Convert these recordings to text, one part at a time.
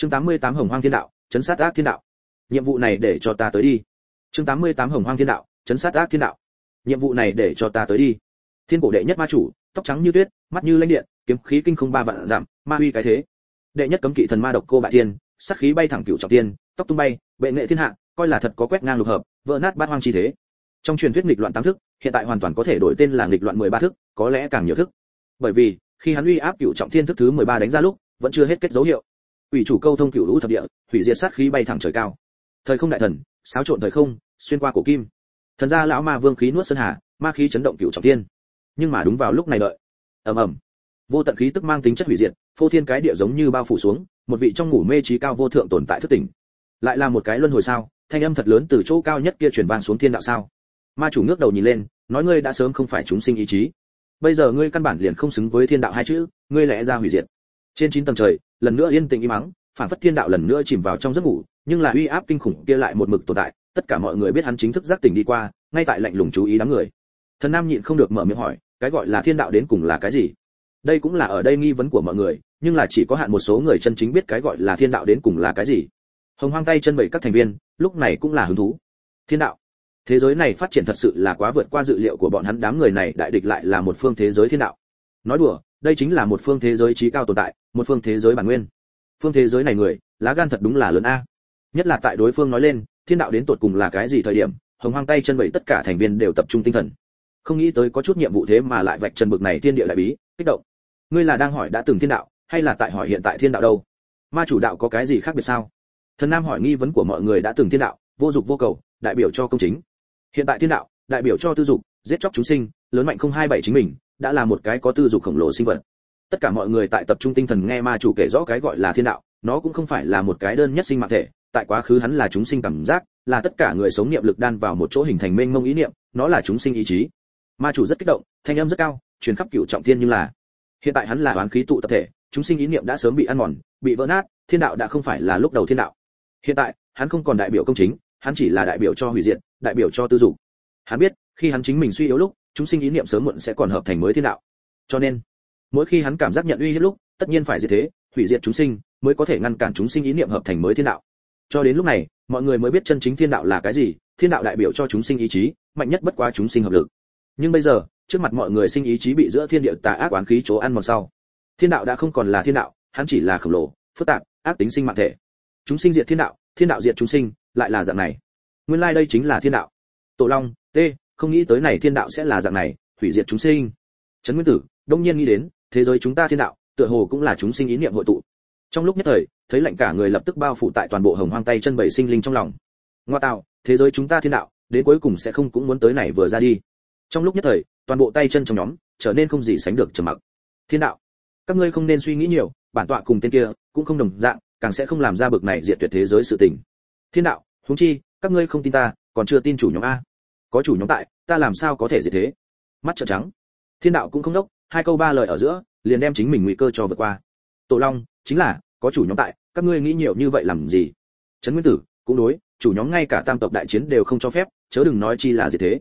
chương 88 hồng hoang thiên đạo, chấn sát ác thiên đạo. Nhiệm vụ này để cho ta tới đi. Chương 88 hồng hoang thiên đạo, chấn sát ác thiên đạo. Nhiệm vụ này để cho ta tới đi. Thiên cổ đệ nhất ma chủ, tóc trắng như tuyết, mắt như lãnh điện, kiếm khí kinh không ba vạn giảm, ma uy cái thế. Đệ nhất cấm kỵ thần ma độc cô bại thiên, sát khí bay thẳng cửu trọng thiên, tóc tung bay, bệ nghệ thiên hạ, coi là thật có quét ngang lục hợp, vỡ nát bát hoang chi thế. Trong truyền thuyết nghịch loạn tám thức, hiện tại hoàn toàn có thể đổi tên là nghịch loạn 13 thức, có lẽ càng nhiều thức. Bởi vì, khi hắn uy áp cửu trọng thiên thức thứ 13 đánh ra lúc, vẫn chưa hết kết dấu hiệu ủy chủ câu thông cửu lũ thập địa, hủy diệt sát khí bay thẳng trời cao. Thời không đại thần, xáo trộn thời không, xuyên qua cổ kim. Thần gia lão ma vương khí nuốt sơn hà, ma khí chấn động cửu trọng thiên. Nhưng mà đúng vào lúc này đợi. Ầm ầm. Vô tận khí tức mang tính chất hủy diệt, phô thiên cái địa giống như bao phủ xuống, một vị trong ngủ mê trí cao vô thượng tồn tại thức tỉnh. Lại là một cái luân hồi sao, thanh âm thật lớn từ chỗ cao nhất kia truyền vang xuống thiên đạo sao. Ma chủ ngước đầu nhìn lên, nói ngươi đã sớm không phải chúng sinh ý chí. Bây giờ ngươi căn bản liền không xứng với thiên đạo hai chữ, ngươi lẽ ra hủy diệt. Trên chín tầng trời lần nữa yên tĩnh im mắng phản phất thiên đạo lần nữa chìm vào trong giấc ngủ, nhưng là uy áp kinh khủng kia lại một mực tồn tại, tất cả mọi người biết hắn chính thức giác tỉnh đi qua, ngay tại lạnh lùng chú ý đám người. Thần nam nhịn không được mở miệng hỏi, cái gọi là thiên đạo đến cùng là cái gì? Đây cũng là ở đây nghi vấn của mọi người, nhưng là chỉ có hạn một số người chân chính biết cái gọi là thiên đạo đến cùng là cái gì. Hồng hoang tay chân bảy các thành viên, lúc này cũng là hứng thú. Thiên đạo. Thế giới này phát triển thật sự là quá vượt qua dự liệu của bọn hắn, đám người này đại địch lại là một phương thế giới thiên đạo. Nói đùa đây chính là một phương thế giới trí cao tồn tại, một phương thế giới bản nguyên. Phương thế giới này người, lá gan thật đúng là lớn a. Nhất là tại đối phương nói lên, thiên đạo đến tột cùng là cái gì thời điểm, hồng hoang tay chân bảy tất cả thành viên đều tập trung tinh thần. Không nghĩ tới có chút nhiệm vụ thế mà lại vạch trần bực này thiên địa lại bí, kích động. Ngươi là đang hỏi đã từng thiên đạo, hay là tại hỏi hiện tại thiên đạo đâu? Ma chủ đạo có cái gì khác biệt sao? Thần nam hỏi nghi vấn của mọi người đã từng thiên đạo, vô dục vô cầu, đại biểu cho công chính. Hiện tại thiên đạo, đại biểu cho tư dục, giết chóc chúng sinh, lớn mạnh không hai bảy chính mình đã là một cái có tư dục khổng lồ sinh vật. Tất cả mọi người tại tập trung tinh thần nghe ma chủ kể rõ cái gọi là thiên đạo, nó cũng không phải là một cái đơn nhất sinh mạng thể, tại quá khứ hắn là chúng sinh cảm giác, là tất cả người sống niệm lực đan vào một chỗ hình thành mênh mông ý niệm, nó là chúng sinh ý chí. Ma chủ rất kích động, thanh âm rất cao, truyền khắp cửu trọng thiên nhưng là, hiện tại hắn là oán khí tụ tập thể, chúng sinh ý niệm đã sớm bị ăn mòn, bị vỡ nát, thiên đạo đã không phải là lúc đầu thiên đạo. Hiện tại, hắn không còn đại biểu công chính, hắn chỉ là đại biểu cho hủy diệt, đại biểu cho tư dục. Hắn biết, khi hắn chính mình suy yếu lúc chúng sinh ý niệm sớm muộn sẽ còn hợp thành mới thiên đạo. Cho nên, mỗi khi hắn cảm giác nhận uy hiếp lúc, tất nhiên phải diệt thế, hủy diệt chúng sinh, mới có thể ngăn cản chúng sinh ý niệm hợp thành mới thiên đạo. Cho đến lúc này, mọi người mới biết chân chính thiên đạo là cái gì, thiên đạo đại biểu cho chúng sinh ý chí, mạnh nhất bất quá chúng sinh hợp lực. Nhưng bây giờ, trước mặt mọi người sinh ý chí bị giữa thiên địa tà ác oán khí chỗ ăn mòn sau. Thiên đạo đã không còn là thiên đạo, hắn chỉ là khổng lồ, phức tạp, ác tính sinh mạng thể. Chúng sinh diệt thiên đạo thiên đạo diệt chúng sinh, lại là dạng này. Nguyên lai like đây chính là thiên đạo. Tổ long, t không nghĩ tới này thiên đạo sẽ là dạng này, hủy diệt chúng sinh. Trấn nguyên tử, đông nhiên nghĩ đến, thế giới chúng ta thiên đạo, tựa hồ cũng là chúng sinh ý niệm hội tụ. Trong lúc nhất thời, thấy lạnh cả người lập tức bao phủ tại toàn bộ hồng hoang tay chân bảy sinh linh trong lòng. Ngoa tạo, thế giới chúng ta thiên đạo, đến cuối cùng sẽ không cũng muốn tới này vừa ra đi. Trong lúc nhất thời, toàn bộ tay chân trong nhóm, trở nên không gì sánh được trầm mặc. Thiên đạo, các ngươi không nên suy nghĩ nhiều, bản tọa cùng tên kia cũng không đồng dạng, càng sẽ không làm ra bực này diệt tuyệt thế giới sự tình. Thiên đạo, huống chi, các ngươi không tin ta, còn chưa tin chủ nhóm a có chủ nhóm tại, ta làm sao có thể gì thế? Mắt trợn trắng. Thiên đạo cũng không đốc, hai câu ba lời ở giữa, liền đem chính mình nguy cơ cho vượt qua. Tổ long, chính là, có chủ nhóm tại, các ngươi nghĩ nhiều như vậy làm gì? Trấn nguyên tử, cũng đối, chủ nhóm ngay cả tam tộc đại chiến đều không cho phép, chớ đừng nói chi là gì thế.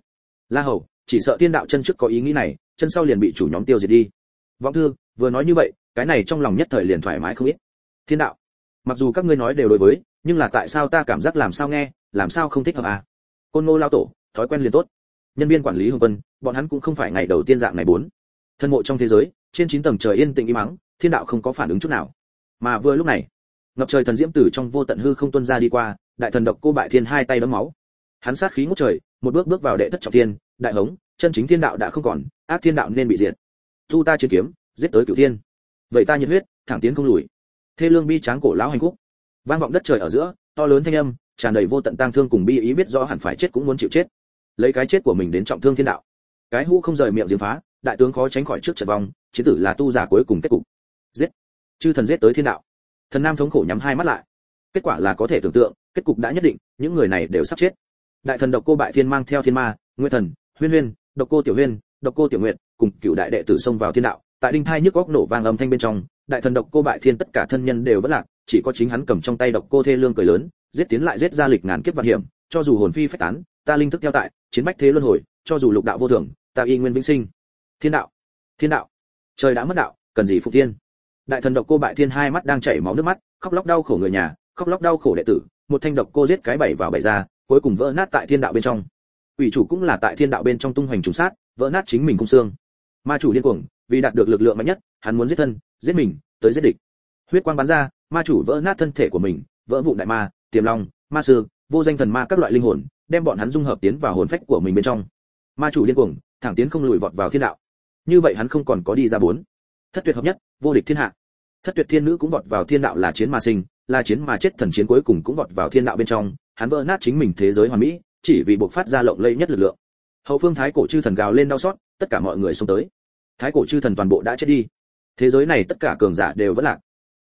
La hầu, chỉ sợ thiên đạo chân trước có ý nghĩ này, chân sau liền bị chủ nhóm tiêu diệt đi. Vọng thư, vừa nói như vậy, cái này trong lòng nhất thời liền thoải mái không ít. Thiên đạo, mặc dù các ngươi nói đều đối với, nhưng là tại sao ta cảm giác làm sao nghe, làm sao không thích hợp à? Côn ngô lao tổ thói quen liền tốt. Nhân viên quản lý hồng quân, bọn hắn cũng không phải ngày đầu tiên dạng này bốn. Thân mộ trong thế giới, trên chín tầng trời yên tĩnh im mắng thiên đạo không có phản ứng chút nào. Mà vừa lúc này, ngập trời thần diễm tử trong vô tận hư không tuân ra đi qua, đại thần độc cô bại thiên hai tay đấm máu. Hắn sát khí ngút trời, một bước bước vào đệ thất trọng thiên, đại hống, chân chính thiên đạo đã không còn, ác thiên đạo nên bị diệt. Thu ta chiến kiếm, giết tới cửu thiên. Vậy ta nhiệt huyết, thẳng tiến không lùi. Thê lương bi tráng cổ lão hành khúc. Vang vọng đất trời ở giữa, to lớn thanh âm tràn đầy vô tận tang thương cùng bi ý biết rõ hẳn phải chết cũng muốn chịu chết. Lấy cái chết của mình đến trọng thương thiên đạo. Cái hũ không rời miệng giếng phá, đại tướng khó tránh khỏi trước trận vong, chiến tử là tu giả cuối cùng kết cục. Giết. Chư thần giết tới thiên đạo. Thần nam thống khổ nhắm hai mắt lại. Kết quả là có thể tưởng tượng, kết cục đã nhất định, những người này đều sắp chết. Đại thần độc cô bại thiên mang theo thiên ma nguyên thần, huyên huyên, độc cô tiểu huyên, độc cô tiểu nguyện cùng cựu đại đệ tử xông vào thiên đạo. Tại đinh thai nhức góc nổ vang âm thanh bên trong, đại thần độc cô bại thiên tất cả thân nhân đều vẫn lạc chỉ có chính hắn cầm trong tay độc cô thê lương cười lớn, giết tiến lại giết ra lịch ngàn kiếp vạn hiểm, cho dù hồn phi phách tán, ta linh thức theo tại, chiến bách thế luân hồi, cho dù lục đạo vô thường, ta y nguyên vĩnh sinh. Thiên đạo thiên đạo, trời đã mất đạo, cần gì phục thiên? Đại thần độc cô bại thiên hai mắt đang chảy máu nước mắt, khóc lóc đau khổ người nhà, khóc lóc đau khổ đệ tử, một thanh độc cô giết cái bảy vào bảy ra, cuối cùng vỡ nát tại thiên đạo bên trong. Ủy chủ cũng là tại thiên đạo bên trong tung hoành trùng sát, vỡ nát chính mình cung xương. Ma chủ điên cuồng, vì đạt được lực lượng mạnh nhất, hắn muốn giết thân, giết mình, tới giết địch. Huyết quang bắn ra ma chủ vỡ nát thân thể của mình, vỡ vụn đại ma, tiềm long, ma sư, vô danh thần ma các loại linh hồn, đem bọn hắn dung hợp tiến vào hồn phách của mình bên trong. Ma chủ điên cuồng, thẳng tiến không lùi vọt vào thiên đạo. Như vậy hắn không còn có đi ra bốn. Thất tuyệt hợp nhất, vô địch thiên hạ. Thất tuyệt thiên nữ cũng vọt vào thiên đạo là chiến mà sinh, là chiến mà chết thần chiến cuối cùng cũng vọt vào thiên đạo bên trong, hắn vỡ nát chính mình thế giới hoàn mỹ, chỉ vì buộc phát ra lộng lẫy nhất lực lượng. Hậu phương thái cổ chư thần gào lên đau xót, tất cả mọi người xông tới. Thái cổ chư thần toàn bộ đã chết đi. Thế giới này tất cả cường giả đều vẫn lạc.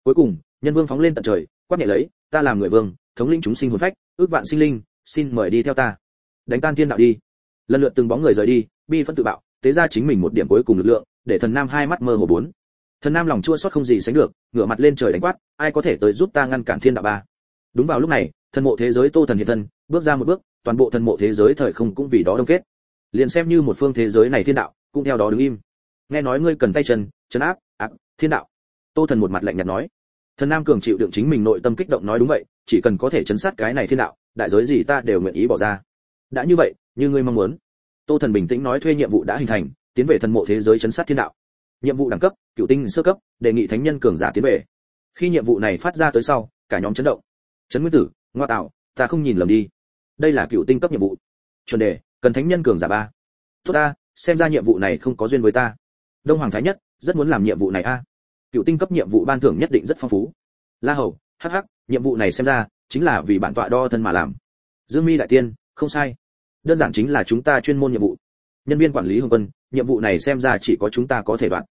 Cuối cùng nhân vương phóng lên tận trời, quát nhẹ lấy, ta làm người vương, thống lĩnh chúng sinh hồn phách, ước vạn sinh linh, xin mời đi theo ta. Đánh tan thiên đạo đi. Lần lượt từng bóng người rời đi, bi phân tự bạo, tế ra chính mình một điểm cuối cùng lực lượng, để thần nam hai mắt mơ hồ bốn. Thần nam lòng chua xót không gì sánh được, ngửa mặt lên trời đánh quát, ai có thể tới giúp ta ngăn cản thiên đạo ba? Đúng vào lúc này, thần mộ thế giới tô thần hiện thân, bước ra một bước, toàn bộ thần mộ thế giới thời không cũng vì đó đông kết. Liền xem như một phương thế giới này thiên đạo, cũng theo đó đứng im. Nghe nói ngươi cần tay chân chân áp áp, thiên đạo. Tô thần một mặt lạnh nhạt nói thần nam cường chịu đựng chính mình nội tâm kích động nói đúng vậy, chỉ cần có thể chấn sát cái này thiên đạo, đại giới gì ta đều nguyện ý bỏ ra. Đã như vậy, như ngươi mong muốn. Tô thần bình tĩnh nói thuê nhiệm vụ đã hình thành, tiến về thần mộ thế giới chấn sát thiên đạo. Nhiệm vụ đẳng cấp, cựu tinh sơ cấp, đề nghị thánh nhân cường giả tiến về. Khi nhiệm vụ này phát ra tới sau, cả nhóm chấn động. Trấn nguyên tử, ngoa tạo, ta không nhìn lầm đi. Đây là cựu tinh cấp nhiệm vụ. Chuẩn đề, cần thánh nhân cường giả ba. Tốt ta, xem ra nhiệm vụ này không có duyên với ta. Đông hoàng thái nhất, rất muốn làm nhiệm vụ này a cựu tinh cấp nhiệm vụ ban thưởng nhất định rất phong phú. La hầu, hắc hắc, nhiệm vụ này xem ra chính là vì bản tọa đo thân mà làm. Dương mi đại tiên, không sai. Đơn giản chính là chúng ta chuyên môn nhiệm vụ. Nhân viên quản lý hồng quân, nhiệm vụ này xem ra chỉ có chúng ta có thể đoạn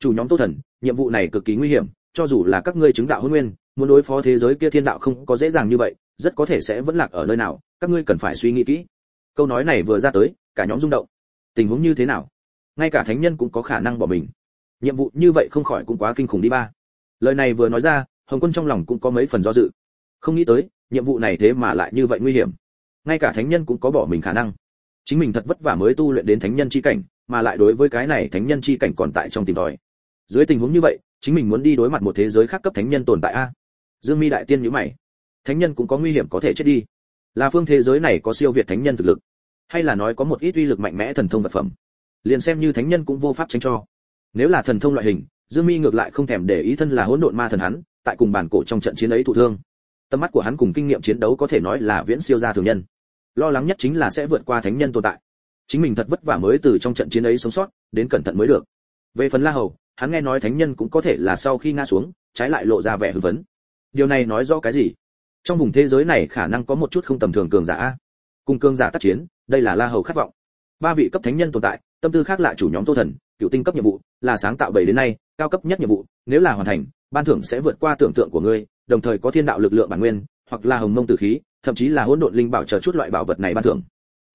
chủ nhóm tô thần, nhiệm vụ này cực kỳ nguy hiểm, cho dù là các ngươi chứng đạo hôn nguyên, muốn đối phó thế giới kia thiên đạo không có dễ dàng như vậy, rất có thể sẽ vẫn lạc ở nơi nào, các ngươi cần phải suy nghĩ kỹ. Câu nói này vừa ra tới, cả nhóm rung động. Tình huống như thế nào? Ngay cả thánh nhân cũng có khả năng bỏ mình nhiệm vụ như vậy không khỏi cũng quá kinh khủng đi ba. Lời này vừa nói ra, hồng quân trong lòng cũng có mấy phần do dự. Không nghĩ tới, nhiệm vụ này thế mà lại như vậy nguy hiểm. Ngay cả thánh nhân cũng có bỏ mình khả năng. Chính mình thật vất vả mới tu luyện đến thánh nhân chi cảnh, mà lại đối với cái này thánh nhân chi cảnh còn tại trong tìm tòi. Dưới tình huống như vậy, chính mình muốn đi đối mặt một thế giới khác cấp thánh nhân tồn tại a? Dương mi đại tiên nhíu mày. Thánh nhân cũng có nguy hiểm có thể chết đi. Là phương thế giới này có siêu việt thánh nhân thực lực, hay là nói có một ít uy lực mạnh mẽ thần thông vật phẩm. Liền xem như thánh nhân cũng vô pháp tránh cho nếu là thần thông loại hình, dương mi ngược lại không thèm để ý thân là hỗn độn ma thần hắn, tại cùng bản cổ trong trận chiến ấy thụ thương. Tâm mắt của hắn cùng kinh nghiệm chiến đấu có thể nói là viễn siêu gia thường nhân. Lo lắng nhất chính là sẽ vượt qua thánh nhân tồn tại. Chính mình thật vất vả mới từ trong trận chiến ấy sống sót, đến cẩn thận mới được. Về phần la hầu, hắn nghe nói thánh nhân cũng có thể là sau khi ngã xuống, trái lại lộ ra vẻ hưng vấn điều này nói rõ cái gì? Trong vùng thế giới này khả năng có một chút không tầm thường cường giả cùng cường giả tác chiến, đây là la hầu khát vọng. Ba vị cấp thánh nhân tồn tại, tâm tư khác lạ chủ nhóm tô thần cựu tinh cấp nhiệm vụ, là sáng tạo bảy đến nay, cao cấp nhất nhiệm vụ, nếu là hoàn thành, ban thưởng sẽ vượt qua tưởng tượng của ngươi, đồng thời có thiên đạo lực lượng bản nguyên, hoặc là hồng mông tử khí, thậm chí là hỗn độn linh bảo chờ chút loại bảo vật này ban thưởng.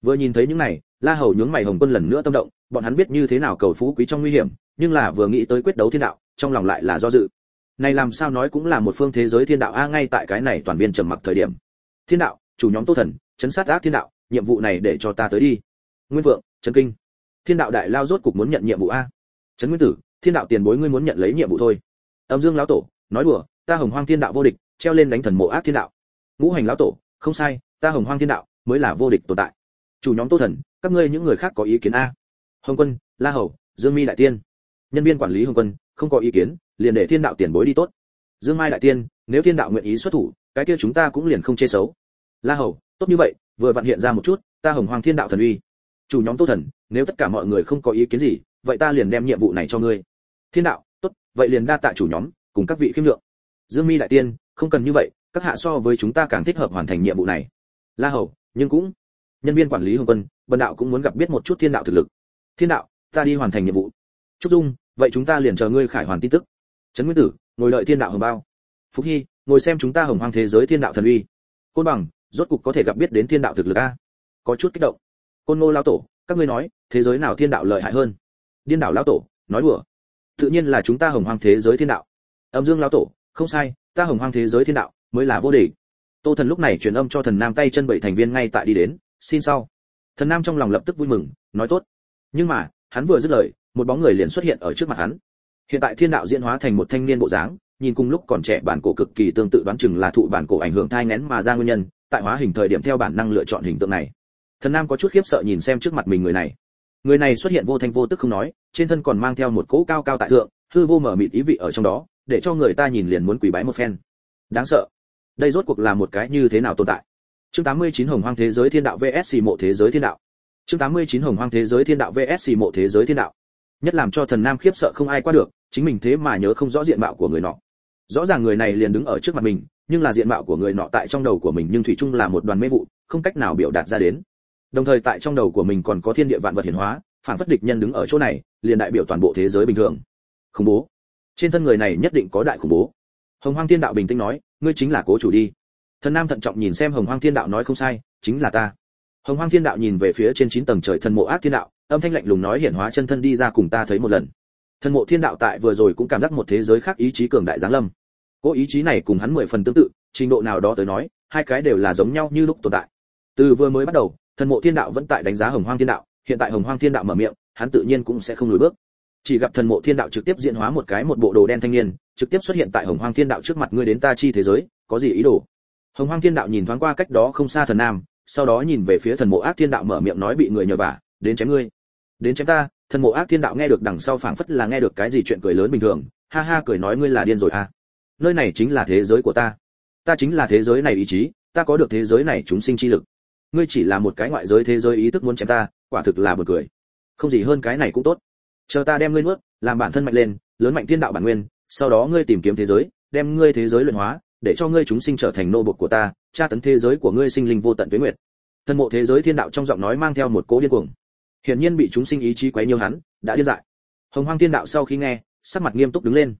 Vừa nhìn thấy những này, la hầu nhướng mày hồng quân lần nữa tâm động, bọn hắn biết như thế nào cầu phú quý trong nguy hiểm, nhưng là vừa nghĩ tới quyết đấu thiên đạo, trong lòng lại là do dự. Này làm sao nói cũng là một phương thế giới thiên đạo a, ngay tại cái này toàn viên trầm mặc thời điểm. Thiên đạo, chủ nhóm tô thần, chấn sát ác thiên đạo, nhiệm vụ này để cho ta tới đi. Nguyên vượng trấn kinh thiên đạo đại lao rốt cục muốn nhận nhiệm vụ a. Trấn nguyên tử, thiên đạo tiền bối ngươi muốn nhận lấy nhiệm vụ thôi. Âm dương lão tổ, nói đùa, ta hồng hoang thiên đạo vô địch, treo lên đánh thần mộ ác thiên đạo. Ngũ hành lão tổ, không sai, ta hồng hoang thiên đạo mới là vô địch tồn tại. Chủ nhóm tô thần, các ngươi những người khác có ý kiến a. Hồng quân, la hầu, dương mi đại tiên. Nhân viên quản lý hồng quân, không có ý kiến, liền để thiên đạo tiền bối đi tốt. Dương mai đại tiên, nếu thiên đạo nguyện ý xuất thủ, cái kia chúng ta cũng liền không chê xấu. La hầu, tốt như vậy, vừa vặn hiện ra một chút, ta hồng hoàng thiên đạo thần uy chủ nhóm tô thần, nếu tất cả mọi người không có ý kiến gì, vậy ta liền đem nhiệm vụ này cho ngươi. Thiên đạo, tốt, vậy liền đa tạ chủ nhóm, cùng các vị khiêm lượng. Dương mi đại tiên, không cần như vậy, các hạ so với chúng ta càng thích hợp hoàn thành nhiệm vụ này. La hầu, nhưng cũng, nhân viên quản lý hồng quân, bần đạo cũng muốn gặp biết một chút thiên đạo thực lực. Thiên đạo, ta đi hoàn thành nhiệm vụ. Trúc dung, vậy chúng ta liền chờ ngươi khải hoàn tin tức. Trấn nguyên tử, ngồi đợi thiên đạo hồng bao. Phúc hy, ngồi xem chúng ta hồng hoang thế giới thiên đạo thần uy. Côn bằng, rốt cục có thể gặp biết đến thiên đạo thực lực a? Có chút kích động côn ngô lao tổ, các ngươi nói, thế giới nào thiên đạo lợi hại hơn? Điên đảo lao tổ, nói đùa. Tự nhiên là chúng ta hồng hoang thế giới thiên đạo. Âm dương lao tổ, không sai, ta hồng hoang thế giới thiên đạo mới là vô địch. Tô thần lúc này truyền âm cho thần nam tay chân bảy thành viên ngay tại đi đến, xin sau. Thần nam trong lòng lập tức vui mừng, nói tốt. Nhưng mà, hắn vừa dứt lời, một bóng người liền xuất hiện ở trước mặt hắn. Hiện tại thiên đạo diễn hóa thành một thanh niên bộ dáng, nhìn cùng lúc còn trẻ bản cổ cực kỳ tương tự đoán chừng là thụ bản cổ ảnh hưởng thai nén mà ra nguyên nhân, tại hóa hình thời điểm theo bản năng lựa chọn hình tượng này thần nam có chút khiếp sợ nhìn xem trước mặt mình người này. Người này xuất hiện vô thanh vô tức không nói, trên thân còn mang theo một cỗ cao cao tại thượng, hư vô mở mịt ý vị ở trong đó, để cho người ta nhìn liền muốn quỳ bái một phen. Đáng sợ. Đây rốt cuộc là một cái như thế nào tồn tại? Chương 89 hồng hoang thế giới thiên đạo vs. Mộ thế giới thiên đạo. Chương 89 hồng hoang thế giới thiên đạo vs. Mộ thế giới thiên đạo. Nhất làm cho thần nam khiếp sợ không ai qua được, chính mình thế mà nhớ không rõ diện mạo của người nọ. Rõ ràng người này liền đứng ở trước mặt mình, nhưng là diện mạo của người nọ tại trong đầu của mình nhưng thủy chung là một đoàn mê vụ, không cách nào biểu đạt ra đến đồng thời tại trong đầu của mình còn có thiên địa vạn vật hiển hóa, phản phất địch nhân đứng ở chỗ này, liền đại biểu toàn bộ thế giới bình thường. Khủng bố. Trên thân người này nhất định có đại khủng bố. Hồng hoang thiên đạo bình tĩnh nói, ngươi chính là cố chủ đi. Thần nam thận trọng nhìn xem hồng hoang thiên đạo nói không sai, chính là ta. Hồng hoang thiên đạo nhìn về phía trên chín tầng trời thần mộ ác thiên đạo, âm thanh lạnh lùng nói hiển hóa chân thân đi ra cùng ta thấy một lần. Thần mộ thiên đạo tại vừa rồi cũng cảm giác một thế giới khác ý chí cường đại giáng lâm. Cố ý chí này cùng hắn mười phần tương tự, trình độ nào đó tới nói, hai cái đều là giống nhau như lúc tồn tại. Từ vừa mới bắt đầu thần mộ thiên đạo vẫn tại đánh giá hồng hoang thiên đạo, hiện tại hồng hoang thiên đạo mở miệng, hắn tự nhiên cũng sẽ không lùi bước. Chỉ gặp thần mộ thiên đạo trực tiếp diễn hóa một cái một bộ đồ đen thanh niên, trực tiếp xuất hiện tại hồng hoang thiên đạo trước mặt ngươi đến ta chi thế giới, có gì ý đồ? Hồng hoang thiên đạo nhìn thoáng qua cách đó không xa thần nam, sau đó nhìn về phía thần mộ ác thiên đạo mở miệng nói bị người nhờ vả, đến chém ngươi, đến chém ta. Thần mộ ác thiên đạo nghe được đằng sau phảng phất là nghe được cái gì chuyện cười lớn bình thường, ha ha cười nói ngươi là điên rồi à? Nơi này chính là thế giới của ta. Ta chính là thế giới này ý chí, ta có được thế giới này chúng sinh chi lực ngươi chỉ là một cái ngoại giới thế giới ý thức muốn chém ta, quả thực là buồn cười. Không gì hơn cái này cũng tốt. Chờ ta đem ngươi nuốt, làm bản thân mạnh lên, lớn mạnh thiên đạo bản nguyên, sau đó ngươi tìm kiếm thế giới, đem ngươi thế giới luyện hóa, để cho ngươi chúng sinh trở thành nô bộc của ta, tra tấn thế giới của ngươi sinh linh vô tận tuyết nguyệt. Thân mộ thế giới thiên đạo trong giọng nói mang theo một cố điên cuồng. Hiển nhiên bị chúng sinh ý chí quấy nhiều hắn, đã điên dại. Hồng hoang thiên đạo sau khi nghe, sắc mặt nghiêm túc đứng lên.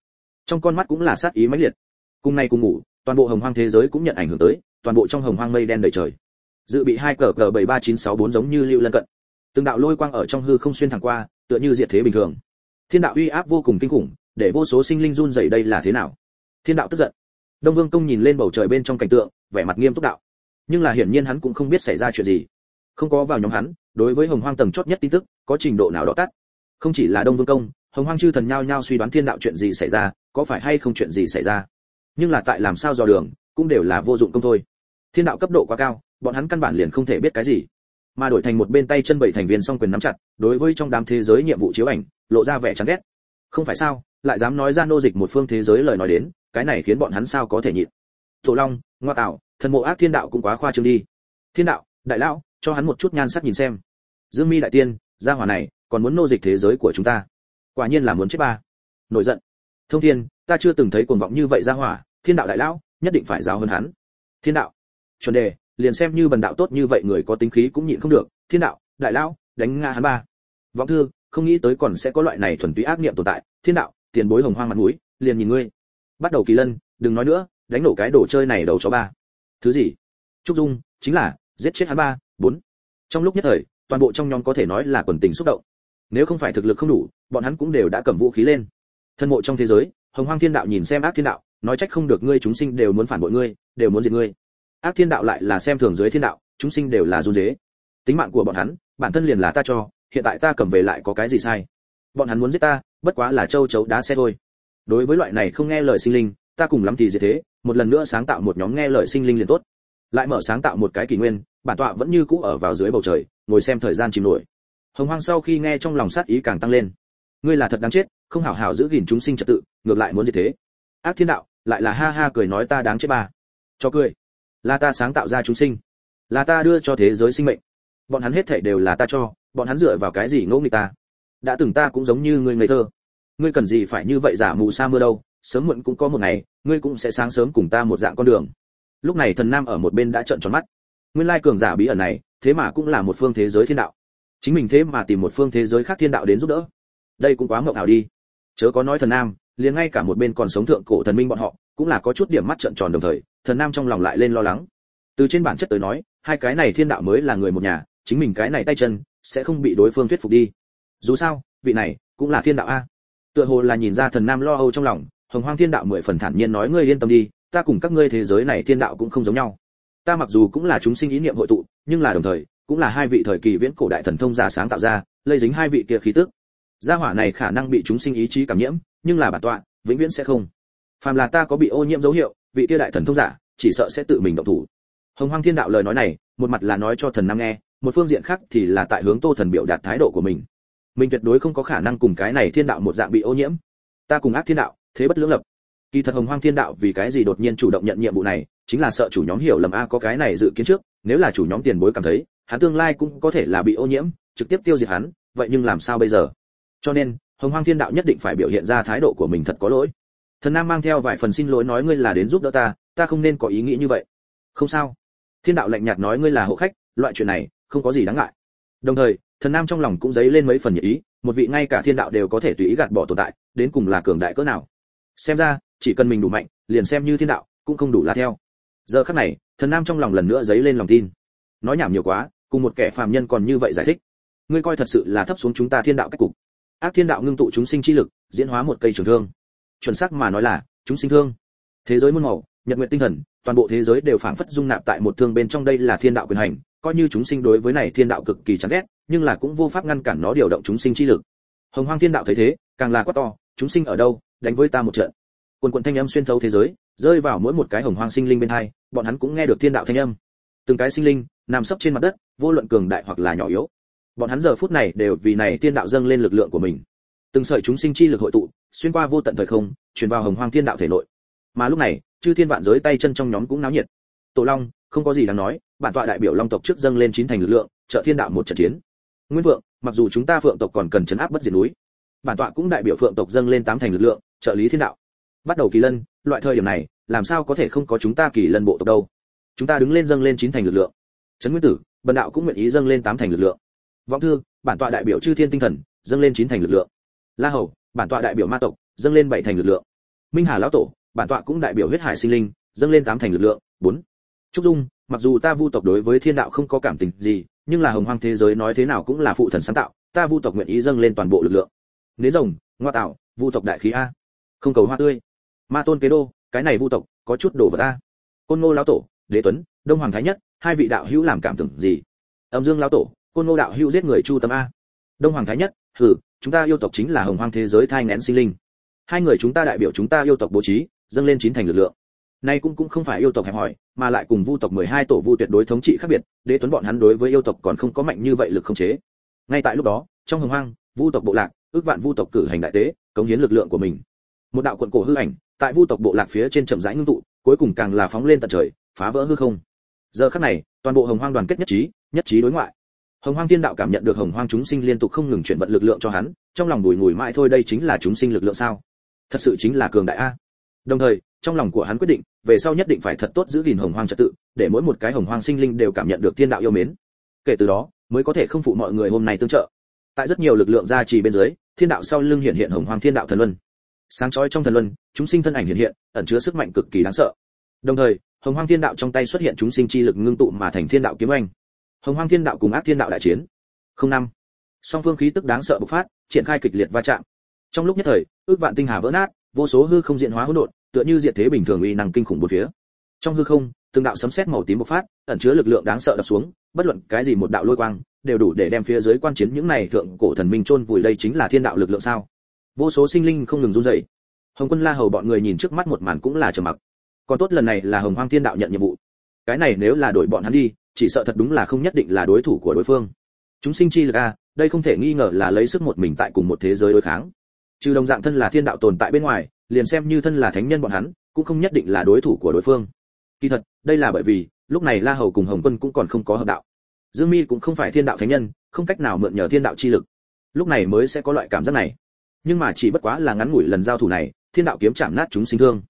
Trong con mắt cũng là sát ý mãnh liệt. Cùng ngày cùng ngủ, toàn bộ hồng hoang thế giới cũng nhận ảnh hưởng tới, toàn bộ trong hồng hoang mây đen đầy trời dự bị hai cờ cờ bảy ba chín sáu bốn giống như lưu lân cận. Từng đạo lôi quang ở trong hư không xuyên thẳng qua, tựa như diệt thế bình thường. Thiên đạo uy áp vô cùng kinh khủng, để vô số sinh linh run rẩy đây là thế nào? Thiên đạo tức giận. Đông vương công nhìn lên bầu trời bên trong cảnh tượng, vẻ mặt nghiêm túc đạo. Nhưng là hiển nhiên hắn cũng không biết xảy ra chuyện gì. Không có vào nhóm hắn, đối với hồng hoang tầng chót nhất tin tức, có trình độ nào đó tắt? Không chỉ là đông vương công, hồng hoang chư thần nhao nhao suy đoán thiên đạo chuyện gì xảy ra, có phải hay không chuyện gì xảy ra? Nhưng là tại làm sao dò đường, cũng đều là vô dụng công thôi. Thiên đạo cấp độ quá cao bọn hắn căn bản liền không thể biết cái gì. Mà đổi thành một bên tay chân bảy thành viên song quyền nắm chặt, đối với trong đám thế giới nhiệm vụ chiếu ảnh, lộ ra vẻ chán ghét. Không phải sao, lại dám nói ra nô dịch một phương thế giới lời nói đến, cái này khiến bọn hắn sao có thể nhịn. Tổ long, ngoa tạo thần mộ ác thiên đạo cũng quá khoa trương đi. Thiên đạo, đại lão, cho hắn một chút nhan sắc nhìn xem. Dương mi đại tiên, gia hỏa này, còn muốn nô dịch thế giới của chúng ta. Quả nhiên là muốn chết ba. Nổi giận. Thông thiên, ta chưa từng thấy cuồng vọng như vậy gia hỏa, thiên đạo đại lão, nhất định phải giáo hơn hắn. Thiên đạo, chuẩn đề liền xem như bần đạo tốt như vậy người có tính khí cũng nhịn không được, thiên đạo, đại lão, đánh nga hắn ba. Vọng thư, không nghĩ tới còn sẽ có loại này thuần túy ác niệm tồn tại, thiên đạo, tiền bối hồng hoang mặt mũi, liền nhìn ngươi. Bắt đầu kỳ lân, đừng nói nữa, đánh nổ cái đồ chơi này đầu chó ba. Thứ gì? Trúc dung, chính là, giết chết hắn ba, bốn. Trong lúc nhất thời, toàn bộ trong nhóm có thể nói là quần tình xúc động. Nếu không phải thực lực không đủ, bọn hắn cũng đều đã cầm vũ khí lên. Thân mộ trong thế giới, hồng hoang thiên đạo nhìn xem ác thiên đạo, nói trách không được ngươi chúng sinh đều muốn phản bội ngươi, đều muốn diệt ngươi ác thiên đạo lại là xem thường dưới thiên đạo, chúng sinh đều là run dế tính mạng của bọn hắn, bản thân liền là ta cho, hiện tại ta cầm về lại có cái gì sai? Bọn hắn muốn giết ta, bất quá là châu chấu đá xe thôi. Đối với loại này không nghe lời sinh linh, ta cùng lắm thì gì thế, một lần nữa sáng tạo một nhóm nghe lời sinh linh liền tốt. Lại mở sáng tạo một cái kỷ nguyên, bản tọa vẫn như cũ ở vào dưới bầu trời, ngồi xem thời gian chìm nổi. Hồng hoang sau khi nghe trong lòng sát ý càng tăng lên. Ngươi là thật đáng chết, không hảo hảo giữ gìn chúng sinh trật tự, ngược lại muốn gì thế. Ác thiên đạo, lại là ha ha cười nói ta đáng chết ba. Cho cười là ta sáng tạo ra chúng sinh, là ta đưa cho thế giới sinh mệnh. Bọn hắn hết thảy đều là ta cho, bọn hắn dựa vào cái gì ngỗ nghịch ta? Đã từng ta cũng giống như ngươi ngây thơ. Ngươi cần gì phải như vậy giả mù sa mưa đâu, sớm muộn cũng có một ngày, ngươi cũng sẽ sáng sớm cùng ta một dạng con đường. Lúc này thần nam ở một bên đã trợn tròn mắt. Nguyên lai cường giả bí ẩn này, thế mà cũng là một phương thế giới thiên đạo. Chính mình thế mà tìm một phương thế giới khác thiên đạo đến giúp đỡ. Đây cũng quá mộng ảo đi. Chớ có nói thần nam, liền ngay cả một bên còn sống thượng cổ thần minh bọn họ, cũng là có chút điểm mắt trợn tròn đồng thời thần nam trong lòng lại lên lo lắng. Từ trên bản chất tới nói, hai cái này thiên đạo mới là người một nhà, chính mình cái này tay chân, sẽ không bị đối phương thuyết phục đi. Dù sao, vị này, cũng là thiên đạo a. Tựa hồ là nhìn ra thần nam lo âu trong lòng, hồng hoang thiên đạo mười phần thản nhiên nói ngươi yên tâm đi, ta cùng các ngươi thế giới này thiên đạo cũng không giống nhau. Ta mặc dù cũng là chúng sinh ý niệm hội tụ, nhưng là đồng thời, cũng là hai vị thời kỳ viễn cổ đại thần thông giả sáng tạo ra, lây dính hai vị kia khí tức. Gia hỏa này khả năng bị chúng sinh ý chí cảm nhiễm, nhưng là bản tọa, vĩnh viễn sẽ không. Phàm là ta có bị ô nhiễm dấu hiệu vị kia đại thần thông giả, chỉ sợ sẽ tự mình động thủ. Hồng hoang thiên đạo lời nói này, một mặt là nói cho thần nam nghe, một phương diện khác thì là tại hướng tô thần biểu đạt thái độ của mình. Mình tuyệt đối không có khả năng cùng cái này thiên đạo một dạng bị ô nhiễm. Ta cùng ác thiên đạo, thế bất lưỡng lập. Kỳ thật hồng hoang thiên đạo vì cái gì đột nhiên chủ động nhận nhiệm vụ này, chính là sợ chủ nhóm hiểu lầm a có cái này dự kiến trước, nếu là chủ nhóm tiền bối cảm thấy, hắn tương lai cũng có thể là bị ô nhiễm, trực tiếp tiêu diệt hắn, vậy nhưng làm sao bây giờ? Cho nên, hồng hoang thiên đạo nhất định phải biểu hiện ra thái độ của mình thật có lỗi thần nam mang theo vài phần xin lỗi nói ngươi là đến giúp đỡ ta ta không nên có ý nghĩ như vậy. Không sao. Thiên đạo lạnh nhạt nói ngươi là hộ khách, loại chuyện này, không có gì đáng ngại. Đồng thời, thần nam trong lòng cũng dấy lên mấy phần nhị ý, một vị ngay cả thiên đạo đều có thể tùy ý gạt bỏ tồn tại, đến cùng là cường đại cỡ nào. Xem ra, chỉ cần mình đủ mạnh, liền xem như thiên đạo, cũng không đủ là theo. Giờ khắc này, thần nam trong lòng lần nữa dấy lên lòng tin. Nói nhảm nhiều quá, cùng một kẻ phàm nhân còn như vậy giải thích. Ngươi coi thật sự là thấp xuống chúng ta thiên đạo cách cục. Ác thiên đạo ngưng tụ chúng sinh chi lực, diễn hóa một cây trường thương chuẩn xác mà nói là, chúng sinh thương. Thế giới muôn màu, nhật nguyện tinh thần, toàn bộ thế giới đều phảng phất dung nạp tại một thương bên trong đây là thiên đạo quyền hành, coi như chúng sinh đối với này thiên đạo cực kỳ chán ghét, nhưng là cũng vô pháp ngăn cản nó điều động chúng sinh chi lực. Hồng hoang thiên đạo thấy thế, càng là quá to, chúng sinh ở đâu, đánh với ta một trận. Quần quần thanh âm xuyên thấu thế giới, rơi vào mỗi một cái hồng hoang sinh linh bên hai, bọn hắn cũng nghe được thiên đạo thanh âm. Từng cái sinh linh, nằm sấp trên mặt đất, vô luận cường đại hoặc là nhỏ yếu. Bọn hắn giờ phút này đều vì này thiên đạo dâng lên lực lượng của mình. Từng sợi chúng sinh chi lực hội tụ xuyên qua vô tận thời không, truyền vào hồng hoang thiên đạo thể nội. Mà lúc này, chư thiên vạn giới tay chân trong nhóm cũng náo nhiệt. Tổ long, không có gì đáng nói, bản tọa đại biểu long tộc trước dâng lên chín thành lực lượng, trợ thiên đạo một trận chiến. Nguyên vượng, mặc dù chúng ta phượng tộc còn cần chấn áp bất diệt núi, bản tọa cũng đại biểu phượng tộc dâng lên tám thành lực lượng, trợ lý thiên đạo. Bắt đầu kỳ lân, loại thời điểm này, làm sao có thể không có chúng ta kỳ lân bộ tộc đâu? Chúng ta đứng lên dâng lên chín thành lực lượng. Trấn nguyên tử, bần đạo cũng nguyện ý dâng lên tám thành lực lượng. Vọng thư, bản tọa đại biểu chư thiên tinh thần, dâng lên chín thành lực lượng. La hầu bản tọa đại biểu ma tộc, dâng lên bảy thành lực lượng. Minh hà lão tổ, bản tọa cũng đại biểu huyết hải sinh linh, dâng lên tám thành lực lượng. Bốn. Trúc dung, mặc dù ta vu tộc đối với thiên đạo không có cảm tình gì, nhưng là hồng hoang thế giới nói thế nào cũng là phụ thần sáng tạo, ta vu tộc nguyện ý dâng lên toàn bộ lực lượng. Nến rồng, ngoa tạo, vu tộc đại khí a. Không cầu hoa tươi. Ma tôn kế đô, cái này vu tộc có chút đồ vào ta côn ngô lão tổ, đế tuấn, đông hoàng thái nhất, hai vị đạo hữu làm cảm tưởng gì? Âm dương lão tổ, côn ngô đạo hữu giết người chu tâm a. Đông hoàng thái nhất, hừ chúng ta yêu tộc chính là hồng hoang thế giới thai nghén sinh linh. Hai người chúng ta đại biểu chúng ta yêu tộc bố trí, dâng lên chín thành lực lượng. Nay cũng cũng không phải yêu tộc hẹp hỏi mà lại cùng vu tộc 12 tổ vu tuyệt đối thống trị khác biệt, đế tuấn bọn hắn đối với yêu tộc còn không có mạnh như vậy lực không chế. Ngay tại lúc đó, trong hồng hoang, vu tộc bộ lạc, ước vạn vu tộc cử hành đại tế, cống hiến lực lượng của mình. Một đạo quận cổ hư ảnh, tại vu tộc bộ lạc phía trên chậm rãi ngưng tụ, cuối cùng càng là phóng lên tận trời, phá vỡ hư không. Giờ khắc này, toàn bộ hồng hoang đoàn kết nhất trí nhất trí đối ngoại hồng hoang thiên đạo cảm nhận được hồng hoang chúng sinh liên tục không ngừng chuyển vận lực lượng cho hắn, trong lòng đùi ngùi mãi thôi đây chính là chúng sinh lực lượng sao? Thật sự chính là cường đại a. Đồng thời, trong lòng của hắn quyết định, về sau nhất định phải thật tốt giữ gìn hồng hoang trật tự, để mỗi một cái hồng hoang sinh linh đều cảm nhận được thiên đạo yêu mến. Kể từ đó, mới có thể không phụ mọi người hôm nay tương trợ. Tại rất nhiều lực lượng gia trì bên dưới, thiên đạo sau lưng hiện hiện hồng hoang thiên đạo thần luân. Sáng chói trong thần luân, chúng sinh thân ảnh hiện hiện, ẩn chứa sức mạnh cực kỳ đáng sợ. Đồng thời, hồng hoang thiên đạo trong tay xuất hiện chúng sinh chi lực ngưng tụ mà thành thiên đạo kiếm anh hồng hoang thiên đạo cùng ác thiên đạo đại chiến. Không năm. Song phương khí tức đáng sợ bộc phát, triển khai kịch liệt va chạm. Trong lúc nhất thời, ước vạn tinh hà vỡ nát, vô số hư không diện hóa hỗn độn, tựa như diệt thế bình thường uy năng kinh khủng bốn phía. Trong hư không, từng đạo sấm sét màu tím bộc phát, ẩn chứa lực lượng đáng sợ đập xuống, bất luận cái gì một đạo lôi quang, đều đủ để đem phía dưới quan chiến những này thượng cổ thần minh chôn vùi đây chính là thiên đạo lực lượng sao? Vô số sinh linh không ngừng run rẩy. Hồng quân la hầu bọn người nhìn trước mắt một màn cũng là trầm mặc. Còn tốt lần này là hồng hoang thiên đạo nhận nhiệm vụ. Cái này nếu là đổi bọn hắn đi chỉ sợ thật đúng là không nhất định là đối thủ của đối phương. Chúng sinh chi lực a, đây không thể nghi ngờ là lấy sức một mình tại cùng một thế giới đối kháng. Trừ đồng dạng thân là thiên đạo tồn tại bên ngoài, liền xem như thân là thánh nhân bọn hắn, cũng không nhất định là đối thủ của đối phương. Kỳ thật, đây là bởi vì, lúc này la hầu cùng hồng quân cũng còn không có hợp đạo. Dương mi cũng không phải thiên đạo thánh nhân, không cách nào mượn nhờ thiên đạo chi lực. Lúc này mới sẽ có loại cảm giác này. Nhưng mà chỉ bất quá là ngắn ngủi lần giao thủ này, thiên đạo kiếm chạm nát chúng sinh thương.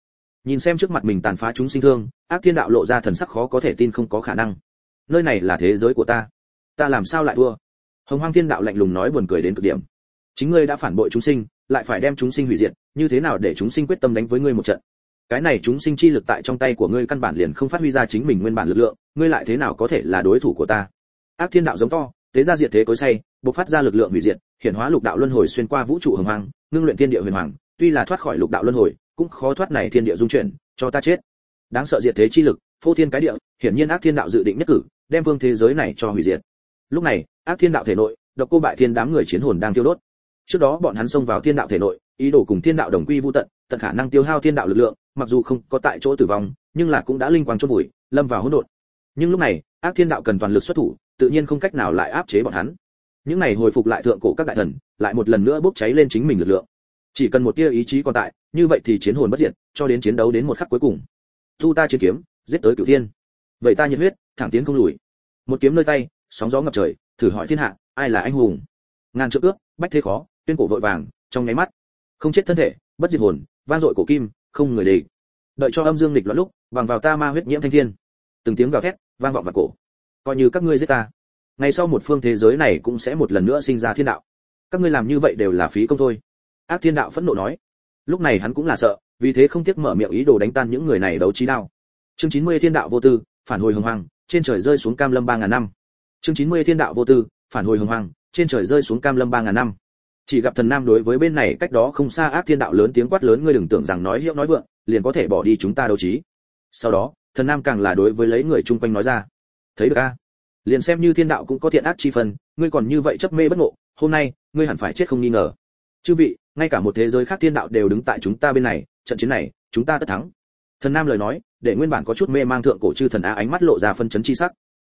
Nhìn xem trước mặt mình tàn phá chúng sinh thương, ác thiên đạo lộ ra thần sắc khó có thể tin không có khả năng nơi này là thế giới của ta. Ta làm sao lại thua? Hồng hoang thiên đạo lạnh lùng nói buồn cười đến cực điểm. Chính ngươi đã phản bội chúng sinh, lại phải đem chúng sinh hủy diệt, như thế nào để chúng sinh quyết tâm đánh với ngươi một trận? Cái này chúng sinh chi lực tại trong tay của ngươi căn bản liền không phát huy ra chính mình nguyên bản lực lượng, ngươi lại thế nào có thể là đối thủ của ta? Ác thiên đạo giống to, thế ra diệt thế cối say, bộc phát ra lực lượng hủy diệt, hiển hóa lục đạo luân hồi xuyên qua vũ trụ hồng hoàng ngưng luyện thiên địa huyền hoàng, tuy là thoát khỏi lục đạo luân hồi, cũng khó thoát này thiên địa dung chuyển, cho ta chết. Đáng sợ diệt thế chi lực, phô thiên cái địa, hiển nhiên ác thiên đạo dự định nhất cử đem vương thế giới này cho hủy diệt. Lúc này, ác thiên đạo thể nội, độc cô bại thiên đám người chiến hồn đang tiêu đốt. Trước đó bọn hắn xông vào thiên đạo thể nội, ý đồ cùng thiên đạo đồng quy vu tận tận khả năng tiêu hao thiên đạo lực lượng, mặc dù không có tại chỗ tử vong, nhưng là cũng đã linh quang chôn vùi, lâm vào hỗn độn. Nhưng lúc này, ác thiên đạo cần toàn lực xuất thủ, tự nhiên không cách nào lại áp chế bọn hắn. Những này hồi phục lại thượng cổ các đại thần, lại một lần nữa bốc cháy lên chính mình lực lượng. Chỉ cần một tia ý chí còn tại, như vậy thì chiến hồn bất diệt, cho đến chiến đấu đến một khắc cuối cùng. Thu ta chiến kiếm, giết tới cửu thiên. Vậy ta nhiệt huyết thẳng tiến không lùi. Một kiếm nơi tay, sóng gió ngập trời, thử hỏi thiên hạ, ai là anh hùng? Ngàn trượng ước, bách thế khó, tuyên cổ vội vàng, trong nháy mắt. Không chết thân thể, bất diệt hồn, vang dội cổ kim, không người địch. Đợi cho âm dương lịch loạn lúc, bằng vào ta ma huyết nhiễm thanh thiên. Từng tiếng gào thét, vang vọng vào cổ. Coi như các ngươi giết ta, ngày sau một phương thế giới này cũng sẽ một lần nữa sinh ra thiên đạo. Các ngươi làm như vậy đều là phí công thôi. Ác thiên đạo phẫn nộ nói. Lúc này hắn cũng là sợ, vì thế không tiếc mở miệng ý đồ đánh tan những người này đấu trí đạo chương 90 thiên đạo vô tư, phản hồi hồng hoàng trên trời rơi xuống cam lâm ba ngàn năm. Chương 90 thiên đạo vô tư, phản hồi hồng hoàng, trên trời rơi xuống cam lâm ba ngàn năm. Chỉ gặp thần nam đối với bên này cách đó không xa ác thiên đạo lớn tiếng quát lớn, ngươi đừng tưởng rằng nói hiệu nói vượng, liền có thể bỏ đi chúng ta đấu trí. Sau đó, thần nam càng là đối với lấy người chung quanh nói ra, thấy được a? Liền xem như thiên đạo cũng có thiện ác chi phần ngươi còn như vậy chấp mê bất ngộ, hôm nay, ngươi hẳn phải chết không nghi ngờ. Chư vị, ngay cả một thế giới khác thiên đạo đều đứng tại chúng ta bên này, trận chiến này, chúng ta tất thắng. Thần nam lời nói để nguyên bản có chút mê mang thượng cổ chư thần á ánh mắt lộ ra phân chấn chi sắc.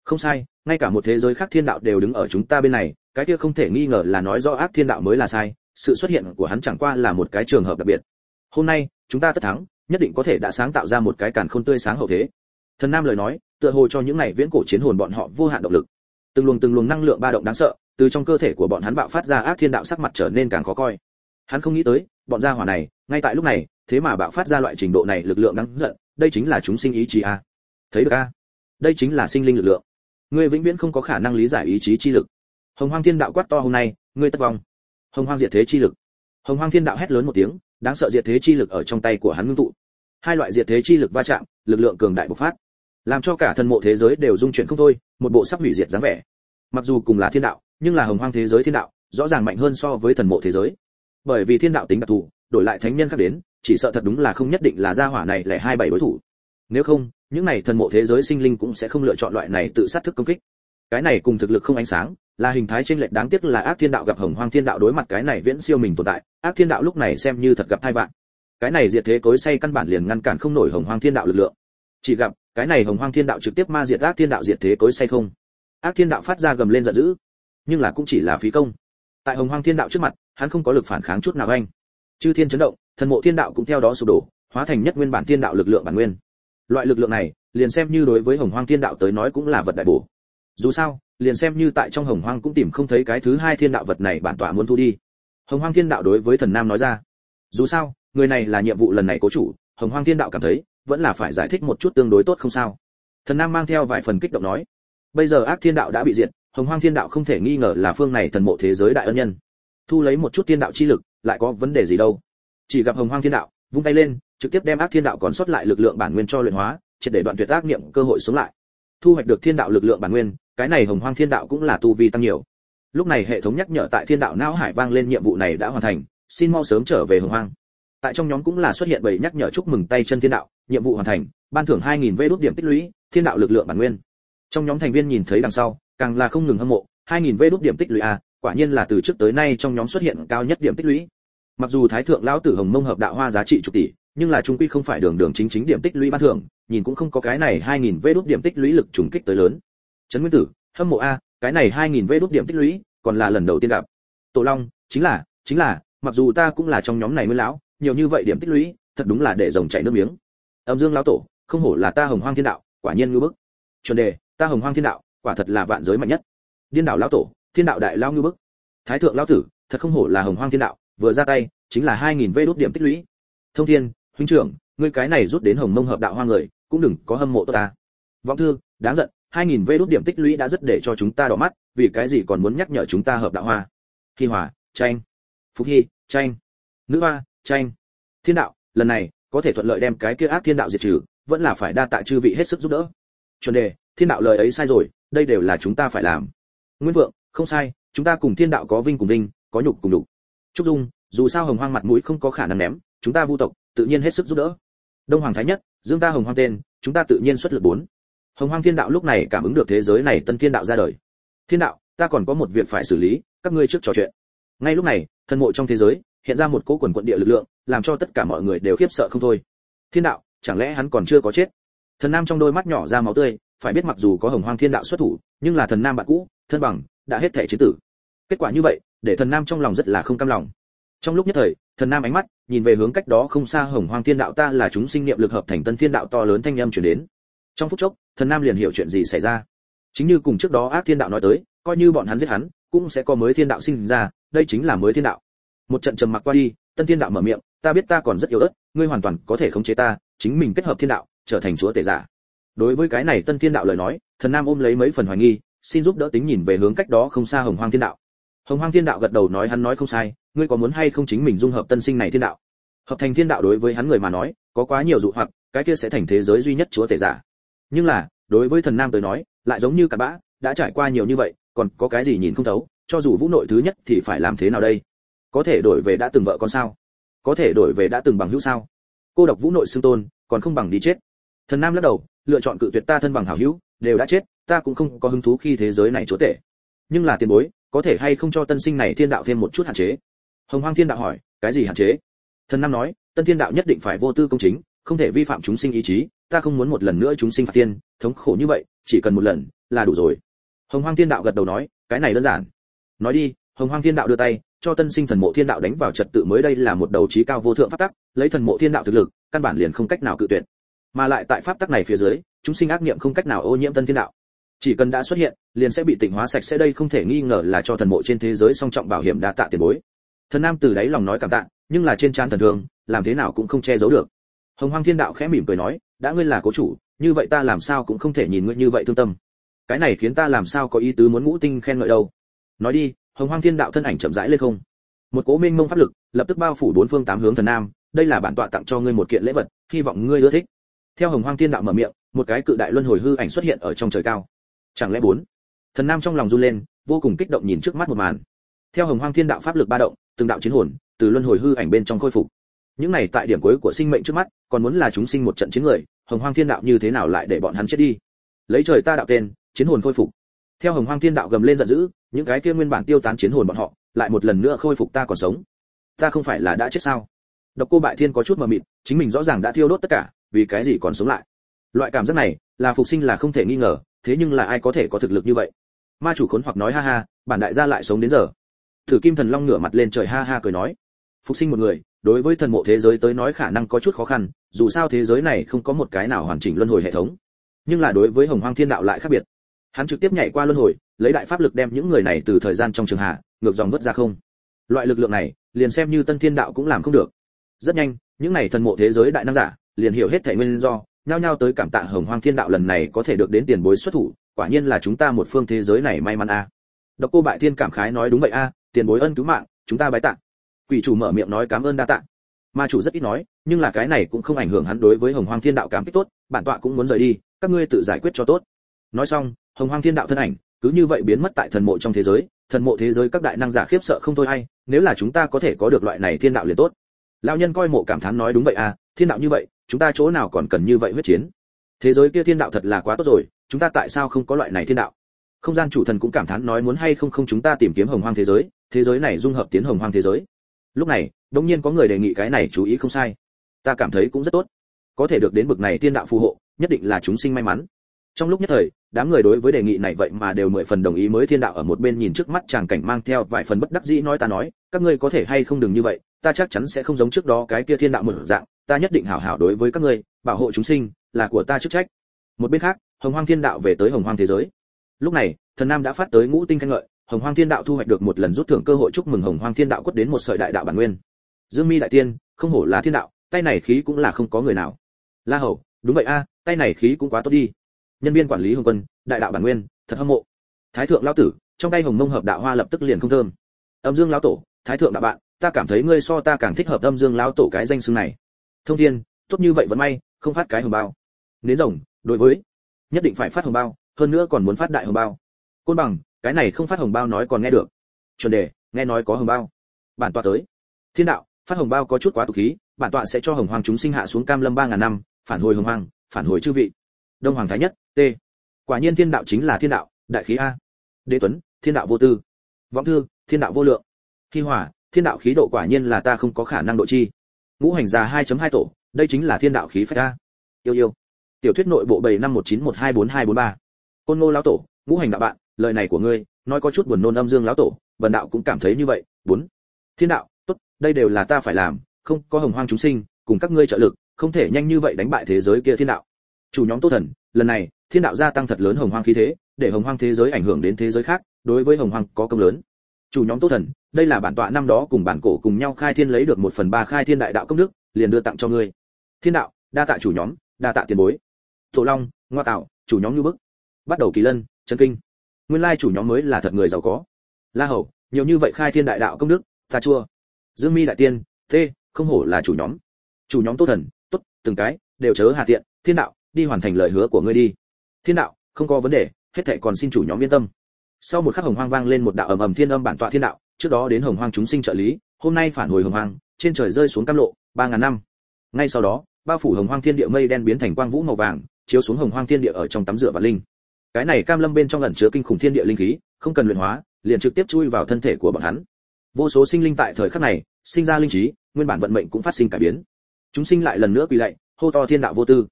Không sai, ngay cả một thế giới khác thiên đạo đều đứng ở chúng ta bên này, cái kia không thể nghi ngờ là nói rõ ác thiên đạo mới là sai, sự xuất hiện của hắn chẳng qua là một cái trường hợp đặc biệt. Hôm nay, chúng ta tất thắng, nhất định có thể đã sáng tạo ra một cái càn khôn tươi sáng hậu thế. Thần nam lời nói, tựa hồ cho những này viễn cổ chiến hồn bọn họ vô hạn động lực. Từng luồng từng luồng năng lượng ba động đáng sợ, từ trong cơ thể của bọn hắn bạo phát ra ác thiên đạo sắc mặt trở nên càng khó coi. Hắn không nghĩ tới, bọn gia hỏa này, ngay tại lúc này, thế mà bạo phát ra loại trình độ này lực lượng đáng giận đây chính là chúng sinh ý chí a. Thấy được a? Đây chính là sinh linh lực lượng. Ngươi vĩnh viễn không có khả năng lý giải ý chí chi lực. Hồng hoang thiên đạo quát to hôm nay, ngươi tất vong. Hồng hoang diệt thế chi lực. Hồng hoang thiên đạo hét lớn một tiếng, đáng sợ diệt thế chi lực ở trong tay của hắn ngưng tụ. Hai loại diệt thế chi lực va chạm, lực lượng cường đại bộc phát. Làm cho cả thần mộ thế giới đều dung chuyển không thôi, một bộ sắp hủy diệt dáng vẻ. Mặc dù cùng là thiên đạo, nhưng là hồng hoang thế giới thiên đạo, rõ ràng mạnh hơn so với thần mộ thế giới. Bởi vì thiên đạo tính đặc thù, đổi lại thánh nhân khác đến chỉ sợ thật đúng là không nhất định là gia hỏa này lại hai bảy đối thủ. Nếu không, những này thần mộ thế giới sinh linh cũng sẽ không lựa chọn loại này tự sát thức công kích. Cái này cùng thực lực không ánh sáng, là hình thái trên lệch đáng tiếc là ác thiên đạo gặp hồng hoang thiên đạo đối mặt cái này viễn siêu mình tồn tại, ác thiên đạo lúc này xem như thật gặp thai vạn. Cái này diệt thế cối say căn bản liền ngăn cản không nổi hồng hoang thiên đạo lực lượng. Chỉ gặp, cái này hồng hoang thiên đạo trực tiếp ma diệt ác thiên đạo diệt thế cối say không. Ác thiên đạo phát ra gầm lên giận dữ, nhưng là cũng chỉ là phí công. Tại hồng hoang thiên đạo trước mặt, hắn không có lực phản kháng chút nào anh. Chư thiên chấn động thần mộ thiên đạo cũng theo đó sụp đổ, hóa thành nhất nguyên bản thiên đạo lực lượng bản nguyên. Loại lực lượng này, liền xem như đối với hồng hoang thiên đạo tới nói cũng là vật đại bổ. Dù sao, liền xem như tại trong hồng hoang cũng tìm không thấy cái thứ hai thiên đạo vật này bản tọa muốn thu đi. Hồng hoang thiên đạo đối với thần nam nói ra. Dù sao, người này là nhiệm vụ lần này cố chủ, hồng hoang thiên đạo cảm thấy, vẫn là phải giải thích một chút tương đối tốt không sao. Thần nam mang theo vài phần kích động nói. Bây giờ ác thiên đạo đã bị diệt, hồng hoang thiên đạo không thể nghi ngờ là phương này thần mộ thế giới đại ân nhân. Thu lấy một chút thiên đạo chi lực, lại có vấn đề gì đâu? Chỉ gặp hồng hoang thiên đạo, vung tay lên, trực tiếp đem ác thiên đạo còn sót lại lực lượng bản nguyên cho luyện hóa, triệt để đoạn tuyệt ác niệm, cơ hội sống lại. Thu hoạch được thiên đạo lực lượng bản nguyên, cái này hồng hoang thiên đạo cũng là tu vi tăng nhiều. Lúc này hệ thống nhắc nhở tại thiên đạo não hải vang lên nhiệm vụ này đã hoàn thành, xin mau sớm trở về hồng hoang. Tại trong nhóm cũng là xuất hiện bảy nhắc nhở chúc mừng tay chân thiên đạo, nhiệm vụ hoàn thành, ban thưởng 2.000 vê đốt điểm tích lũy, thiên đạo lực lượng bản nguyên. Trong nhóm thành viên nhìn thấy đằng sau, càng là không ngừng hâm mộ 2.000 vê đốt điểm tích lũy a quả nhiên là từ trước tới nay trong nhóm xuất hiện cao nhất điểm tích lũy mặc dù thái thượng lão tử hồng mông hợp đạo hoa giá trị chục tỷ, nhưng là trung quy không phải đường đường chính chính điểm tích lũy ban thưởng, nhìn cũng không có cái này 2.000 vê đốt điểm tích lũy lực trùng kích tới lớn. Trấn nguyên tử, hâm mộ a, cái này 2.000 vê đốt điểm tích lũy, còn là lần đầu tiên gặp. Tổ long, chính là chính là, mặc dù ta cũng là trong nhóm này mới lão, nhiều như vậy điểm tích lũy, thật đúng là để rồng chảy nước miếng. Âm dương lão tổ, không hổ là ta hồng hoang thiên đạo, quả nhiên ngưu bức. Chuẩn đề, ta hồng hoang thiên đạo, quả thật là vạn giới mạnh nhất. Điên đảo lão tổ, thiên đạo đại lao ngưu bức. Thái thượng lão tử, thật không hổ là hồng hoang thiên đạo vừa ra tay, chính là hai nghìn vê đốt điểm tích lũy. Thông thiên, huynh trưởng, ngươi cái này rút đến hồng mông hợp đạo hoa người, cũng đừng có hâm mộ ta. Vọng thư, đáng giận, hai nghìn vê đốt điểm tích lũy đã rất để cho chúng ta đỏ mắt, vì cái gì còn muốn nhắc nhở chúng ta hợp đạo hoa? Hi hòa tranh phúc hy tranh nữ hoa tranh thiên đạo, lần này, có thể thuận lợi đem cái kia ác thiên đạo diệt trừ, vẫn là phải đa tạ chư vị hết sức giúp đỡ. Chuẩn đề, thiên đạo lời ấy sai rồi, đây đều là chúng ta phải làm. Nguyễn vượng, không sai, chúng ta cùng thiên đạo có vinh cùng vinh, có nhục cùng nhục trúc dung, dù sao hồng hoang mặt mũi không có khả năng ném, chúng ta vu tộc, tự nhiên hết sức giúp đỡ. Đông hoàng thái nhất, dương ta hồng hoang tên, chúng ta tự nhiên xuất lực bốn. Hồng hoang thiên đạo lúc này cảm ứng được thế giới này tân thiên đạo ra đời. Thiên đạo, ta còn có một việc phải xử lý, các ngươi trước trò chuyện. Ngay lúc này thân mộ trong thế giới, hiện ra một cỗ quần quận địa lực lượng, làm cho tất cả mọi người đều khiếp sợ không thôi. Thiên đạo, chẳng lẽ hắn còn chưa có chết? Thần nam trong đôi mắt nhỏ ra máu tươi, phải biết mặc dù có hồng hoang thiên đạo xuất thủ, nhưng là thần nam bạn cũ, thân bằng, đã hết thể chiến tử. Kết quả như vậy để thần nam trong lòng rất là không cam lòng. Trong lúc nhất thời, thần nam ánh mắt nhìn về hướng cách đó không xa hồng hoang thiên đạo ta là chúng sinh niệm lực hợp thành tân thiên đạo to lớn thanh âm truyền đến. Trong phút chốc, thần nam liền hiểu chuyện gì xảy ra. Chính như cùng trước đó ác thiên đạo nói tới, coi như bọn hắn giết hắn, cũng sẽ có mới thiên đạo sinh ra, đây chính là mới thiên đạo. Một trận trầm mặc qua đi, tân thiên đạo mở miệng, ta biết ta còn rất yếu ớt, ngươi hoàn toàn có thể khống chế ta, chính mình kết hợp thiên đạo, trở thành chúa tể giả. Đối với cái này tân thiên đạo lời nói, thần nam ôm lấy mấy phần hoài nghi, xin giúp đỡ tính nhìn về hướng cách đó không xa hồng hoang thiên đạo hồng hoang thiên đạo gật đầu nói hắn nói không sai, ngươi có muốn hay không chính mình dung hợp tân sinh này thiên đạo? Hợp thành thiên đạo đối với hắn người mà nói, có quá nhiều dụ hoặc, cái kia sẽ thành thế giới duy nhất chúa tể giả. Nhưng là, đối với thần nam tới nói, lại giống như cặn bã, đã trải qua nhiều như vậy, còn có cái gì nhìn không thấu, cho dù vũ nội thứ nhất thì phải làm thế nào đây? Có thể đổi về đã từng vợ con sao? Có thể đổi về đã từng bằng hữu sao? Cô độc vũ nội xưng tôn, còn không bằng đi chết. Thần nam lắc đầu, lựa chọn cự tuyệt ta thân bằng hảo hữu, đều đã chết, ta cũng không có hứng thú khi thế giới này chúa tể. Nhưng là tiền bối có thể hay không cho tân sinh này thiên đạo thêm một chút hạn chế? Hồng hoang thiên đạo hỏi, cái gì hạn chế? Thần nam nói, tân thiên đạo nhất định phải vô tư công chính, không thể vi phạm chúng sinh ý chí, ta không muốn một lần nữa chúng sinh phạt tiên, thống khổ như vậy, chỉ cần một lần là đủ rồi. Hồng hoang thiên đạo gật đầu nói, cái này đơn giản. Nói đi, hồng hoang thiên đạo đưa tay, cho tân sinh thần mộ thiên đạo đánh vào trật tự mới đây là một đầu trí cao vô thượng pháp tắc, lấy thần mộ thiên đạo thực lực, căn bản liền không cách nào cự tuyệt. Mà lại tại pháp tắc này phía dưới, chúng sinh ác niệm không cách nào ô nhiễm tân thiên đạo chỉ cần đã xuất hiện, liền sẽ bị tịnh hóa sạch sẽ đây không thể nghi ngờ là cho thần mộ trên thế giới song trọng bảo hiểm đa tạ tiền bối. Thần nam từ đáy lòng nói cảm tạ, nhưng là trên trán thần thường làm thế nào cũng không che giấu được. Hồng hoang thiên đạo khẽ mỉm cười nói, đã ngươi là cố chủ, như vậy ta làm sao cũng không thể nhìn ngươi như vậy thương tâm. Cái này khiến ta làm sao có ý tứ muốn ngũ tinh khen ngợi đâu. Nói đi, hồng hoang thiên đạo thân ảnh chậm rãi lên không. Một cố minh mông pháp lực, lập tức bao phủ bốn phương tám hướng thần nam, đây là bản tọa tặng cho ngươi một kiện lễ vật, hy vọng ngươi ưa thích. Theo hồng hoang thiên đạo mở miệng, một cái cự đại luân hồi hư ảnh xuất hiện ở trong trời cao chẳng lẽ bốn? Thần nam trong lòng run lên, vô cùng kích động nhìn trước mắt một màn. Theo hồng hoang thiên đạo pháp lực ba động, từng đạo chiến hồn từ luân hồi hư ảnh bên trong khôi phục. Những này tại điểm cuối của sinh mệnh trước mắt, còn muốn là chúng sinh một trận chiến người, hồng hoang thiên đạo như thế nào lại để bọn hắn chết đi? Lấy trời ta đạo tên, chiến hồn khôi phục. Theo hồng hoang thiên đạo gầm lên giận dữ, những cái kia nguyên bản tiêu tán chiến hồn bọn họ, lại một lần nữa khôi phục ta còn sống. Ta không phải là đã chết sao? Độc cô bại thiên có chút mờ mịt, chính mình rõ ràng đã thiêu đốt tất cả, vì cái gì còn sống lại? Loại cảm giác này, là phục sinh là không thể nghi ngờ thế nhưng là ai có thể có thực lực như vậy? Ma chủ khốn hoặc nói ha ha, bản đại gia lại sống đến giờ. Thử kim thần long ngửa mặt lên trời ha ha cười nói. Phục sinh một người, đối với thần mộ thế giới tới nói khả năng có chút khó khăn, dù sao thế giới này không có một cái nào hoàn chỉnh luân hồi hệ thống. Nhưng là đối với hồng hoang thiên đạo lại khác biệt. Hắn trực tiếp nhảy qua luân hồi, lấy đại pháp lực đem những người này từ thời gian trong trường hạ, ngược dòng vứt ra không. Loại lực lượng này, liền xem như tân thiên đạo cũng làm không được. Rất nhanh, những này thần mộ thế giới đại năng giả, liền hiểu hết thể nguyên do nhao nhao tới cảm tạ hồng hoang thiên đạo lần này có thể được đến tiền bối xuất thủ, quả nhiên là chúng ta một phương thế giới này may mắn a. Độc cô bại thiên cảm khái nói đúng vậy a, tiền bối ân cứu mạng, chúng ta bái tạ. Quỷ chủ mở miệng nói cảm ơn đa tạ. Ma chủ rất ít nói, nhưng là cái này cũng không ảnh hưởng hắn đối với hồng hoang thiên đạo cảm kích tốt, bản tọa cũng muốn rời đi, các ngươi tự giải quyết cho tốt. Nói xong, hồng hoang thiên đạo thân ảnh, cứ như vậy biến mất tại thần mộ trong thế giới, thần mộ thế giới các đại năng giả khiếp sợ không thôi hay nếu là chúng ta có thể có được loại này thiên đạo liền tốt. Lão nhân coi mộ cảm thán nói đúng vậy à thiên đạo như vậy chúng ta chỗ nào còn cần như vậy huyết chiến? Thế giới kia thiên đạo thật là quá tốt rồi, chúng ta tại sao không có loại này thiên đạo? Không gian chủ thần cũng cảm thán nói muốn hay không không chúng ta tìm kiếm hồng hoang thế giới thế giới này dung hợp tiến hồng hoang thế giới. Lúc này, đống nhiên có người đề nghị cái này chú ý không sai. Ta cảm thấy cũng rất tốt. Có thể được đến bực này thiên đạo phù hộ, nhất định là chúng sinh may mắn. Trong lúc nhất thời, đám người đối với đề nghị này vậy mà đều mười phần đồng ý mới thiên đạo ở một bên nhìn trước mắt chàng cảnh mang theo vài phần bất đắc dĩ nói ta nói, các ngươi có thể hay không đừng như vậy, ta chắc chắn sẽ không giống trước đó cái kia thiên đạo mở dạng ta nhất định hảo hảo đối với các ngươi, bảo hộ chúng sinh, là của ta chức trách. Một bên khác, hồng hoang thiên đạo về tới hồng hoang thế giới. Lúc này, thần nam đã phát tới ngũ tinh khen ngợi, hồng hoang thiên đạo thu hoạch được một lần rút thưởng cơ hội chúc mừng hồng hoang thiên đạo quất đến một sợi đại đạo bản nguyên. Dương mi đại tiên, không hổ là thiên đạo, tay này khí cũng là không có người nào. La hầu, đúng vậy a, tay này khí cũng quá tốt đi. Nhân viên quản lý hồng quân, đại đạo bản nguyên, thật hâm mộ. Thái thượng lão tử, trong tay hồng mông hợp đạo hoa lập tức liền không thơm. Âm dương lão tổ, thái thượng đạo bạn, ta cảm thấy ngươi so ta càng thích hợp âm dương lão tổ cái danh xưng này thông thiên, tốt như vậy vẫn may, không phát cái hồng bao. Nến rồng, đối với, nhất định phải phát hồng bao, hơn nữa còn muốn phát đại hồng bao. Côn bằng, cái này không phát hồng bao nói còn nghe được. Chuẩn đề, nghe nói có hồng bao. Bản tọa tới. Thiên đạo, phát hồng bao có chút quá tục khí, bản tọa sẽ cho hồng hoàng chúng sinh hạ xuống cam lâm ba ngàn năm, phản hồi hồng hoàng phản hồi chư vị. Đông hoàng thái nhất, t. Quả nhiên thiên đạo chính là thiên đạo, đại khí a. Đế tuấn, thiên đạo vô tư. Vọng thư, thiên đạo vô lượng. Khi hỏa thiên đạo khí độ quả nhiên là ta không có khả năng độ chi ngũ hành già 2.2 tổ, đây chính là thiên đạo khí phách a. Yêu yêu. Tiểu thuyết nội bộ bảy năm một chín một hai bốn hai bốn ba. Côn ngô lão tổ, ngũ hành đạo bạn, lời này của ngươi, nói có chút buồn nôn âm dương lão tổ, bần đạo cũng cảm thấy như vậy. Bốn. Thiên đạo, tốt, đây đều là ta phải làm, không, có hồng hoang chúng sinh, cùng các ngươi trợ lực, không thể nhanh như vậy đánh bại thế giới kia thiên đạo. Chủ nhóm tô thần, lần này, thiên đạo gia tăng thật lớn hồng hoang khí thế, để hồng hoang thế giới ảnh hưởng đến thế giới khác, đối với hồng hoang có công lớn chủ nhóm tô thần, đây là bản tọa năm đó cùng bản cổ cùng nhau khai thiên lấy được một phần ba khai thiên đại đạo công đức, liền đưa tặng cho ngươi. Thiên đạo, đa tạ chủ nhóm, đa tạ tiền bối. Tổ long, ngoa tạo, chủ nhóm như bức. Bắt đầu kỳ lân, chân kinh. Nguyên lai chủ nhóm mới là thật người giàu có. La hầu, nhiều như vậy khai thiên đại đạo công đức, ta chua. Dương mi đại tiên thế không hổ là chủ nhóm. Chủ nhóm tô thần, tốt, từng cái, đều chớ hà tiện, thiên đạo, đi hoàn thành lời hứa của ngươi đi. Thiên đạo, không có vấn đề, hết thảy còn xin chủ nhóm yên tâm sau một khắc hồng hoang vang lên một đạo ầm ầm thiên âm bản tọa thiên đạo, trước đó đến hồng hoang chúng sinh trợ lý, hôm nay phản hồi hồng hoang, trên trời rơi xuống cam lộ, ba ngàn năm. Ngay sau đó, bao phủ hồng hoang thiên địa mây đen biến thành quang vũ màu vàng, chiếu xuống hồng hoang thiên địa ở trong tắm rửa và linh. Cái này cam lâm bên trong ẩn chứa kinh khủng thiên địa linh khí, không cần luyện hóa, liền trực tiếp chui vào thân thể của bọn hắn. Vô số sinh linh tại thời khắc này, sinh ra linh trí, nguyên bản vận mệnh cũng phát sinh cải biến. Chúng sinh lại lần nữa quỳ lạy, hô to thiên đạo vô tư.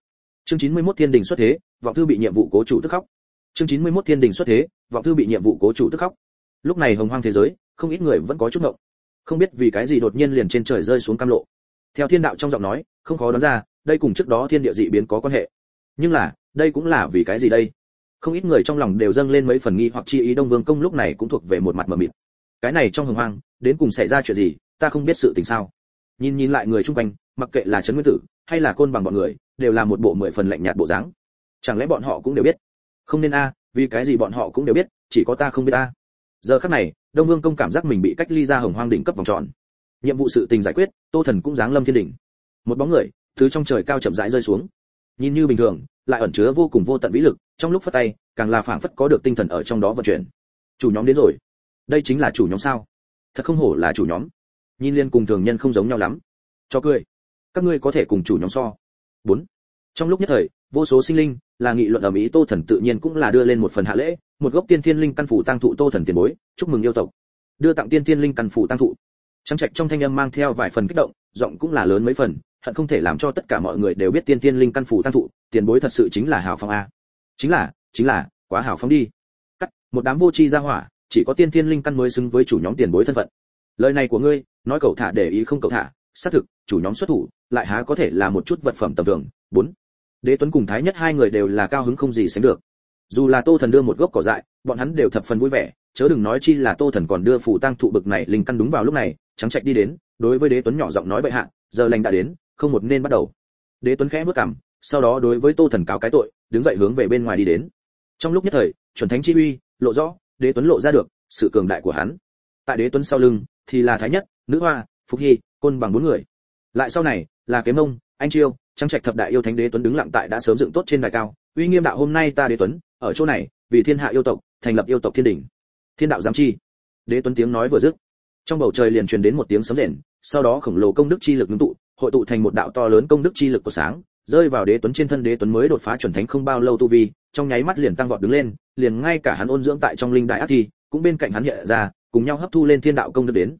Chương 91 thiên đình xuất thế, vọng thư bị nhiệm vụ cố chủ tức khóc chương 91 thiên đình xuất thế, vọng thư bị nhiệm vụ cố chủ tức khóc. Lúc này hồng hoang thế giới, không ít người vẫn có chút ngộng. Không biết vì cái gì đột nhiên liền trên trời rơi xuống cam lộ. Theo thiên đạo trong giọng nói, không khó đoán ra, đây cùng trước đó thiên địa dị biến có quan hệ. Nhưng là, đây cũng là vì cái gì đây? Không ít người trong lòng đều dâng lên mấy phần nghi hoặc chi ý đông vương công lúc này cũng thuộc về một mặt mờ mịt. Cái này trong hồng hoang, đến cùng xảy ra chuyện gì, ta không biết sự tình sao. Nhìn nhìn lại người chung quanh, mặc kệ là trấn nguyên tử, hay là côn bằng bọn người, đều là một bộ mười phần lạnh nhạt bộ dáng. Chẳng lẽ bọn họ cũng đều biết? Không nên a, vì cái gì bọn họ cũng đều biết, chỉ có ta không biết ta giờ khắc này, đông vương công cảm giác mình bị cách ly ra hồng hoang đỉnh cấp vòng tròn. Nhiệm vụ sự tình giải quyết, tô thần cũng giáng lâm thiên đỉnh. Một bóng người, thứ trong trời cao chậm rãi rơi xuống. Nhìn như bình thường, lại ẩn chứa vô cùng vô tận vĩ lực, trong lúc phất tay, càng là phảng phất có được tinh thần ở trong đó vận chuyển. Chủ nhóm đến rồi. Đây chính là chủ nhóm sao? Thật không hổ là chủ nhóm. Nhìn liên cùng thường nhân không giống nhau lắm. Cho cười. Các ngươi có thể cùng chủ nhóm so. Bốn. Trong lúc nhất thời, vô số sinh linh là nghị luận ở mỹ tô thần tự nhiên cũng là đưa lên một phần hạ lễ, một gốc tiên thiên linh căn phủ tăng thụ tô thần tiền bối, chúc mừng yêu tộc. Đưa tặng tiên thiên linh căn phủ tăng thụ. Trắng trạch trong thanh âm mang theo vài phần kích động, giọng cũng là lớn mấy phần, hận không thể làm cho tất cả mọi người đều biết tiên thiên linh căn phủ tăng thụ, tiền bối thật sự chính là hào phong a. Chính là chính là, quá hào phong đi. Cắt, một đám vô tri ra hỏa, chỉ có tiên thiên linh căn mới xứng với chủ nhóm tiền bối thân phận. Lời này của ngươi, nói cậu thả để ý không cậu thả, xác thực, chủ nhóm xuất thủ, lại há có thể là một chút vật phẩm tầm thường. Bốn đế tuấn cùng thái nhất hai người đều là cao hứng không gì sánh được. Dù là tô thần đưa một gốc cỏ dại, bọn hắn đều thập phần vui vẻ, chớ đừng nói chi là tô thần còn đưa phủ tăng thụ bực này linh căn đúng vào lúc này, trắng trạch đi đến, đối với đế tuấn nhỏ giọng nói bệ hạ, giờ lành đã đến, không một nên bắt đầu. Đế tuấn khẽ bước cằm, sau đó đối với tô thần cáo cái tội, đứng dậy hướng về bên ngoài đi đến. Trong lúc nhất thời, chuẩn thánh chi uy, lộ rõ, đế tuấn lộ ra được, sự cường đại của hắn. Tại đế tuấn sau lưng, thì là thái nhất, nữ hoa, phục hy, côn bằng bốn người. Lại sau này, là kế mông, anh chiêu Trang trạch thập đại yêu thánh đế tuấn đứng lặng tại đã sớm dựng tốt trên đài cao, uy nghiêm đạo, hôm nay ta đế tuấn, ở chỗ này, vì thiên hạ yêu tộc, thành lập yêu tộc thiên đỉnh thiên đạo giám chi. Đế tuấn tiếng nói vừa dứt, trong bầu trời liền truyền đến một tiếng sấm rền, sau đó khổng lồ công đức chi lực ngưng tụ, hội tụ thành một đạo to lớn công đức chi lực của sáng, rơi vào đế tuấn trên thân đế tuấn mới đột phá chuẩn thánh không bao lâu tu vi, trong nháy mắt liền tăng vọt đứng lên, liền ngay cả hắn ôn dưỡng tại trong linh đại ác thi, cũng bên cạnh hắn hiện ra, cùng nhau hấp thu lên thiên đạo công đức đến.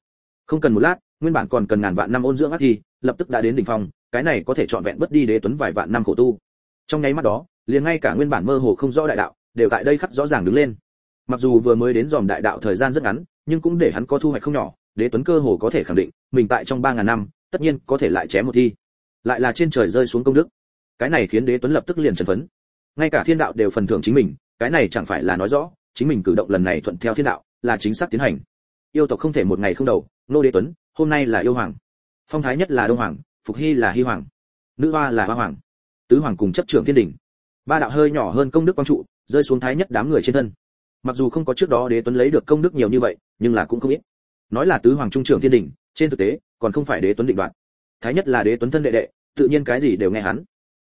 Không cần một lát, nguyên bản còn cần ngàn vạn năm ôn dưỡng ác thi, lập tức đã đến đỉnh phong cái này có thể trọn vẹn bất đi đế tuấn vài vạn năm khổ tu. Trong nháy mắt đó, liền ngay cả nguyên bản mơ hồ không rõ đại đạo, đều tại đây khắc rõ ràng đứng lên. Mặc dù vừa mới đến dòm đại đạo thời gian rất ngắn, nhưng cũng để hắn có thu hoạch không nhỏ, đế tuấn cơ hồ có thể khẳng định, mình tại trong ba ngàn năm, tất nhiên có thể lại chém một thi. Lại là trên trời rơi xuống công đức. Cái này khiến đế tuấn lập tức liền trần phấn. Ngay cả thiên đạo đều phần thưởng chính mình, cái này chẳng phải là nói rõ, chính mình cử động lần này thuận theo thiên đạo, là chính xác tiến hành. Yêu tộc không thể một ngày không đầu, nô đế tuấn, hôm nay là yêu hoàng. Phong thái nhất là đông hoàng phục hy là hy hoàng nữ hoa là hoa hoàng tứ hoàng cùng chấp trưởng thiên đình. ba đạo hơi nhỏ hơn công đức quang trụ rơi xuống thái nhất đám người trên thân. Mặc dù không có trước đó đế tuấn lấy được công đức nhiều như vậy nhưng là cũng không ít. Nói là tứ hoàng trung trưởng thiên đình, trên thực tế còn không phải đế tuấn định đoạt. Thái nhất là đế tuấn thân đệ đệ tự nhiên cái gì đều nghe hắn.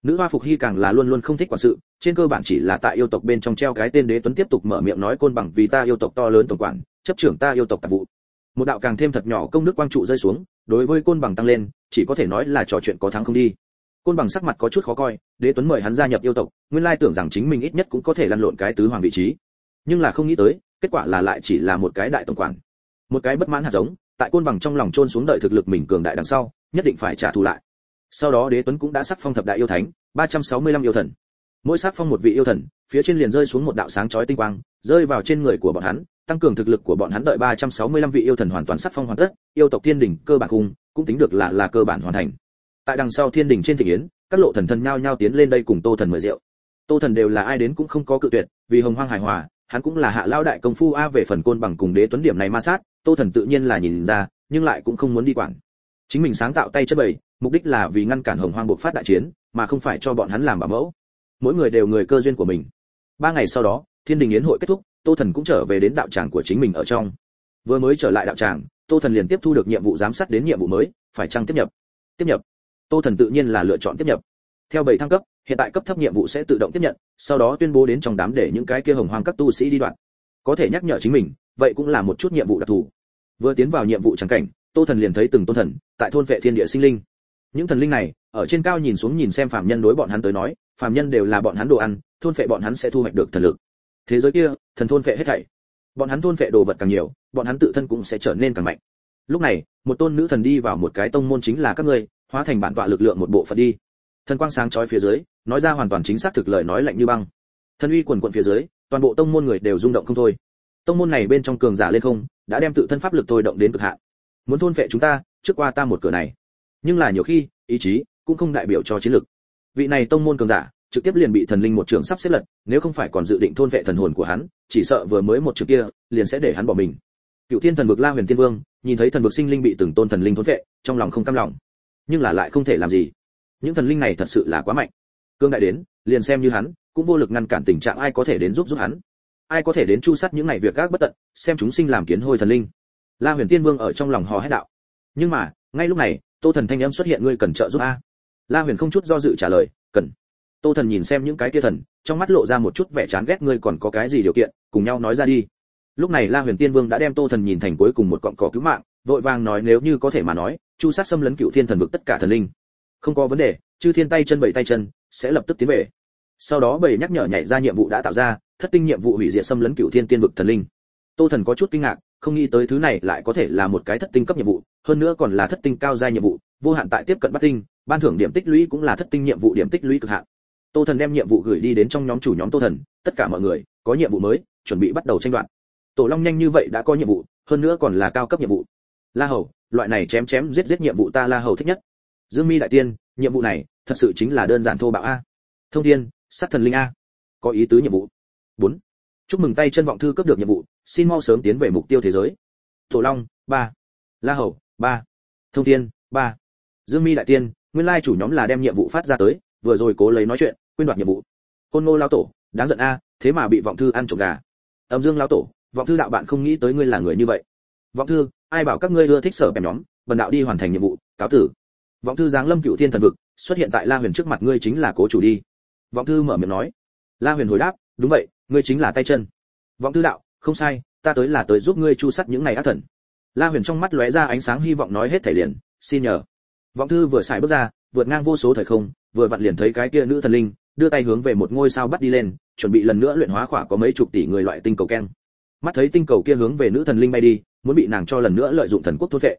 Nữ hoa phục hy càng là luôn luôn không thích quản sự trên cơ bản chỉ là tại yêu tộc bên trong treo cái tên đế tuấn tiếp tục mở miệng nói côn bằng vì ta yêu tộc to lớn tổng quản chấp trưởng ta yêu tộc tạp vụ. Một đạo càng thêm thật nhỏ công đức quang trụ rơi xuống đối với côn bằng tăng lên chỉ có thể nói là trò chuyện có thắng không đi. Côn bằng sắc mặt có chút khó coi, đế tuấn mời hắn gia nhập yêu tộc, nguyên lai tưởng rằng chính mình ít nhất cũng có thể lăn lộn cái tứ hoàng vị trí. Nhưng là không nghĩ tới, kết quả là lại chỉ là một cái đại tổng quản. Một cái bất mãn hạt giống, tại côn bằng trong lòng trôn xuống đợi thực lực mình cường đại đằng sau, nhất định phải trả thù lại. Sau đó đế tuấn cũng đã sắc phong thập đại yêu thánh 365 yêu thần. Mỗi sắc phong một vị yêu thần, phía trên liền rơi xuống một đạo sáng chói tinh quang, rơi vào trên người của bọn hắn tăng cường thực lực của bọn hắn đợi 365 vị yêu thần hoàn toàn sắp phong hoàn tất, yêu tộc thiên đỉnh cơ bản cùng cũng tính được là là cơ bản hoàn thành. Tại đằng sau thiên đỉnh trên thị yến, các lộ thần thần nhao nhao tiến lên đây cùng tô thần mời rượu. Tô thần đều là ai đến cũng không có cự tuyệt, vì hồng hoang hài hòa, hắn cũng là hạ lao đại công phu a về phần côn bằng cùng đế tuấn điểm này ma sát, tô thần tự nhiên là nhìn ra, nhưng lại cũng không muốn đi quản. Chính mình sáng tạo tay chất bầy, mục đích là vì ngăn cản hồng hoang buộc phát đại chiến, mà không phải cho bọn hắn làm bảo mẫu. Mỗi người đều người cơ duyên của mình. Ba ngày sau đó, thiên đình yến hội kết thúc tô thần cũng trở về đến đạo tràng của chính mình ở trong. Vừa mới trở lại đạo tràng, tô thần liền tiếp thu được nhiệm vụ giám sát đến nhiệm vụ mới, phải chăng tiếp nhập? Tiếp nhập. Tô thần tự nhiên là lựa chọn tiếp nhập. Theo bảy thăng cấp, hiện tại cấp thấp nhiệm vụ sẽ tự động tiếp nhận, sau đó tuyên bố đến trong đám để những cái kia hồng hoang các tu sĩ đi đoạn. Có thể nhắc nhở chính mình, vậy cũng là một chút nhiệm vụ đặc thù. Vừa tiến vào nhiệm vụ trắng cảnh, tô thần liền thấy từng tôn thần, tại thôn vệ thiên địa sinh linh. Những thần linh này, ở trên cao nhìn xuống nhìn xem phàm nhân đối bọn hắn tới nói, phàm nhân đều là bọn hắn đồ ăn, thôn vệ bọn hắn sẽ thu hoạch được thần lực thế giới kia, thần thôn vệ hết thảy. Bọn hắn thôn vệ đồ vật càng nhiều, bọn hắn tự thân cũng sẽ trở nên càng mạnh. Lúc này, một tôn nữ thần đi vào một cái tông môn chính là các ngươi, hóa thành bản tọa lực lượng một bộ phận đi. Thần quang sáng chói phía dưới, nói ra hoàn toàn chính xác thực lời nói lạnh như băng. Thần uy quần quận phía dưới, toàn bộ tông môn người đều rung động không thôi. Tông môn này bên trong cường giả lên không, đã đem tự thân pháp lực thôi động đến cực hạn. Muốn thôn phệ chúng ta, trước qua ta một cửa này. Nhưng là nhiều khi, ý chí cũng không đại biểu cho chiến lực. Vị này tông môn cường giả trực tiếp liền bị thần linh một trường sắp xếp lật, nếu không phải còn dự định thôn vệ thần hồn của hắn, chỉ sợ vừa mới một trường kia, liền sẽ để hắn bỏ mình. Cựu thiên thần vực la huyền tiên vương, nhìn thấy thần vực sinh linh bị từng tôn thần linh thôn vệ, trong lòng không cam lòng. Nhưng là lại không thể làm gì. Những thần linh này thật sự là quá mạnh. Cương đại đến, liền xem như hắn, cũng vô lực ngăn cản tình trạng ai có thể đến giúp giúp hắn. Ai có thể đến chu sát những ngày việc các bất tận, xem chúng sinh làm kiến hôi thần linh. La huyền tiên vương ở trong lòng hò hét đạo. Nhưng mà, ngay lúc này, tô thần thanh âm xuất hiện, ngươi cần trợ giúp a? La huyền không chút do dự trả lời, cần tô thần nhìn xem những cái tia thần, trong mắt lộ ra một chút vẻ chán ghét, ngươi còn có cái gì điều kiện, cùng nhau nói ra đi. Lúc này la huyền tiên vương đã đem tô thần nhìn thành cuối cùng một cọng cỏ cứu mạng, vội vàng nói nếu như có thể mà nói, chu sát xâm lấn cựu thiên thần vực tất cả thần linh. Không có vấn đề, chư thiên tay chân bảy tay chân, sẽ lập tức tiến về. Sau đó bảy nhắc nhở nhảy ra nhiệm vụ đã tạo ra, thất tinh nhiệm vụ hủy diệt xâm lấn cựu thiên tiên vực thần linh. Tô thần có chút kinh ngạc, không nghĩ tới thứ này lại có thể là một cái thất tinh cấp nhiệm vụ, hơn nữa còn là thất tinh cao giai nhiệm vụ, vô hạn tại tiếp cận bắt tinh, ban thưởng điểm tích lũy cũng là thất tinh nhiệm vụ điểm tích lũy cực hạn tô thần đem nhiệm vụ gửi đi đến trong nhóm chủ nhóm tô thần, tất cả mọi người, có nhiệm vụ mới, chuẩn bị bắt đầu tranh đoạt. Tổ long nhanh như vậy đã có nhiệm vụ, hơn nữa còn là cao cấp nhiệm vụ. La hầu, loại này chém chém giết giết nhiệm vụ ta la hầu thích nhất. Dương mi đại tiên, nhiệm vụ này, thật sự chính là đơn giản thô bạo a. Thông thiên, sát thần linh a. Có ý tứ nhiệm vụ. Bốn. Chúc mừng tay chân vọng thư cấp được nhiệm vụ, xin mau sớm tiến về mục tiêu thế giới. Tổ long, ba. La hầu, ba. Thông thiên, ba. Dương mi đại tiên, nguyên lai chủ nhóm là đem nhiệm vụ phát ra tới, vừa rồi cố lấy nói chuyện quên đoạt nhiệm vụ. Côn ngô lao tổ, đáng giận a, thế mà bị vọng thư ăn trộm gà. Âm dương lao tổ, vọng thư đạo bạn không nghĩ tới ngươi là người như vậy. Vọng thư, ai bảo các ngươi ưa thích sở bèm nhóm, bần đạo đi hoàn thành nhiệm vụ, cáo tử. Vọng thư giáng lâm cựu thiên thần vực, xuất hiện tại la huyền trước mặt ngươi chính là cố chủ đi. Vọng thư mở miệng nói. La huyền hồi đáp, đúng vậy, ngươi chính là tay chân. Vọng thư đạo, không sai, ta tới là tới giúp ngươi chu sắt những ngày ác thần. La huyền trong mắt lóe ra ánh sáng hy vọng nói hết thể liền, xin nhờ. Vọng thư vừa xài bước ra, vượt ngang vô số thời không, vừa vặn liền thấy cái kia nữ thần linh đưa tay hướng về một ngôi sao bắt đi lên, chuẩn bị lần nữa luyện hóa khỏa có mấy chục tỷ người loại tinh cầu keng. Mắt thấy tinh cầu kia hướng về nữ thần linh bay đi, muốn bị nàng cho lần nữa lợi dụng thần quốc thôn vệ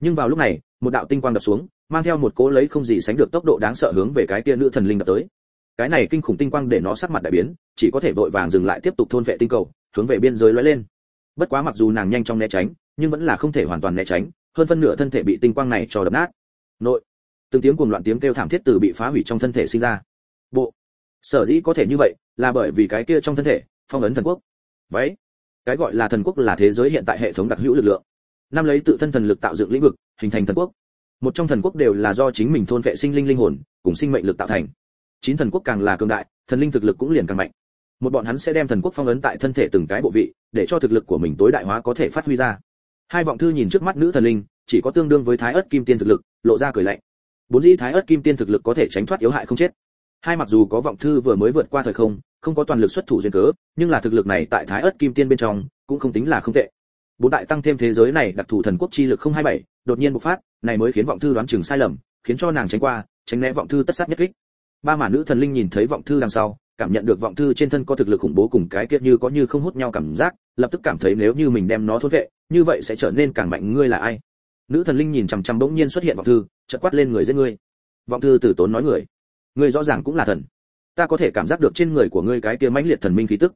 nhưng vào lúc này, một đạo tinh quang đập xuống, mang theo một cố lấy không gì sánh được tốc độ đáng sợ hướng về cái kia nữ thần linh đập tới. Cái này kinh khủng tinh quang để nó sắc mặt đại biến, chỉ có thể vội vàng dừng lại tiếp tục thôn vệ tinh cầu, hướng về biên giới lóe lên. Bất quá mặc dù nàng nhanh chóng né tránh, nhưng vẫn là không thể hoàn toàn né tránh, hơn phân nửa thân thể bị tinh quang này cho đập nát. Nội, từng tiếng cuồng loạn tiếng kêu thảm thiết từ bị phá hủy trong thân thể sinh ra bộ. Sở dĩ có thể như vậy là bởi vì cái kia trong thân thể, phong ấn thần quốc. Vậy cái gọi là thần quốc là thế giới hiện tại hệ thống đặc hữu lực lượng. Năm lấy tự thân thần lực tạo dựng lĩnh vực, hình thành thần quốc. Một trong thần quốc đều là do chính mình thôn vệ sinh linh linh hồn, cùng sinh mệnh lực tạo thành. Chín thần quốc càng là cường đại, thần linh thực lực cũng liền càng mạnh. Một bọn hắn sẽ đem thần quốc phong ấn tại thân thể từng cái bộ vị, để cho thực lực của mình tối đại hóa có thể phát huy ra. Hai vọng thư nhìn trước mắt nữ thần linh, chỉ có tương đương với thái ớt kim tiên thực lực, lộ ra cười lạnh. Bốn dĩ thái ớt kim tiên thực lực có thể tránh thoát yếu hại không chết hai mặc dù có vọng thư vừa mới vượt qua thời không không có toàn lực xuất thủ duyên cớ, nhưng là thực lực này tại thái ớt kim tiên bên trong, cũng không tính là không tệ. Bốn đại tăng thêm thế giới này đặc thù thần quốc chi lực không hai bảy, đột nhiên bộc phát, này mới khiến vọng thư đoán chừng sai lầm, khiến cho nàng tránh qua, tránh né vọng thư tất sát nhất kích. Ba mã nữ thần linh nhìn thấy vọng thư đằng sau, cảm nhận được vọng thư trên thân có thực lực khủng bố cùng cái kiệt như có như không hút nhau cảm giác, lập tức cảm thấy nếu như mình đem nó thôn vệ, như vậy sẽ trở nên càng mạnh. Ngươi là ai? Nữ thần linh nhìn chằm chằm bỗng nhiên xuất hiện vọng thư, chợt quát lên người giết ngươi. Vọng thư tử tốn nói người ngươi rõ ràng cũng là thần. Ta có thể cảm giác được trên người của ngươi cái kia mãnh liệt thần minh khí tức.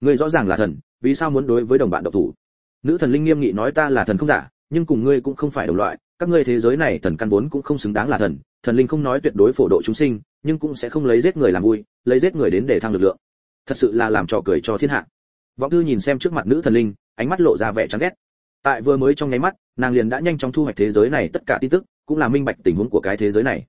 Ngươi rõ ràng là thần, vì sao muốn đối với đồng bạn độc thủ? Nữ thần linh nghiêm nghị nói ta là thần không giả, nhưng cùng ngươi cũng không phải đồng loại, các ngươi thế giới này thần căn vốn cũng không xứng đáng là thần thần linh không nói tuyệt đối phổ độ chúng sinh, nhưng cũng sẽ không lấy giết người làm vui, lấy giết người đến để thăng lực lượng. Thật sự là làm trò cười cho thiên hạ. Vọng thư nhìn xem trước mặt nữ thần linh, ánh mắt lộ ra vẻ chán ghét. Tại vừa mới trong nháy mắt, nàng liền đã nhanh chóng thu hoạch thế giới này tất cả tin tức, cũng là minh bạch tình huống của cái thế giới này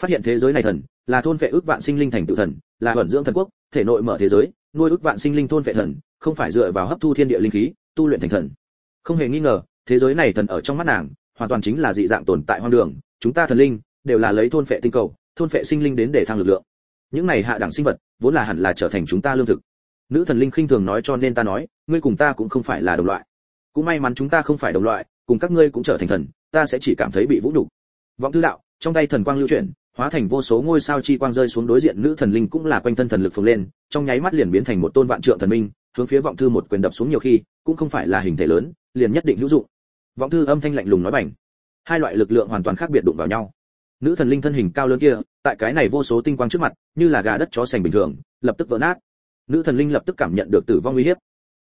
phát hiện thế giới này thần, là thôn vệ ước vạn sinh linh thành tự thần, là vận dưỡng thần quốc, thể nội mở thế giới, nuôi ước vạn sinh linh thôn vệ thần, không phải dựa vào hấp thu thiên địa linh khí, tu luyện thành thần. Không hề nghi ngờ, thế giới này thần ở trong mắt nàng, hoàn toàn chính là dị dạng tồn tại hoang đường, chúng ta thần linh đều là lấy thôn vệ tinh cầu, thôn vệ sinh linh đến để thăng lực lượng. Những này hạ đẳng sinh vật, vốn là hẳn là trở thành chúng ta lương thực. Nữ thần linh khinh thường nói cho nên ta nói, ngươi cùng ta cũng không phải là đồng loại. Cũng may mắn chúng ta không phải đồng loại, cùng các ngươi cũng trở thành thần, ta sẽ chỉ cảm thấy bị vũ nhục. Vọng thư đạo, trong tay thần quang lưu chuyển hóa thành vô số ngôi sao chi quang rơi xuống đối diện nữ thần linh cũng là quanh thân thần lực phồng lên, trong nháy mắt liền biến thành một tôn vạn trượng thần minh, hướng phía vọng thư một quyền đập xuống nhiều khi, cũng không phải là hình thể lớn, liền nhất định hữu dụng. Vọng thư âm thanh lạnh lùng nói bảnh hai loại lực lượng hoàn toàn khác biệt đụng vào nhau. Nữ thần linh thân hình cao lớn kia, tại cái này vô số tinh quang trước mặt, như là gà đất chó sành bình thường, lập tức vỡ nát. Nữ thần linh lập tức cảm nhận được tử vong nguy hiểm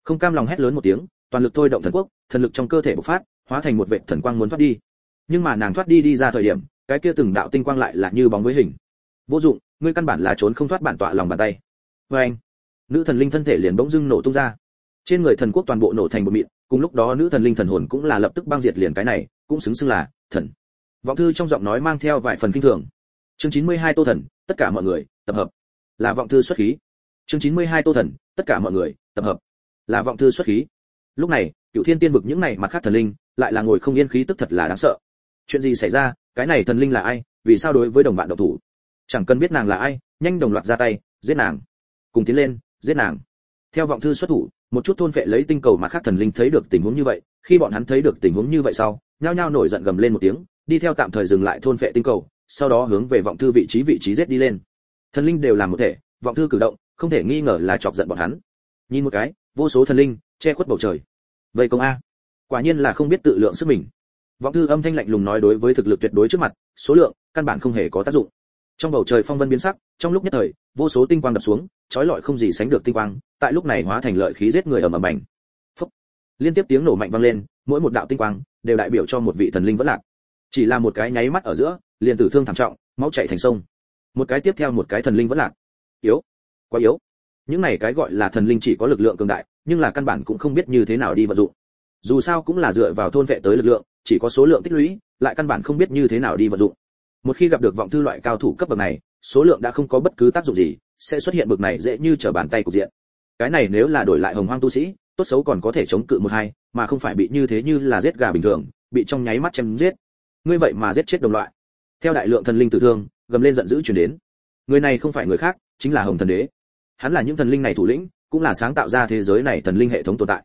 không cam lòng hét lớn một tiếng, toàn lực thôi động thần quốc, thần lực trong cơ thể bộc phát, hóa thành một vệ thần quang muốn thoát đi. Nhưng mà nàng thoát đi đi ra thời điểm cái kia từng đạo tinh quang lại là như bóng với hình. Vô dụng, ngươi căn bản là trốn không thoát bản tọa lòng bàn tay. Vê anh, nữ thần linh thân thể liền bỗng dưng nổ tung ra. Trên người thần quốc toàn bộ nổ thành một mịn, cùng lúc đó nữ thần linh thần hồn cũng là lập tức băng diệt liền cái này, cũng xứng xưng là thần. Vọng thư trong giọng nói mang theo vài phần kinh thường. Chương 92 tô thần, tất cả mọi người, tập hợp. Là vọng thư xuất khí. Chương 92 tô thần, tất cả mọi người, tập hợp. Là vọng thư xuất khí. Lúc này cựu thiên tiên vực những này mặt khác thần linh, lại là ngồi không yên khí tức thật là đáng sợ chuyện gì xảy ra? Cái này thần linh là ai? Vì sao đối với đồng bạn độc thủ? Chẳng cần biết nàng là ai, nhanh đồng loạt ra tay, giết nàng. Cùng tiến lên, giết nàng. Theo vọng thư xuất thủ, một chút thôn vệ lấy tinh cầu mà khác thần linh thấy được tình huống như vậy, khi bọn hắn thấy được tình huống như vậy sau, nhao nhao nổi giận gầm lên một tiếng, đi theo tạm thời dừng lại thôn vệ tinh cầu, sau đó hướng về vọng thư vị trí vị trí giết đi lên. Thần linh đều làm một thể, vọng thư cử động, không thể nghi ngờ là chọc giận bọn hắn. Nhìn một cái, vô số thần linh, che khuất bầu trời. Vậy công a. Quả nhiên là không biết tự lượng sức mình vọng thư âm thanh lạnh lùng nói đối với thực lực tuyệt đối trước mặt, số lượng, căn bản không hề có tác dụng. Trong bầu trời phong vân biến sắc, trong lúc nhất thời, vô số tinh quang đập xuống chói lọi không gì sánh được tinh quang, tại lúc này hóa thành lợi khí giết người ở mầm mảnh. Phúc. liên tiếp tiếng nổ mạnh vang lên, mỗi một đạo tinh quang đều đại biểu cho một vị thần linh vẫn lạc. Chỉ là một cái nháy mắt ở giữa, liền tử thương thảm trọng, máu chảy thành sông. Một cái tiếp theo một cái thần linh vẫn lạc. Yếu. Quá yếu. Những này cái gọi là thần linh chỉ có lực lượng cường đại, nhưng là căn bản cũng không biết như thế nào đi vận dụng. Dù sao cũng là dựa vào thôn vệ tới lực lượng chỉ có số lượng tích lũy, lại căn bản không biết như thế nào đi vận dụng. Một khi gặp được vọng thư loại cao thủ cấp bậc này, số lượng đã không có bất cứ tác dụng gì, sẽ xuất hiện bậc này dễ như trở bàn tay của diện. Cái này nếu là đổi lại hồng hoang tu sĩ, tốt xấu còn có thể chống cự một hai, mà không phải bị như thế như là giết gà bình thường, bị trong nháy mắt chém giết. Ngươi vậy mà giết chết đồng loại. Theo đại lượng thần linh tử thương, gầm lên giận dữ truyền đến. Người này không phải người khác, chính là hồng thần đế. Hắn là những thần linh này thủ lĩnh, cũng là sáng tạo ra thế giới này thần linh hệ thống tồn tại.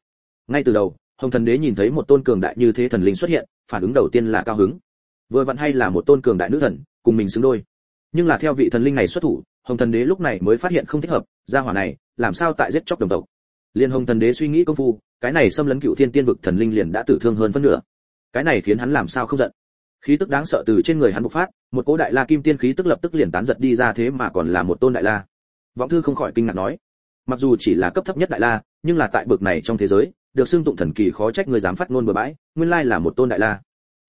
Ngay từ đầu hồng thần đế nhìn thấy một tôn cường đại như thế thần linh xuất hiện, phản ứng đầu tiên là cao hứng. Vừa vặn hay là một tôn cường đại nữ thần, cùng mình xứng đôi. Nhưng là theo vị thần linh này xuất thủ, hồng thần đế lúc này mới phát hiện không thích hợp, gia hỏa này, làm sao tại giết chóc đồng tộc? Liên hồng thần đế suy nghĩ công phu, cái này xâm lấn cựu thiên tiên vực thần linh liền đã tử thương hơn phân nửa. Cái này khiến hắn làm sao không giận? Khí tức đáng sợ từ trên người hắn bộc phát, một cỗ đại la kim tiên khí tức lập tức liền tán giật đi ra thế mà còn là một tôn đại la. Vọng thư không khỏi kinh ngạc nói, mặc dù chỉ là cấp thấp nhất đại la, nhưng là tại bực này trong thế giới được xưng tụng thần kỳ khó trách người dám phát ngôn bừa bãi, nguyên lai là một tôn đại la.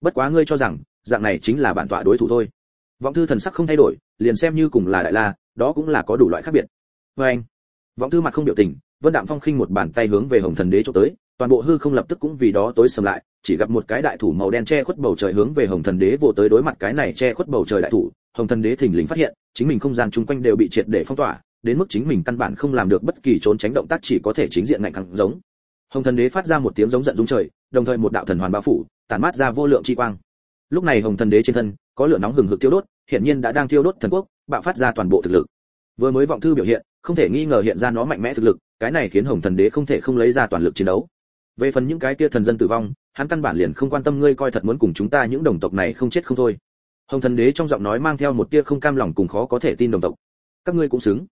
Bất quá ngươi cho rằng, dạng này chính là bản tọa đối thủ thôi. Vọng thư thần sắc không thay đổi, liền xem như cùng là đại la, đó cũng là có đủ loại khác biệt. Vê anh, vọng thư mặt không biểu tình, vân đạm phong khinh một bàn tay hướng về hồng thần đế chỗ tới, toàn bộ hư không lập tức cũng vì đó tối sầm lại, chỉ gặp một cái đại thủ màu đen che khuất bầu trời hướng về hồng thần đế vồ tới đối mặt cái này che khuất bầu trời đại thủ, hồng thần đế thình lình phát hiện, chính mình không gian chung quanh đều bị triệt để phong tỏa, đến mức chính mình căn bản không làm được bất kỳ trốn tránh động tác chỉ có thể chính diện ngạnh cẳng giống hồng thần đế phát ra một tiếng giống giận rung trời, đồng thời một đạo thần hoàn bao phủ, tản mát ra vô lượng chi quang. Lúc này hồng thần đế trên thân, có lửa nóng hừng hực tiêu đốt hiện nhiên đã đang tiêu đốt thần quốc, bạo phát ra toàn bộ thực lực. Vừa mới vọng thư biểu hiện, không thể nghi ngờ hiện ra nó mạnh mẽ thực lực, cái này khiến hồng thần đế không thể không lấy ra toàn lực chiến đấu. Về phần những cái kia thần dân tử vong, hắn căn bản liền không quan tâm ngươi coi thật muốn cùng chúng ta những đồng tộc này không chết không thôi. Hồng thần đế trong giọng nói mang theo một tia không cam lòng cùng khó có thể tin đồng tộc. Các ngươi cũng xứng.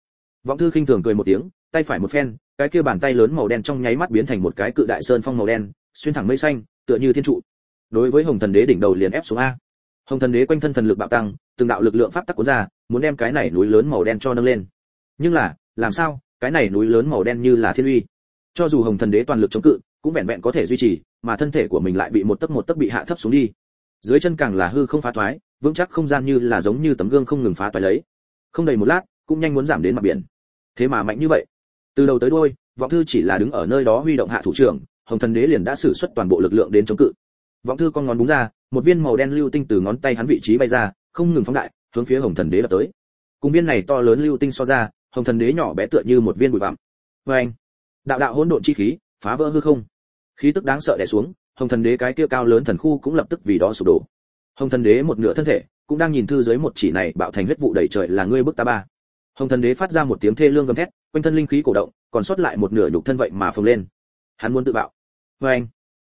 Vọng thư khinh thường cười một tiếng tay phải một phen, cái kia bàn tay lớn màu đen trong nháy mắt biến thành một cái cự đại sơn phong màu đen, xuyên thẳng mây xanh, tựa như thiên trụ. Đối với hồng thần đế đỉnh đầu liền ép xuống a. Hồng thần đế quanh thân thần lực bạo tăng, từng đạo lực lượng pháp tắc cuốn ra, muốn đem cái này núi lớn màu đen cho nâng lên. Nhưng là, làm sao, cái này núi lớn màu đen như là thiên uy? Cho dù hồng thần đế toàn lực chống cự, cũng vẹn vẹn có thể duy trì, mà thân thể của mình lại bị một tấc một tấc bị hạ thấp xuống đi. Dưới chân càng là hư không phá thoái, vững chắc không gian như là giống như tấm gương không ngừng phá toái lấy. Không đầy một lát, cũng nhanh muốn giảm đến mặt biển. Thế mà mạnh như vậy từ đầu tới đuôi, vọng thư chỉ là đứng ở nơi đó huy động hạ thủ trưởng, hồng thần đế liền đã sử xuất toàn bộ lực lượng đến chống cự. Vọng thư con ngón búng ra, một viên màu đen lưu tinh từ ngón tay hắn vị trí bay ra, không ngừng phóng đại, hướng phía hồng thần đế đập tới. Cùng viên này to lớn lưu tinh so ra, hồng thần đế nhỏ bé tựa như một viên bụi bặm. Vê anh đạo đạo hỗn độn chi khí, phá vỡ hư không. Khí tức đáng sợ đè xuống, hồng thần đế cái kia cao lớn thần khu cũng lập tức vì đó sụp đổ. Hồng thần đế một nửa thân thể, cũng đang nhìn thư dưới một chỉ này bạo thành huyết vụ đầy trời là ngươi bức ta ba hồng thần đế phát ra một tiếng thê lương gầm thét, quanh thân linh khí cổ động, còn sót lại một nửa nhục thân vậy mà phồng lên. Hắn muốn tự bạo. Vê anh,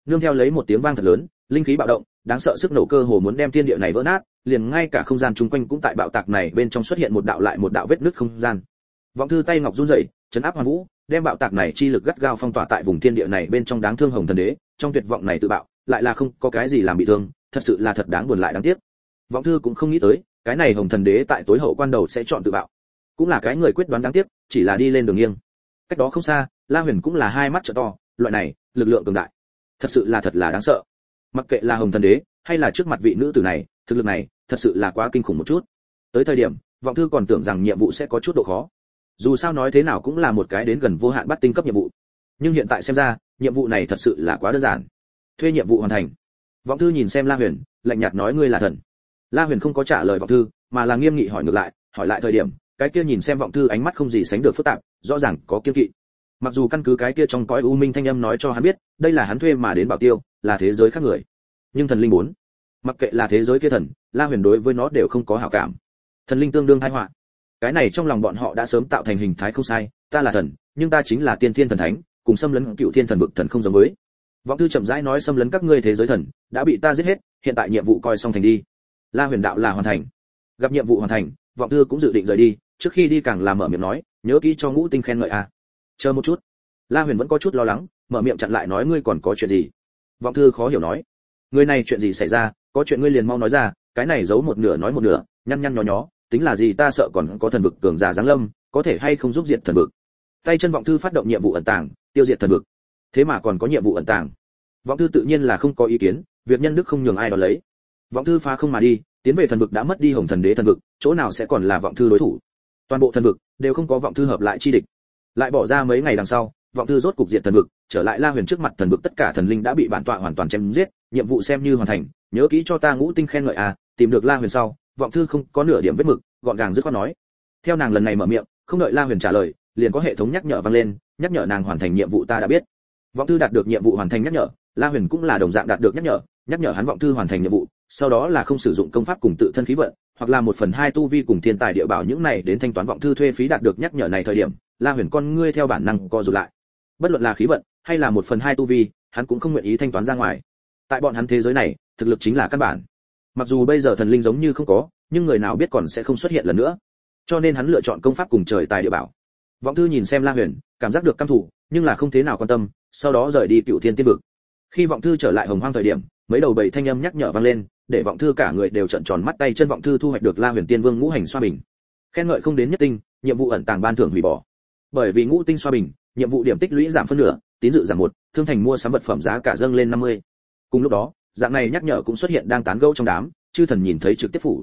nương theo lấy một tiếng vang thật lớn, linh khí bạo động, đáng sợ sức nổ cơ hồ muốn đem thiên địa này vỡ nát, liền ngay cả không gian chung quanh cũng tại bạo tạc này bên trong xuất hiện một đạo lại một đạo vết nứt không gian. Vọng thư tay ngọc run rẩy, chấn áp hoàn vũ, đem bạo tạc này chi lực gắt gao phong tỏa tại vùng thiên địa này bên trong đáng thương hồng thần đế, trong tuyệt vọng này tự bạo, lại là không có cái gì làm bị thương, thật sự là thật đáng buồn lại đáng tiếc. Vọng thư cũng không nghĩ tới, cái này hồng thần đế tại tối hậu quan đầu sẽ chọn tự bạo cũng là cái người quyết đoán đáng tiếc, chỉ là đi lên đường nghiêng. Cách đó không xa, la huyền cũng là hai mắt trợ to, loại này, lực lượng cường đại. Thật sự là thật là đáng sợ. Mặc kệ là hồng thần đế, hay là trước mặt vị nữ tử này, thực lực này, thật sự là quá kinh khủng một chút. Tới thời điểm, vọng thư còn tưởng rằng nhiệm vụ sẽ có chút độ khó. Dù sao nói thế nào cũng là một cái đến gần vô hạn bắt tinh cấp nhiệm vụ. Nhưng hiện tại xem ra, nhiệm vụ này thật sự là quá đơn giản. Thuê nhiệm vụ hoàn thành. Vọng thư nhìn xem la huyền, lạnh nhạt nói ngươi là thần. La huyền không có trả lời vọng thư, mà là nghiêm nghị hỏi ngược lại, hỏi lại thời điểm cái kia nhìn xem vọng thư ánh mắt không gì sánh được phức tạp, rõ ràng có kiên kỵ. Mặc dù căn cứ cái kia trong cõi u minh thanh âm nói cho hắn biết, đây là hắn thuê mà đến bảo tiêu, là thế giới khác người. Nhưng thần linh muốn mặc kệ là thế giới kia thần, la huyền đối với nó đều không có hảo cảm. Thần linh tương đương thái họa. Cái này trong lòng bọn họ đã sớm tạo thành hình thái không sai, ta là thần, nhưng ta chính là tiên thiên thần thánh, cùng xâm lấn cựu thiên thần vực thần không giống với. Vọng thư chậm rãi nói xâm lấn các ngươi thế giới thần, đã bị ta giết hết, hiện tại nhiệm vụ coi xong thành đi. La huyền đạo là hoàn thành. Gặp nhiệm vụ hoàn thành vọng thư cũng dự định rời đi, trước khi đi càng làm mở miệng nói, nhớ kỹ cho ngũ tinh khen ngợi a. Chờ một chút. La huyền vẫn có chút lo lắng, mở miệng chặn lại nói, ngươi còn có chuyện gì? Vọng thư khó hiểu nói, người này chuyện gì xảy ra? Có chuyện ngươi liền mau nói ra, cái này giấu một nửa nói một nửa, nhăn nhăn nhó nhó, tính là gì ta sợ còn có thần vực cường giả giáng lâm, có thể hay không giúp diệt thần vực? Tay chân vọng thư phát động nhiệm vụ ẩn tàng, tiêu diệt thần vực. Thế mà còn có nhiệm vụ ẩn tàng. Vọng thư tự nhiên là không có ý kiến, việc nhân đức không nhường ai đó lấy. Vọng thư phá không mà đi tiến về thần vực đã mất đi hồng thần đế thần vực, chỗ nào sẽ còn là vọng thư đối thủ? Toàn bộ thần vực đều không có vọng thư hợp lại chi địch. Lại bỏ ra mấy ngày đằng sau, vọng thư rốt cục diện thần vực, trở lại la huyền trước mặt thần vực tất cả thần linh đã bị bản tọa hoàn toàn chém giết, nhiệm vụ xem như hoàn thành, nhớ kỹ cho ta ngũ tinh khen ngợi à tìm được la huyền sau, vọng thư không có nửa điểm vết mực, gọn gàng dứt khoát nói. Theo nàng lần này mở miệng, không đợi la huyền trả lời, liền có hệ thống nhắc nhở vang lên, nhắc nhở nàng hoàn thành nhiệm vụ ta đã biết. Vọng thư đạt được nhiệm vụ hoàn thành nhắc nhở, la huyền cũng là đồng dạng đạt được nhắc nhở nhắc nhở hắn vọng thư hoàn thành nhiệm vụ sau đó là không sử dụng công pháp cùng tự thân khí vận, hoặc là một phần hai tu vi cùng thiên tài địa bảo những này đến thanh toán vọng thư thuê phí đạt được nhắc nhở này thời điểm, la huyền con ngươi theo bản năng co rụt lại. Bất luận là khí vận, hay là một phần hai tu vi, hắn cũng không nguyện ý thanh toán ra ngoài. Tại bọn hắn thế giới này, thực lực chính là căn bản. Mặc dù bây giờ thần linh giống như không có, nhưng người nào biết còn sẽ không xuất hiện lần nữa. Cho nên hắn lựa chọn công pháp cùng trời tài địa bảo. Vọng thư nhìn xem la huyền, cảm giác được căm thủ nhưng là không thế nào quan tâm, sau đó rời đi cựu thiên tiên vực. Khi vọng thư trở lại hồng hoang thời điểm, mấy đầu bảy thanh âm nhắc nhở vang lên để vọng thư cả người đều trợn tròn mắt tay chân vọng thư thu hoạch được la huyền tiên vương ngũ hành xoa bình. Khen ngợi không đến nhất tinh, nhiệm vụ ẩn tàng ban thưởng hủy bỏ. Bởi vì ngũ tinh xoa bình, nhiệm vụ điểm tích lũy giảm phân nửa, tín dự giảm một, thương thành mua sắm vật phẩm giá cả dâng lên 50. cùng lúc đó, dạng này nhắc nhở cũng xuất hiện đang tán gẫu trong đám, chư thần nhìn thấy trực tiếp phủ.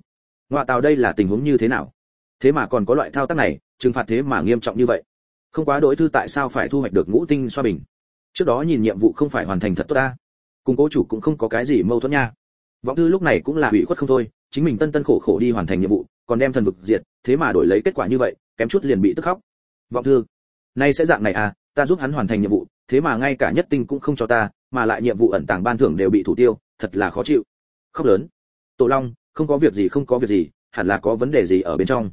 Ngoại tào đây là tình huống như thế nào? Thế mà còn có loại thao tác này, trừng phạt thế mà nghiêm trọng như vậy. Không quá đối thư tại sao phải thu hoạch được ngũ tinh xoa bình? Trước đó nhìn nhiệm vụ không phải hoàn thành thật tốt ta. Cùng cố chủ cũng không có cái gì mâu thuẫn nha vọng thư lúc này cũng là ủy khuất không thôi, chính mình tân tân khổ khổ đi hoàn thành nhiệm vụ, còn đem thần vực diệt, thế mà đổi lấy kết quả như vậy, kém chút liền bị tức khóc. Vọng thư, nay sẽ dạng này à ta giúp hắn hoàn thành nhiệm vụ, thế mà ngay cả nhất tinh cũng không cho ta, mà lại nhiệm vụ ẩn tàng ban thưởng đều bị thủ tiêu, thật là khó chịu. Khóc lớn. Tổ long, không có việc gì, không có việc gì, hẳn là có vấn đề gì ở bên trong.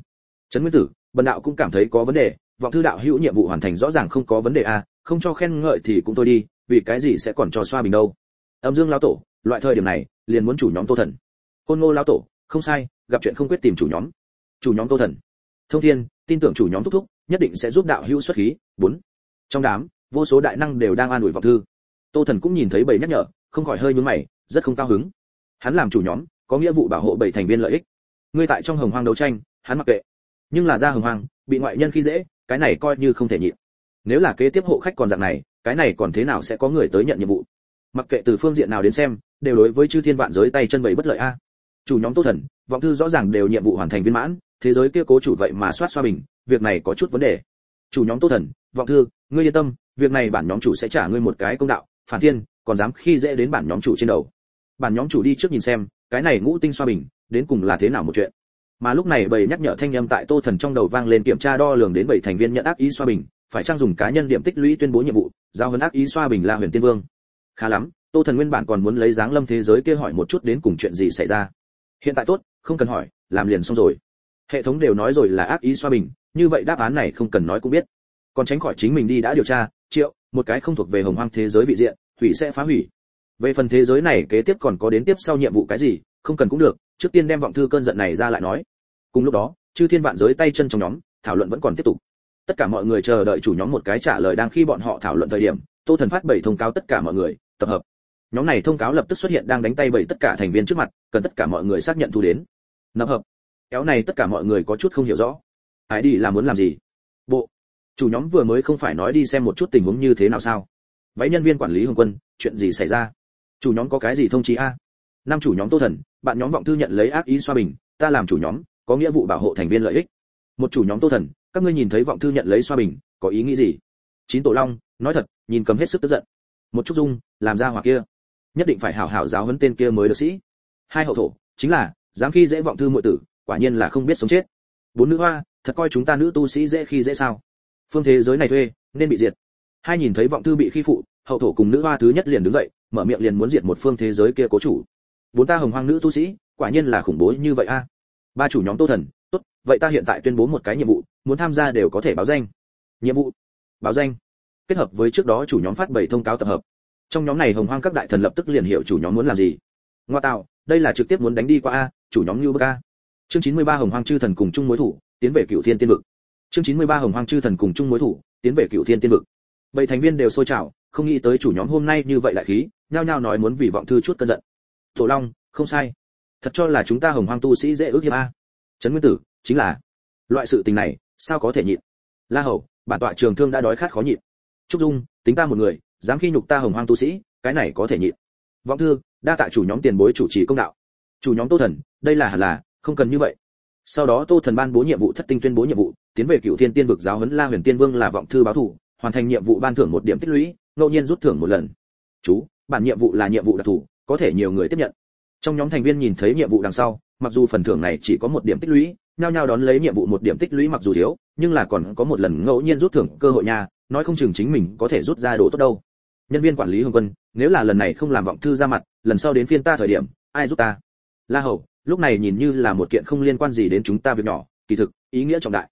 Trấn nguyên tử, bần đạo cũng cảm thấy có vấn đề, vọng thư đạo hữu nhiệm vụ hoàn thành rõ ràng không có vấn đề à không cho khen ngợi thì cũng thôi đi, vì cái gì sẽ còn cho xoa bình đâu. Âm dương lão tổ loại thời điểm này, liền muốn chủ nhóm tô thần. Hôn ngô lão tổ, không sai, gặp chuyện không quyết tìm chủ nhóm. Chủ nhóm tô thần. Thông thiên, tin tưởng chủ nhóm thúc thúc, nhất định sẽ giúp đạo hữu xuất khí. Bốn. Trong đám, vô số đại năng đều đang an ủi vọng thư. Tô thần cũng nhìn thấy bầy nhắc nhở, không khỏi hơi nhướng mày, rất không cao hứng. Hắn làm chủ nhóm, có nghĩa vụ bảo hộ bảy thành viên lợi ích. Ngươi tại trong hồng hoang đấu tranh, hắn mặc kệ. Nhưng là ra hồng hoang, bị ngoại nhân khi dễ, cái này coi như không thể nhịn. Nếu là kế tiếp hộ khách còn dạng này, cái này còn thế nào sẽ có người tới nhận nhiệm vụ? Mặc kệ từ phương diện nào đến xem đều đối với chư thiên vạn giới tay chân bảy bất lợi a. Chủ nhóm tô thần, vọng thư rõ ràng đều nhiệm vụ hoàn thành viên mãn, thế giới kia cố chủ vậy mà soát xoa bình, việc này có chút vấn đề. Chủ nhóm tô thần, vọng thư, ngươi yên tâm, việc này bản nhóm chủ sẽ trả ngươi một cái công đạo, phản thiên, còn dám khi dễ đến bản nhóm chủ trên đầu. Bản nhóm chủ đi trước nhìn xem, cái này ngũ tinh xoa bình, đến cùng là thế nào một chuyện. Mà lúc này bầy nhắc nhở thanh âm tại tô thần trong đầu vang lên kiểm tra đo lường đến bảy thành viên nhận ác ý xoa bình, phải trang dùng cá nhân điểm tích lũy tuyên bố nhiệm vụ, giao hơn ác ý xoa bình là huyền tiên vương khá lắm, tô thần nguyên bản còn muốn lấy dáng lâm thế giới kia hỏi một chút đến cùng chuyện gì xảy ra. Hiện tại tốt, không cần hỏi, làm liền xong rồi. Hệ thống đều nói rồi là ác ý xoa bình, như vậy đáp án này không cần nói cũng biết. Còn tránh khỏi chính mình đi đã điều tra, triệu, một cái không thuộc về hồng hoang thế giới vị diện, hủy sẽ phá hủy. Về phần thế giới này kế tiếp còn có đến tiếp sau nhiệm vụ cái gì, không cần cũng được, trước tiên đem vọng thư cơn giận này ra lại nói. Cùng lúc đó, chư thiên vạn giới tay chân trong nhóm, thảo luận vẫn còn tiếp tục. Tất cả mọi người chờ đợi chủ nhóm một cái trả lời đang khi bọn họ thảo luận thời điểm, tô thần phát bảy thông cáo tất cả mọi người tập hợp. Nhóm này thông cáo lập tức xuất hiện đang đánh tay bảy tất cả thành viên trước mặt, cần tất cả mọi người xác nhận thu đến. Nập hợp. Kéo này tất cả mọi người có chút không hiểu rõ. Ai đi là muốn làm gì? Bộ. Chủ nhóm vừa mới không phải nói đi xem một chút tình huống như thế nào sao? Vậy nhân viên quản lý hồng quân, chuyện gì xảy ra? Chủ nhóm có cái gì thông chí a? Năm chủ nhóm tô thần, bạn nhóm vọng thư nhận lấy ác ý xoa bình, ta làm chủ nhóm, có nghĩa vụ bảo hộ thành viên lợi ích. Một chủ nhóm tô thần, các ngươi nhìn thấy vọng thư nhận lấy xoa bình, có ý nghĩ gì? Chín tổ long, nói thật, nhìn cầm hết sức tức giận một chút dung, làm ra hỏa kia. Nhất định phải hảo hảo giáo huấn tên kia mới được sĩ. Hai hậu thổ, chính là, dám khi dễ vọng thư muội tử, quả nhiên là không biết sống chết. Bốn nữ hoa, thật coi chúng ta nữ tu sĩ dễ khi dễ sao? Phương thế giới này thuê, nên bị diệt. Hai nhìn thấy vọng thư bị khi phụ, hậu thổ cùng nữ hoa thứ nhất liền đứng dậy, mở miệng liền muốn diệt một phương thế giới kia cố chủ. Bốn ta hồng hoang nữ tu sĩ, quả nhiên là khủng bố như vậy a. À? Ba chủ nhóm tô thần, tốt, vậy ta hiện tại tuyên bố một cái nhiệm vụ, muốn tham gia đều có thể báo danh. Nhiệm vụ? Báo danh kết hợp với trước đó chủ nhóm phát bảy thông cáo tập hợp. Trong nhóm này hồng hoang các đại thần lập tức liền hiểu chủ nhóm muốn làm gì. Ngoa tạo, đây là trực tiếp muốn đánh đi qua a, chủ nhóm như bơ ca chương 93 hồng hoang chư thần cùng chung mối thủ, tiến về cựu thiên tiên vực. Chương 93 hồng hoang chư thần cùng chung mối thủ, tiến về cựu thiên tiên vực. Bảy thành viên đều sôi trào, không nghĩ tới chủ nhóm hôm nay như vậy lại khí, nhao nhao nói muốn vì vọng thư chút cơn giận. Tổ long, không sai. Thật cho là chúng ta hồng hoang tu sĩ dễ ước hiếp a. Trấn nguyên tử, chính là. Loại sự tình này, sao có thể nhịn? La hầu, bản tọa trường thương đã đói khát khó nhịn trúc dung, tính ta một người, dám khi nhục ta hồng hoang tu sĩ, cái này có thể nhịn. Vọng thư, đa tạ chủ nhóm tiền bối chủ trì công đạo. Chủ nhóm tô thần, đây là hẳn là, không cần như vậy. Sau đó tô thần ban bố nhiệm vụ thất tinh tuyên bố nhiệm vụ, tiến về cựu thiên tiên vực giáo huấn la huyền tiên vương là vọng thư báo thủ, hoàn thành nhiệm vụ ban thưởng một điểm tích lũy, ngẫu nhiên rút thưởng một lần. Chú, bản nhiệm vụ là nhiệm vụ đặc thù, có thể nhiều người tiếp nhận. Trong nhóm thành viên nhìn thấy nhiệm vụ đằng sau, mặc dù phần thưởng này chỉ có một điểm tích lũy, nhao nhao đón lấy nhiệm vụ một điểm tích lũy mặc dù thiếu, nhưng là còn có một lần ngẫu nhiên rút thưởng cơ hội nha nói không chừng chính mình có thể rút ra đồ tốt đâu. Nhân viên quản lý hồng quân, nếu là lần này không làm vọng thư ra mặt, lần sau đến phiên ta thời điểm, ai giúp ta? La hầu, lúc này nhìn như là một kiện không liên quan gì đến chúng ta việc nhỏ, kỳ thực, ý nghĩa trọng đại.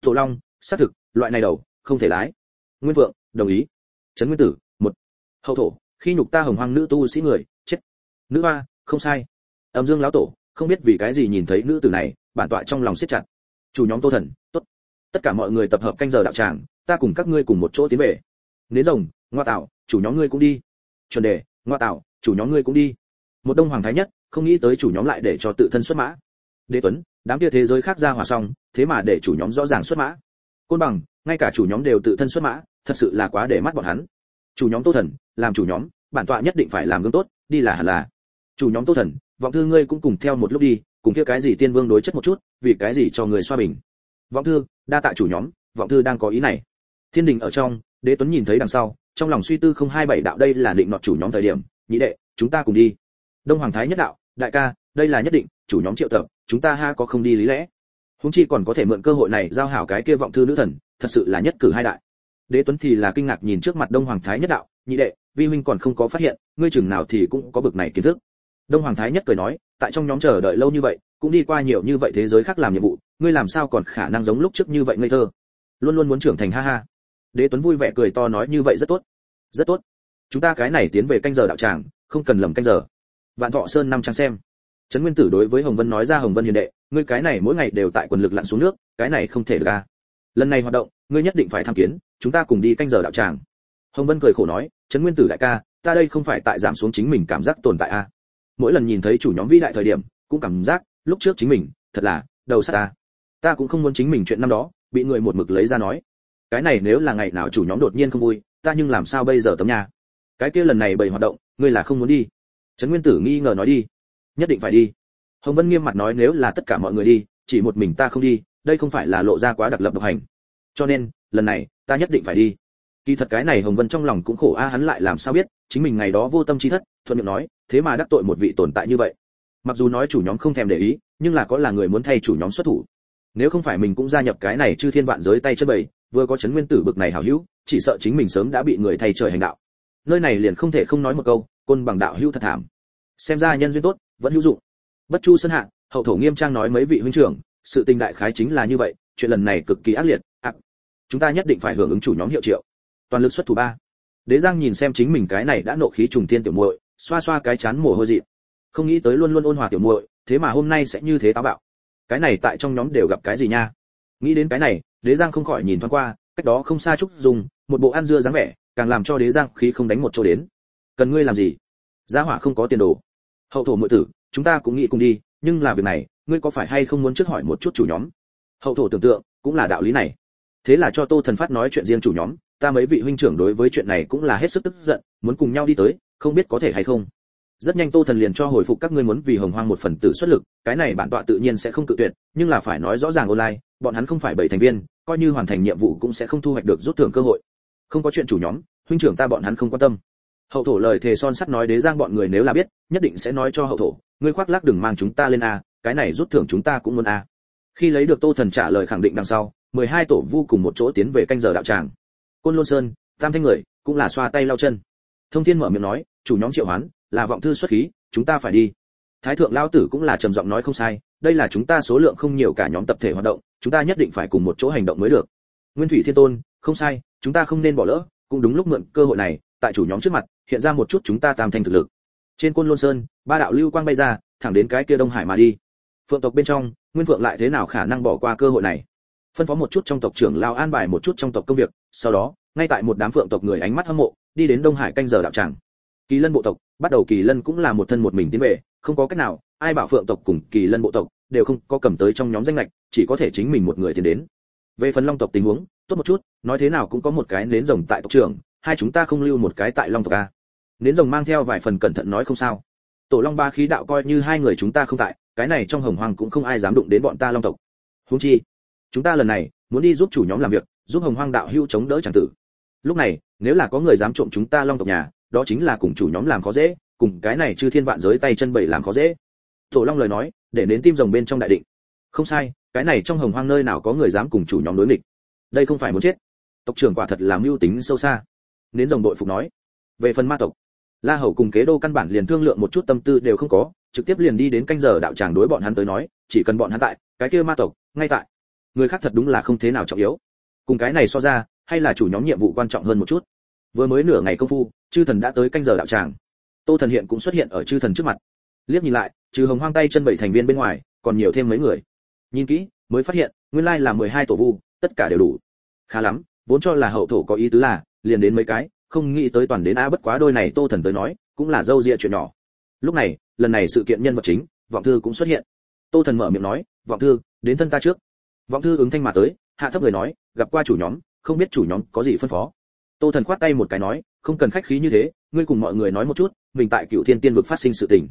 Tổ long, xác thực, loại này đầu, không thể lái. Nguyên vượng, đồng ý. Trấn nguyên tử, một. Hậu thổ, khi nhục ta hồng hoang nữ tu sĩ người, chết. Nữ hoa, không sai. Âm dương lão tổ, không biết vì cái gì nhìn thấy nữ tử này, bản tọa trong lòng siết chặt. Chủ nhóm tô thần, tốt tất cả mọi người tập hợp canh giờ đạo tràng, ta cùng các ngươi cùng một chỗ tiến về. Nến rồng, ngoa tạo chủ nhóm ngươi cũng đi. Chuẩn đề, ngoa tạo chủ nhóm ngươi cũng đi. Một đông hoàng thái nhất, không nghĩ tới chủ nhóm lại để cho tự thân xuất mã. Đế tuấn, đám kia thế giới khác ra hòa xong, thế mà để chủ nhóm rõ ràng xuất mã. Côn bằng, ngay cả chủ nhóm đều tự thân xuất mã, thật sự là quá để mắt bọn hắn. Chủ nhóm tô thần, làm chủ nhóm, bản tọa nhất định phải làm gương tốt, đi là hẳn là. Chủ nhóm tô thần, vọng thư ngươi cũng cùng theo một lúc đi, cùng kia cái gì tiên vương đối chất một chút, vì cái gì cho người xoa bình? Vọng thư, đa tạ chủ nhóm, vọng thư đang có ý này. Thiên đình ở trong, đế tuấn nhìn thấy đằng sau, trong lòng suy tư không hai bảy đạo đây là định nọt chủ nhóm thời điểm, nhị đệ, chúng ta cùng đi. Đông hoàng thái nhất đạo, đại ca, đây là nhất định, chủ nhóm triệu tập, chúng ta ha có không đi lý lẽ. Húng chi còn có thể mượn cơ hội này giao hảo cái kia vọng thư nữ thần, thật sự là nhất cử hai đại. Đế tuấn thì là kinh ngạc nhìn trước mặt đông hoàng thái nhất đạo, nhị đệ, vi huynh còn không có phát hiện, ngươi chừng nào thì cũng có bực này kiến thức. Đông hoàng thái nhất cười nói, tại trong nhóm chờ đợi lâu như vậy cũng đi qua nhiều như vậy thế giới khác làm nhiệm vụ, ngươi làm sao còn khả năng giống lúc trước như vậy ngây thơ? Luôn luôn muốn trưởng thành, ha ha. Đế tuấn vui vẻ cười to nói như vậy rất tốt. Rất tốt. Chúng ta cái này tiến về canh giờ đạo tràng, không cần lầm canh giờ. Vạn thọ sơn năm trang xem. Trấn nguyên tử đối với hồng vân nói ra hồng vân hiền đệ, ngươi cái này mỗi ngày đều tại quần lực lặn xuống nước, cái này không thể được à lần này hoạt động, ngươi nhất định phải tham kiến, chúng ta cùng đi canh giờ đạo tràng. Hồng vân cười khổ nói, trấn nguyên tử đại ca, ta đây không phải tại giảm xuống chính mình cảm giác tồn tại à mỗi lần nhìn thấy chủ nhóm vĩ đại thời điểm, cũng cảm giác lúc trước chính mình, thật là, đầu sát ta. Ta cũng không muốn chính mình chuyện năm đó, bị người một mực lấy ra nói. Cái này nếu là ngày nào chủ nhóm đột nhiên không vui, ta nhưng làm sao bây giờ tấm nhà? Cái kia lần này bày hoạt động, ngươi là không muốn đi. Trấn nguyên tử nghi ngờ nói đi. Nhất định phải đi. Hồng vân nghiêm mặt nói nếu là tất cả mọi người đi, chỉ một mình ta không đi, đây không phải là lộ ra quá đặc lập độc hành. Cho nên, lần này, ta nhất định phải đi. Kỳ thật cái này hồng vân trong lòng cũng khổ a, hắn lại làm sao biết, chính mình ngày đó vô tâm trí thất, thuận miệng nói, thế mà đắc tội một vị tồn tại như vậy mặc dù nói chủ nhóm không thèm để ý, nhưng là có là người muốn thay chủ nhóm xuất thủ. Nếu không phải mình cũng gia nhập cái này chư thiên vạn giới tay chân bầy, vừa có chấn nguyên tử bực này hảo hữu, chỉ sợ chính mình sớm đã bị người thay trời hành đạo. Nơi này liền không thể không nói một câu, côn bằng đạo hữu thật thảm. Xem ra nhân duyên tốt, vẫn hữu dụng. Bất chu sân hạ, hậu thổ nghiêm trang nói mấy vị huynh trưởng, sự tình đại khái chính là như vậy, chuyện lần này cực kỳ ác liệt. Ác chúng ta nhất định phải hưởng ứng chủ nhóm hiệu triệu. Toàn lực xuất thủ ba. Đế giang nhìn xem chính mình cái này đã nộ khí trùng thiên tiểu muội, xoa xoa cái chán mồ hôi dị không nghĩ tới luôn luôn ôn hòa tiểu muội, thế mà hôm nay sẽ như thế táo bạo. Cái này tại trong nhóm đều gặp cái gì nha? Nghĩ đến cái này, đế giang không khỏi nhìn thoáng qua, cách đó không xa trúc dùng một bộ ăn dưa dáng vẻ, càng làm cho đế giang khí không đánh một chỗ đến. Cần ngươi làm gì? Gia hỏa không có tiền đồ. Hậu thổ muội tử, chúng ta cũng nghĩ cùng đi, nhưng là việc này, ngươi có phải hay không muốn trước hỏi một chút chủ nhóm? Hậu thổ tưởng tượng, cũng là đạo lý này. Thế là cho tô thần phát nói chuyện riêng chủ nhóm, ta mấy vị huynh trưởng đối với chuyện này cũng là hết sức tức giận, muốn cùng nhau đi tới, không biết có thể hay không rất nhanh tô thần liền cho hồi phục các ngươi muốn vì hồng hoang một phần tử xuất lực, cái này bản tọa tự nhiên sẽ không cự tuyệt, nhưng là phải nói rõ ràng online, bọn hắn không phải bảy thành viên, coi như hoàn thành nhiệm vụ cũng sẽ không thu hoạch được rút thưởng cơ hội. Không có chuyện chủ nhóm, huynh trưởng ta bọn hắn không quan tâm. Hậu thổ lời thề son sắt nói đế giang bọn người nếu là biết, nhất định sẽ nói cho hậu thổ, ngươi khoác lác đừng mang chúng ta lên a, cái này rút thưởng chúng ta cũng muốn a. Khi lấy được tô thần trả lời khẳng định đằng sau, mười hai tổ vu cùng một chỗ tiến về canh giờ đạo tràng. Côn lôn sơn, tam thanh người, cũng là xoa tay lau chân. Thông thiên mở miệng nói, chủ nhóm triệu hoán là vọng thư xuất khí, chúng ta phải đi. Thái thượng lao tử cũng là trầm giọng nói không sai, đây là chúng ta số lượng không nhiều cả nhóm tập thể hoạt động, chúng ta nhất định phải cùng một chỗ hành động mới được. Nguyên thủy thiên tôn, không sai, chúng ta không nên bỏ lỡ, cũng đúng lúc mượn cơ hội này, tại chủ nhóm trước mặt, hiện ra một chút chúng ta tam thành thực lực. Trên côn lôn sơn, ba đạo lưu quang bay ra, thẳng đến cái kia đông hải mà đi. Phượng tộc bên trong, nguyên phượng lại thế nào khả năng bỏ qua cơ hội này? Phân phó một chút trong tộc trưởng lao an bài một chút trong tộc công việc, sau đó, ngay tại một đám phượng tộc người ánh mắt hâm mộ, đi đến đông hải canh giờ đạo tràng kỳ lân bộ tộc, bắt đầu kỳ lân cũng là một thân một mình tiến về, không có cách nào, ai bảo phượng tộc cùng kỳ lân bộ tộc đều không có cầm tới trong nhóm danh lệch chỉ có thể chính mình một người tiến đến. Về phần long tộc tình huống, tốt một chút, nói thế nào cũng có một cái nến rồng tại tộc trưởng, hai chúng ta không lưu một cái tại long tộc a. Nến rồng mang theo vài phần cẩn thận nói không sao. Tổ long ba khí đạo coi như hai người chúng ta không tại, cái này trong hồng hoàng cũng không ai dám đụng đến bọn ta long tộc. Huống chi, chúng ta lần này muốn đi giúp chủ nhóm làm việc, giúp hồng hoang đạo hưu chống đỡ chẳng tử. Lúc này, nếu là có người dám trộm chúng ta long tộc nhà đó chính là cùng chủ nhóm làm khó dễ, cùng cái này chư thiên vạn giới tay chân bảy làm khó dễ. Tổ long lời nói, để đến tim rồng bên trong đại định. Không sai, cái này trong hồng hoang nơi nào có người dám cùng chủ nhóm đối nghịch? Đây không phải muốn chết. Tộc trưởng quả thật làm mưu tính sâu xa. Nến rồng đội phục nói. Về phần ma tộc, la hầu cùng kế đô căn bản liền thương lượng một chút tâm tư đều không có, trực tiếp liền đi đến canh giờ đạo tràng đối bọn hắn tới nói, chỉ cần bọn hắn tại, cái kia ma tộc, ngay tại. Người khác thật đúng là không thế nào trọng yếu. Cùng cái này so ra, hay là chủ nhóm nhiệm vụ quan trọng hơn một chút. Vừa mới nửa ngày công phu chư thần đã tới canh giờ đạo tràng. Tô thần hiện cũng xuất hiện ở chư thần trước mặt. Liếc nhìn lại, trừ hồng hoang tay chân bảy thành viên bên ngoài, còn nhiều thêm mấy người. Nhìn kỹ, mới phát hiện, nguyên lai là mười hai tổ vu, tất cả đều đủ. Khá lắm, vốn cho là hậu thổ có ý tứ là, liền đến mấy cái, không nghĩ tới toàn đến a bất quá đôi này tô thần tới nói, cũng là dâu ria chuyện nhỏ. Lúc này, lần này sự kiện nhân vật chính, vọng thư cũng xuất hiện. Tô thần mở miệng nói, vọng thư, đến thân ta trước. Vọng thư ứng thanh mà tới, hạ thấp người nói, gặp qua chủ nhóm, không biết chủ nhóm có gì phân phó. Tô thần khoát tay một cái nói không cần khách khí như thế, ngươi cùng mọi người nói một chút, mình tại cựu thiên tiên vực phát sinh sự tình.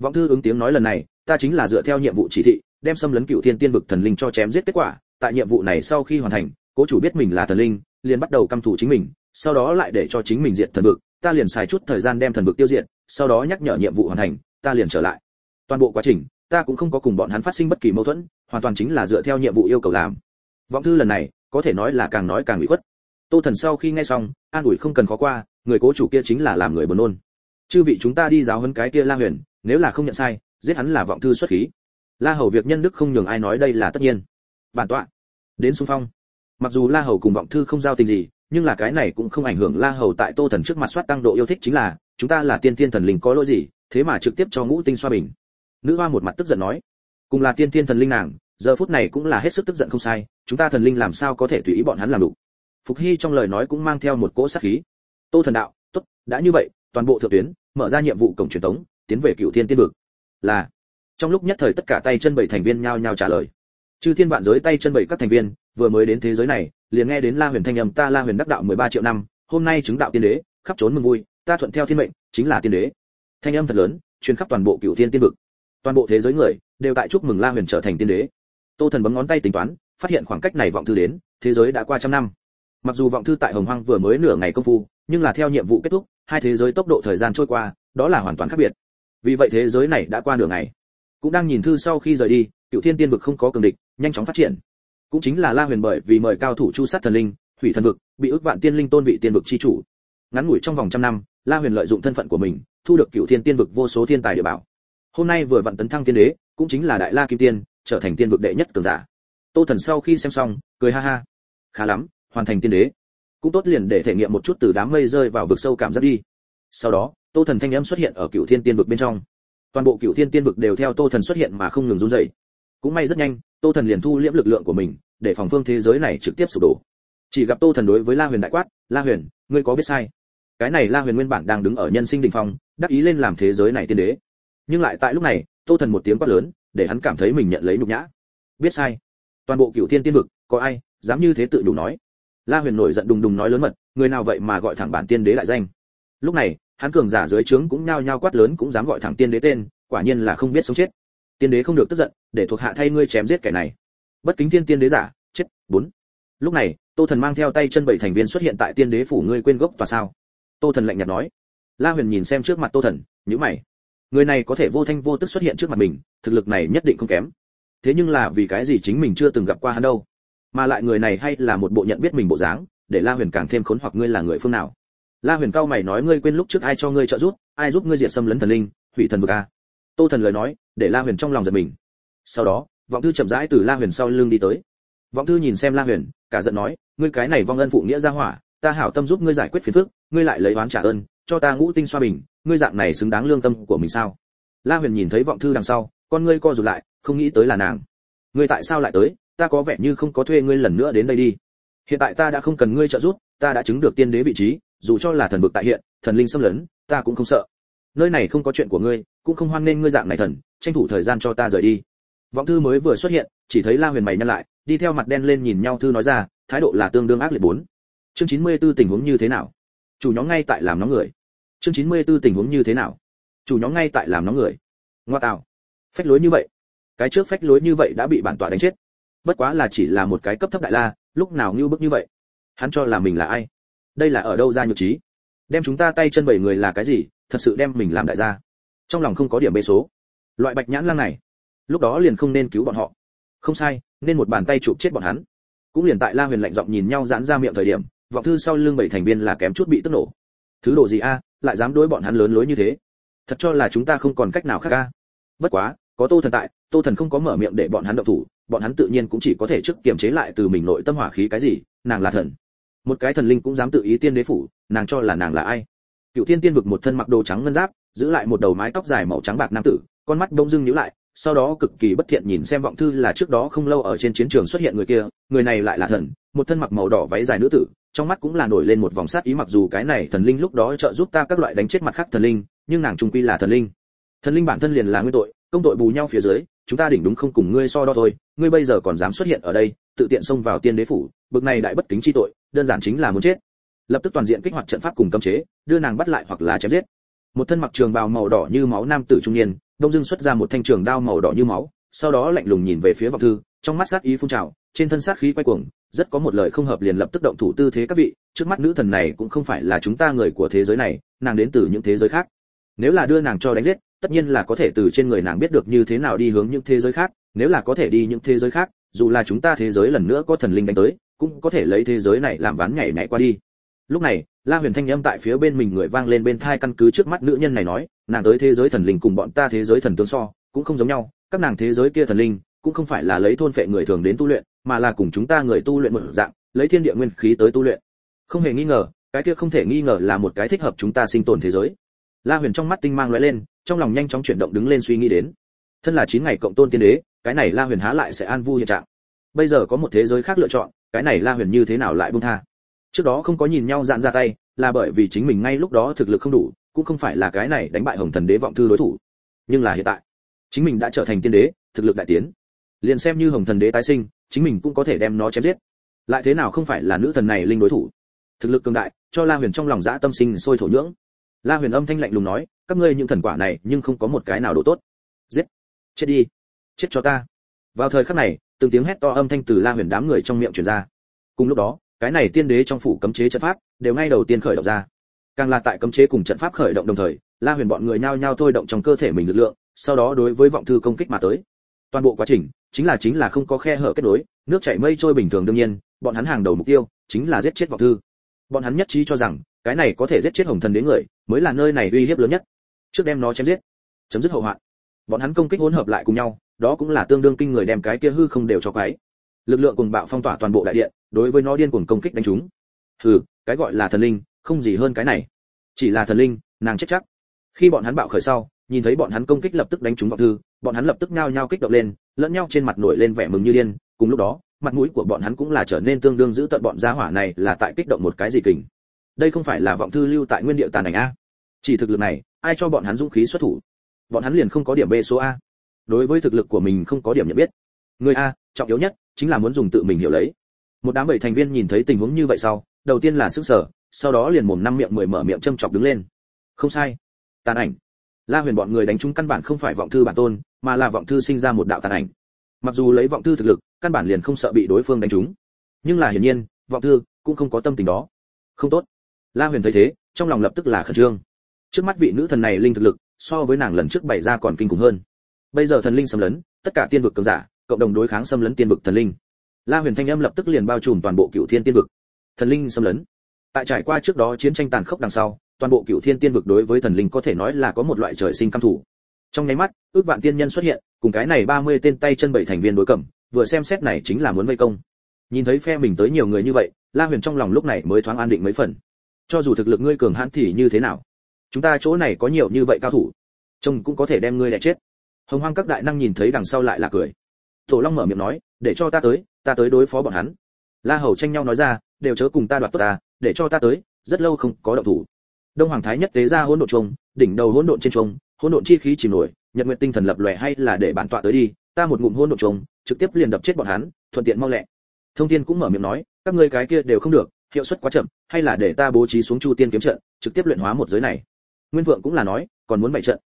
Vọng thư ứng tiếng nói lần này, ta chính là dựa theo nhiệm vụ chỉ thị, đem xâm lấn cựu thiên tiên vực thần linh cho chém giết kết quả. Tại nhiệm vụ này sau khi hoàn thành, cố chủ biết mình là thần linh, liền bắt đầu căm thủ chính mình, sau đó lại để cho chính mình diệt thần vực. Ta liền xài chút thời gian đem thần vực tiêu diệt, sau đó nhắc nhở nhiệm vụ hoàn thành, ta liền trở lại. Toàn bộ quá trình, ta cũng không có cùng bọn hắn phát sinh bất kỳ mâu thuẫn, hoàn toàn chính là dựa theo nhiệm vụ yêu cầu làm. Vọng thư lần này, có thể nói là càng nói càng bị khuất. Tô thần sau khi nghe xong, an ủi không cần khó qua người cố chủ kia chính là làm người buồn nôn. Chư vị chúng ta đi giáo huấn cái kia la huyền, nếu là không nhận sai, giết hắn là vọng thư xuất khí. La hầu việc nhân đức không nhường ai nói đây là tất nhiên. Bản tọa, đến xung phong. Mặc dù la hầu cùng vọng thư không giao tình gì, nhưng là cái này cũng không ảnh hưởng la hầu tại tô thần trước mặt soát tăng độ yêu thích chính là, chúng ta là tiên thiên thần linh có lỗi gì, thế mà trực tiếp cho ngũ tinh xoa bình. Nữ hoa một mặt tức giận nói, cùng là tiên thiên thần linh nàng, giờ phút này cũng là hết sức tức giận không sai, chúng ta thần linh làm sao có thể tùy ý bọn hắn làm đủ. Phục hy trong lời nói cũng mang theo một cỗ sát khí tô thần đạo, tốt, đã như vậy, toàn bộ thượng tuyến, mở ra nhiệm vụ cổng truyền thống tiến về cựu thiên tiên vực. Là, trong lúc nhất thời tất cả tay chân bảy thành viên nhao nhao trả lời. Chư thiên vạn giới tay chân bảy các thành viên, vừa mới đến thế giới này, liền nghe đến la huyền thanh âm, ta la huyền đắc đạo 13 triệu năm, hôm nay chứng đạo tiên đế, khắp trốn mừng vui, ta thuận theo thiên mệnh, chính là tiên đế. Thanh âm thật lớn, truyền khắp toàn bộ cựu thiên tiên vực. Toàn bộ thế giới người, đều tại chúc mừng la huyền trở thành tiên đế. Tô thần bấm ngón tay tính toán, phát hiện khoảng cách này vọng thư đến, thế giới đã qua trăm năm mặc dù vọng thư tại hồng hoang vừa mới nửa ngày công phu, nhưng là theo nhiệm vụ kết thúc, hai thế giới tốc độ thời gian trôi qua, đó là hoàn toàn khác biệt. Vì vậy thế giới này đã qua nửa ngày. Cũng đang nhìn thư sau khi rời đi, cựu thiên tiên vực không có cường địch, nhanh chóng phát triển. Cũng chính là la huyền bởi vì mời cao thủ chu sát thần linh thủy thần vực, bị ước vạn tiên linh tôn vị tiên vực chi chủ. Ngắn ngủi trong vòng trăm năm, la huyền lợi dụng thân phận của mình, thu được cựu thiên tiên vực vô số thiên tài địa bảo. Hôm nay vừa vặn tấn thăng tiên đế, cũng chính là đại la kim tiên, trở thành tiên vực đệ nhất cường giả. Tô thần sau khi xem xong, cười ha ha. Khá lắm hoàn thành tiên đế. Cũng tốt liền để thể nghiệm một chút từ đám mây rơi vào vực sâu cảm giác đi. Sau đó, tô thần thanh âm xuất hiện ở cựu thiên tiên vực bên trong. Toàn bộ cựu thiên tiên vực đều theo tô thần xuất hiện mà không ngừng run rẩy. Cũng may rất nhanh, tô thần liền thu liễm lực lượng của mình, để phòng phương thế giới này trực tiếp sụp đổ. Chỉ gặp tô thần đối với la huyền đại quát, la huyền, ngươi có biết sai? Cái này la huyền nguyên bản đang đứng ở nhân sinh đỉnh phong, đắc ý lên làm thế giới này tiên đế. Nhưng lại tại lúc này, tô thần một tiếng quát lớn, để hắn cảm thấy mình nhận lấy nhục nhã. Biết sai. Toàn bộ cựu thiên tiên vực, có ai dám như thế tự đủ nói? La huyền nổi giận đùng đùng nói lớn mật, người nào vậy mà gọi thẳng bản tiên đế lại danh? Lúc này, hắn cường giả dưới trướng cũng nhao nhao quát lớn cũng dám gọi thẳng tiên đế tên, quả nhiên là không biết sống chết. Tiên đế không được tức giận, để thuộc hạ thay ngươi chém giết kẻ này. Bất kính thiên tiên đế giả, chết, bốn. Lúc này, tô thần mang theo tay chân bảy thành viên xuất hiện tại tiên đế phủ, ngươi quên gốc tòa sao? Tô thần lạnh nhạt nói. La huyền nhìn xem trước mặt tô thần, nhíu mày. Người này có thể vô thanh vô tức xuất hiện trước mặt mình, thực lực này nhất định không kém. Thế nhưng là vì cái gì chính mình chưa từng gặp qua hắn đâu? Mà lại người này hay là một bộ nhận biết mình bộ dáng, để la huyền càng thêm khốn hoặc ngươi là người phương nào. La huyền cao mày nói ngươi quên lúc trước ai cho ngươi trợ giúp, ai giúp ngươi diệt xâm lấn thần linh, hủy thần vực a tô thần lời nói, để la huyền trong lòng giật mình. Sau đó, vọng thư chậm rãi từ la huyền sau lưng đi tới. Vọng thư nhìn xem la huyền, cả giận nói, ngươi cái này vong ân phụ nghĩa ra hỏa, ta hảo tâm giúp ngươi giải quyết phiền phức, ngươi lại lấy oán trả ơn, cho ta ngũ tinh xoa bình, ngươi dạng này xứng đáng lương tâm của mình sao? La huyền nhìn thấy vọng thư đằng sau, con ngươi co rụt lại, không nghĩ tới là nàng. Ngươi tại sao lại tới? Ta có vẻ như không có thuê ngươi lần nữa đến đây đi. Hiện tại ta đã không cần ngươi trợ giúp, ta đã chứng được tiên đế vị trí, dù cho là thần vực tại hiện, thần linh xâm lấn, ta cũng không sợ. Nơi này không có chuyện của ngươi, cũng không hoan nên ngươi dạng này thần, tranh thủ thời gian cho ta rời đi. Vọng thư mới vừa xuất hiện, chỉ thấy la huyền mày nhăn lại, đi theo mặt đen lên nhìn nhau thư nói ra, thái độ là tương đương ác liệt bốn. Chương 94 tình huống như thế nào? Chủ nhóm ngay tại làm nóng người. Chương 94 tình huống như thế nào? Chủ nhóm ngay tại làm nóng người. Ngoa tạo. Phách lối như vậy. Cái trước phách lối như vậy đã bị bản tọa đánh chết bất quá là chỉ là một cái cấp thấp đại la, lúc nào ngưu bức như vậy? Hắn cho là mình là ai? Đây là ở đâu ra nhược trí? Đem chúng ta tay chân bảy người là cái gì, thật sự đem mình làm đại gia. Trong lòng không có điểm bê số. Loại bạch nhãn lang này, lúc đó liền không nên cứu bọn họ. Không sai, nên một bàn tay chụp chết bọn hắn. Cũng liền tại la huyền lạnh giọng nhìn nhau giãn ra miệng thời điểm, vọng thư sau lưng bảy thành viên là kém chút bị tức nổ. Thứ đồ gì a, lại dám đối bọn hắn lớn lối như thế? Thật cho là chúng ta không còn cách nào khác a. Bất quá có tô thần tại, tô thần không có mở miệng để bọn hắn động thủ, bọn hắn tự nhiên cũng chỉ có thể trước kiềm chế lại từ mình nội tâm hỏa khí cái gì, nàng là thần. Một cái thần linh cũng dám tự ý tiên đế phủ, nàng cho là nàng là ai. Cựu thiên tiên vực một thân mặc đồ trắng ngân giáp, giữ lại một đầu mái tóc dài màu trắng bạc nam tử, con mắt bỗng dưng nhíu lại, sau đó cực kỳ bất thiện nhìn xem vọng thư là trước đó không lâu ở trên chiến trường xuất hiện người kia, người này lại là thần, một thân mặc màu đỏ váy dài nữ tử, trong mắt cũng là nổi lên một vòng sát ý mặc dù cái này thần linh lúc đó trợ giúp ta các loại đánh chết mặt khác thần linh, nhưng nàng trung quy là thần linh. Thần linh bản thân liền là nguyên tội công tội bù nhau phía dưới, chúng ta đỉnh đúng không cùng ngươi so đo thôi, ngươi bây giờ còn dám xuất hiện ở đây, tự tiện xông vào tiên đế phủ, bực này đại bất kính chi tội, đơn giản chính là muốn chết. Lập tức toàn diện kích hoạt trận pháp cùng cấm chế, đưa nàng bắt lại hoặc là chém giết. Một thân mặc trường bào màu đỏ như máu nam tử trung niên, đông dưng xuất ra một thanh trường đao màu đỏ như máu, sau đó lạnh lùng nhìn về phía vọng thư, trong mắt sát ý phun trào, trên thân sát khí quay cuồng, rất có một lời không hợp liền lập tức động thủ tư thế các vị, trước mắt nữ thần này cũng không phải là chúng ta người của thế giới này, nàng đến từ những thế giới khác. Nếu là đưa nàng cho đánh giết tất nhiên là có thể từ trên người nàng biết được như thế nào đi hướng những thế giới khác, nếu là có thể đi những thế giới khác, dù là chúng ta thế giới lần nữa có thần linh đánh tới, cũng có thể lấy thế giới này làm ván nhảy nhảy qua đi. Lúc này, la huyền thanh âm tại phía bên mình người vang lên bên thai căn cứ trước mắt nữ nhân này nói, nàng tới thế giới thần linh cùng bọn ta thế giới thần tướng so, cũng không giống nhau, các nàng thế giới kia thần linh, cũng không phải là lấy thôn phệ người thường đến tu luyện, mà là cùng chúng ta người tu luyện một dạng, lấy thiên địa nguyên khí tới tu luyện. Không hề nghi ngờ, cái kia không thể nghi ngờ là một cái thích hợp chúng ta sinh tồn thế giới. La huyền trong mắt tinh mang lóe lên trong lòng nhanh chóng chuyển động đứng lên suy nghĩ đến. Thân là chín ngày cộng tôn tiên đế, cái này la huyền há lại sẽ an vui hiện trạng. Bây giờ có một thế giới khác lựa chọn, cái này la huyền như thế nào lại buông tha? Trước đó không có nhìn nhau dạn ra tay, là bởi vì chính mình ngay lúc đó thực lực không đủ, cũng không phải là cái này đánh bại hồng thần đế vọng thư đối thủ. Nhưng là hiện tại, chính mình đã trở thành tiên đế, thực lực đại tiến. Liền xem như hồng thần đế tái sinh, chính mình cũng có thể đem nó chém giết. Lại thế nào không phải là nữ thần này linh đối thủ? Thực lực cường đại, cho la huyền trong lòng dã tâm sinh sôi thổ nhưỡng. La huyền âm thanh lạnh lùng nói các ngươi những thần quả này nhưng không có một cái nào độ tốt. Giết. Chết đi. Chết cho ta. Vào thời khắc này, từng tiếng hét to âm thanh từ la huyền đám người trong miệng truyền ra. Cùng lúc đó, cái này tiên đế trong phủ cấm chế trận pháp đều ngay đầu tiên khởi động ra. Càng là tại cấm chế cùng trận pháp khởi động đồng thời, la huyền bọn người nhao nhao thôi động trong cơ thể mình lực lượng, sau đó đối với vọng thư công kích mà tới. Toàn bộ quá trình, chính là chính là không có khe hở kết nối, nước chảy mây trôi bình thường đương nhiên, bọn hắn hàng đầu mục tiêu chính là giết chết vọng thư. Bọn hắn nhất trí cho rằng, cái này có thể giết chết hồng thần đến người, mới là nơi này uy hiếp lớn nhất trước đem nó chém giết. Chấm dứt hậu hoạn. Bọn hắn công kích hỗn hợp lại cùng nhau, đó cũng là tương đương kinh người đem cái kia hư không đều cho cái lực lượng cùng bạo phong tỏa toàn bộ đại điện, đối với nó điên cuồng công kích đánh chúng. Hừ, cái gọi là thần linh, không gì hơn cái này. Chỉ là thần linh, nàng chết chắc. Khi bọn hắn bạo khởi sau, nhìn thấy bọn hắn công kích lập tức đánh trúng vọng thư, bọn hắn lập tức nhao nhao kích động lên, lẫn nhau trên mặt nổi lên vẻ mừng như điên. Cùng lúc đó, mặt mũi của bọn hắn cũng là trở nên tương đương giữ tận bọn gia hỏa này là tại kích động một cái gì kình. Đây không phải là vọng thư lưu tại nguyên địa tàn ảnh a. Chỉ thực lực này ai cho bọn hắn dũng khí xuất thủ? Bọn hắn liền không có điểm b số a. Đối với thực lực của mình không có điểm nhận biết. Người a, trọng yếu nhất, chính là muốn dùng tự mình hiểu lấy. Một đám bảy thành viên nhìn thấy tình huống như vậy sau, đầu tiên là sức sở, sau đó liền mồm năm miệng mười mở miệng châm chọc đứng lên. Không sai. Tàn ảnh. La huyền bọn người đánh trúng căn bản không phải vọng thư bản tôn, mà là vọng thư sinh ra một đạo tàn ảnh. Mặc dù lấy vọng thư thực lực, căn bản liền không sợ bị đối phương đánh trúng. Nhưng là hiển nhiên, vọng thư cũng không có tâm tình đó. Không tốt. La huyền thấy thế, trong lòng lập tức là khẩn trương trước mắt vị nữ thần này linh thực lực, so với nàng lần trước bày ra còn kinh khủng hơn. Bây giờ thần linh xâm lấn, tất cả tiên vực cường giả, cộng đồng đối kháng xâm lấn tiên vực thần linh. La huyền thanh âm lập tức liền bao trùm toàn bộ cựu thiên tiên vực. Thần linh xâm lấn. Tại trải qua trước đó chiến tranh tàn khốc đằng sau, toàn bộ cựu thiên tiên vực đối với thần linh có thể nói là có một loại trời sinh căm thủ trong nháy mắt, ước vạn tiên nhân xuất hiện, cùng cái này ba mươi tên tay chân bảy thành viên đối cầm, vừa xem xét này chính là muốn vây công. Nhìn thấy phe mình tới nhiều người như vậy, la huyền trong lòng lúc này mới thoáng an định mấy phần. Cho dù thực lực ngươi cường hãn thì như thế nào? Chúng ta chỗ này có nhiều như vậy cao thủ, trông cũng có thể đem ngươi đẻ chết. Hồng hoang các đại năng nhìn thấy đằng sau lại là cười. Tổ long mở miệng nói, để cho ta tới ta tới đối phó bọn hắn. La hầu tranh nhau nói ra, đều chớ cùng ta đoạt tốt ta, để cho ta tới, rất lâu không có động thủ. Đông hoàng thái nhất tế ra hỗn độn trung đỉnh đầu hỗn độn trên trung hỗn độn chi khí chìm nổi, nhật nguyện tinh thần lập lòe hay là để bản tọa tới đi, ta một ngụm hỗn độn trung trực tiếp liền đập chết bọn hắn, thuận tiện mau lẹ. Thông thiên cũng mở miệng nói, các ngươi cái kia đều không được, hiệu suất quá chậm, hay là để ta bố trí xuống chu tiên kiếm trận, trực tiếp luyện hóa một giới này nguyên vượng cũng là nói, còn muốn bày trận.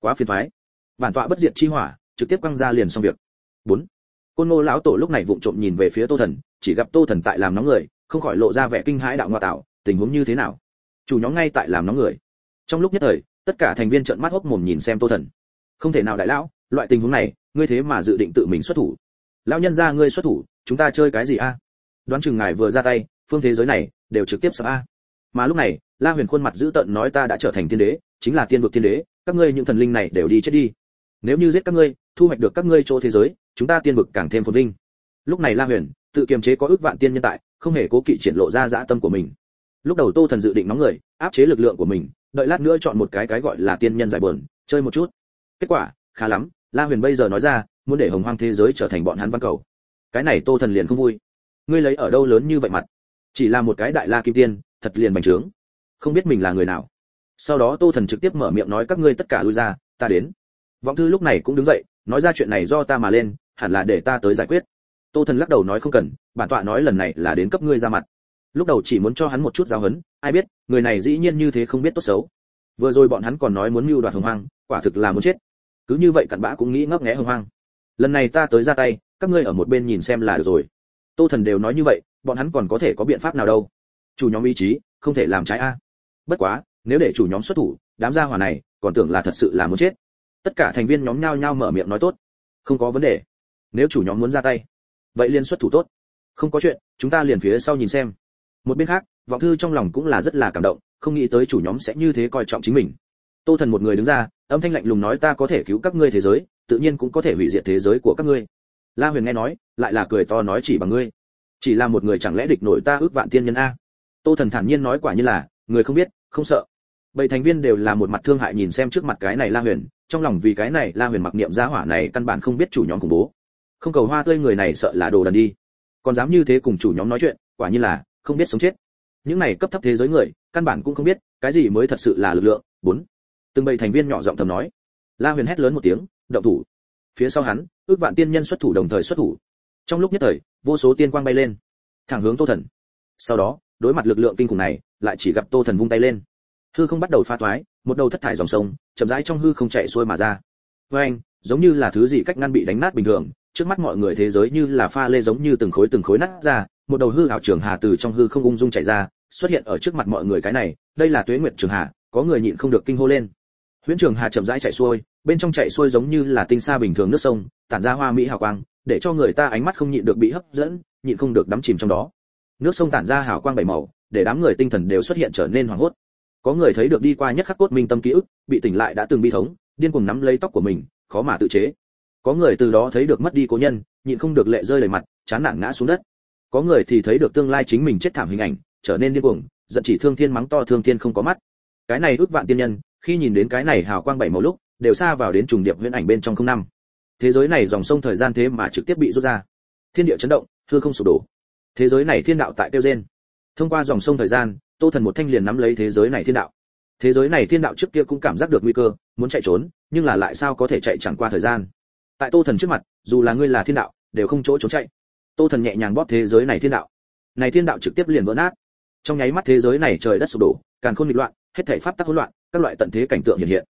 Quá phiền toái bản tọa bất diệt chi hỏa, trực tiếp quăng ra liền xong việc. Bốn. Côn ngô lão tổ lúc này vụng trộm nhìn về phía tô thần, chỉ gặp tô thần tại làm nóng người, không khỏi lộ ra vẻ kinh hãi đạo ngoại tạo, tình huống như thế nào? Chủ nhóm ngay tại làm nóng người. Trong lúc nhất thời, tất cả thành viên trợn mắt hốc mồm nhìn xem tô thần. Không thể nào đại lão, loại tình huống này, ngươi thế mà dự định tự mình xuất thủ. Lão nhân gia ngươi xuất thủ, chúng ta chơi cái gì a? Đoán chừng ngài vừa ra tay, phương thế giới này, đều trực tiếp sập a. Mà lúc này la huyền khuôn mặt giữ tợn nói ta đã trở thành tiên đế, chính là tiên vực tiên đế, các ngươi những thần linh này đều đi chết đi. Nếu như giết các ngươi, thu hoạch được các ngươi chỗ thế giới, chúng ta tiên vực càng thêm phồn vinh. Lúc này la huyền, tự kiềm chế có ước vạn tiên nhân tại, không hề cố kỵ triển lộ ra dã tâm của mình. Lúc đầu tô thần dự định nóng người, áp chế lực lượng của mình, đợi lát nữa chọn một cái cái gọi là tiên nhân giải bờn chơi một chút. Kết quả, khá lắm, la huyền bây giờ nói ra, muốn để hồng hoang thế giới trở thành bọn hắn văn cầu. Cái này tô thần liền không vui. Ngươi lấy ở đâu lớn như vậy mặt? Chỉ là một cái đại la kim tiên, thật liền bành trướng không biết mình là người nào. Sau đó tô thần trực tiếp mở miệng nói các ngươi tất cả lui ra ta đến. Vọng thư lúc này cũng đứng dậy nói ra chuyện này do ta mà lên hẳn là để ta tới giải quyết. Tô thần lắc đầu nói không cần bản tọa nói lần này là đến cấp ngươi ra mặt. Lúc đầu chỉ muốn cho hắn một chút giáo hấn, ai biết người này dĩ nhiên như thế không biết tốt xấu. Vừa rồi bọn hắn còn nói muốn mưu đoạt hồng hoang quả thực là muốn chết. Cứ như vậy cặn bã cũng nghĩ ngấp nghé hồng hoang. Lần này ta tới ra tay các ngươi ở một bên nhìn xem là được rồi. Tô thần đều nói như vậy bọn hắn còn có thể có biện pháp nào đâu? Chủ nhóm ý chí không thể làm trái a bất quá, nếu để chủ nhóm xuất thủ, đám gia hỏa này còn tưởng là thật sự là muốn chết. Tất cả thành viên nhóm nhao nhao mở miệng nói tốt. Không có vấn đề. Nếu chủ nhóm muốn ra tay, vậy liên xuất thủ tốt. Không có chuyện, chúng ta liền phía sau nhìn xem. Một bên khác, vọng thư trong lòng cũng là rất là cảm động, không nghĩ tới chủ nhóm sẽ như thế coi trọng chính mình. Tô thần một người đứng ra, âm thanh lạnh lùng nói ta có thể cứu các ngươi thế giới, tự nhiên cũng có thể hủy diệt thế giới của các ngươi. La huyền nghe nói, lại là cười to nói chỉ bằng ngươi. Chỉ là một người chẳng lẽ địch nổi ta ước vạn tiên nhân a? Tô thần thản nhiên nói quả như là người không biết, không sợ. Bảy thành viên đều là một mặt thương hại nhìn xem trước mặt cái này la huyền, trong lòng vì cái này la huyền mặc niệm gia hỏa này căn bản không biết chủ nhóm khủng bố. Không cầu hoa tươi người này sợ là đồ đần đi. Còn dám như thế cùng chủ nhóm nói chuyện, quả như là không biết sống chết. Những này cấp thấp thế giới người, căn bản cũng không biết, cái gì mới thật sự là lực lượng. Bốn. Từng bảy thành viên nhỏ giọng thầm nói. La huyền hét lớn một tiếng, động thủ. Phía sau hắn, ước vạn tiên nhân xuất thủ đồng thời xuất thủ. Trong lúc nhất thời, vô số tiên quang bay lên. Thẳng hướng tô thần. Sau đó đối mặt lực lượng kinh khủng này, lại chỉ gặp tô thần vung tay lên. Hư không bắt đầu pha toái, một đầu thất thải dòng sông, chậm rãi trong hư không chạy xuôi mà ra. Với anh giống như là thứ gì cách ngăn bị đánh nát bình thường, trước mắt mọi người thế giới như là pha lê giống như từng khối từng khối nát ra, một đầu hư ảo trường hà từ trong hư không ung dung chạy ra, xuất hiện ở trước mặt mọi người cái này, đây là tuế nguyệt trường hà, có người nhịn không được kinh hô lên. Huyễn trường hà chậm rãi chạy xuôi, bên trong chạy xuôi giống như là tinh sa bình thường nước sông, tản ra hoa mỹ hào quang, để cho người ta ánh mắt không nhịn được bị hấp dẫn, nhịn không được đắm chìm trong đó nước sông tản ra hào quang bảy màu, để đám người tinh thần đều xuất hiện trở nên hoảng hốt. Có người thấy được đi qua nhất khắc cốt minh tâm ký ức, bị tỉnh lại đã từng bi thống, điên cuồng nắm lấy tóc của mình, khó mà tự chế. Có người từ đó thấy được mất đi cố nhân, nhịn không được lệ rơi đầy mặt, chán nản ngã xuống đất. Có người thì thấy được tương lai chính mình chết thảm hình ảnh, trở nên điên cuồng, giận chỉ thương thiên mắng to thương thiên không có mắt. Cái này ước vạn tiên nhân, khi nhìn đến cái này hào quang bảy màu lúc, đều xa vào đến trùng điệp huyễn ảnh bên trong không năm. Thế giới này dòng sông thời gian thế mà trực tiếp bị rút ra. Thiên địa chấn động, hư không sụp đổ thế giới này thiên đạo tại tiêu gen. Thông qua dòng sông thời gian, tô thần một thanh liền nắm lấy thế giới này thiên đạo. Thế giới này thiên đạo trước kia cũng cảm giác được nguy cơ, muốn chạy trốn, nhưng là lại sao có thể chạy chẳng qua thời gian. Tại tô thần trước mặt, dù là ngươi là thiên đạo, đều không chỗ trốn chạy. Tô thần nhẹ nhàng bóp thế giới này thiên đạo. Này thiên đạo trực tiếp liền vỡ nát. Trong nháy mắt thế giới này trời đất sụp đổ, càn khôn nghịch loạn, hết thảy pháp tắc hỗn loạn, các loại tận thế cảnh tượng hiện hiện.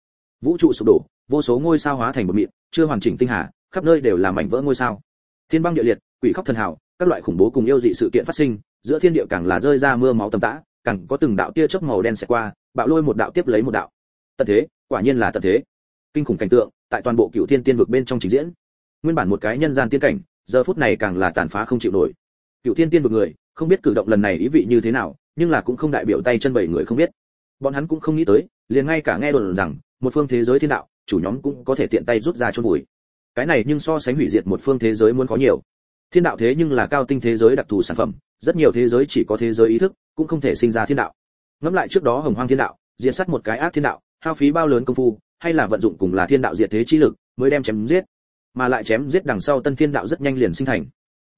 Vũ trụ sụp đổ, vô số ngôi sao hóa thành một mịn, chưa hoàn chỉnh tinh hà, khắp nơi đều là mảnh vỡ ngôi sao. Thiên băng địa liệt, quỷ khóc thần hào các loại khủng bố cùng yêu dị sự kiện phát sinh, giữa thiên địa càng là rơi ra mưa máu tầm tã, càng có từng đạo tia chớp màu đen sẽ qua, bạo lôi một đạo tiếp lấy một đạo. Tận thế, quả nhiên là tận thế. Kinh khủng cảnh tượng, tại toàn bộ cựu thiên tiên vực bên trong trình diễn. Nguyên bản một cái nhân gian tiên cảnh, giờ phút này càng là tàn phá không chịu nổi. Cựu thiên tiên vực người, không biết cử động lần này ý vị như thế nào, nhưng là cũng không đại biểu tay chân bảy người không biết. Bọn hắn cũng không nghĩ tới, liền ngay cả nghe đồn rằng, một phương thế giới thiên đạo, chủ nhóm cũng có thể tiện tay rút ra chôn bụi cái này nhưng so sánh hủy diệt một phương thế giới muốn có nhiều thiên đạo thế nhưng là cao tinh thế giới đặc thù sản phẩm, rất nhiều thế giới chỉ có thế giới ý thức, cũng không thể sinh ra thiên đạo. Ngẫm lại trước đó hồng hoang thiên đạo, diệt sát một cái ác thiên đạo, hao phí bao lớn công phu, hay là vận dụng cùng là thiên đạo diệt thế chi lực, mới đem chém giết. Mà lại chém giết đằng sau tân thiên đạo rất nhanh liền sinh thành.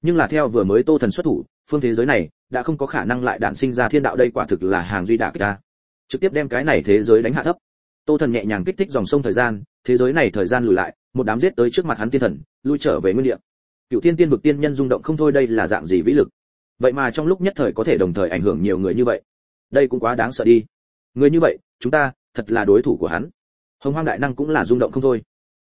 Nhưng là theo vừa mới tô thần xuất thủ, phương thế giới này, đã không có khả năng lại đản sinh ra thiên đạo đây quả thực là hàng duy đả kích ta. Trực tiếp đem cái này thế giới đánh hạ thấp. Tô thần nhẹ nhàng kích thích dòng sông thời gian, thế giới này thời gian lùi lại, một đám giết tới trước mặt hắn tiên thần, lui trở về nguyên địa cựu thiên tiên vực tiên nhân rung động không thôi, đây là dạng gì vĩ lực? Vậy mà trong lúc nhất thời có thể đồng thời ảnh hưởng nhiều người như vậy. Đây cũng quá đáng sợ đi. Người như vậy, chúng ta, thật là đối thủ của hắn. Hồng hoang đại năng cũng là rung động không thôi.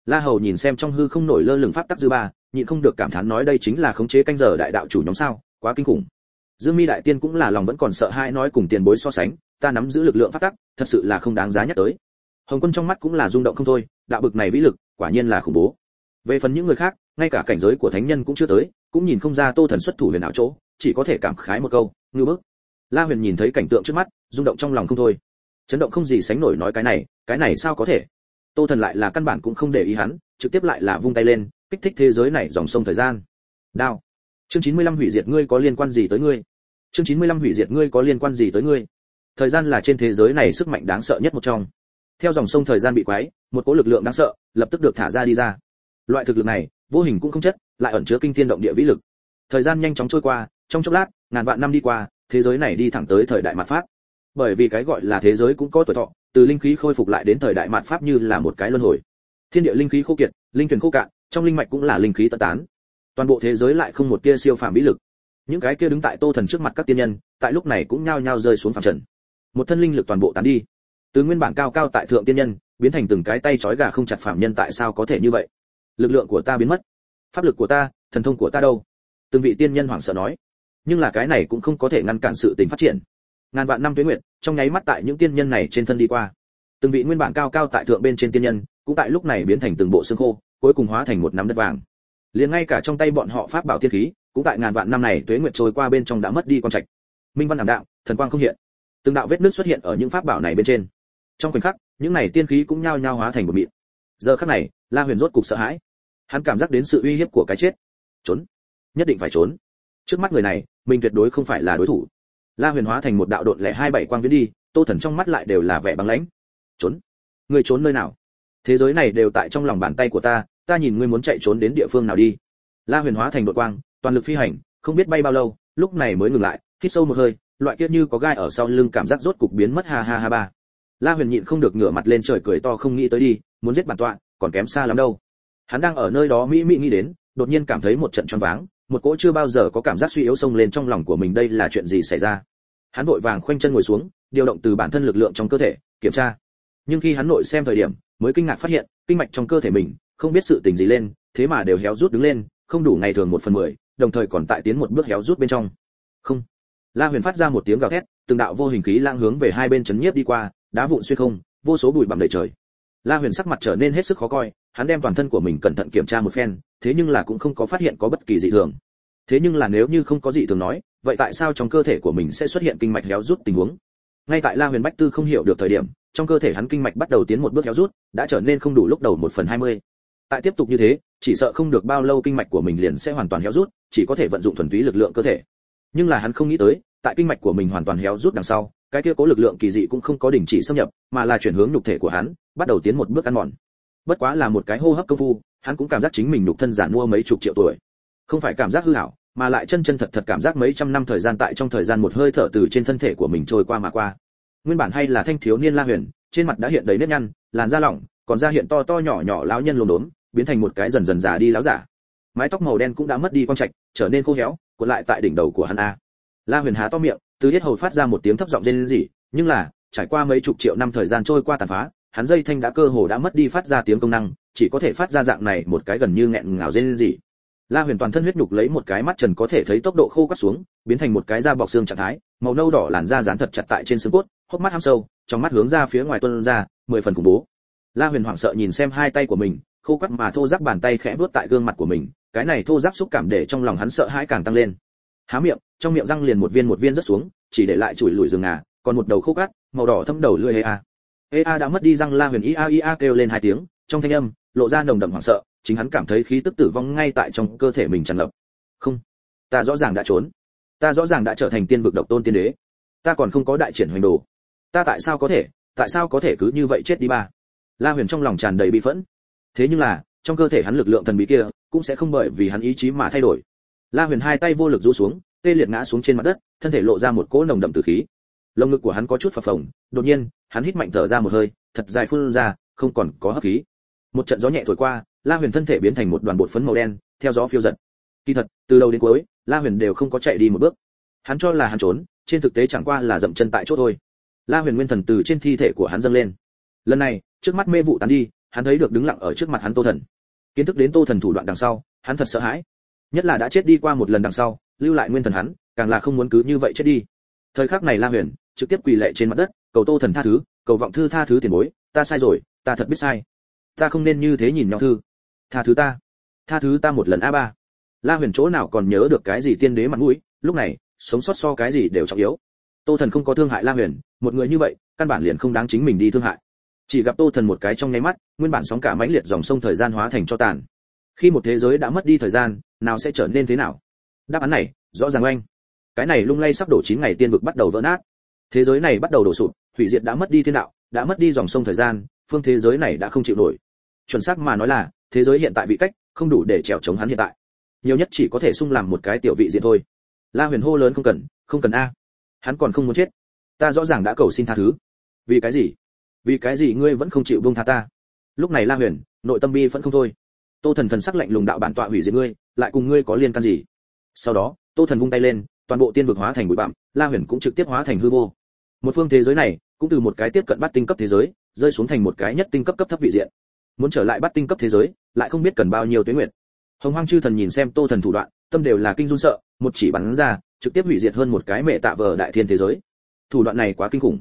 La hầu nhìn xem trong hư không nổi lơ lửng pháp tắc dư ba, nhịn không được cảm thán nói đây chính là khống chế canh giờ đại đạo chủ nhóm sao? Quá kinh khủng. Dương mi đại tiên cũng là lòng vẫn còn sợ hãi nói cùng tiền bối so sánh, ta nắm giữ lực lượng pháp tắc, thật sự là không đáng giá nhắc tới. Hồng quân trong mắt cũng là rung động không thôi, đạo bực này vĩ lực, quả nhiên là khủng bố về phần những người khác, ngay cả cảnh giới của thánh nhân cũng chưa tới, cũng nhìn không ra tô thần xuất thủ huyền ảo chỗ, chỉ có thể cảm khái một câu, ngư bức. La huyền nhìn thấy cảnh tượng trước mắt, rung động trong lòng không thôi. Chấn động không gì sánh nổi nói cái này cái này sao có thể? Tô thần lại là căn bản cũng không để ý hắn, trực tiếp lại là vung tay lên, kích thích thế giới này dòng sông thời gian. Đao. Chương 95 hủy diệt ngươi có liên quan gì tới ngươi? Chương 95 hủy diệt ngươi có liên quan gì tới ngươi? Thời gian là trên thế giới này sức mạnh đáng sợ nhất một trong. Theo dòng sông thời gian bị quấy, một cỗ lực lượng đáng sợ lập tức được thả ra đi ra loại thực lực này, vô hình cũng không chất lại ẩn chứa kinh thiên động địa vĩ lực. Thời gian nhanh chóng trôi qua, trong chốc lát, ngàn vạn năm đi qua, thế giới này đi thẳng tới thời đại mạt pháp. Bởi vì cái gọi là thế giới cũng có tuổi thọ, từ linh khí khôi phục lại đến thời đại mạt pháp như là một cái luân hồi. Thiên địa linh khí khô kiệt, linh thuyền khô cạn, trong linh mạch cũng là linh khí tận tán. Toàn bộ thế giới lại không một tia siêu phàm vĩ lực. Những cái kia đứng tại tô thần trước mặt các tiên nhân, tại lúc này cũng nhao nhao rơi xuống phàm trần. Một thân linh lực toàn bộ tán đi. Từ nguyên bản cao cao tại thượng tiên nhân, biến thành từng cái tay trói gà không chặt phàm nhân tại sao có thể như vậy? Lực lượng của ta biến mất. Pháp lực của ta thần thông của ta đâu? Từng vị tiên nhân hoảng sợ nói. Nhưng là cái này cũng không có thể ngăn cản sự tình phát triển. Ngàn vạn năm tuế nguyện, trong nháy mắt tại những tiên nhân này trên thân đi qua. Từng vị nguyên bản cao cao tại thượng bên trên tiên nhân cũng tại lúc này biến thành từng bộ xương khô cuối cùng hóa thành một nắm đất vàng. Liền ngay cả trong tay bọn họ pháp bảo tiên khí cũng tại ngàn vạn năm này tuế nguyệt trôi qua bên trong đã mất đi con trạch. Minh văn ảm đạo, thần quang không hiện. Từng đạo vết nước xuất hiện ở những pháp bảo này bên trên. Trong khoảnh khắc những này tiên khí cũng nhao nhao hóa thành một mịn. Giờ khắc này la huyền rốt cục sợ hãi hắn cảm giác đến sự uy hiếp của cái chết. Trốn. Nhất định phải trốn. Trước mắt người này, mình tuyệt đối không phải là đối thủ. La huyền hóa thành một đạo độn lẻ hai bảy quang viễn đi, tô thần trong mắt lại đều là vẻ băng lãnh. Trốn. Người trốn nơi nào? Thế giới này đều tại trong lòng bàn tay của ta ta nhìn ngươi muốn chạy trốn đến địa phương nào đi. La huyền hóa thành đội quang, toàn lực phi hành, không biết bay bao lâu, lúc này mới ngừng lại, hít sâu một hơi, loại kia như có gai ở sau lưng cảm giác rốt cục biến mất ha ha ha ba. La huyền nhịn không được ngửa mặt lên trời cười to không nghĩ tới đi, muốn giết bản tọa, còn kém xa lắm đâu hắn đang ở nơi đó mỹ mỹ nghĩ đến, đột nhiên cảm thấy một trận choáng váng, một cỗ chưa bao giờ có cảm giác suy yếu xông lên trong lòng của mình đây là chuyện gì xảy ra. Hắn vội vàng khoanh chân ngồi xuống, điều động từ bản thân lực lượng trong cơ thể, kiểm tra. Nhưng khi hắn nội xem thời điểm, mới kinh ngạc phát hiện, kinh mạch trong cơ thể mình, không biết sự tình gì lên, thế mà đều héo rút đứng lên, không đủ ngày thường một phần mười, đồng thời còn tại tiến một bước héo rút bên trong. Không. La huyền phát ra một tiếng gào thét, từng đạo vô hình khí lang hướng về hai bên chấn nhiếp đi qua, đá vụn xuyên không, vô số bụi bặm đầy trời. La huyền sắc mặt trở nên hết sức khó coi hắn đem toàn thân của mình cẩn thận kiểm tra một phen, thế nhưng là cũng không có phát hiện có bất kỳ dị thường. Thế nhưng là nếu như không có dị thường nói, vậy tại sao trong cơ thể của mình sẽ xuất hiện kinh mạch héo rút tình huống? Ngay tại la huyền bách tư không hiểu được thời điểm, trong cơ thể hắn kinh mạch bắt đầu tiến một bước héo rút, đã trở nên không đủ lúc đầu một phần hai mươi. Tại tiếp tục như thế, chỉ sợ không được bao lâu kinh mạch của mình liền sẽ hoàn toàn héo rút, chỉ có thể vận dụng thuần túy lực lượng cơ thể. Nhưng là hắn không nghĩ tới, tại kinh mạch của mình hoàn toàn héo rút đằng sau, cái kia cố lực lượng kỳ dị cũng không có đình chỉ xâm nhập, mà là chuyển hướng nhục thể của hắn, bắt đầu tiến một bước ăn mòn bất quá là một cái hô hấp công phu hắn cũng cảm giác chính mình nhục thân giản mua mấy chục triệu tuổi. Không phải cảm giác hư hảo mà lại chân chân thật thật cảm giác mấy trăm năm thời gian tại trong thời gian một hơi thở từ trên thân thể của mình trôi qua mà qua. Nguyên bản hay là thanh thiếu niên la huyền trên mặt đã hiện đầy nếp nhăn làn da lỏng còn da hiện to to nhỏ nhỏ lão nhân lồm đốn, biến thành một cái dần dần già đi lão giả. Mái tóc màu đen cũng đã mất đi quang trạch trở nên khô héo cuộn lại tại đỉnh đầu của hắn a. La huyền há to miệng từ hết hầu phát ra một tiếng thấp giọng rên rỉ nhưng là trải qua mấy chục triệu năm thời gian trôi qua tàn phá hắn dây thanh đã cơ hồ đã mất đi phát ra tiếng công năng, chỉ có thể phát ra dạng này một cái gần như nghẹn ngào rên rỉ. La huyền toàn thân huyết nhục lấy một cái mắt trần có thể thấy tốc độ khô cắt xuống, biến thành một cái da bọc xương trạng thái, màu nâu đỏ làn da dán thật chặt tại trên xương cốt, hốc mắt ham sâu, trong mắt hướng ra phía ngoài tuôn ra, mười phần khủng bố. La huyền hoảng sợ nhìn xem hai tay của mình, khô cắt mà thô ráp bàn tay khẽ vuốt tại gương mặt của mình, cái này thô ráp xúc cảm để trong lòng hắn sợ hãi càng tăng lên. Há miệng, trong miệng răng liền một viên một viên rất xuống, chỉ để lại chùi lùi rừng ngà, còn một đầu khô cắt màu đỏ thâm đầu lưỡi à ea đã mất đi răng la huyền ia ia kêu lên hai tiếng, trong thanh âm lộ ra nồng đậm hoảng sợ, chính hắn cảm thấy khí tức tử vong ngay tại trong cơ thể mình tràn ngập. Không, ta rõ ràng đã trốn. Ta rõ ràng đã trở thành tiên vực độc tôn tiên đế. Ta còn không có đại triển hoành đồ. Ta tại sao có thể, tại sao có thể cứ như vậy chết đi ba? La huyền trong lòng tràn đầy bị phẫn. Thế nhưng là, trong cơ thể hắn lực lượng thần bí kia cũng sẽ không bởi vì hắn ý chí mà thay đổi. La huyền hai tay vô lực rũ xuống, tê liệt ngã xuống trên mặt đất, thân thể lộ ra một cỗ nồng đậm tử khí. Lồng ngực của hắn có chút phập phồng, đột nhiên hắn hít mạnh thở ra một hơi, thật dài phun ra, không còn có hấp khí. Một trận gió nhẹ thổi qua, la huyền thân thể biến thành một đoàn bột phấn màu đen, theo gió phiêu giật. Kỳ thật, từ đầu đến cuối, la huyền đều không có chạy đi một bước. Hắn cho là hắn trốn, trên thực tế chẳng qua là dậm chân tại chỗ thôi. La huyền nguyên thần từ trên thi thể của hắn dâng lên. Lần này, trước mắt mê vụ tán đi, hắn thấy được đứng lặng ở trước mặt hắn tô thần. Kiến thức đến tô thần thủ đoạn đằng sau, hắn thật sợ hãi. Nhất là đã chết đi qua một lần đằng sau, lưu lại nguyên thần hắn, càng là không muốn cứ như vậy chết đi. Thời khắc này la huyền trực tiếp quỳ lệ trên mặt đất cầu tô thần tha thứ, cầu vọng thư tha thứ tiền bối, ta sai rồi, ta thật biết sai. Ta không nên như thế nhìn nhau thư. Tha thứ ta. Tha thứ ta một lần a ba. La huyền chỗ nào còn nhớ được cái gì tiên đế mặt mũi, lúc này, sống sót so cái gì đều trọng yếu. Tô thần không có thương hại la huyền, một người như vậy, căn bản liền không đáng chính mình đi thương hại. Chỉ gặp tô thần một cái trong nháy mắt, nguyên bản sóng cả mãnh liệt dòng sông thời gian hóa thành cho tàn. Khi một thế giới đã mất đi thời gian, nào sẽ trở nên thế nào? Đáp án này, rõ ràng oanh cái này lung lay sắp đổ chín ngày tiên vực bắt đầu vỡ nát thế giới này bắt đầu đổ sụp, hủy diệt đã mất đi thiên đạo, đã mất đi dòng sông thời gian, phương thế giới này đã không chịu nổi. Chuẩn xác mà nói là, thế giới hiện tại vị cách, không đủ để trèo chống hắn hiện tại. Nhiều nhất chỉ có thể sung làm một cái tiểu vị diện thôi. La huyền hô lớn không cần không cần a. Hắn còn không muốn chết. Ta rõ ràng đã cầu xin tha thứ. Vì cái gì? Vì cái gì ngươi vẫn không chịu buông tha ta? Lúc này la huyền, nội tâm bi vẫn không thôi. Tô thần thần sắc lạnh lùng đạo bản tọa hủy diệt ngươi, lại cùng ngươi có liên can gì? Sau đó, tô thần vung tay lên toàn bộ tiên vực hóa thành bụi bặm, la huyền cũng trực tiếp hóa thành hư vô. Một phương thế giới này, cũng từ một cái tiếp cận bắt tinh cấp thế giới, rơi xuống thành một cái nhất tinh cấp cấp thấp vị diện. Muốn trở lại bắt tinh cấp thế giới, lại không biết cần bao nhiêu tuyến nguyện hồng hoang chư thần nhìn xem tô thần thủ đoạn, tâm đều là kinh run sợ, một chỉ bắn ra, trực tiếp hủy diệt hơn một cái mẹ tạ vờ đại thiên thế giới. Thủ đoạn này quá kinh khủng.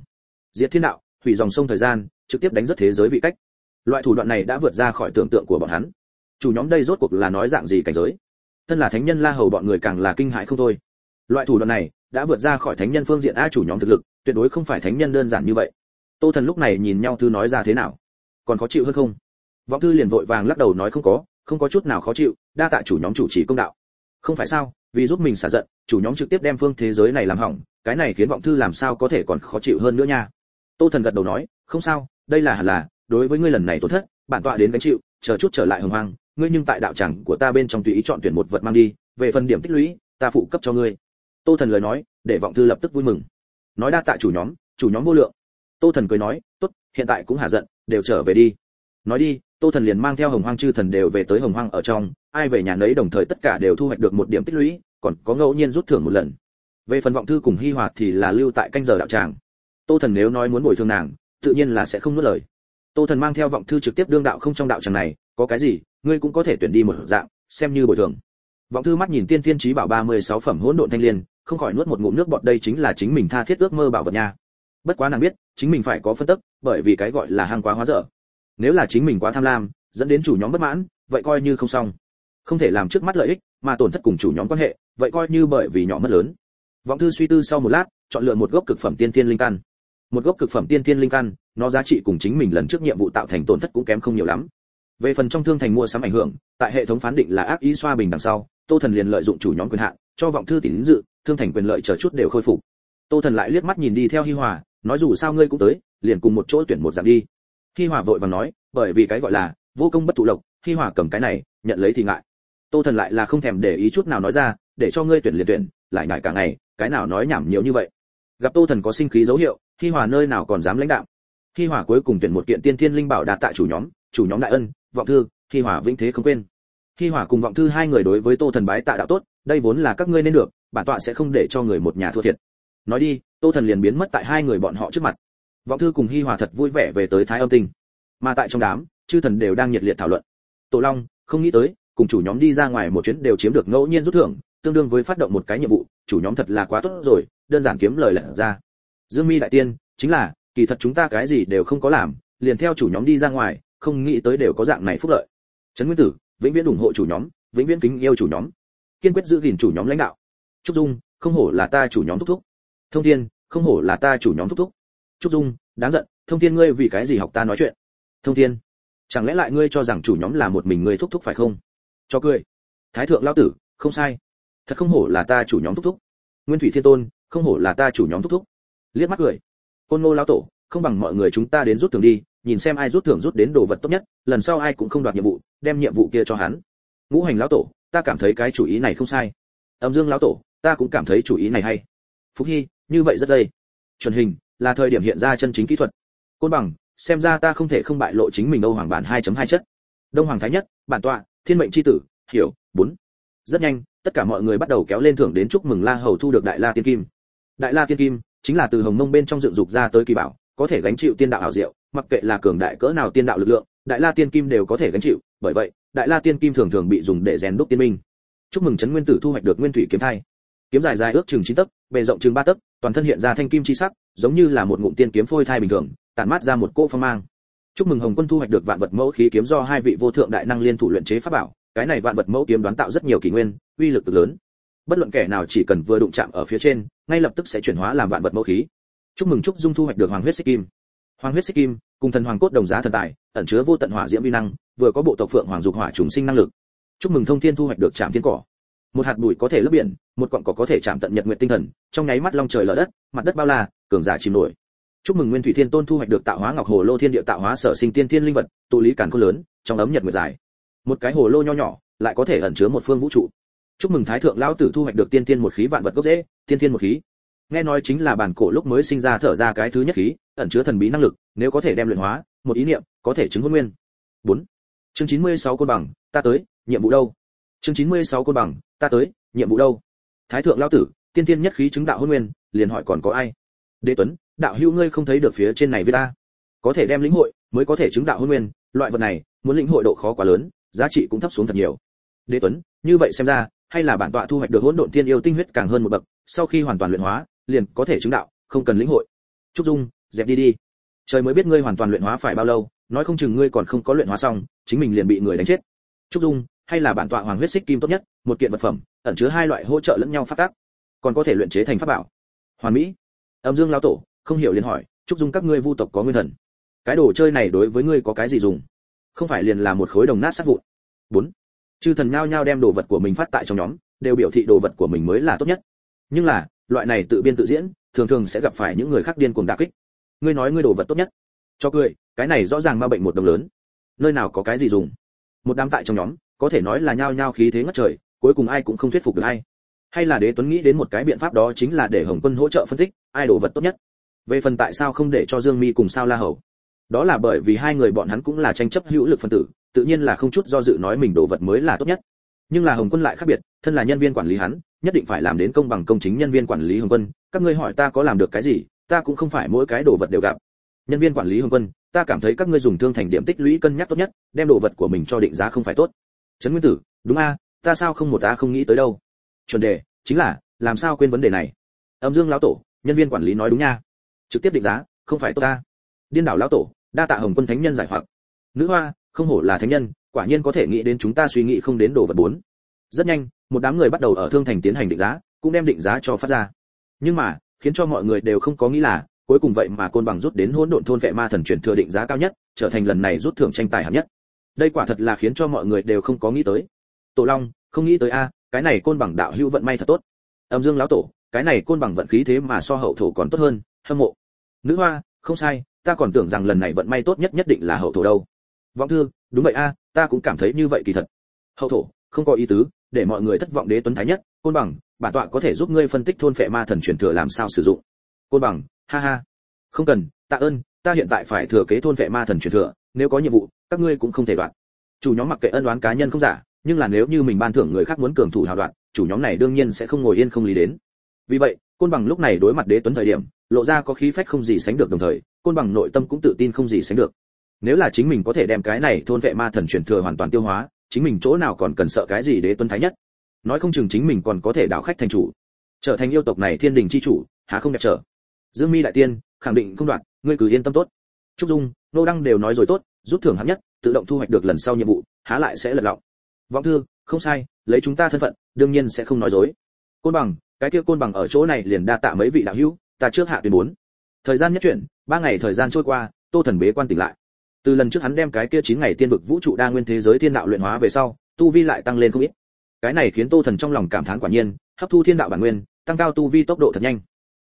Diệt thiên đạo, hủy dòng sông thời gian, trực tiếp đánh rất thế giới vị cách. Loại thủ đoạn này đã vượt ra khỏi tưởng tượng của bọn hắn. Chủ nhóm đây rốt cuộc là nói dạng gì cảnh giới? Thân là thánh nhân la hầu bọn người càng là kinh hãi không thôi loại thủ đoạn này đã vượt ra khỏi thánh nhân phương diện a chủ nhóm thực lực, tuyệt đối không phải thánh nhân đơn giản như vậy. Tô thần lúc này nhìn nhau thư nói ra thế nào? Còn khó chịu hơn không? Vọng thư liền vội vàng lắc đầu nói không có không có chút nào khó chịu, đa tạ chủ nhóm chủ trì công đạo. Không phải sao, vì giúp mình xả giận, chủ nhóm trực tiếp đem phương thế giới này làm hỏng, cái này khiến vọng thư làm sao có thể còn khó chịu hơn nữa nha? Tô thần gật đầu nói, không sao, đây là hẳn là, đối với ngươi lần này tổn thất, bản tọa đến gánh chịu, chờ chút trở lại hồng hoang, ngươi nhưng tại đạo tràng của ta bên trong tùy ý chọn tuyển một vật mang đi, về phần điểm tích lũy, ta phụ cấp cho ngươi tô thần lời nói, để vọng thư lập tức vui mừng. Nói đa tạ chủ nhóm chủ nhóm vô lượng. Tô thần cười nói, tốt, hiện tại cũng hạ giận, đều trở về đi. Nói đi, tô thần liền mang theo hồng hoang chư thần đều về tới hồng hoang ở trong, ai về nhà nấy đồng thời tất cả đều thu hoạch được một điểm tích lũy, còn có ngẫu nhiên rút thưởng một lần. Về phần vọng thư cùng hy hoạt thì là lưu tại canh giờ đạo tràng. Tô thần nếu nói muốn bồi thường nàng, tự nhiên là sẽ không nuốt lời. Tô thần mang theo vọng thư trực tiếp đương đạo không trong đạo tràng này, có cái gì, ngươi cũng có thể tuyển đi một dạng, xem như bồi thường. Vọng thư mắt nhìn tiên thiên trí bảo ba mươi sáu phẩm hỗn độn thanh liên không khỏi nuốt một ngụm nước bọt đây chính là chính mình tha thiết ước mơ bảo vật nha. Bất quá nàng biết, chính mình phải có phân tức, bởi vì cái gọi là hàng quá hóa dở. Nếu là chính mình quá tham lam, dẫn đến chủ nhóm bất mãn, vậy coi như không xong. Không thể làm trước mắt lợi ích, mà tổn thất cùng chủ nhóm quan hệ, vậy coi như bởi vì nhỏ mất lớn. Vọng thư suy tư sau một lát, chọn lựa một gốc cực phẩm tiên thiên linh căn. Một gốc cực phẩm tiên thiên linh căn, nó giá trị cùng chính mình lần trước nhiệm vụ tạo thành tổn thất cũng kém không nhiều lắm. Về phần trong thương thành mua sắm ảnh hưởng, tại hệ thống phán định là ác ý xoa bình đằng sau, tô thần liền lợi dụng chủ nhóm quyền hạn, cho vọng thư tín dự thương thành quyền lợi chờ chút đều khôi phục. Tô thần lại liếc mắt nhìn đi theo hi hòa, nói dù sao ngươi cũng tới, liền cùng một chỗ tuyển một dạng đi. Hi hòa vội vàng nói, bởi vì cái gọi là vô công bất thụ lộc, hi hòa cầm cái này, nhận lấy thì ngại. Tô thần lại là không thèm để ý chút nào nói ra, để cho ngươi tuyển liền tuyển, lại ngại cả ngày, cái nào nói nhảm nhiều như vậy. Gặp tô thần có sinh khí dấu hiệu, hi hòa nơi nào còn dám lãnh đạo hi hòa cuối cùng tuyển một kiện tiên thiên linh bảo đạt tại chủ nhóm chủ nhóm đại ân, vọng thư, hi hòa vĩnh thế không quên. Hi hòa cùng vọng thư hai người đối với tô thần bái tạ đạo tốt, đây vốn là các ngươi nên được bản tọa sẽ không để cho người một nhà thua thiệt. Nói đi, tô thần liền biến mất tại hai người bọn họ trước mặt. Vọng thư cùng hi hòa thật vui vẻ về tới thái âm tinh. Mà tại trong đám, chư thần đều đang nhiệt liệt thảo luận. Tổ long, không nghĩ tới, cùng chủ nhóm đi ra ngoài một chuyến đều chiếm được ngẫu nhiên rút thưởng, tương đương với phát động một cái nhiệm vụ, chủ nhóm thật là quá tốt rồi, đơn giản kiếm lời lẻ ra. Dương mi đại tiên, chính là, kỳ thật chúng ta cái gì đều không có làm, liền theo chủ nhóm đi ra ngoài, không nghĩ tới đều có dạng này phúc lợi. Trấn nguyên tử, vĩnh viễn ủng hộ chủ nhóm, vĩnh viễn kính yêu chủ nhóm. Kiên quyết giữ gìn chủ nhóm lãnh đạo trúc dung, không hổ là ta chủ nhóm thúc thúc. Thông thiên, không hổ là ta chủ nhóm thúc thúc. Trúc dung, đáng giận, thông thiên ngươi vì cái gì học ta nói chuyện? Thông thiên, chẳng lẽ lại ngươi cho rằng chủ nhóm là một mình ngươi thúc thúc phải không? Cho cười. Thái thượng lao tử, không sai. Thật không hổ là ta chủ nhóm thúc thúc. Nguyên thủy thiên tôn, không hổ là ta chủ nhóm thúc thúc. Liếc mắt cười. Côn ngô lão tổ, không bằng mọi người chúng ta đến rút thưởng đi, nhìn xem ai rút thưởng rút đến đồ vật tốt nhất, lần sau ai cũng không đoạt nhiệm vụ, đem nhiệm vụ kia cho hắn. Ngũ hành lão tổ, ta cảm thấy cái chủ ý này không sai. Âm dương lão tổ ta cũng cảm thấy chủ ý này hay. Phúc hy, như vậy rất dây. Chuẩn hình, là thời điểm hiện ra chân chính kỹ thuật. Côn bằng, xem ra ta không thể không bại lộ chính mình âu hoàng bản 2.2 chất. Đông hoàng thái nhất, bản tọa, thiên mệnh chi tử, hiểu, bốn. Rất nhanh, tất cả mọi người bắt đầu kéo lên thưởng đến chúc mừng la hầu thu được đại la tiên kim. Đại la tiên kim chính là từ hồng mông bên trong dựng dục ra tới kỳ bảo, có thể gánh chịu tiên đạo ảo diệu, mặc kệ là cường đại cỡ nào tiên đạo lực lượng, đại la tiên kim đều có thể gánh chịu, bởi vậy, đại la tiên kim thường thường bị dùng để rèn đúc tiên minh. Chúc mừng trấn nguyên tử thu hoạch được nguyên thủy kiếm thai kiếm dài dài ước chừng chín tấc, bề rộng chừng ba tấc, toàn thân hiện ra thanh kim chi sắc, giống như là một ngụm tiên kiếm phôi thai bình thường, tản mát ra một cỗ phong mang. Chúc mừng hồng quân thu hoạch được vạn vật mẫu khí kiếm do hai vị vô thượng đại năng liên thủ luyện chế pháp bảo, cái này vạn vật mẫu kiếm đoán tạo rất nhiều kỷ nguyên, uy lực lớn. Bất luận kẻ nào chỉ cần vừa đụng chạm ở phía trên, ngay lập tức sẽ chuyển hóa làm vạn vật mẫu khí. Chúc mừng trúc dung thu hoạch được hoàng huyết xích kim. Hoàng huyết xích kim, cùng thần hoàng cốt đồng giá thần tài, ẩn chứa vô tận hỏa diễm vi năng, vừa có bộ tộc phượng hoàng dục hỏa trùng sinh năng lực. Chúc mừng thông thiên thu hoạch được trạm thiên cỏ một hạt bụi có thể lấp biển một cọng cỏ có thể chạm tận nhật nguyện tinh thần trong nháy mắt long trời lở đất mặt đất bao la cường giả chìm nổi. Chúc mừng nguyên thủy thiên tôn thu hoạch được tạo hóa ngọc hồ lô thiên địa tạo hóa sở sinh tiên thiên linh vật tụ lý càn khôn lớn trong ấm nhật nguyệt dài. Một cái hồ lô nho nhỏ lại có thể ẩn chứa một phương vũ trụ. Chúc mừng thái thượng lão tử thu hoạch được tiên thiên một khí vạn vật gốc dễ, tiên thiên một khí. Nghe nói chính là bản cổ lúc mới sinh ra thở ra cái thứ nhất khí ẩn chứa thần bí năng lực nếu có thể đem luyện hóa một ý niệm có thể chứng hôn nguyên. 4. chương 96 côn bằng ta tới nhiệm vụ đâu? Chương 96 côn bằng, ta tới, nhiệm vụ đâu? Thái thượng lão tử, tiên tiên nhất khí chứng đạo hôn nguyên, liền hỏi còn có ai? Đế tuấn, đạo hữu ngươi không thấy được phía trên này với ta. Có thể đem lĩnh hội, mới có thể chứng đạo hôn nguyên, loại vật này, muốn lĩnh hội độ khó quá lớn, giá trị cũng thấp xuống thật nhiều. Đế tuấn, như vậy xem ra, hay là bản tọa thu hoạch được hỗn độn tiên yêu tinh huyết càng hơn một bậc, sau khi hoàn toàn luyện hóa, liền có thể chứng đạo, không cần lĩnh hội. Trúc dung, dẹp đi đi. Trời mới biết ngươi hoàn toàn luyện hóa phải bao lâu, nói không chừng ngươi còn không có luyện hóa xong, chính mình liền bị người đánh chết. Trúc dung hay là bản tọa hoàng huyết xích kim tốt nhất, một kiện vật phẩm, ẩn chứa hai loại hỗ trợ lẫn nhau phát tác còn có thể luyện chế thành pháp bảo. Hoàn mỹ, âm dương lão tổ, không hiểu liền hỏi, chúc dung các ngươi vu tộc có nguyên thần. Cái đồ chơi này đối với ngươi có cái gì dùng? Không phải liền là một khối đồng nát sát vụn. Bốn, chư thần nhao nhao đem đồ vật của mình phát tại trong nhóm, đều biểu thị đồ vật của mình mới là tốt nhất. Nhưng là, loại này tự biên tự diễn, thường thường sẽ gặp phải những người khác điên cuồng đả kích. Ngươi nói ngươi đồ vật tốt nhất. Cho cười, cái này rõ ràng ma bệnh một đồng lớn. Nơi nào có cái gì dùng? Một đám tại trong nhóm có thể nói là nhao nhao khí thế ngất trời, cuối cùng ai cũng không thuyết phục được ai. Hay là đế tuấn nghĩ đến một cái biện pháp đó chính là để hồng quân hỗ trợ phân tích, ai đồ vật tốt nhất. Về phần tại sao không để cho dương mi cùng sao la hầu? Đó là bởi vì hai người bọn hắn cũng là tranh chấp hữu lực phân tử, tự nhiên là không chút do dự nói mình đồ vật mới là tốt nhất. Nhưng là hồng quân lại khác biệt, thân là nhân viên quản lý hắn, nhất định phải làm đến công bằng công chính nhân viên quản lý hồng quân. Các ngươi hỏi ta có làm được cái gì, ta cũng không phải mỗi cái đồ vật đều gặp. Nhân viên quản lý hồng quân, ta cảm thấy các ngươi dùng thương thành điểm tích lũy cân nhắc tốt nhất, đem đồ vật của mình cho định giá không phải tốt trấn nguyên tử, đúng a, ta sao không một ta không nghĩ tới đâu. Chuẩn đề, chính là, làm sao quên vấn đề này? Âm dương lão tổ, nhân viên quản lý nói đúng nha. Trực tiếp định giá, không phải tốt ta. Điên đảo lão tổ, đa tạ hồng quân thánh nhân giải hoặc. Nữ hoa, không hổ là thánh nhân, quả nhiên có thể nghĩ đến chúng ta suy nghĩ không đến đồ vật bốn. Rất nhanh, một đám người bắt đầu ở thương thành tiến hành định giá, cũng đem định giá cho phát ra. Nhưng mà, khiến cho mọi người đều không có nghĩ là, cuối cùng vậy mà côn bằng rút đến hỗn độn thôn vệ ma thần chuyển thừa định giá cao nhất, trở thành lần này rút thưởng tranh tài hạng nhất đây quả thật là khiến cho mọi người đều không có nghĩ tới. Tổ long, không nghĩ tới a, cái này côn bằng đạo hữu vận may thật tốt. Âm dương lão tổ, cái này côn bằng vận khí thế mà so hậu thổ còn tốt hơn, hâm mộ. Nữ hoa, không sai, ta còn tưởng rằng lần này vận may tốt nhất nhất định là hậu thổ đâu. Vọng thư, đúng vậy a, ta cũng cảm thấy như vậy kỳ thật. Hậu thổ, không có ý tứ, để mọi người thất vọng đế tuấn thái nhất, côn bằng, bản tọa có thể giúp ngươi phân tích thôn phệ ma thần truyền thừa làm sao sử dụng. Côn bằng, ha ha. Không cần, tạ ơn, ta hiện tại phải thừa kế thôn vệ ma thần truyền thừa nếu có nhiệm vụ, các ngươi cũng không thể đoạn chủ nhóm mặc kệ ân oán cá nhân không giả, nhưng là nếu như mình ban thưởng người khác muốn cường thủ hào đoạn chủ nhóm này đương nhiên sẽ không ngồi yên không lý đến. Vì vậy, côn bằng lúc này đối mặt đế tuấn thời điểm, lộ ra có khí phách không gì sánh được đồng thời, côn bằng nội tâm cũng tự tin không gì sánh được. Nếu là chính mình có thể đem cái này thôn vệ ma thần truyền thừa hoàn toàn tiêu hóa, chính mình chỗ nào còn cần sợ cái gì đế tuấn thái nhất? Nói không chừng chính mình còn có thể đảo khách thành chủ. Trở thành yêu tộc này thiên đình chi chủ, há không đẹp trở. Dương mi đại tiên, khẳng định không đoạn ngươi cứ yên tâm tốt trúc dung, nô đăng đều nói rồi tốt, rút thưởng hạng nhất, tự động thu hoạch được lần sau nhiệm vụ, há lại sẽ lật lọng. Vọng thư, không sai, lấy chúng ta thân phận, đương nhiên sẽ không nói dối. Côn bằng, cái kia côn bằng ở chỗ này liền đa tạ mấy vị đạo hữu, ta trước hạ tuyên bốn thời gian nhất chuyển, ba ngày thời gian trôi qua, tô thần bế quan tỉnh lại. Từ lần trước hắn đem cái kia chín ngày tiên vực vũ trụ đa nguyên thế giới thiên đạo luyện hóa về sau, tu vi lại tăng lên không ít. Cái này khiến tô thần trong lòng cảm thán quả nhiên, hấp thu thiên đạo bản nguyên, tăng cao tu vi tốc độ thật nhanh.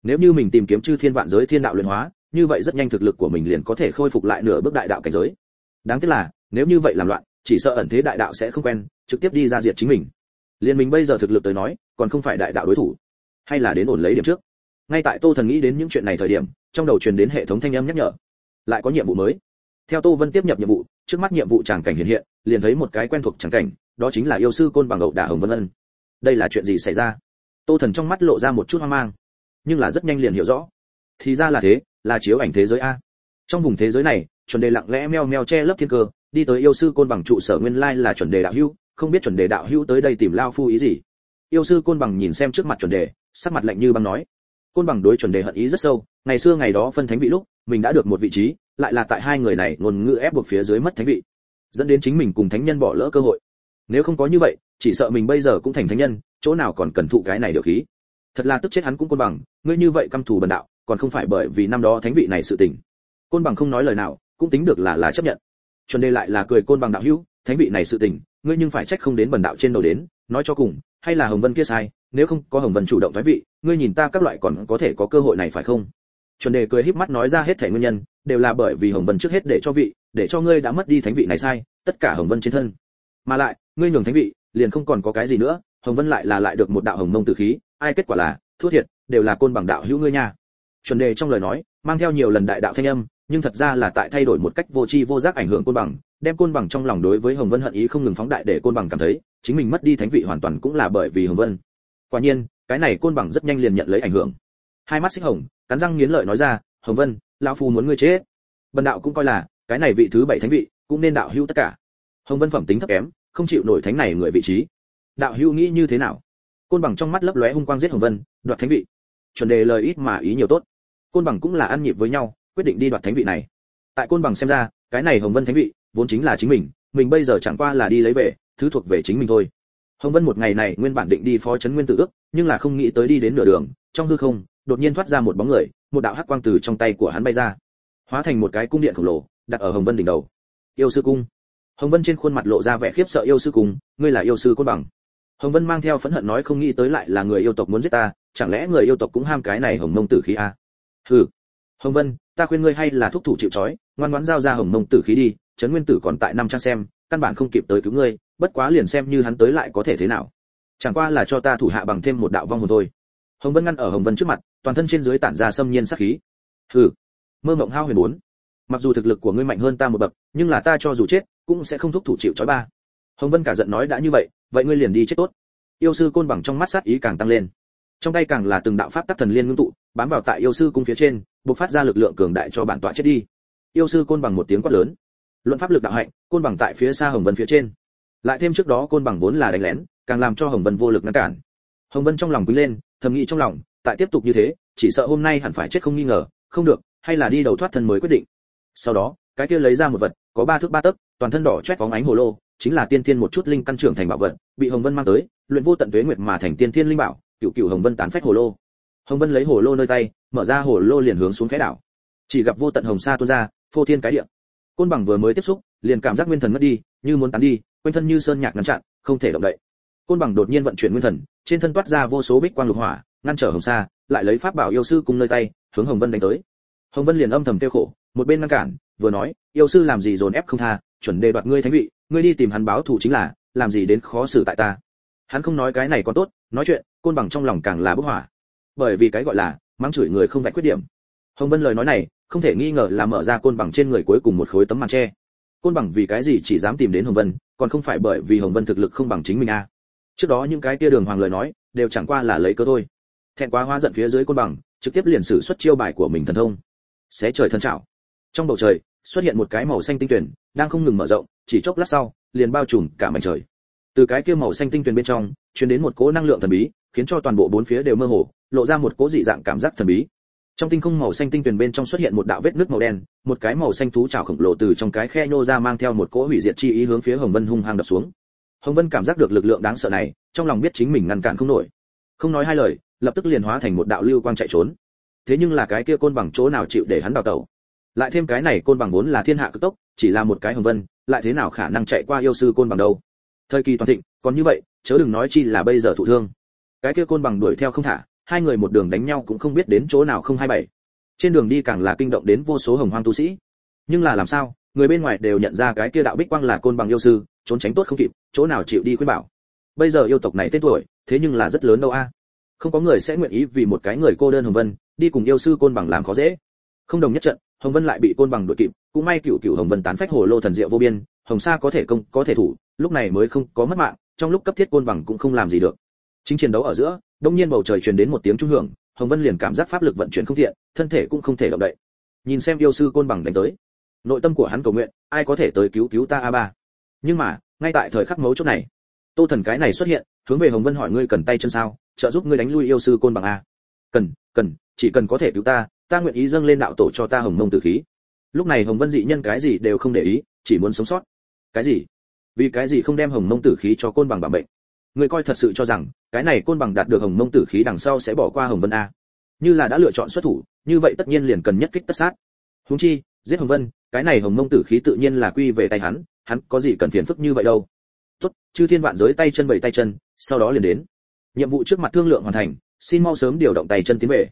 Nếu như mình tìm kiếm chư thiên vạn giới thiên đạo luyện hóa như vậy rất nhanh thực lực của mình liền có thể khôi phục lại nửa bước đại đạo cảnh giới. Đáng tiếc là, nếu như vậy làm loạn, chỉ sợ ẩn thế đại đạo sẽ không quen, trực tiếp đi ra diệt chính mình. Liền mình bây giờ thực lực tới nói, còn không phải đại đạo đối thủ, hay là đến ổn lấy điểm trước. Ngay tại tô thần nghĩ đến những chuyện này thời điểm, trong đầu truyền đến hệ thống thanh âm nhắc nhở. Lại có nhiệm vụ mới. Theo tô vân tiếp nhập nhiệm vụ, trước mắt nhiệm vụ tràng cảnh hiện hiện, liền thấy một cái quen thuộc tràng cảnh, đó chính là yêu sư côn bằng ẩu đả hồng vân ân. Đây là chuyện gì xảy ra? Tô thần trong mắt lộ ra một chút hoang mang, nhưng là rất nhanh liền hiểu rõ. Thì ra là thế là chiếu ảnh thế giới a. Trong vùng thế giới này, chuẩn đề lặng lẽ meo meo che lấp thiên cơ, đi tới yêu sư côn bằng trụ sở nguyên lai là chuẩn đề đạo hữu, không biết chuẩn đề đạo hữu tới đây tìm lao phu ý gì. Yêu sư côn bằng nhìn xem trước mặt chuẩn đề, sắc mặt lạnh như băng nói. Côn bằng đối chuẩn đề hận ý rất sâu, ngày xưa ngày đó phân thánh vị lúc, mình đã được một vị trí, lại là tại hai người này ngôn ngữ ép buộc phía dưới mất thánh vị, dẫn đến chính mình cùng thánh nhân bỏ lỡ cơ hội. Nếu không có như vậy, chỉ sợ mình bây giờ cũng thành thánh nhân, chỗ nào còn cần thụ cái này điều khí. Thật là tức chết hắn cũng côn bằng, ngươi như vậy căm thù bần đạo còn không phải bởi vì năm đó thánh vị này sự tình. Côn bằng không nói lời nào, cũng tính được là là chấp nhận. Chuẩn đề lại là cười côn bằng đạo hữu, thánh vị này sự tình, ngươi nhưng phải trách không đến bần đạo trên đầu đến, nói cho cùng, hay là hồng vân kia sai, nếu không có hồng vân chủ động thoái vị, ngươi nhìn ta các loại còn có thể có cơ hội này phải không? Chuẩn đề cười híp mắt nói ra hết thể nguyên nhân, đều là bởi vì hồng vân trước hết để cho vị, để cho ngươi đã mất đi thánh vị này sai, tất cả hồng vân trên thân. Mà lại, ngươi nhường thánh vị, liền không còn có cái gì nữa, hồng vân lại là lại được một đạo hồng mông tử khí, ai kết quả là, thua thiệt, đều là côn bằng đạo hữu ngươi nha chuẩn đề trong lời nói, mang theo nhiều lần đại đạo thanh âm, nhưng thật ra là tại thay đổi một cách vô tri vô giác ảnh hưởng côn bằng, đem côn bằng trong lòng đối với hồng vân hận ý không ngừng phóng đại để côn bằng cảm thấy, chính mình mất đi thánh vị hoàn toàn cũng là bởi vì hồng vân. Quả nhiên, cái này côn bằng rất nhanh liền nhận lấy ảnh hưởng. Hai mắt xích hồng, cắn răng nghiến lợi nói ra, hồng vân, lão phu muốn ngươi chết. Bần đạo cũng coi là, cái này vị thứ bảy thánh vị, cũng nên đạo hưu tất cả. Hồng vân phẩm tính thấp kém, không chịu nổi thánh này người vị trí. Đạo hưu nghĩ như thế nào? Côn bằng trong mắt lấp lóe hung quang giết hồng vân, đoạt thánh vị. Chuẩn đề lời ít mà ý nhiều tốt côn bằng cũng là ăn nhịp với nhau, quyết định đi đoạt thánh vị này. Tại côn bằng xem ra, cái này hồng vân thánh vị, vốn chính là chính mình mình bây giờ chẳng qua là đi lấy về, thứ thuộc về chính mình thôi. Hồng vân một ngày này nguyên bản định đi phó chấn nguyên tự ước, nhưng là không nghĩ tới đi đến nửa đường, trong hư không, đột nhiên thoát ra một bóng người, một đạo hắc quang từ trong tay của hắn bay ra. Hóa thành một cái cung điện khổng lồ, đặt ở hồng vân đỉnh đầu. Yêu sư cung. Hồng vân trên khuôn mặt lộ ra vẻ khiếp sợ yêu sư cung, ngươi là yêu sư côn bằng. Hồng vân mang theo phẫn hận nói không nghĩ tới lại là người yêu tộc muốn giết ta, chẳng lẽ người yêu tộc cũng ham cái này hồng mông tử khí à? Hừ. Hồng vân ta khuyên ngươi hay là thúc thủ chịu trói ngoan ngoãn giao ra hồng mông tử khí đi trấn nguyên tử còn tại năm trang xem căn bản không kịp tới cứu ngươi bất quá liền xem như hắn tới lại có thể thế nào. Chẳng qua là cho ta thủ hạ bằng thêm một đạo vong hồn thôi. Hồng vân ngăn ở hồng vân trước mặt toàn thân trên dưới tản ra xâm nhiên sát khí. Hừ. Mơ mộng hao huyền muốn, mặc dù thực lực của ngươi mạnh hơn ta một bậc nhưng là ta cho dù chết cũng sẽ không thúc thủ chịu trói ba. Hồng vân cả giận nói đã như vậy vậy ngươi liền đi chết tốt. Yêu sư côn bằng trong mắt sát ý càng tăng lên. Trong tay càng là từng đạo pháp tắc thần liên ngưng tụ bám vào tại yêu sư cung phía trên, bộc phát ra lực lượng cường đại cho bản tọa chết đi. Yêu sư côn bằng một tiếng quát lớn. Luận pháp lực đạo hạnh, côn bằng tại phía xa hồng vân phía trên. Lại thêm trước đó côn bằng vốn là đánh lén, càng làm cho hồng vân vô lực ngăn cản. Hồng vân trong lòng quý lên, thầm nghĩ trong lòng, tại tiếp tục như thế, chỉ sợ hôm nay hẳn phải chết không nghi ngờ, không được, hay là đi đầu thoát thân mới quyết định. Sau đó, cái kia lấy ra một vật, có ba thước ba tấc, toàn thân đỏ chét phóng ánh hồ lô, chính là tiên thiên một chút linh căn trưởng thành bảo vật, bị hồng vân mang tới, luyện vô tận tuế nguyệt mà thành tiên thiên linh bảo cựu cựu hồng vân tán phách hồ lô hồng vân lấy hồ lô nơi tay, mở ra hồ lô liền hướng xuống cái đảo. Chỉ gặp vô tận hồng sa tuôn ra, phô thiên cái địa. Côn bằng vừa mới tiếp xúc, liền cảm giác nguyên thần mất đi, như muốn tán đi, quanh thân như sơn nhạc ngăn chặn, không thể động đậy. Côn bằng đột nhiên vận chuyển nguyên thần, trên thân toát ra vô số bích quang lục hỏa, ngăn trở hồng sa, lại lấy pháp bảo yêu sư cùng nơi tay, hướng hồng vân đánh tới. Hồng vân liền âm thầm tiêu khổ, một bên ngăn cản, vừa nói, yêu sư làm gì dồn ép không tha, chuẩn đề đoạt ngươi thánh vị, ngươi đi tìm hắn báo thù chính là, làm gì đến khó xử tại ta. Hắn không nói cái này còn tốt, nói chuyện, côn bằng trong lòng càng là bức hỏa bởi vì cái gọi là mắng chửi người không vạch khuyết điểm. Hồng vân lời nói này không thể nghi ngờ là mở ra côn bằng trên người cuối cùng một khối tấm màn tre côn bằng vì cái gì chỉ dám tìm đến hồng vân, còn không phải bởi vì hồng vân thực lực không bằng chính mình a à. trước đó những cái kia đường hoàng lời nói đều chẳng qua là lấy cơ thôi. Thẹn quá hoa giận phía dưới côn bằng, trực tiếp liền sử xuất chiêu bài của mình thần thông. Xé trời thân trảo. Trong bầu trời xuất hiện một cái màu xanh tinh tuyển đang không ngừng mở rộng, chỉ chốc lát sau, liền bao trùm cả mảnh trời. Từ cái kia màu xanh tinh tuyển bên trong, truyền đến một cỗ năng lượng thần bí, khiến cho toàn bộ bốn phía đều mơ hồ lộ ra một cỗ dị dạng cảm giác thần bí. Trong tinh không màu xanh tinh tuyển bên trong xuất hiện một đạo vết nước màu đen, một cái màu xanh thú trào khổng lồ từ trong cái khe nhô ra mang theo một cỗ hủy diệt chi ý hướng phía hồng vân hung hăng đập xuống. Hồng vân cảm giác được lực lượng đáng sợ này, trong lòng biết chính mình ngăn cản không nổi. Không nói hai lời, lập tức liền hóa thành một đạo lưu quang chạy trốn. Thế nhưng là cái kia côn bằng chỗ nào chịu để hắn đào tẩu? Lại thêm cái này côn bằng vốn là thiên hạ cực tốc, chỉ là một cái hồng vân, lại thế nào khả năng chạy qua yêu sư côn bằng đâu? Thời kỳ toàn thịnh, còn như vậy, chớ đừng nói chi là bây giờ thụ thương. Cái kia côn bằng đuổi theo không thả hai người một đường đánh nhau cũng không biết đến chỗ nào không hai bảy. Trên đường đi càng là kinh động đến vô số hồng hoang tu sĩ. Nhưng là làm sao, người bên ngoài đều nhận ra cái kia đạo bích quang là côn bằng yêu sư, trốn tránh tốt không kịp, chỗ nào chịu đi khuyên bảo. Bây giờ yêu tộc này tên tuổi, thế nhưng là rất lớn đâu a. Không có người sẽ nguyện ý vì một cái người cô đơn hồng vân, đi cùng yêu sư côn bằng làm khó dễ. Không đồng nhất trận, hồng vân lại bị côn bằng đuổi kịp, cũng may cựu cựu hồng vân tán phách hồ lô thần diệu vô biên, hồng sa có thể công, có thể thủ, lúc này mới không có mất mạng, trong lúc cấp thiết côn bằng cũng không làm gì được. Chính chiến đấu ở giữa đông nhiên bầu trời truyền đến một tiếng trung hưởng, hồng vân liền cảm giác pháp lực vận chuyển không thiện, thân thể cũng không thể động đậy. Nhìn xem yêu sư côn bằng đánh tới, nội tâm của hắn cầu nguyện, ai có thể tới cứu cứu ta a ba? Nhưng mà, ngay tại thời khắc mấu chốt này, tô thần cái này xuất hiện, hướng về hồng vân hỏi ngươi cần tay chân sao, trợ giúp ngươi đánh lui yêu sư côn bằng a. Cần cần, chỉ cần có thể cứu ta ta nguyện ý dâng lên đạo tổ cho ta hồng mông tử khí. Lúc này hồng vân dị nhân cái gì đều không để ý, chỉ muốn sống sót. Cái gì? Vì cái gì không đem hồng mông tử khí cho côn bằng bảo bệnh người coi thật sự cho rằng, cái này côn bằng đạt được hồng mông tử khí đằng sau sẽ bỏ qua hồng vân a. Như là đã lựa chọn xuất thủ, như vậy tất nhiên liền cần nhất kích tất sát. Huống chi, giết hồng vân, cái này hồng mông tử khí tự nhiên là quy về tay hắn hắn có gì cần phiền phức như vậy đâu. Tốt, chư thiên vạn giới tay chân bảy tay chân, sau đó liền đến. Nhiệm vụ trước mặt thương lượng hoàn thành, xin mau sớm điều động tay chân tiến về.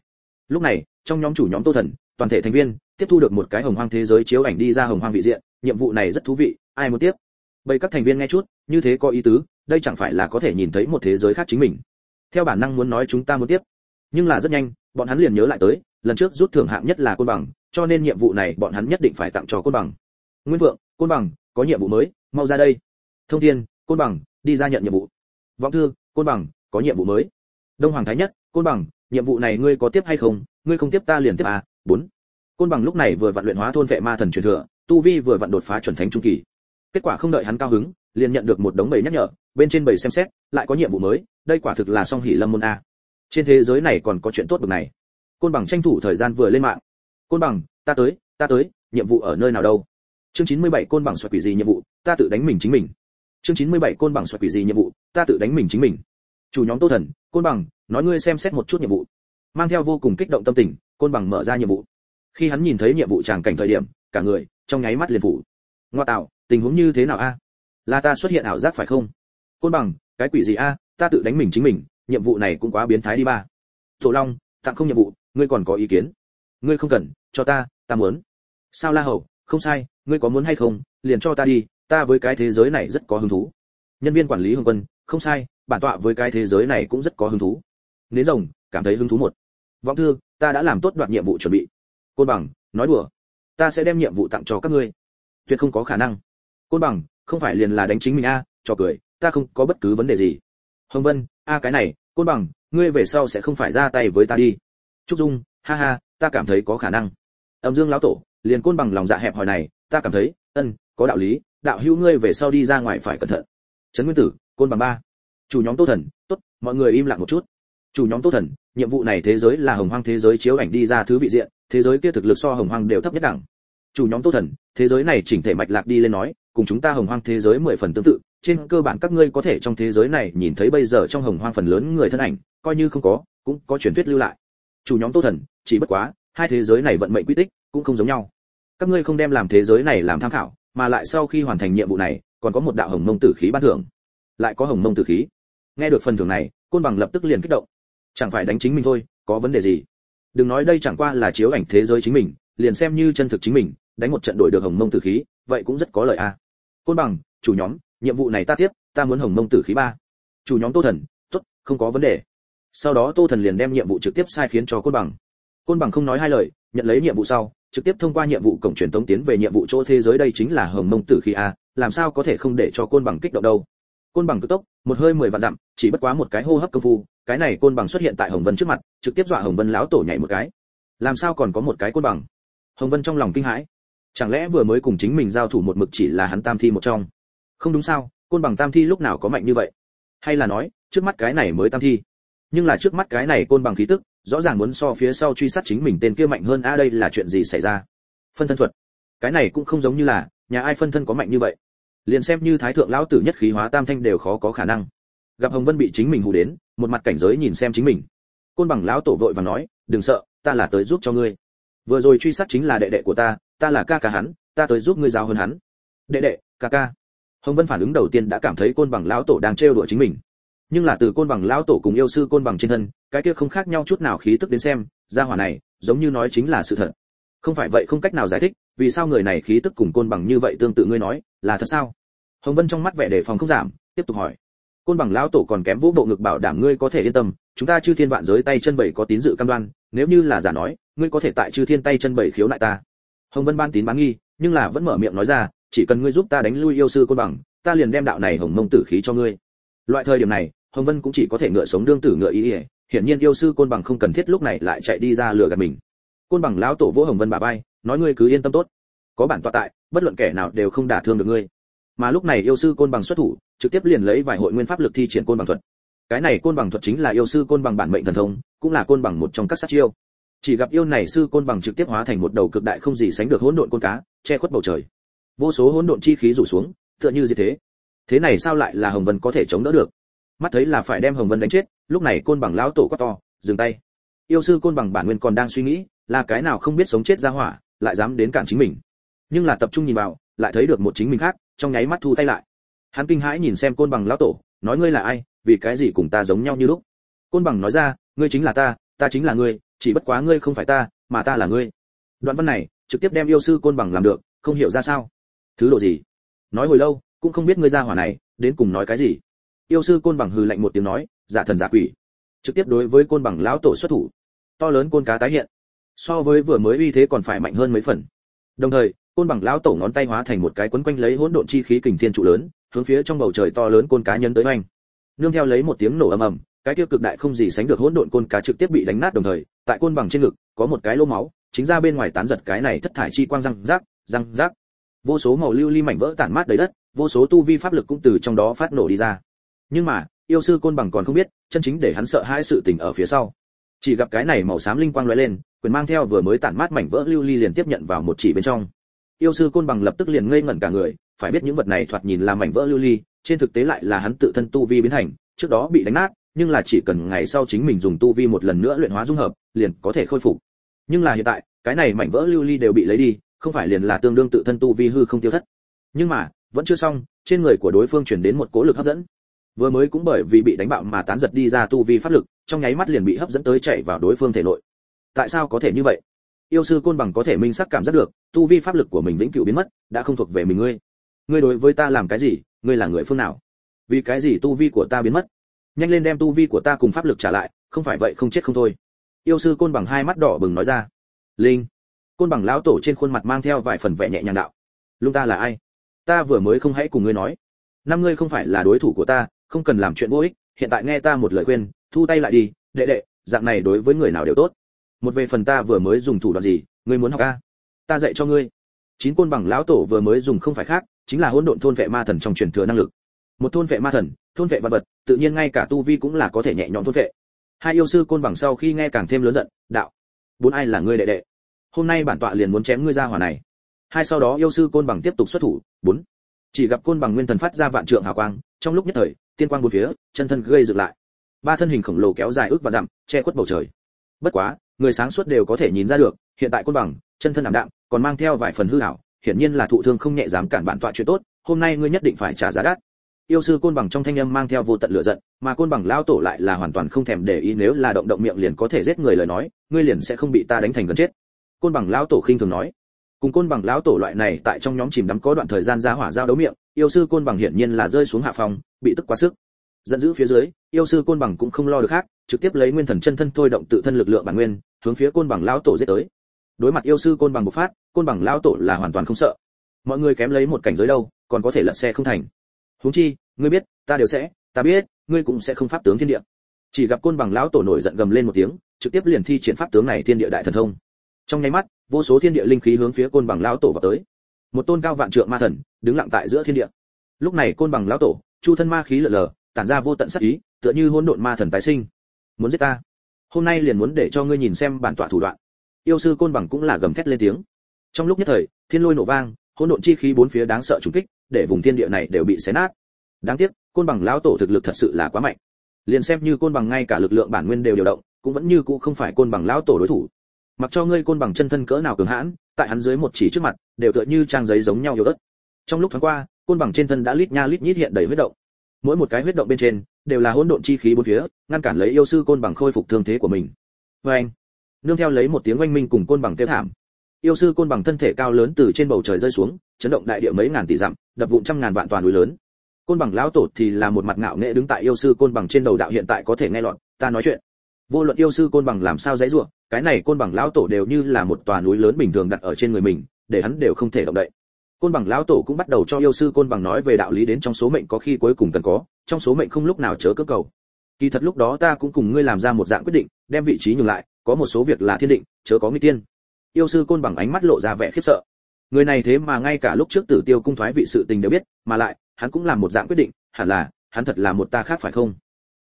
Lúc này, trong nhóm chủ nhóm tô thần, toàn thể thành viên, tiếp thu được một cái hồng hoang thế giới chiếu ảnh đi ra hồng hoang vị diện, nhiệm vụ này rất thú vị, ai muốn tiếp? Bây các thành viên nghe chút, như thế có ý tứ đây chẳng phải là có thể nhìn thấy một thế giới khác chính mình. Theo bản năng muốn nói chúng ta muốn tiếp. Nhưng là rất nhanh, bọn hắn liền nhớ lại tới, lần trước rút thưởng hạng nhất là côn bằng, cho nên nhiệm vụ này bọn hắn nhất định phải tặng cho côn bằng. Nguyên vượng, côn bằng, có nhiệm vụ mới, mau ra đây. Thông thiên, côn bằng, đi ra nhận nhiệm vụ. Vọng thư, côn bằng, có nhiệm vụ mới. Đông hoàng thái nhất, côn bằng, nhiệm vụ này ngươi có tiếp hay không? Ngươi không tiếp ta liền tiếp à? Bốn. Côn bằng lúc này vừa vận luyện hóa thôn vệ ma thần truyền thừa, tu vi vừa vận đột phá chuẩn thánh trung kỳ. Kết quả không đợi hắn cao hứng, liền nhận được một đống bầy nhắc nhở bên trên bảy xem xét, lại có nhiệm vụ mới, đây quả thực là song hỷ lâm môn a. Trên thế giới này còn có chuyện tốt bực này. Côn bằng tranh thủ thời gian vừa lên mạng. Côn bằng, ta tới ta tới, nhiệm vụ ở nơi nào đâu? Chương 97 côn bằng xoài quỷ gì nhiệm vụ, ta tự đánh mình chính mình. Chương 97 côn bằng xoài quỷ gì nhiệm vụ, ta tự đánh mình chính mình. Chủ nhóm tô thần, côn bằng, nói ngươi xem xét một chút nhiệm vụ. Mang theo vô cùng kích động tâm tình, côn bằng mở ra nhiệm vụ. Khi hắn nhìn thấy nhiệm vụ tràng cảnh thời điểm, cả người trong nháy mắt liền phủ. Ngoa tạo, tình huống như thế nào a? Là ta xuất hiện ảo giác phải không? Côn bằng cái quỷ gì a? Ta tự đánh mình chính mình nhiệm vụ này cũng quá biến thái đi ba. Tổ long tặng không nhiệm vụ ngươi còn có ý kiến? Ngươi không cần cho ta ta muốn. Sao la hầu không sai ngươi có muốn hay không? Liền cho ta đi ta với cái thế giới này rất có hứng thú. Nhân viên quản lý hồng quân không sai bản tọa với cái thế giới này cũng rất có hứng thú. Nến rồng cảm thấy hứng thú một. Vọng thư ta đã làm tốt đoạn nhiệm vụ chuẩn bị. Côn bằng nói đùa. Ta sẽ đem nhiệm vụ tặng cho các ngươi. Tuyệt không có khả năng. Côn bằng không phải liền là đánh chính mình a à, trò cười ta không có bất cứ vấn đề gì. Hồng vân, a, cái này, côn bằng, ngươi về sau sẽ không phải ra tay với ta đi. Trúc dung, ha ha, ta cảm thấy có khả năng. Âm dương lão tổ, liền côn bằng lòng dạ hẹp hòi này, ta cảm thấy, ân, có đạo lý, đạo hữu ngươi về sau đi ra ngoài phải cẩn thận. Trấn nguyên tử, côn bằng ba. Chủ nhóm tô thần, tốt, mọi người im lặng một chút. Chủ nhóm tô thần, nhiệm vụ này thế giới là hồng hoang thế giới chiếu ảnh đi ra thứ vị diện, thế giới kia thực lực so hồng hoang đều thấp nhất đẳng. Chủ nhóm tô thần, thế giới này chỉnh thể mạch lạc đi lên nói cùng chúng ta hồng hoang thế giới mười phần tương tự, trên cơ bản các ngươi có thể trong thế giới này nhìn thấy bây giờ trong hồng hoang phần lớn người thân ảnh, coi như không có, cũng có truyền thuyết lưu lại. Chủ nhóm tô thần, chỉ bất quá, hai thế giới này vận mệnh quy tích cũng không giống nhau. Các ngươi không đem làm thế giới này làm tham khảo, mà lại sau khi hoàn thành nhiệm vụ này, còn có một đạo hồng mông tử khí ban thưởng. Lại có hồng mông tử khí. Nghe được phần thưởng này, côn bằng lập tức liền kích động. Chẳng phải đánh chính mình thôi, có vấn đề gì? Đừng nói đây chẳng qua là chiếu ảnh thế giới chính mình, liền xem như chân thực chính mình, đánh một trận đổi được hồng mông tử khí, vậy cũng rất có lợi a côn bằng, chủ nhóm, nhiệm vụ này ta tiếp, ta muốn hồng mông tử khí ba. Chủ nhóm tô thần, tốt, không có vấn đề. Sau đó tô thần liền đem nhiệm vụ trực tiếp sai khiến cho côn bằng. Côn bằng không nói hai lời, nhận lấy nhiệm vụ sau, trực tiếp thông qua nhiệm vụ cổng truyền tống tiến về nhiệm vụ chỗ thế giới đây chính là hồng mông tử khí a, làm sao có thể không để cho côn bằng kích động đâu. Côn bằng cực tốc, một hơi mười vạn dặm, chỉ bất quá một cái hô hấp công phu, cái này côn bằng xuất hiện tại hồng vân trước mặt, trực tiếp dọa hồng vân lão tổ nhảy một cái. Làm sao còn có một cái côn bằng? Hồng vân trong lòng kinh hãi chẳng lẽ vừa mới cùng chính mình giao thủ một mực chỉ là hắn tam thi một trong? Không đúng sao, côn bằng tam thi lúc nào có mạnh như vậy? Hay là nói, trước mắt cái này mới tam thi? Nhưng là trước mắt cái này côn bằng khí tức, rõ ràng muốn so phía sau truy sát chính mình tên kia mạnh hơn, a, đây là chuyện gì xảy ra? Phân thân thuật. Cái này cũng không giống như là, nhà ai phân thân có mạnh như vậy? Liền xem như thái thượng lão tử nhất khí hóa tam thanh đều khó có khả năng. Gặp hồng vân bị chính mình hù đến, một mặt cảnh giới nhìn xem chính mình. Côn bằng lão tổ vội và nói, đừng sợ, ta là tới giúp cho ngươi. Vừa rồi truy sát chính là đệ đệ của ta ta là ca ca hắn, ta tới giúp ngươi giáo hơn hắn. Đệ đệ, ca ca. Hồng vân phản ứng đầu tiên đã cảm thấy côn bằng lão tổ đang trêu đùa chính mình. Nhưng là từ côn bằng lão tổ cùng yêu sư côn bằng trên thân, cái kia không khác nhau chút nào khí tức đến xem, gia hỏa này, giống như nói chính là sự thật. Không phải vậy không cách nào giải thích, vì sao người này khí tức cùng côn bằng như vậy tương tự ngươi nói, là thật sao? Hồng vân trong mắt vẻ đề phòng không giảm, tiếp tục hỏi. Côn bằng lão tổ còn kém vũ bộ ngực bảo đảm ngươi có thể yên tâm, chúng ta chư thiên vạn giới tay chân bảy có tín dự cam đoan, nếu như là giả nói, ngươi có thể tại chư thiên tay chân bảy khiếu lại ta hồng vân ban tín bán nghi, nhưng là vẫn mở miệng nói ra, chỉ cần ngươi giúp ta đánh lui yêu sư côn bằng, ta liền đem đạo này hồng mông tử khí cho ngươi. Loại thời điểm này, hồng vân cũng chỉ có thể ngựa sống đương tử ngựa ý ỉa hiển nhiên yêu sư côn bằng không cần thiết lúc này lại chạy đi ra lừa gạt mình. Côn bằng lão tổ vỗ hồng vân bà vai, nói ngươi cứ yên tâm tốt. Có bản tọa tại, bất luận kẻ nào đều không đả thương được ngươi. Mà lúc này yêu sư côn bằng xuất thủ, trực tiếp liền lấy vài hội nguyên pháp lực thi triển côn bằng thuật. Cái này côn bằng thuật chính là yêu sư côn bằng bản mệnh thần thông, cũng là côn bằng một trong các sát chiêu chỉ gặp yêu này sư côn bằng trực tiếp hóa thành một đầu cực đại không gì sánh được hỗn độn côn cá, che khuất bầu trời. Vô số hỗn độn chi khí rủ xuống, tựa như gì thế. Thế này sao lại là hồng vân có thể chống đỡ được? Mắt thấy là phải đem hồng vân đánh chết, lúc này côn bằng lão tổ quá to, dừng tay. Yêu sư côn bằng bản nguyên còn đang suy nghĩ, là cái nào không biết sống chết ra hỏa, lại dám đến cản chính mình. Nhưng là tập trung nhìn vào, lại thấy được một chính mình khác, trong nháy mắt thu tay lại. Hắn kinh hãi nhìn xem côn bằng lão tổ, nói ngươi là ai, vì cái gì cùng ta giống nhau như lúc? Côn bằng nói ra, ngươi chính là ta ta chính là ngươi chỉ bất quá ngươi không phải ta, mà ta là ngươi. Đoạn văn này, trực tiếp đem yêu sư côn bằng làm được, không hiểu ra sao. Thứ độ gì? Nói hồi lâu, cũng không biết ngươi ra hỏa này, đến cùng nói cái gì. Yêu sư côn bằng hừ lạnh một tiếng nói, giả thần giả quỷ. Trực tiếp đối với côn bằng lão tổ xuất thủ. To lớn côn cá tái hiện. So với vừa mới uy thế còn phải mạnh hơn mấy phần. Đồng thời, côn bằng lão tổ ngón tay hóa thành một cái quấn quanh lấy hỗn độn chi khí kình thiên trụ lớn, hướng phía trong bầu trời to lớn côn cá nhân tới oanh. Nương theo lấy một tiếng nổ ầm ầm cái tiêu cực đại không gì sánh được hỗn độn côn cá trực tiếp bị đánh nát đồng thời, tại côn bằng trên ngực, có một cái lỗ máu, chính ra bên ngoài tán giật cái này thất thải chi quang răng rác răng rác. Vô số màu lưu ly mảnh vỡ tản mát đầy đất, vô số tu vi pháp lực cũng từ trong đó phát nổ đi ra. Nhưng mà, yêu sư côn bằng còn không biết, chân chính để hắn sợ hãi sự tình ở phía sau. Chỉ gặp cái này màu xám linh quang lóe lên, quyền mang theo vừa mới tản mát mảnh vỡ lưu ly liền tiếp nhận vào một chỉ bên trong. Yêu sư côn bằng lập tức liền ngây ngẩn cả người, phải biết những vật này thoạt nhìn là mảnh vỡ lưu ly, trên thực tế lại là hắn tự thân tu vi biến thành, trước đó bị đánh nát nhưng là chỉ cần ngày sau chính mình dùng tu vi một lần nữa luyện hóa dung hợp, liền có thể khôi phục. Nhưng là hiện tại, cái này mảnh vỡ lưu ly đều bị lấy đi, không phải liền là tương đương tự thân tu vi hư không tiêu thất. Nhưng mà, vẫn chưa xong, trên người của đối phương chuyển đến một cỗ lực hấp dẫn. Vừa mới cũng bởi vì bị đánh bạo mà tán giật đi ra tu vi pháp lực, trong nháy mắt liền bị hấp dẫn tới chạy vào đối phương thể nội. Tại sao có thể như vậy? Yêu sư côn bằng có thể minh sắc cảm giác được, tu vi pháp lực của mình vĩnh cửu biến mất, đã không thuộc về mình ngươi. Ngươi đối với ta làm cái gì, ngươi là người phương nào? Vì cái gì tu vi của ta biến mất? Nhanh lên đem tu vi của ta cùng pháp lực trả lại, không phải vậy không chết không thôi. Yêu sư côn bằng hai mắt đỏ bừng nói ra. Linh. Côn bằng lão tổ trên khuôn mặt mang theo vài phần vẻ nhẹ nhàng đạo. Lung ta là ai? Ta vừa mới không hãy cùng ngươi nói. Năm ngươi không phải là đối thủ của ta, không cần làm chuyện vô ích, hiện tại nghe ta một lời khuyên, thu tay lại đi, đệ đệ, dạng này đối với người nào đều tốt. Một về phần ta vừa mới dùng thủ đoạn gì, ngươi muốn học a? Ta dạy cho ngươi. Chín côn bằng lão tổ vừa mới dùng không phải khác, chính là hỗn độn thôn vệ ma thần trong truyền thừa năng lực một thôn vệ ma thần, thôn vệ vật vật, tự nhiên ngay cả tu vi cũng là có thể nhẹ nhõm thôn vệ. Hai yêu sư côn bằng sau khi nghe càng thêm lớn giận, đạo, bốn ai là ngươi đệ đệ? Hôm nay bản tọa liền muốn chém ngươi ra hỏa này. Hai sau đó yêu sư côn bằng tiếp tục xuất thủ, bốn, chỉ gặp côn bằng nguyên thần phát ra vạn trượng hào quang, trong lúc nhất thời, tiên quang bốn phía, chân thân gây dựng lại. Ba thân hình khổng lồ kéo dài ước và dặm, che khuất bầu trời. Bất quá, người sáng suốt đều có thể nhìn ra được, hiện tại côn bằng, chân thân ảm đạm, còn mang theo vài phần hư ảo, hiển nhiên là thụ thương không nhẹ dám cản bản tọa chuyện tốt, hôm nay ngươi nhất định phải trả giá đắt yêu sư côn bằng trong thanh âm mang theo vô tận lửa giận, mà côn bằng lao tổ lại là hoàn toàn không thèm để ý nếu là động động miệng liền có thể giết người lời nói, ngươi liền sẽ không bị ta đánh thành gần chết. Côn bằng lão tổ khinh thường nói. Cùng côn bằng lão tổ loại này tại trong nhóm chìm đắm có đoạn thời gian ra hỏa giao đấu miệng, yêu sư côn bằng hiển nhiên là rơi xuống hạ phòng bị tức quá sức. Giận dữ phía dưới, yêu sư côn bằng cũng không lo được khác, trực tiếp lấy nguyên thần chân thân thôi động tự thân lực lượng bản nguyên, hướng phía côn bằng lão tổ giết tới. Đối mặt yêu sư côn bằng bộc phát, côn bằng lão tổ là hoàn toàn không sợ. Mọi người kém lấy một cảnh giới đâu, còn có thể lật xe không thành. Huống chi ngươi biết, ta đều sẽ, ta biết, ngươi cũng sẽ không pháp tướng thiên địa. Chỉ gặp côn bằng lão tổ nổi giận gầm lên một tiếng, trực tiếp liền thi triển pháp tướng này thiên địa đại thần thông. Trong nháy mắt, vô số thiên địa linh khí hướng phía côn bằng lão tổ vào tới. Một tôn cao vạn trượng ma thần, đứng lặng tại giữa thiên địa. Lúc này côn bằng lão tổ, chu thân ma khí lở lờ, tản ra vô tận sát ý, tựa như hỗn độn ma thần tái sinh. Muốn giết ta? Hôm nay liền muốn để cho ngươi nhìn xem bản tọa thủ đoạn. Yêu sư côn bằng cũng là gầm thét lên tiếng. Trong lúc nhất thời, thiên lôi nổ vang, hỗn độn chi khí bốn phía đáng sợ trùng kích, để vùng thiên địa này đều bị xé nát đáng tiếc, côn bằng lão tổ thực lực thật sự là quá mạnh. Liền xem như côn bằng ngay cả lực lượng bản nguyên đều điều động, cũng vẫn như cũ không phải côn bằng lão tổ đối thủ. Mặc cho ngươi côn bằng chân thân cỡ nào cường hãn, tại hắn dưới một chỉ trước mặt, đều tựa như trang giấy giống nhau yếu ớt. Trong lúc thoáng qua, côn bằng trên thân đã lít nha lít nhít hiện đầy huyết động. Mỗi một cái huyết động bên trên, đều là hỗn độn chi khí bốn phía, ngăn cản lấy yêu sư côn bằng khôi phục thương thế của mình. Vê anh, nương theo lấy một tiếng oanh minh cùng côn bằng kêu thảm. Yêu sư côn bằng thân thể cao lớn từ trên bầu trời rơi xuống, chấn động đại địa mấy ngàn tỷ dặm, đập vụn trăm ngàn vạn toàn núi lớn côn bằng lão tổ thì là một mặt ngạo nghệ đứng tại yêu sư côn bằng trên đầu đạo hiện tại có thể nghe lọt, ta nói chuyện. Vô luận yêu sư côn bằng làm sao dãy rủa, cái này côn bằng lão tổ đều như là một tòa núi lớn bình thường đặt ở trên người mình, để hắn đều không thể động đậy. Côn bằng lão tổ cũng bắt đầu cho yêu sư côn bằng nói về đạo lý đến trong số mệnh có khi cuối cùng cần có, trong số mệnh không lúc nào chớ cơ cầu. Kỳ thật lúc đó ta cũng cùng ngươi làm ra một dạng quyết định, đem vị trí nhường lại, có một số việc là thiên định, chớ có nguy tiên. Yêu sư côn bằng ánh mắt lộ ra vẻ khiếp sợ. Người này thế mà ngay cả lúc trước tử tiêu cung thoái vị sự tình đều biết, mà lại hắn cũng làm một dạng quyết định, hẳn là, hắn thật là một ta khác phải không?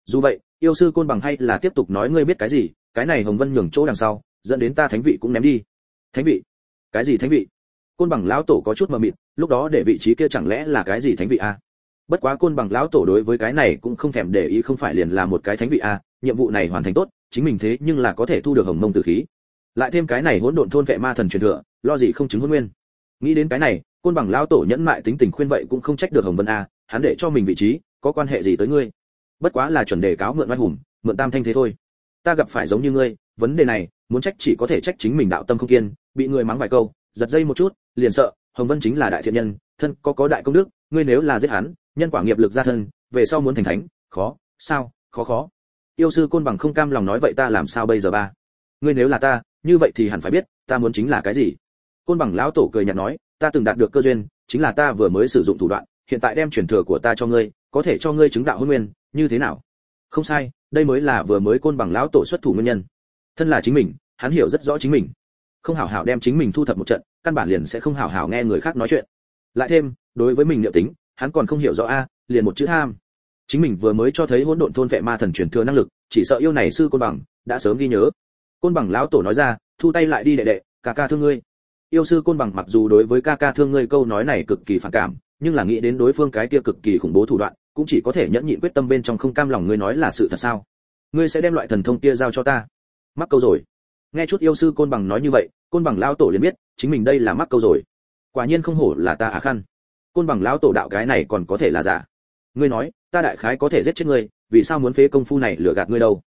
Dù vậy, yêu sư côn bằng hay là tiếp tục nói ngươi biết cái gì, cái này hồng vân nhường chỗ đằng sau, dẫn đến ta thánh vị cũng ném đi. Thánh vị? Cái gì thánh vị? Côn bằng lão tổ có chút mờ mịt, lúc đó để vị trí kia chẳng lẽ là cái gì thánh vị a? Bất quá côn bằng lão tổ đối với cái này cũng không thèm để ý không phải liền là một cái thánh vị a, nhiệm vụ này hoàn thành tốt, chính mình thế nhưng là có thể thu được hồng mông tử khí. Lại thêm cái này hỗn độn thôn vệ ma thần truyền thừa, lo gì không chứng hôn nguyên. Nghĩ đến cái này côn bằng lão tổ nhẫn mại tính tình khuyên vậy cũng không trách được hồng vân a, hắn để cho mình vị trí, có quan hệ gì tới ngươi? Bất quá là chuẩn đề cáo mượn oai hùng, mượn tam thanh thế thôi. Ta gặp phải giống như ngươi, vấn đề này, muốn trách chỉ có thể trách chính mình đạo tâm không kiên, bị người mắng vài câu, giật dây một chút, liền sợ, hồng vân chính là đại thiện nhân, thân có có đại công đức, ngươi nếu là giết hắn, nhân quả nghiệp lực ra thân, về sau muốn thành thánh, khó, sao, khó khó. Yêu sư côn bằng không cam lòng nói vậy ta làm sao bây giờ ba? Ngươi nếu là ta, như vậy thì hẳn phải biết, ta muốn chính là cái gì? Côn bằng lão tổ cười nhạt nói ta từng đạt được cơ duyên, chính là ta vừa mới sử dụng thủ đoạn, hiện tại đem truyền thừa của ta cho ngươi, có thể cho ngươi chứng đạo hôn nguyên, như thế nào? Không sai, đây mới là vừa mới côn bằng lão tổ xuất thủ nguyên nhân. Thân là chính mình, hắn hiểu rất rõ chính mình. Không hảo hảo đem chính mình thu thập một trận, căn bản liền sẽ không hảo hảo nghe người khác nói chuyện. Lại thêm, đối với mình liệu tính, hắn còn không hiểu rõ a, liền một chữ tham. Chính mình vừa mới cho thấy hỗn độn thôn vệ ma thần truyền thừa năng lực, chỉ sợ yêu này sư côn bằng, đã sớm ghi nhớ. Côn bằng lão tổ nói ra, thu tay lại đi đệ đệ, ca ca thương ngươi yêu sư côn bằng mặc dù đối với ca ca thương ngươi câu nói này cực kỳ phản cảm, nhưng là nghĩ đến đối phương cái kia cực kỳ khủng bố thủ đoạn, cũng chỉ có thể nhẫn nhịn quyết tâm bên trong không cam lòng ngươi nói là sự thật sao. Ngươi sẽ đem loại thần thông kia giao cho ta. Mắc câu rồi. Nghe chút yêu sư côn bằng nói như vậy, côn bằng lão tổ liền biết, chính mình đây là mắc câu rồi. Quả nhiên không hổ là ta á khăn. Côn bằng lão tổ đạo cái này còn có thể là giả. Ngươi nói, ta đại khái có thể giết chết ngươi, vì sao muốn phế công phu này lừa gạt ngươi đâu?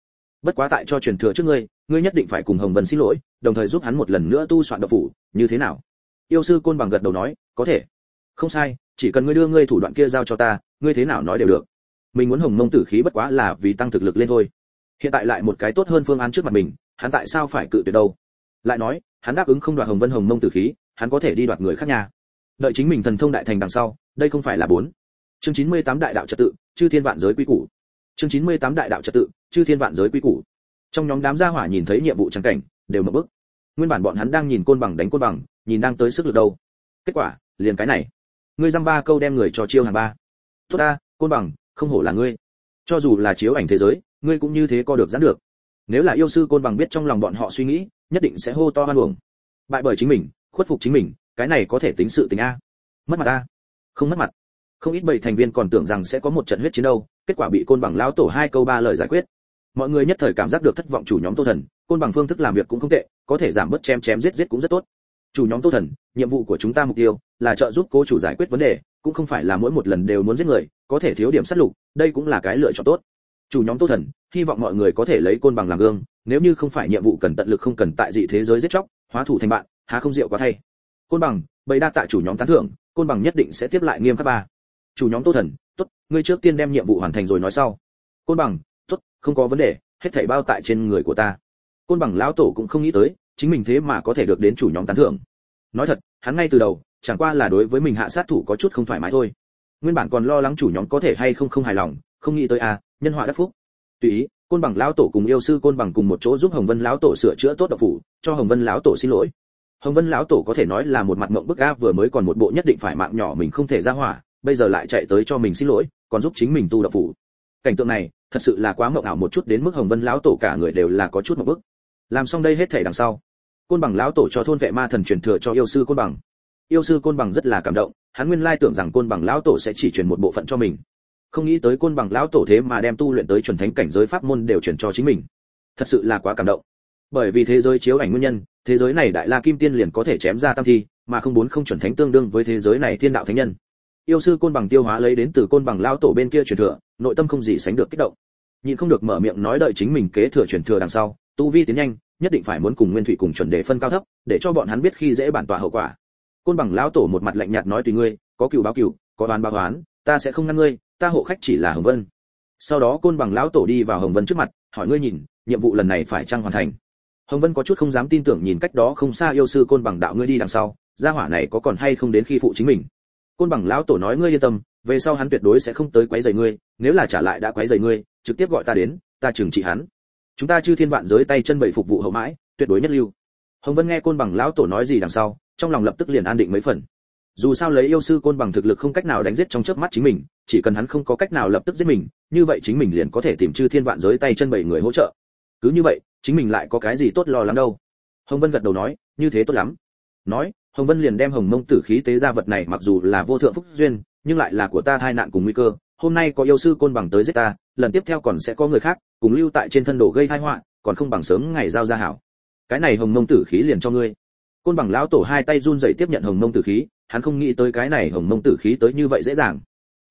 Bất quá tại cho truyền thừa trước ngươi ngươi nhất định phải cùng hồng vân xin lỗi, đồng thời giúp hắn một lần nữa tu soạn độc phủ, như thế nào? Yêu sư côn bằng gật đầu nói, có thể. Không sai, chỉ cần ngươi đưa ngươi thủ đoạn kia giao cho ta, ngươi thế nào nói đều được. Mình muốn hồng mông tử khí bất quá là vì tăng thực lực lên thôi. Hiện tại lại một cái tốt hơn phương án trước mặt mình, hắn tại sao phải cự tuyệt đâu? Lại nói, hắn đáp ứng không đoạt hồng vân hồng mông tử khí, hắn có thể đi đoạt người khác nhà. Đợi chính mình thần thông đại thành đằng sau, đây không phải là bốn. Chương 98 đại đạo trật tự, chư thiên vạn giới quy củ chương 98 đại đạo trật tự, chư thiên vạn giới quy củ. Trong nhóm đám gia hỏa nhìn thấy nhiệm vụ trắng cảnh, đều mở bức nguyên bản bọn hắn đang nhìn côn bằng đánh côn bằng, nhìn đang tới sức lực đâu. Kết quả, liền cái này. Ngươi dăm ba câu đem người cho chiêu hàng ba. Tốt ta, côn bằng, không hổ là ngươi. Cho dù là chiếu ảnh thế giới, ngươi cũng như thế co được giãn được. Nếu là yêu sư côn bằng biết trong lòng bọn họ suy nghĩ, nhất định sẽ hô to hoan uổng. Bại bởi chính mình, khuất phục chính mình, cái này có thể tính sự tình a. Mất mặt a. Không mất mặt không ít bảy thành viên còn tưởng rằng sẽ có một trận huyết chiến đâu, kết quả bị côn bằng lão tổ hai câu ba lời giải quyết. Mọi người nhất thời cảm giác được thất vọng chủ nhóm tô thần, côn bằng phương thức làm việc cũng không tệ, có thể giảm bớt chém chém giết giết cũng rất tốt. Chủ nhóm tô thần, nhiệm vụ của chúng ta mục tiêu là trợ giúp cố chủ giải quyết vấn đề, cũng không phải là mỗi một lần đều muốn giết người, có thể thiếu điểm sát lục, đây cũng là cái lựa chọn tốt. Chủ nhóm tô thần, hy vọng mọi người có thể lấy côn bằng làm gương, nếu như không phải nhiệm vụ cần tận lực không cần tại dị thế giới giết chóc, hóa thủ thành bạn, há không rượu quá thay. Côn bằng bầy đa tại chủ nhóm tán thưởng, côn bằng nhất định sẽ tiếp lại nghiêm khắc ba chủ nhóm tô thần, tốt, ngươi trước tiên đem nhiệm vụ hoàn thành rồi nói sau. Côn bằng, tốt, không có vấn đề, hết thảy bao tại trên người của ta. Côn bằng lão tổ cũng không nghĩ tới, chính mình thế mà có thể được đến chủ nhóm tán thưởng. Nói thật, hắn ngay từ đầu, chẳng qua là đối với mình hạ sát thủ có chút không thoải mái thôi. Nguyên bản còn lo lắng chủ nhóm có thể hay không không hài lòng, không nghĩ tới à nhân họa đắc phúc. Tùy ý, côn bằng lão tổ cùng yêu sư côn bằng cùng một chỗ giúp hồng vân lão tổ sửa chữa tốt độc phủ, cho hồng vân lão tổ xin lỗi. Hồng vân lão tổ có thể nói là một mặt mộng bức a vừa mới còn một bộ nhất định phải mạng nhỏ mình không thể ra hỏa bây giờ lại chạy tới cho mình xin lỗi, còn giúp chính mình tu đạo phủ. Cảnh tượng này, thật sự là quá mộng ảo một chút đến mức hồng vân lão tổ cả người đều là có chút một bức. Làm xong đây hết thể đằng sau, côn bằng lão tổ cho thôn vệ ma thần truyền thừa cho yêu sư côn bằng. Yêu sư côn bằng rất là cảm động, hắn nguyên lai tưởng rằng côn bằng lão tổ sẽ chỉ truyền một bộ phận cho mình. Không nghĩ tới côn bằng lão tổ thế mà đem tu luyện tới chuẩn thánh cảnh giới pháp môn đều truyền cho chính mình. Thật sự là quá cảm động. Bởi vì thế giới chiếu ảnh nguyên nhân, thế giới này đại la kim tiên liền có thể chém ra tam thi, mà không muốn không chuẩn thánh tương đương với thế giới này thiên đạo thánh nhân yêu sư côn bằng tiêu hóa lấy đến từ côn bằng lão tổ bên kia truyền thừa, nội tâm không gì sánh được kích động. Nhịn không được mở miệng nói đợi chính mình kế thừa truyền thừa đằng sau, tu vi tiến nhanh, nhất định phải muốn cùng nguyên thủy cùng chuẩn đề phân cao thấp, để cho bọn hắn biết khi dễ bản tọa hậu quả. Côn bằng lão tổ một mặt lạnh nhạt nói tùy ngươi, có cựu báo cựu, có đoán báo đoán, ta sẽ không ngăn ngươi, ta hộ khách chỉ là hồng vân. Sau đó côn bằng lão tổ đi vào hồng vân trước mặt, hỏi ngươi nhìn, nhiệm vụ lần này phải chăng hoàn thành? Hồng vân có chút không dám tin tưởng nhìn cách đó không xa yêu sư côn bằng đạo ngươi đi đằng sau, gia hỏa này có còn hay không đến khi phụ chính mình? Côn bằng lão tổ nói ngươi yên tâm, về sau hắn tuyệt đối sẽ không tới quấy rầy ngươi, nếu là trả lại đã quấy rầy ngươi, trực tiếp gọi ta đến, ta trừng trị hắn. Chúng ta chư thiên vạn giới tay chân bậy phục vụ hậu mãi, tuyệt đối nhất lưu. Hồng vân nghe côn bằng lão tổ nói gì đằng sau, trong lòng lập tức liền an định mấy phần. Dù sao lấy yêu sư côn bằng thực lực không cách nào đánh giết trong chớp mắt chính mình, chỉ cần hắn không có cách nào lập tức giết mình, như vậy chính mình liền có thể tìm chư thiên vạn giới tay chân bảy người hỗ trợ. Cứ như vậy, chính mình lại có cái gì tốt lo lắng đâu? Hồng vân gật đầu nói, như thế tốt lắm. Nói hồng vân liền đem hồng mông tử khí tế ra vật này mặc dù là vô thượng phúc duyên, nhưng lại là của ta tai nạn cùng nguy cơ. Hôm nay có yêu sư côn bằng tới giết ta, lần tiếp theo còn sẽ có người khác cùng lưu tại trên thân đồ gây tai họa, còn không bằng sớm ngày giao ra hảo. Cái này hồng mông tử khí liền cho ngươi. Côn bằng lão tổ hai tay run rẩy tiếp nhận hồng mông tử khí, hắn không nghĩ tới cái này hồng mông tử khí tới như vậy dễ dàng.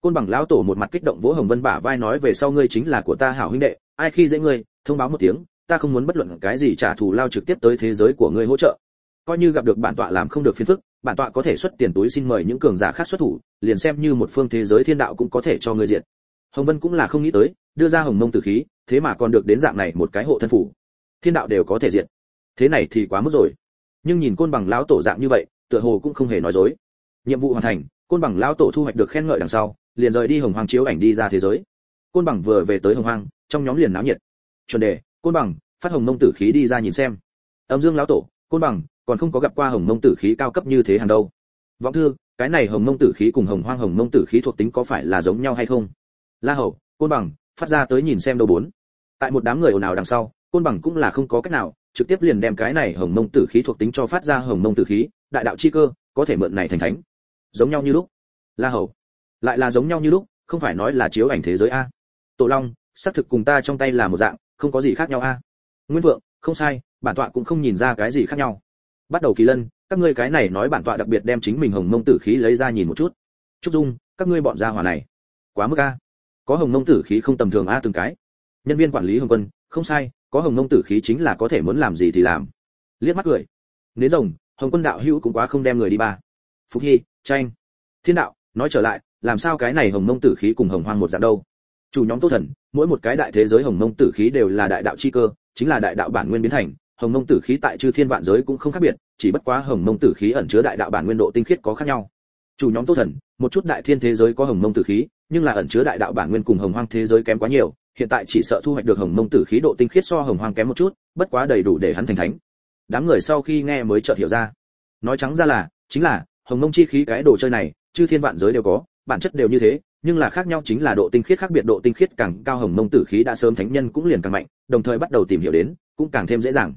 Côn bằng lão tổ một mặt kích động vỗ hồng vân bả vai nói về sau ngươi chính là của ta hảo huynh đệ, ai khi dễ ngươi, thông báo một tiếng, ta không muốn bất luận cái gì trả thù lao trực tiếp tới thế giới của ngươi hỗ trợ coi như gặp được bản tọa làm không được phiền phức, bản tọa có thể xuất tiền túi xin mời những cường giả khác xuất thủ, liền xem như một phương thế giới thiên đạo cũng có thể cho ngươi diện hồng vân cũng là không nghĩ tới, đưa ra hồng mông tử khí, thế mà còn được đến dạng này một cái hộ thân phủ. Thiên đạo đều có thể diện thế này thì quá mức rồi. Nhưng nhìn côn bằng lão tổ dạng như vậy, tựa hồ cũng không hề nói dối. Nhiệm vụ hoàn thành, côn bằng lão tổ thu hoạch được khen ngợi đằng sau, liền rời đi hồng hoàng chiếu ảnh đi ra thế giới. Côn bằng vừa về tới hồng hoàng trong nhóm liền náo nhiệt. Chuẩn đề, côn bằng, phát hồng mông tử khí đi ra nhìn xem. Âm dương lão tổ, côn bằng còn không có gặp qua hồng mông tử khí cao cấp như thế hàng đâu. Vọng thư, cái này hồng mông tử khí cùng hồng hoang hồng mông tử khí thuộc tính có phải là giống nhau hay không? La hầu, côn bằng, phát ra tới nhìn xem đâu bốn. Tại một đám người ồn ào đằng sau, côn bằng cũng là không có cách nào, trực tiếp liền đem cái này hồng mông tử khí thuộc tính cho phát ra hồng mông tử khí, đại đạo chi cơ, có thể mượn này thành thánh. Giống nhau như lúc. La hầu, lại là giống nhau như lúc, không phải nói là chiếu ảnh thế giới a. Tổ long, xác thực cùng ta trong tay là một dạng, không có gì khác nhau a. Nguyên vượng, không sai, bản tọa cũng không nhìn ra cái gì khác nhau bắt đầu kỳ lân, các ngươi cái này nói bản tọa đặc biệt đem chính mình hồng mông tử khí lấy ra nhìn một chút. Trúc dung, các ngươi bọn gia hỏa này, quá mức a. Có hồng mông tử khí không tầm thường a từng cái. Nhân viên quản lý hồng quân, không sai, có hồng mông tử khí chính là có thể muốn làm gì thì làm. Liếc mắt cười. Nếu rồng, hồng quân đạo hữu cũng quá không đem người đi ba. Phúc hy tranh thiên đạo, nói trở lại, làm sao cái này hồng mông tử khí cùng hồng hoang một dạng đâu? Chủ nhóm tô thần, mỗi một cái đại thế giới hồng mông tử khí đều là đại đạo chi cơ, chính là đại đạo bản nguyên biến thành hồng mông tử khí tại chư thiên vạn giới cũng không khác biệt, chỉ bất quá hồng mông tử khí ẩn chứa đại đạo bản nguyên độ tinh khiết có khác nhau. Chủ nhóm tô thần, một chút đại thiên thế giới có hồng mông tử khí, nhưng là ẩn chứa đại đạo bản nguyên cùng hồng hoang thế giới kém quá nhiều, hiện tại chỉ sợ thu hoạch được hồng mông tử khí độ tinh khiết so hồng hoang kém một chút, bất quá đầy đủ để hắn thành thánh. Đám người sau khi nghe mới chợt hiểu ra. Nói trắng ra là, chính là, hồng mông chi khí cái đồ chơi này, chư thiên vạn giới đều có, bản chất đều như thế, nhưng là khác nhau chính là độ tinh khiết khác biệt độ tinh khiết càng cao hồng mông tử khí đã sớm thánh nhân cũng liền càng mạnh, đồng thời bắt đầu tìm hiểu đến cũng càng thêm dễ dàng.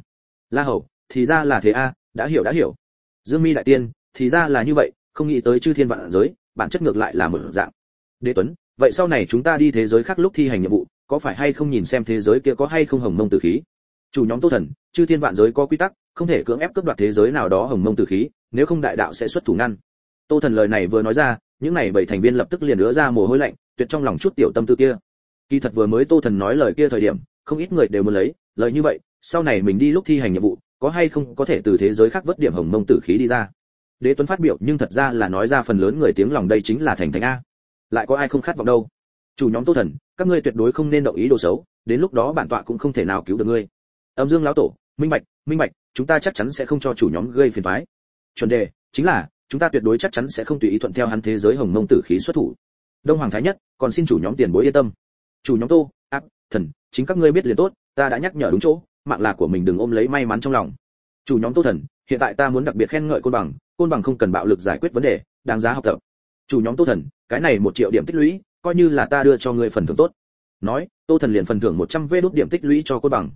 La hầu, thì ra là thế a, đã hiểu đã hiểu. Dương mi đại tiên, thì ra là như vậy, không nghĩ tới chư thiên vạn giới, bản chất ngược lại là một dạng. Đế tuấn, vậy sau này chúng ta đi thế giới khác lúc thi hành nhiệm vụ, có phải hay không nhìn xem thế giới kia có hay không hồng mông tử khí? Chủ nhóm tô thần, chư thiên vạn giới có quy tắc, không thể cưỡng ép cướp đoạt thế giới nào đó hồng mông tử khí, nếu không đại đạo sẽ xuất thủ ngăn. Tô thần lời này vừa nói ra, những này bảy thành viên lập tức liền đứa ra mồ hôi lạnh, tuyệt trong lòng chút tiểu tâm tư kia. Kỳ thật vừa mới tô thần nói lời kia thời điểm không ít người đều muốn lấy, lời như vậy, sau này mình đi lúc thi hành nhiệm vụ, có hay không có thể từ thế giới khác vớt điểm hồng mông tử khí đi ra. Đế tuấn phát biểu, nhưng thật ra là nói ra phần lớn người tiếng lòng đây chính là thành thành a. Lại có ai không khát vọng đâu? Chủ nhóm tô thần, các ngươi tuyệt đối không nên động ý đồ xấu, đến lúc đó bản tọa cũng không thể nào cứu được ngươi. Âm dương lão tổ, minh bạch minh bạch, chúng ta chắc chắn sẽ không cho chủ nhóm gây phiền toái. Chuẩn đề, chính là, chúng ta tuyệt đối chắc chắn sẽ không tùy ý thuận theo hắn thế giới hồng mông tử khí xuất thủ. Đông hoàng thái nhất, còn xin chủ nhóm tiền bối yên tâm. Chủ nhóm tô áp thần chính các ngươi biết liền tốt, ta đã nhắc nhở đúng chỗ, mạng là của mình đừng ôm lấy may mắn trong lòng. Chủ nhóm tô thần, hiện tại ta muốn đặc biệt khen ngợi côn bằng côn bằng không cần bạo lực giải quyết vấn đề, đáng giá học tập. Chủ nhóm tô thần, cái này một triệu điểm tích lũy, coi như là ta đưa cho ngươi phần thưởng tốt. Nói, tô thần liền phần thưởng một trăm vê đốt điểm tích lũy cho côn bằng.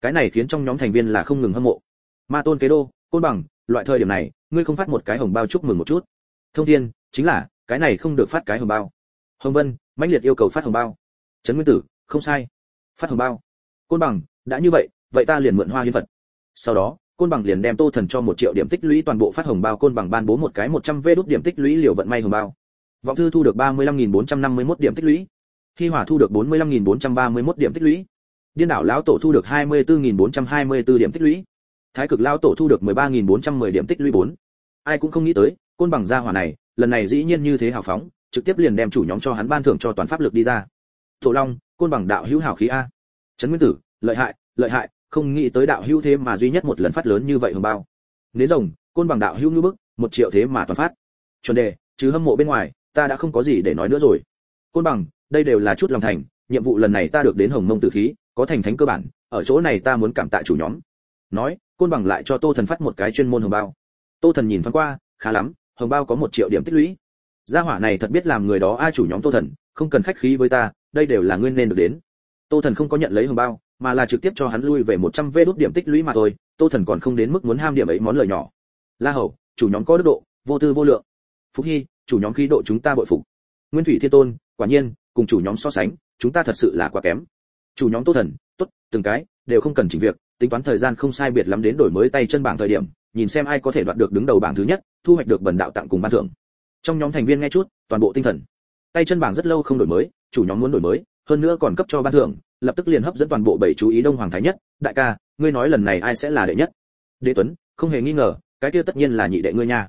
Cái này khiến trong nhóm thành viên là không ngừng hâm mộ. Ma tôn kế đô, côn bằng, loại thời điểm này, ngươi không phát một cái hồng bao chúc mừng một chút. Thông thiên, chính là, cái này không được phát cái hồng bao. Hồng vân, mãnh liệt yêu cầu phát hồng bao. Trấn nguyên tử, không sai phát hồng bao. Côn bằng, đã như vậy vậy ta liền mượn hoa hiến vật sau đó, côn bằng liền đem tô thần cho một triệu điểm tích lũy toàn bộ phát hồng bao, côn bằng ban bố một cái một trăm vê đốt điểm tích lũy liều vận may hồng bao. Vọng thư thu được ba mươi lăm nghìn bốn trăm năm mươi mốt điểm tích lũy. Khi hỏa thu được bốn mươi lăm nghìn bốn trăm ba mươi mốt điểm tích lũy. Điên đảo lão tổ thu được hai mươi bốn nghìn bốn trăm hai mươi bốn điểm tích lũy. Thái cực lão tổ thu được mười ba nghìn bốn trăm mười điểm tích lũy bốn. Ai cũng không nghĩ tới, côn bằng gia hỏa này, lần này dĩ nhiên như thế hào phóng, trực tiếp liền đem chủ nhóm cho hắn ban thưởng cho toàn pháp lực đi ra. Tổ long côn bằng đạo hữu hảo khí a. Trấn nguyên tử, lợi hại lợi hại, không nghĩ tới đạo hữu thế mà duy nhất một lần phát lớn như vậy hồng bao. Nến rồng, côn bằng đạo hữu như bức, một triệu thế mà toàn phát. Chuẩn đề chứ hâm mộ bên ngoài, ta đã không có gì để nói nữa rồi. Côn bằng, đây đều là chút lòng thành, nhiệm vụ lần này ta được đến hồng mông tử khí, có thành thánh cơ bản, ở chỗ này ta muốn cảm tạ chủ nhóm. Nói, côn bằng lại cho tô thần phát một cái chuyên môn hồng bao. Tô thần nhìn thoáng qua, khá lắm, hồng bao có một triệu điểm tích lũy. Gia hỏa này thật biết làm người đó ai chủ nhóm tô thần, không cần khách khí với ta đây đều là nguyên nên được đến. Tô thần không có nhận lấy hồng bao, mà là trực tiếp cho hắn lui về một trăm vê đốt điểm tích lũy mà thôi. Tô thần còn không đến mức muốn ham điểm ấy món lời nhỏ. La hầu, chủ nhóm có đức độ, vô tư vô lượng. Phúc hy, chủ nhóm khí độ chúng ta bội phục. Nguyên thủy thiên tôn, quả nhiên, cùng chủ nhóm so sánh, chúng ta thật sự là quá kém. Chủ nhóm tô thần, tốt, từng cái, đều không cần chỉnh việc, tính toán thời gian không sai biệt lắm đến đổi mới tay chân bảng thời điểm, nhìn xem ai có thể đoạt được đứng đầu bảng thứ nhất, thu hoạch được bần đạo tặng cùng ban thưởng. Trong nhóm thành viên nghe chút, toàn bộ tinh thần. Tay chân bảng rất lâu không đổi mới chủ nhóm muốn đổi mới, hơn nữa còn cấp cho ban thưởng, lập tức liền hấp dẫn toàn bộ bảy chú ý đông hoàng thái nhất. Đại ca, ngươi nói lần này ai sẽ là đệ nhất? Đế tuấn, không hề nghi ngờ, cái kia tất nhiên là nhị đệ ngươi nha.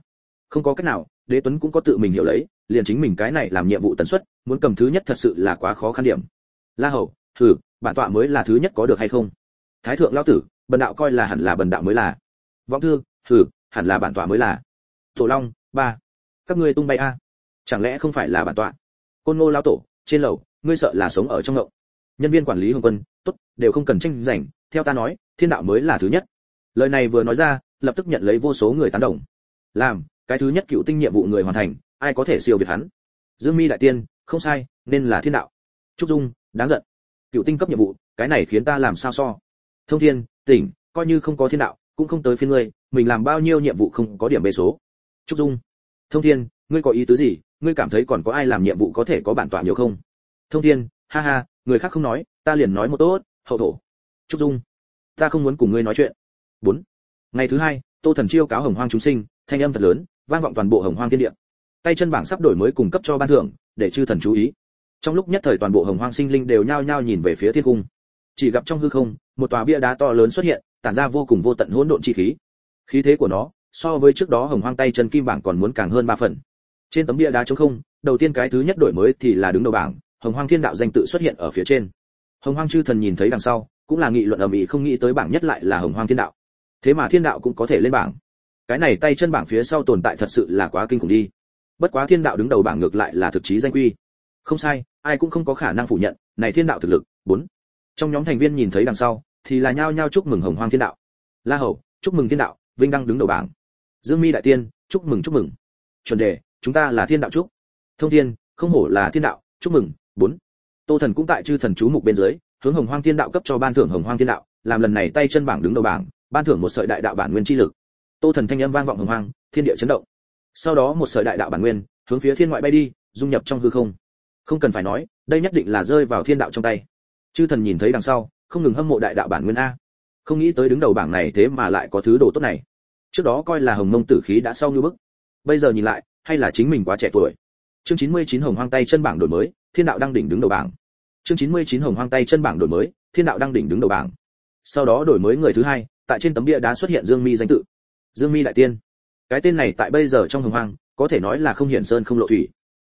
Không có cách nào, đế tuấn cũng có tự mình hiểu lấy, liền chính mình cái này làm nhiệm vụ tần suất, muốn cầm thứ nhất thật sự là quá khó khăn điểm. La hầu thử bản tọa mới là thứ nhất có được hay không? Thái thượng lão tử, bần đạo coi là hẳn là bần đạo mới là. Vọng thư thử hẳn là bản tọa mới là. Tổ long, ba, các ngươi tung bay a. Chẳng lẽ không phải là bản tọa? Côn ngô lão tổ trên lầu, ngươi sợ là sống ở trong ngộng. Nhân viên quản lý hồng quân, tốt, đều không cần tranh giành, theo ta nói, thiên đạo mới là thứ nhất. Lời này vừa nói ra, lập tức nhận lấy vô số người tán đồng. Làm, cái thứ nhất cựu tinh nhiệm vụ người hoàn thành, ai có thể siêu việt hắn? Dương mi đại tiên, không sai, nên là thiên đạo. Trúc dung, đáng giận. Cựu tinh cấp nhiệm vụ, cái này khiến ta làm sao so? Thông thiên, tỉnh, coi như không có thiên đạo, cũng không tới phiên ngươi, mình làm bao nhiêu nhiệm vụ không có điểm bê số. Trúc dung, thông thiên, ngươi có ý tứ gì? Ngươi cảm thấy còn có ai làm nhiệm vụ có thể có bản tọa nhiều không? Thông thiên, ha ha, người khác không nói, ta liền nói một tốt, hậu thổ. Trúc dung, ta không muốn cùng ngươi nói chuyện. Bốn, ngày thứ hai, tô thần chiêu cáo hồng hoang chúng sinh, thanh âm thật lớn, vang vọng toàn bộ hồng hoang thiên địa. Tay chân bảng sắp đổi mới cung cấp cho ban thưởng, để chư thần chú ý. Trong lúc nhất thời toàn bộ hồng hoang sinh linh đều nhao nhao nhìn về phía thiên cung. Chỉ gặp trong hư không, một tòa bia đá to lớn xuất hiện, tản ra vô cùng vô tận hỗn độn chi khí. Khí thế của nó, so với trước đó hồng hoang tay chân kim bảng còn muốn càng hơn ba phần trên tấm bia đá trống không, đầu tiên cái thứ nhất đổi mới thì là đứng đầu bảng, hồng hoang thiên đạo danh tự xuất hiện ở phía trên. Hồng hoang chư thần nhìn thấy đằng sau, cũng là nghị luận ở mỹ không nghĩ tới bảng nhất lại là hồng hoang thiên đạo. Thế mà thiên đạo cũng có thể lên bảng. Cái này tay chân bảng phía sau tồn tại thật sự là quá kinh khủng đi. Bất quá thiên đạo đứng đầu bảng ngược lại là thực chí danh quy. Không sai, ai cũng không có khả năng phủ nhận, này thiên đạo thực lực, bốn. Trong nhóm thành viên nhìn thấy đằng sau, thì là nhao nhao chúc mừng hồng hoang thiên đạo. La hầu, chúc mừng thiên đạo, vinh đăng đứng đầu bảng. Dương mi đại tiên, chúc mừng chúc mừng. Chuẩn đề chúng ta là thiên đạo chúc thông thiên, không hổ là thiên đạo, chúc mừng, bốn. Tô thần cũng tại chư thần chú mục bên dưới, hướng hồng hoang thiên đạo cấp cho ban thưởng hồng hoang thiên đạo, làm lần này tay chân bảng đứng đầu bảng, ban thưởng một sợi đại đạo bản nguyên chi lực. Tô thần thanh âm vang vọng hồng hoang, thiên địa chấn động. Sau đó một sợi đại đạo bản nguyên, hướng phía thiên ngoại bay đi, dung nhập trong hư không. Không cần phải nói, đây nhất định là rơi vào thiên đạo trong tay. Chư thần nhìn thấy đằng sau, không ngừng hâm mộ đại đạo bản nguyên a. Không nghĩ tới đứng đầu bảng này thế mà lại có thứ đồ tốt này. Trước đó coi là hồng mông tử khí đã sau như bức. Bây giờ nhìn lại hay là chính mình quá trẻ tuổi? Chương 99 hồng hoang tay chân bảng đổi mới, thiên đạo đang đỉnh đứng đầu bảng. Chương 99 hồng hoang tay chân bảng đổi mới, thiên đạo đang đỉnh đứng đầu bảng. Sau đó đổi mới người thứ hai, tại trên tấm bia đá xuất hiện dương mi danh tự. Dương mi đại tiên. Cái tên này tại bây giờ trong hồng hoang, có thể nói là không hiển sơn không lộ thủy.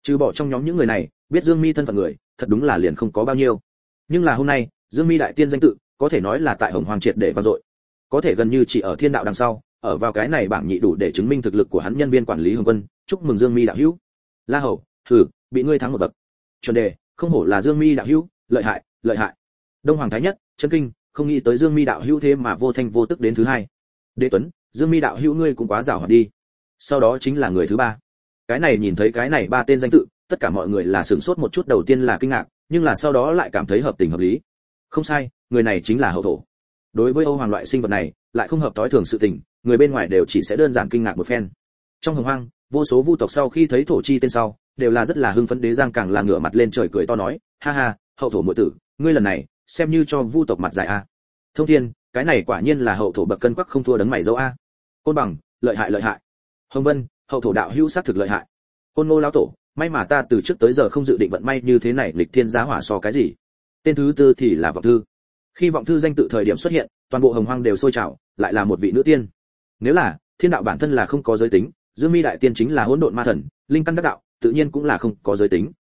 Trừ bỏ trong nhóm những người này, biết dương mi thân phận người, thật đúng là liền không có bao nhiêu. Nhưng là hôm nay, dương mi đại tiên danh tự, có thể nói là tại hồng hoang triệt để vang dội. Có thể gần như chỉ ở thiên đạo đằng sau, ở vào cái này bảng nhị đủ để chứng minh thực lực của hắn nhân viên quản lý hồng quân chúc mừng dương mi đạo hữu. La hầu, thử, bị ngươi thắng một bậc. Chuẩn đề, không hổ là dương mi đạo hữu, lợi hại lợi hại. Đông hoàng thái nhất, chân kinh, không nghĩ tới dương mi đạo hữu thế mà vô thanh vô tức đến thứ hai. Đế tuấn, dương mi đạo hữu ngươi cũng quá giàu hoạt đi. Sau đó chính là người thứ ba. Cái này nhìn thấy cái này ba tên danh tự, tất cả mọi người là sửng sốt một chút đầu tiên là kinh ngạc, nhưng là sau đó lại cảm thấy hợp tình hợp lý. Không sai, người này chính là hậu thổ. Đối với âu hoàng loại sinh vật này, lại không hợp tối thường sự tình, người bên ngoài đều chỉ sẽ đơn giản kinh ngạc một phen. Trong hồng hoang vô số vu tộc sau khi thấy thổ chi tên sau, đều là rất là hưng phấn đế giang càng là ngửa mặt lên trời cười to nói, ha ha, hậu thổ muội tử, ngươi lần này, xem như cho vu tộc mặt dài a. Thông thiên, cái này quả nhiên là hậu thổ bậc cân quắc không thua đấng mày dấu a. Côn bằng, lợi hại lợi hại. Hồng vân, hậu thổ đạo hữu sát thực lợi hại. Côn ngô lão tổ, may mà ta từ trước tới giờ không dự định vận may như thế này lịch thiên giá hỏa so cái gì. Tên thứ tư thì là vọng thư. Khi vọng thư danh tự thời điểm xuất hiện, toàn bộ hồng hoang đều sôi trào, lại là một vị nữ tiên. Nếu là, thiên đạo bản thân là không có giới tính dương mi đại tiên chính là hỗn độn ma thần, linh căn đắc đạo, tự nhiên cũng là không có giới tính.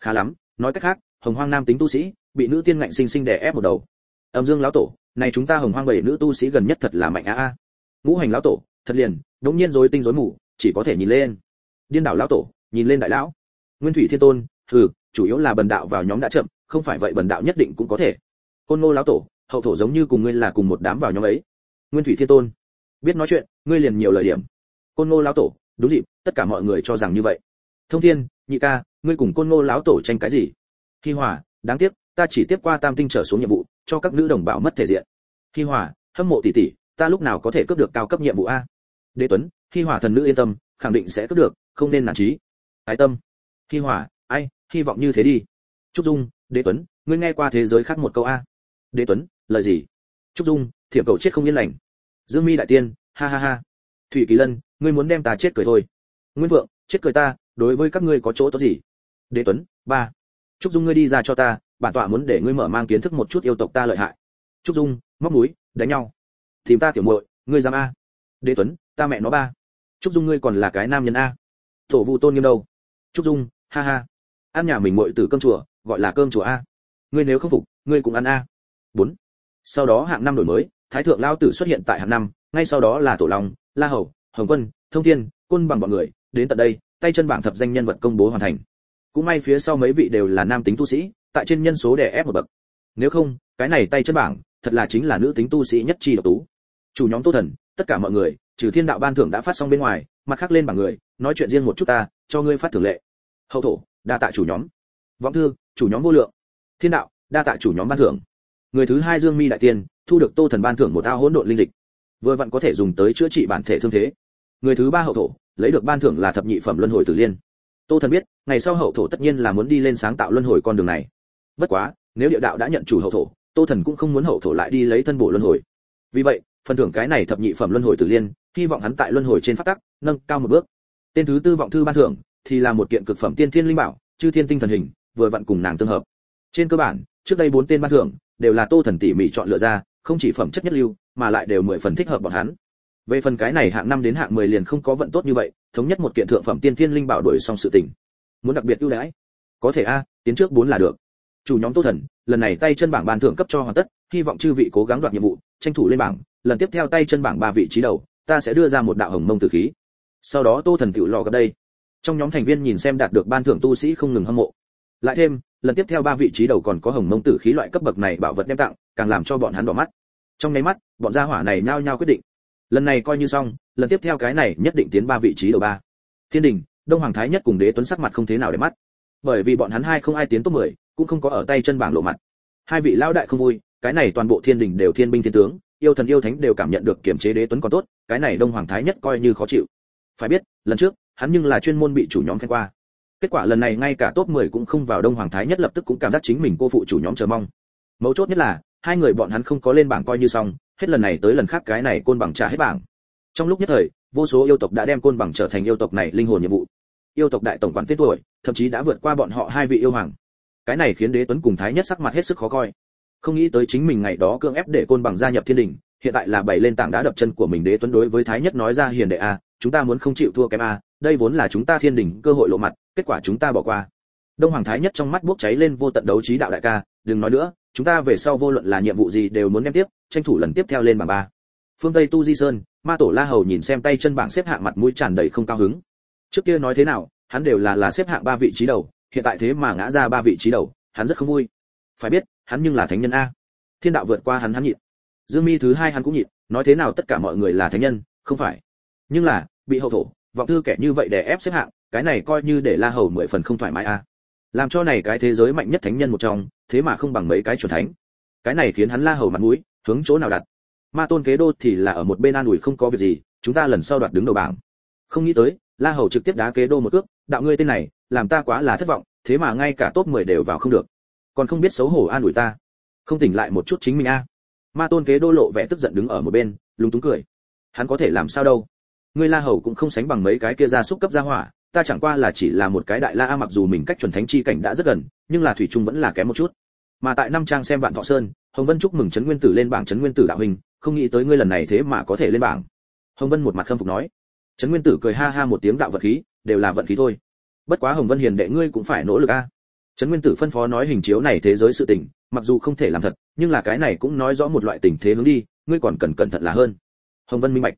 Khá lắm, nói cách khác, hồng hoang nam tính tu sĩ, bị nữ tiên ngạnh sinh sinh đè ép một đầu. Âm dương lão tổ, này chúng ta hồng hoang bảy nữ tu sĩ gần nhất thật là mạnh a a ngũ hành lão tổ, thật liền, đống nhiên rối tinh rối mù, chỉ có thể nhìn lên. Điên đảo lão tổ, nhìn lên đại lão. Nguyên thủy thiên tôn, hừ, chủ yếu là bần đạo vào nhóm đã chậm, không phải vậy bần đạo nhất định cũng có thể. Côn ngô lão tổ, hậu thổ giống như cùng ngươi là cùng một đám vào nhóm ấy. Nguyên thủy thiên tôn, biết nói chuyện, ngươi liền nhiều lời điểm. Côn ngô lão tổ đúng dịp, tất cả mọi người cho rằng như vậy. Thông thiên, nhị ca, ngươi cùng côn ngô lão tổ tranh cái gì? Hi hòa, đáng tiếc, ta chỉ tiếp qua tam tinh trở xuống nhiệm vụ, cho các nữ đồng bào mất thể diện. Hi hòa, hâm mộ tỷ tỷ, ta lúc nào có thể cướp được cao cấp nhiệm vụ a? Đế tuấn, hi hòa thần nữ yên tâm, khẳng định sẽ cướp được, không nên nản trí. Ái tâm, hi hòa, ai, hy vọng như thế đi. Trúc dung, đế tuấn, ngươi nghe qua thế giới khác một câu a? Đế tuấn, lời gì? Trúc dung, thiểm cầu chết không yên lành. Dương mi đại tiên, ha ha ha. Thủy kỳ lân ngươi muốn đem ta chết cười thôi. Nguyên vượng chết cười ta, đối với các ngươi có chỗ tốt gì? Đế tuấn, ba. Trúc dung ngươi đi ra cho ta, bản tọa muốn để ngươi mở mang kiến thức một chút yêu tộc ta lợi hại. Trúc dung, móc núi, đánh nhau. Tìm ta tiểu muội, ngươi dám a? Đế tuấn, ta mẹ nó ba. Trúc dung ngươi còn là cái nam nhân a? Tổ vu tôn nghiêm đâu? Trúc dung, ha ha. Ăn nhà mình muội từ cơm chùa, gọi là cơm chùa a. Ngươi nếu không phục, ngươi cũng ăn a. Bốn. Sau đó hạng năm đổi mới, thái thượng lao tử xuất hiện tại hạng năm, ngay sau đó là tổ long, la hầu hồng quân, thông thiên, côn bằng bọn người, đến tận đây, tay chân bảng thập danh nhân vật công bố hoàn thành. Cũng may phía sau mấy vị đều là nam tính tu sĩ, tại trên nhân số đè ép một bậc. Nếu không, cái này tay chân bảng, thật là chính là nữ tính tu sĩ nhất chi độc tú. Chủ nhóm tô thần, tất cả mọi người, trừ thiên đạo ban thưởng đã phát xong bên ngoài, mặt khác lên bảng người, nói chuyện riêng một chút ta, cho ngươi phát thưởng lệ. Hậu thổ, đa tạ chủ nhóm. Vọng thư, chủ nhóm vô lượng. Thiên đạo, đa tạ chủ nhóm ban thưởng. Người thứ hai dương mi đại tiên, thu được tô thần ban thưởng một ao hỗn độn linh dịch. Vừa vặn có thể dùng tới chữa trị bản thể thương thế người thứ ba hậu thổ, lấy được ban thưởng là thập nhị phẩm luân hồi tử liên. Tô thần biết, ngày sau hậu thổ tất nhiên là muốn đi lên sáng tạo luân hồi con đường này. Bất quá, nếu địa đạo đã nhận chủ hậu thổ, tô thần cũng không muốn hậu thổ lại đi lấy thân bổ luân hồi. Vì vậy, phần thưởng cái này thập nhị phẩm luân hồi tử liên, hy vọng hắn tại luân hồi trên phát tắc, nâng cao một bước. Tên thứ tư vọng thư ban thưởng, thì là một kiện cực phẩm tiên thiên linh bảo, chư thiên tinh thần hình, vừa vặn cùng nàng tương hợp. Trên cơ bản, trước đây bốn tên ban thưởng, đều là tô thần tỉ mỉ chọn lựa ra, không chỉ phẩm chất nhất lưu, mà lại đều mười phần thích hợp bọn hắn về phần cái này hạng năm đến hạng 10 liền không có vận tốt như vậy, thống nhất một kiện thượng phẩm tiên thiên linh bảo đổi xong sự tình. Muốn đặc biệt ưu đãi? Có thể a, tiến trước bốn là được. Chủ nhóm tô thần, lần này tay chân bảng ban thưởng cấp cho hoàn tất, hy vọng chư vị cố gắng đoạt nhiệm vụ, tranh thủ lên bảng, lần tiếp theo tay chân bảng ba vị trí đầu, ta sẽ đưa ra một đạo hồng mông tử khí. Sau đó tô thần tiểu lò gặp đây. Trong nhóm thành viên nhìn xem đạt được ban thưởng tu sĩ không ngừng hâm mộ. Lại thêm, lần tiếp theo ba vị trí đầu còn có hồng mông tử khí loại cấp bậc này bảo vật đem tặng, càng làm cho bọn hắn đỏ mắt. Trong nháy mắt, bọn gia hỏa này nhao nhao quyết định lần này coi như xong lần tiếp theo cái này nhất định tiến ba vị trí đầu ba. Thiên đình đông hoàng thái nhất cùng đế tuấn sắc mặt không thế nào để mắt. Bởi vì bọn hắn hai không ai tiến top 10, cũng không có ở tay chân bảng lộ mặt. Hai vị lão đại không vui cái này toàn bộ thiên đình đều thiên binh thiên tướng yêu thần yêu thánh đều cảm nhận được kiểm chế đế tuấn còn tốt cái này đông hoàng thái nhất coi như khó chịu. Phải biết lần trước hắn nhưng là chuyên môn bị chủ nhóm khen qua. Kết quả lần này ngay cả top 10 cũng không vào đông hoàng thái nhất lập tức cũng cảm giác chính mình cô phụ chủ nhóm chờ mong. Mấu chốt nhất là hai người bọn hắn không có lên bảng coi như xong, hết lần này tới lần khác cái này côn bằng trả hết bảng. Trong lúc nhất thời, vô số yêu tộc đã đem côn bằng trở thành yêu tộc này linh hồn nhiệm vụ. Yêu tộc đại tổng quản tiết tuổi, thậm chí đã vượt qua bọn họ hai vị yêu hoàng. Cái này khiến đế tuấn cùng thái nhất sắc mặt hết sức khó coi. Không nghĩ tới chính mình ngày đó cưỡng ép để côn bằng gia nhập thiên đình, hiện tại là bày lên tảng đá đập chân của mình đế tuấn đối với thái nhất nói ra hiền đệ a, chúng ta muốn không chịu thua kém a, đây vốn là chúng ta thiên đình cơ hội lộ mặt, kết quả chúng ta bỏ qua. Đông hoàng thái nhất trong mắt bốc cháy lên vô tận đấu trí đạo đại ca, đừng nói nữa chúng ta về sau vô luận là nhiệm vụ gì đều muốn đem tiếp, tranh thủ lần tiếp theo lên bảng ba. Phương tây tu di sơn, ma tổ la hầu nhìn xem tay chân bảng xếp hạng mặt mũi tràn đầy không cao hứng. Trước kia nói thế nào, hắn đều là là xếp hạng ba vị trí đầu, hiện tại thế mà ngã ra ba vị trí đầu, hắn rất không vui. Phải biết, hắn nhưng là thánh nhân a. Thiên đạo vượt qua hắn hắn nhịn. Dương mi thứ hai hắn cũng nhịn, nói thế nào tất cả mọi người là thánh nhân, không phải. Nhưng là, bị hậu thổ, vọng thư kẻ như vậy để ép xếp hạng, cái này coi như để la hầu mười phần không thoải mái a làm cho này cái thế giới mạnh nhất thánh nhân một trong, thế mà không bằng mấy cái chuẩn thánh. Cái này khiến hắn la hầu mặt mũi, hướng chỗ nào đặt? Ma tôn kế đô thì là ở một bên an ủi không có việc gì, chúng ta lần sau đoạt đứng đầu bảng. Không nghĩ tới, la hầu trực tiếp đá kế đô một cước, đạo ngươi tên này, làm ta quá là thất vọng, thế mà ngay cả top 10 đều vào không được. Còn không biết xấu hổ an ủi ta. Không tỉnh lại một chút chính mình a. Ma tôn kế đô lộ vẻ tức giận đứng ở một bên, lúng túng cười. Hắn có thể làm sao đâu? Ngươi la hầu cũng không sánh bằng mấy cái kia ra xúc cấp gia hỏa ta chẳng qua là chỉ là một cái đại la a, mặc dù mình cách chuẩn thánh chi cảnh đã rất gần, nhưng là thủy trung vẫn là kém một chút. Mà tại năm trang xem vạn thọ sơn, hồng vân chúc mừng trấn nguyên tử lên bảng trấn nguyên tử đạo hình, không nghĩ tới ngươi lần này thế mà có thể lên bảng. Hồng vân một mặt khâm phục nói. Trấn nguyên tử cười ha ha một tiếng đạo vật khí, đều là vận khí thôi. Bất quá hồng vân hiền đệ ngươi cũng phải nỗ lực a. Trấn nguyên tử phân phó nói hình chiếu này thế giới sự tình, mặc dù không thể làm thật, nhưng là cái này cũng nói rõ một loại tình thế hướng đi, ngươi còn cần cẩn thận là hơn. Hồng vân minh bạch.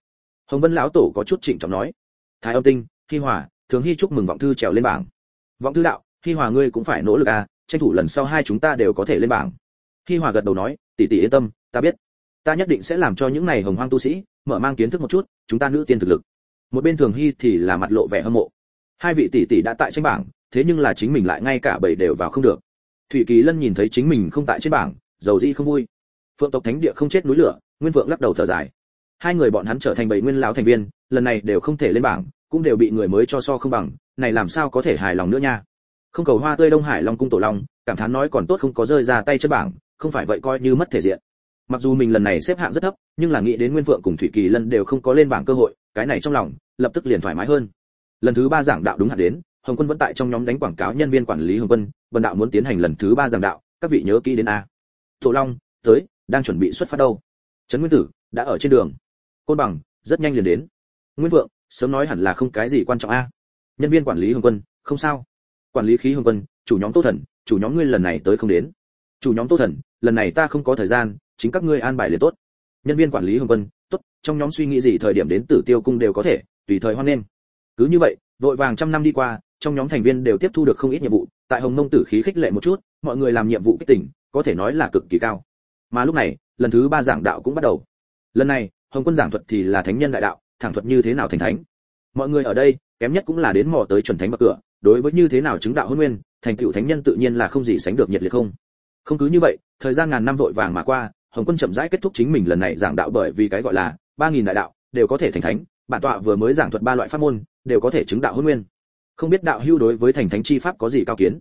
Hồng vân lão tổ có chút trịnh trọng nói. Thái âm tinh Thi hòa thường hy chúc mừng vọng thư trèo lên bảng. Vọng thư đạo hi hòa ngươi cũng phải nỗ lực à, tranh thủ lần sau hai chúng ta đều có thể lên bảng. Hi hòa gật đầu nói tỷ tỷ yên tâm ta biết. Ta nhất định sẽ làm cho những này hồng hoang tu sĩ mở mang kiến thức một chút chúng ta nữ tiên thực lực. Một bên thường hy thì là mặt lộ vẻ hâm mộ. Hai vị tỷ tỷ đã tại trên bảng thế nhưng là chính mình lại ngay cả bảy đều vào không được. Thủy kỳ lân nhìn thấy chính mình không tại trên bảng dầu dĩ không vui. Phượng tộc thánh địa không chết núi lửa nguyên vượng lắc đầu thở dài. Hai người bọn hắn trở thành bảy nguyên lão thành viên lần này đều không thể lên bảng cũng đều bị người mới cho so không bằng, này làm sao có thể hài lòng nữa nha? Không cầu hoa tươi đông hải long cung tổ long, cảm thán nói còn tốt không có rơi ra tay chân bảng, không phải vậy coi như mất thể diện. Mặc dù mình lần này xếp hạng rất thấp, nhưng là nghĩ đến nguyên vượng cùng thủy kỳ lân đều không có lên bảng cơ hội, cái này trong lòng, lập tức liền thoải mái hơn. Lần thứ ba giảng đạo đúng hạn đến, hồng quân vẫn tại trong nhóm đánh quảng cáo nhân viên quản lý hồng quân, vân đạo muốn tiến hành lần thứ ba giảng đạo, các vị nhớ kỹ đến a. Tổ long, tới, đang chuẩn bị xuất phát đâu? Trấn nguyên tử, đã ở trên đường. Côn bằng, rất nhanh liền đến. Nguyên vượng sớm nói hẳn là không cái gì quan trọng a. Nhân viên quản lý hồng quân, không sao. Quản lý khí hồng quân, chủ nhóm tô thần, chủ nhóm ngươi lần này tới không đến. Chủ nhóm tô thần, lần này ta không có thời gian, chính các ngươi an bài liền tốt. Nhân viên quản lý hồng quân, tốt, trong nhóm suy nghĩ gì thời điểm đến tử tiêu cung đều có thể, tùy thời hoan nghênh. Cứ như vậy, vội vàng trăm năm đi qua, trong nhóm thành viên đều tiếp thu được không ít nhiệm vụ, tại hồng nông tử khí khích lệ một chút, mọi người làm nhiệm vụ kích tỉnh, có thể nói là cực kỳ cao. Mà lúc này, lần thứ ba giảng đạo cũng bắt đầu. Lần này, hồng quân giảng thuật thì là thánh nhân đại đạo thẳng thuật như thế nào thành thánh. Mọi người ở đây, kém nhất cũng là đến mò tới chuẩn thánh bậc cửa, đối với như thế nào chứng đạo hôn nguyên, thành tựu thánh nhân tự nhiên là không gì sánh được nhiệt liệt không. Không cứ như vậy, thời gian ngàn năm vội vàng mà qua, hồng quân chậm rãi kết thúc chính mình lần này giảng đạo bởi vì cái gọi là ba nghìn đại đạo đều có thể thành thánh, bản tọa vừa mới giảng thuật ba loại pháp môn, đều có thể chứng đạo hôn nguyên. Không biết đạo hưu đối với thành thánh chi pháp có gì cao kiến?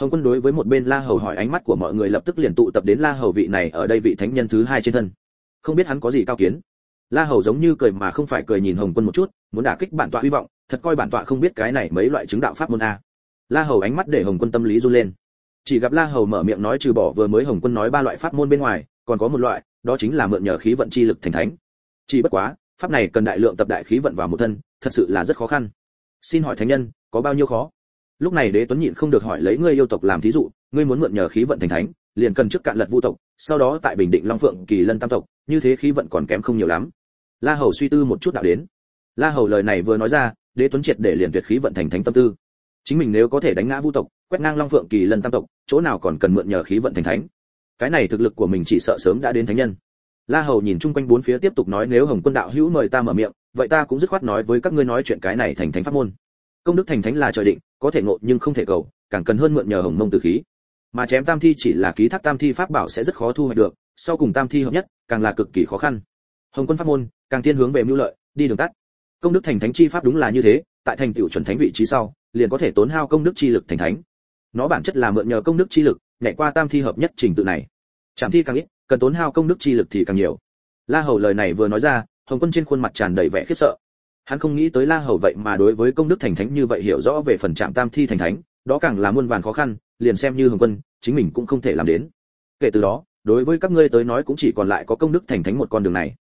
Hồng quân đối với một bên la hầu hỏi ánh mắt của mọi người lập tức liền tụ tập đến la hầu vị này ở đây vị thánh nhân thứ hai trên thân. Không biết hắn có gì cao kiến? La hầu giống như cười mà không phải cười nhìn hồng quân một chút, muốn đả kích bản tọa hy vọng, thật coi bản tọa không biết cái này mấy loại chứng đạo pháp môn a. La hầu ánh mắt để hồng quân tâm lý run lên. Chỉ gặp la hầu mở miệng nói trừ bỏ vừa mới hồng quân nói ba loại pháp môn bên ngoài, còn có một loại, đó chính là mượn nhờ khí vận chi lực thành thánh. Chỉ bất quá, pháp này cần đại lượng tập đại khí vận vào một thân, thật sự là rất khó khăn. Xin hỏi thánh nhân, có bao nhiêu khó? Lúc này đế tuấn nhịn không được hỏi lấy ngươi yêu tộc làm thí dụ, ngươi muốn mượn nhờ khí vận thành thánh, liền cần trước cạn lật vu tộc, sau đó tại bình định long phượng kỳ lân tam tộc, như thế khí vận còn kém không nhiều lắm la hầu suy tư một chút đạo đến. La hầu lời này vừa nói ra, đế tuấn triệt để liền tuyệt khí vận thành thánh tâm tư. Chính mình nếu có thể đánh ngã vu tộc, quét ngang long phượng kỳ lần tam tộc, chỗ nào còn cần mượn nhờ khí vận thành thánh? Cái này thực lực của mình chỉ sợ sớm đã đến thánh nhân. La hầu nhìn chung quanh bốn phía tiếp tục nói, nếu hồng quân đạo hữu mời ta mở miệng, vậy ta cũng dứt khoát nói với các ngươi nói chuyện cái này thành thánh pháp môn. Công đức thành thánh là trời định, có thể ngộ nhưng không thể cầu, càng cần hơn mượn nhờ hồng mông tử khí. Mà chém tam thi chỉ là ký thác tam thi pháp bảo sẽ rất khó thu hoạch được, sau cùng tam thi hợp nhất, càng là cực kỳ khó khăn hồng quân pháp môn, càng thiên hướng về mưu lợi, đi đường tắt. Công đức thành thánh chi pháp đúng là như thế, tại thành tựu chuẩn thánh vị trí sau, liền có thể tốn hao công đức chi lực thành thánh. Nó bản chất là mượn nhờ công đức chi lực, nhảy qua tam thi hợp nhất trình tự này. Chạm thi càng ít, cần tốn hao công đức chi lực thì càng nhiều. La hầu lời này vừa nói ra, hồng quân trên khuôn mặt tràn đầy vẻ khiếp sợ. Hắn không nghĩ tới la hầu vậy mà đối với công đức thành thánh như vậy hiểu rõ về phần chạm tam thi thành thánh, đó càng là muôn vàn khó khăn, liền xem như hồng quân, chính mình cũng không thể làm đến. Kể từ đó, đối với các ngươi tới nói cũng chỉ còn lại có công đức thành thánh một con đường này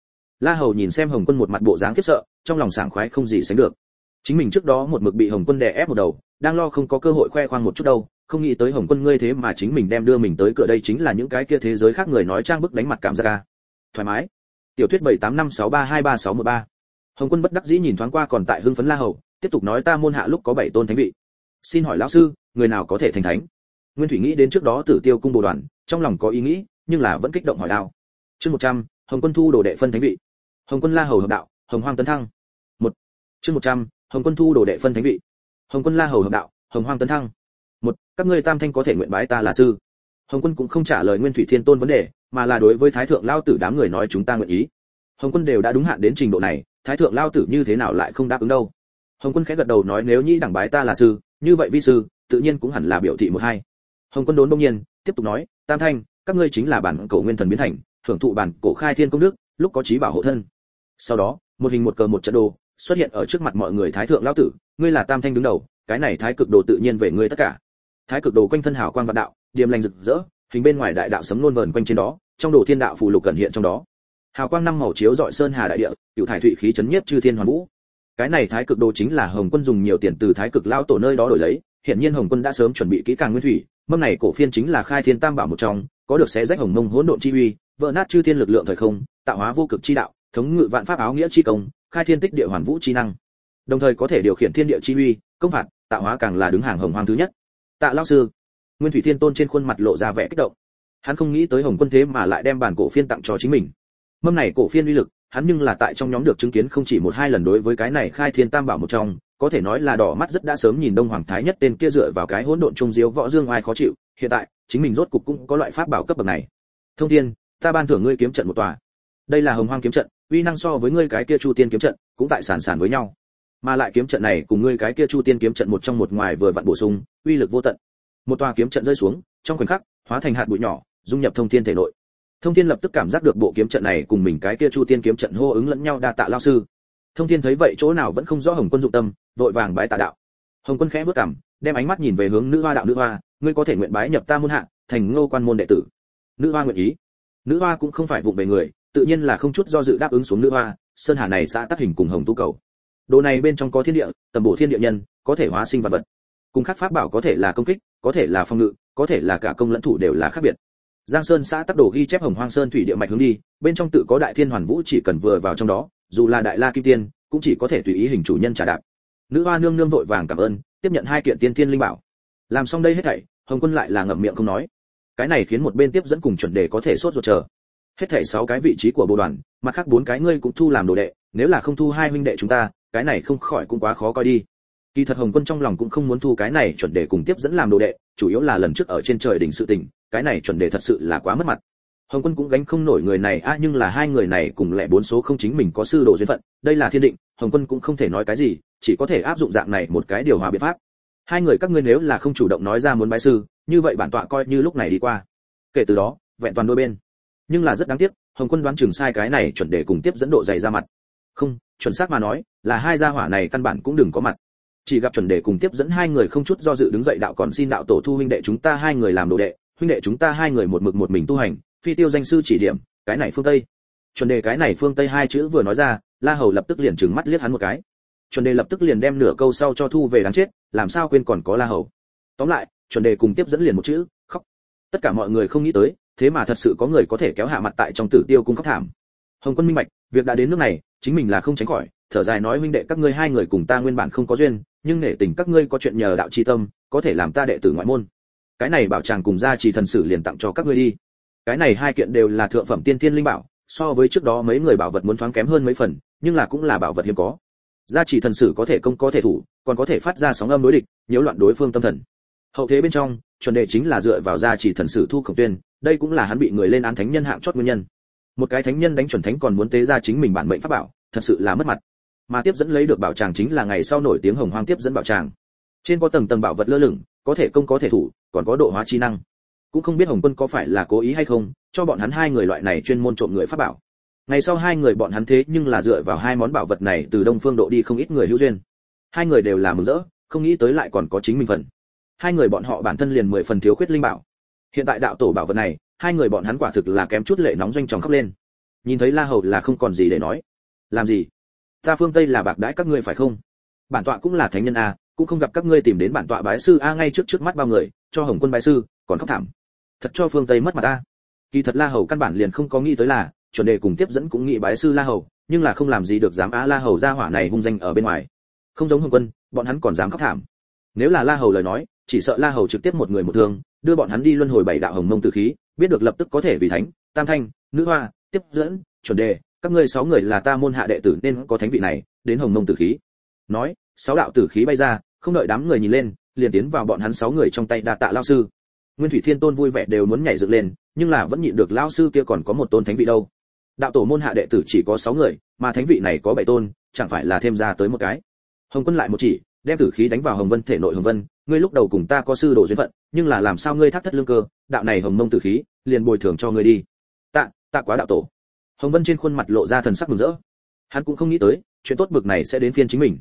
la hầu nhìn xem hồng quân một mặt bộ dáng khiếp sợ, trong lòng sảng khoái không gì sánh được. Chính mình trước đó một mực bị hồng quân đè ép một đầu, đang lo không có cơ hội khoe khoang một chút đâu, không nghĩ tới hồng quân ngươi thế mà chính mình đem đưa mình tới cửa đây chính là những cái kia thế giới khác người nói trang bức đánh mặt cảm giác ca thoải mái. Tiểu thuyết bảy tám năm sáu ba hai ba sáu một ba. Hồng quân bất đắc dĩ nhìn thoáng qua còn tại hưng phấn la hầu, tiếp tục nói ta môn hạ lúc có bảy tôn thánh vị. Xin hỏi lão sư, người nào có thể thành thánh? Nguyên thủy nghĩ đến trước đó tử tiêu cung bồ đoàn, trong lòng có ý nghĩ, nhưng là vẫn kích động hỏi đao chương một trăm, hồng quân thu đồ đệ phân thánh vị hồng quân la hầu hợp đạo, hồng hoang tấn thăng. Một. Chương một trăm, hồng quân thu đồ đệ phân thánh vị. Hồng quân la hầu hợp đạo, hồng hoang tấn thăng. Một. Các ngươi tam thanh có thể nguyện bái ta là sư. Hồng quân cũng không trả lời nguyên thủy thiên tôn vấn đề, mà là đối với thái thượng lao tử đám người nói chúng ta nguyện ý. Hồng quân đều đã đúng hạn đến trình độ này, thái thượng lao tử như thế nào lại không đáp ứng đâu? Hồng quân khẽ gật đầu nói nếu nhĩ đẳng bái ta là sư, như vậy vi sư, tự nhiên cũng hẳn là biểu thị một hai. Hồng quân đốn đông nhiên, tiếp tục nói, tam thanh, các ngươi chính là bản cổ nguyên thần biến thành thưởng thụ bản cổ khai thiên công đức, lúc có trí bảo hộ thân sau đó, một hình một cờ một trận đồ xuất hiện ở trước mặt mọi người thái thượng lao tử. Ngươi là tam thanh đứng đầu, cái này thái cực đồ tự nhiên về ngươi tất cả. Thái cực đồ quanh thân hào quang vạn đạo, điềm lành rực rỡ, hình bên ngoài đại đạo sấm nôn vờn quanh trên đó, trong đồ thiên đạo phù lục cẩn hiện trong đó. Hào quang năm màu chiếu dọi sơn hà đại địa cựu thải thụy khí chấn nhiếp chư thiên hoàn vũ. Cái này thái cực đồ chính là hồng quân dùng nhiều tiền từ thái cực lao tổ nơi đó đổi lấy hiện nhiên hồng quân đã sớm chuẩn bị kỹ càng nguyên thủy, mâm này cổ phiên chính là khai thiên tam bảo một trong, có được xé rách hồng mông hỗn độn chi uy, vỡ nát chư thiên lực lượng thời không, tạo hóa vô cực chi đạo thống ngự vạn pháp áo nghĩa chi công, khai thiên tích địa hoàn vũ chi năng. Đồng thời có thể điều khiển thiên địa chi uy, công phạt, tạo hóa càng là đứng hàng hồng hoang thứ nhất. Tạ lão sư, nguyên thủy thiên tôn trên khuôn mặt lộ ra vẻ kích động. Hắn không nghĩ tới hồng quân thế mà lại đem bản cổ phiên tặng cho chính mình. Mâm này cổ phiên uy lực, hắn nhưng là tại trong nhóm được chứng kiến không chỉ một hai lần đối với cái này khai thiên tam bảo một trong, có thể nói là đỏ mắt rất đã sớm nhìn đông hoàng thái nhất tên kia dựa vào cái hỗn độn trung diếu võ dương ai khó chịu, hiện tại, chính mình rốt cục cũng có loại pháp bảo cấp bậc này. Thông thiên, ta ban thưởng ngươi kiếm trận một tòa. Đây là hồng hoang kiếm trận uy năng so với ngươi cái kia chu tiên kiếm trận, cũng tại sản sản với nhau. Mà lại kiếm trận này cùng ngươi cái kia chu tiên kiếm trận một trong một ngoài vừa vặn bổ sung, uy lực vô tận. Một tòa kiếm trận rơi xuống, trong khoảnh khắc, hóa thành hạt bụi nhỏ, dung nhập thông thiên thể nội. Thông thiên lập tức cảm giác được bộ kiếm trận này cùng mình cái kia chu tiên kiếm trận hô ứng lẫn nhau đa tạ lao sư. Thông thiên thấy vậy chỗ nào vẫn không rõ hồng quân dụng tâm, vội vàng bái tạ đạo. Hồng quân khẽ bước cảm đem ánh mắt nhìn về hướng nữ hoa đạo nữ hoa, ngươi có thể nguyện bái nhập ta môn hạ, thành ngô quan môn đệ tử. Nữ hoa nguyện ý. Nữ hoa cũng không phải vụng về người tự nhiên là không chút do dự đáp ứng xuống nữ hoa, sơn hà này xã tác hình cùng hồng tu cầu. Đồ này bên trong có thiên địa, tầm bổ thiên địa nhân, có thể hóa sinh vật vật. Cùng khác pháp bảo có thể là công kích, có thể là phòng ngự, có thể là cả công lẫn thủ đều là khác biệt. Giang sơn xã tắc đồ ghi chép hồng hoang sơn thủy địa mạch hướng đi, bên trong tự có đại thiên hoàn vũ chỉ cần vừa vào trong đó, dù là đại la kim tiên, cũng chỉ có thể tùy ý hình chủ nhân trả đạp. Nữ hoa nương nương vội vàng cảm ơn, tiếp nhận hai kiện tiên thiên linh bảo. Làm xong đây hết thảy, hồng quân lại là ngậm miệng không nói. Cái này khiến một bên tiếp dẫn cùng chuẩn đề có thể sốt ruột chờ hết thảy sáu cái vị trí của bộ đoàn, mặt khác bốn cái ngươi cũng thu làm đồ đệ, nếu là không thu hai huynh đệ chúng ta, cái này không khỏi cũng quá khó coi đi. Kỳ thật hồng quân trong lòng cũng không muốn thu cái này chuẩn đề cùng tiếp dẫn làm đồ đệ, chủ yếu là lần trước ở trên trời đỉnh sự tình, cái này chuẩn đề thật sự là quá mất mặt. Hồng quân cũng gánh không nổi người này, a, nhưng là hai người này cùng lẻ bốn số không chính mình có sư đồ duyên phận, đây là thiên định, hồng quân cũng không thể nói cái gì, chỉ có thể áp dụng dạng này một cái điều hòa biện pháp. Hai người các ngươi nếu là không chủ động nói ra muốn bái sư, như vậy bản tọa coi như lúc này đi qua. Kể từ đó, vẹn toàn đôi bên nhưng là rất đáng tiếc, hồng quân đoán chừng sai cái này chuẩn để cùng tiếp dẫn độ dày ra mặt. Không, chuẩn xác mà nói, là hai gia hỏa này căn bản cũng đừng có mặt. Chỉ gặp chuẩn đề cùng tiếp dẫn hai người không chút do dự đứng dậy đạo còn xin đạo tổ thu huynh đệ chúng ta hai người làm đồ đệ, huynh đệ chúng ta hai người một mực một mình tu hành, phi tiêu danh sư chỉ điểm, cái này phương tây. Chuẩn đề cái này phương tây hai chữ vừa nói ra, la hầu lập tức liền trừng mắt liếc hắn một cái. Chuẩn đề lập tức liền đem nửa câu sau cho thu về đáng chết, làm sao quên còn có la hầu. Tóm lại, chuẩn đề cùng tiếp dẫn liền một chữ, khóc. Tất cả mọi người không nghĩ tới thế mà thật sự có người có thể kéo hạ mặt tại trong tử tiêu cung khóc thảm. Hồng quân minh bạch, việc đã đến nước này, chính mình là không tránh khỏi, thở dài nói huynh đệ các ngươi hai người cùng ta nguyên bản không có duyên, nhưng nể tình các ngươi có chuyện nhờ đạo chi tâm, có thể làm ta đệ tử ngoại môn. Cái này bảo chàng cùng gia trì thần sử liền tặng cho các ngươi đi. Cái này hai kiện đều là thượng phẩm tiên tiên linh bảo, so với trước đó mấy người bảo vật muốn thoáng kém hơn mấy phần, nhưng là cũng là bảo vật hiếm có. Gia trì thần sử có thể công có thể thủ, còn có thể phát ra sóng âm đối địch, nhiễu loạn đối phương tâm thần. Hậu thế bên trong chuẩn đề chính là dựa vào gia trì thần sử thu khổng tuyên, đây cũng là hắn bị người lên án thánh nhân hạng chót nguyên nhân. Một cái thánh nhân đánh chuẩn thánh còn muốn tế ra chính mình bản mệnh pháp bảo, thật sự là mất mặt. Mà tiếp dẫn lấy được bảo tràng chính là ngày sau nổi tiếng hồng hoang tiếp dẫn bảo tràng trên có tầng tầng bảo vật lơ lửng, có thể công có thể thủ, còn có độ hóa chi năng. Cũng không biết hồng quân có phải là cố ý hay không, cho bọn hắn hai người loại này chuyên môn trộm người pháp bảo. Ngày sau hai người bọn hắn thế nhưng là dựa vào hai món bảo vật này từ đông phương độ đi không ít người hữu duyên. Hai người đều là mừng rỡ, không nghĩ tới lại còn có chính mình phần hai người bọn họ bản thân liền mười phần thiếu khuyết linh bảo. Hiện tại đạo tổ bảo vật này, hai người bọn hắn quả thực là kém chút lệ nóng doanh tròng khóc lên. Nhìn thấy la hầu là không còn gì để nói. Làm gì? Ta phương tây là bạc đãi các ngươi phải không? Bản tọa cũng là thánh nhân a, cũng không gặp các ngươi tìm đến bản tọa bái sư a ngay trước trước mắt bao người, cho hồng quân bái sư, còn khóc thảm. Thật cho phương tây mất mặt ta kỳ thật la hầu căn bản liền không có nghĩ tới là, chuẩn đề cùng tiếp dẫn cũng nghĩ bái sư la hầu, nhưng là không làm gì được dám á la hầu ra hỏa này hung danh ở bên ngoài. Không giống hồng quân, bọn hắn còn dám khóc thảm. Nếu là la hầu lời nói chỉ sợ la hầu trực tiếp một người một thương, đưa bọn hắn đi luân hồi bảy đạo hồng mông tử khí, biết được lập tức có thể vì thánh, tam thanh, nữ hoa, tiếp dẫn, chuẩn đề, các ngươi sáu người là ta môn hạ đệ tử nên có thánh vị này, đến hồng mông tử khí. Nói, sáu đạo tử khí bay ra, không đợi đám người nhìn lên, liền tiến vào bọn hắn sáu người trong tay đa tạ lão sư. Nguyên thủy thiên tôn vui vẻ đều muốn nhảy dựng lên, nhưng là vẫn nhịn được lão sư kia còn có một tôn thánh vị đâu. Đạo tổ môn hạ đệ tử chỉ có sáu người, mà thánh vị này có bảy tôn, chẳng phải là thêm ra tới một cái. Hồng quân lại một chỉ, đem tử khí đánh vào hồng vân thể nội hồng vân ngươi lúc đầu cùng ta có sư đồ duyên phận, nhưng là làm sao ngươi thác thất lương cơ, đạo này hồng mông tử khí, liền bồi thường cho ngươi đi. Tạ tạ quá đạo tổ. Hồng vân trên khuôn mặt lộ ra thần sắc mừng rỡ. Hắn cũng không nghĩ tới, chuyện tốt bực này sẽ đến phiên chính mình.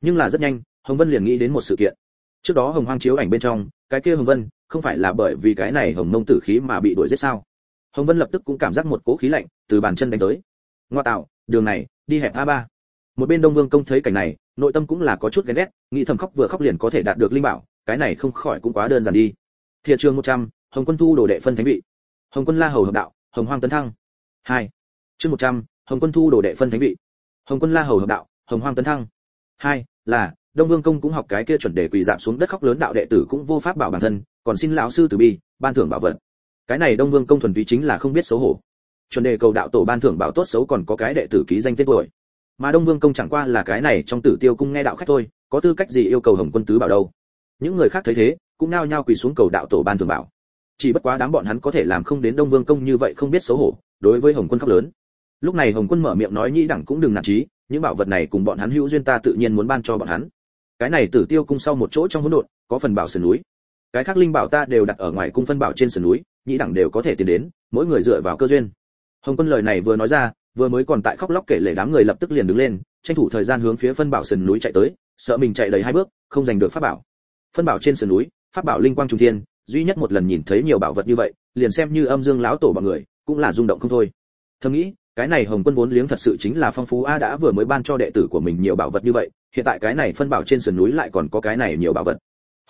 Nhưng là rất nhanh, hồng vân liền nghĩ đến một sự kiện. Trước đó hồng hoang chiếu ảnh bên trong, cái kia hồng vân, không phải là bởi vì cái này hồng mông tử khí mà bị đuổi giết sao? Hồng vân lập tức cũng cảm giác một cỗ khí lạnh từ bàn chân đánh tới. Ngoa tạo, đường này, đi hẹp a ba một bên đông vương công thấy cảnh này nội tâm cũng là có chút ghen ghét nghĩ thầm khóc vừa khóc liền có thể đạt được linh bảo cái này không khỏi cũng quá đơn giản đi. Thiệt trường 100, hồng quân thu đồ đệ phân thánh vị. Hồng quân la hầu hợp đạo hồng hoang tấn thăng. Hai chương 100, hồng quân thu đồ đệ phân thánh vị. Hồng quân la hầu hợp đạo hồng hoang tấn thăng. Hai là đông vương công cũng học cái kia chuẩn đề quỳ giảm xuống đất khóc lớn đạo đệ tử cũng vô pháp bảo bản thân còn xin lão sư từ bi ban thưởng bảo vật. Cái này đông vương công thuần túy chính là không biết xấu hổ. Chuẩn đề cầu đạo tổ ban thưởng bảo tốt xấu còn có cái đệ tử ký danh tên tuổi mà đông vương công chẳng qua là cái này trong tử tiêu cung nghe đạo khách thôi, có tư cách gì yêu cầu hồng quân tứ bảo đâu? Những người khác thấy thế, cũng nao nhao quỳ xuống cầu đạo tổ ban thưởng bảo. Chỉ bất quá đám bọn hắn có thể làm không đến đông vương công như vậy không biết xấu hổ, đối với hồng quân khóc lớn. Lúc này hồng quân mở miệng nói nhĩ đẳng cũng đừng nản trí, những bảo vật này cùng bọn hắn hữu duyên ta tự nhiên muốn ban cho bọn hắn. Cái này tử tiêu cung sau một chỗ trong hỗn độn, có phần bảo sườn núi. Cái khác linh bảo ta đều đặt ở ngoài cung phân bảo trên sườn núi, nhĩ đẳng đều có thể tiến đến, mỗi người dựa vào cơ duyên. Hồng quân lời này vừa nói ra vừa mới còn tại khóc lóc kể lể đám người lập tức liền đứng lên, tranh thủ thời gian hướng phía phân bảo sườn núi chạy tới, sợ mình chạy đầy hai bước, không giành được pháp bảo. Phân bảo trên sườn núi, pháp bảo linh quang trung thiên, duy nhất một lần nhìn thấy nhiều bảo vật như vậy, liền xem như âm dương lão tổ bọn người, cũng là rung động không thôi. Thầm nghĩ, cái này hồng quân vốn liếng thật sự chính là phong phú, a đã vừa mới ban cho đệ tử của mình nhiều bảo vật như vậy, hiện tại cái này phân bảo trên sườn núi lại còn có cái này nhiều bảo vật.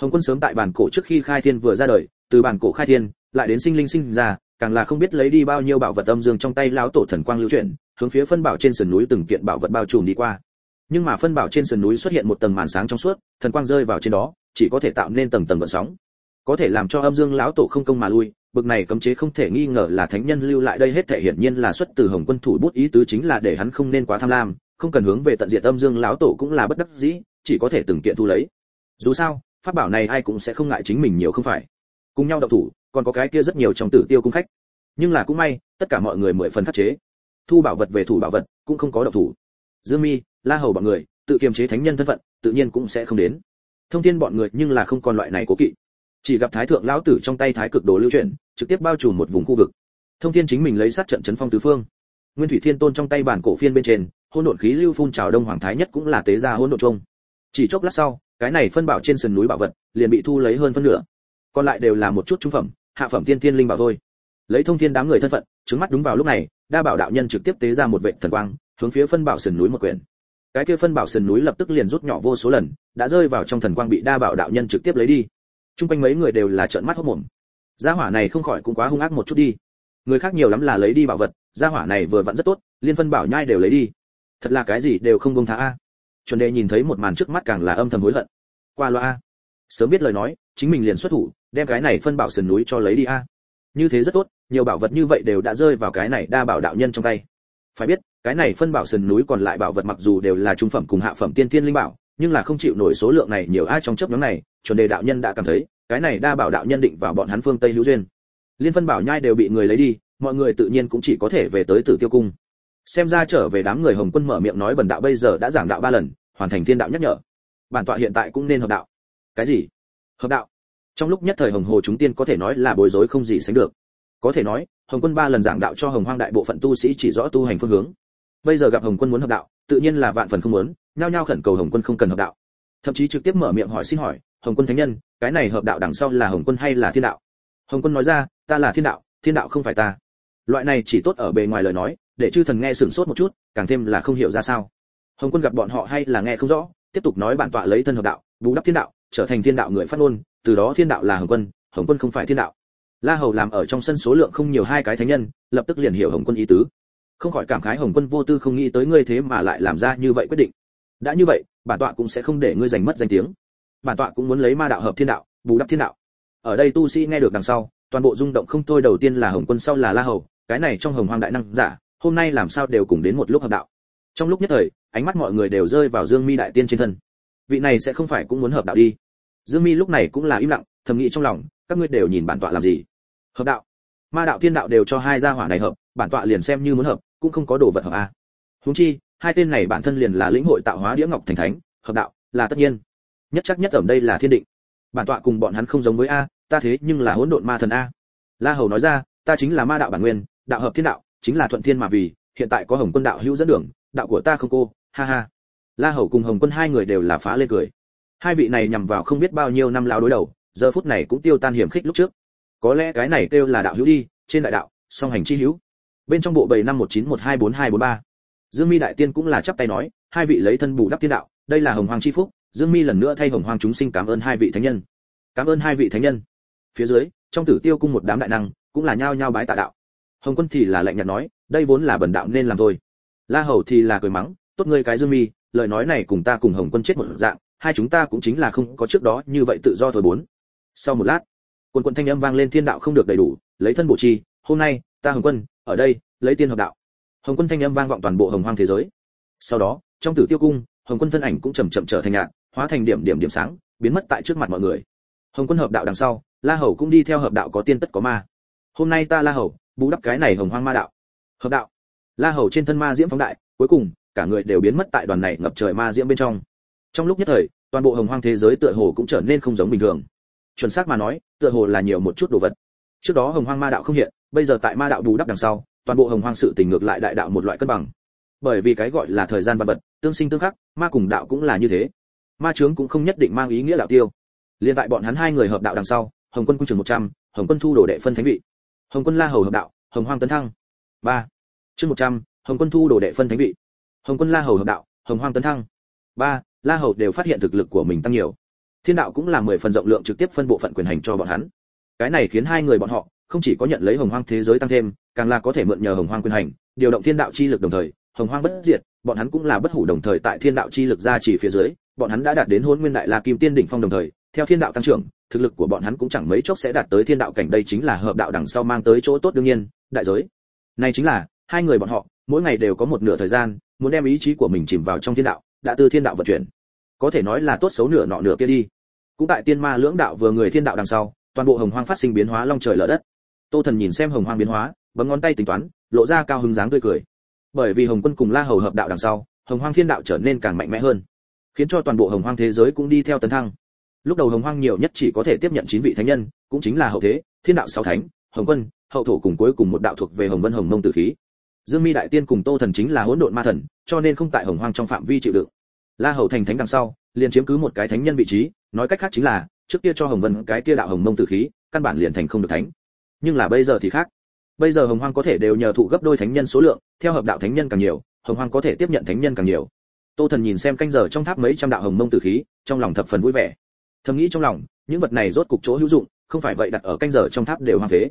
Hồng quân sớm tại bản cổ trước khi khai thiên vừa ra đời, từ bản cổ khai thiên, lại đến sinh linh sinh ra càng là không biết lấy đi bao nhiêu bảo vật âm dương trong tay lão tổ thần quang lưu chuyển, hướng phía phân bảo trên sườn núi từng kiện bảo vật bao trùm đi qua. Nhưng mà phân bảo trên sườn núi xuất hiện một tầng màn sáng trong suốt, thần quang rơi vào trên đó, chỉ có thể tạo nên tầng tầng gợn sóng. Có thể làm cho âm dương lão tổ không công mà lui, bực này cấm chế không thể nghi ngờ là thánh nhân lưu lại đây hết thể hiển nhiên là xuất từ hồng quân thủ bút ý tứ chính là để hắn không nên quá tham lam, không cần hướng về tận diệt âm dương lão tổ cũng là bất đắc dĩ, chỉ có thể từng kiện thu lấy. Dù sao, pháp bảo này ai cũng sẽ không ngại chính mình nhiều không phải. Cùng nhau độc thủ còn có cái kia rất nhiều trong tử tiêu cung khách. Nhưng là cũng may, tất cả mọi người mười phần khắc chế. Thu bảo vật về thủ bảo vật, cũng không có độc thủ. Dương mi, la hầu bọn người, tự kiềm chế thánh nhân thân phận, tự nhiên cũng sẽ không đến. Thông thiên bọn người nhưng là không còn loại này cố kỵ. Chỉ gặp thái thượng lão tử trong tay thái cực đồ lưu chuyển, trực tiếp bao trùm một vùng khu vực. Thông thiên chính mình lấy sát trận chấn phong tứ phương. Nguyên thủy thiên tôn trong tay bản cổ phiên bên trên, hỗn độn khí lưu phun trào đông hoàng thái nhất cũng là tế gia hỗn độn trung chỉ chốc lát sau, cái này phân bảo trên sườn núi bảo vật, liền bị thu lấy hơn phân nửa còn lại đều là một chút trung phẩm, hạ phẩm tiên tiên linh bảo thôi. Lấy thông thiên đám người thân phận, trứng mắt đúng vào lúc này, đa bảo đạo nhân trực tiếp tế ra một vệ thần quang, hướng phía phân bảo sườn núi một quyển. Cái kia phân bảo sườn núi lập tức liền rút nhỏ vô số lần, đã rơi vào trong thần quang bị đa bảo đạo nhân trực tiếp lấy đi. Trung quanh mấy người đều là trợn mắt hốt mồm. Gia hỏa này không khỏi cũng quá hung ác một chút đi. Người khác nhiều lắm là lấy đi bảo vật, gia hỏa này vừa vặn rất tốt, liên phân bảo nhai đều lấy đi. Thật là cái gì đều không buông tha a. Chuẩn đề nhìn thấy một màn trước mắt càng là âm thầm hối hận. Qua loa a sớm biết lời nói, chính mình liền xuất thủ, đem cái này phân bảo sườn núi cho lấy đi a. Như thế rất tốt, nhiều bảo vật như vậy đều đã rơi vào cái này đa bảo đạo nhân trong tay. Phải biết, cái này phân bảo sườn núi còn lại bảo vật mặc dù đều là trung phẩm cùng hạ phẩm tiên tiên linh bảo, nhưng là không chịu nổi số lượng này nhiều ai trong chấp nhóm này, chuẩn đề đạo nhân đã cảm thấy, cái này đa bảo đạo nhân định vào bọn hắn phương tây hữu duyên. Liên phân bảo nhai đều bị người lấy đi, mọi người tự nhiên cũng chỉ có thể về tới tử tiêu cung. Xem ra trở về đám người hồng quân mở miệng nói bần đạo bây giờ đã giảng đạo ba lần, hoàn thành thiên đạo nhắc nhở. Bản tọa hiện tại cũng nên hợp đạo cái gì? Hợp đạo. Trong lúc nhất thời hồng hồ chúng tiên có thể nói là bối rối không gì sánh được. Có thể nói, hồng quân ba lần giảng đạo cho hồng hoang đại bộ phận tu sĩ chỉ rõ tu hành phương hướng. Bây giờ gặp hồng quân muốn hợp đạo, tự nhiên là vạn phần không muốn, nhao nhao khẩn cầu hồng quân không cần hợp đạo. Thậm chí trực tiếp mở miệng hỏi xin hỏi, hồng quân thánh nhân, cái này hợp đạo đằng sau là hồng quân hay là thiên đạo? Hồng quân nói ra, ta là thiên đạo thiên đạo không phải ta. Loại này chỉ tốt ở bề ngoài lời nói, để chư thần nghe sửng sốt một chút, càng thêm là không hiểu ra sao. Hồng quân gặp bọn họ hay là nghe không rõ, tiếp tục nói bản tọa lấy thân hợp đạo, bù đắp thiên đạo trở thành thiên đạo người phát ngôn, từ đó thiên đạo là hồng quân hồng quân không phải thiên đạo. La hầu làm ở trong sân số lượng không nhiều hai cái thánh nhân, lập tức liền hiểu hồng quân ý tứ. Không khỏi cảm khái hồng quân vô tư không nghĩ tới ngươi thế mà lại làm ra như vậy quyết định. Đã như vậy, bản tọa cũng sẽ không để ngươi giành mất danh tiếng. Bản tọa cũng muốn lấy ma đạo hợp thiên đạo, bù đắp thiên đạo. Ở đây tu sĩ nghe được đằng sau, toàn bộ rung động không thôi, đầu tiên là hồng quân, sau là la hầu, cái này trong hồng hoang đại năng giả, hôm nay làm sao đều cùng đến một lúc hợp đạo. Trong lúc nhất thời, ánh mắt mọi người đều rơi vào dương mi đại tiên trên thân vị này sẽ không phải cũng muốn hợp đạo đi. Dương mi lúc này cũng là im lặng, thầm nghĩ trong lòng, các ngươi đều nhìn bản tọa làm gì? Hợp đạo? Ma đạo thiên đạo đều cho hai gia hỏa này hợp, bản tọa liền xem như muốn hợp, cũng không có đồ vật hợp a huống chi, hai tên này bản thân liền là lĩnh hội tạo hóa đĩa ngọc thành thánh, hợp đạo là tất nhiên. Nhất chắc nhất ở đây là thiên định. Bản tọa cùng bọn hắn không giống với a, ta thế nhưng là hỗn độn ma thần a. La hầu nói ra, ta chính là ma đạo bản nguyên, đạo hợp thiên đạo, chính là thuận thiên mà vì, hiện tại có hồng quân đạo hữu dẫn đường, đạo của ta không cô, ha ha la hầu cùng hồng quân hai người đều là phá lên cười. Hai vị này nhằm vào không biết bao nhiêu năm lao đối đầu, giờ phút này cũng tiêu tan hiểm khích lúc trước. Có lẽ cái này kêu là đạo hữu đi, trên đại đạo, song hành chi hữu. Bên trong bộ bảy năm một chín một hai bốn hai bốn ba. Dương mi đại tiên cũng là chắp tay nói, hai vị lấy thân bù đắp tiên đạo, đây là hồng hoàng chi phúc, dương mi lần nữa thay hồng hoàng chúng sinh cảm ơn hai vị thánh nhân. Cảm ơn hai vị thánh nhân. Phía dưới, trong tử tiêu cung một đám đại năng, cũng là nhao nhao bái tạ đạo. Hồng quân thì là lạnh nhạt nói, đây vốn là bần đạo nên làm thôi. La hầu thì là cười mắng, tốt ngươi cái dương mi lời nói này cùng ta cùng hồng quân chết một dạng, hai chúng ta cũng chính là không có trước đó như vậy tự do thôi bốn. Sau một lát, quần quần thanh âm vang lên thiên đạo không được đầy đủ, lấy thân bổ chi, hôm nay, ta hồng quân, ở đây, lấy tiên hợp đạo. Hồng quân thanh âm vang vọng toàn bộ hồng hoang thế giới. Sau đó, trong tử tiêu cung, hồng quân thân ảnh cũng chậm chậm trở thành nhạt, hóa thành điểm điểm điểm sáng, biến mất tại trước mặt mọi người. Hồng quân hợp đạo đằng sau, la hầu cũng đi theo hợp đạo có tiên tất có ma. Hôm nay ta la hầu, bù đắp cái này hồng hoang ma đạo. Hợp đạo. La hầu trên thân ma diễm phóng đại, cuối cùng cả người đều biến mất tại đoàn này ngập trời ma diễm bên trong. Trong lúc nhất thời toàn bộ hồng hoang thế giới tựa hồ cũng trở nên không giống bình thường. Chuẩn xác mà nói tựa hồ là nhiều một chút đồ vật. Trước đó hồng hoang ma đạo không hiện bây giờ tại ma đạo bù đắp đằng sau toàn bộ hồng hoang sự tình ngược lại đại đạo một loại cân bằng. Bởi vì cái gọi là thời gian vật vật tương sinh tương khắc ma cùng đạo cũng là như thế. Ma chướng cũng không nhất định mang ý nghĩa đạo tiêu. Liên tại bọn hắn hai người hợp đạo đằng sau hồng quân cung trường 100, hồng quân thu đồ đệ phân thánh vị. Hồng quân la hầu hợp đạo hồng hoang tấn thăng. Ba. Chương 100, hồng quân thu đồ đệ phân thánh vị hồng quân la hầu hợp đạo, hồng hoang tấn thăng. Ba, la hầu đều phát hiện thực lực của mình tăng nhiều. Thiên đạo cũng là mười phần rộng lượng trực tiếp phân bộ phận quyền hành cho bọn hắn. Cái này khiến hai người bọn họ không chỉ có nhận lấy hồng hoang thế giới tăng thêm, càng là có thể mượn nhờ hồng hoang quyền hành, điều động thiên đạo chi lực đồng thời, hồng hoang bất diệt, bọn hắn cũng là bất hủ đồng thời tại thiên đạo chi lực ra chỉ phía dưới, bọn hắn đã đạt đến hôn nguyên đại la kim tiên đỉnh phong đồng thời, theo thiên đạo tăng trưởng, thực lực của bọn hắn cũng chẳng mấy chốc sẽ đạt tới thiên đạo cảnh đây chính là hợp đạo đằng sau mang tới chỗ tốt đương nhiên, đại giới. Này chính là, hai người bọn họ, mỗi ngày đều có một nửa thời gian muốn đem ý chí của mình chìm vào trong thiên đạo, đã từ thiên đạo vận chuyển. Có thể nói là tốt xấu nửa nọ nửa kia đi. Cũng tại tiên ma lưỡng đạo vừa người thiên đạo đằng sau, toàn bộ hồng hoang phát sinh biến hóa long trời lở đất. Tô thần nhìn xem hồng hoang biến hóa, bấm ngón tay tính toán, lộ ra cao hứng dáng tươi cười. Bởi vì hồng quân cùng la hầu hợp đạo đằng sau, hồng hoang thiên đạo trở nên càng mạnh mẽ hơn, khiến cho toàn bộ hồng hoang thế giới cũng đi theo tấn thăng. Lúc đầu hồng hoang nhiều nhất chỉ có thể tiếp nhận chín vị thánh nhân, cũng chính là hậu thế, thiên đạo sáu thánh, hồng quân, hậu thổ cùng cuối cùng một đạo thuộc về hồng vân hồng mông tử khí dương mi đại tiên cùng tô thần chính là hỗn độn ma thần, cho nên không tại hồng hoang trong phạm vi chịu đựng. La hầu thành thánh đằng sau, liền chiếm cứ một cái thánh nhân vị trí, nói cách khác chính là, trước kia cho hồng vân cái kia đạo hồng mông tử khí, căn bản liền thành không được thánh. Nhưng là bây giờ thì khác. Bây giờ hồng hoang có thể đều nhờ thụ gấp đôi thánh nhân số lượng, theo hợp đạo thánh nhân càng nhiều, hồng hoang có thể tiếp nhận thánh nhân càng nhiều. Tô thần nhìn xem canh giờ trong tháp mấy trăm đạo hồng mông tử khí, trong lòng thập phần vui vẻ. Thầm nghĩ trong lòng, những vật này rốt cục chỗ hữu dụng, không phải vậy đặt ở canh giờ trong tháp đều hoang phế.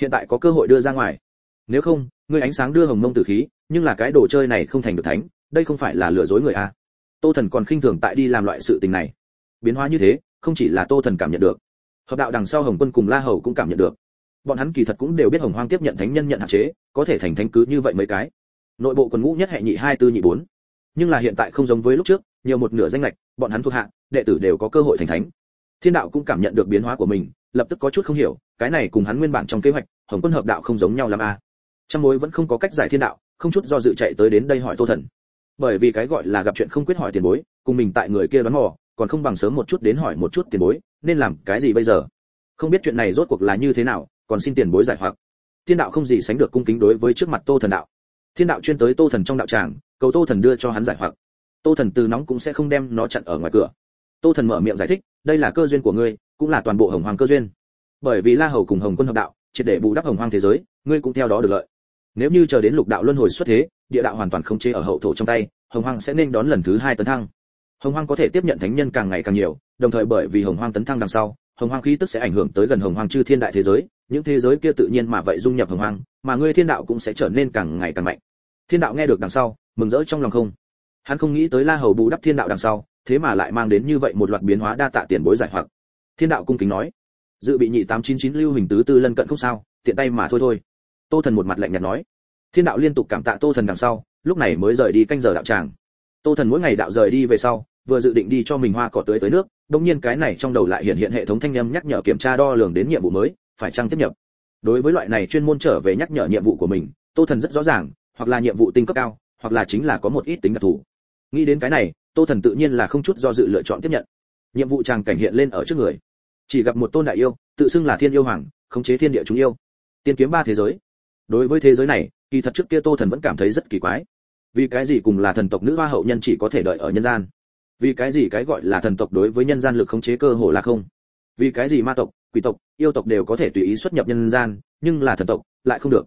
Hiện tại có cơ hội đưa ra ngoài nếu không, ngươi ánh sáng đưa hồng mông tử khí, nhưng là cái đồ chơi này không thành được thánh, đây không phải là lừa dối người a tô thần còn khinh thường tại đi làm loại sự tình này. Biến hóa như thế, không chỉ là tô thần cảm nhận được, hợp đạo đằng sau hồng quân cùng la hầu cũng cảm nhận được. Bọn hắn kỳ thật cũng đều biết hồng hoang tiếp nhận thánh nhân nhận hạn chế, có thể thành thánh cứ như vậy mấy cái. Nội bộ quần ngũ nhất hệ nhị hai tư nhị bốn. Nhưng là hiện tại không giống với lúc trước, nhiều một nửa danh lệch, bọn hắn thuộc hạ, đệ tử đều có cơ hội thành thánh. Thiên đạo cũng cảm nhận được biến hóa của mình, lập tức có chút không hiểu, cái này cùng hắn nguyên bản trong kế hoạch, hồng quân hợp đạo không giống nhau làm a à trăm mối vẫn không có cách giải thiên đạo, không chút do dự chạy tới đến đây hỏi tô thần. Bởi vì cái gọi là gặp chuyện không quyết hỏi tiền bối, cùng mình tại người kia đoán mò, còn không bằng sớm một chút đến hỏi một chút tiền bối, nên làm cái gì bây giờ? Không biết chuyện này rốt cuộc là như thế nào, còn xin tiền bối giải hoặc. Thiên đạo không gì sánh được cung kính đối với trước mặt tô thần đạo. Thiên đạo chuyên tới tô thần trong đạo tràng, cầu tô thần đưa cho hắn giải hoặc. Tô thần từ nóng cũng sẽ không đem nó chặn ở ngoài cửa. Tô thần mở miệng giải thích, đây là cơ duyên của ngươi, cũng là toàn bộ hồng hoàng cơ duyên. Bởi vì la hầu cùng hồng quân hợp đạo, triệt để bù đắp hồng hoàng thế giới, ngươi cũng theo đó được lợi nếu như chờ đến lục đạo luân hồi xuất thế, địa đạo hoàn toàn không chế ở hậu thổ trong tay, hồng hoàng sẽ nên đón lần thứ hai tấn thăng. Hồng hoàng có thể tiếp nhận thánh nhân càng ngày càng nhiều, đồng thời bởi vì hồng hoàng tấn thăng đằng sau, hồng hoàng khí tức sẽ ảnh hưởng tới gần hồng hoàng chư thiên đại thế giới, những thế giới kia tự nhiên mà vậy dung nhập hồng hoàng mà ngươi thiên đạo cũng sẽ trở nên càng ngày càng mạnh. Thiên đạo nghe được đằng sau, mừng rỡ trong lòng không? Hắn không nghĩ tới la hầu bù đắp thiên đạo đằng sau, thế mà lại mang đến như vậy một loạt biến hóa đa tạ tiền bối giải hoặc. Thiên đạo cung kính nói, dự bị nhị tám chín chín lưu hình tứ tư lân cận không sao, tiện tay mà thôi thôi tô thần một mặt lạnh nhạt nói. Thiên đạo liên tục cảm tạ tô thần đằng sau, lúc này mới rời đi canh giờ đạo tràng. Tô thần mỗi ngày đạo rời đi về sau, vừa dự định đi cho mình hoa cỏ tưới tới nước đống nhiên cái này trong đầu lại hiện hiện hệ thống thanh âm nhắc nhở kiểm tra đo lường đến nhiệm vụ mới, phải chăng tiếp nhập. Đối với loại này chuyên môn trở về nhắc nhở nhiệm vụ của mình, tô thần rất rõ ràng, hoặc là nhiệm vụ tinh cấp cao, hoặc là chính là có một ít tính đặc thù. Nghĩ đến cái này, tô thần tự nhiên là không chút do dự lựa chọn tiếp nhận. Nhiệm vụ tràng cảnh hiện lên ở trước người. Chỉ gặp một tôn đại yêu, tự xưng là thiên yêu hoàng, khống chế thiên địa chúng yêu. Tiên kiếm ba thế giới đối với thế giới này, kỳ thật trước kia tô thần vẫn cảm thấy rất kỳ quái. Vì cái gì cùng là thần tộc nữ hoa hậu nhân chỉ có thể đợi ở nhân gian? Vì cái gì cái gọi là thần tộc đối với nhân gian lực khống chế cơ hồ là không? Vì cái gì ma tộc, quỷ tộc, yêu tộc đều có thể tùy ý xuất nhập nhân gian, nhưng là thần tộc lại không được.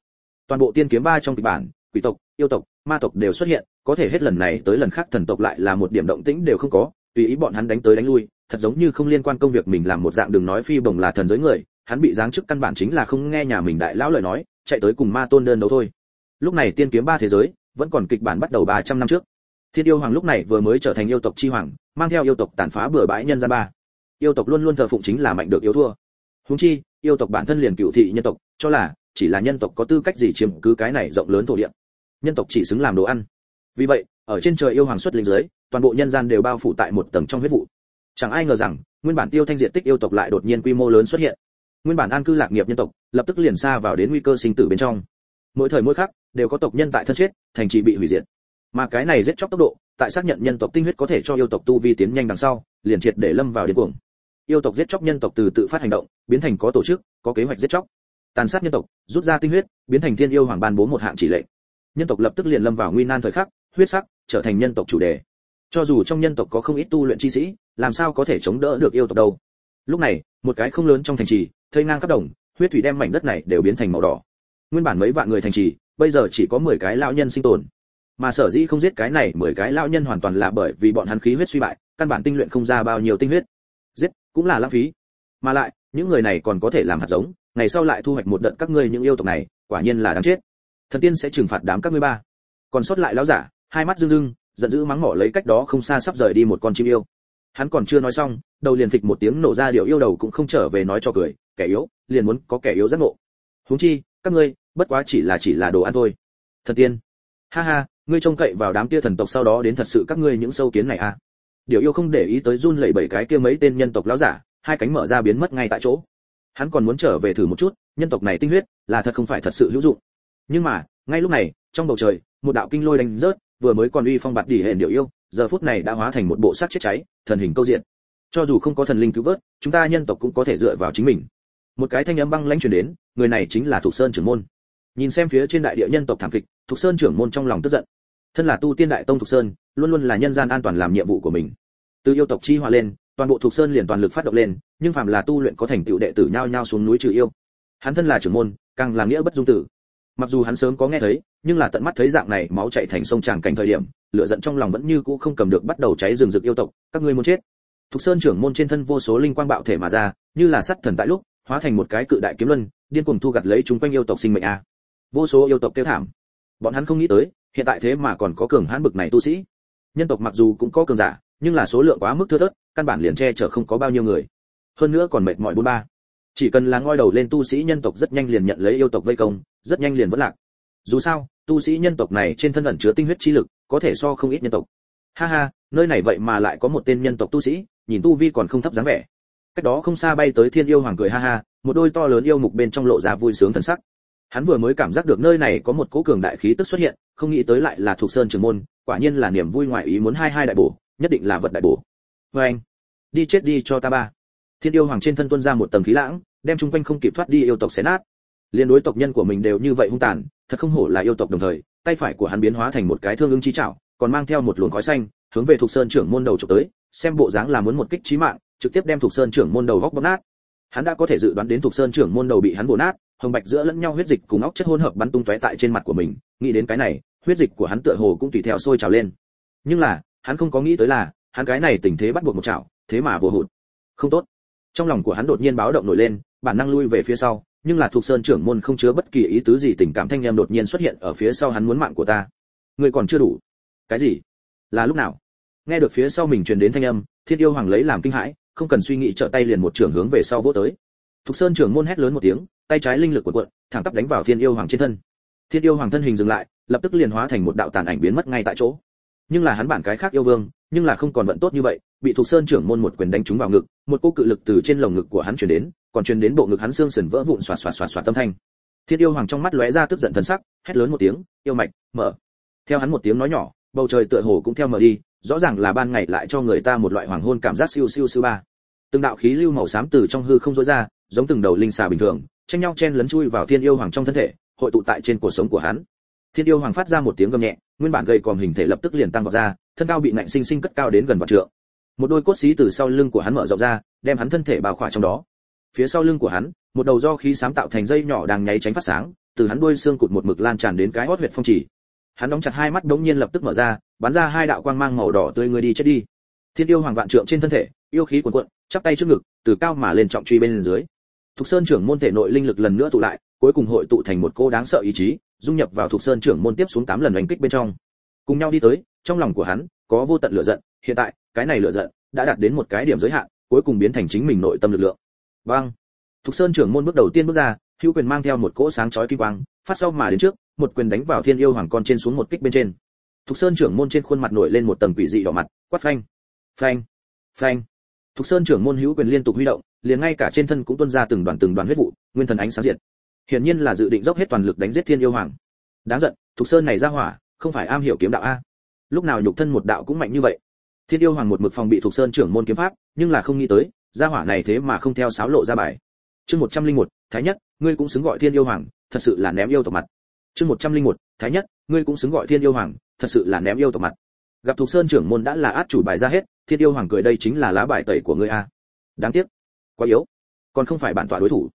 Toàn bộ tiên kiếm ba trong kịch bản, quỷ tộc, yêu tộc, ma tộc đều xuất hiện, có thể hết lần này tới lần khác thần tộc lại là một điểm động tĩnh đều không có, tùy ý bọn hắn đánh tới đánh lui, thật giống như không liên quan công việc mình làm một dạng đừng nói phi bồng là thần giới người, hắn bị giáng chức căn bản chính là không nghe nhà mình đại lão lời nói chạy tới cùng ma tôn đơn đấu thôi. Lúc này tiên kiếm ba thế giới vẫn còn kịch bản bắt đầu 300 năm trước. Thiên yêu hoàng lúc này vừa mới trở thành yêu tộc chi hoàng, mang theo yêu tộc tàn phá bừa bãi nhân gian ba. Yêu tộc luôn luôn thờ phụng chính là mạnh được yếu thua. Huống chi, yêu tộc bản thân liền cựu thị nhân tộc, cho là chỉ là nhân tộc có tư cách gì chiếm cứ cái này rộng lớn thổ địa. Nhân tộc chỉ xứng làm đồ ăn. Vì vậy, ở trên trời yêu hoàng xuất linh dưới, toàn bộ nhân gian đều bao phủ tại một tầng trong huyết vụ. Chẳng ai ngờ rằng, nguyên bản tiêu thanh diện tích yêu tộc lại đột nhiên quy mô lớn xuất hiện nguyên bản an cư lạc nghiệp nhân tộc, lập tức liền xa vào đến nguy cơ sinh tử bên trong. Mỗi thời mỗi khắc, đều có tộc nhân tại thân chết, thành trì bị hủy diệt. Mà cái này giết chóc tốc độ, tại xác nhận nhân tộc tinh huyết có thể cho yêu tộc tu vi tiến nhanh đằng sau, liền triệt để lâm vào điên cuồng. Yêu tộc giết chóc nhân tộc từ tự phát hành động, biến thành có tổ chức, có kế hoạch giết chóc. Tàn sát nhân tộc, rút ra tinh huyết, biến thành thiên yêu hoàng ban bố một hạng chỉ lệnh. Nhân tộc lập tức liền lâm vào nguy nan thời khắc, huyết sắc, trở thành nhân tộc chủ đề. Cho dù trong nhân tộc có không ít tu luyện chi sĩ, làm sao có thể chống đỡ được yêu tộc đâu? Lúc này, một cái không lớn trong thành trì thây ngang khắp đồng, huyết thủy đem mảnh đất này đều biến thành màu đỏ. Nguyên bản mấy vạn người thành trì, bây giờ chỉ có 10 cái lão nhân sinh tồn. Mà sở dĩ không giết cái này 10 cái lão nhân hoàn toàn là bởi vì bọn hắn khí huyết suy bại, căn bản tinh luyện không ra bao nhiêu tinh huyết. Giết, cũng là lãng phí. Mà lại, những người này còn có thể làm hạt giống, ngày sau lại thu hoạch một đợt các ngươi những yêu tộc này, quả nhiên là đáng chết. Thần tiên sẽ trừng phạt đám các ngươi ba. Còn sót lại lão giả, hai mắt rưng rưng, giận dữ mắng mỏ lấy cách đó không xa sắp rời đi một con chim yêu. Hắn còn chưa nói xong, đầu liền phịch một tiếng nổ ra điệu yêu đầu cũng không trở về nói cho cười kẻ yếu, liền muốn có kẻ yếu giác ngộ. Huống chi, các ngươi, bất quá chỉ là chỉ là đồ ăn thôi. Thần tiên. Ha ha, ngươi trông cậy vào đám kia thần tộc sau đó đến thật sự các ngươi những sâu kiến này à? Điều yêu không để ý tới run lẩy bẩy cái kia mấy tên nhân tộc lão giả, hai cánh mở ra biến mất ngay tại chỗ. Hắn còn muốn trở về thử một chút, nhân tộc này tinh huyết, là thật không phải thật sự hữu dụng. Nhưng mà, ngay lúc này, trong bầu trời, một đạo kinh lôi đánh rớt, vừa mới còn uy phong bạt đỉ hển điều yêu, giờ phút này đã hóa thành một bộ xác chết cháy, thần hình câu diện. Cho dù không có thần linh cứu vớt, chúng ta nhân tộc cũng có thể dựa vào chính mình một cái thanh âm băng lãnh truyền đến, người này chính là thục sơn trưởng môn. Nhìn xem phía trên đại địa nhân tộc thảm kịch, thục sơn trưởng môn trong lòng tức giận. Thân là tu tiên đại tông thục sơn, luôn luôn là nhân gian an toàn làm nhiệm vụ của mình. Từ yêu tộc chi hòa lên, toàn bộ thục sơn liền toàn lực phát động lên, nhưng phàm là tu luyện có thành tựu đệ tử nhao nhao xuống núi trừ yêu. Hắn thân là trưởng môn, càng là nghĩa bất dung tử. Mặc dù hắn sớm có nghe thấy, nhưng là tận mắt thấy dạng này máu chảy thành sông tràng cảnh thời điểm, lửa giận trong lòng vẫn như cũ không cầm được bắt đầu cháy rừng rực yêu tộc, các ngươi muốn chết thục sơn trưởng môn trên thân vô số linh quang bạo thể mà ra, như là sắt thần tại lúc, hóa thành một cái cự đại kiếm luân, điên cuồng thu gặt lấy chúng quanh yêu tộc sinh mệnh a. Vô số yêu tộc kêu thảm. Bọn hắn không nghĩ tới, hiện tại thế mà còn có cường hãn bực này tu sĩ. Nhân tộc mặc dù cũng có cường giả, nhưng là số lượng quá mức thưa thớt, căn bản liền che chở không có bao nhiêu người. Hơn nữa còn mệt mỏi bốn ba. Chỉ cần là ngoi đầu lên tu sĩ nhân tộc rất nhanh liền nhận lấy yêu tộc vây công, rất nhanh liền vẫn lạc. Dù sao, tu sĩ nhân tộc này trên thân ẩn chứa tinh huyết chi lực, có thể so không ít nhân tộc. Ha ha, nơi này vậy mà lại có một tên nhân tộc tu sĩ nhìn tu vi còn không thấp dáng vẻ. Cách đó không xa bay tới thiên yêu hoàng cười ha ha, một đôi to lớn yêu mục bên trong lộ ra vui sướng thần sắc. Hắn vừa mới cảm giác được nơi này có một cỗ cường đại khí tức xuất hiện, không nghĩ tới lại là thuộc sơn trường môn, quả nhiên là niềm vui ngoại ý muốn hai hai đại bổ, nhất định là vật đại bổ. Vê anh, đi chết đi cho ta ba. Thiên yêu hoàng trên thân tuôn ra một tầng khí lãng, đem chung quanh không kịp thoát đi yêu tộc xé nát. Liên đối tộc nhân của mình đều như vậy hung tàn, thật không hổ là yêu tộc đồng thời, tay phải của hắn biến hóa thành một cái thương ứng chi chảo, còn mang theo một luồng khói xanh, hướng về thuộc sơn trưởng môn đầu chụp tới xem bộ dáng là muốn một kích chí mạng, trực tiếp đem thuộc sơn trưởng môn đầu góc bóp nát. Hắn đã có thể dự đoán đến thuộc sơn trưởng môn đầu bị hắn bổ nát, hồng bạch giữa lẫn nhau huyết dịch cùng óc chất hỗn hợp bắn tung tóe tại trên mặt của mình, nghĩ đến cái này, huyết dịch của hắn tựa hồ cũng tùy theo sôi trào lên. Nhưng là, hắn không có nghĩ tới là, hắn cái này tình thế bắt buộc một chảo, thế mà vô hụt. Không tốt. Trong lòng của hắn đột nhiên báo động nổi lên, bản năng lui về phía sau, nhưng là thuộc sơn trưởng môn không chứa bất kỳ ý tứ gì tình cảm thanh em đột nhiên xuất hiện ở phía sau hắn muốn mạng của ta. Người còn chưa đủ. Cái gì? Là lúc nào? Nghe được phía sau mình truyền đến thanh âm, thiên yêu hoàng lấy làm kinh hãi, không cần suy nghĩ trở tay liền một trường hướng về sau vỗ tới. Thục sơn trưởng môn hét lớn một tiếng, tay trái linh lực của quận thẳng tắp đánh vào thiên yêu hoàng trên thân. Thiên yêu hoàng thân hình dừng lại, lập tức liền hóa thành một đạo tàn ảnh biến mất ngay tại chỗ. Nhưng là hắn bản cái khác yêu vương, nhưng là không còn vận tốt như vậy, bị thục sơn trưởng môn một quyền đánh trúng vào ngực, một cô cự lực từ trên lồng ngực của hắn truyền đến, còn truyền đến bộ ngực hắn xương sườn vỡ vụn xoạt xoạt xoạt xoạt tâm thanh. Thiên yêu hoàng trong mắt lóe ra tức giận thần sắc, hét lớn một tiếng, yêu mạch, mở. Theo hắn một tiếng nói nhỏ bầu trời tựa hồ cũng theo mờ đi, rõ ràng là ban ngày lại cho người ta một loại hoàng hôn cảm giác siêu siêu siêu ba. Từng đạo khí lưu màu xám từ trong hư không rối ra, giống từng đầu linh xà bình thường, tranh nhau chen lấn chui vào thiên yêu hoàng trong thân thể, hội tụ tại trên cuộc sống của hắn. Thiên yêu hoàng phát ra một tiếng gầm nhẹ, nguyên bản gầy còm hình thể lập tức liền tăng vào ra, thân cao bị nạnh sinh sinh cất cao đến gần vạn trượng. Một đôi cốt xí từ sau lưng của hắn mở rộng ra, đem hắn thân thể bao khỏa trong đó. Phía sau lưng của hắn, một đầu do khí sáng tạo thành dây nhỏ đang nháy tránh phát sáng, từ hắn đuôi xương cụt một mực lan tràn đến cái hót huyệt phong chỉ hắn đóng chặt hai mắt đống nhiên lập tức mở ra, bắn ra hai đạo quang mang màu đỏ tươi người đi chết đi. Thiên yêu hoàng vạn trượng trên thân thể, yêu khí cuồn cuộn, chắp tay trước ngực, từ cao mà lên trọng truy bên dưới. Thục sơn trưởng môn thể nội linh lực lần nữa tụ lại, cuối cùng hội tụ thành một cô đáng sợ ý chí, dung nhập vào thục sơn trưởng môn tiếp xuống tám lần đánh kích bên trong. Cùng nhau đi tới, trong lòng của hắn, có vô tận lửa giận, hiện tại, cái này lửa giận đã đạt đến một cái điểm giới hạn, cuối cùng biến thành chính mình nội tâm lực lượng. Vang thục sơn trưởng môn bước đầu tiên bước ra, hữu quyền mang theo một cỗ sáng chói kim quang, phát sau mà đến trước một quyền đánh vào thiên yêu hoàng con trên xuống một kích bên trên. Thục sơn trưởng môn trên khuôn mặt nổi lên một tầng quỷ dị đỏ mặt, quát phanh phanh phanh. Thục sơn trưởng môn hữu quyền liên tục huy động, liền ngay cả trên thân cũng tuôn ra từng đoàn từng đoàn huyết vụ, nguyên thần ánh sáng diệt. Hiển nhiên là dự định dốc hết toàn lực đánh giết thiên yêu hoàng. Đáng giận, thục sơn này ra hỏa, không phải am hiểu kiếm đạo a. Lúc nào nhục thân một đạo cũng mạnh như vậy. Thiên yêu hoàng một mực phòng bị thục sơn trưởng môn kiếm pháp, nhưng là không nghĩ tới gia hỏa này thế mà không theo sáo lộ ra bài. Chương một trăm linh một, thái nhất, ngươi cũng xứng gọi thiên yêu hoàng, thật sự là ném yêu tộc mặt chương một trăm linh một, thái nhất, ngươi cũng xứng gọi thiên yêu hoàng, thật sự là ném yêu tộc mặt. Gặp thục sơn trưởng môn đã là át chủ bài ra hết, thiên yêu hoàng cười đây chính là lá bài tẩy của ngươi a. Đáng tiếc. Quá yếu. Còn không phải bản tọa đối thủ.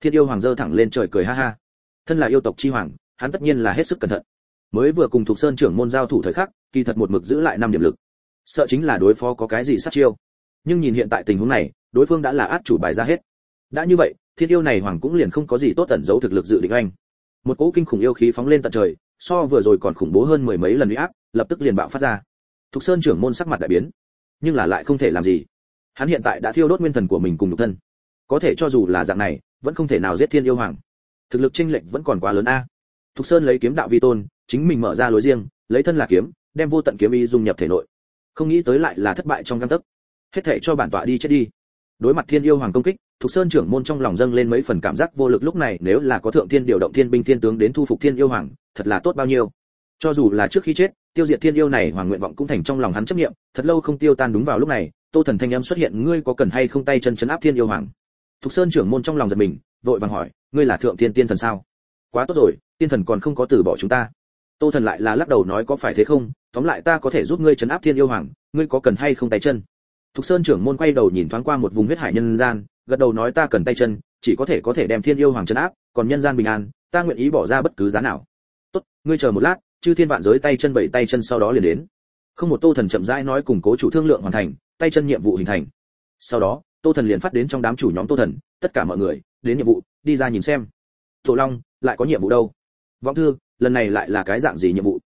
Thiên yêu hoàng giơ thẳng lên trời cười ha ha. Thân là yêu tộc chi hoàng, hắn tất nhiên là hết sức cẩn thận. Mới vừa cùng thục sơn trưởng môn giao thủ thời khắc, kỳ thật một mực giữ lại năm điểm lực. Sợ chính là đối phó có cái gì sát chiêu. Nhưng nhìn hiện tại tình huống này, đối phương đã là át chủ bài ra hết. Đã như vậy, thiên yêu này hoàng cũng liền không có gì tốt tẩn giấu thực lực dự định anh một cỗ kinh khủng yêu khí phóng lên tận trời, so vừa rồi còn khủng bố hơn mười mấy lần uy áp, lập tức liền bạo phát ra. Thục sơn trưởng môn sắc mặt đại biến, nhưng là lại không thể làm gì. Hắn hiện tại đã thiêu đốt nguyên thần của mình cùng nhục thân. Có thể cho dù là dạng này, vẫn không thể nào giết thiên yêu hoàng. Thực lực chênh lệch vẫn còn quá lớn a. Thục sơn lấy kiếm đạo vi tôn, chính mình mở ra lối riêng, lấy thân là kiếm, đem vô tận kiếm ý dung nhập thể nội. Không nghĩ tới lại là thất bại trong căn tấc. Hết thể cho bản tọa đi chết đi đối mặt thiên yêu hoàng công kích, thục sơn trưởng môn trong lòng dâng lên mấy phần cảm giác vô lực lúc này, nếu là có thượng thiên điều động thiên binh thiên tướng đến thu phục thiên yêu hoàng, thật là tốt bao nhiêu. Cho dù là trước khi chết, tiêu diệt thiên yêu này, hoàng nguyện vọng cũng thành trong lòng hắn chấp niệm, thật lâu không tiêu tan đúng vào lúc này, tô thần thanh âm xuất hiện, ngươi có cần hay không tay chân chấn áp thiên yêu hoàng? Thục sơn trưởng môn trong lòng giật mình, vội vàng hỏi, ngươi là thượng thiên tiên thần sao? Quá tốt rồi, tiên thần còn không có từ bỏ chúng ta. Tô thần lại là lắc đầu nói, có phải thế không? Tóm lại ta có thể giúp ngươi chấn áp thiên yêu hoàng, ngươi có cần hay không tay chân? Thục sơn trưởng môn quay đầu nhìn thoáng qua một vùng huyết hải nhân gian gật đầu nói ta cần tay chân chỉ có thể có thể đem thiên yêu hoàng trấn áp còn nhân gian bình an ta nguyện ý bỏ ra bất cứ giá nào. Tốt ngươi chờ một lát chư thiên vạn giới tay chân bảy tay chân sau đó liền đến. Không một tô thần chậm rãi nói củng cố chủ thương lượng hoàn thành tay chân nhiệm vụ hình thành. Sau đó tô thần liền phát đến trong đám chủ nhóm tô thần tất cả mọi người đến nhiệm vụ đi ra nhìn xem. Tổ long lại có nhiệm vụ đâu? Vọng Thương, lần này lại là cái dạng gì nhiệm vụ?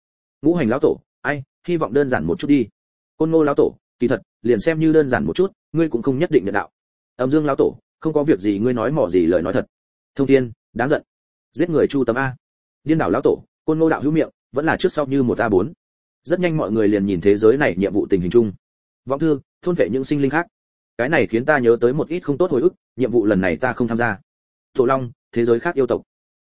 Ngũ hành lão tổ ai hy vọng đơn giản một chút đi. Côn ngô lão tổ kỳ thật liền xem như đơn giản một chút, ngươi cũng không nhất định nhận đạo. Âm dương lão tổ, không có việc gì, ngươi nói mỏ gì lời nói thật. Thông thiên, đáng giận. Giết người chu tâm a. Điên đảo lão tổ, côn ngô đạo hữu miệng, vẫn là trước sau như một a bốn. Rất nhanh mọi người liền nhìn thế giới này nhiệm vụ tình hình chung. Vọng thư, thôn vệ những sinh linh khác. Cái này khiến ta nhớ tới một ít không tốt hồi ức, nhiệm vụ lần này ta không tham gia. Tổ long, thế giới khác yêu tộc.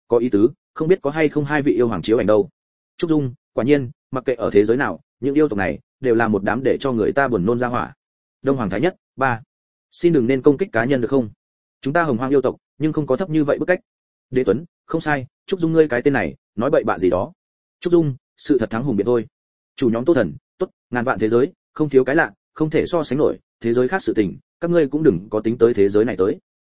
Có ý tứ, không biết có hay không hai vị yêu hoàng chiếu ảnh đâu. Trúc dung, quả nhiên, mặc kệ ở thế giới nào, những yêu tộc này đều là một đám để cho người ta buồn nôn ra hỏa. Đông hoàng thái nhất, ba. Xin đừng nên công kích cá nhân được không? Chúng ta hồng hoang yêu tộc, nhưng không có thấp như vậy bức cách. Đế tuấn, không sai, trúc dung ngươi cái tên này, nói bậy bạ gì đó. Trúc dung, sự thật thắng hùng biệt thôi. Chủ nhóm tô thần, tốt, ngàn vạn thế giới, không thiếu cái lạ, không thể so sánh nổi, thế giới khác sự tình, các ngươi cũng đừng có tính tới thế giới này tới.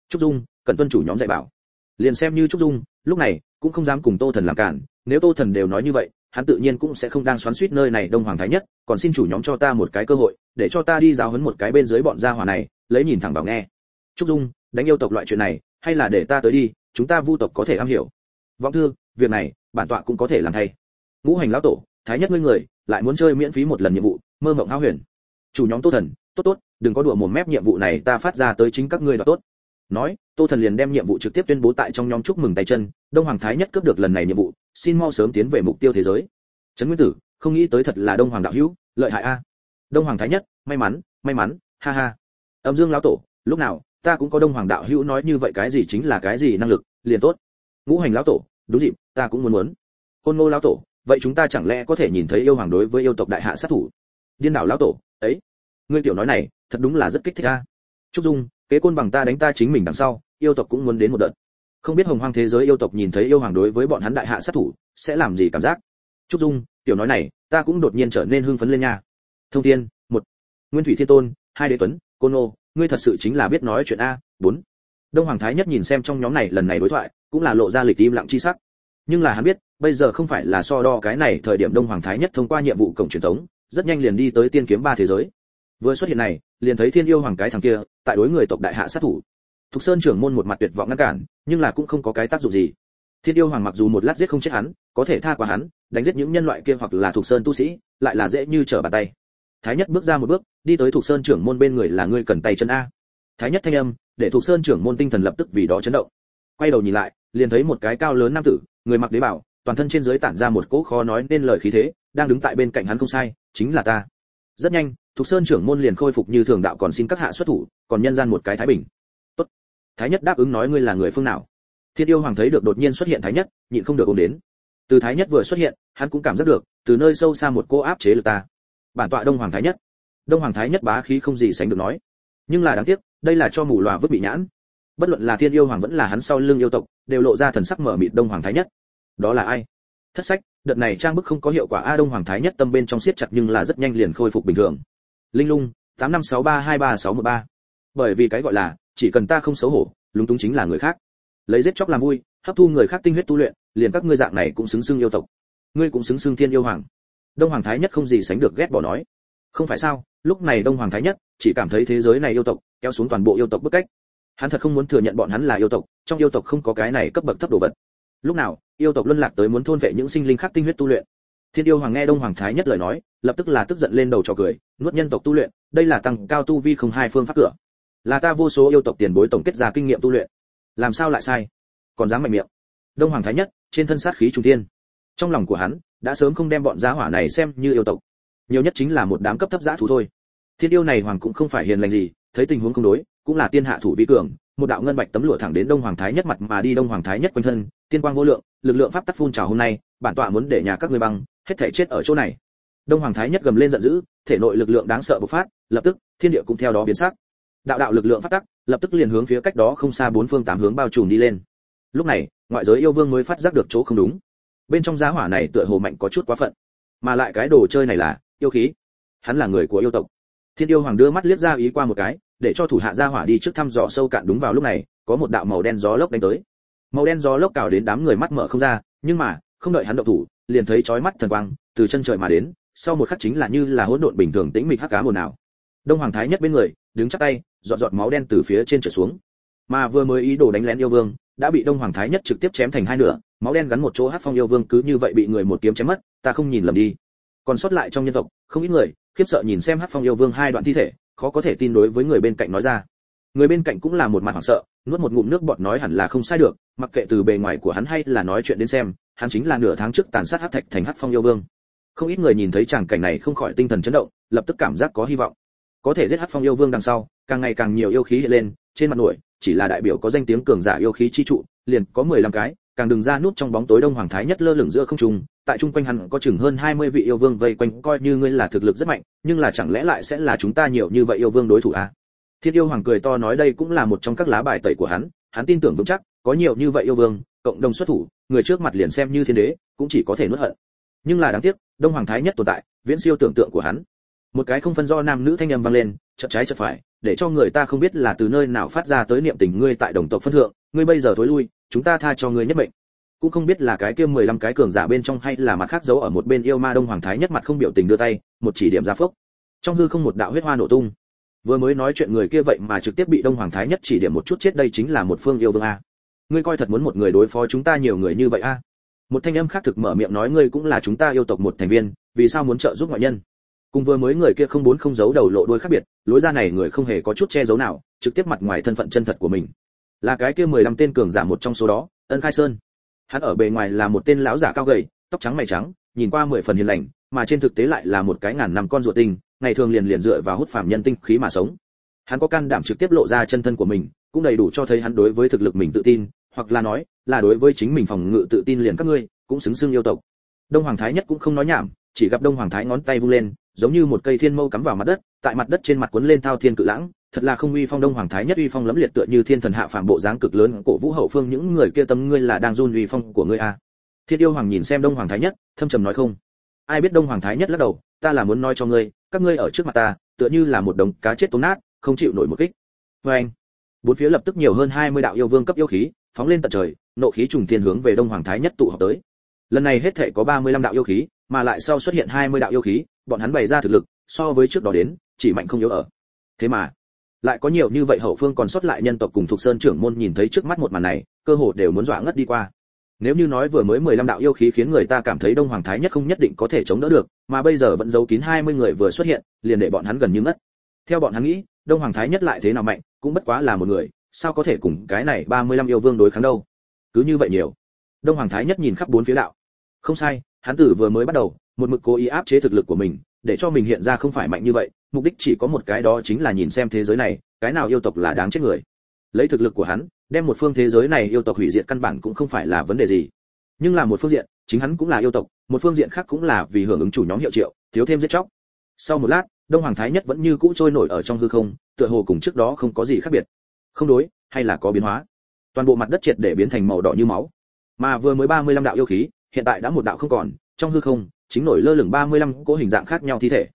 Trúc dung cần tuân chủ nhóm dạy bảo. Liền xem như trúc dung, lúc này, cũng không dám cùng tô thần làm cản, nếu tô thần đều nói như vậy hắn tự nhiên cũng sẽ không đang xoắn suýt nơi này đông hoàng thái nhất, còn xin chủ nhóm cho ta một cái cơ hội, để cho ta đi giáo huấn một cái bên dưới bọn gia hỏa này, lấy nhìn thẳng vào nghe. Trúc dung, đánh yêu tộc loại chuyện này, hay là để ta tới đi, chúng ta vu tộc có thể am hiểu. Vọng thư, việc này, bản tọa cũng có thể làm thay. Ngũ hành lão tổ, thái nhất ngươi người, lại muốn chơi miễn phí một lần nhiệm vụ, mơ mộng hao huyền. Chủ nhóm tô thần, tốt tốt, đừng có đùa mồm mép nhiệm vụ này, ta phát ra tới chính các ngươi đó tốt. Nói, tô thần liền đem nhiệm vụ trực tiếp tuyên bố tại trong nhóm chúc mừng tay chân, đông hoàng thái nhất cướp được lần này nhiệm vụ xin mau sớm tiến về mục tiêu thế giới. Trấn nguyên tử, không nghĩ tới thật là đông hoàng đạo hữu, lợi hại a. Đông hoàng thái nhất, may mắn may mắn, ha ha. Âm dương lão tổ, lúc nào, ta cũng có đông hoàng đạo hữu nói như vậy cái gì chính là cái gì năng lực, liền tốt. Ngũ hành lão tổ, đúng dịp, ta cũng muốn muốn. Côn ngô lão tổ, vậy chúng ta chẳng lẽ có thể nhìn thấy yêu hoàng đối với yêu tộc đại hạ sát thủ? Điên đảo lão tổ, ấy. Ngươi tiểu nói này, thật đúng là rất kích thích a. Trúc dung, kế côn bằng ta đánh ta chính mình đằng sau, yêu tộc cũng muốn đến một đợt không biết hồng hoang thế giới yêu tộc nhìn thấy yêu hoàng đối với bọn hắn đại hạ sát thủ, sẽ làm gì cảm giác? Trúc dung, tiểu nói này, ta cũng đột nhiên trở nên hưng phấn lên nha. Thông thiên, một. Nguyên thủy thiên tôn, hai đế tuấn côn ô ngươi thật sự chính là biết nói chuyện a, bốn. Đông hoàng thái nhất nhìn xem trong nhóm này lần này đối thoại, cũng là lộ ra lịch im lặng chi sắc. Nhưng là hắn biết, bây giờ không phải là so đo cái này thời điểm đông hoàng thái nhất thông qua nhiệm vụ cổng truyền thống, rất nhanh liền đi tới tiên kiếm ba thế giới. Vừa xuất hiện này, liền thấy thiên yêu hoàng cái thằng kia, tại đối người tộc đại hạ sát thủ thục sơn trưởng môn một mặt tuyệt vọng ngăn cản, nhưng là cũng không có cái tác dụng gì. Thiên yêu hoàng mặc dù một lát giết không chết hắn, có thể tha qua hắn, đánh giết những nhân loại kia hoặc là thục sơn tu sĩ, lại là dễ như trở bàn tay. Thái nhất bước ra một bước, đi tới thục sơn trưởng môn bên người là ngươi cần tay chân a. Thái nhất thanh âm, để thục sơn trưởng môn tinh thần lập tức vì đó chấn động. Quay đầu nhìn lại, liền thấy một cái cao lớn nam tử, người mặc đế bảo, toàn thân trên dưới tản ra một cỗ khó nói nên lời khí thế, đang đứng tại bên cạnh hắn không sai, chính là ta. Rất nhanh, thục sơn trưởng môn liền khôi phục như thường đạo còn xin các hạ xuất thủ, còn nhân gian một cái thái bình thái nhất đáp ứng nói ngươi là người phương nào? Thiên yêu hoàng thấy được đột nhiên xuất hiện thái nhất, nhịn không được ôm đến. Từ thái nhất vừa xuất hiện, hắn cũng cảm giác được, từ nơi sâu xa một cô áp chế lực ta. Bản tọa đông hoàng thái nhất. Đông hoàng thái nhất bá khí không gì sánh được nói. Nhưng là đáng tiếc, đây là cho mù lòa vứt bị nhãn. Bất luận là thiên yêu hoàng vẫn là hắn sau lưng yêu tộc, đều lộ ra thần sắc mở mịt đông hoàng thái nhất. Đó là ai? Thất sách, đợt này trang bức không có hiệu quả a, đông hoàng thái nhất tâm bên trong siết chặt nhưng là rất nhanh liền khôi phục bình thường. Linh lung, tám năm sáu ba hai ba sáu một ba. Bởi vì cái gọi là chỉ cần ta không xấu hổ, lúng túng chính là người khác. Lấy giết chóc làm vui, hấp thu người khác tinh huyết tu luyện, liền các ngươi dạng này cũng xứng xưng yêu tộc. Ngươi cũng xứng xưng thiên yêu hoàng. Đông hoàng thái nhất không gì sánh được ghét bỏ nói. Không phải sao, lúc này đông hoàng thái nhất chỉ cảm thấy thế giới này yêu tộc kéo xuống toàn bộ yêu tộc bức cách. Hắn thật không muốn thừa nhận bọn hắn là yêu tộc, trong yêu tộc không có cái này cấp bậc thấp đồ vật. Lúc nào, yêu tộc luân lạc tới muốn thôn vệ những sinh linh khác tinh huyết tu luyện. Thiên yêu hoàng nghe đông hoàng thái nhất lời nói, lập tức là tức giận lên đầu trò cười, nuốt nhân tộc tu luyện, đây là tăng cao tu vi không hai phương pháp cửa là ta vô số yêu tộc tiền bối tổng kết ra kinh nghiệm tu luyện. Làm sao lại sai? Còn dám mạnh miệng. Đông hoàng thái nhất, trên thân sát khí trung thiên. Trong lòng của hắn, đã sớm không đem bọn giá hỏa này xem như yêu tộc. Nhiều nhất chính là một đám cấp thấp giá thú thôi. Thiên yêu này hoàng cũng không phải hiền lành gì, thấy tình huống không đối, cũng là tiên hạ thủ vi cường, một đạo ngân bạch tấm lụa thẳng đến đông hoàng thái nhất mặt mà đi đông hoàng thái nhất quanh thân, tiên quang vô lượng, lực lượng pháp tắc phun trào hôm nay, bản tọa muốn để nhà các ngươi băng, hết thể chết ở chỗ này. Đông hoàng thái nhất gầm lên giận dữ, thể nội lực lượng đáng sợ bộc phát, lập tức, thiên địa cũng theo đó biến sắc đạo đạo lực lượng phát tắc, lập tức liền hướng phía cách đó không xa bốn phương tám hướng bao trùm đi lên. Lúc này, ngoại giới yêu vương mới phát giác được chỗ không đúng. Bên trong giá hỏa này tựa hồ mạnh có chút quá phận. Mà lại cái đồ chơi này là yêu khí. Hắn là người của yêu tộc. Thiên yêu hoàng đưa mắt liếc ra ý qua một cái, để cho thủ hạ gia hỏa đi trước thăm dò sâu cạn đúng vào lúc này, có một đạo màu đen gió lốc đánh tới. Màu đen gió lốc cào đến đám người mắt mở không ra, nhưng mà, không đợi hắn động thủ, liền thấy chói mắt thần quang từ chân trời mà đến, sau một khắc chính là như là hỗn độn bình thường tĩnh mịch hắc cá một nào đông hoàng thái nhất bên người, đứng chắc tay dọn dọn máu đen từ phía trên trở xuống. Mà vừa mới ý đồ đánh lén yêu vương, đã bị đông hoàng thái nhất trực tiếp chém thành hai nửa, máu đen gắn một chỗ hát phong yêu vương cứ như vậy bị người một kiếm chém mất, ta không nhìn lầm đi. Còn sót lại trong nhân tộc, không ít người, khiếp sợ nhìn xem hát phong yêu vương hai đoạn thi thể, khó có thể tin đối với người bên cạnh nói ra. Người bên cạnh cũng là một mặt hoảng sợ, nuốt một ngụm nước bọt nói hẳn là không sai được, mặc kệ từ bề ngoài của hắn hay là nói chuyện đến xem, hắn chính là nửa tháng trước tàn sát hát thạch thành hát phong yêu vương. Không ít người nhìn thấy tràng cảnh này không khỏi tinh thần chấn động, lập tức cảm giác có hy vọng có thể giết hắc phong yêu vương đằng sau càng ngày càng nhiều yêu khí hiện lên trên mặt nổi chỉ là đại biểu có danh tiếng cường giả yêu khí chi trụ liền có 15 cái càng đừng ra nút trong bóng tối đông hoàng thái nhất lơ lửng giữa không trung tại trung quanh hắn có chừng hơn 20 vị yêu vương vây quanh coi như ngươi là thực lực rất mạnh nhưng là chẳng lẽ lại sẽ là chúng ta nhiều như vậy yêu vương đối thủ à Thiết yêu hoàng cười to nói đây cũng là một trong các lá bài tẩy của hắn, hắn tin tưởng vững chắc, có nhiều như vậy yêu vương, cộng đồng xuất thủ, người trước mặt liền xem như thiên đế, cũng chỉ có thể nuốt hận. Nhưng là đáng tiếc, Đông Hoàng Thái nhất tồn tại, viễn siêu tưởng tượng của hắn. Một cái không phân do nam nữ thanh âm vang lên, chợt trái chợt phải, để cho người ta không biết là từ nơi nào phát ra tới niệm tình ngươi tại đồng tộc phân thượng, ngươi bây giờ thối lui, chúng ta tha cho ngươi nhất mệnh. Cũng không biết là cái kia 15 cái cường giả bên trong hay là mặt khác giấu ở một bên yêu ma Đông Hoàng Thái nhất mặt không biểu tình đưa tay, một chỉ điểm ra phốc. Trong hư không một đạo huyết hoa nổ tung vừa mới nói chuyện người kia vậy mà trực tiếp bị đông hoàng thái nhất chỉ điểm một chút chết đây chính là một phương yêu vương a ngươi coi thật muốn một người đối phó chúng ta nhiều người như vậy a một thanh âm khác thực mở miệng nói ngươi cũng là chúng ta yêu tộc một thành viên vì sao muốn trợ giúp ngoại nhân cùng vừa mới người kia không muốn không giấu đầu lộ đuôi khác biệt, lối ra này người không hề có chút che giấu nào, trực tiếp mặt ngoài thân phận chân thật của mình. Là cái kia mười lăm tên cường giả một trong số đó, ân khai sơn. Hắn ở bề ngoài là một tên lão giả cao gầy, tóc trắng mày trắng, nhìn qua mười phần hiền lành, mà trên thực tế lại là một cái ngàn năm con ruột tinh, ngày thường liền liền dựa vào hút phàm nhân tinh khí mà sống. Hắn có can đảm trực tiếp lộ ra chân thân của mình, cũng đầy đủ cho thấy hắn đối với thực lực mình tự tin, hoặc là nói, là đối với chính mình phòng ngự tự tin liền các ngươi, cũng xứng xưng yêu tộc. Đông hoàng thái nhất cũng không nói nhảm, chỉ gặp đông hoàng thái ngón tay vung lên giống như một cây thiên mâu cắm vào mặt đất, tại mặt đất trên mặt cuốn lên thao thiên cự lãng, thật là không uy phong đông hoàng thái nhất uy phong lẫm liệt tựa như thiên thần hạ phàm bộ dáng cực lớn cổ vũ hậu phương, những người kia tâm ngươi là đang run uy phong của ngươi à. Thiết yêu hoàng nhìn xem đông hoàng thái nhất, thâm trầm nói không. Ai biết đông hoàng thái nhất lắc đầu, ta là muốn nói cho ngươi, các ngươi ở trước mặt ta, tựa như là một đống cá chết tốn nát, không chịu nổi một kích. Và anh, bốn phía lập tức nhiều hơn 20 đạo yêu vương cấp yêu khí, phóng lên tận trời, nộ khí trùng thiên hướng về đông hoàng thái nhất tụ họp tới. Lần này hết thảy có 35 đạo yêu khí mà lại sau xuất hiện 20 đạo yêu khí bọn hắn bày ra thực lực so với trước đó đến chỉ mạnh không yếu ở thế mà lại có nhiều như vậy hậu phương còn sót lại nhân tộc cùng thuộc sơn trưởng môn nhìn thấy trước mắt một màn này cơ hồ đều muốn dọa ngất đi qua nếu như nói vừa mới 15 đạo yêu khí khiến người ta cảm thấy Đông Hoàng Thái nhất không nhất định có thể chống đỡ được, mà bây giờ vẫn giấu kín 20 người vừa xuất hiện, liền để bọn hắn gần như ngất. Theo bọn hắn nghĩ, Đông Hoàng Thái nhất lại thế nào mạnh, cũng bất quá là một người, sao có thể cùng cái này 35 yêu vương đối kháng đâu? Cứ như vậy nhiều. Đông Hoàng Thái nhất nhìn khắp bốn phía đạo. Không sai, hắn tử vừa mới bắt đầu, một mực cố ý áp chế thực lực của mình, để cho mình hiện ra không phải mạnh như vậy, mục đích chỉ có một cái đó chính là nhìn xem thế giới này, cái nào yêu tộc là đáng chết người. Lấy thực lực của hắn, đem một phương thế giới này yêu tộc hủy diệt căn bản cũng không phải là vấn đề gì. Nhưng là một phương diện chính hắn cũng là yêu tộc một phương diện khác cũng là vì hưởng ứng chủ nhóm hiệu triệu thiếu thêm giết chóc. Sau một lát đông hoàng thái nhất vẫn như cũ trôi nổi ở trong hư không tựa hồ cùng trước đó không có gì khác biệt. Không đối hay là có biến hóa? Toàn bộ mặt đất triệt để biến thành màu đỏ như máu. Mà vừa mới 35 đạo yêu khí hiện tại đã một đạo không còn trong hư không chính nổi lơ lửng 35 cỗ hình dạng khác nhau thi thể.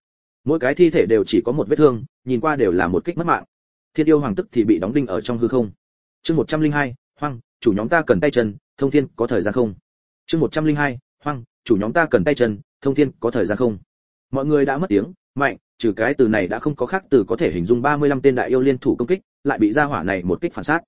Mỗi cái thi thể đều chỉ có một vết thương nhìn qua đều là một kích mất mạng. Thiên yêu hoàng tức thì bị đóng đinh ở trong hư không. Chương 102, hoang chủ nhóm ta cần tay chân thông thiên có thời gian không? Chương 102, hoang chủ nhóm ta cần tay chân thông thiên có thời gian không? Mọi người đã mất tiếng mạnh trừ cái từ này đã không có khác từ có thể hình dung 35 tên đại yêu liên thủ công kích lại bị gia hỏa này một kích phản sát.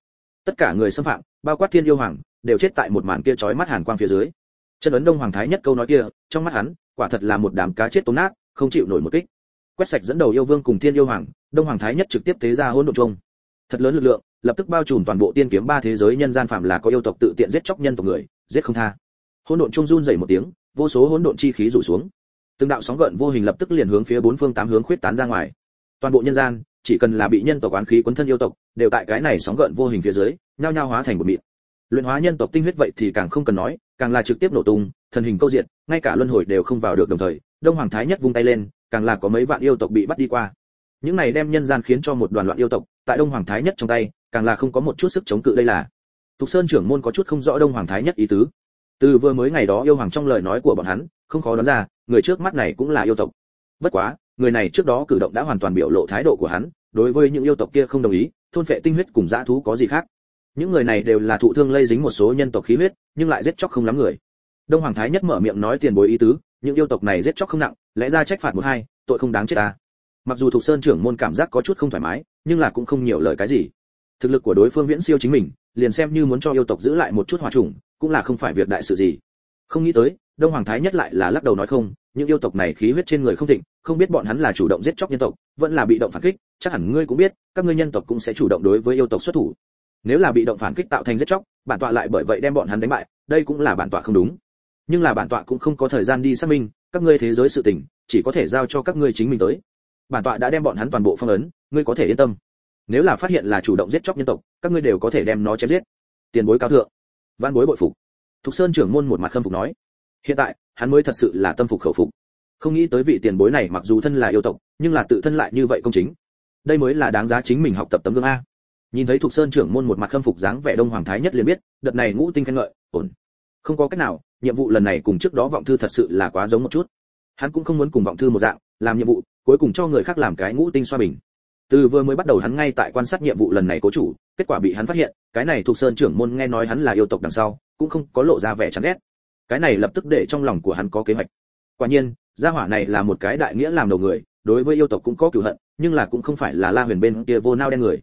Tất cả người xâm phạm bao quát thiên yêu hoàng đều chết tại một màn kia chói mắt hàn quang phía dưới chân ấn đông hoàng thái nhất câu nói kia, trong mắt hắn, quả thật là một đám cá chết tốn nát, không chịu nổi một kích. Quét sạch dẫn đầu yêu vương cùng thiên yêu hoàng, đông hoàng thái nhất trực tiếp tế ra hỗn độn trung thật lớn lực lượng, lập tức bao trùm toàn bộ tiên kiếm ba thế giới nhân gian phạm là có yêu tộc tự tiện giết chóc nhân tộc người, giết không tha. Hỗn độn trung run rẩy một tiếng, vô số hỗn độn chi khí rủ xuống. Từng đạo sóng gợn vô hình lập tức liền hướng phía bốn phương tám hướng khuyết tán ra ngoài. Toàn bộ nhân gian, chỉ cần là bị nhân tộc oán khí quấn thân yêu tộc, đều tại cái này sóng gợn vô hình phía dưới, nhao nhao hóa thành một mịn. Luyện hóa nhân tộc tinh huyết vậy thì càng không cần nói càng là trực tiếp nổ tung thần hình câu diện ngay cả luân hồi đều không vào được đồng thời đông hoàng thái nhất vung tay lên càng là có mấy vạn yêu tộc bị bắt đi qua những này đem nhân gian khiến cho một đoàn loạn yêu tộc tại đông hoàng thái nhất trong tay càng là không có một chút sức chống cự đây là Tục Sơn trưởng môn có chút không rõ Đông Hoàng Thái nhất ý tứ. Từ vừa mới ngày đó yêu hoàng trong lời nói của bọn hắn, không khó đoán ra, người trước mắt này cũng là yêu tộc. Bất quá, người này trước đó cử động đã hoàn toàn biểu lộ thái độ của hắn, đối với những yêu tộc kia không đồng ý, thôn phệ tinh huyết cùng dã thú có gì khác. Những người này đều là thụ thương lây dính một số nhân tộc khí huyết, nhưng lại giết chóc không lắm người. Đông Hoàng Thái nhất mở miệng nói tiền bối ý tứ, những yêu tộc này giết chóc không nặng, lẽ ra trách phạt một hai, tội không đáng chết ta. Mặc dù Thục Sơn trưởng môn cảm giác có chút không thoải mái, nhưng là cũng không nhiều lời cái gì thực lực của đối phương viễn siêu chính mình liền xem như muốn cho yêu tộc giữ lại một chút hòa trùng cũng là không phải việc đại sự gì không nghĩ tới đông hoàng thái nhất lại là lắc đầu nói không những yêu tộc này khí huyết trên người không thịnh không biết bọn hắn là chủ động giết chóc nhân tộc vẫn là bị động phản kích chắc hẳn ngươi cũng biết các ngươi nhân tộc cũng sẽ chủ động đối với yêu tộc xuất thủ nếu là bị động phản kích tạo thành giết chóc, bản tọa lại bởi vậy đem bọn hắn đánh bại, đây cũng là bản tọa không đúng. Nhưng là bản tọa cũng không có thời gian đi xác minh, các ngươi thế giới sự tình, chỉ có thể giao cho các ngươi chính mình tới. Bản tọa đã đem bọn hắn toàn bộ phong ấn, ngươi có thể yên tâm. Nếu là phát hiện là chủ động giết chóc nhân tộc, các ngươi đều có thể đem nó chém giết. Tiền bối cao thượng. Văn bối bội phục. Thục sơn trưởng môn một mặt khâm phục nói. Hiện tại, hắn mới thật sự là tâm phục khẩu phục. Không nghĩ tới vị tiền bối này mặc dù thân là yêu tộc, nhưng là tự thân lại như vậy công chính. Đây mới là đáng giá chính mình học tập tấm gương a nhìn thấy thuộc sơn trưởng môn một mặt khâm phục dáng vẻ đông hoàng thái nhất liền biết, đợt này ngũ tinh khen ngợi, ổn. Không có cách nào, nhiệm vụ lần này cùng trước đó vọng thư thật sự là quá giống một chút. Hắn cũng không muốn cùng vọng thư một dạng, làm nhiệm vụ, cuối cùng cho người khác làm cái ngũ tinh xoa bình. Từ vừa mới bắt đầu hắn ngay tại quan sát nhiệm vụ lần này cố chủ, kết quả bị hắn phát hiện, cái này thuộc sơn trưởng môn nghe nói hắn là yêu tộc đằng sau, cũng không có lộ ra vẻ chán ghét. Cái này lập tức để trong lòng của hắn có kế hoạch. Quả nhiên, gia hỏa này là một cái đại nghĩa làm đầu người, đối với yêu tộc cũng có cửu hận, nhưng là cũng không phải là la huyền bên kia vô nao đen người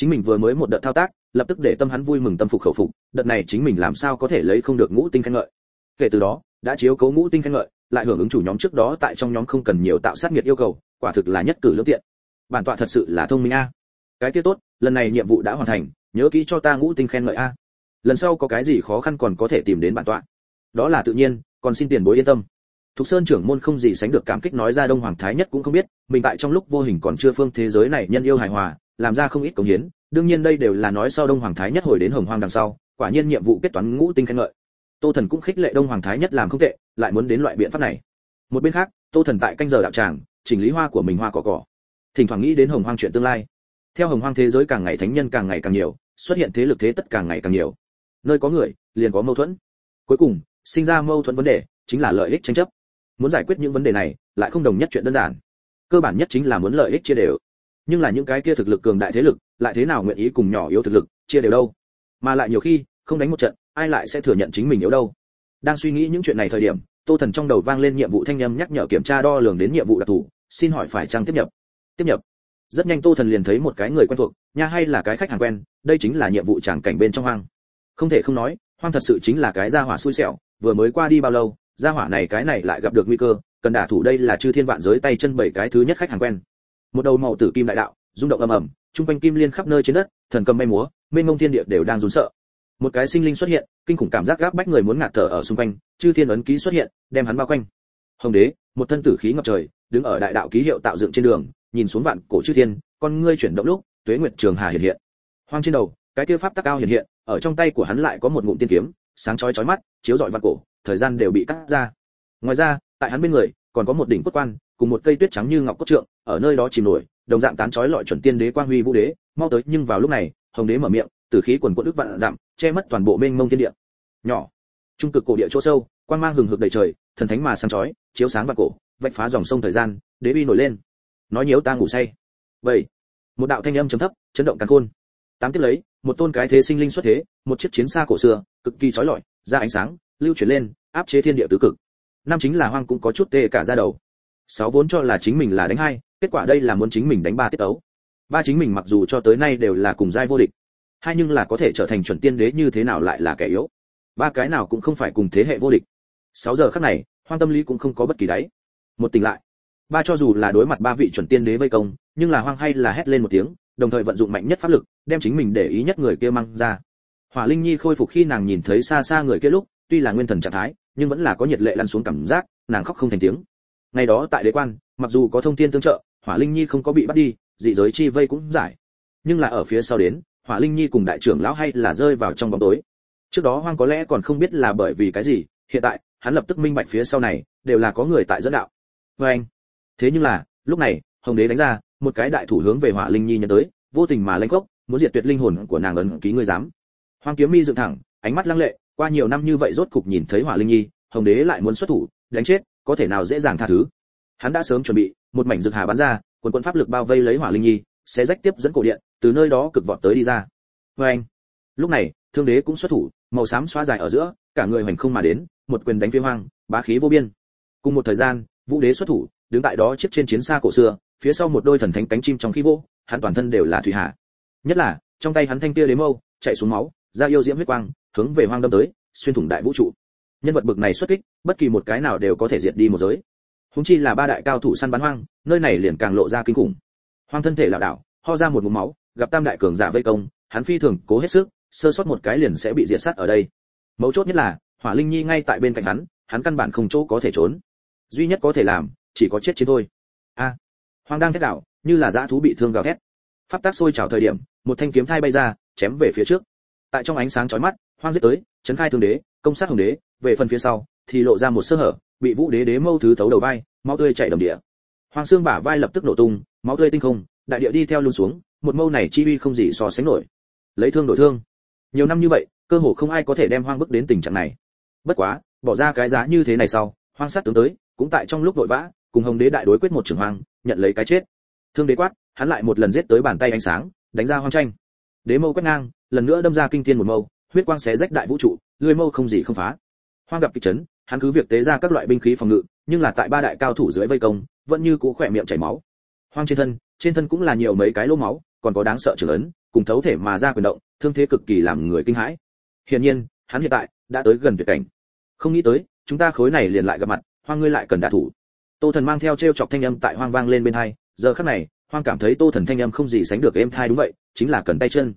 chính mình vừa mới một đợt thao tác lập tức để tâm hắn vui mừng tâm phục khẩu phục đợt này chính mình làm sao có thể lấy không được ngũ tinh khen ngợi. Kể từ đó đã chiếu cố ngũ tinh khen ngợi lại hưởng ứng chủ nhóm trước đó tại trong nhóm không cần nhiều tạo sát nghiệt yêu cầu quả thực là nhất cử lưỡng tiện. Bản tọa thật sự là thông minh a. Cái tiết tốt lần này nhiệm vụ đã hoàn thành nhớ kỹ cho ta ngũ tinh khen ngợi a. Lần sau có cái gì khó khăn còn có thể tìm đến bản tọa. Đó là tự nhiên còn xin tiền bối yên tâm. Thục Sơn trưởng môn không gì sánh được cảm kích nói ra Đông Hoàng Thái Nhất cũng không biết, mình tại trong lúc vô hình còn chưa phương thế giới này nhân yêu hài hòa, làm ra không ít công hiến, đương nhiên đây đều là nói sau Đông Hoàng Thái Nhất hồi đến Hồng Hoang đằng sau, quả nhiên nhiệm vụ kết toán ngũ tinh khen ngợi. Tô Thần cũng khích lệ Đông Hoàng Thái Nhất làm không tệ, lại muốn đến loại biện pháp này. Một bên khác, Tô Thần tại canh giờ đạo tràng, chỉnh lý hoa của mình hoa cỏ cỏ. Thỉnh thoảng nghĩ đến Hồng Hoang chuyện tương lai. Theo Hồng Hoang thế giới càng ngày thánh nhân càng ngày càng nhiều, xuất hiện thế lực thế tất càng ngày càng nhiều. Nơi có người, liền có mâu thuẫn. Cuối cùng, sinh ra mâu thuẫn vấn đề, chính là lợi ích tranh chấp muốn giải quyết những vấn đề này lại không đồng nhất chuyện đơn giản cơ bản nhất chính là muốn lợi ích chia đều nhưng là những cái kia thực lực cường đại thế lực, lại thế nào nguyện ý cùng nhỏ yếu thực lực chia đều đâu? Mà lại nhiều khi, không đánh một trận, ai lại sẽ thừa nhận chính mình yếu đâu? Đang suy nghĩ những chuyện này thời điểm, tô thần trong đầu vang lên nhiệm vụ thanh âm nhắc nhở kiểm tra đo lường đến nhiệm vụ đặc thù, xin hỏi phải trang tiếp nhập? Tiếp nhập. Rất nhanh tô thần liền thấy một cái người quen thuộc, nha hay là cái khách hàng quen, đây chính là nhiệm vụ tràng cảnh bên trong hoang. Không thể không nói, hoang thật sự chính là cái gia hỏa xui xẻo, vừa mới qua đi bao lâu, gia hỏa này cái này lại gặp được nguy cơ, cần đả thủ đây là chư thiên vạn giới tay chân bảy cái thứ nhất khách hàng quen một đầu màu tử kim đại đạo, rung động ầm ầm trung quanh kim liên khắp nơi trên đất, thần cầm bay múa, mênh mông thiên địa đều đang run sợ. Một cái sinh linh xuất hiện, kinh khủng cảm giác gáp bách người muốn ngạt thở ở xung quanh, chư thiên ấn ký xuất hiện, đem hắn bao quanh. Hồng đế, một thân tử khí ngập trời, đứng ở đại đạo ký hiệu tạo dựng trên đường, nhìn xuống vạn cổ chư thiên, con ngươi chuyển động lúc, tuế nguyệt trường hà hiện hiện. Hoang trên đầu, cái kia pháp tắc cao hiện hiện, ở trong tay của hắn lại có một ngụm tiên kiếm, sáng chói chói mắt, chiếu rọi vạn cổ, thời gian đều bị cắt ra. Ngoài ra, tại hắn bên người, còn có một đỉnh cốt quan cùng một cây tuyết trắng như ngọc cốt trượng, ở nơi đó chìm nổi, đồng dạng tán chói lọi chuẩn tiên đế quang huy vũ đế, mau tới, nhưng vào lúc này, hồng đế mở miệng, tử khí quần quật ức vạn giảm, che mất toàn bộ mênh mông thiên địa. Nhỏ, trung cực cổ địa chỗ sâu, quang mang hừng hực đầy trời, thần thánh mà sáng chói chiếu sáng vạn cổ, vạch phá dòng sông thời gian, đế uy nổi lên. Nói nhiễu ta ngủ say. Vậy, một đạo thanh âm trầm thấp, chấn động càn khôn. Tám tiếp lấy, một tôn cái thế sinh linh xuất thế, một chiếc chiến xa cổ xưa, cực kỳ chói lọi, ra ánh sáng, lưu chuyển lên, áp chế thiên địa tứ cực. Năm chính là hoang cũng có chút tê cả da đầu sáu vốn cho là chính mình là đánh hai, kết quả đây là muốn chính mình đánh ba tiết ấu. Ba chính mình mặc dù cho tới nay đều là cùng giai vô địch, hai nhưng là có thể trở thành chuẩn tiên đế như thế nào lại là kẻ yếu. Ba cái nào cũng không phải cùng thế hệ vô địch. Sáu giờ khắc này, hoang tâm lý cũng không có bất kỳ đáy. Một tình lại. Ba cho dù là đối mặt ba vị chuẩn tiên đế vây công, nhưng là hoang hay là hét lên một tiếng, đồng thời vận dụng mạnh nhất pháp lực, đem chính mình để ý nhất người kia mang ra. Hỏa linh nhi khôi phục khi nàng nhìn thấy xa xa người kia lúc, tuy là nguyên thần trạng thái, nhưng vẫn là có nhiệt lệ lăn xuống cảm giác, nàng khóc không thành tiếng ngày đó tại đế quan, mặc dù có thông tin tương trợ, hỏa linh nhi không có bị bắt đi, dị giới chi vây cũng giải. Nhưng là ở phía sau đến, hỏa linh nhi cùng đại trưởng lão hay là rơi vào trong bóng tối. Trước đó hoang có lẽ còn không biết là bởi vì cái gì, hiện tại, hắn lập tức minh bạch phía sau này, đều là có người tại dẫn đạo. Vê anh, thế nhưng là, lúc này, hồng đế đánh ra, một cái đại thủ hướng về hỏa linh nhi nhận tới, vô tình mà lanh gốc muốn diệt tuyệt linh hồn của nàng ấn ký ngươi dám. Hoang kiếm mi dựng thẳng, ánh mắt lăng lệ, qua nhiều năm như vậy rốt cục nhìn thấy hỏa linh nhi, hồng đế lại muốn xuất thủ, đánh chết có thể nào dễ dàng tha thứ. Hắn đã sớm chuẩn bị, một mảnh rực hà bắn ra, quần quân pháp lực bao vây lấy hỏa linh nhi sẽ rách tiếp dẫn cổ điện, từ nơi đó cực vọt tới đi ra. Vê anh, lúc này, thương đế cũng xuất thủ, màu xám xóa dài ở giữa, cả người hoành không mà đến, một quyền đánh phía hoang, bá khí vô biên. Cùng một thời gian, vũ đế xuất thủ, đứng tại đó chiếc trên chiến xa cổ xưa, phía sau một đôi thần thánh cánh chim trong khí vô, hắn toàn thân đều là thủy hạ. Nhất là, trong tay hắn thanh kia đế mâu, chạy xuống máu, ra yêu diễm huyết quang, hướng về hoang đâm tới, xuyên thủng đại vũ trụ nhân vật bực này xuất kích, bất kỳ một cái nào đều có thể diệt đi một giới. Húng chi là ba đại cao thủ săn bắn hoang, nơi này liền càng lộ ra kinh khủng. Hoang thân thể lảo đảo, ho ra một ngụm máu, gặp tam đại cường giả vây công, hắn phi thường cố hết sức, sơ sót một cái liền sẽ bị diệt sát ở đây. Mấu chốt nhất là, hỏa linh nhi ngay tại bên cạnh hắn hắn căn bản không chỗ có thể trốn. Duy nhất có thể làm, chỉ có chết chiến thôi. A. Hoang đang thét đảo như là dã thú bị thương gào thét. Pháp tác sôi trào thời điểm, một thanh kiếm thai bay ra, chém về phía trước tại trong ánh sáng chói mắt, hoang giết tới, chấn khai thương đế, công sát hồng đế, về phần phía sau, thì lộ ra một sơ hở, bị vũ đế đế mâu thứ thấu đầu vai, máu tươi chảy đầm địa. Hoàng xương bả vai lập tức nổ tung, máu tươi tinh không, đại địa đi theo luôn xuống, một mâu này chi uy không gì so sánh nổi. Lấy thương đổi thương. Nhiều năm như vậy, cơ hồ không ai có thể đem hoang bức đến tình trạng này. Bất quá, bỏ ra cái giá như thế này sau, hoang sát tướng tới, cũng tại trong lúc vội vã, cùng hồng đế đại đối quyết một trường hoang, nhận lấy cái chết. Thương đế quát, hắn lại một lần giết tới bàn tay ánh sáng, đánh ra hoang tranh. Đế mâu quét ngang lần nữa đâm ra kinh thiên một mâu huyết quang xé rách đại vũ trụ lưỡi mâu không gì không phá. Hoang gặp kịch chấn hắn cứ việc tế ra các loại binh khí phòng ngự nhưng là tại ba đại cao thủ dưới vây công vẫn như cũ khỏe miệng chảy máu. Hoang trên thân trên thân cũng là nhiều mấy cái lỗ máu còn có đáng sợ trưởng lớn, cùng thấu thể mà ra quyền động thương thế cực kỳ làm người kinh hãi. Hiển nhiên hắn hiện tại đã tới gần tuyệt cảnh. Không nghĩ tới chúng ta khối này liền lại gặp mặt hoang ngươi lại cần đả thủ. Tô thần mang theo treo chọc thanh âm tại hoang vang lên bên hai giờ khắc này hoang cảm thấy tô thần thanh âm không gì sánh được êm thai đúng vậy chính là cần tay chân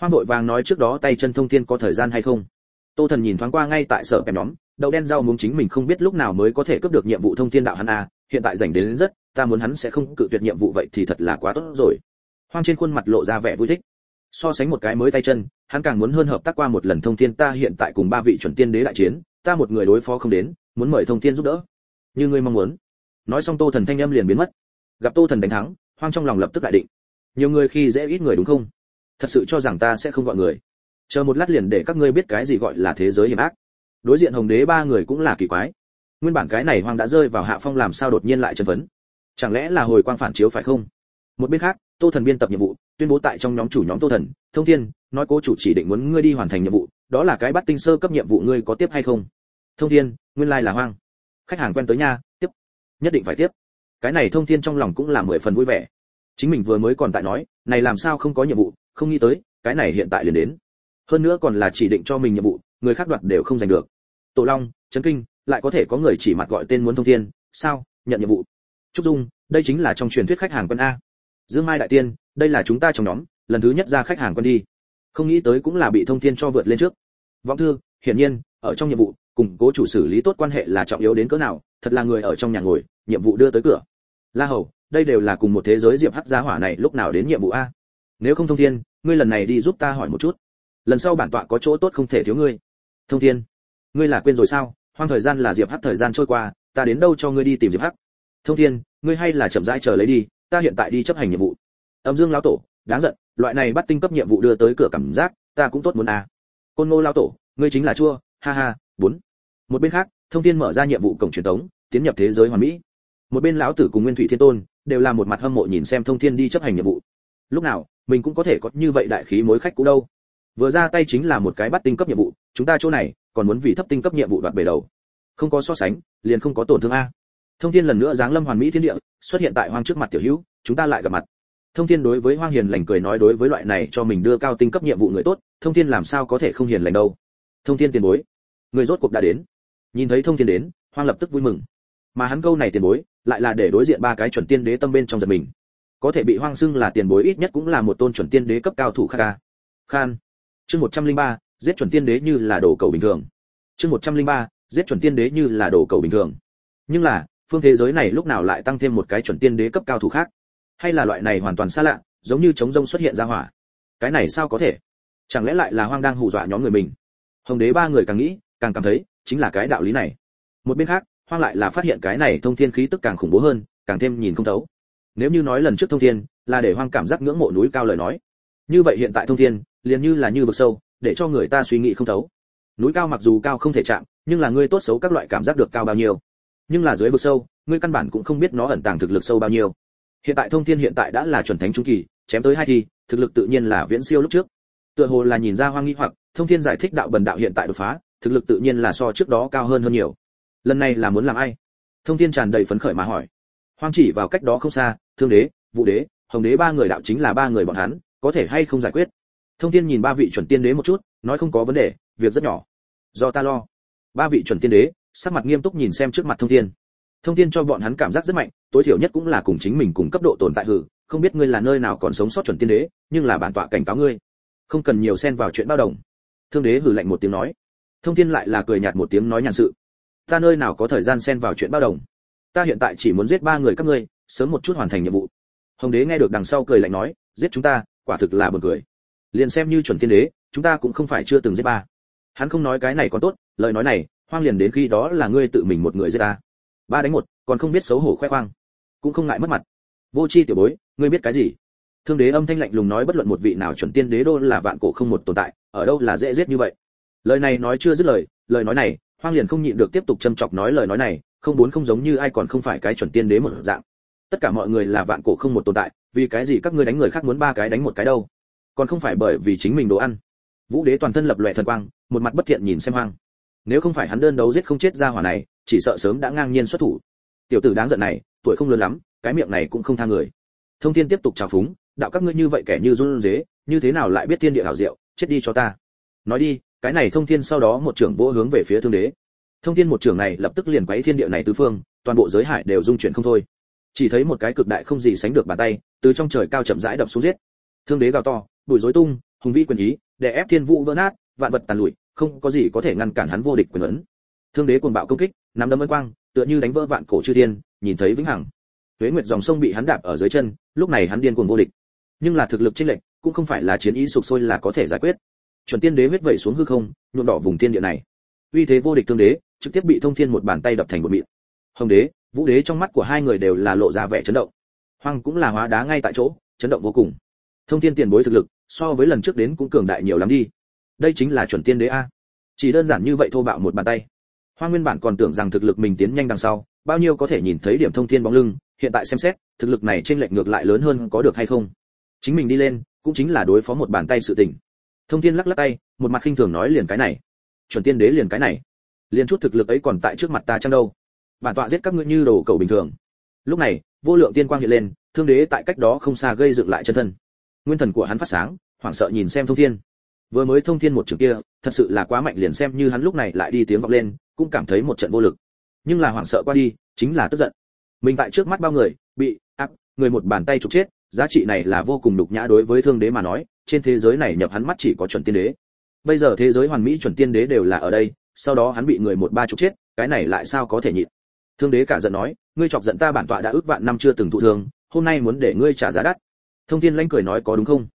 hoang vội vàng nói trước đó tay chân thông thiên có thời gian hay không. Tô thần nhìn thoáng qua ngay tại sở kèm nhóm, đậu đen rau muốn chính mình không biết lúc nào mới có thể cướp được nhiệm vụ thông thiên đạo hắn a hiện tại rảnh đến rất, ta muốn hắn sẽ không cự tuyệt nhiệm vụ vậy thì thật là quá tốt rồi. Hoang trên khuôn mặt lộ ra vẻ vui thích. So sánh một cái mới tay chân, hắn càng muốn hơn hợp tác qua một lần thông thiên, ta hiện tại cùng ba vị chuẩn tiên đế đại chiến, ta một người đối phó không đến, muốn mời thông thiên giúp đỡ. Như ngươi mong muốn. Nói xong tô thần thanh âm liền biến mất. Gặp tô thần đánh thắng, hoang trong lòng lập tức đại định. Nhiều người khi dễ ít người đúng không? Thật sự cho rằng ta sẽ không gọi người. Chờ một lát liền để các ngươi biết cái gì gọi là thế giới hiểm ác. Đối diện hồng đế ba người cũng là kỳ quái. Nguyên bản cái này hoang đã rơi vào hạ phong làm sao đột nhiên lại chân vấn chẳng lẽ là hồi quang phản chiếu phải không? Một bên khác, tô thần biên tập nhiệm vụ, tuyên bố tại trong nhóm chủ nhóm tô thần, thông thiên, nói cố chủ chỉ định muốn ngươi đi hoàn thành nhiệm vụ, đó là cái bắt tinh sơ cấp nhiệm vụ ngươi có tiếp hay không? Thông thiên, nguyên lai là hoang. Khách hàng quen tới nha, tiếp. Nhất định phải tiếp. Cái này thông thiên trong lòng cũng là mười phần vui vẻ. Chính mình vừa mới còn tại nói, này làm sao không có nhiệm vụ không nghĩ tới, cái này hiện tại liền đến. Hơn nữa còn là chỉ định cho mình nhiệm vụ, người khác đoạt đều không giành được. Tổ long chấn kinh, lại có thể có người chỉ mặt gọi tên muốn thông thiên, sao, nhận nhiệm vụ. Trúc dung, đây chính là trong truyền thuyết khách hàng quân a. Dương mai đại tiên, đây là chúng ta trong nhóm, lần thứ nhất ra khách hàng quân đi. Không nghĩ tới cũng là bị thông thiên cho vượt lên trước. Vọng thư, hiển nhiên, ở trong nhiệm vụ cùng cố chủ xử lý tốt quan hệ là trọng yếu đến cỡ nào, thật là người ở trong nhà ngồi, nhiệm vụ đưa tới cửa. La hầu, đây đều là cùng một thế giới diệp hắc giá hỏa này lúc nào đến nhiệm vụ a? Nếu không thông thiên, ngươi lần này đi giúp ta hỏi một chút. Lần sau bản tọa có chỗ tốt không thể thiếu ngươi. Thông thiên, ngươi là quên rồi sao? Hoang thời gian là diệp hắc thời gian trôi qua, ta đến đâu cho ngươi đi tìm diệp hắc? Thông thiên, ngươi hay là chậm rãi chờ lấy đi, ta hiện tại đi chấp hành nhiệm vụ. Âm dương lão tổ, đáng giận, loại này bắt tinh cấp nhiệm vụ đưa tới cửa cảm giác, ta cũng tốt muốn à. Côn ngô lão tổ, ngươi chính là chua, ha ha, bốn. Một bên khác, thông thiên mở ra nhiệm vụ cổng truyền tống, tiến nhập thế giới hoàn mỹ. Một bên lão tử cùng nguyên thủy thiên tôn, đều là một mặt hâm mộ nhìn xem thông thiên đi chấp hành nhiệm vụ. Lúc nào mình cũng có thể có như vậy đại khí mối khách cũ đâu. Vừa ra tay chính là một cái bắt tinh cấp nhiệm vụ, chúng ta chỗ này còn muốn vì thấp tinh cấp nhiệm vụ đoạt bể đầu. Không có so sánh, liền không có tổn thương a. Thông thiên lần nữa giáng lâm hoàn mỹ thiên địa, xuất hiện tại hoang trước mặt tiểu hữu, chúng ta lại gặp mặt. Thông thiên đối với hoang hiền lành cười nói đối với loại này cho mình đưa cao tinh cấp nhiệm vụ người tốt, thông thiên làm sao có thể không hiền lành đâu. Thông thiên tiền bối, người rốt cuộc đã đến. Nhìn thấy thông thiên đến, hoang lập tức vui mừng. Mà hắn câu này tiền bối, lại là để đối diện ba cái chuẩn tiên đế tâm bên trong giật mình có thể bị hoang xưng là tiền bối ít nhất cũng là một tôn chuẩn tiên đế cấp cao thủ kha khan. Chương 103, giết chuẩn tiên đế như là đồ cầu bình thường. Chương 103, giết chuẩn tiên đế như là đồ cầu bình thường. Nhưng là phương thế giới này lúc nào lại tăng thêm một cái chuẩn tiên đế cấp cao thủ khác? Hay là loại này hoàn toàn xa lạ giống như chống rông xuất hiện ra hỏa? Cái này sao có thể? Chẳng lẽ lại là hoang đang hù dọa nhóm người mình? Hồng đế ba người càng nghĩ càng cảm thấy chính là cái đạo lý này. Một bên khác hoang lại là phát hiện cái này thông thiên khí tức càng khủng bố hơn càng thêm nhìn không thấu nếu như nói lần trước thông thiên, là để hoang cảm giác ngưỡng mộ núi cao lời nói. Như vậy hiện tại thông thiên, liền như là như vực sâu, để cho người ta suy nghĩ không thấu. Núi cao mặc dù cao không thể chạm, nhưng là ngươi tốt xấu các loại cảm giác được cao bao nhiêu. Nhưng là dưới vực sâu, ngươi căn bản cũng không biết nó ẩn tàng thực lực sâu bao nhiêu. Hiện tại thông thiên hiện tại đã là chuẩn thánh trung kỳ, chém tới hai thi, thực lực tự nhiên là viễn siêu lúc trước. Tựa hồ là nhìn ra hoang nghi hoặc, thông thiên giải thích đạo bần đạo hiện tại đột phá, thực lực tự nhiên là so trước đó cao hơn hơn nhiều. Lần này là muốn làm ai? Thông thiên tràn đầy phấn khởi mà hỏi hoang chỉ vào cách đó không xa, thương đế, vũ đế, hồng đế ba người đạo chính là ba người bọn hắn, có thể hay không giải quyết? Thông thiên nhìn ba vị chuẩn tiên đế một chút, nói không có vấn đề, việc rất nhỏ. Do ta lo. Ba vị chuẩn tiên đế, sắc mặt nghiêm túc nhìn xem trước mặt thông thiên. Thông thiên cho bọn hắn cảm giác rất mạnh, tối thiểu nhất cũng là cùng chính mình cùng cấp độ tồn tại hử, không biết ngươi là nơi nào còn sống sót chuẩn tiên đế, nhưng là bản tọa cảnh cáo ngươi. Không cần nhiều xen vào chuyện bao đồng. Thương đế hử lạnh một tiếng nói. Thông thiên lại là cười nhạt một tiếng nói nhàn sự. Ta nơi nào có thời gian xen vào chuyện bao đồng? Ta hiện tại chỉ muốn giết ba người các ngươi, sớm một chút hoàn thành nhiệm vụ. Hồng đế nghe được đằng sau cười lạnh nói, giết chúng ta, quả thực là buồn cười. Liền xem như chuẩn tiên đế, chúng ta cũng không phải chưa từng giết ba. Hắn không nói cái này còn tốt, lời nói này, hoang liền đến khi đó là ngươi tự mình một người giết ta. Ba đánh một, còn không biết xấu hổ khoe khoang. Cũng không ngại mất mặt. Vô chi tiểu bối, ngươi biết cái gì? Thương đế âm thanh lạnh lùng nói bất luận một vị nào chuẩn tiên đế đô là vạn cổ không một tồn tại, ở đâu là dễ giết như vậy? Lời này nói chưa dứt lời lời nói này, hoang liền không nhịn được tiếp tục châm chọc nói lời nói này không muốn không giống như ai còn không phải cái chuẩn tiên đế một dạng. Tất cả mọi người là vạn cổ không một tồn tại, vì cái gì các ngươi đánh người khác muốn ba cái đánh một cái đâu? Còn không phải bởi vì chính mình đồ ăn. Vũ đế toàn thân lập loè thần quang, một mặt bất thiện nhìn xem hoang. Nếu không phải hắn đơn đấu giết không chết ra hỏa này, chỉ sợ sớm đã ngang nhiên xuất thủ. Tiểu tử đáng giận này, tuổi không lớn lắm, cái miệng này cũng không tha người. Thông thiên tiếp tục chào phúng, đạo các ngươi như vậy kẻ như run dế như thế nào lại biết thiên địa hảo diệu, chết đi cho ta. Nói đi, cái này thông thiên sau đó một trưởng vỗ hướng về phía thương đế thông thiên một trưởng này lập tức liền quấy thiên địa này tứ phương, toàn bộ giới hải đều dung chuyển không thôi. Chỉ thấy một cái cực đại không gì sánh được bàn tay, từ trong trời cao chậm rãi đập xuống giết. Thương đế gào to, bụi rối tung, hùng vĩ quyền ý để ép thiên vũ vỡ nát, vạn vật tàn lụi, không có gì có thể ngăn cản hắn vô địch quyền ấn. Thương đế cuồng bạo công kích, nắm đấm ân quang, tựa như đánh vỡ vạn cổ chư thiên, nhìn thấy vĩnh hằng. Tuế nguyệt dòng sông bị hắn đạp ở dưới chân, lúc này hắn điên cuồng vô địch. Nhưng là thực lực chênh lệch, cũng không phải là chiến ý sục sôi là có thể giải quyết. Chuẩn tiên đế huyết vẩy xuống hư không, nhuộm đỏ vùng thiên địa này. Uy thế vô địch thương đế trực tiếp bị thông thiên một bàn tay đập thành một mịn. Hồng đế, vũ đế trong mắt của hai người đều là lộ ra vẻ chấn động. Hoang cũng là hóa đá ngay tại chỗ, chấn động vô cùng. Thông thiên tiền bối thực lực, so với lần trước đến cũng cường đại nhiều lắm đi. Đây chính là chuẩn tiên đế a. Chỉ đơn giản như vậy thô bạo một bàn tay. Hoang nguyên bản còn tưởng rằng thực lực mình tiến nhanh đằng sau, bao nhiêu có thể nhìn thấy điểm thông thiên bóng lưng, hiện tại xem xét, thực lực này trên lệch ngược lại lớn hơn có được hay không. Chính mình đi lên, cũng chính là đối phó một bàn tay sự tình. Thông thiên lắc lắc tay, một mặt khinh thường nói liền cái này. Chuẩn tiên đế liền cái này liền chút thực lực ấy còn tại trước mặt ta chăng đâu. Bản tọa giết các ngươi như đồ cầu bình thường. Lúc này, vô lượng tiên quang hiện lên, thương đế tại cách đó không xa gây dựng lại chân thân. Nguyên thần của hắn phát sáng, hoảng sợ nhìn xem thông thiên. Vừa mới thông thiên một trường kia, thật sự là quá mạnh liền xem như hắn lúc này lại đi tiếng vọng lên, cũng cảm thấy một trận vô lực. Nhưng là hoảng sợ qua đi, chính là tức giận. Mình tại trước mắt bao người, bị áp, người một bàn tay trục chết, giá trị này là vô cùng nhục nhã đối với thương đế mà nói, trên thế giới này nhập hắn mắt chỉ có chuẩn tiên đế. Bây giờ thế giới hoàn mỹ chuẩn tiên đế đều là ở đây sau đó hắn bị người một ba chục chết, cái này lại sao có thể nhịn? Thương đế cả giận nói, ngươi chọc giận ta bản tọa đã ước vạn năm chưa từng thụ thương, hôm nay muốn để ngươi trả giá đắt. Thông thiên lãnh cười nói có đúng không?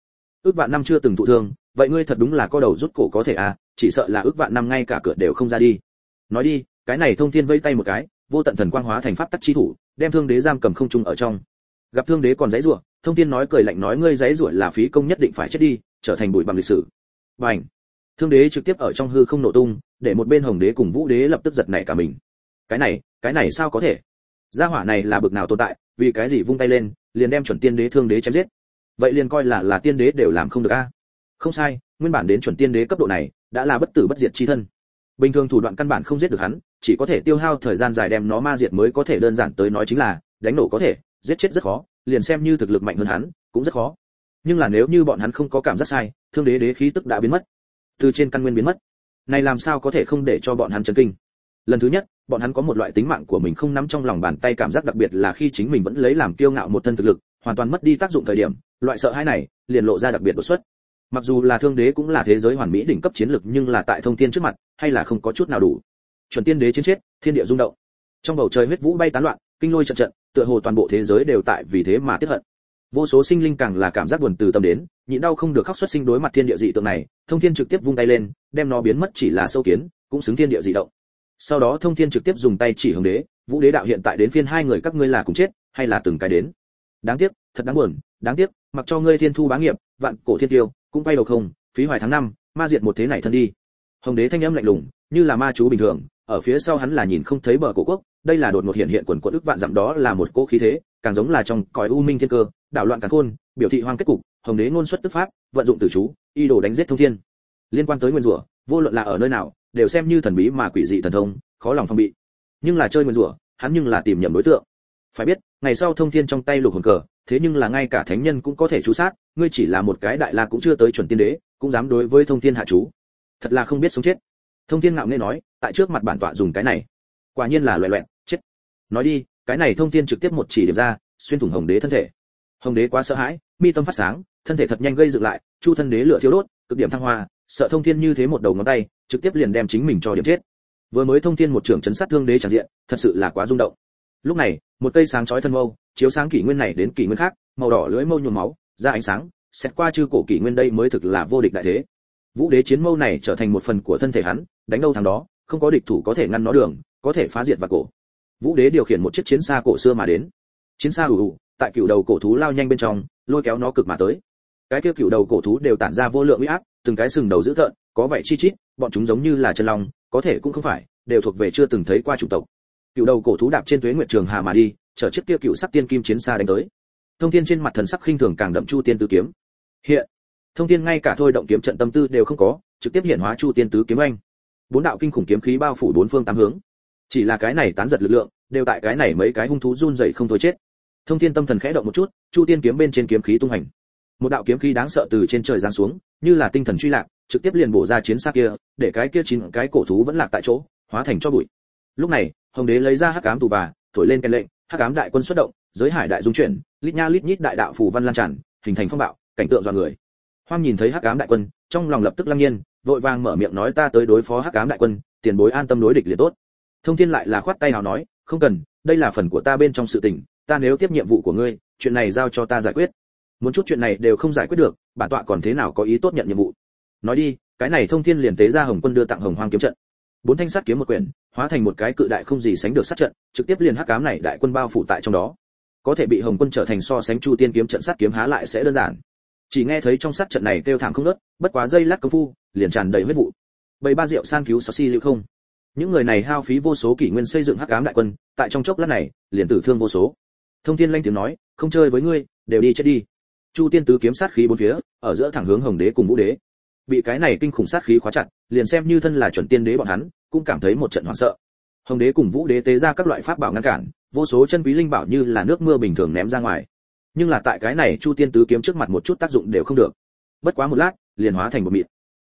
Ước vạn năm chưa từng thụ thương, vậy ngươi thật đúng là có đầu rút cổ có thể à chỉ sợ là ước vạn năm ngay cả cửa đều không ra đi. Nói đi, cái này thông thiên vây tay một cái, vô tận thần quang hóa thành pháp tắc chi thủ, đem thương đế giam cầm không trung ở trong. Gặp thương đế còn dãy rủa thông thiên nói cười lạnh nói, ngươi dãy rủa là phí công nhất định phải chết đi, trở thành bụi bằng lịch sử. Bảnh thương đế trực tiếp ở trong hư không nổ tung, để một bên hồng đế cùng vũ đế lập tức giật nảy cả mình. Cái này cái này sao có thể? Gia hỏa này là bực nào tồn tại, vì cái gì vung tay lên, liền đem chuẩn tiên đế thương đế chém giết? Vậy liền coi là là tiên đế đều làm không được a. Không sai, nguyên bản đến chuẩn tiên đế cấp độ này, đã là bất tử bất diệt chi thân. Bình thường thủ đoạn căn bản không giết được hắn, chỉ có thể tiêu hao thời gian dài đem nó ma diệt mới có thể đơn giản tới nói chính là, đánh nổ có thể, giết chết rất khó, liền xem như thực lực mạnh hơn hắn, cũng rất khó. Nhưng là nếu như bọn hắn không có cảm giác sai, thương đế đế khí tức đã biến mất từ trên căn nguyên biến mất. Này làm sao có thể không để cho bọn hắn chấn kinh? Lần thứ nhất, bọn hắn có một loại tính mạng của mình không nắm trong lòng bàn tay cảm giác đặc biệt là khi chính mình vẫn lấy làm kiêu ngạo một thân thực lực, hoàn toàn mất đi tác dụng thời điểm, loại sợ hãi này liền lộ ra đặc biệt đột xuất. Mặc dù là thương đế cũng là thế giới hoàn mỹ đỉnh cấp chiến lực nhưng là tại thông thiên trước mặt, hay là không có chút nào đủ. Chuẩn tiên đế chiến chết, thiên địa rung động. Trong bầu trời huyết vũ bay tán loạn, kinh lôi trận trận, tựa hồ toàn bộ thế giới đều tại vì thế mà tiếc hận vô số sinh linh càng là cảm giác buồn từ tâm đến, nhịn đau không được khóc xuất sinh đối mặt thiên địa dị tượng này, thông thiên trực tiếp vung tay lên, đem nó biến mất chỉ là sâu kiến, cũng xứng thiên địa dị động. Sau đó thông thiên trực tiếp dùng tay chỉ hướng đế, vũ đế đạo hiện tại đến phiên hai người các ngươi là cùng chết, hay là từng cái đến. Đáng tiếc, thật đáng buồn, đáng tiếc, mặc cho ngươi thiên thu bá nghiệp, vạn cổ thiên tiêu, cũng bay đầu không, phí hoài tháng năm, ma diệt một thế này thân đi. Hồng đế thanh âm lạnh lùng, như là ma chú bình thường, ở phía sau hắn là nhìn không thấy bờ cổ quốc, đây là đột ngột hiện hiện quần quận ức vạn dặm đó là một cỗ khí thế, càng giống là trong cõi u minh thiên cơ đảo loạn cả khôn biểu thị hoang kết cục hồng đế ngôn xuất tức pháp vận dụng tử chú y đồ đánh giết thông thiên. Liên quan tới nguyên rủa vô luận là ở nơi nào đều xem như thần bí mà quỷ dị thần thông khó lòng phòng bị. Nhưng là chơi nguyên rủa hắn nhưng là tìm nhầm đối tượng. Phải biết ngày sau thông thiên trong tay lục hồn cờ thế nhưng là ngay cả thánh nhân cũng có thể chú sát ngươi chỉ là một cái đại la cũng chưa tới chuẩn tiên đế cũng dám đối với thông thiên hạ chú. Thật là không biết sống chết. Thông thiên ngạo nghễ nói tại trước mặt bản tọa dùng cái này. Quả nhiên là loè loẹt, chết. Nói đi cái này thông thiên trực tiếp một chỉ điểm ra xuyên thủng hồng đế thân thể hồng đế quá sợ hãi, mi tâm phát sáng, thân thể thật nhanh gây dựng lại, chu thân đế lửa thiêu đốt, cực điểm thăng hoa, sợ thông thiên như thế một đầu ngón tay, trực tiếp liền đem chính mình cho điểm chết. Vừa mới thông thiên một trưởng chấn sát thương đế tràn diện, thật sự là quá rung động. Lúc này, một cây sáng chói thân mâu, chiếu sáng kỷ nguyên này đến kỷ nguyên khác, màu đỏ lưỡi mâu nhuộm máu, ra ánh sáng, xét qua chư cổ kỷ nguyên đây mới thực là vô địch đại thế. Vũ đế chiến mâu này trở thành một phần của thân thể hắn, đánh đâu thằng đó, không có địch thủ có thể ngăn nó đường, có thể phá diệt và cổ. Vũ đế điều khiển một chiếc chiến xa cổ xưa mà đến. Chiến xa ủ ủ tại cựu đầu cổ thú lao nhanh bên trong, lôi kéo nó cực mà tới. Cái kia cựu đầu cổ thú đều tản ra vô lượng uy áp, từng cái sừng đầu dữ tợn, có vẻ chi chít, bọn chúng giống như là chân long, có thể cũng không phải, đều thuộc về chưa từng thấy qua chủng tộc. Cựu đầu cổ thú đạp trên tuế nguyệt trường hà mà đi, chở chiếc kia cựu sắc tiên kim chiến xa đánh tới. Thông thiên trên mặt thần sắc khinh thường càng đậm chu tiên tứ kiếm. Hiện, thông thiên ngay cả thôi động kiếm trận tâm tư đều không có, trực tiếp hiện hóa chu tiên tứ kiếm anh. Bốn đạo kinh khủng kiếm khí bao phủ bốn phương tám hướng. Chỉ là cái này tán giật lực lượng, đều tại cái này mấy cái hung thú run rẩy không thôi chết thông thiên tâm thần khẽ động một chút, chu tiên kiếm bên trên kiếm khí tung hành. Một đạo kiếm khí đáng sợ từ trên trời giáng xuống, như là tinh thần truy lạc, trực tiếp liền bổ ra chiến xa kia, để cái kia chín cái cổ thú vẫn lạc tại chỗ, hóa thành cho bụi. Lúc này, hồng đế lấy ra hắc ám tù và thổi lên cái lệnh, hắc ám đại quân xuất động, giới hải đại dung chuyển, lít nha lít nhít đại đạo phù văn lan tràn, hình thành phong bạo, cảnh tượng dọa người. Hoang nhìn thấy hắc ám đại quân, trong lòng lập tức lăng nhiên, vội vàng mở miệng nói ta tới đối phó hắc ám đại quân, tiền bối an tâm đối địch liền tốt. Thông thiên lại là khoát tay hào nói, không cần, đây là phần của ta bên trong sự tình ta nếu tiếp nhiệm vụ của ngươi, chuyện này giao cho ta giải quyết. Muốn chút chuyện này đều không giải quyết được, bản tọa còn thế nào có ý tốt nhận nhiệm vụ? Nói đi, cái này thông thiên liền tế ra hồng quân đưa tặng hồng hoang kiếm trận. Bốn thanh sắt kiếm một quyển, hóa thành một cái cự đại không gì sánh được sát trận, trực tiếp liền hắc cám này đại quân bao phủ tại trong đó. Có thể bị hồng quân trở thành so sánh chu tiên kiếm trận sát kiếm há lại sẽ đơn giản. Chỉ nghe thấy trong sát trận này kêu thảm không nớt bất quá dây lát công phu, liền tràn đầy huyết vụ. Bầy ba rượu san cứu si lưu không. Những người này hao phí vô số kỷ nguyên xây dựng hắc ám đại quân, tại trong chốc lát này, liền tử thương vô số thông thiên lanh tiếng nói, không chơi với ngươi, đều đi chết đi. Chu tiên tứ kiếm sát khí bốn phía, ở giữa thẳng hướng hồng đế cùng vũ đế. Bị cái này kinh khủng sát khí khóa chặt, liền xem như thân là chuẩn tiên đế bọn hắn, cũng cảm thấy một trận hoảng sợ. Hồng đế cùng vũ đế tế ra các loại pháp bảo ngăn cản, vô số chân quý linh bảo như là nước mưa bình thường ném ra ngoài. Nhưng là tại cái này chu tiên tứ kiếm trước mặt một chút tác dụng đều không được. Bất quá một lát, liền hóa thành một mịt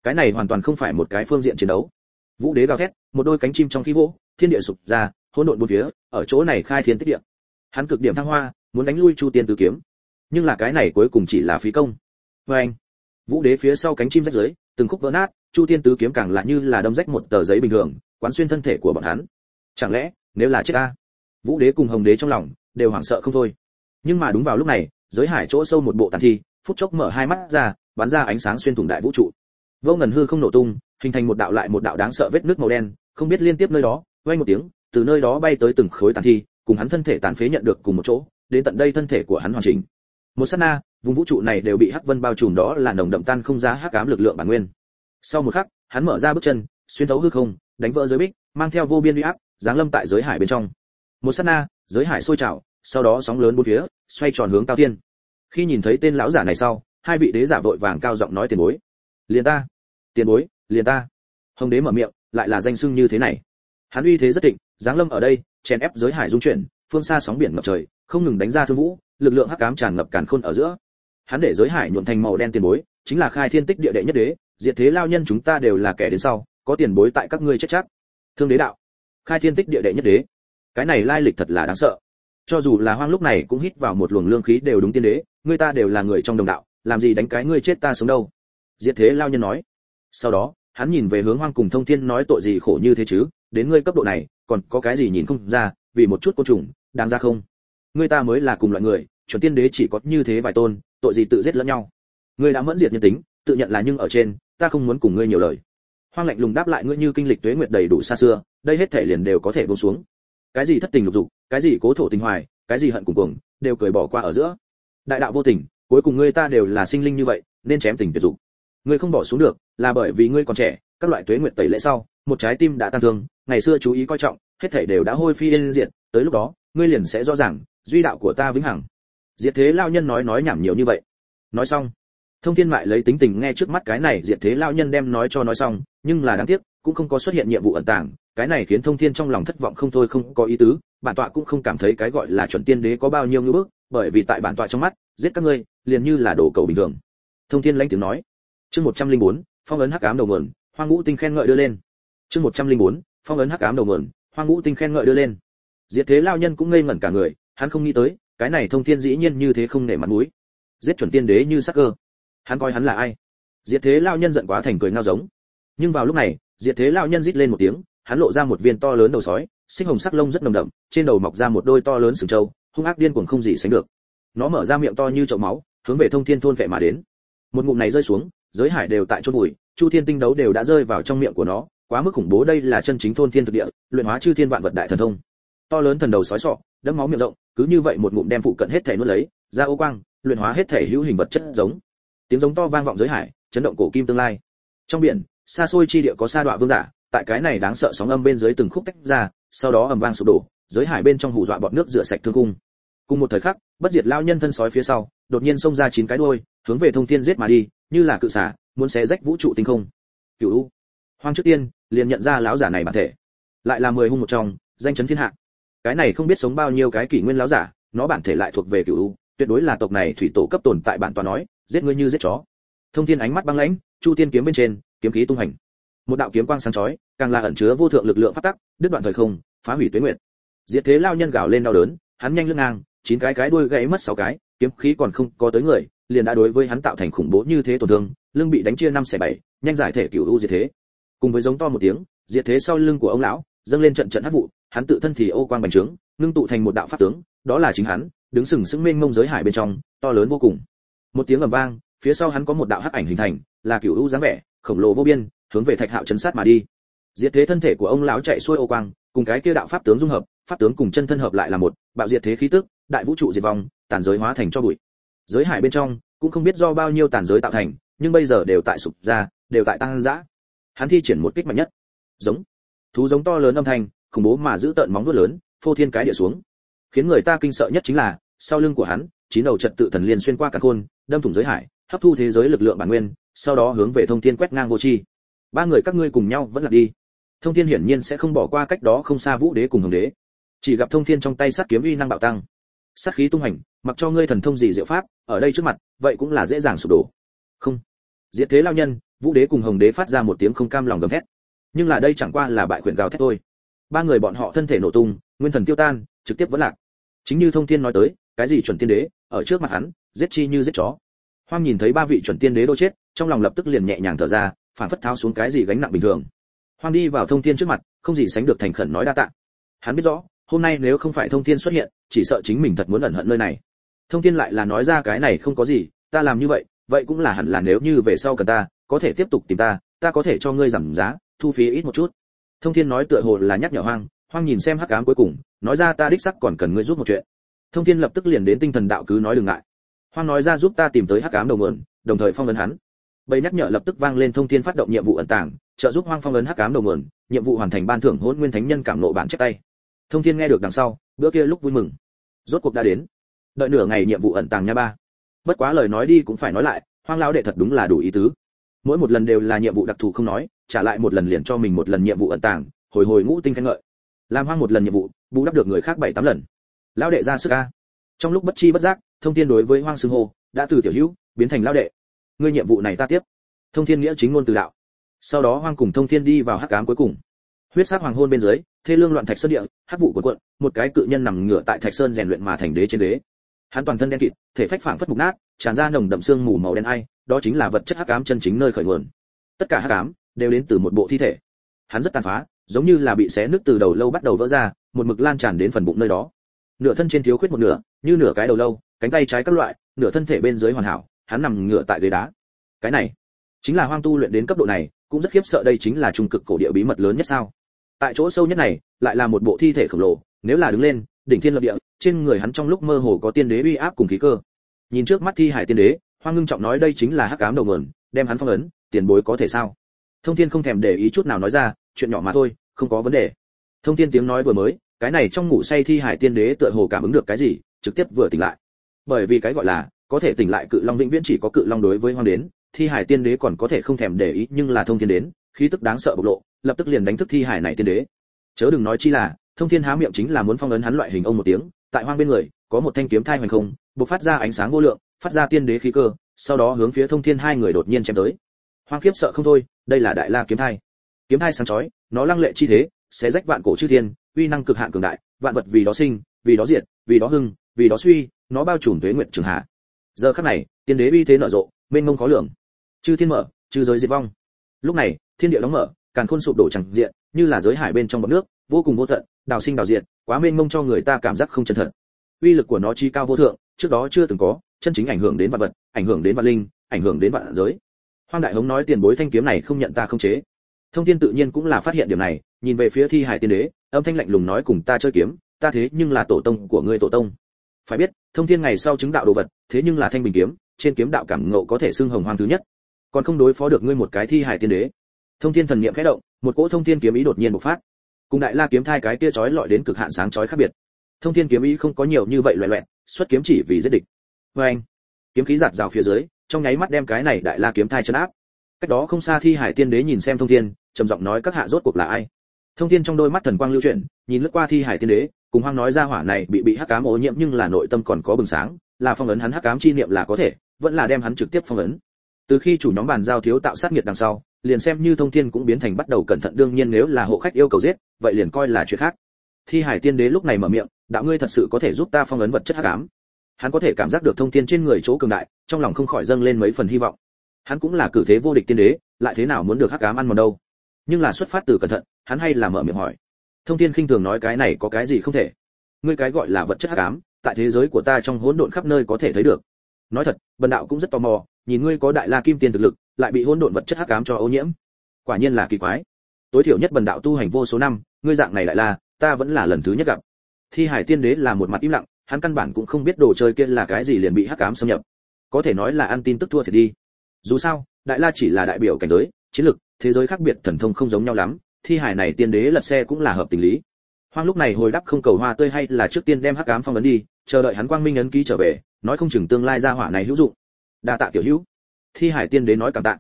cái này hoàn toàn không phải một cái phương diện chiến đấu. Vũ đế gào thét, một đôi cánh chim trong khí vỗ thiên địa sụp ra, hỗn độn bốn phía, ở chỗ này khai thiên tích địa hắn cực điểm thăng hoa, muốn đánh lui chu tiên tứ kiếm. Nhưng là cái này cuối cùng chỉ là phí công. Vê anh, vũ đế phía sau cánh chim rách dưới từng khúc vỡ nát, chu tiên tứ kiếm càng lại như là đâm rách một tờ giấy bình thường, quán xuyên thân thể của bọn hắn. Chẳng lẽ, nếu là chết ta, vũ đế cùng hồng đế trong lòng, đều hoảng sợ không thôi. Nhưng mà đúng vào lúc này, giới hải chỗ sâu một bộ tàn thi, phút chốc mở hai mắt ra, bắn ra ánh sáng xuyên thủng đại vũ trụ. Vô ngần hư không nổ tung, hình thành một đạo lại một đạo đáng sợ vết nước màu đen, không biết liên tiếp nơi đó, vang một tiếng, từ nơi đó bay tới từng khối tàn thi cùng hắn thân thể tàn phế nhận được cùng một chỗ, đến tận đây thân thể của hắn hoàn chỉnh. Một sát na, vùng vũ trụ này đều bị hắc vân bao trùm đó là nồng đậm tan không giá hắc ám lực lượng bản nguyên. Sau một khắc, hắn mở ra bước chân, xuyên thấu hư không, đánh vỡ giới bích, mang theo vô biên uy áp, giáng lâm tại giới hải bên trong. Một sát na, giới hải sôi trào, sau đó sóng lớn bốn phía, xoay tròn hướng cao tiên. Khi nhìn thấy tên lão giả này sau, hai vị đế giả vội vàng cao giọng nói tiền bối. Liền ta. Tiền bối, liền ta. Hồng đế mở miệng, lại là danh xưng như thế này. Hắn uy thế rất thịnh giáng lâm ở đây, chèn ép giới hải dung chuyển, phương xa sóng biển ngập trời, không ngừng đánh ra thương vũ, lực lượng hắc ám tràn ngập càn khôn ở giữa. Hắn để giới hải nhuộm thành màu đen tiền bối, chính là khai thiên tích địa đệ nhất đế, diệt thế lao nhân chúng ta đều là kẻ đến sau, có tiền bối tại các ngươi chết chắc. Thương đế đạo, khai thiên tích địa đệ nhất đế. Cái này lai lịch thật là đáng sợ. Cho dù là hoang lúc này cũng hít vào một luồng lương khí đều đúng tiên đế, người ta đều là người trong đồng đạo, làm gì đánh cái ngươi chết ta sống đâu? Diệt thế lao nhân nói. Sau đó, hắn nhìn về hướng hoang cùng thông thiên nói tội gì khổ như thế chứ, đến ngươi cấp độ này còn có cái gì nhìn không ra, vì một chút côn trùng, đáng ra không? Ngươi ta mới là cùng loại người, chuẩn tiên đế chỉ có như thế vài tôn, tội gì tự giết lẫn nhau? Ngươi đã mẫn diệt nhân tính, tự nhận là nhưng ở trên, ta không muốn cùng ngươi nhiều lời. Hoang lạnh lùng đáp lại ngươi như kinh lịch tuế nguyệt đầy đủ xa xưa, đây hết thể liền đều có thể buông xuống. Cái gì thất tình lục dục, cái gì cố thổ tình hoài, cái gì hận cùng cuồng, đều cười bỏ qua ở giữa. Đại đạo vô tình, cuối cùng ngươi ta đều là sinh linh như vậy, nên chém tình tuyệt dục. Ngươi không bỏ xuống được, là bởi vì ngươi còn trẻ, các loại tuế nguyệt tẩy lễ sau, một trái tim đã tan thương ngày xưa chú ý coi trọng hết thảy đều đã hôi phi yên diệt tới lúc đó ngươi liền sẽ rõ ràng duy đạo của ta vĩnh hằng. Diệt thế lão nhân nói nói nhảm nhiều như vậy. Nói xong thông thiên mại lấy tính tình nghe trước mắt cái này diệt thế lão nhân đem nói cho nói xong nhưng là đáng tiếc cũng không có xuất hiện nhiệm vụ ẩn tàng cái này khiến thông thiên trong lòng thất vọng không thôi không có ý tứ bản tọa cũng không cảm thấy cái gọi là chuẩn tiên đế có bao nhiêu ngưỡng bước bởi vì tại bản tọa trong mắt giết các ngươi liền như là đồ cầu bình thường. Thông thiên lãnh tiếng nói. Chương 104, phong ấn hắc ám đầu nguồn hoang ngũ tinh khen ngợi đưa lên. Chương 104, phong ấn hắc ám đầu nguồn hoang ngũ tinh khen ngợi đưa lên. Diệt thế lao nhân cũng ngây ngẩn cả người, hắn không nghĩ tới, cái này thông thiên dĩ nhiên như thế không nể mặt mũi. Giết chuẩn tiên đế như sắc cơ. Hắn coi hắn là ai? Diệt thế lao nhân giận quá thành cười ngao giống. Nhưng vào lúc này, diệt thế lao nhân rít lên một tiếng, hắn lộ ra một viên to lớn đầu sói sinh hồng sắc lông rất nồng đậm, trên đầu mọc ra một đôi to lớn sừng trâu, hung ác điên cuồng không gì sánh được. Nó mở ra miệng to như chậu máu, hướng về thông thiên thôn vệ mà đến. Một ngụm này rơi xuống, giới hải đều tại chôn bụi chu thiên tinh đấu đều đã rơi vào trong miệng của nó quá mức khủng bố đây là chân chính thôn thiên thực địa, luyện hóa chư thiên vạn vật đại thần thông. To lớn thần đầu sói sọ, đẫm máu miệng rộng, cứ như vậy một ngụm đem phụ cận hết thể nuốt lấy, ra ô quang, luyện hóa hết thể hữu hình vật chất giống. Tiếng giống to vang vọng giới hải, chấn động cổ kim tương lai. Trong biển, xa xôi chi địa có sa đọa vương giả, tại cái này đáng sợ sóng âm bên dưới từng khúc tách ra, sau đó ầm vang sụp đổ, giới hải bên trong hù dọa bọn nước rửa sạch thương cung. Cùng một thời khắc, bất diệt lao nhân thân sói phía sau, đột nhiên xông ra chín cái đuôi, hướng về thông thiên giết mà đi, như là cự xả, muốn xé rách vũ trụ tinh không. Cửu hoang trước tiên, liền nhận ra lão giả này bản thể. Lại là mười hung một trong, danh chấn thiên hạ. Cái này không biết sống bao nhiêu cái kỷ nguyên lão giả, nó bản thể lại thuộc về cửu tuyệt đối là tộc này thủy tổ cấp tồn tại bản tòa nói, giết ngươi như giết chó. Thông thiên ánh mắt băng lãnh, chu tiên kiếm bên trên, kiếm khí tung hành. Một đạo kiếm quang sáng chói, càng là ẩn chứa vô thượng lực lượng phát tắc, đứt đoạn thời không, phá hủy tuyết nguyệt. Diệt thế lao nhân gào lên đau đớn, hắn nhanh lưng ngang, chín cái cái đuôi gãy mất sáu cái, kiếm khí còn không có tới người, liền đã đối với hắn tạo thành khủng bố như thế tổn thương, lưng bị đánh chia năm xẻ bảy, nhanh giải thể cửu u diệt thế cùng với giống to một tiếng, diệt thế sau lưng của ông lão, dâng lên trận trận hắc vụ, hắn tự thân thì ô quang bành trướng, ngưng tụ thành một đạo pháp tướng, đó là chính hắn, đứng sừng sững mênh mông giới hải bên trong, to lớn vô cùng. Một tiếng ầm vang, phía sau hắn có một đạo hắc ảnh hình thành, là cửu u dáng vẻ, khổng lồ vô biên, hướng về thạch hạo chấn sát mà đi. Diệt thế thân thể của ông lão chạy xuôi ô quang, cùng cái kia đạo pháp tướng dung hợp, pháp tướng cùng chân thân hợp lại là một, bạo diệt thế khí tức, đại vũ trụ diệt vong, tàn giới hóa thành cho bụi. Giới hải bên trong, cũng không biết do bao nhiêu tàn giới tạo thành, nhưng bây giờ đều tại sụp ra, đều tại tăng dã hắn thi triển một kích mạnh nhất. Giống. Thú giống to lớn âm thanh, khủng bố mà giữ tợn móng vuốt lớn, phô thiên cái địa xuống. Khiến người ta kinh sợ nhất chính là, sau lưng của hắn, chín đầu trật tự thần liên xuyên qua cả khôn, đâm thủng giới hải, hấp thu thế giới lực lượng bản nguyên, sau đó hướng về thông thiên quét ngang vô chi ba người các ngươi cùng nhau vẫn là đi. Thông thiên hiển nhiên sẽ không bỏ qua cách đó không xa vũ đế cùng hồng đế. Chỉ gặp thông thiên trong tay sát kiếm uy năng bạo tăng. Sát khí tung hành, mặc cho ngươi thần thông gì diệu pháp, ở đây trước mặt, vậy cũng là dễ dàng sụp đổ. Không. Diệt thế lao nhân vũ đế cùng hồng đế phát ra một tiếng không cam lòng gầm thét. Nhưng là đây chẳng qua là bại khuyển gào thét thôi. Ba người bọn họ thân thể nổ tung, nguyên thần tiêu tan, trực tiếp vẫn lạc. Chính như thông thiên nói tới, cái gì chuẩn tiên đế, ở trước mặt hắn, giết chi như giết chó. Hoang nhìn thấy ba vị chuẩn tiên đế đô chết, trong lòng lập tức liền nhẹ nhàng thở ra, phản phất tháo xuống cái gì gánh nặng bình thường. Hoang đi vào thông thiên trước mặt, không gì sánh được thành khẩn nói đa tạ. Hắn biết rõ, hôm nay nếu không phải thông thiên xuất hiện, chỉ sợ chính mình thật muốn ẩn hận nơi này. Thông thiên lại là nói ra cái này không có gì, ta làm như vậy vậy cũng là hẳn là nếu như về sau cần ta có thể tiếp tục tìm ta ta có thể cho ngươi giảm giá, thu phí ít một chút. Thông thiên nói tựa hồ là nhắc nhở hoang hoang nhìn xem hắc ám cuối cùng, nói ra ta đích sắc còn cần ngươi giúp một chuyện. Thông thiên lập tức liền đến tinh thần đạo cứ nói đừng ngại. Hoang nói ra giúp ta tìm tới hắc ám đầu nguồn, đồng thời phong ấn hắn. Bầy nhắc nhở lập tức vang lên thông thiên phát động nhiệm vụ ẩn tàng, trợ giúp hoang phong ấn hắc ám đầu nguồn, nhiệm vụ hoàn thành ban thưởng hỗn nguyên thánh nhân cảm nộ bản chép tay. Thông thiên nghe được đằng sau, bữa kia lúc vui mừng. Rốt cuộc đã đến. Đợi nửa ngày nhiệm vụ ẩn tàng nha ba. Bất quá lời nói đi cũng phải nói lại, hoang lão đệ thật đúng là đủ ý tứ mỗi một lần đều là nhiệm vụ đặc thù không nói, trả lại một lần liền cho mình một lần nhiệm vụ ẩn tàng, hồi hồi ngũ tinh khen ngợi. Làm hoang một lần nhiệm vụ, bù đắp được người khác bảy tám lần. Lão đệ ra sức a. Trong lúc bất chi bất giác, thông thiên đối với hoang xưng hô, đã từ tiểu hữu, biến thành lão đệ. Ngươi nhiệm vụ này ta tiếp. Thông thiên nghĩa chính ngôn từ đạo. Sau đó hoang cùng thông thiên đi vào hắc ám cuối cùng. Huyết sát hoàng hôn bên dưới, thê lương loạn thạch sơn địa, hắc vụ cuộn cuộn, một cái cự nhân nằm ngửa tại thạch sơn rèn luyện mà thành đế trên đế hắn toàn thân đen kịt, thể phách phảng phất mục nát, tràn ra nồng đậm xương mù màu đen ai, đó chính là vật chất hắc ám chân chính nơi khởi nguồn. Tất cả hắc ám đều đến từ một bộ thi thể. Hắn rất tàn phá, giống như là bị xé nứt từ đầu lâu bắt đầu vỡ ra, một mực lan tràn đến phần bụng nơi đó. Nửa thân trên thiếu khuyết một nửa, như nửa cái đầu lâu, cánh tay trái các loại, nửa thân thể bên dưới hoàn hảo, hắn nằm ngửa tại ghế đá. Cái này chính là hoang tu luyện đến cấp độ này, cũng rất khiếp sợ đây chính là trung cực cổ địa bí mật lớn nhất sao. Tại chỗ sâu nhất này, lại là một bộ thi thể khổng lồ, nếu là đứng lên đỉnh thiên lập địa, trên người hắn trong lúc mơ hồ có tiên đế uy áp cùng khí cơ. Nhìn trước mắt thi hải tiên đế, hoang ngưng trọng nói đây chính là hắc ám đầu nguồn, đem hắn phong ấn, tiền bối có thể sao? Thông thiên không thèm để ý chút nào nói ra, chuyện nhỏ mà thôi, không có vấn đề. Thông thiên tiếng nói vừa mới, cái này trong ngủ say thi hải tiên đế tựa hồ cảm ứng được cái gì, trực tiếp vừa tỉnh lại. Bởi vì cái gọi là, có thể tỉnh lại cự long vĩnh viễn chỉ có cự long đối với hoang đến, thi hải tiên đế còn có thể không thèm để ý, nhưng là thông thiên đến, khí tức đáng sợ bộc lộ, lập tức liền đánh thức thi hải này tiên đế. Chớ đừng nói chi là thông thiên há miệng chính là muốn phong ấn hắn loại hình ông một tiếng, tại hoang bên người, có một thanh kiếm thai hoành không, bộc phát ra ánh sáng vô lượng, phát ra tiên đế khí cơ, sau đó hướng phía thông thiên hai người đột nhiên chém tới. Hoang kiếp sợ không thôi, đây là đại la kiếm thai. Kiếm thai sáng chói, nó lăng lệ chi thế sẽ rách vạn cổ chư thiên, uy năng cực hạn cường đại, vạn vật vì đó sinh, vì đó diệt, vì đó hưng, vì đó suy, nó bao trùm tuế nguyện trường hạ. Giờ khắc này, tiên đế uy thế nở rộ, mênh mông khó lường. Chư thiên mở, chư giới diệt vong. Lúc này, thiên địa đóng mở, càn khôn sụp đổ chẳng diện, như là giới hải bên trong bọt nước, vô cùng vô tận đào sinh đào diệt, quá mênh mông cho người ta cảm giác không chân thật. Uy lực của nó chi cao vô thượng, trước đó chưa từng có, chân chính ảnh hưởng đến vạn vật, ảnh hưởng đến vạn linh, ảnh hưởng đến vạn giới. Hoang đại hống nói tiền bối thanh kiếm này không nhận ta không chế. Thông thiên tự nhiên cũng là phát hiện điểm này, nhìn về phía thi hải tiên đế, âm thanh lạnh lùng nói cùng ta chơi kiếm, ta thế nhưng là tổ tông của ngươi tổ tông. Phải biết, thông thiên ngày sau chứng đạo đồ vật, thế nhưng là thanh bình kiếm, trên kiếm đạo cảm ngộ có thể xưng hồng hoang thứ nhất. Còn không đối phó được ngươi một cái thi hải tiên đế. Thông thiên thần niệm khẽ động, một cỗ thông thiên kiếm ý đột nhiên bộc phát cùng đại la kiếm thai cái kia chói lọi đến cực hạn sáng chói khác biệt. Thông thiên kiếm ý không có nhiều như vậy loẹt loẹt, xuất kiếm chỉ vì giết địch. Vê anh, kiếm khí giạt rào phía dưới, trong nháy mắt đem cái này đại la kiếm thai chấn áp. Cách đó không xa thi hải tiên đế nhìn xem thông thiên, trầm giọng nói các hạ rốt cuộc là ai? Thông thiên trong đôi mắt thần quang lưu chuyển, nhìn lướt qua thi hải tiên đế, cùng hoang nói ra hỏa này bị bị hắc ám ô nhiễm nhưng là nội tâm còn có bừng sáng, là phong ấn hắn hắc ám chi niệm là có thể, vẫn là đem hắn trực tiếp phong ấn. Từ khi chủ nhóm bàn giao thiếu tạo sát nghiệt đằng sau liền xem như thông thiên cũng biến thành bắt đầu cẩn thận, đương nhiên nếu là hộ khách yêu cầu giết, vậy liền coi là chuyện khác. Thi hải tiên đế lúc này mở miệng, đạo ngươi thật sự có thể giúp ta phong ấn vật chất hắc ám. Hắn có thể cảm giác được thông thiên trên người chỗ cường đại, trong lòng không khỏi dâng lên mấy phần hy vọng. Hắn cũng là cử thế vô địch tiên đế, lại thế nào muốn được hắc ám ăn mòn đâu? Nhưng là xuất phát từ cẩn thận, hắn hay là mở miệng hỏi. Thông thiên khinh thường nói cái này có cái gì không thể? Ngươi cái gọi là vật chất hắc ám, tại thế giới của ta trong hỗn độn khắp nơi có thể thấy được. Nói thật, bần đạo cũng rất tò mò, nhìn ngươi có đại la kim tiên thực lực lại bị hỗn độn vật chất hắc ám cho ô nhiễm. Quả nhiên là kỳ quái. Tối thiểu nhất bần đạo tu hành vô số năm, ngươi dạng này lại là, ta vẫn là lần thứ nhất gặp. Thi hải tiên đế là một mặt im lặng, hắn căn bản cũng không biết đồ chơi kia là cái gì liền bị hắc ám xâm nhập. Có thể nói là ăn tin tức thua thiệt đi. Dù sao, đại la chỉ là đại biểu cảnh giới, chiến lực, thế giới khác biệt thần thông không giống nhau lắm, thi hải này tiên đế lật xe cũng là hợp tình lý. Hoang lúc này hồi đáp không cầu hoa tươi hay là trước tiên đem hắc ám phong ấn đi, chờ đợi hắn quang minh ấn ký trở về, nói không chừng tương lai gia hỏa này hữu dụng. Đa tạ tiểu hữu thi hải tiên đế nói cảm tạ.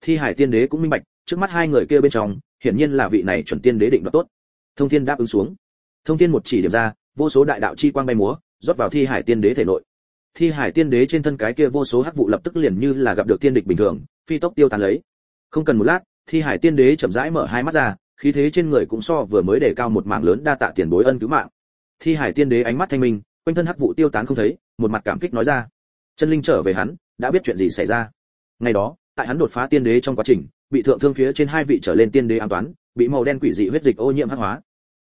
Thi hải tiên đế cũng minh bạch, trước mắt hai người kia bên trong, hiển nhiên là vị này chuẩn tiên đế định đoạt tốt. Thông thiên đáp ứng xuống. Thông thiên một chỉ điểm ra, vô số đại đạo chi quang bay múa, rót vào thi hải tiên đế thể nội. Thi hải tiên đế trên thân cái kia vô số hắc vụ lập tức liền như là gặp được tiên địch bình thường, phi tốc tiêu tán lấy. Không cần một lát, thi hải tiên đế chậm rãi mở hai mắt ra, khí thế trên người cũng so vừa mới đề cao một mạng lớn đa tạ tiền bối ân cứu mạng. Thi hải tiên đế ánh mắt thanh minh, quanh thân hắc vụ tiêu tán không thấy, một mặt cảm kích nói ra. Chân linh trở về hắn, đã biết chuyện gì xảy ra ngày đó, tại hắn đột phá tiên đế trong quá trình, bị thượng thương phía trên hai vị trở lên tiên đế an toán, bị màu đen quỷ dị huyết dịch ô nhiễm hắc hóa.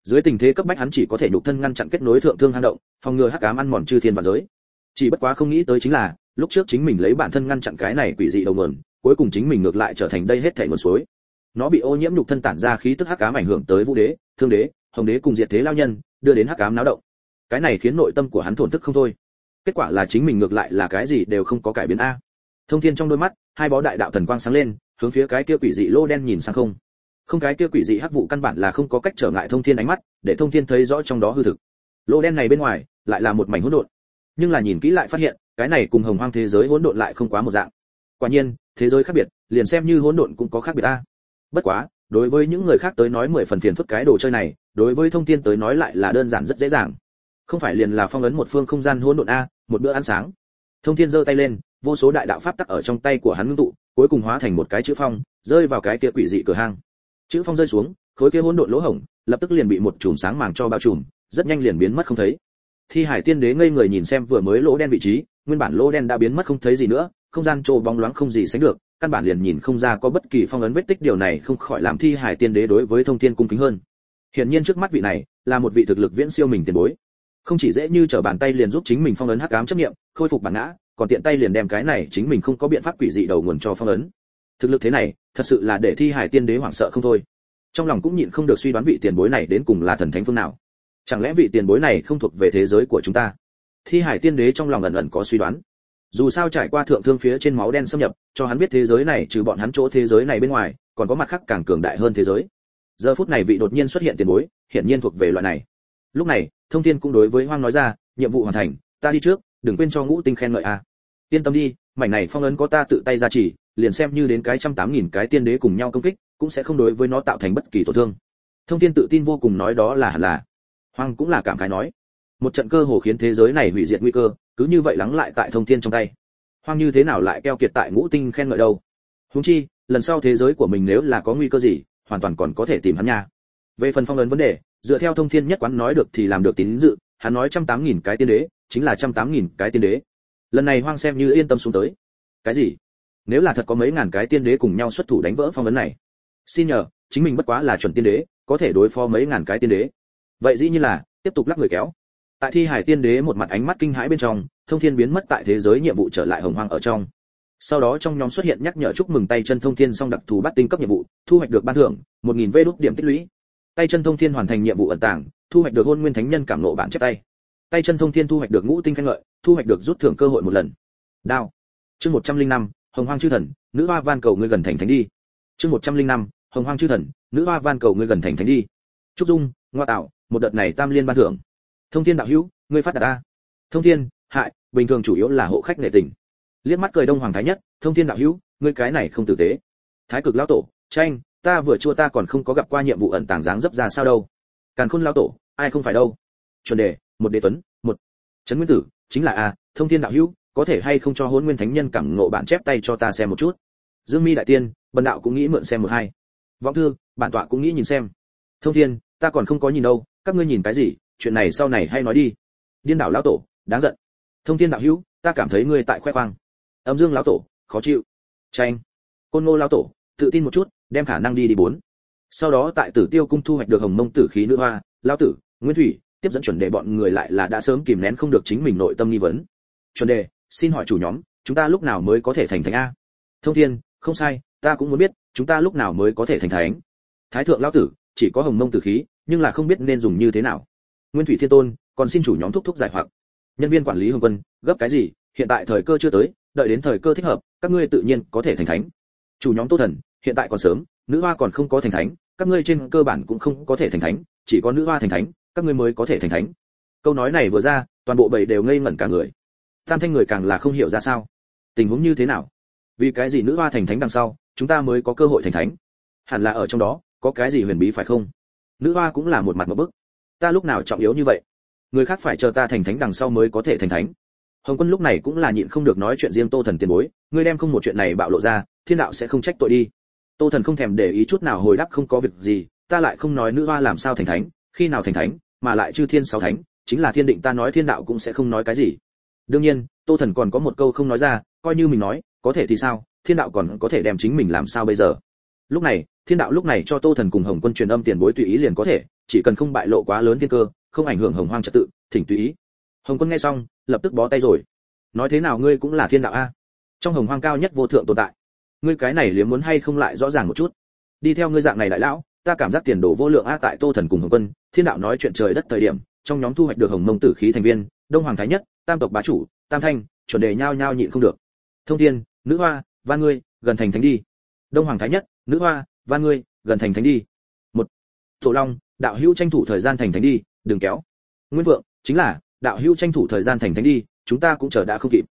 Dưới tình thế cấp bách hắn chỉ có thể nhục thân ngăn chặn kết nối thượng thương hang động, phòng ngừa hắc ám ăn mòn chư thiên và giới. Chỉ bất quá không nghĩ tới chính là, lúc trước chính mình lấy bản thân ngăn chặn cái này quỷ dị đầu nguồn, cuối cùng chính mình ngược lại trở thành đây hết thảy nguồn suối. Nó bị ô nhiễm nhục thân tản ra khí tức hắc ám ảnh hưởng tới vũ đế, thương đế, hồng đế cùng diệt thế lao nhân, đưa đến hắc ám náo động. Cái này khiến nội tâm của hắn thổn thức không thôi. Kết quả là chính mình ngược lại là cái gì đều không có cải biến a thông thiên trong đôi mắt, hai bó đại đạo thần quang sáng lên, hướng phía cái kia quỷ dị lô đen nhìn sang không. Không cái kia quỷ dị hắc vụ căn bản là không có cách trở ngại thông thiên ánh mắt, để thông thiên thấy rõ trong đó hư thực. Lô đen này bên ngoài, lại là một mảnh hỗn độn. Nhưng là nhìn kỹ lại phát hiện, cái này cùng hồng hoang thế giới hỗn độn lại không quá một dạng. Quả nhiên, thế giới khác biệt, liền xem như hỗn độn cũng có khác biệt a bất quá, đối với những người khác tới nói mười phần phiền phức cái đồ chơi này, đối với thông thiên tới nói lại là đơn giản rất dễ dàng. Không phải liền là phong ấn một phương không gian hỗn độn a, một bữa ăn sáng. Thông thiên giơ tay lên vô số đại đạo pháp tắc ở trong tay của hắn ngưng tụ, cuối cùng hóa thành một cái chữ phong, rơi vào cái kia quỷ dị cửa hang. Chữ phong rơi xuống, khối kia hỗn độn lỗ hổng, lập tức liền bị một chùm sáng màng cho bao trùm, rất nhanh liền biến mất không thấy. Thi hải tiên đế ngây người nhìn xem vừa mới lỗ đen vị trí, nguyên bản lỗ đen đã biến mất không thấy gì nữa, không gian trồ bóng loáng không gì sánh được, căn bản liền nhìn không ra có bất kỳ phong ấn vết tích, điều này không khỏi làm thi hải tiên đế đối với thông thiên cung kính hơn. Hiển nhiên trước mắt vị này, là một vị thực lực viễn siêu mình tiền bối. Không chỉ dễ như trở bàn tay liền giúp chính mình phong ấn hắc ám chấp niệm, khôi phục bản ngã còn tiện tay liền đem cái này chính mình không có biện pháp quỷ dị đầu nguồn cho phong ấn. Thực lực thế này, thật sự là để thi hải tiên đế hoảng sợ không thôi. Trong lòng cũng nhịn không được suy đoán vị tiền bối này đến cùng là thần thánh phương nào. Chẳng lẽ vị tiền bối này không thuộc về thế giới của chúng ta? Thi hải tiên đế trong lòng ẩn ẩn có suy đoán. Dù sao trải qua thượng thương phía trên máu đen xâm nhập, cho hắn biết thế giới này trừ bọn hắn chỗ thế giới này bên ngoài, còn có mặt khác càng cường đại hơn thế giới. Giờ phút này vị đột nhiên xuất hiện tiền bối, hiển nhiên thuộc về loại này. Lúc này, thông thiên cũng đối với hoang nói ra, nhiệm vụ hoàn thành, ta đi trước đừng quên cho ngũ tinh khen ngợi a. Yên tâm đi, mảnh này phong ấn có ta tự tay ra chỉ liền xem như đến cái trăm tám nghìn cái tiên đế cùng nhau công kích, cũng sẽ không đối với nó tạo thành bất kỳ tổn thương. Thông thiên tự tin vô cùng nói đó là hẳn là. Hoàng cũng là cảm khái nói. Một trận cơ hồ khiến thế giới này hủy diệt nguy cơ, cứ như vậy lắng lại tại thông thiên trong tay. Hoang như thế nào lại keo kiệt tại ngũ tinh khen ngợi đâu? Huống chi, lần sau thế giới của mình nếu là có nguy cơ gì, hoàn toàn còn có thể tìm hắn nha. Về phần phong ấn vấn đề, dựa theo thông thiên nhất quán nói được thì làm được tín dự, hắn nói trăm tám nghìn cái tiên đế chính là trăm tám nghìn cái tiên đế. Lần này hoang xem như yên tâm xuống tới. Cái gì? Nếu là thật có mấy ngàn cái tiên đế cùng nhau xuất thủ đánh vỡ phong ấn này, xin nhờ, chính mình bất quá là chuẩn tiên đế, có thể đối phó mấy ngàn cái tiên đế. Vậy dĩ như là, tiếp tục lắc người kéo. Tại thi hải tiên đế một mặt ánh mắt kinh hãi bên trong, thông thiên biến mất tại thế giới nhiệm vụ trở lại hồng hoang ở trong. Sau đó trong nhóm xuất hiện nhắc nhở chúc mừng tay chân thông thiên xong đặc thù bắt tinh cấp nhiệm vụ, thu hoạch được ban thưởng, một nghìn vê đốt điểm tích lũy. Tay chân thông thiên hoàn thành nhiệm vụ ẩn tàng, thu hoạch được hôn nguyên thánh nhân cảm nộ bản chép tay tay chân thông thiên thu hoạch được ngũ tinh khen ngợi, thu hoạch được rút thưởng cơ hội một lần. Đao. Chương một trăm linh năm, hồng hoang chư thần, nữ hoa van cầu ngươi gần thành thánh đi. Chương một trăm linh năm, hồng hoang chư thần, nữ hoa van cầu ngươi gần thành thánh đi. Trúc dung, ngoa tạo, một đợt này tam liên ban thưởng. Thông thiên đạo hữu, ngươi phát đạt ta. Thông thiên, hại, bình thường chủ yếu là hộ khách nệ tình. Liếc mắt cười đông hoàng thái nhất, thông thiên đạo hữu, ngươi cái này không tử tế. Thái cực lão tổ, tranh, ta vừa chua ta còn không có gặp qua nhiệm vụ ẩn tàng dáng dấp ra sao đâu. Càn khôn lão tổ, ai không phải đâu. Chuẩn đề một đế tuấn, một. Trấn nguyên tử, chính là a, thông thiên đạo hữu, có thể hay không cho hôn nguyên thánh nhân cảm ngộ bản chép tay cho ta xem một chút? Dương mi đại tiên, bần đạo cũng nghĩ mượn xem một hai. Vọng thư, bản tọa cũng nghĩ nhìn xem. Thông thiên, ta còn không có nhìn đâu, các ngươi nhìn cái gì, chuyện này sau này hay nói đi. Điên đảo lão tổ, đáng giận. Thông thiên đạo hữu, ta cảm thấy ngươi tại khoe khoang. Âm dương lão tổ, khó chịu. Tranh. Côn ngô lão tổ, tự tin một chút, đem khả năng đi đi bốn. Sau đó tại tử tiêu cung thu hoạch được hồng mông tử khí nữ hoa, lão tử, nguyên thủy tiếp dẫn chuẩn đề bọn người lại là đã sớm kìm nén không được chính mình nội tâm nghi vấn. Chuẩn đề, xin hỏi chủ nhóm, chúng ta lúc nào mới có thể thành thánh a? Thông thiên, không sai, ta cũng muốn biết, chúng ta lúc nào mới có thể thành thánh? Thái thượng lão tử, chỉ có hồng mông tử khí, nhưng là không biết nên dùng như thế nào. Nguyên thủy thiên tôn, còn xin chủ nhóm thúc thúc giải hoặc. Nhân viên quản lý hồng quân, gấp cái gì? Hiện tại thời cơ chưa tới, đợi đến thời cơ thích hợp, các ngươi tự nhiên có thể thành thánh. Chủ nhóm tô thần, hiện tại còn sớm, nữ hoa còn không có thành thánh, các ngươi trên cơ bản cũng không có thể thành thánh, chỉ có nữ hoa thành thánh các ngươi mới có thể thành thánh. Câu nói này vừa ra, toàn bộ bầy đều ngây ngẩn cả người. Tam thanh người càng là không hiểu ra sao. Tình huống như thế nào? Vì cái gì nữ hoa thành thánh đằng sau, chúng ta mới có cơ hội thành thánh? Hẳn là ở trong đó, có cái gì huyền bí phải không? Nữ hoa cũng là một mặt một bức. Ta lúc nào trọng yếu như vậy? Người khác phải chờ ta thành thánh đằng sau mới có thể thành thánh. Hồng quân lúc này cũng là nhịn không được nói chuyện riêng tô thần tiền bối, ngươi đem không một chuyện này bạo lộ ra, thiên đạo sẽ không trách tội đi. Tô thần không thèm để ý chút nào hồi đáp không có việc gì, ta lại không nói nữ hoa làm sao thành thánh, khi nào thành thánh mà lại chư thiên sáu thánh, chính là thiên định ta nói thiên đạo cũng sẽ không nói cái gì. Đương nhiên, tô thần còn có một câu không nói ra, coi như mình nói, có thể thì sao, thiên đạo còn có thể đem chính mình làm sao bây giờ? Lúc này, thiên đạo lúc này cho tô thần cùng hồng quân truyền âm tiền bối tùy ý liền có thể, chỉ cần không bại lộ quá lớn thiên cơ, không ảnh hưởng hồng hoang trật tự, thỉnh tùy ý. Hồng quân nghe xong, lập tức bó tay rồi. Nói thế nào ngươi cũng là thiên đạo a? Trong hồng hoang cao nhất vô thượng tồn tại. Ngươi cái này liếm muốn hay không lại rõ ràng một chút? Đi theo ngươi dạng này đại lão ta cảm giác tiền đồ vô lượng a tại tô thần cùng hồng quân, thiên đạo nói chuyện trời đất thời điểm, trong nhóm thu hoạch được hồng mông tử khí thành viên, đông hoàng thái nhất, tam tộc bá chủ, tam thanh, chuẩn đề nhao nhao nhịn không được. Thông thiên, nữ hoa van ngươi, gần thành thánh đi. Đông hoàng thái nhất, nữ hoa van ngươi, gần thành thánh đi. Một, tổ long, đạo hữu tranh thủ thời gian thành thánh đi, đừng kéo. Nguyên vượng, chính là, đạo hữu tranh thủ thời gian thành thánh đi, chúng ta cũng chờ đã không kịp.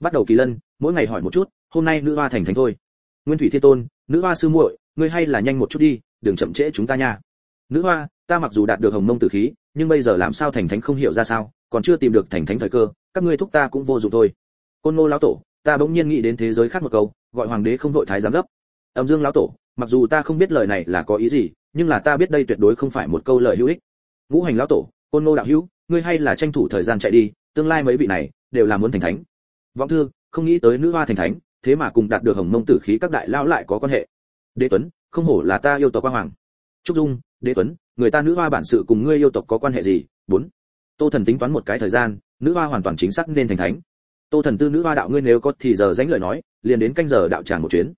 Bắt đầu kỳ lân, mỗi ngày hỏi một chút, hôm nay nữ hoa thành thánh thôi. Nguyên thủy thiên tôn, nữ hoa sư muội, ngươi hay là nhanh một chút đi đừng chậm trễ chúng ta nha. Nữ hoa, ta mặc dù đạt được hồng mông tử khí, nhưng bây giờ làm sao thành thánh không hiểu ra sao, còn chưa tìm được thành thánh thời cơ, các ngươi thúc ta cũng vô dụng thôi. Côn ngô lão tổ, ta bỗng nhiên nghĩ đến thế giới khác một câu, gọi hoàng đế không vội thái giám gấp âm dương lão tổ, mặc dù ta không biết lời này là có ý gì, nhưng là ta biết đây tuyệt đối không phải một câu lời hữu ích. Ngũ hành lão tổ, côn ngô đạo hữu, ngươi hay là tranh thủ thời gian chạy đi, tương lai mấy vị này đều là muốn thành thánh. Vọng thư, không nghĩ tới nữ hoa thành thánh, thế mà cùng đạt được hồng mông tử khí các đại lão lại có quan hệ. Đế tuấn không hổ là ta yêu tộc quang hoàng. Trúc dung, đế tuấn, người ta nữ hoa bản sự cùng ngươi yêu tộc có quan hệ gì? Bốn. Tô thần tính toán một cái thời gian, nữ hoa hoàn toàn chính xác nên thành thánh. Tô thần tư nữ hoa đạo ngươi nếu có thì giờ dánh lời nói, liền đến canh giờ đạo tràng một chuyến.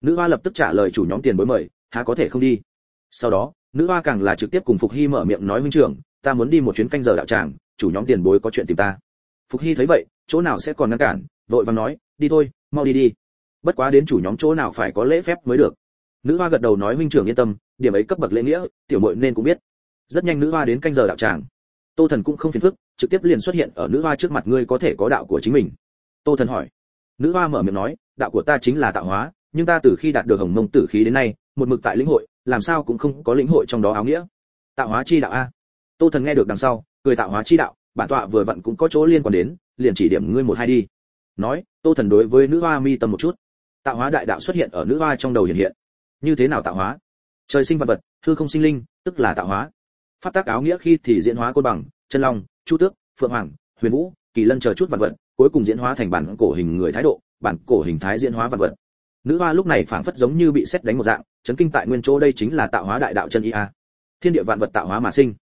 Nữ hoa lập tức trả lời chủ nhóm tiền bối mời, há có thể không đi? Sau đó, nữ hoa càng là trực tiếp cùng phục hy mở miệng nói huynh trưởng, ta muốn đi một chuyến canh giờ đạo tràng, chủ nhóm tiền bối có chuyện tìm ta. Phục hy thấy vậy, chỗ nào sẽ còn ngăn cản, vội vàng nói, đi thôi, mau đi đi. Bất quá đến chủ nhóm chỗ nào phải có lễ phép mới được nữ hoa gật đầu nói, huynh trưởng yên tâm, điểm ấy cấp bậc lễ nghĩa, tiểu muội nên cũng biết. Rất nhanh nữ hoa đến canh giờ đạo tràng. Tô thần cũng không phiền phức, trực tiếp liền xuất hiện ở nữ hoa trước mặt, ngươi có thể có đạo của chính mình. Tô thần hỏi. Nữ hoa mở miệng nói, đạo của ta chính là tạo hóa, nhưng ta từ khi đạt được hồng mông tử khí đến nay, một mực tại lĩnh hội, làm sao cũng không có lĩnh hội trong đó áo nghĩa. Tạo hóa chi đạo a? Tô thần nghe được đằng sau, cười tạo hóa chi đạo, bản tọa vừa vặn cũng có chỗ liên quan đến, liền chỉ điểm ngươi một hai đi. Nói, tô thần đối với nữ hoa mi tâm một chút. Tạo hóa đại đạo xuất hiện ở nữ hoa trong đầu hiện hiện như thế nào tạo hóa? Trời sinh vật vật, hư không sinh linh, tức là tạo hóa. Pháp tác áo nghĩa khi thì diễn hóa côn bằng, chân long, chu tước, phượng hoàng, huyền vũ, kỳ lân chờ chút vật vật, cuối cùng diễn hóa thành bản cổ hình người thái độ, bản cổ hình thái diễn hóa vật vật. Nữ hoa lúc này phảng phất giống như bị xét đánh một dạng, chấn kinh tại nguyên chỗ đây chính là tạo hóa đại đạo chân ý a. Thiên địa vạn vật tạo hóa mà sinh.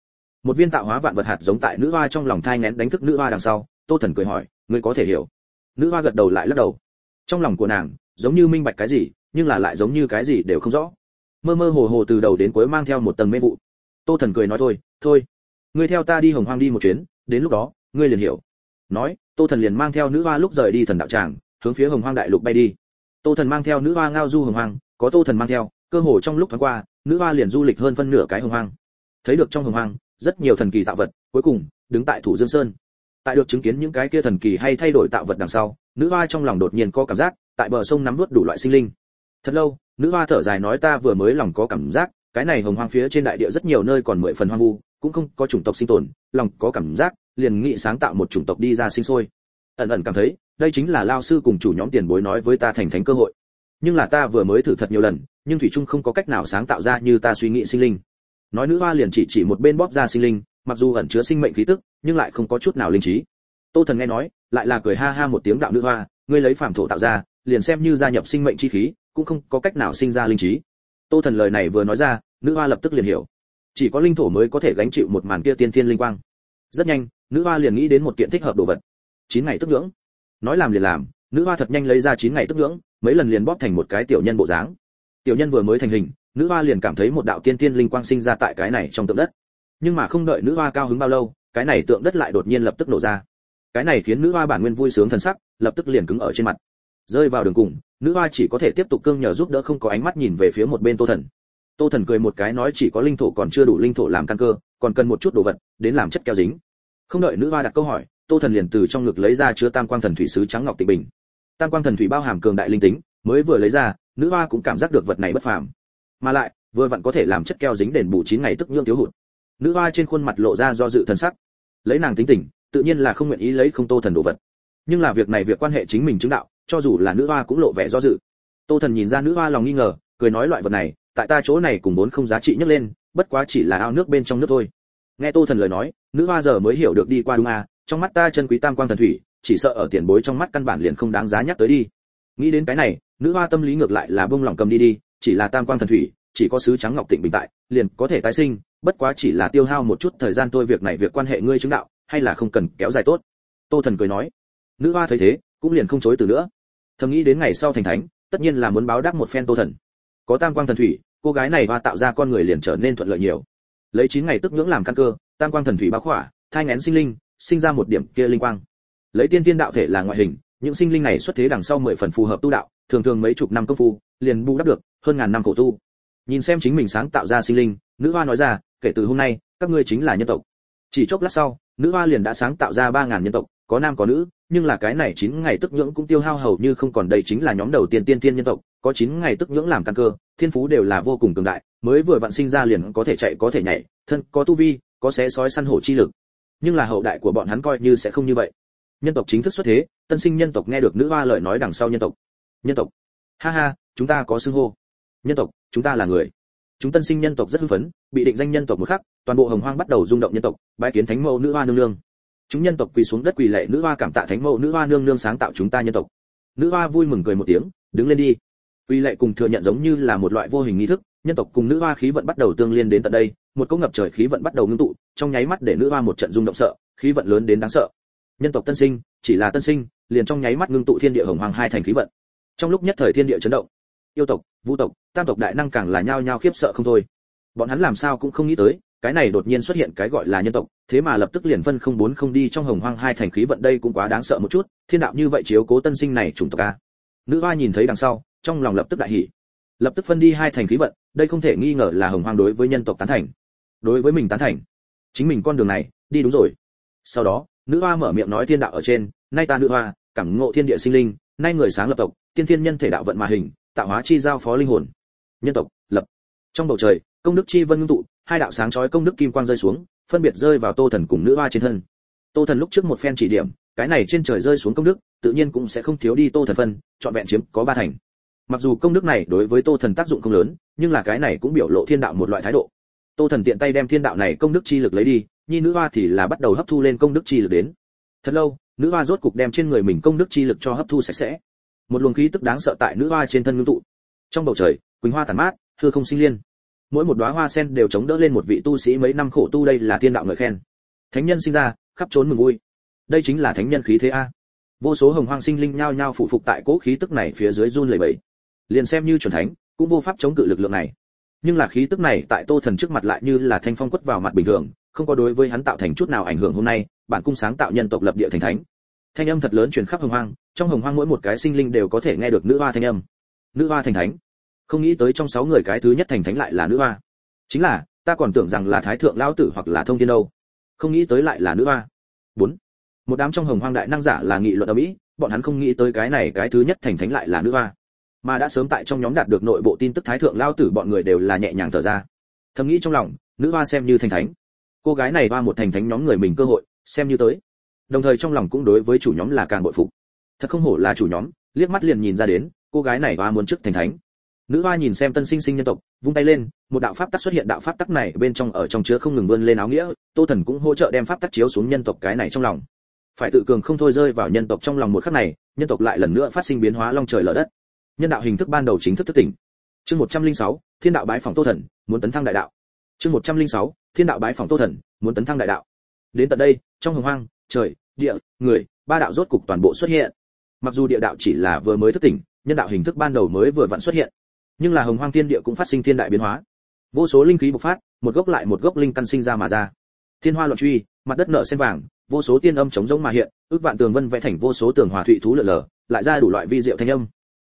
Một viên tạo hóa vạn vật hạt giống tại nữ hoa trong lòng thai nén đánh thức nữ hoa đằng sau, tô thần cười hỏi, ngươi có thể hiểu? Nữ hoa gật đầu lại lắc đầu. Trong lòng của nàng, giống như minh bạch cái gì nhưng là lại giống như cái gì đều không rõ. Mơ mơ hồ hồ từ đầu đến cuối mang theo một tầng mê vụ. Tô thần cười nói thôi thôi. Ngươi theo ta đi hồng hoang đi một chuyến, đến lúc đó, ngươi liền hiểu. Nói, tô thần liền mang theo nữ hoa lúc rời đi thần đạo tràng, hướng phía hồng hoang đại lục bay đi. Tô thần mang theo nữ hoa ngao du hồng hoang, có tô thần mang theo, cơ hồ trong lúc thoáng qua, nữ hoa liền du lịch hơn phân nửa cái hồng hoang. Thấy được trong hồng hoang, rất nhiều thần kỳ tạo vật, cuối cùng, đứng tại thủ dương sơn. Tại được chứng kiến những cái kia thần kỳ hay thay đổi tạo vật đằng sau, nữ hoa trong lòng đột nhiên có cảm giác, tại bờ sông nắm vớt đủ loại sinh linh thật lâu, nữ hoa thở dài nói ta vừa mới lòng có cảm giác, cái này hồng hoang phía trên đại địa rất nhiều nơi còn mười phần hoang vu, cũng không có chủng tộc sinh tồn, lòng có cảm giác, liền nghĩ sáng tạo một chủng tộc đi ra sinh sôi. Ẩn ẩn cảm thấy, đây chính là lao sư cùng chủ nhóm tiền bối nói với ta thành thánh cơ hội. Nhưng là ta vừa mới thử thật nhiều lần, nhưng thủy trung không có cách nào sáng tạo ra như ta suy nghĩ sinh linh. Nói nữ hoa liền chỉ chỉ một bên bóp ra sinh linh, mặc dù ẩn chứa sinh mệnh khí tức, nhưng lại không có chút nào linh trí. Tô thần nghe nói, lại là cười ha ha một tiếng đạo nữ hoa, ngươi lấy phàm thổ tạo ra, liền xem như gia nhập sinh mệnh chi khí cũng không có cách nào sinh ra linh trí. Tô thần lời này vừa nói ra, nữ hoa lập tức liền hiểu. Chỉ có linh thổ mới có thể gánh chịu một màn kia tiên thiên linh quang. Rất nhanh, nữ hoa liền nghĩ đến một kiện thích hợp đồ vật. Chín ngày tức ngưỡng. Nói làm liền làm, nữ hoa thật nhanh lấy ra chín ngày tức ngưỡng, mấy lần liền bóp thành một cái tiểu nhân bộ dáng. Tiểu nhân vừa mới thành hình, nữ hoa liền cảm thấy một đạo tiên tiên linh quang sinh ra tại cái này trong tượng đất. Nhưng mà không đợi nữ hoa cao hứng bao lâu, cái này tượng đất lại đột nhiên lập tức nổ ra. Cái này khiến nữ hoa bản nguyên vui sướng thần sắc, lập tức liền cứng ở trên mặt. Rơi vào đường cùng nữ hoa chỉ có thể tiếp tục cương nhờ giúp đỡ không có ánh mắt nhìn về phía một bên tô thần. Tô thần cười một cái nói chỉ có linh thổ còn chưa đủ linh thổ làm căn cơ, còn cần một chút đồ vật, đến làm chất keo dính. Không đợi nữ hoa đặt câu hỏi, tô thần liền từ trong ngực lấy ra chứa tam quang thần thủy sứ trắng ngọc tịnh bình. Tam quang thần thủy bao hàm cường đại linh tính, mới vừa lấy ra, nữ hoa cũng cảm giác được vật này bất phàm. Mà lại, vừa vặn có thể làm chất keo dính đền bù chín ngày tức nhương thiếu hụt. Nữ hoa trên khuôn mặt lộ ra do dự thần sắc. Lấy nàng tính tình, tự nhiên là không nguyện ý lấy không tô thần đồ vật. Nhưng là việc này việc quan hệ chính mình chứng đạo cho dù là nữ hoa cũng lộ vẻ do dự. Tô thần nhìn ra nữ hoa lòng nghi ngờ, cười nói loại vật này, tại ta chỗ này cùng vốn không giá trị nhất lên, bất quá chỉ là ao nước bên trong nước thôi. Nghe tô thần lời nói, nữ hoa giờ mới hiểu được đi qua đúng à trong mắt ta chân quý tam quang thần thủy, chỉ sợ ở tiền bối trong mắt căn bản liền không đáng giá nhắc tới đi. Nghĩ đến cái này, nữ hoa tâm lý ngược lại là bông lòng cầm đi đi, chỉ là tam quang thần thủy, chỉ có sứ trắng ngọc tịnh bình tại, liền có thể tái sinh, bất quá chỉ là tiêu hao một chút thời gian thôi việc này việc quan hệ ngươi chứng đạo, hay là không cần kéo dài tốt. Tô thần cười nói, nữ hoa thấy thế, cũng liền không chối từ nữa thầm nghĩ đến ngày sau thành thánh, tất nhiên là muốn báo đáp một phen tô thần. Có tam quang thần thủy, cô gái này hoa tạo ra con người liền trở nên thuận lợi nhiều. Lấy chín ngày tức ngưỡng làm căn cơ, tam quang thần thủy báo khỏa, thai ngén sinh linh, sinh ra một điểm kia linh quang. Lấy tiên tiên đạo thể là ngoại hình, những sinh linh này xuất thế đằng sau mười phần phù hợp tu đạo, thường thường mấy chục năm công phu, liền bù đắp được hơn ngàn năm khổ tu. Nhìn xem chính mình sáng tạo ra sinh linh, nữ hoa nói ra, kể từ hôm nay, các ngươi chính là nhân tộc. Chỉ chốc lát sau, nữ hoa liền đã sáng tạo ra ba ngàn nhân tộc có nam có nữ, nhưng là cái này chín ngày tức nhưỡng cũng tiêu hao hầu như không còn đây chính là nhóm đầu tiên tiên tiên nhân tộc, có chín ngày tức nhưỡng làm căn cơ, thiên phú đều là vô cùng cường đại, mới vừa vặn sinh ra liền có thể chạy, có thể nhảy, thân có tu vi, có xé sói săn hổ chi lực. Nhưng là hậu đại của bọn hắn coi như sẽ không như vậy. Nhân tộc chính thức xuất thế, tân sinh nhân tộc nghe được nữ hoa lời nói đằng sau nhân tộc. Nhân tộc. Ha ha, chúng ta có xưng hô. Nhân tộc, chúng ta là người. Chúng tân sinh nhân tộc rất hưng phấn, bị định danh nhân tộc một khắc, toàn bộ hồng hoang bắt đầu rung động nhân tộc, bái kiến thánh mẫu nữ hoa nương nương chúng nhân tộc quỳ xuống đất quỳ lệ nữ hoa cảm tạ thánh mẫu, nữ hoa nương nương sáng tạo chúng ta nhân tộc. Nữ hoa vui mừng cười một tiếng, đứng lên đi. Quỳ lệ cùng thừa nhận giống như là một loại vô hình nghi thức, nhân tộc cùng nữ hoa khí vận bắt đầu tương liên đến tận đây, một cỗ ngập trời khí vận bắt đầu ngưng tụ, trong nháy mắt để nữ hoa một trận rung động sợ, khí vận lớn đến đáng sợ. Nhân tộc tân sinh, chỉ là tân sinh, liền trong nháy mắt ngưng tụ thiên địa hồng hoàng hai thành khí vận. Trong lúc nhất thời thiên địa chấn động, yêu tộc vũ tộc, tam tộc đại năng càng là nhao nhao khiếp sợ không thôi. Bọn hắn làm sao cũng không nghĩ tới cái này đột nhiên xuất hiện cái gọi là nhân tộc, thế mà lập tức liền phân không bốn không đi trong hồng hoang hai thành khí vận đây cũng quá đáng sợ một chút, thiên đạo như vậy chiếu cố tân sinh này chủng tộc a nữ hoa nhìn thấy đằng sau, trong lòng lập tức đại hỉ. Lập tức phân đi hai thành khí vận, đây không thể nghi ngờ là hồng hoang đối với nhân tộc tán thành. Đối với mình tán thành. Chính mình con đường này, đi đúng rồi. Sau đó, nữ hoa mở miệng nói thiên đạo ở trên, nay ta nữ hoa, cảm ngộ thiên địa sinh linh, nay người sáng lập tộc, tiên thiên nhân thể đạo vận mà hình, tạo hóa chi giao phó linh hồn. Nhân tộc, lập. Trong bầu trời, công đức chi vân ngưng tụ hai đạo sáng chói công đức kim quang rơi xuống, phân biệt rơi vào tô thần cùng nữ hoa trên thân. Tô thần lúc trước một phen chỉ điểm, cái này trên trời rơi xuống công đức, tự nhiên cũng sẽ không thiếu đi tô thần phân chọn vẹn chiếm có ba thành. Mặc dù công đức này đối với tô thần tác dụng không lớn, nhưng là cái này cũng biểu lộ thiên đạo một loại thái độ. Tô thần tiện tay đem thiên đạo này công đức chi lực lấy đi, nhi nữ hoa thì là bắt đầu hấp thu lên công đức chi lực đến. Thật lâu, nữ hoa rốt cục đem trên người mình công đức chi lực cho hấp thu sạch sẽ. Một luồng khí tức đáng sợ tại nữ hoa trên thân ngưng tụ. Trong bầu trời, quỳnh hoa tàn mát, hư không sinh liên mỗi một đóa hoa sen đều chống đỡ lên một vị tu sĩ mấy năm khổ tu đây là thiên đạo ngợi khen. Thánh nhân sinh ra, khắp trốn mừng vui. Đây chính là thánh nhân khí thế a. Vô số hồng hoang sinh linh nhao nhao phụ phục tại cỗ khí tức này phía dưới run lẩy bẩy. Liền xem như chuẩn thánh, cũng vô pháp chống cự lực lượng này. Nhưng là khí tức này tại tô thần trước mặt lại như là thanh phong quất vào mặt bình thường, không có đối với hắn tạo thành chút nào ảnh hưởng hôm nay, bản cung sáng tạo nhân tộc lập địa thành thánh. Thanh âm thật lớn truyền khắp hồng hoang, trong hồng hoang mỗi một cái sinh linh đều có thể nghe được nữ hoa thanh âm. Nữ hoa thành thánh không nghĩ tới trong sáu người cái thứ nhất thành thánh lại là nữ hoa. Chính là, ta còn tưởng rằng là thái thượng lão tử hoặc là thông thiên đâu. Không nghĩ tới lại là nữ hoa. Bốn. Một đám trong hồng hoang đại năng giả là nghị luận ở mỹ, bọn hắn không nghĩ tới cái này cái thứ nhất thành thánh lại là nữ hoa. Mà đã sớm tại trong nhóm đạt được nội bộ tin tức thái thượng lao tử bọn người đều là nhẹ nhàng thở ra. Thầm nghĩ trong lòng, nữ hoa xem như thành thánh. Cô gái này hoa một thành thánh nhóm người mình cơ hội, xem như tới. Đồng thời trong lòng cũng đối với chủ nhóm là càng bội phục. Thật không hổ là chủ nhóm, liếc mắt liền nhìn ra đến, cô gái này hoa muốn trước thành thánh nữ hoa nhìn xem tân sinh sinh nhân tộc vung tay lên một đạo pháp tắc xuất hiện đạo pháp tắc này bên trong ở trong chứa không ngừng vươn lên áo nghĩa tô thần cũng hỗ trợ đem pháp tắc chiếu xuống nhân tộc cái này trong lòng. Phải tự cường không thôi rơi vào nhân tộc trong lòng một khắc này nhân tộc lại lần nữa phát sinh biến hóa long trời lở đất. Nhân đạo hình thức ban đầu chính thức thức tỉnh. Chương 106, thiên đạo bái phòng tô thần muốn tấn thăng đại đạo. Chương 106, thiên đạo bái phòng tô thần muốn tấn thăng đại đạo. Đến tận đây trong hồng hoang trời địa người ba đạo rốt cục toàn bộ xuất hiện. Mặc dù địa đạo chỉ là vừa mới thức tỉnh nhân đạo hình thức ban đầu mới vừa vặn xuất hiện nhưng là hồng hoang thiên địa cũng phát sinh thiên đại biến hóa. Vô số linh khí bộc phát một gốc lại một gốc linh căn sinh ra mà ra. Thiên hoa loạn truy mặt đất nở sen vàng vô số tiên âm chống rỗng mà hiện ước vạn tường vân vẽ thành vô số tường hòa thụy thú lở lờ, lại ra đủ loại vi diệu thanh âm.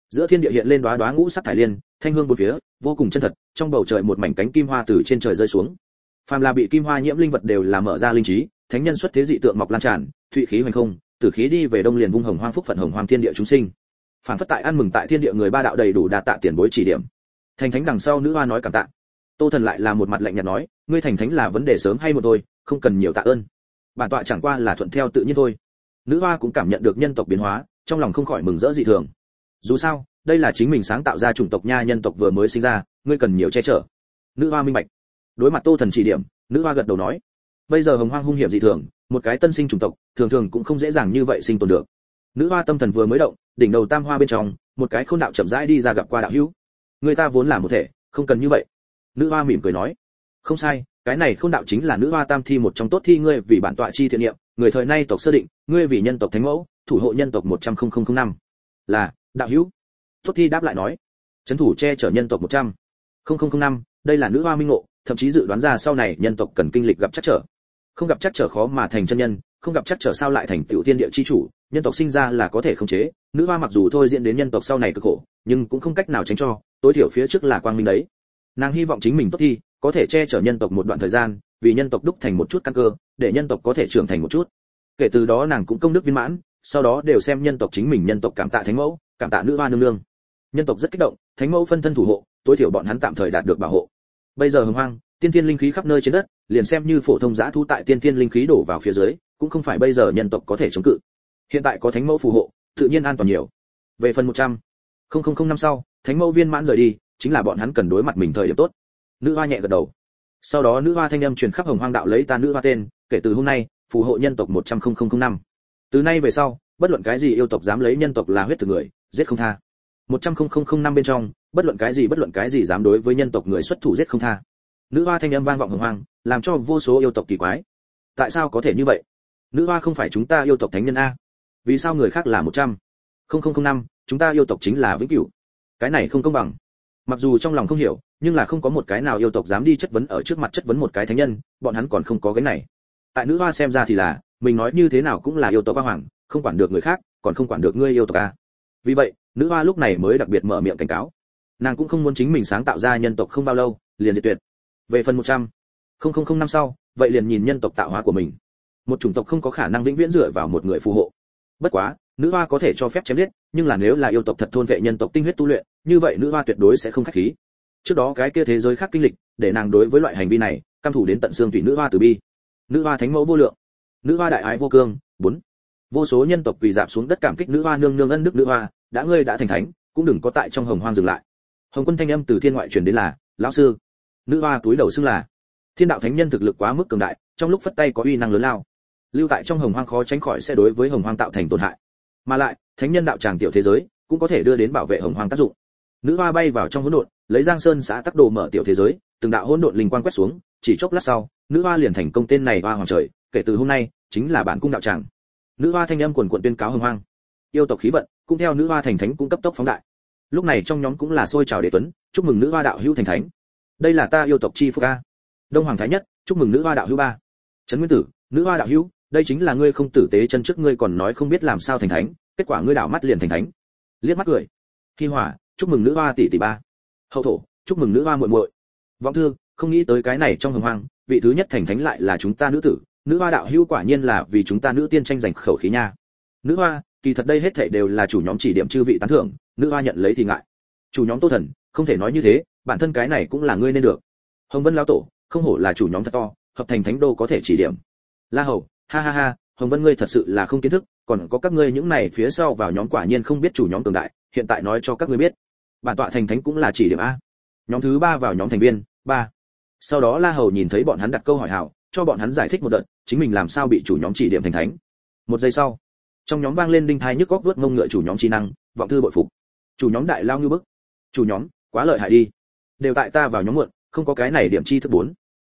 Giữa thiên địa hiện lên đóa đóa ngũ sắc thải liên thanh hương bốn phía vô cùng chân thật trong bầu trời một mảnh cánh kim hoa từ trên trời rơi xuống. Phàm là bị kim hoa nhiễm linh vật đều là mở ra linh trí thánh nhân xuất thế dị tượng mọc lan tràn thụy khí hoành không tử khí đi về đông liền vung hồng hoang phúc phận hồng hoang thiên địa chúng sinh phản phất tại ăn mừng tại thiên địa người ba đạo đầy đủ đạt tạ tiền bối chỉ điểm. Thành thánh đằng sau nữ hoa nói cảm tạ. Tô thần lại là một mặt lạnh nhạt nói, ngươi thành thánh là vấn đề sớm hay một thôi, không cần nhiều tạ ơn. Bản tọa chẳng qua là thuận theo tự nhiên thôi. Nữ hoa cũng cảm nhận được nhân tộc biến hóa, trong lòng không khỏi mừng rỡ dị thường. Dù sao, đây là chính mình sáng tạo ra chủng tộc nha nhân tộc vừa mới sinh ra, ngươi cần nhiều che chở. Nữ hoa minh bạch. Đối mặt tô thần chỉ điểm, nữ hoa gật đầu nói. Bây giờ hồng hoang hung hiểm dị thường, một cái tân sinh chủng tộc, thường thường cũng không dễ dàng như vậy sinh tồn được nữ hoa tâm thần vừa mới động, đỉnh đầu tam hoa bên trong, một cái khôn đạo chậm rãi đi ra gặp qua đạo hữu. Người ta vốn là một thể, không cần như vậy. Nữ hoa mỉm cười nói. Không sai, cái này khôn đạo chính là nữ hoa tam thi một trong tốt thi ngươi vì bản tọa chi thiện niệm, người thời nay tộc sơ định, ngươi vì nhân tộc thánh mẫu, thủ hộ nhân tộc một trăm không không không năm. Là, đạo hữu. Tốt thi đáp lại nói. Trấn thủ che chở nhân tộc một trăm không không không năm, đây là nữ hoa minh ngộ, thậm chí dự đoán ra sau này nhân tộc cần kinh lịch gặp chắc trở. Không gặp chắc trở khó mà thành chân nhân, không gặp chắc trở sao lại thành tiểu thiên địa chi chủ nhân tộc sinh ra là có thể khống chế, nữ hoa mặc dù thôi diễn đến nhân tộc sau này cực khổ, nhưng cũng không cách nào tránh cho, tối thiểu phía trước là quang minh đấy. Nàng hy vọng chính mình tốt thi có thể che chở nhân tộc một đoạn thời gian, vì nhân tộc đúc thành một chút căn cơ, để nhân tộc có thể trưởng thành một chút. Kể từ đó nàng cũng công đức viên mãn, sau đó đều xem nhân tộc chính mình nhân tộc cảm tạ thánh mẫu, cảm tạ nữ hoa nương nương. Nhân tộc rất kích động, thánh mẫu phân thân thủ hộ, tối thiểu bọn hắn tạm thời đạt được bảo hộ. Bây giờ hồng hoang, tiên thiên linh khí khắp nơi trên đất, liền xem như phổ thông giã thu tại tiên thiên linh khí đổ vào phía dưới, cũng không phải bây giờ nhân tộc có thể chống cự hiện tại có thánh mẫu phù hộ, tự nhiên an toàn nhiều. Về phần một trăm, không không không năm sau, thánh mẫu viên mãn rời đi, chính là bọn hắn cần đối mặt mình thời điểm tốt. Nữ hoa nhẹ gật đầu. Sau đó nữ hoa thanh âm truyền khắp hồng hoang đạo lấy ta nữ hoa tên, kể từ hôm nay, phù hộ nhân tộc một trăm không không không năm. Từ nay về sau, bất luận cái gì yêu tộc dám lấy nhân tộc là huyết từ người, giết không tha. Một trăm không không không năm bên trong, bất luận cái gì bất luận cái gì dám đối với nhân tộc người xuất thủ giết không tha. Nữ hoa thanh âm vang vọng hồng hoang, làm cho vô số yêu tộc kỳ quái. Tại sao có thể như vậy? Nữ hoa không phải chúng ta yêu tộc thánh nhân a vì sao người khác là một trăm? Không không không năm, chúng ta yêu tộc chính là vĩnh cửu. Cái này không công bằng. Mặc dù trong lòng không hiểu, nhưng là không có một cái nào yêu tộc dám đi chất vấn ở trước mặt chất vấn một cái thánh nhân, bọn hắn còn không có cái này. Tại nữ hoa xem ra thì là, mình nói như thế nào cũng là yêu tộc ba hoàng, không quản được người khác, còn không quản được ngươi yêu tộc a vì vậy, nữ hoa lúc này mới đặc biệt mở miệng cảnh cáo. Nàng cũng không muốn chính mình sáng tạo ra nhân tộc không bao lâu, liền diệt tuyệt. Về phần một trăm, không không không năm sau, vậy liền nhìn nhân tộc tạo hóa của mình. Một chủng tộc không có khả năng vĩnh viễn dựa vào một người phù hộ bất quá, nữ hoa có thể cho phép chém giết, nhưng là nếu là yêu tộc thật thôn vệ nhân tộc tinh huyết tu luyện, như vậy nữ hoa tuyệt đối sẽ không khách khí. Trước đó cái kia thế giới khác kinh lịch, để nàng đối với loại hành vi này, căm thủ đến tận xương tùy nữ hoa từ bi. Nữ hoa thánh mẫu vô lượng. Nữ hoa đại ái vô cương. Bốn. Vô số nhân tộc quỳ dạp xuống đất cảm kích nữ hoa nương nương ân đức nữ hoa, đã ngươi đã thành thánh, cũng đừng có tại trong hồng hoang dừng lại. Hồng quân thanh âm từ thiên ngoại truyền đến là, lão sư. Nữ hoa túi đầu xưng là, thiên đạo thánh nhân thực lực quá mức cường đại, trong lúc phất tay có uy năng lớn lao lưu tại trong hồng hoang khó tránh khỏi sẽ đối với hồng hoang tạo thành tổn hại. Mà lại, thánh nhân đạo tràng tiểu thế giới cũng có thể đưa đến bảo vệ hồng hoang tác dụng. Nữ hoa bay vào trong hỗn độn, lấy giang sơn xã tắc đồ mở tiểu thế giới, từng đạo hỗn độn linh quang quét xuống, chỉ chốc lát sau, nữ hoa liền thành công tên này hoa hoàng trời, kể từ hôm nay, chính là bản cung đạo tràng. Nữ hoa thanh âm quần quận tuyên cáo hồng hoang. Yêu tộc khí vận, cũng theo nữ hoa thành thánh cũng cấp tốc phóng đại. Lúc này trong nhóm cũng là xôi trào đệ tuấn, chúc mừng nữ hoa đạo hữu thành thánh. Đây là ta yêu tộc chi phúc ca đông hoàng thái nhất, chúc mừng nữ hoa đạo hữu ba. Trấn nguyên tử, nữ hoa đạo hữu đây chính là ngươi không tử tế chân trước ngươi còn nói không biết làm sao thành thánh, kết quả ngươi đảo mắt liền thành thánh. Liếc mắt cười. Khi hỏa chúc mừng nữ hoa tỷ tỷ ba. Hậu thổ, chúc mừng nữ hoa muội muội. Vọng thương không nghĩ tới cái này trong hồng hoang, vị thứ nhất thành thánh lại là chúng ta nữ tử, nữ hoa đạo hữu quả nhiên là vì chúng ta nữ tiên tranh giành khẩu khí nha. Nữ hoa, kỳ thật đây hết thảy đều là chủ nhóm chỉ điểm chư vị tán thưởng, nữ hoa nhận lấy thì ngại. Chủ nhóm tô thần, không thể nói như thế, bản thân cái này cũng là ngươi nên được. Hồng vân lão tổ, không hổ là chủ nhóm thật to, hợp thành thánh đô có thể chỉ điểm. La hầu ha ha ha, hồng vân ngươi thật sự là không kiến thức, còn có các ngươi những này phía sau vào nhóm quả nhiên không biết chủ nhóm tương đại, hiện tại nói cho các ngươi biết. Bản tọa thành thánh cũng là chỉ điểm a. Nhóm thứ ba vào nhóm thành viên, ba. Sau đó la hầu nhìn thấy bọn hắn đặt câu hỏi hảo, cho bọn hắn giải thích một đợt, chính mình làm sao bị chủ nhóm chỉ điểm thành thánh. Một giây sau, trong nhóm vang lên đinh thai nhức góc vớt ngông ngựa chủ nhóm trí năng, vọng thư bội phục. Chủ nhóm đại lao như bức. Chủ nhóm, quá lợi hại đi. Đều tại ta vào nhóm muộn, không có cái này điểm chi thức bốn.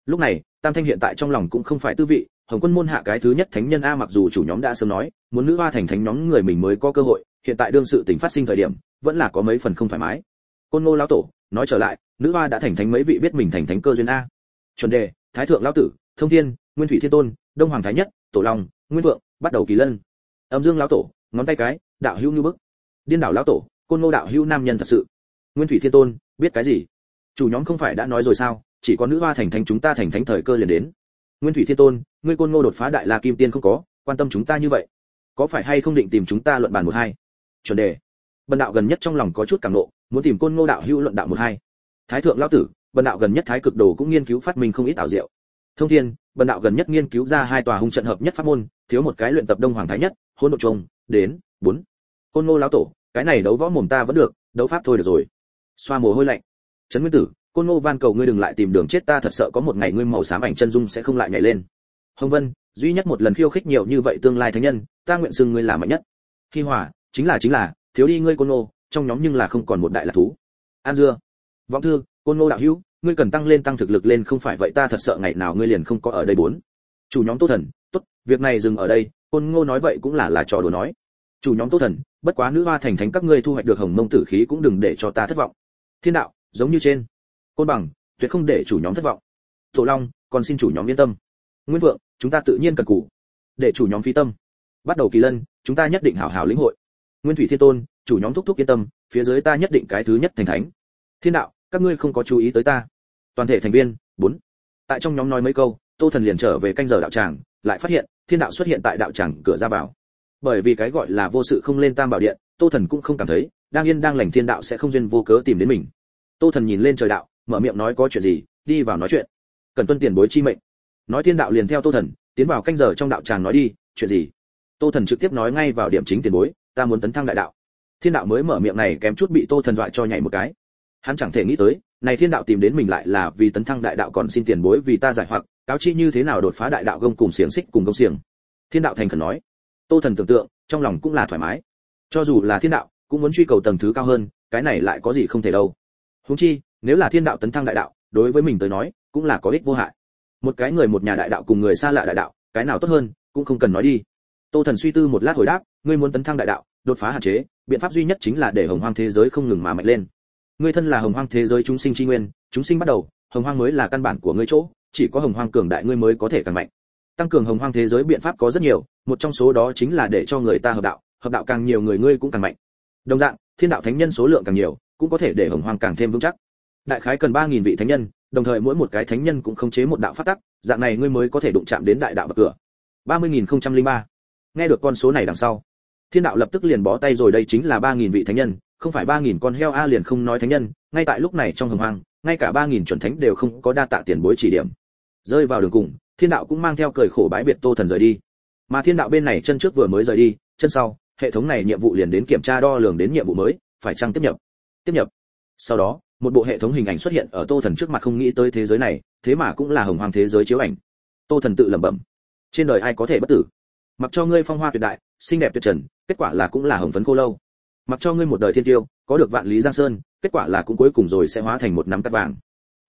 Lúc này, tam thanh hiện tại trong lòng cũng không phải tư vị hồng quân môn hạ cái thứ nhất thánh nhân a mặc dù chủ nhóm đã sớm nói, muốn nữ hoa thành thánh nhóm người mình mới có cơ hội, hiện tại đương sự tình phát sinh thời điểm, vẫn là có mấy phần không thoải mái. Côn ngô lão tổ, nói trở lại, nữ hoa đã thành thánh mấy vị biết mình thành thánh cơ duyên a. Chuẩn đề, thái thượng lão tử, thông thiên, nguyên thủy thiên tôn, đông hoàng thái nhất, tổ long, nguyên vượng, bắt đầu kỳ lân. Âm dương lão tổ, ngón tay cái, đạo hữu như bức. Điên đảo lão tổ, côn ngô đạo hữu nam nhân thật sự. Nguyên thủy thiên tôn, biết cái gì? Chủ nhóm không phải đã nói rồi sao? Chỉ có nữ hoa thành thánh chúng ta thành thánh thời cơ liền đến. Nguyên thủy thiên tôn ngươi côn ngô đột phá đại la kim tiên không có, quan tâm chúng ta như vậy. Có phải hay không định tìm chúng ta luận bàn một hai? Chuẩn đề. Bần đạo gần nhất trong lòng có chút cảm nộ, muốn tìm côn ngô đạo hữu luận đạo một hai. Thái thượng lão tử, bần đạo gần nhất thái cực đồ cũng nghiên cứu phát minh không ít ảo diệu. Thông thiên, bần đạo gần nhất nghiên cứu ra hai tòa hung trận hợp nhất pháp môn, thiếu một cái luyện tập đông hoàng thái nhất hôn độ trông đến, bốn. Côn ngô lão tổ, cái này đấu võ mồm ta vẫn được, đấu pháp thôi được rồi. Xoa mồ hôi lạnh. Trấn nguyên tử, côn ngô van cầu ngươi đừng lại tìm đường chết ta thật sợ có một ngày ngươi màu xám ảnh chân dung sẽ không lại nhảy lên hồng vân, duy nhất một lần khiêu khích nhiều như vậy tương lai thánh nhân, ta nguyện xưng ngươi là mạnh nhất. Khi hỏa chính là chính là, thiếu đi ngươi côn ngô, trong nhóm nhưng là không còn một đại là thú. An dưa. Vọng thương côn ngô đạo hữu, ngươi cần tăng lên tăng thực lực lên không phải vậy ta thật sợ ngày nào ngươi liền không có ở đây bốn. Chủ nhóm tô thần, tốt, việc này dừng ở đây, côn ngô nói vậy cũng là là trò đùa nói. Chủ nhóm tô thần, bất quá nữ hoa thành thánh các ngươi thu hoạch được hồng mông tử khí cũng đừng để cho ta thất vọng. Thiên đạo, giống như trên. Côn bằng, tuyệt không để chủ nhóm thất vọng. Tổ long, còn xin chủ nhóm yên tâm. Nguyên vượng chúng ta tự nhiên cần cù. Để chủ nhóm phi tâm. Bắt đầu kỳ lân, chúng ta nhất định hảo hảo lĩnh hội. Nguyên thủy thiên tôn, chủ nhóm thúc thúc yên tâm, phía dưới ta nhất định cái thứ nhất thành thánh. Thiên đạo, các ngươi không có chú ý tới ta. Toàn thể thành viên, bốn. Tại trong nhóm nói mấy câu, tô thần liền trở về canh giờ đạo tràng, lại phát hiện, thiên đạo xuất hiện tại đạo tràng cửa ra vào. Bởi vì cái gọi là vô sự không lên tam bảo điện, tô thần cũng không cảm thấy, đang yên đang lành thiên đạo sẽ không duyên vô cớ tìm đến mình. Tô thần nhìn lên trời đạo, mở miệng nói có chuyện gì, đi vào nói chuyện. Cần tuân tiền bối chi mệnh nói thiên đạo liền theo tô thần, tiến vào canh giờ trong đạo tràng nói đi, chuyện gì? Tô thần trực tiếp nói ngay vào điểm chính tiền bối, ta muốn tấn thăng đại đạo. Thiên đạo mới mở miệng này kém chút bị tô thần dọa cho nhảy một cái. Hắn chẳng thể nghĩ tới, này thiên đạo tìm đến mình lại là vì tấn thăng đại đạo còn xin tiền bối vì ta giải hoặc, cáo chi như thế nào đột phá đại đạo gông cùng xiềng xích cùng gông xiềng. Thiên đạo thành khẩn nói. Tô thần tưởng tượng, trong lòng cũng là thoải mái. Cho dù là thiên đạo, cũng muốn truy cầu tầng thứ cao hơn, cái này lại có gì không thể đâu. Huống chi, nếu là thiên đạo tấn thăng đại đạo, đối với mình tới nói, cũng là có ích vô hại một cái người một nhà đại đạo cùng người xa lạ đại đạo, cái nào tốt hơn, cũng không cần nói đi. Tô thần suy tư một lát hồi đáp, ngươi muốn tấn thăng đại đạo, đột phá hạn chế, biện pháp duy nhất chính là để hồng hoang thế giới không ngừng mà mạnh lên. Ngươi thân là hồng hoang thế giới chúng sinh tri nguyên, chúng sinh bắt đầu, hồng hoang mới là căn bản của ngươi chỗ, chỉ có hồng hoang cường đại ngươi mới có thể càng mạnh. Tăng cường hồng hoang thế giới biện pháp có rất nhiều, một trong số đó chính là để cho người ta hợp đạo hợp đạo càng nhiều người ngươi cũng càng mạnh. Đồng dạng, thiên đạo thánh nhân số lượng càng nhiều, cũng có thể để hồng hoang càng thêm vững chắc. Đại khái cần ba nghìn vị thánh nhân đồng thời mỗi một cái thánh nhân cũng khống chế một đạo phát tắc, dạng này ngươi mới có thể đụng chạm đến đại đạo bậc cửa. ba mươi nghìn không trăm linh ba. Nghe được con số này đằng sau, thiên đạo lập tức liền bó tay rồi, đây chính là ba nghìn vị thánh nhân, không phải ba nghìn con heo a liền không nói thánh nhân, ngay tại lúc này trong hồng hoang, ngay cả ba nghìn chuẩn thánh đều không có đa tạ tiền bối chỉ điểm. Rơi vào đường cùng, thiên đạo cũng mang theo cười khổ bái biệt tô thần rời đi. Mà thiên đạo bên này chân trước vừa mới rời đi, chân sau, hệ thống này nhiệm vụ liền đến kiểm tra đo lường đến nhiệm vụ mới, phải chăng tiếp nhập? Tiếp nhập. Sau đó một bộ hệ thống hình ảnh xuất hiện ở tô thần trước mặt không nghĩ tới thế giới này, thế mà cũng là hồng hoàng thế giới chiếu ảnh. Tô thần tự lẩm bẩm, trên đời ai có thể bất tử? Mặc cho ngươi phong hoa tuyệt đại, xinh đẹp tuyệt trần, kết quả là cũng là hồng phấn cô lâu. Mặc cho ngươi một đời thiên tiêu, có được vạn lý giang sơn, kết quả là cũng cuối cùng rồi sẽ hóa thành một nắm cắt vàng.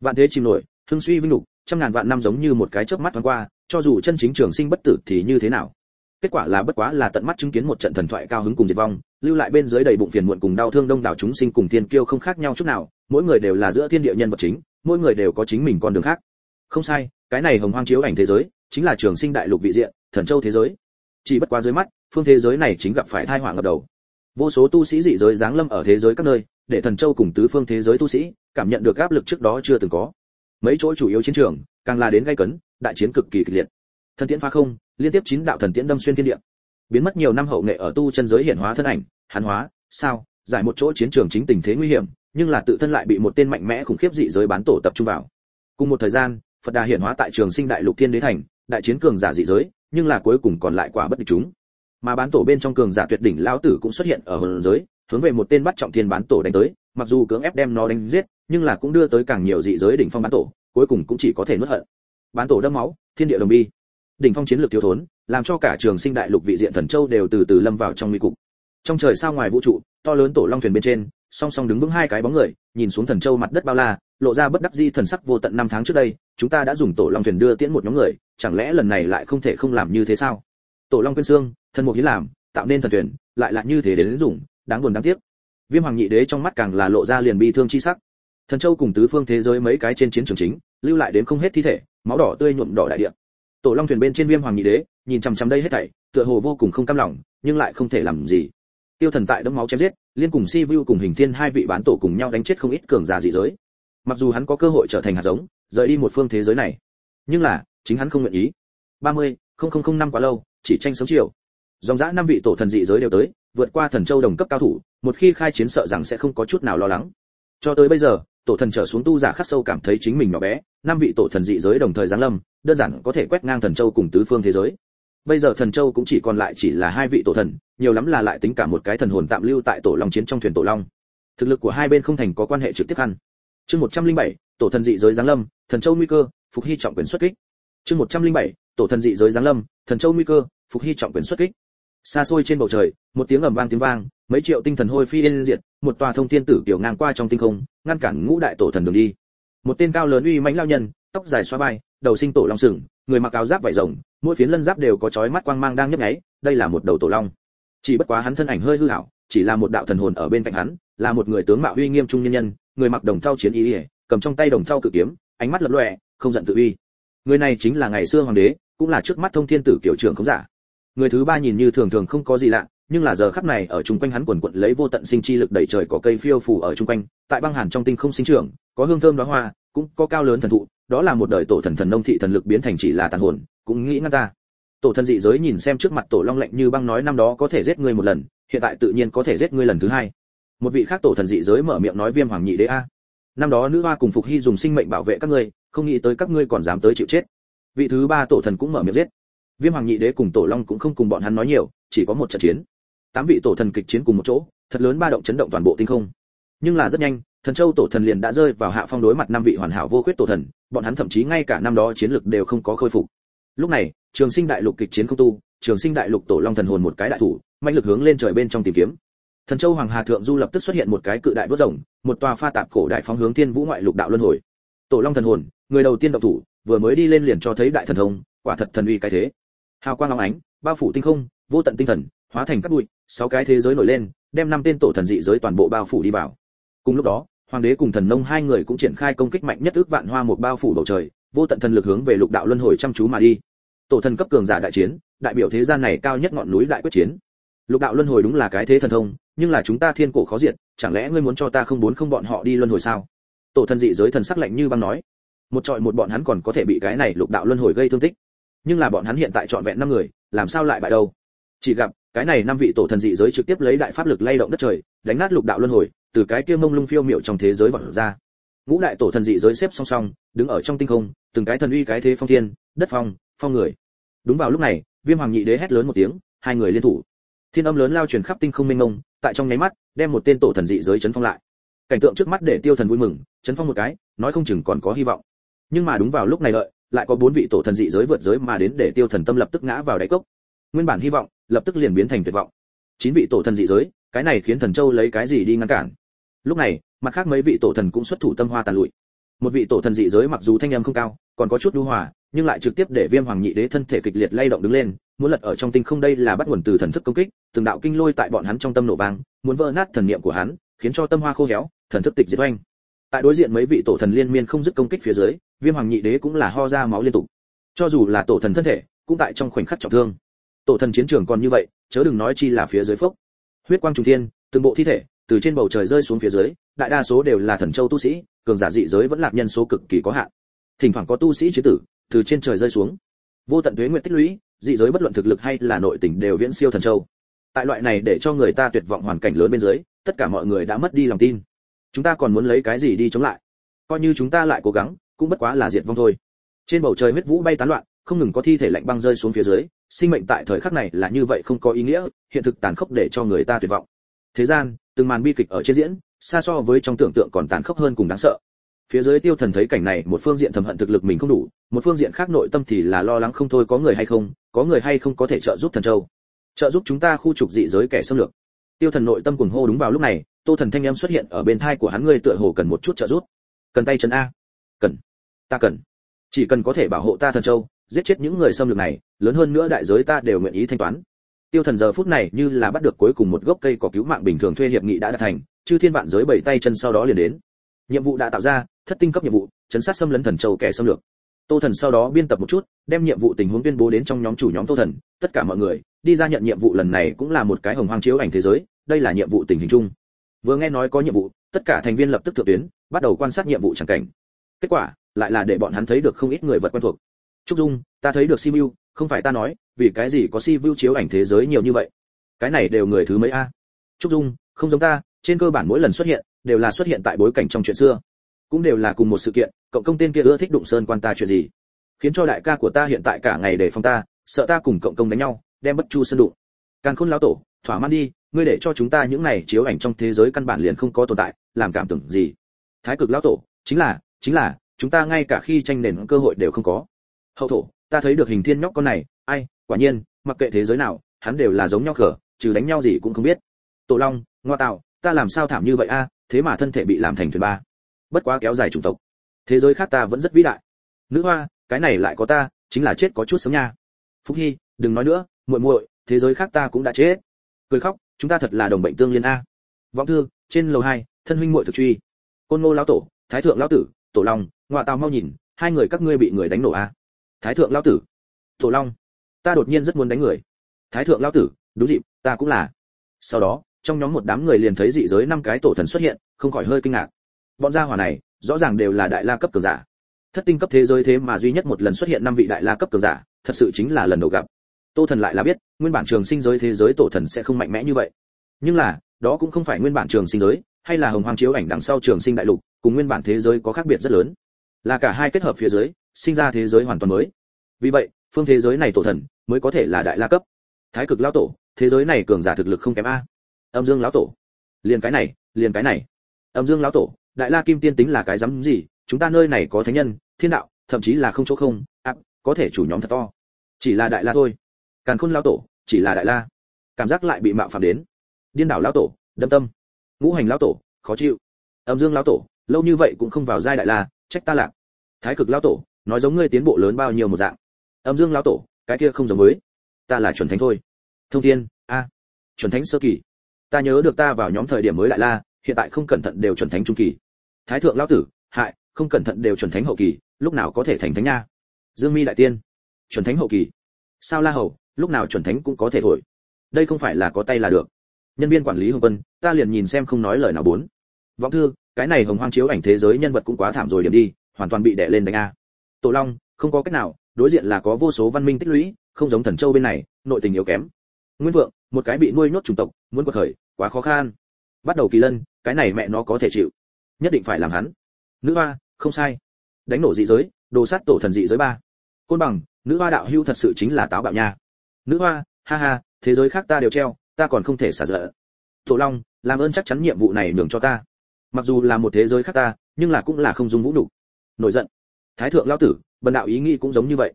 Vạn thế chìm nổi, hưng suy vinh lục, trăm ngàn vạn năm giống như một cái chớp mắt thoáng qua, cho dù chân chính trường sinh bất tử thì như thế nào? Kết quả là bất quá là tận mắt chứng kiến một trận thần thoại cao hứng cùng diệt vong lưu lại bên dưới đầy bụng phiền muộn cùng đau thương đông đảo chúng sinh cùng thiên kiêu không khác nhau chút nào, mỗi người đều là giữa thiên địa nhân vật chính, mỗi người đều có chính mình con đường khác. Không sai, cái này hồng hoang chiếu ảnh thế giới, chính là trường sinh đại lục vị diện, thần châu thế giới. Chỉ bất quá dưới mắt, phương thế giới này chính gặp phải tai họa ngập đầu. Vô số tu sĩ dị giới giáng lâm ở thế giới các nơi, để thần châu cùng tứ phương thế giới tu sĩ cảm nhận được áp lực trước đó chưa từng có. Mấy chỗ chủ yếu chiến trường, càng là đến gay cấn, đại chiến cực kỳ kịch liệt. Thần tiễn phá không, liên tiếp chín đạo thần tiễn đâm xuyên thiên địa biến mất nhiều năm hậu nghệ ở tu chân giới hiển hóa thân ảnh hàn hóa, sao, giải một chỗ chiến trường chính tình thế nguy hiểm, nhưng là tự thân lại bị một tên mạnh mẽ khủng khiếp dị giới bán tổ tập trung vào. Cùng một thời gian, phật đà hiển hóa tại trường sinh đại lục thiên đế thành, đại chiến cường giả dị giới, nhưng là cuối cùng còn lại quả bất địch chúng. Mà bán tổ bên trong cường giả tuyệt đỉnh lão tử cũng xuất hiện ở hồn giới, hướng về một tên bắt trọng thiên bán tổ đánh tới, mặc dù cưỡng ép đem nó đánh giết, nhưng là cũng đưa tới càng nhiều dị giới đỉnh phong bán tổ, cuối cùng cũng chỉ có thể nuốt hận. Bán tổ đâm máu, thiên địa đồng bi. Đỉnh phong chiến lược thiếu thốn làm cho cả trường sinh đại lục vị diện thần châu đều từ từ lâm vào trong nguy cục. Trong trời sao ngoài vũ trụ, to lớn tổ long thuyền bên trên, song song đứng vững hai cái bóng người, nhìn xuống thần châu mặt đất bao la, lộ ra bất đắc di thần sắc vô tận năm tháng trước đây, chúng ta đã dùng tổ long thuyền đưa tiễn một nhóm người, chẳng lẽ lần này lại không thể không làm như thế sao? Tổ long quyên xương thần mục hiến làm, tạo nên thần thuyền, lại là như thế đến dùng đáng buồn đáng tiếc. Viêm hoàng nhị đế trong mắt càng là lộ ra liền bi thương chi sắc. Thần châu cùng tứ phương thế giới mấy cái trên chiến trường chính, lưu lại đến không hết thi thể, máu đỏ tươi nhuộm đỏ đại địa. Tổ long thuyền bên trên viêm hoàng nhị đế nhìn chằm chằm đây hết thảy, tựa hồ vô cùng không cam lòng, nhưng lại không thể làm gì. Tiêu thần tại đấm máu chém giết, liên cùng si vu cùng hình thiên hai vị bán tổ cùng nhau đánh chết không ít cường giả dị giới. Mặc dù hắn có cơ hội trở thành hạt giống, rời đi một phương thế giới này, nhưng là, chính hắn không nguyện ý. Ba mươi, không không không năm quá lâu, chỉ tranh sống chiều dòng dã năm vị tổ thần dị giới đều tới, vượt qua thần châu đồng cấp cao thủ, một khi khai chiến sợ rằng sẽ không có chút nào lo lắng. Cho tới bây giờ, tổ thần trở xuống tu giả khắc sâu cảm thấy chính mình nhỏ bé, năm vị tổ thần dị giới đồng thời giáng lâm, đơn giản có thể quét ngang thần châu cùng tứ phương thế giới bây giờ thần châu cũng chỉ còn lại chỉ là hai vị tổ thần nhiều lắm là lại tính cả một cái thần hồn tạm lưu tại tổ long chiến trong thuyền tổ long. Thực lực của hai bên không thành có quan hệ trực tiếp ăn chương 107, tổ thần dị giới giáng lâm thần châu nguy cơ phục hy trọng quyền xuất kích. Chương 107, tổ thần dị giới giáng lâm thần châu nguy cơ phục hy trọng quyền xuất kích. Xa xôi trên bầu trời một tiếng ầm vang tiếng vang mấy triệu tinh thần hôi phi yên diệt một tòa thông thiên tử kiểu ngang qua trong tinh không ngăn cản ngũ đại tổ thần đường đi. Một tên cao lớn uy mãnh lao nhân tóc dài xoa vai đầu sinh tổ long sừng người mặc áo giáp vải rồng mỗi phiến lân giáp đều có chói mắt quang mang đang nhấp nháy đây là một đầu tổ long. Chỉ bất quá hắn thân ảnh hơi hư ảo chỉ là một đạo thần hồn ở bên cạnh hắn là một người tướng mạo uy nghiêm trung nhân nhân người mặc đồng thau chiến y, cầm trong tay đồng thau cự kiếm ánh mắt lập lòe không giận tự uy. Người này chính là ngày xưa hoàng đế cũng là trước mắt thông thiên tử kiểu trưởng không giả. Người thứ ba nhìn như thường thường không có gì lạ nhưng là giờ khắc này ở chung quanh hắn quần quận lấy vô tận sinh chi lực đẩy trời có cây phiêu phù ở chung quanh tại băng hàn trong tinh không sinh trưởng có hương thơm đóa hoa cũng có cao lớn thần thụ đó là một đời tổ thần thần nông thị thần lực biến thành chỉ là tàn hồn, cũng nghĩ ngăn ta. Tổ thần dị giới nhìn xem trước mặt tổ long lạnh như băng nói năm đó có thể giết ngươi một lần, hiện tại tự nhiên có thể giết ngươi lần thứ hai. Một vị khác tổ thần dị giới mở miệng nói viêm hoàng nhị đế a. Năm đó nữ hoa cùng phục hy dùng sinh mệnh bảo vệ các ngươi, không nghĩ tới các ngươi còn dám tới chịu chết. Vị thứ ba tổ thần cũng mở miệng giết. Viêm hoàng nhị đế cùng tổ long cũng không cùng bọn hắn nói nhiều, chỉ có một trận chiến. Tám vị tổ thần kịch chiến cùng một chỗ, thật lớn ba động chấn động toàn bộ tinh không. Nhưng là rất nhanh, thần châu tổ thần liền đã rơi vào hạ phong đối mặt năm vị hoàn hảo vô khuyết tổ thần bọn hắn thậm chí ngay cả năm đó chiến lực đều không có khôi phục. Lúc này, trường sinh đại lục kịch chiến không tu, trường sinh đại lục tổ long thần hồn một cái đại thủ, mạnh lực hướng lên trời bên trong tìm kiếm. Thần châu hoàng hà thượng du lập tức xuất hiện một cái cự đại vớt rồng, một tòa pha tạp cổ đại phóng hướng thiên vũ ngoại lục đạo luân hồi. Tổ long thần hồn, người đầu tiên động thủ, vừa mới đi lên liền cho thấy đại thần thông, quả thật thần uy cái thế. Hào quang long ánh, bao phủ tinh không, vô tận tinh thần, hóa thành các bụi, sáu cái thế giới nổi lên, đem năm tên tổ thần dị giới toàn bộ bao phủ đi vào. Cùng lúc đó hoàng đế cùng thần nông hai người cũng triển khai công kích mạnh nhất ước vạn hoa một bao phủ bầu trời, vô tận thần lực hướng về lục đạo luân hồi chăm chú mà đi. Tổ thần cấp cường giả đại chiến, đại biểu thế gian này cao nhất ngọn núi đại quyết chiến. Lục đạo luân hồi đúng là cái thế thần thông, nhưng là chúng ta thiên cổ khó diệt, chẳng lẽ ngươi muốn cho ta không muốn không bọn họ đi luân hồi sao? Tổ thần dị giới thần sắc lạnh như băng nói. Một trọi một bọn hắn còn có thể bị cái này lục đạo luân hồi gây thương tích. Nhưng là bọn hắn hiện tại trọn vẹn năm người, làm sao lại bại đâu? Chỉ gặp cái này năm vị tổ thần dị giới trực tiếp lấy đại pháp lực lay động đất trời đánh nát lục đạo luân hồi từ cái kia mông lung phiêu miệu trong thế giới vọt ra. Ngũ đại tổ thần dị giới xếp song song đứng ở trong tinh không từng cái thần uy cái thế phong thiên đất phong phong người. Đúng vào lúc này viêm hoàng nhị đế hét lớn một tiếng hai người liên thủ. Thiên âm lớn lao truyền khắp tinh không mênh mông tại trong nháy mắt đem một tên tổ thần dị giới chấn phong lại. Cảnh tượng trước mắt để tiêu thần vui mừng chấn phong một cái nói không chừng còn có hy vọng. Nhưng mà đúng vào lúc này lợi, lại có bốn vị tổ thần dị giới vượt giới mà đến để tiêu thần tâm lập tức ngã vào đáy cốc. Nguyên bản hy vọng lập tức liền biến thành tuyệt vọng. Chín vị tổ thần dị giới, cái này khiến thần châu lấy cái gì đi ngăn cản? Lúc này, mặt khác mấy vị tổ thần cũng xuất thủ tâm hoa tàn lụi. Một vị tổ thần dị giới mặc dù thanh âm không cao, còn có chút đu hòa, nhưng lại trực tiếp để viêm hoàng nhị đế thân thể kịch liệt lay động đứng lên, muốn lật ở trong tinh không đây là bắt nguồn từ thần thức công kích, từng đạo kinh lôi tại bọn hắn trong tâm nổ vang, muốn vỡ nát thần niệm của hắn, khiến cho tâm hoa khô héo, thần thức tịch diệt oanh. Tại đối diện mấy vị tổ thần liên miên không dứt công kích phía dưới, viêm hoàng nhị đế cũng là ho ra máu liên tục. Cho dù là tổ thần thân thể, cũng tại trong khoảnh khắc trọng thương tổ thần chiến trường còn như vậy, chớ đừng nói chi là phía dưới phốc. Huyết quang trung thiên, từng bộ thi thể, từ trên bầu trời rơi xuống phía dưới, đại đa số đều là thần châu tu sĩ, cường giả dị giới vẫn lạc nhân số cực kỳ có hạn. Thỉnh thoảng có tu sĩ chế tử, từ trên trời rơi xuống. Vô tận tuế nguyện tích lũy, dị giới bất luận thực lực hay là nội tình đều viễn siêu thần châu. Tại loại này để cho người ta tuyệt vọng hoàn cảnh lớn bên dưới, tất cả mọi người đã mất đi lòng tin. Chúng ta còn muốn lấy cái gì đi chống lại? Coi như chúng ta lại cố gắng, cũng bất quá là diệt vong thôi. Trên bầu trời huyết vũ bay tán loạn không ngừng có thi thể lạnh băng rơi xuống phía dưới, sinh mệnh tại thời khắc này là như vậy không có ý nghĩa, hiện thực tàn khốc để cho người ta tuyệt vọng. Thế gian, từng màn bi kịch ở trên diễn, xa so với trong tưởng tượng còn tàn khốc hơn cùng đáng sợ. Phía dưới tiêu thần thấy cảnh này, một phương diện thầm hận thực lực mình không đủ, một phương diện khác nội tâm thì là lo lắng không thôi có người hay không, có người hay không có thể trợ giúp thần châu. Trợ giúp chúng ta khu trục dị giới kẻ xâm lược. Tiêu thần nội tâm cuồng hô đúng vào lúc này, tô thần thanh em xuất hiện ở bên thai của hắn ngươi tựa hồ cần một chút trợ giúp. Cần tay chân a. Cần. Ta cần. Chỉ cần có thể bảo hộ ta thần châu giết chết những người xâm lược này, lớn hơn nữa đại giới ta đều nguyện ý thanh toán. Tiêu thần giờ phút này như là bắt được cuối cùng một gốc cây có cứu mạng bình thường thuê hiệp nghị đã đạt thành, chư thiên vạn giới bảy tay chân sau đó liền đến. Nhiệm vụ đã tạo ra, thất tinh cấp nhiệm vụ, chấn sát xâm lấn thần châu kẻ xâm lược. Tô thần sau đó biên tập một chút, đem nhiệm vụ tình huống tuyên bố đến trong nhóm chủ nhóm tô thần, tất cả mọi người, đi ra nhận nhiệm vụ lần này cũng là một cái hồng hoang chiếu ảnh thế giới, đây là nhiệm vụ tình hình chung. Vừa nghe nói có nhiệm vụ, tất cả thành viên lập tức thượng tuyến, bắt đầu quan sát nhiệm vụ chẳng cảnh. Kết quả, lại là để bọn hắn thấy được không ít người vật quen thuộc trúc dung, ta thấy được simu không phải ta nói, vì cái gì có simu chiếu ảnh thế giới nhiều như vậy? Cái này đều người thứ mấy a? Trúc dung, không giống ta, trên cơ bản mỗi lần xuất hiện, đều là xuất hiện tại bối cảnh trong chuyện xưa. Cũng đều là cùng một sự kiện, cộng công tên kia ưa thích đụng sơn quan ta chuyện gì. Khiến cho đại ca của ta hiện tại cả ngày để phòng ta, sợ ta cùng cộng công đánh nhau, đem bất chu sơn đụng. Càng khôn lão tổ, thỏa mãn đi, ngươi để cho chúng ta những này chiếu ảnh trong thế giới căn bản liền không có tồn tại, làm cảm tưởng gì? Thái cực lão tổ, chính là chính là, chúng ta ngay cả khi tranh nền cơ hội đều không có hậu thổ, ta thấy được hình thiên nhóc con này, ai, quả nhiên, mặc kệ thế giới nào, hắn đều là giống nhau khở trừ đánh nhau gì cũng không biết. Tổ long, ngoa tạo, ta làm sao thảm như vậy a à? thế mà thân thể bị làm thành thuyền ba. Bất quá kéo dài chủng tộc. Thế giới khác ta vẫn rất vĩ đại. Nữ hoa, cái này lại có ta, chính là chết có chút sớm nha. Phúc hy, đừng nói nữa, muội muội, thế giới khác ta cũng đã chết. Cười khóc, chúng ta thật là đồng bệnh tương liên a. Vọng thư, trên lầu hai, thân huynh muội thực truy. Côn ngô lão tổ, thái thượng lão tử, tổ long ngoại tào mau nhìn, hai người các ngươi bị người đánh nổ a thái thượng lão tử. Tổ long, ta đột nhiên rất muốn đánh người. Thái thượng lão tử, đúng dịp, ta cũng là. Sau đó, trong nhóm một đám người liền thấy dị giới năm cái tổ thần xuất hiện, không khỏi hơi kinh ngạc. Bọn gia hỏa này, rõ ràng đều là đại la cấp cường giả. Thất tinh cấp thế giới thế mà duy nhất một lần xuất hiện năm vị đại la cấp cường giả, thật sự chính là lần đầu gặp. Tô thần lại là biết, nguyên bản trường sinh giới thế giới tổ thần sẽ không mạnh mẽ như vậy. Nhưng là, đó cũng không phải nguyên bản trường sinh giới, hay là hồng hoang chiếu ảnh đằng sau trường sinh đại lục, cùng nguyên bản thế giới có khác biệt rất lớn. Là cả hai kết hợp phía dưới sinh ra thế giới hoàn toàn mới. Vì vậy phương thế giới này tổ thần mới có thể là đại la cấp. Thái cực lão tổ thế giới này cường giả thực lực không kém a. Âm dương lão tổ. Liền cái này liền cái này. Âm dương lão tổ đại la kim tiên tính là cái dám gì? Chúng ta nơi này có thánh nhân thiên đạo thậm chí là không chỗ không à, có thể chủ nhóm thật to. Chỉ là đại la thôi. Càn khôn lão tổ chỉ là đại la. Cảm giác lại bị mạo phạm đến. Điên đảo lão tổ đâm tâm. Ngũ hành lão tổ khó chịu. Âm dương lão tổ lâu như vậy cũng không vào giai đại la trách ta lạc. Thái cực lão tổ nói giống ngươi tiến bộ lớn bao nhiêu một dạng. Âm dương lão tổ, cái kia không giống với. Ta là chuẩn thánh thôi. Thông thiên, a, chuẩn thánh sơ kỳ. Ta nhớ được ta vào nhóm thời điểm mới lại la, hiện tại không cẩn thận đều chuẩn thánh trung kỳ. Thái thượng lão tử, hại, không cẩn thận đều chuẩn thánh hậu kỳ, lúc nào có thể thành thánh nha? Dương mi đại tiên, chuẩn thánh hậu kỳ. Sao la hầu, lúc nào chuẩn thánh cũng có thể thổi. Đây không phải là có tay là được. Nhân viên quản lý hồng quân, ta liền nhìn xem không nói lời nào bốn. Vọng thư, cái này hồng hoang chiếu ảnh thế giới nhân vật cũng quá thảm rồi điểm đi, hoàn toàn bị đè lên đánh a tổ long, không có cách nào, đối diện là có vô số văn minh tích lũy, không giống thần châu bên này, nội tình yếu kém. Nguyên vượng, một cái bị nuôi nhốt chủng tộc, muốn quật khởi, quá khó khăn. Bắt đầu kỳ lân, cái này mẹ nó có thể chịu. Nhất định phải làm hắn. Nữ hoa, không sai. Đánh nổ dị giới, đồ sát tổ thần dị giới ba. Côn bằng, nữ hoa đạo hưu thật sự chính là táo bạo nha. Nữ hoa, ha ha, thế giới khác ta đều treo, ta còn không thể xả dở tổ long, làm ơn chắc chắn nhiệm vụ này nhường cho ta. Mặc dù là một thế giới khác ta, nhưng là cũng là không dung vũ đủ. Nổi giận thái thượng lão tử, bần đạo ý nghĩ cũng giống như vậy.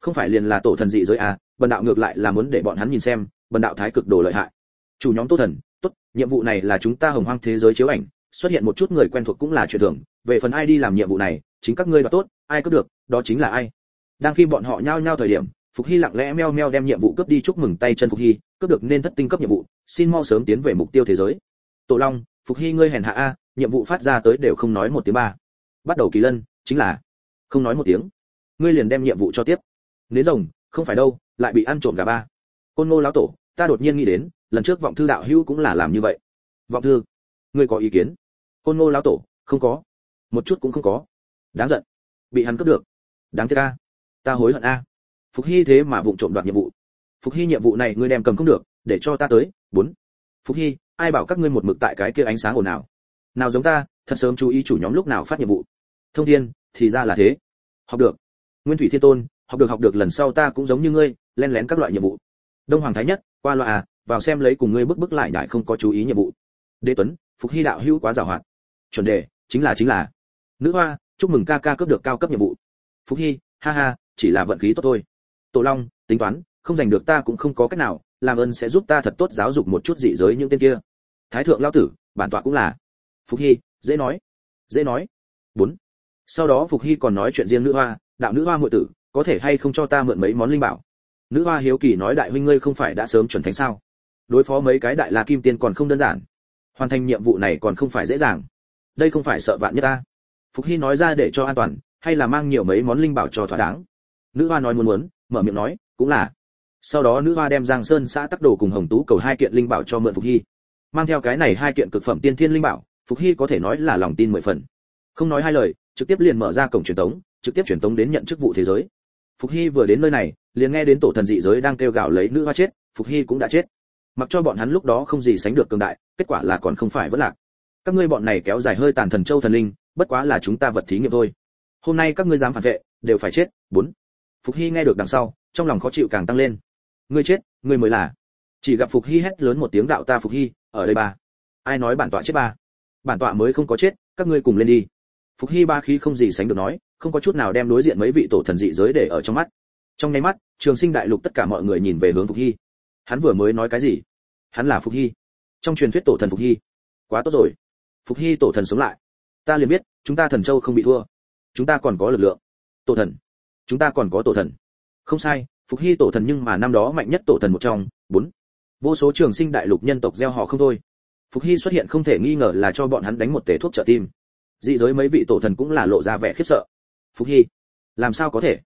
Không phải liền là tổ thần dị giới à bần đạo ngược lại là muốn để bọn hắn nhìn xem, bần đạo thái cực đồ lợi hại. Chủ nhóm tô thần, tốt, nhiệm vụ này là chúng ta hồng hoang thế giới chiếu ảnh, xuất hiện một chút người quen thuộc cũng là chuyện thường. Về phần ai đi làm nhiệm vụ này, chính các ngươi đoạt tốt, ai có được, đó chính là ai. Đang khi bọn họ nhao nhao thời điểm, phục hy lặng lẽ meo meo đem nhiệm vụ cướp đi chúc mừng tay chân phục hy, cướp được nên thất tinh cấp nhiệm vụ, xin mau sớm tiến về mục tiêu thế giới. Tổ long, phục hy ngươi hèn hạ a, nhiệm vụ phát ra tới đều không nói một tiếng ba. Bắt đầu kỳ lân, chính là không nói một tiếng. Ngươi liền đem nhiệm vụ cho tiếp. Nếu rồng, không phải đâu, lại bị ăn trộm gà ba. Côn ngô lão tổ, ta đột nhiên nghĩ đến, lần trước vọng thư đạo hữu cũng là làm như vậy. Vọng thư, ngươi có ý kiến? Côn ngô lão tổ, không có. Một chút cũng không có. Đáng giận. Bị hắn cướp được. Đáng tiếc a. Ta hối hận a. Phục hy thế mà vụng trộm đoạt nhiệm vụ. Phục hy nhiệm vụ này ngươi đem cầm không được, để cho ta tới. Bốn. Phục hy, ai bảo các ngươi một mực tại cái kia ánh sáng ồn nào nào giống ta, thật sớm chú ý chủ nhóm lúc nào phát nhiệm vụ thông thiên, thì ra là thế. Học được. Nguyên thủy thiên tôn, học được học được lần sau ta cũng giống như ngươi, len lén các loại nhiệm vụ. Đông hoàng thái nhất, qua loa à vào xem lấy cùng ngươi bức bức lại đại không có chú ý nhiệm vụ. Đế tuấn, phục hy đạo hữu quá giàu hoạt chuẩn đề, chính là chính là. Nữ hoa, chúc mừng ca ca cướp được cao cấp nhiệm vụ. Phục hy, ha ha, chỉ là vận khí tốt thôi. Tổ long, tính toán, không giành được ta cũng không có cách nào, làm ơn sẽ giúp ta thật tốt giáo dục một chút dị giới những tên kia. Thái thượng lao tử, bản tọa cũng là. Phục hy, dễ nói. Dễ nói. Bốn sau đó phục hy còn nói chuyện riêng nữ hoa, đạo nữ hoa muội tử, có thể hay không cho ta mượn mấy món linh bảo? Nữ hoa hiếu kỳ nói, đại huynh ngươi không phải đã sớm chuẩn thánh sao? Đối phó mấy cái đại la kim tiên còn không đơn giản. Hoàn thành nhiệm vụ này còn không phải dễ dàng. Đây không phải sợ vạn nhất ta. Phục hy nói ra để cho an toàn, hay là mang nhiều mấy món linh bảo cho thỏa đáng? Nữ hoa nói muốn muốn, mở miệng nói, cũng là. Sau đó nữ hoa đem giang sơn xã tắc đồ cùng hồng tú cầu hai kiện linh bảo cho mượn phục hy. Mang theo cái này hai kiện cực phẩm tiên thiên linh bảo, phục hy có thể nói là lòng tin mười phần. Không nói hai lời trực tiếp liền mở ra cổng truyền tống, trực tiếp truyền tống đến nhận chức vụ thế giới. Phục hy vừa đến nơi này, liền nghe đến tổ thần dị giới đang kêu gào lấy nữ hoa chết, phục hy cũng đã chết. Mặc cho bọn hắn lúc đó không gì sánh được cường đại, kết quả là còn không phải vẫn lạc. Các ngươi bọn này kéo dài hơi tàn thần châu thần linh, bất quá là chúng ta vật thí nghiệm thôi. Hôm nay các ngươi dám phản vệ, đều phải chết. Bốn. Phục hy nghe được đằng sau, trong lòng khó chịu càng tăng lên. Ngươi chết, ngươi mới là. Chỉ gặp phục hy hét lớn một tiếng đạo ta phục hy, ở đây ba. Ai nói bản tọa chết ba? Bản tọa mới không có chết, các ngươi cùng lên đi phục hy ba khí không gì sánh được nói, không có chút nào đem đối diện mấy vị tổ thần dị giới để ở trong mắt. Trong nháy mắt, trường sinh đại lục tất cả mọi người nhìn về hướng phục hy. Hắn vừa mới nói cái gì? Hắn là phục hy. Trong truyền thuyết tổ thần phục hy. Quá tốt rồi. Phục hy tổ thần sống lại. Ta liền biết, chúng ta thần châu không bị thua. Chúng ta còn có lực lượng. Tổ thần. Chúng ta còn có tổ thần. Không sai, phục hy tổ thần nhưng mà năm đó mạnh nhất tổ thần một trong, bốn. Vô số trường sinh đại lục nhân tộc gieo họ không thôi. Phục hy xuất hiện không thể nghi ngờ là cho bọn hắn đánh một tể thuốc trợ tim dị giới mấy vị tổ thần cũng là lộ ra vẻ khiếp sợ. Phục hy làm sao có thể?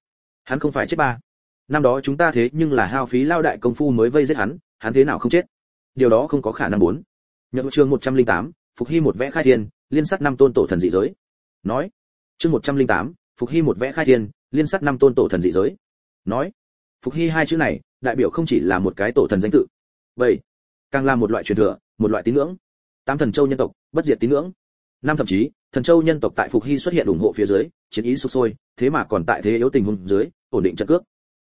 Hắn không phải chết ba. Năm đó chúng ta thế nhưng là hao phí lao đại công phu mới vây giết hắn hắn thế nào không chết? Điều đó không có khả năng muốn. Nhận chương 108, phục hy một vẽ khai thiên liên sát năm tôn tổ thần dị giới. Nói chương 108, phục hy một vẽ khai thiên liên sát năm tôn tổ thần dị giới. Nói phục hy hai chữ này đại biểu không chỉ là một cái tổ thần danh tự. Vậy càng là một loại truyền thừa một loại tín ngưỡng. Tám thần châu nhân tộc bất diệt tín ngưỡng. Năm thậm chí thần châu nhân tộc tại phục hy xuất hiện ủng hộ phía dưới, chiến ý sục sôi, thế mà còn tại thế yếu tình huống dưới, ổn định trận cước.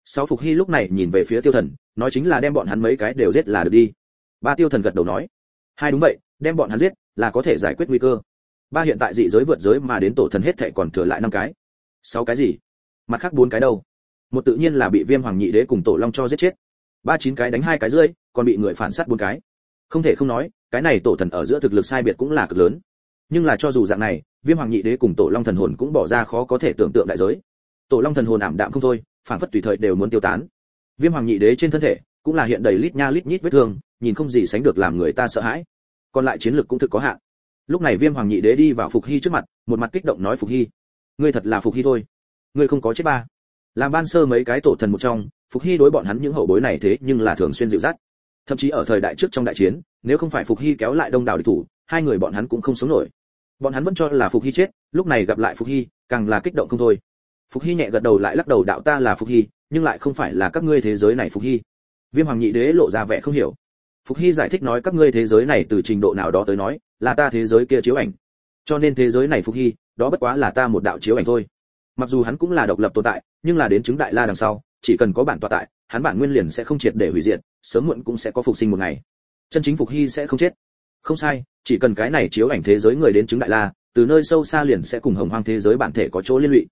Sáu phục hy lúc này nhìn về phía tiêu thần, nói chính là đem bọn hắn mấy cái đều giết là được đi. Ba tiêu thần gật đầu nói, hai đúng vậy, đem bọn hắn giết là có thể giải quyết nguy cơ. Ba hiện tại dị giới vượt giới mà đến tổ thần hết thệ còn thừa lại năm cái. Sáu cái gì? Mặt khác bốn cái đâu? Một tự nhiên là bị viêm hoàng nhị đế cùng tổ long cho giết chết. Ba chín cái đánh hai cái rơi còn bị người phản sát bốn cái. Không thể không nói, cái này tổ thần ở giữa thực lực sai biệt cũng là cực lớn nhưng là cho dù dạng này, viêm hoàng nhị đế cùng tổ long thần hồn cũng bỏ ra khó có thể tưởng tượng đại giới. Tổ long thần hồn ảm đạm không thôi phản phất tùy thời đều muốn tiêu tán. Viêm hoàng nhị đế trên thân thể cũng là hiện đầy lít nha lít nhít vết thương, nhìn không gì sánh được làm người ta sợ hãi. Còn lại chiến lược cũng thực có hạn. Lúc này viêm hoàng nhị đế đi vào phục hy trước mặt, một mặt kích động nói phục hy, ngươi thật là phục hy thôi. Ngươi không có chết ba. Làm ban sơ mấy cái tổ thần một trong, phục hy đối bọn hắn những hậu bối này thế nhưng là thường xuyên dịu dắt. Thậm chí ở thời đại trước trong đại chiến, nếu không phải phục hy kéo lại đông đảo địch thủ, hai người bọn hắn cũng không sống nổi bọn hắn vẫn cho là phục hy chết, lúc này gặp lại phục hy, càng là kích động không thôi. Phục hy nhẹ gật đầu lại lắc đầu đạo ta là phục hy, nhưng lại không phải là các ngươi thế giới này phục hy. Viêm hoàng nhị đế lộ ra vẻ không hiểu. Phục hy giải thích nói các ngươi thế giới này từ trình độ nào đó tới nói, là ta thế giới kia chiếu ảnh. Cho nên thế giới này phục hy, đó bất quá là ta một đạo chiếu ảnh thôi. Mặc dù hắn cũng là độc lập tồn tại, nhưng là đến chứng đại la đằng sau, chỉ cần có bản tọa tại, hắn bản nguyên liền sẽ không triệt để hủy diệt, sớm muộn cũng sẽ có phục sinh một ngày. Chân chính phục hy sẽ không chết. Không sai chỉ cần cái này chiếu ảnh thế giới người đến chứng đại la, từ nơi sâu xa liền sẽ cùng hồng hoang thế giới bản thể có chỗ liên lụy.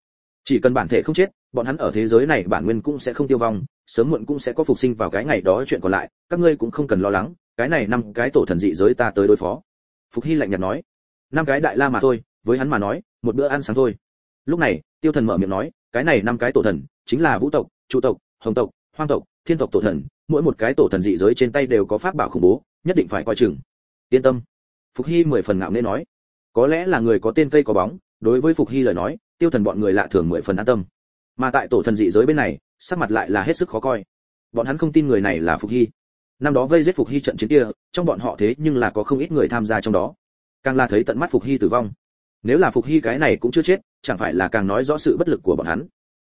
Chỉ cần bản thể không chết, bọn hắn ở thế giới này bản nguyên cũng sẽ không tiêu vong, sớm muộn cũng sẽ có phục sinh vào cái ngày đó chuyện còn lại, các ngươi cũng không cần lo lắng, cái này năm cái tổ thần dị giới ta tới đối phó. Phục hy lạnh nhạt nói. Năm cái đại la mà thôi, với hắn mà nói, một bữa ăn sáng thôi. Lúc này, tiêu thần mở miệng nói, cái này năm cái tổ thần, chính là vũ tộc, trụ tộc, hồng tộc, hoang tộc, thiên tộc tổ thần, mỗi một cái tổ thần dị giới trên tay đều có pháp bảo khủng bố, nhất định phải coi chừng. Yên tâm phục hy mười phần ngạo nghễ nói, có lẽ là người có tên cây có bóng, đối với phục hy lời nói, tiêu thần bọn người lạ thường mười phần an tâm. Mà tại tổ thần dị giới bên này, sắc mặt lại là hết sức khó coi. Bọn hắn không tin người này là phục hy. Năm đó vây giết phục hy trận chiến kia, trong bọn họ thế nhưng là có không ít người tham gia trong đó. Càng là thấy tận mắt phục hy tử vong. Nếu là phục hy cái này cũng chưa chết, chẳng phải là càng nói rõ sự bất lực của bọn hắn.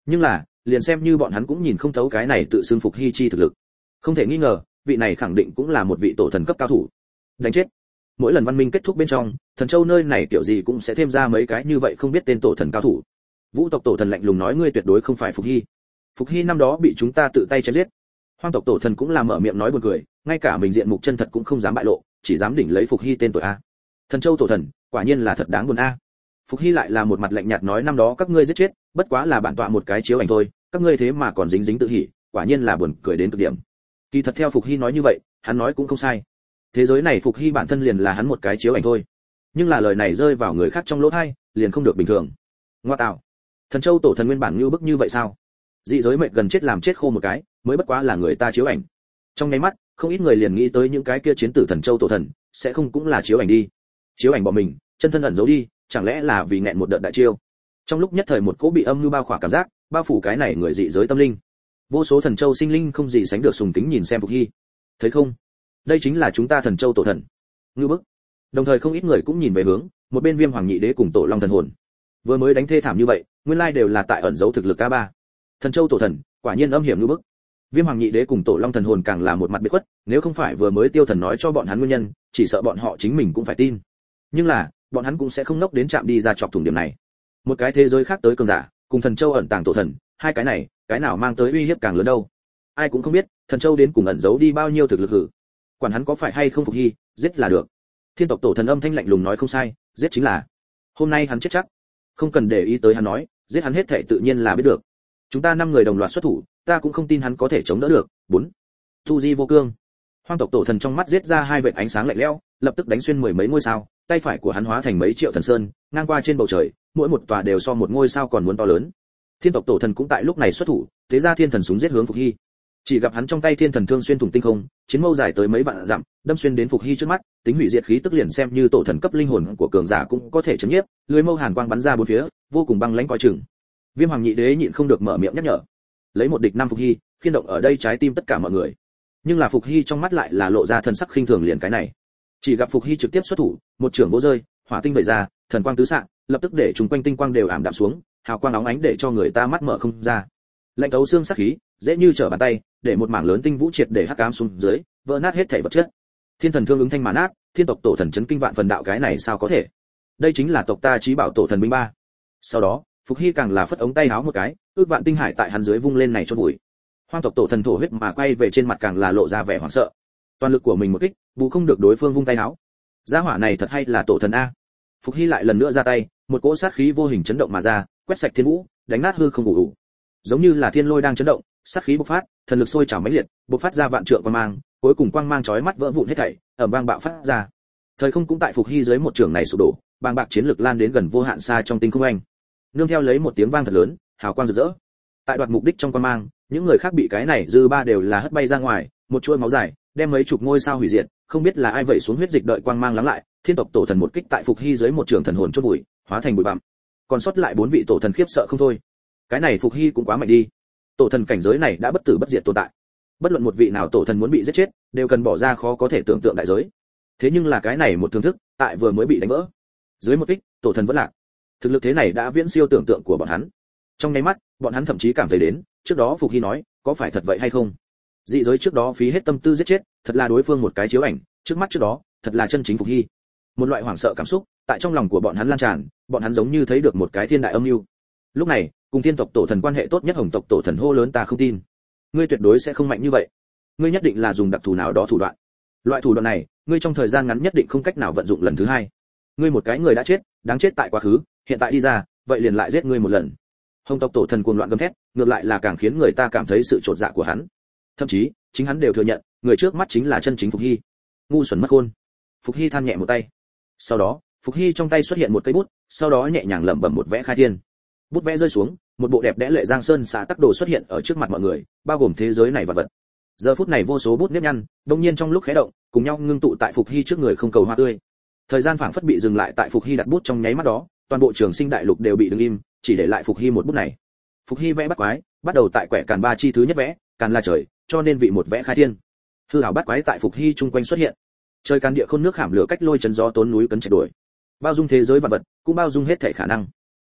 Nhưng là, liền xem như bọn hắn cũng nhìn không thấu cái này tự xưng phục hy chi thực lực. Không thể nghi ngờ, vị này khẳng định cũng là một vị tổ thần cấp cao thủ. Đánh chết mỗi lần văn minh kết thúc bên trong, thần châu nơi này kiểu gì cũng sẽ thêm ra mấy cái như vậy không biết tên tổ thần cao thủ. Vũ tộc tổ thần lạnh lùng nói ngươi tuyệt đối không phải phục hy. Phục hy năm đó bị chúng ta tự tay chém giết. Hoang tộc tổ thần cũng làm mở miệng nói buồn cười, ngay cả mình diện mục chân thật cũng không dám bại lộ, chỉ dám đỉnh lấy phục hy tên tuổi a. Thần châu tổ thần, quả nhiên là thật đáng buồn a. Phục hy lại là một mặt lạnh nhạt nói năm đó các ngươi giết chết, bất quá là bản tọa một cái chiếu ảnh thôi, các ngươi thế mà còn dính dính tự hỉ, quả nhiên là buồn cười đến cực điểm. Kỳ thật theo phục hy nói như vậy, hắn nói cũng không sai thế giới này phục hy bản thân liền là hắn một cái chiếu ảnh thôi. Nhưng là lời này rơi vào người khác trong lỗ thay liền không được bình thường. Ngoa tạo. Thần châu tổ thần nguyên bản như bức như vậy sao? Dị giới mệnh gần chết làm chết khô một cái, mới bất quá là người ta chiếu ảnh. Trong nháy mắt, không ít người liền nghĩ tới những cái kia chiến tử thần châu tổ thần, sẽ không cũng là chiếu ảnh đi. Chiếu ảnh bọn mình, chân thân ẩn giấu đi, chẳng lẽ là vì nghẹn một đợt đại chiêu? Trong lúc nhất thời một cỗ bị âm như bao khỏa cảm giác, bao phủ cái này người dị giới tâm linh. Vô số thần châu sinh linh không gì sánh được sùng kính nhìn xem phục hy. Thấy không? Đây chính là chúng ta thần châu tổ thần. Ngư bức. Đồng thời không ít người cũng nhìn về hướng, một bên viêm hoàng nhị đế cùng tổ long thần hồn. Vừa mới đánh thê thảm như vậy, nguyên lai đều là tại ẩn giấu thực lực ca ba. Thần châu tổ thần, quả nhiên âm hiểm ngư bức. Viêm hoàng nhị đế cùng tổ long thần hồn càng là một mặt biệt khuất, nếu không phải vừa mới tiêu thần nói cho bọn hắn nguyên nhân, chỉ sợ bọn họ chính mình cũng phải tin. Nhưng là, bọn hắn cũng sẽ không nốc đến chạm đi ra chọc thủng điểm này. Một cái thế giới khác tới cường giả, cùng thần châu ẩn tàng tổ thần, hai cái này, cái nào mang tới uy hiếp càng lớn đâu? Ai cũng không biết, thần châu đến cùng ẩn giấu đi bao nhiêu thực lực hử quản hắn có phải hay không phục hy, giết là được. Thiên tộc tổ thần âm thanh lạnh lùng nói không sai, giết chính là. Hôm nay hắn chết chắc. Không cần để ý tới hắn nói, giết hắn hết thệ tự nhiên là biết được. Chúng ta năm người đồng loạt xuất thủ, ta cũng không tin hắn có thể chống đỡ được. Bốn. Thu di vô cương. Hoang tộc tổ thần trong mắt giết ra hai vệt ánh sáng lạnh lẽo, lập tức đánh xuyên mười mấy ngôi sao, tay phải của hắn hóa thành mấy triệu thần sơn, ngang qua trên bầu trời, mỗi một tòa đều so một ngôi sao còn muốn to lớn. Thiên tộc tổ thần cũng tại lúc này xuất thủ, thế ra thiên thần súng giết hướng phục hy chỉ gặp hắn trong tay thiên thần thương xuyên thủng tinh không, chiến mâu dài tới mấy vạn dặm, đâm xuyên đến phục hy trước mắt, tính hủy diệt khí tức liền xem như tổ thần cấp linh hồn của cường giả cũng có thể chấn nhiếp, lưới mâu hàn quang bắn ra bốn phía, vô cùng băng lãnh coi chừng. Viêm hoàng nhị đế nhịn không được mở miệng nhắc nhở. Lấy một địch năm phục hy, khiên động ở đây trái tim tất cả mọi người. Nhưng là phục hy trong mắt lại là lộ ra thần sắc khinh thường liền cái này. Chỉ gặp phục hy trực tiếp xuất thủ, một trưởng vô rơi, hỏa tinh vẩy ra, thần quang tứ xạ, lập tức để chúng quanh tinh quang đều ảm đạm xuống, hào quang óng ánh để cho người ta mắt mở không ra lạnh thấu xương sắc khí, dễ như trở bàn tay, để một mảng lớn tinh vũ triệt để hắc ám xuống dưới, vỡ nát hết thể vật chất. Thiên thần thương ứng thanh mà nát, thiên tộc tổ thần chấn kinh vạn phần đạo cái này sao có thể? Đây chính là tộc ta trí bảo tổ thần binh ba. Sau đó, phục hy càng là phất ống tay háo một cái, ước vạn tinh hải tại hắn dưới vung lên này cho bụi. Hoang tộc tổ thần thổ huyết mà quay về trên mặt càng là lộ ra vẻ hoảng sợ. Toàn lực của mình một kích, bù không được đối phương vung tay áo gia hỏa này thật hay là tổ thần a. Phục hy lại lần nữa ra tay, một cỗ sát khí vô hình chấn động mà ra, quét sạch thiên vũ, đánh nát hư không ngủ ủ giống như là thiên lôi đang chấn động, sát khí bộc phát, thần lực sôi trào mãnh liệt, bộc phát ra vạn trượng quang mang, cuối cùng quang mang chói mắt vỡ vụn hết thảy, ầm vang bạo phát ra. Thời không cũng tại phục hy dưới một trường này sụp đổ, bàng bạc chiến lực lan đến gần vô hạn xa trong tinh không anh. Nương theo lấy một tiếng vang thật lớn, hào quang rực rỡ. Tại đoạt mục đích trong quang mang, những người khác bị cái này dư ba đều là hất bay ra ngoài, một chuỗi máu dài, đem mấy chục ngôi sao hủy diệt, không biết là ai vậy xuống huyết dịch đợi quang mang lắng lại, thiên tộc tổ thần một kích tại phục hy dưới một trường thần hồn chốt bụi hóa thành bụi bặm. Còn sót lại bốn vị tổ thần khiếp sợ không thôi cái này phục hy cũng quá mạnh đi. Tổ thần cảnh giới này đã bất tử bất diệt tồn tại. Bất luận một vị nào tổ thần muốn bị giết chết, đều cần bỏ ra khó có thể tưởng tượng đại giới. Thế nhưng là cái này một thương thức, tại vừa mới bị đánh vỡ. Dưới một kích, tổ thần vẫn lạc. Thực lực thế này đã viễn siêu tưởng tượng của bọn hắn. Trong nháy mắt, bọn hắn thậm chí cảm thấy đến, trước đó phục hy nói, có phải thật vậy hay không? Dị giới trước đó phí hết tâm tư giết chết, thật là đối phương một cái chiếu ảnh, trước mắt trước đó, thật là chân chính phục hy. Một loại hoảng sợ cảm xúc, tại trong lòng của bọn hắn lan tràn, bọn hắn giống như thấy được một cái thiên đại âm mưu. Lúc này cùng thiên tộc tổ thần quan hệ tốt nhất hồng tộc tổ thần hô lớn ta không tin. Ngươi tuyệt đối sẽ không mạnh như vậy. Ngươi nhất định là dùng đặc thù nào đó thủ đoạn. Loại thủ đoạn này, ngươi trong thời gian ngắn nhất định không cách nào vận dụng lần thứ hai. Ngươi một cái người đã chết, đáng chết tại quá khứ, hiện tại đi ra, vậy liền lại giết ngươi một lần. Hồng tộc tổ thần cuồng loạn gầm thét, ngược lại là càng khiến người ta cảm thấy sự trột dạ của hắn. Thậm chí, chính hắn đều thừa nhận, người trước mắt chính là chân chính phục hy. Ngu xuẩn mất khôn. Phục hy than nhẹ một tay. Sau đó, phục hy trong tay xuất hiện một cây bút, sau đó nhẹ nhàng lẩm bẩm một vẽ khai thiên bút vẽ rơi xuống, một bộ đẹp đẽ lệ giang sơn xã tắc đồ xuất hiện ở trước mặt mọi người, bao gồm thế giới này và vật. Giờ phút này vô số bút nếp nhăn, đông nhiên trong lúc khé động, cùng nhau ngưng tụ tại phục hy trước người không cầu hoa tươi. Thời gian phảng phất bị dừng lại tại phục hy đặt bút trong nháy mắt đó, toàn bộ trường sinh đại lục đều bị đứng im, chỉ để lại phục hy một bút này. Phục hy vẽ bắt quái, bắt đầu tại quẻ càn ba chi thứ nhất vẽ, càn là trời, cho nên vị một vẽ khai thiên. Hư hảo bắt quái tại phục hy chung quanh xuất hiện. Trời càn địa khôn nước khảm lửa cách lôi chân gió tốn núi cấn chạy đuổi. Bao dung thế giới và vật, cũng bao dung hết thể khả năng.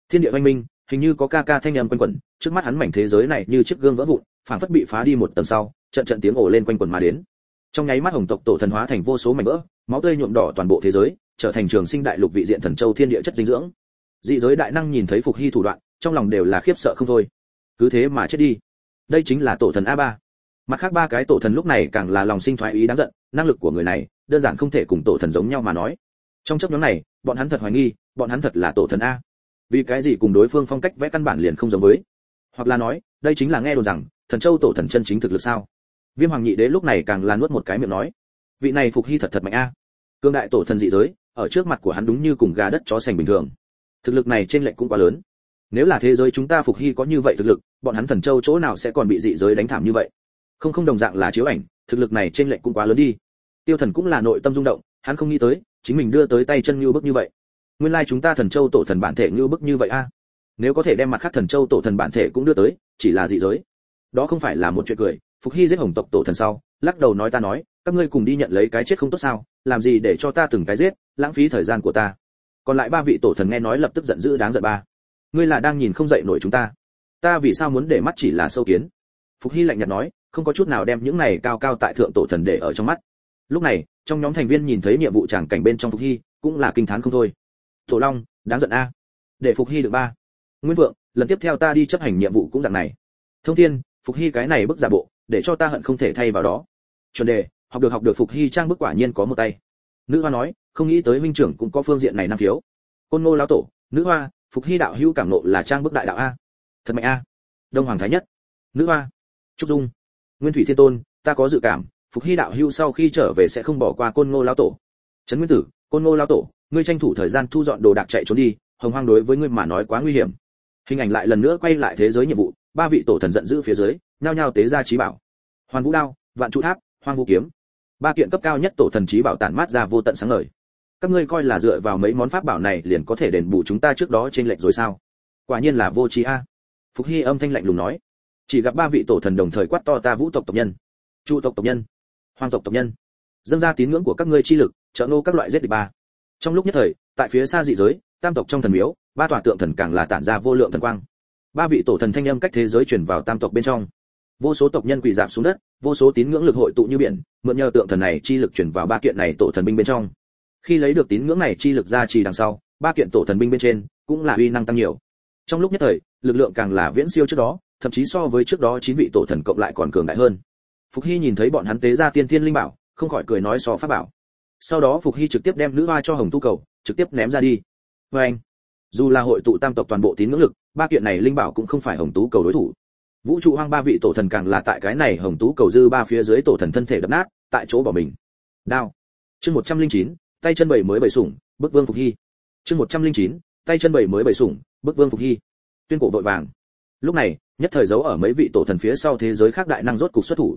Thiên địa văn minh hình như có ca ca thanh âm quanh quẩn, trước mắt hắn mảnh thế giới này như chiếc gương vỡ vụn, phảng phất bị phá đi một tầng sau, trận trận tiếng ồ lên quanh quẩn mà đến. Trong nháy mắt hồng tộc tổ thần hóa thành vô số mảnh vỡ, máu tươi nhuộm đỏ toàn bộ thế giới, trở thành trường sinh đại lục vị diện thần châu thiên địa chất dinh dưỡng. Dị giới đại năng nhìn thấy phục hy thủ đoạn, trong lòng đều là khiếp sợ không thôi. Cứ thế mà chết đi. Đây chính là tổ thần a ba. Mặt khác ba cái tổ thần lúc này càng là lòng sinh thoái ý đáng giận, năng lực của người này, đơn giản không thể cùng tổ thần giống nhau mà nói. Trong chốc nhóm này, bọn hắn thật hoài nghi, bọn hắn thật là tổ thần a vì cái gì cùng đối phương phong cách vẽ căn bản liền không giống với? Hoặc là nói, đây chính là nghe đồn rằng, thần châu tổ thần chân chính thực lực sao? Viêm hoàng nhị đế lúc này càng là nuốt một cái miệng nói, vị này phục hy thật thật mạnh a. Cương đại tổ thần dị giới, ở trước mặt của hắn đúng như cùng gà đất chó sành bình thường. Thực lực này trên lệnh cũng quá lớn. Nếu là thế giới chúng ta phục hy có như vậy thực lực, bọn hắn thần châu chỗ nào sẽ còn bị dị giới đánh thảm như vậy? Không không đồng dạng là chiếu ảnh, thực lực này trên lệnh cũng quá lớn đi. Tiêu thần cũng là nội tâm rung động, hắn không nghĩ tới, chính mình đưa tới tay chân như bức như vậy nguyên lai chúng ta thần châu tổ thần bản thể như bức như vậy a. Nếu có thể đem mặt khác thần châu tổ thần bản thể cũng đưa tới, chỉ là dị giới. Đó không phải là một chuyện cười. Phục hy giết hồng tộc tổ thần sau, lắc đầu nói ta nói, các ngươi cùng đi nhận lấy cái chết không tốt sao? Làm gì để cho ta từng cái giết, lãng phí thời gian của ta? Còn lại ba vị tổ thần nghe nói lập tức giận dữ đáng giận ba. Ngươi là đang nhìn không dậy nổi chúng ta. Ta vì sao muốn để mắt chỉ là sâu kiến? Phục hy lạnh nhạt nói, không có chút nào đem những này cao cao tại thượng tổ thần để ở trong mắt. Lúc này, trong nhóm thành viên nhìn thấy nhiệm vụ tràng cảnh bên trong phục hy, cũng là kinh thán không thôi tổ long, đáng giận a. Để phục hy được ba. Nguyên vượng, lần tiếp theo ta đi chấp hành nhiệm vụ cũng dạng này. Thông thiên, phục hy cái này bức giả bộ, để cho ta hận không thể thay vào đó. Chuẩn đề, học được học được phục hy trang bức quả nhiên có một tay. Nữ hoa nói, không nghĩ tới minh trưởng cũng có phương diện này năng khiếu. Côn ngô lão tổ, nữ hoa, phục hy đạo hữu cảm nộ là trang bức đại đạo a. Thật mạnh a. Đông hoàng thái nhất. Nữ hoa. Trúc dung. Nguyên thủy thiên tôn, ta có dự cảm, phục hy đạo hữu sau khi trở về sẽ không bỏ qua côn ngô lão tổ. Trấn nguyên tử, côn ngô lão tổ ngươi tranh thủ thời gian thu dọn đồ đạc chạy trốn đi, hồng hoang đối với ngươi mà nói quá nguy hiểm. Hình ảnh lại lần nữa quay lại thế giới nhiệm vụ, ba vị tổ thần giận dữ phía dưới, nhao nhao tế ra trí bảo. Hoàn vũ đao, vạn trụ tháp, hoang vũ kiếm. Ba kiện cấp cao nhất tổ thần trí bảo tản mát ra vô tận sáng ngời. Các ngươi coi là dựa vào mấy món pháp bảo này liền có thể đền bù chúng ta trước đó trên lệnh rồi sao? Quả nhiên là vô trí a. Phục hy âm thanh lạnh lùng nói. Chỉ gặp ba vị tổ thần đồng thời quát to ta vũ tộc tộc nhân. Chu tộc tộc nhân. Hoàng tộc tộc nhân. Dâng ra tín ngưỡng của các ngươi chi lực, trợ nô các loại giết địch ba trong lúc nhất thời, tại phía xa dị giới, tam tộc trong thần miếu, ba tòa tượng thần càng là tản ra vô lượng thần quang. Ba vị tổ thần thanh âm cách thế giới truyền vào tam tộc bên trong. Vô số tộc nhân quỳ dạp xuống đất, vô số tín ngưỡng lực hội tụ như biển, mượn nhờ tượng thần này chi lực truyền vào ba kiện này tổ thần binh bên trong. Khi lấy được tín ngưỡng này chi lực ra trì đằng sau, ba kiện tổ thần binh bên trên cũng là uy năng tăng nhiều. Trong lúc nhất thời, lực lượng càng là viễn siêu trước đó, thậm chí so với trước đó chín vị tổ thần cộng lại còn cường đại hơn. Phục hy nhìn thấy bọn hắn tế ra tiên thiên linh bảo, không khỏi cười nói so pháp bảo sau đó phục hy trực tiếp đem nữ hoa cho hồng tu cầu, trực tiếp ném ra đi. Vê anh, dù là hội tụ tam tộc toàn bộ tín ngưỡng lực, ba kiện này linh bảo cũng không phải hồng tú cầu đối thủ. Vũ trụ hoang ba vị tổ thần càng là tại cái này hồng tú cầu dư ba phía dưới tổ thần thân thể đập nát, tại chỗ bỏ mình. Đao. Chương một trăm linh chín, tay chân bảy mới bảy sủng, bức vương phục hy. Chương một trăm linh chín, tay chân bảy mới bảy sủng, bức vương phục hy. Tuyên cổ vội vàng. Lúc này, nhất thời giấu ở mấy vị tổ thần phía sau thế giới khác đại năng rốt cục xuất thủ.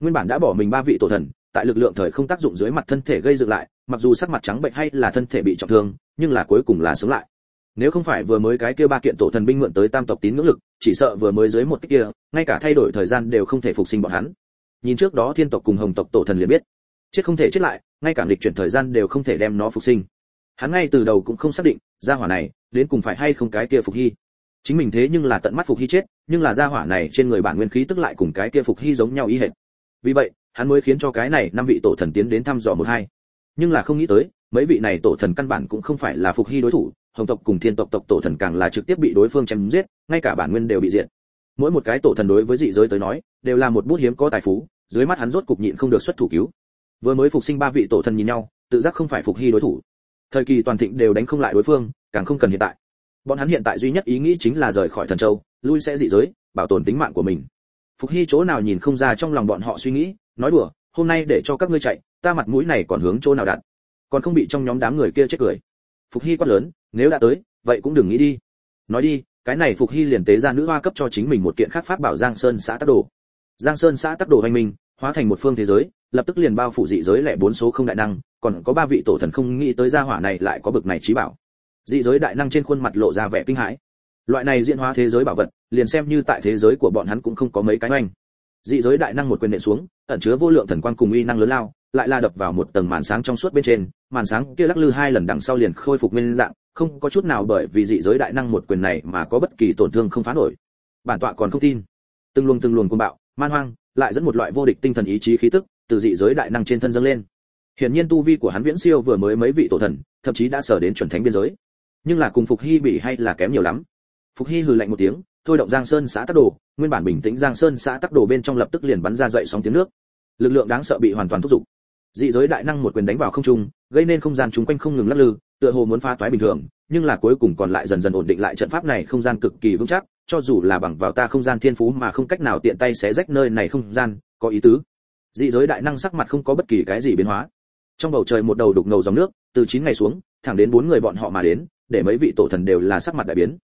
Nguyên bản đã bỏ mình ba vị tổ thần tại lực lượng thời không tác dụng dưới mặt thân thể gây dựng lại, mặc dù sắc mặt trắng bệnh hay là thân thể bị trọng thương, nhưng là cuối cùng là sống lại. Nếu không phải vừa mới cái kia ba kiện tổ thần binh mượn tới tam tộc tín ngưỡng lực, chỉ sợ vừa mới dưới một cái kia, ngay cả thay đổi thời gian đều không thể phục sinh bọn hắn. Nhìn trước đó thiên tộc cùng hồng tộc tổ thần liền biết, chết không thể chết lại, ngay cả lịch chuyển thời gian đều không thể đem nó phục sinh. Hắn ngay từ đầu cũng không xác định, gia hỏa này đến cùng phải hay không cái kia phục hy. Chính mình thế nhưng là tận mắt phục hy chết, nhưng là gia hỏa này trên người bản nguyên khí tức lại cùng cái kia phục hy giống nhau ý hệt. Vì vậy hắn mới khiến cho cái này năm vị tổ thần tiến đến thăm dò một hai. Nhưng là không nghĩ tới, mấy vị này tổ thần căn bản cũng không phải là phục hy đối thủ, hồng tộc cùng thiên tộc tộc tổ thần càng là trực tiếp bị đối phương chém giết, ngay cả bản nguyên đều bị diệt. Mỗi một cái tổ thần đối với dị giới tới nói, đều là một bút hiếm có tài phú, dưới mắt hắn rốt cục nhịn không được xuất thủ cứu. Vừa mới phục sinh ba vị tổ thần nhìn nhau, tự giác không phải phục hy đối thủ. Thời kỳ toàn thịnh đều đánh không lại đối phương, càng không cần hiện tại. Bọn hắn hiện tại duy nhất ý nghĩ chính là rời khỏi thần châu, lui sẽ dị giới, bảo tồn tính mạng của mình. Phục hy chỗ nào nhìn không ra trong lòng bọn họ suy nghĩ nói đùa, hôm nay để cho các ngươi chạy, ta mặt mũi này còn hướng chỗ nào đặt? Còn không bị trong nhóm đám người kia chết cười. Phục hy quát lớn, nếu đã tới, vậy cũng đừng nghĩ đi. Nói đi, cái này phục hy liền tế ra nữ hoa cấp cho chính mình một kiện khác pháp bảo giang sơn xã tắc đồ. Giang sơn xã tắc đồ hoành minh, hóa thành một phương thế giới, lập tức liền bao phủ dị giới lẻ bốn số không đại năng, còn có ba vị tổ thần không nghĩ tới gia hỏa này lại có bực này trí bảo. Dị giới đại năng trên khuôn mặt lộ ra vẻ kinh hãi. Loại này diễn hóa thế giới bảo vật, liền xem như tại thế giới của bọn hắn cũng không có mấy cái oanh dị giới đại năng một quyền nện xuống, ẩn chứa vô lượng thần quang cùng uy năng lớn lao, lại la đập vào một tầng màn sáng trong suốt bên trên. Màn sáng kia lắc lư hai lần đằng sau liền khôi phục nguyên dạng, không có chút nào bởi vì dị giới đại năng một quyền này mà có bất kỳ tổn thương không phá nổi. Bản tọa còn không tin. Từng luồng từng luồng cuồng bạo, man hoang, lại dẫn một loại vô địch tinh thần ý chí khí tức từ dị giới đại năng trên thân dâng lên. Hiển nhiên tu vi của hắn viễn siêu vừa mới mấy vị tổ thần, thậm chí đã sở đến chuẩn thánh biên giới. Nhưng là cùng phục hy bị hay là kém nhiều lắm. Phục hy hừ lạnh một tiếng thôi động giang sơn xã tắc đồ, nguyên bản bình tĩnh giang sơn xã tắc đồ bên trong lập tức liền bắn ra dậy sóng tiếng nước. Lực lượng đáng sợ bị hoàn toàn thúc giục. Dị giới đại năng một quyền đánh vào không trung, gây nên không gian chung quanh không ngừng lắc lư, tựa hồ muốn phá toái bình thường, nhưng là cuối cùng còn lại dần dần ổn định lại trận pháp này không gian cực kỳ vững chắc, cho dù là bằng vào ta không gian thiên phú mà không cách nào tiện tay xé rách nơi này không gian, có ý tứ. Dị giới đại năng sắc mặt không có bất kỳ cái gì biến hóa. Trong bầu trời một đầu đục ngầu dòng nước, từ chín ngày xuống, thẳng đến bốn người bọn họ mà đến, để mấy vị tổ thần đều là sắc mặt đại biến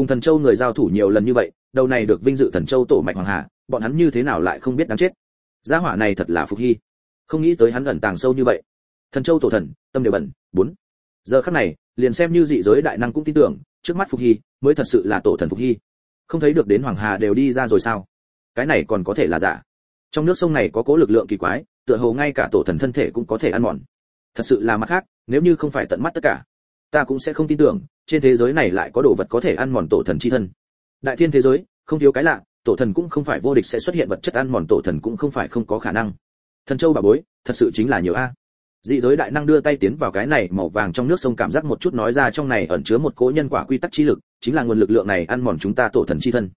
cùng thần châu người giao thủ nhiều lần như vậy, đầu này được vinh dự thần châu tổ mạch hoàng hà, bọn hắn như thế nào lại không biết đáng chết? Gia hỏa này thật là phục hy. Không nghĩ tới hắn ẩn tàng sâu như vậy. Thần châu tổ thần, tâm đều bẩn. Bốn. Giờ khắc này, liền xem như dị giới đại năng cũng tin tưởng, trước mắt phục hy mới thật sự là tổ thần phục hy. Không thấy được đến hoàng hà đều đi ra rồi sao? Cái này còn có thể là giả. Trong nước sông này có cố lực lượng kỳ quái, tựa hồ ngay cả tổ thần thân thể cũng có thể ăn mòn. Thật sự là mặt khác, nếu như không phải tận mắt tất cả ta cũng sẽ không tin tưởng, trên thế giới này lại có đồ vật có thể ăn mòn tổ thần chi thân. Đại thiên thế giới, không thiếu cái lạ, tổ thần cũng không phải vô địch sẽ xuất hiện vật chất ăn mòn tổ thần cũng không phải không có khả năng. Thần châu bà bối, thật sự chính là nhiều a. Dị giới đại năng đưa tay tiến vào cái này màu vàng trong nước sông cảm giác một chút nói ra trong này ẩn chứa một cỗ nhân quả quy tắc chi lực, chính là nguồn lực lượng này ăn mòn chúng ta tổ thần chi thân.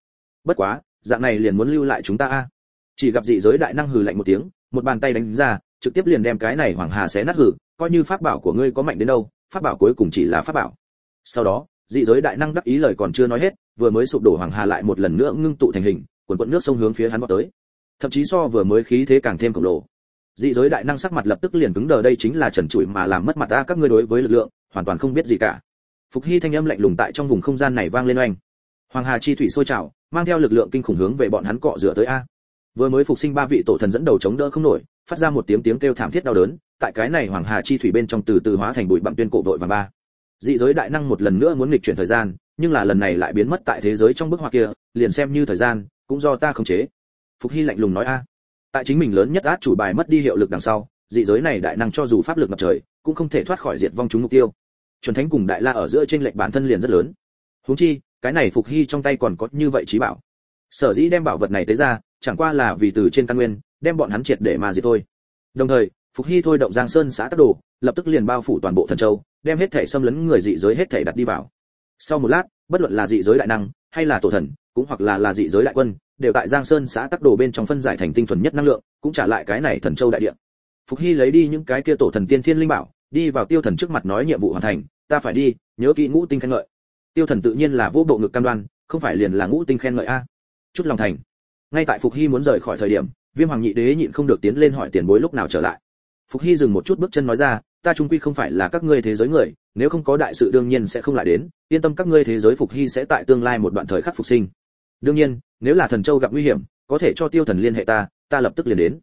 Bất quá, dạng này liền muốn lưu lại chúng ta a. Chỉ gặp dị giới đại năng hừ lạnh một tiếng, một bàn tay đánh ra, trực tiếp liền đem cái này hoàng hà xé nát hử, coi như pháp bảo của ngươi có mạnh đến đâu pháp bảo cuối cùng chỉ là pháp bảo. Sau đó, dị giới đại năng đắc ý lời còn chưa nói hết, vừa mới sụp đổ hoàng hà lại một lần nữa ngưng tụ thành hình quần quận nước sông hướng phía hắn vọt tới. Thậm chí so vừa mới khí thế càng thêm khổng lồ. Dị giới đại năng sắc mặt lập tức liền cứng đờ, đây chính là trần trụi mà làm mất mặt ta, các ngươi đối với lực lượng, hoàn toàn không biết gì cả. Phục hy thanh âm lạnh lùng tại trong vùng không gian này vang lên oanh. Hoàng hà chi thủy sôi trào, mang theo lực lượng kinh khủng hướng về bọn hắn cọ rửa tới a. Vừa mới phục sinh ba vị tổ thần dẫn đầu chống đỡ không nổi phát ra một tiếng tiếng kêu thảm thiết đau đớn, tại cái này hoàng hà chi thủy bên trong từ từ hóa thành bụi bặm tuyên cổ vội và ba. Dị giới đại năng một lần nữa muốn nghịch chuyển thời gian, nhưng là lần này lại biến mất tại thế giới trong bức họa kia, liền xem như thời gian, cũng do ta khống chế. Phục hy lạnh lùng nói a. Tại chính mình lớn nhất át chủ bài mất đi hiệu lực đằng sau, dị giới này đại năng cho dù pháp lực ngập trời, cũng không thể thoát khỏi diệt vong chúng mục tiêu. Chuẩn thánh cùng đại la ở giữa trên lệnh bản thân liền rất lớn. Huống chi, cái này phục hy trong tay còn có như vậy trí bảo. Sở dĩ đem bảo vật này tới ra chẳng qua là vì từ trên căn nguyên, đem bọn hắn triệt để mà diệt thôi. Đồng thời, phục hy thôi động giang sơn xã tắc đồ, lập tức liền bao phủ toàn bộ thần châu, đem hết thể xâm lấn người dị giới hết thể đặt đi vào. Sau một lát, bất luận là dị giới đại năng, hay là tổ thần, cũng hoặc là là dị giới đại quân, đều tại giang sơn xã tắc đồ bên trong phân giải thành tinh thuần nhất năng lượng, cũng trả lại cái này thần châu đại địa. Phục hy lấy đi những cái kia tổ thần tiên thiên linh bảo, đi vào tiêu thần trước mặt nói nhiệm vụ hoàn thành, ta phải đi, nhớ kỹ ngũ tinh khen ngợi. Tiêu thần tự nhiên là vô bộ ngực cam đoan, không phải liền là ngũ tinh khen ngợi a. Chút lòng thành ngay tại phục hy muốn rời khỏi thời điểm, viêm hoàng nhị đế nhịn không được tiến lên hỏi tiền bối lúc nào trở lại. Phục hy dừng một chút bước chân nói ra, ta trung quy không phải là các ngươi thế giới người, nếu không có đại sự đương nhiên sẽ không lại đến, yên tâm các ngươi thế giới phục hy sẽ tại tương lai một đoạn thời khắc phục sinh. Đương nhiên, nếu là thần châu gặp nguy hiểm, có thể cho tiêu thần liên hệ ta ta lập tức liền đến.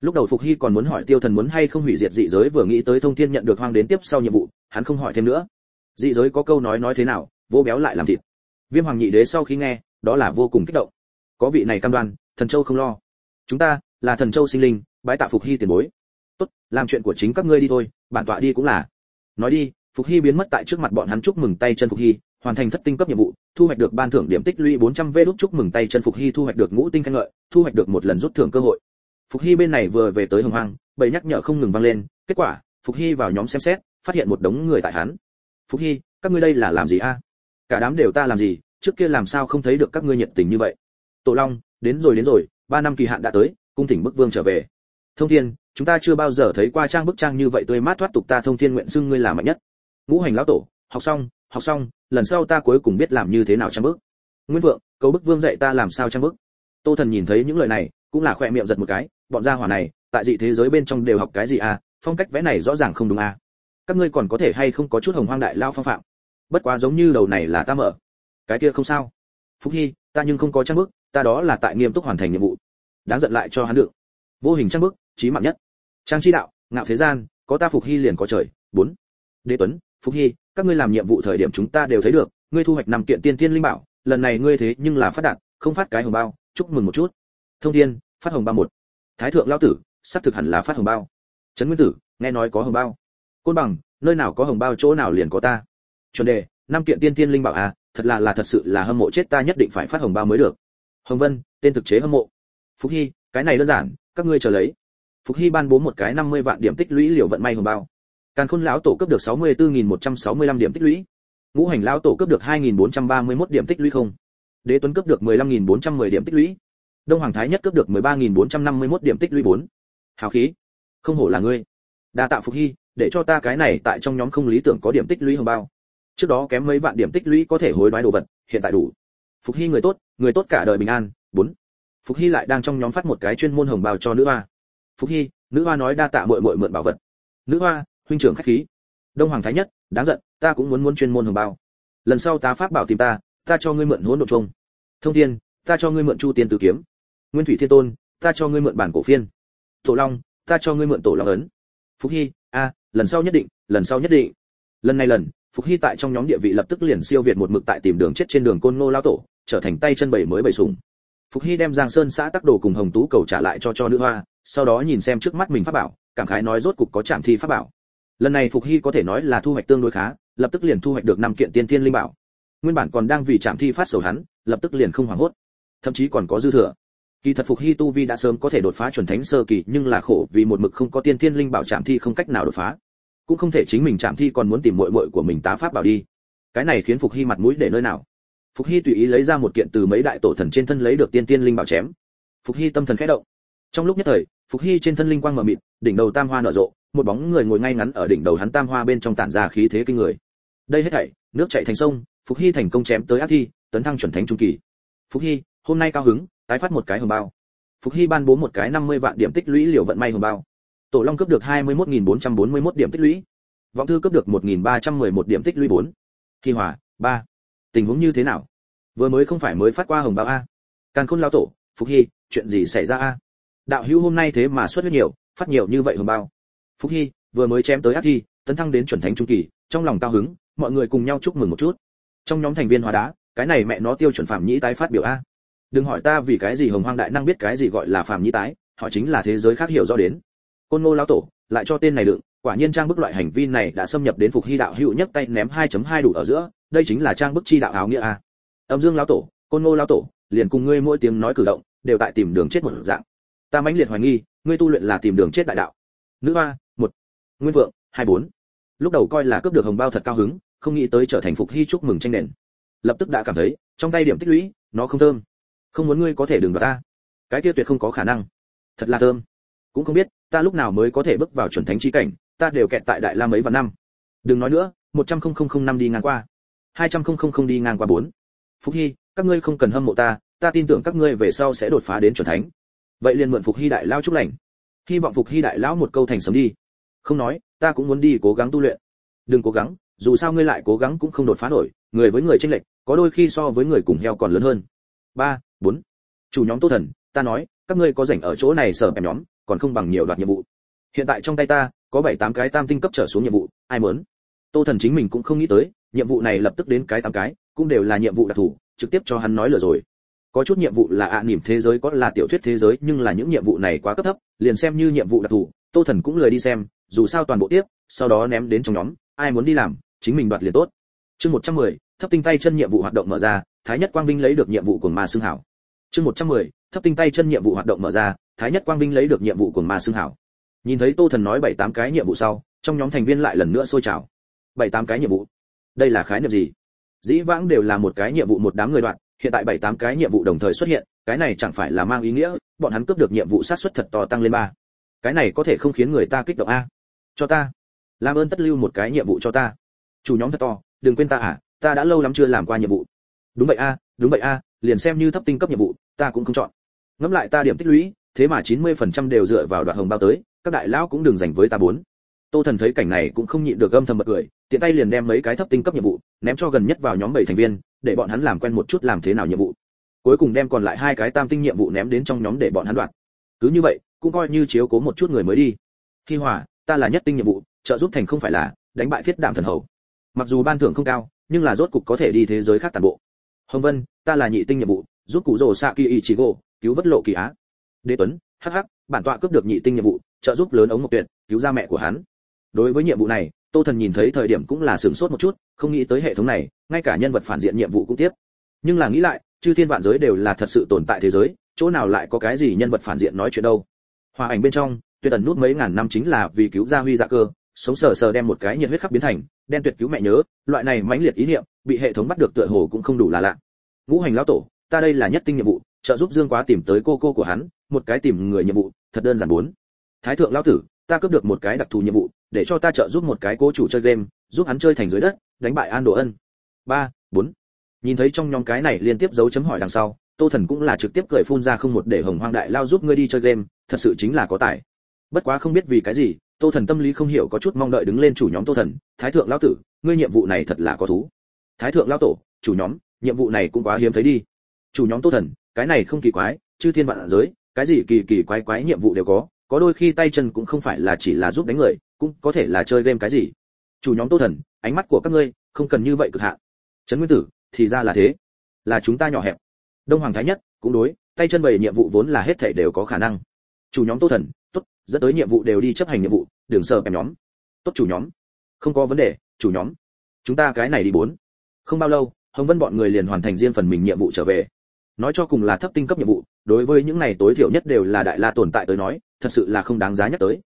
Lúc đầu phục hy còn muốn hỏi tiêu thần muốn hay không hủy diệt dị giới, vừa nghĩ tới thông thiên nhận được hoang đến tiếp sau nhiệm vụ, hắn không hỏi thêm nữa. Dị giới có câu nói nói thế nào vô béo lại làm thịt. Viêm hoàng nhị đế sau khi nghe, đó là vô cùng kích động có vị này cam đoan, thần châu không lo. Chúng ta là thần châu sinh linh, bái tạ phục hy tiền bối. Tốt, làm chuyện của chính các ngươi đi thôi, bản tọa đi cũng là. Nói đi, phục hy biến mất tại trước mặt bọn hắn chúc mừng tay chân phục hy, hoàn thành thất tinh cấp nhiệm vụ, thu hoạch được ban thưởng điểm tích lũy 400 v đúc chúc mừng tay chân phục hy, thu hoạch được ngũ tinh khen ngợi, thu hoạch được một lần rút thưởng cơ hội. Phục hy bên này vừa về tới hồng hoang bầy nhắc nhở không ngừng vang lên, kết quả, phục hy vào nhóm xem xét, phát hiện một đống người tại hắn. Phục hy, các ngươi đây là làm gì a? Cả đám đều ta làm gì? Trước kia làm sao không thấy được các ngươi nhiệt tình như vậy? Tổ long, đến rồi đến rồi, ba năm kỳ hạn đã tới, cung thỉnh bức vương trở về. Thông thiên, chúng ta chưa bao giờ thấy qua trang bức trang như vậy tươi mát thoát tục ta thông thiên nguyện xưng ngươi là mạnh nhất. Ngũ hành lão tổ, học xong học xong, lần sau ta cuối cùng biết làm như thế nào trang bức. Nguyên vượng, cầu bức vương dạy ta làm sao trang bức. Tô thần nhìn thấy những lời này, cũng là khoe miệng giật một cái, bọn gia hỏa này, tại dị thế giới bên trong đều học cái gì à phong cách vẽ này rõ ràng không đúng à. Các ngươi còn có thể hay không có chút hồng hoang đại lao phong phạm? Bất quá giống như đầu này là ta mở. Cái kia không sao. Phúc hy, ta nhưng không có trang bức ta đó là tại nghiêm túc hoàn thành nhiệm vụ, đáng giận lại cho hắn được. Vô hình trang bức trí mạng nhất. Trang chi đạo, ngạo thế gian, có ta phục hy liền có trời. Bốn. Đế tuấn, phục hy, các ngươi làm nhiệm vụ thời điểm chúng ta đều thấy được, ngươi thu hoạch năm kiện tiên tiên linh bảo, lần này ngươi thế nhưng là phát đạt, không phát cái hồng bao, chúc mừng một chút. Thông thiên, phát hồng bao một. Thái thượng lão tử sắp thực hẳn là phát hồng bao. Trấn nguyên tử, nghe nói có hồng bao. Côn bằng, nơi nào có hồng bao chỗ nào liền có ta. Chuẩn đề, năm kiện tiên tiên linh bảo à thật là là thật sự là hâm mộ chết ta nhất định phải phát hồng bao mới được hồng vân tên thực chế hâm mộ phúc hy cái này đơn giản các ngươi chờ lấy Phục Hy ban bố một cái 50 vạn điểm tích lũy liều vận may hồng bao. Càn Khôn lão tổ cấp được 64165 điểm tích lũy. Ngũ Hành lão tổ cấp được 2431 điểm tích lũy không. Đế Tuấn cấp được 15410 điểm tích lũy. Đông Hoàng Thái Nhất cấp được 13451 điểm tích lũy 4. Hào khí, không hổ là ngươi. Đa tạ Phục Hy, để cho ta cái này tại trong nhóm không lý tưởng có điểm tích lũy hồng bao. Trước đó kém mấy vạn điểm tích lũy có thể hối đoái đồ vật, hiện tại đủ. Phục Hy người tốt, người tốt cả đời bình an. Bốn. Phục Hy lại đang trong nhóm phát một cái chuyên môn hồng bao cho nữ hoa. Phúc hy nữ hoa nói đa tạ muội muội mượn bảo vật. Nữ hoa huynh trưởng khách khí. Đông hoàng thái nhất đáng giận ta cũng muốn muốn chuyên môn hồng bao lần sau tá pháp bảo tìm ta ta cho ngươi mượn hỗn độ trung thông thiên ta cho ngươi mượn chu tiên tử kiếm. Nguyên thủy thiên tôn ta cho ngươi mượn bản cổ phiên. Tổ long ta cho ngươi mượn tổ long ấn. Phúc hy a lần sau nhất định lần sau nhất định. Lần này lần phúc hy tại trong nhóm địa vị lập tức liền siêu việt một mực tại tìm đường chết trên đường côn ngô lao tổ trở thành tay chân bảy mới bảy sủng Phục Hy đem Giang Sơn xã tác đồ cùng Hồng Tú cầu trả lại cho cho nữ hoa, sau đó nhìn xem trước mắt mình pháp bảo, cảm khái nói rốt cục có chạm thi pháp bảo. Lần này Phục Hy có thể nói là thu hoạch tương đối khá, lập tức liền thu hoạch được năm kiện tiên tiên linh bảo. Nguyên bản còn đang vì chạm thi phát sầu hắn, lập tức liền không hoảng hốt, thậm chí còn có dư thừa. Kỳ thật Phục Hy tu vi đã sớm có thể đột phá chuẩn thánh sơ kỳ, nhưng là khổ vì một mực không có tiên tiên linh bảo chạm thi không cách nào đột phá. Cũng không thể chính mình chạm thi còn muốn tìm muội muội của mình tá pháp bảo đi. Cái này khiến Phục Hy mặt mũi để nơi nào? Phục Hy tùy ý lấy ra một kiện từ mấy đại tổ thần trên thân lấy được tiên tiên linh bảo chém. Phục Hy tâm thần khẽ động. Trong lúc nhất thời, Phục Hy trên thân linh quang mở mịt, đỉnh đầu tam hoa nở rộ, một bóng người ngồi ngay ngắn ở đỉnh đầu hắn tam hoa bên trong tản ra khí thế kinh người. Đây hết thảy, nước chảy thành sông, Phục Hy thành công chém tới ác thi, tấn thăng chuẩn thánh trung kỳ. Phục Hy, hôm nay cao hứng, tái phát một cái hồng bao. Phục Hy ban bố một cái 50 vạn điểm tích lũy liều vận may hồng bao. Tổ Long cấp được 21441 điểm tích lũy. Vọng thư cấp được 1311 điểm tích lũy 4. kỳ hỏa 3 tình huống như thế nào? Vừa mới không phải mới phát qua hồng báo a. Càn khôn lao tổ, phục hy, chuyện gì xảy ra a? Đạo hữu hôm nay thế mà xuất huyết nhiều, phát nhiều như vậy hồng bao. Phục hy, vừa mới chém tới ác thi tấn thăng đến chuẩn thánh trung kỳ, trong lòng cao hứng, mọi người cùng nhau chúc mừng một chút. Trong nhóm thành viên hóa đá, cái này mẹ nó tiêu chuẩn phạm nhĩ tái phát biểu a. Đừng hỏi ta vì cái gì hồng hoang đại năng biết cái gì gọi là phạm nhĩ tái, họ chính là thế giới khác hiểu rõ đến. Côn ngô lão tổ, lại cho tên này đựng quả nhiên trang bức loại hành vi này đã xâm nhập đến phục hy đạo hữu nhất tay ném 2.2 đủ ở giữa, đây chính là trang bức chi đạo áo nghĩa a. Âm dương lão tổ, côn ngô lão tổ, liền cùng ngươi mỗi tiếng nói cử động, đều tại tìm đường chết một dạng. Ta mãnh liệt hoài nghi, ngươi tu luyện là tìm đường chết đại đạo. Nữ hoa, một. Nguyên vượng, hai bốn. Lúc đầu coi là cướp được hồng bao thật cao hứng, không nghĩ tới trở thành phục hy chúc mừng tranh nền. Lập tức đã cảm thấy, trong tay điểm tích lũy, nó không thơm. Không muốn ngươi có thể đừng đoạt ta. Cái kia tuyệt không có khả năng. Thật là thơm. Cũng không biết, ta lúc nào mới có thể bước vào chuẩn thánh chi cảnh ta đều kẹt tại đại la mấy vạn năm. Đừng nói nữa, một trăm không không không năm đi ngang qua. Hai trăm không đi ngang qua bốn. Phúc hy, các ngươi không cần hâm mộ ta ta tin tưởng các ngươi về sau sẽ đột phá đến chuẩn thánh. Vậy liền mượn phục hy đại lao chúc lành. Hy vọng phục hy đại lão một câu thành sớm đi. Không nói, ta cũng muốn đi cố gắng tu luyện. Đừng cố gắng, dù sao ngươi lại cố gắng cũng không đột phá nổi, người với người tranh lệch, có đôi khi so với người cùng heo còn lớn hơn. Ba, bốn. Chủ nhóm tô thần, ta nói, các ngươi có rảnh ở chỗ này sở em nhóm, còn không bằng nhiều đoạt nhiệm vụ. Hiện tại trong tay ta có bảy tám cái tam tinh cấp trở xuống nhiệm vụ ai muốn? Tô thần chính mình cũng không nghĩ tới nhiệm vụ này lập tức đến cái tám cái cũng đều là nhiệm vụ đặc thù trực tiếp cho hắn nói lừa rồi. Có chút nhiệm vụ là ạ à, niềm thế giới có là tiểu thuyết thế giới nhưng là những nhiệm vụ này quá cấp thấp liền xem như nhiệm vụ đặc thù tô thần cũng lười đi xem dù sao toàn bộ tiếp sau đó ném đến trong nhóm ai muốn đi làm chính mình đoạt liền tốt. Chương một trăm mười thấp tinh tay chân nhiệm vụ hoạt động mở ra thái nhất quang vinh lấy được nhiệm vụ của ma xương hảo. Chương một trăm mười thấp tinh tay chân nhiệm vụ hoạt động mở ra thái nhất quang vinh lấy được nhiệm vụ của ma xương hảo nhìn thấy tô thần nói bảy tám cái nhiệm vụ sau, trong nhóm thành viên lại lần nữa sôi trào. Bảy tám cái nhiệm vụ? Đây là khái niệm gì? Dĩ vãng đều là một cái nhiệm vụ một đám người đoạn, hiện tại bảy tám cái nhiệm vụ đồng thời xuất hiện, cái này chẳng phải là mang ý nghĩa, bọn hắn cướp được nhiệm vụ sát xuất thật to tăng lên ba. Cái này có thể không khiến người ta kích động a? Cho ta. Làm ơn tất lưu một cái nhiệm vụ cho ta. Chủ nhóm thật to, đừng quên ta à ta đã lâu lắm chưa làm qua nhiệm vụ. Đúng vậy a, đúng vậy a, liền xem như thấp tinh cấp nhiệm vụ, ta cũng không chọn. Ngẫm lại ta điểm tích lũy, thế mà 90% đều dựa vào đoạn hồng bao tới các đại lão cũng đừng dành với ta bốn. Tô thần thấy cảnh này cũng không nhịn được âm thầm bật cười, tiện tay liền đem mấy cái thấp tinh cấp nhiệm vụ, ném cho gần nhất vào nhóm bảy thành viên, để bọn hắn làm quen một chút làm thế nào nhiệm vụ. Cuối cùng đem còn lại hai cái tam tinh nhiệm vụ ném đến trong nhóm để bọn hắn đoạt. Cứ như vậy, cũng coi như chiếu cố một chút người mới đi. Khi hòa, ta là nhất tinh nhiệm vụ, trợ giúp thành không phải là đánh bại thiết đảm thần hầu. Mặc dù ban thưởng không cao, nhưng là rốt cục có thể đi thế giới khác toàn bộ. Hồng vân, ta là nhị tinh nhiệm vụ, giúp cụ rồ xạ kỳ ý chỉ gỗ cứu vất lộ kỳ á. Đế tuấn, hắc hắc, bản tọa cướp được nhị tinh nhiệm vụ trợ giúp lớn ống một tuyệt, cứu ra mẹ của hắn. Đối với nhiệm vụ này, tô thần nhìn thấy thời điểm cũng là sửng sốt một chút, không nghĩ tới hệ thống này, ngay cả nhân vật phản diện nhiệm vụ cũng tiếp. Nhưng là nghĩ lại, chư thiên vạn giới đều là thật sự tồn tại thế giới, chỗ nào lại có cái gì nhân vật phản diện nói chuyện đâu. Hòa ảnh bên trong, tuyệt tần nút mấy ngàn năm chính là vì cứu ra huy dạ cơ, sống sờ sờ đem một cái nhiệt huyết khắp biến thành, đen tuyệt cứu mẹ nhớ, loại này mãnh liệt ý niệm, bị hệ thống bắt được tựa hồ cũng không đủ là lạ. Ngũ hành lão tổ, ta đây là nhất tinh nhiệm vụ, trợ giúp dương quá tìm tới cô cô của hắn, một cái tìm người nhiệm vụ, thật đơn giản bốn thái thượng lão tử, ta cướp được một cái đặc thù nhiệm vụ, để cho ta trợ giúp một cái cố chủ chơi game, giúp hắn chơi thành dưới đất, đánh bại an độ ân. Ba, bốn. Nhìn thấy trong nhóm cái này liên tiếp dấu chấm hỏi đằng sau, tô thần cũng là trực tiếp cười phun ra không một để hồng hoang đại lao giúp ngươi đi chơi game, thật sự chính là có tài. Bất quá không biết vì cái gì, tô thần tâm lý không hiểu có chút mong đợi đứng lên chủ nhóm tô thần, thái thượng lão tử, ngươi nhiệm vụ này thật là có thú. Thái thượng lão tổ, chủ nhóm, nhiệm vụ này cũng quá hiếm thấy đi. Chủ nhóm tô thần, cái này không kỳ quái, chư thiên vạn giới, cái gì kỳ kỳ quái quái nhiệm vụ đều có có đôi khi tay chân cũng không phải là chỉ là giúp đánh người, cũng có thể là chơi game cái gì. Chủ nhóm tô thần, ánh mắt của các ngươi không cần như vậy cực hạn. Trấn nguyên tử, thì ra là thế. Là chúng ta nhỏ hẹp. Đông hoàng thái nhất, cũng đối, tay chân bày nhiệm vụ vốn là hết thảy đều có khả năng. Chủ nhóm tô thần, tốt, dẫn tới nhiệm vụ đều đi chấp hành nhiệm vụ đường sợ em nhóm. Tốt chủ nhóm. Không có vấn đề, chủ nhóm. Chúng ta cái này đi bốn. Không bao lâu, hồng vân bọn người liền hoàn thành riêng phần mình nhiệm vụ trở về. Nói cho cùng là thấp tinh cấp nhiệm vụ, đối với những này tối thiểu nhất đều là đại la tồn tại tới nói thật sự là không đáng giá nhắc tới.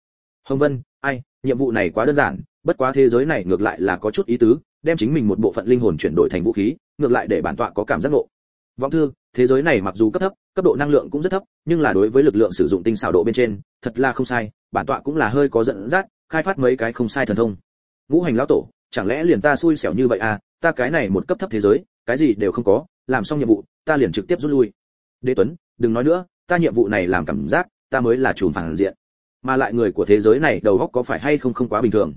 Hồng vân, ai, nhiệm vụ này quá đơn giản, bất quá thế giới này ngược lại là có chút ý tứ, đem chính mình một bộ phận linh hồn chuyển đổi thành vũ khí, ngược lại để bản tọa có cảm giác ngộ. Vọng thư, thế giới này mặc dù cấp thấp, cấp độ năng lượng cũng rất thấp, nhưng là đối với lực lượng sử dụng tinh xảo độ bên trên, thật là không sai, bản tọa cũng là hơi có dẫn dắt, khai phát mấy cái không sai thần thông. Ngũ hành lão tổ, chẳng lẽ liền ta xui xẻo như vậy à ta cái này một cấp thấp thế giới, cái gì đều không có, làm xong nhiệm vụ, ta liền trực tiếp rút lui. Đế tuấn, đừng nói nữa, ta nhiệm vụ này làm cảm giác ta mới là chùm phản diện. Mà lại người của thế giới này đầu óc có phải hay không không quá bình thường.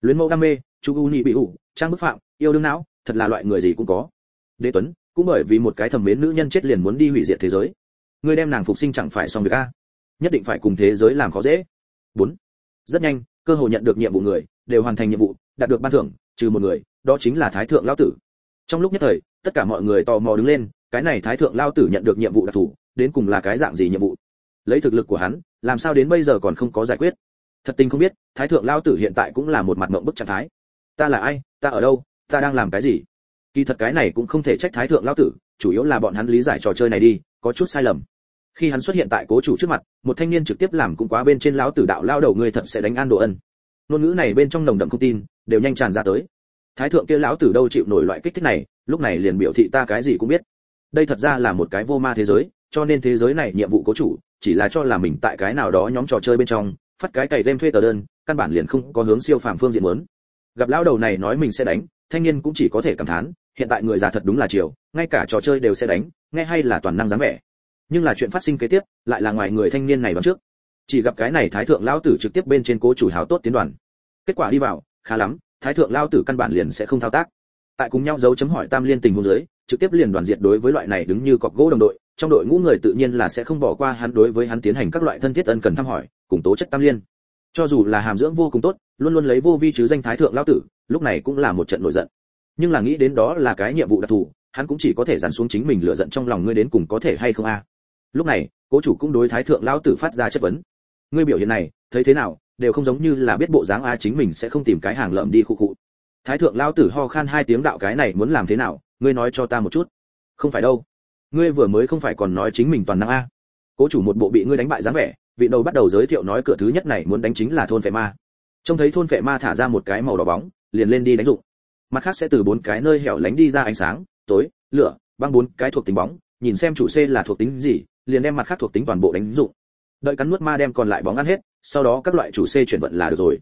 Luyến mẫu đam mê, chu u nhị bị ủ, trang bức phạm, yêu đương não, thật là loại người gì cũng có. Đế tuấn, cũng bởi vì một cái thầm mến nữ nhân chết liền muốn đi hủy diệt thế giới. Người đem nàng phục sinh chẳng phải xong việc a? Nhất định phải cùng thế giới làm khó dễ. Bốn. Rất nhanh, cơ hội nhận được nhiệm vụ người, đều hoàn thành nhiệm vụ, đạt được ban thưởng, trừ một người, đó chính là thái thượng lão tử. Trong lúc nhất thời, tất cả mọi người tò mò đứng lên, cái này thái thượng lão tử nhận được nhiệm vụ đặc thù, đến cùng là cái dạng gì nhiệm vụ? Lấy thực lực của hắn, làm sao đến bây giờ còn không có giải quyết? Thật tình không biết, thái thượng lão tử hiện tại cũng là một mặt mộng bức trạng thái. Ta là ai? Ta ở đâu? Ta đang làm cái gì? Kỳ thật cái này cũng không thể trách thái thượng lão tử, chủ yếu là bọn hắn lý giải trò chơi này đi, có chút sai lầm. Khi hắn xuất hiện tại cố chủ trước mặt, một thanh niên trực tiếp làm cũng quá bên trên lão tử đạo lao đầu người thật sẽ đánh an đồ ân. Ngôn ngữ này bên trong nồng đậm không tin, đều nhanh tràn ra tới. Thái thượng kia lão tử đâu chịu nổi loại kích thích này, lúc này liền biểu thị ta cái gì cũng biết. Đây thật ra là một cái vô ma thế giới, cho nên thế giới này nhiệm vụ cố chủ chỉ là cho là mình tại cái nào đó nhóm trò chơi bên trong, phát cái cày game thuê tờ đơn, căn bản liền không có hướng siêu phàm phương diện muốn. Gặp lão đầu này nói mình sẽ đánh, thanh niên cũng chỉ có thể cảm thán, hiện tại người già thật đúng là chiều, ngay cả trò chơi đều sẽ đánh, nghe hay là toàn năng dáng vẻ. Nhưng là chuyện phát sinh kế tiếp, lại là ngoài người thanh niên này bằng trước. Chỉ gặp cái này thái thượng lão tử trực tiếp bên trên cố chủ hào tốt tiến đoàn. Kết quả đi vào, khá lắm, thái thượng lão tử căn bản liền sẽ không thao tác. Tại cùng nhau dấu chấm hỏi tam liên tình huống dưới trực tiếp liền đoàn diệt đối với loại này đứng như cọc gỗ đồng đội, trong đội ngũ người tự nhiên là sẽ không bỏ qua hắn đối với hắn tiến hành các loại thân thiết ân cần thăm hỏi, cùng tố chất tam liên. Cho dù là hàm dưỡng vô cùng tốt, luôn luôn lấy vô vi chứ danh thái thượng lão tử, lúc này cũng là một trận nổi giận. Nhưng là nghĩ đến đó là cái nhiệm vụ đặc thù, hắn cũng chỉ có thể dàn xuống chính mình lựa giận trong lòng ngươi đến cùng có thể hay không a. Lúc này, cố chủ cũng đối thái thượng lão tử phát ra chất vấn. Ngươi biểu hiện này, thấy thế nào, đều không giống như là biết bộ dáng a, chính mình sẽ không tìm cái hàng lợm đi khu cụ thái thượng lão tử ho khan hai tiếng đạo cái này muốn làm thế nào ngươi nói cho ta một chút. Không phải đâu. Ngươi vừa mới không phải còn nói chính mình toàn năng a. Cố chủ một bộ bị ngươi đánh bại dáng vẻ, vị đầu bắt đầu giới thiệu nói cửa thứ nhất này muốn đánh chính là thôn phệ ma. Trông thấy thôn phệ ma thả ra một cái màu đỏ bóng, liền lên đi đánh dụng. Mặt khác sẽ từ bốn cái nơi hẻo lánh đi ra ánh sáng, tối, lửa, băng bốn cái thuộc tính bóng, nhìn xem chủ c là thuộc tính gì, liền đem mặt khác thuộc tính toàn bộ đánh dụng. Đợi cắn nuốt ma đem còn lại bóng ăn hết, sau đó các loại chủ c chuyển vận là được rồi.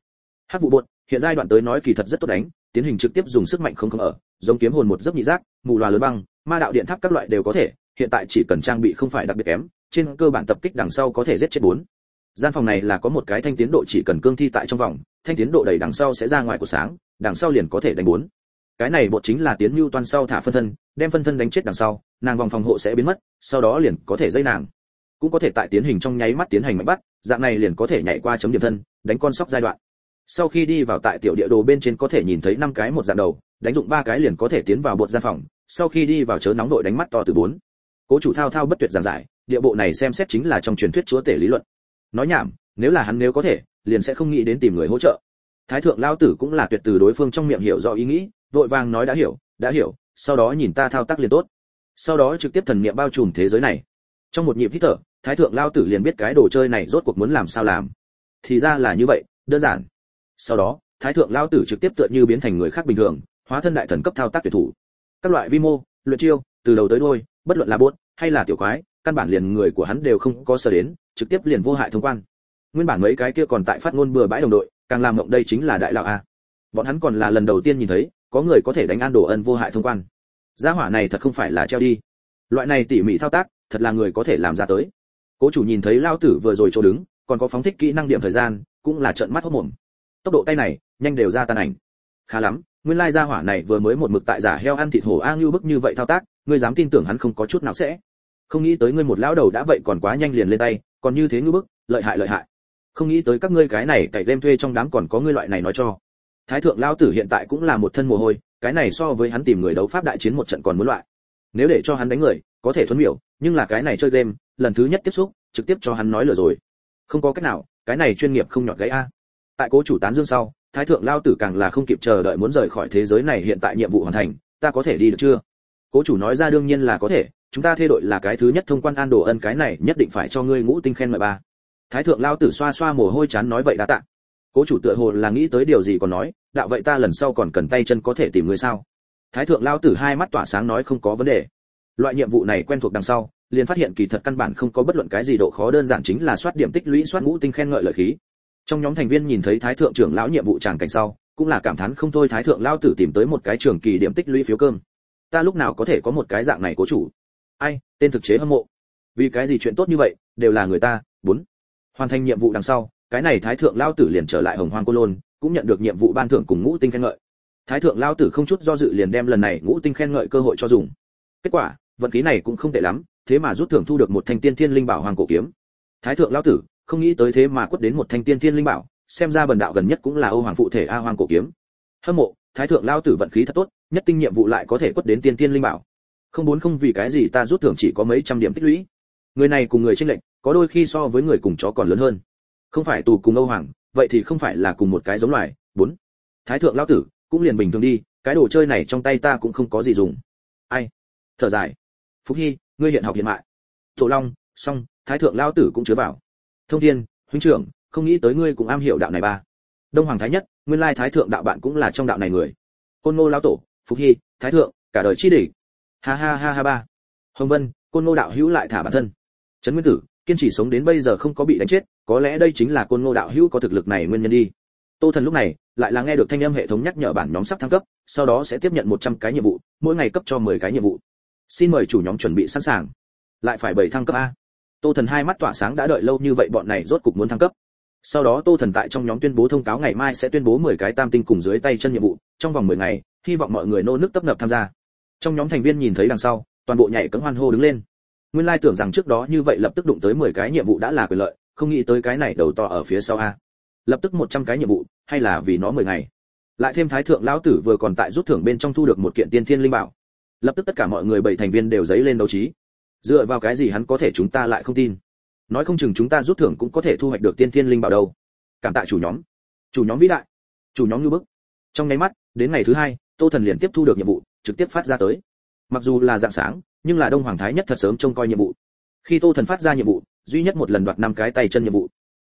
Hắc vụ buột, hiện giai đoạn tới nói kỳ thật rất tốt đánh, tiến hình trực tiếp dùng sức mạnh không không ở giống kiếm hồn một giấc nhị giác, mù loà lớn băng, ma đạo điện tháp các loại đều có thể, hiện tại chỉ cần trang bị không phải đặc biệt kém, trên cơ bản tập kích đằng sau có thể giết chết bốn. Gian phòng này là có một cái thanh tiến độ chỉ cần cương thi tại trong vòng, thanh tiến độ đầy đằng sau sẽ ra ngoài của sáng, đằng sau liền có thể đánh bốn. Cái này bột chính là tiến lưu toàn sau thả phân thân, đem phân thân đánh chết đằng sau, nàng vòng phòng hộ sẽ biến mất, sau đó liền có thể dây nàng. Cũng có thể tại tiến hình trong nháy mắt tiến hành mạnh bắt, dạng này liền có thể nhảy qua chấm điểm thân, đánh con sóc giai đoạn sau khi đi vào tại tiểu địa đồ bên trên có thể nhìn thấy năm cái một dạng đầu, đánh dụng ba cái liền có thể tiến vào bột gian phòng. Sau khi đi vào chớ nóng đội đánh mắt to từ bốn. Cố chủ thao thao bất tuyệt giảng giải, địa bộ này xem xét chính là trong truyền thuyết chúa tể lý luận. Nói nhảm, nếu là hắn nếu có thể, liền sẽ không nghĩ đến tìm người hỗ trợ. Thái thượng lao tử cũng là tuyệt từ đối phương trong miệng hiểu rõ ý nghĩ, vội vàng nói đã hiểu đã hiểu, sau đó nhìn ta thao tác liền tốt. Sau đó trực tiếp thần niệm bao trùm thế giới này. Trong một nhịp hít thở, thái thượng lao tử liền biết cái đồ chơi này rốt cuộc muốn làm sao làm. Thì ra là như vậy, đơn giản sau đó, thái thượng lao tử trực tiếp tựa như biến thành người khác bình thường, hóa thân đại thần cấp thao tác tuyệt thủ. Các loại vi mô, luyện chiêu, từ đầu tới đuôi, bất luận là buốt hay là tiểu quái, căn bản liền người của hắn đều không có sở đến, trực tiếp liền vô hại thông quan. Nguyên bản mấy cái kia còn tại phát ngôn bừa bãi đồng đội, càng làm mộng đây chính là đại lão a. Bọn hắn còn là lần đầu tiên nhìn thấy, có người có thể đánh an đồ ân vô hại thông quan. Gia hỏa này thật không phải là treo đi. Loại này tỉ mỉ thao tác, thật là người có thể làm ra tới. Cố chủ nhìn thấy lao tử vừa rồi chỗ đứng, còn có phóng thích kỹ năng điểm thời gian, cũng là trợn mắt hốt mồm tốc độ tay này nhanh đều ra tan ảnh. Khá lắm, nguyên lai gia hỏa này vừa mới một mực tại giả heo ăn thịt hổ a ngưu bức như vậy thao tác, ngươi dám tin tưởng hắn không có chút nào sẽ. Không nghĩ tới ngươi một lão đầu đã vậy còn quá nhanh liền lên tay, còn như thế ngưu bức, lợi hại lợi hại. Không nghĩ tới các ngươi cái này cày đem thuê trong đám còn có ngươi loại này nói cho. Thái thượng lao tử hiện tại cũng là một thân mồ hôi, cái này so với hắn tìm người đấu pháp đại chiến một trận còn muốn loại. Nếu để cho hắn đánh người, có thể thuấn miểu, nhưng là cái này chơi game lần thứ nhất tiếp xúc, trực tiếp cho hắn nói lừa rồi. Không có cách nào, cái này chuyên nghiệp không nhọt gãy a tại cố chủ tán dương sau, thái thượng lao tử càng là không kịp chờ đợi muốn rời khỏi thế giới này hiện tại nhiệm vụ hoàn thành, ta có thể đi được chưa? Cố chủ nói ra, đương nhiên là có thể, chúng ta thay đội là cái thứ nhất thông quan an đồ ân cái này nhất định phải cho ngươi ngũ tinh khen mời ba. Thái thượng lao tử xoa xoa mồ hôi chán nói, vậy đã tạ. Cố chủ tựa hồ là nghĩ tới điều gì còn nói, đạo vậy ta lần sau còn cần tay chân có thể tìm người sao? Thái thượng lao tử hai mắt tỏa sáng nói, không có vấn đề. Loại nhiệm vụ này quen thuộc đằng sau, liền phát hiện kỳ thật căn bản không có bất luận cái gì độ khó, đơn giản chính là soát điểm tích lũy, soát ngũ tinh khen ngợi lợi khí trong nhóm thành viên nhìn thấy thái thượng trưởng lão nhiệm vụ tràng cảnh sau, cũng là cảm thán không thôi thái thượng lao tử tìm tới một cái trường kỳ điểm tích lũy phiếu cơm. Ta lúc nào có thể có một cái dạng này cố chủ? Ai, tên thực chế hâm mộ. Vì cái gì chuyện tốt như vậy, đều là người ta, bốn. Hoàn thành nhiệm vụ đằng sau, cái này thái thượng lao tử liền trở lại hồng hoang cô lôn, cũng nhận được nhiệm vụ ban thưởng cùng ngũ tinh khen ngợi. Thái thượng lao tử không chút do dự liền đem lần này ngũ tinh khen ngợi cơ hội cho dùng. Kết quả, vận khí này cũng không tệ lắm, thế mà rút thưởng thu được một thanh tiên thiên linh bảo hoàng cổ kiếm. Thái thượng lao tử không nghĩ tới thế mà quất đến một thanh tiên thiên linh bảo, xem ra bần đạo gần nhất cũng là ô hoàng phụ thể a hoàng cổ kiếm. Hâm mộ, thái thượng lao tử vận khí thật tốt, nhất tinh nhiệm vụ lại có thể quất đến tiên thiên linh bảo. Không muốn không vì cái gì ta rút thưởng chỉ có mấy trăm điểm tích lũy. Người này cùng người tranh lệnh có đôi khi so với người cùng chó còn lớn hơn. Không phải tù cùng âu hoàng, vậy thì không phải là cùng một cái giống loài. Bốn. Thái thượng lao tử, cũng liền bình thường đi, cái đồ chơi này trong tay ta cũng không có gì dùng. Ai? Thở dài. Phúc hy, ngươi hiện học hiện mại. Tổ long song thái thượng lao tử cũng chứa vào thông thiên, huynh trưởng, không nghĩ tới ngươi cũng am hiểu đạo này ba. Đông hoàng thái nhất, nguyên lai thái thượng đạo bạn cũng là trong đạo này người. Côn ngô lao tổ phúc hy, thái thượng, cả đời chi đỉnh ha ha ha ha ba. Hồng vân, côn ngô đạo hữu lại thả bản thân. Trấn nguyên tử, kiên trì sống đến bây giờ không có bị đánh chết, có lẽ đây chính là côn ngô đạo hữu có thực lực này nguyên nhân đi. Tô thần lúc này, lại là nghe được thanh âm hệ thống nhắc nhở bản nhóm sắp thăng cấp, sau đó sẽ tiếp nhận 100 cái nhiệm vụ, mỗi ngày cấp cho 10 cái nhiệm vụ. Xin mời chủ nhóm chuẩn bị sẵn sàng. Lại phải bảy thăng cấp a tô thần hai mắt tỏa sáng đã đợi lâu như vậy bọn này rốt cục muốn thăng cấp. Sau đó tô thần tại trong nhóm tuyên bố thông cáo ngày mai sẽ tuyên bố 10 cái tam tinh cùng dưới tay chân nhiệm vụ, trong vòng 10 ngày, hy vọng mọi người nô nước tấp nập tham gia. Trong nhóm thành viên nhìn thấy đằng sau, toàn bộ nhảy cẫng hoan hô đứng lên. Nguyên lai tưởng rằng trước đó như vậy lập tức đụng tới 10 cái nhiệm vụ đã là quyền lợi, không nghĩ tới cái này đầu to ở phía sau a. Lập tức 100 cái nhiệm vụ, hay là vì nó 10 ngày. Lại thêm thái thượng lão tử vừa còn tại rút thưởng bên trong thu được một kiện tiên thiên linh bảo. Lập tức tất cả mọi người bảy thành viên đều giấy lên đấu trí dựa vào cái gì hắn có thể chúng ta lại không tin? Nói không chừng chúng ta rút thưởng cũng có thể thu hoạch được tiên thiên linh bảo đâu. Cảm tạ chủ nhóm. Chủ nhóm vĩ đại. Chủ nhóm như bức. Trong nháy mắt, đến ngày thứ hai, tô thần liền tiếp thu được nhiệm vụ, trực tiếp phát ra tới. Mặc dù là dạng sáng, nhưng là đông hoàng thái nhất thật sớm trông coi nhiệm vụ. Khi tô thần phát ra nhiệm vụ, duy nhất một lần đoạt năm cái tay chân nhiệm vụ.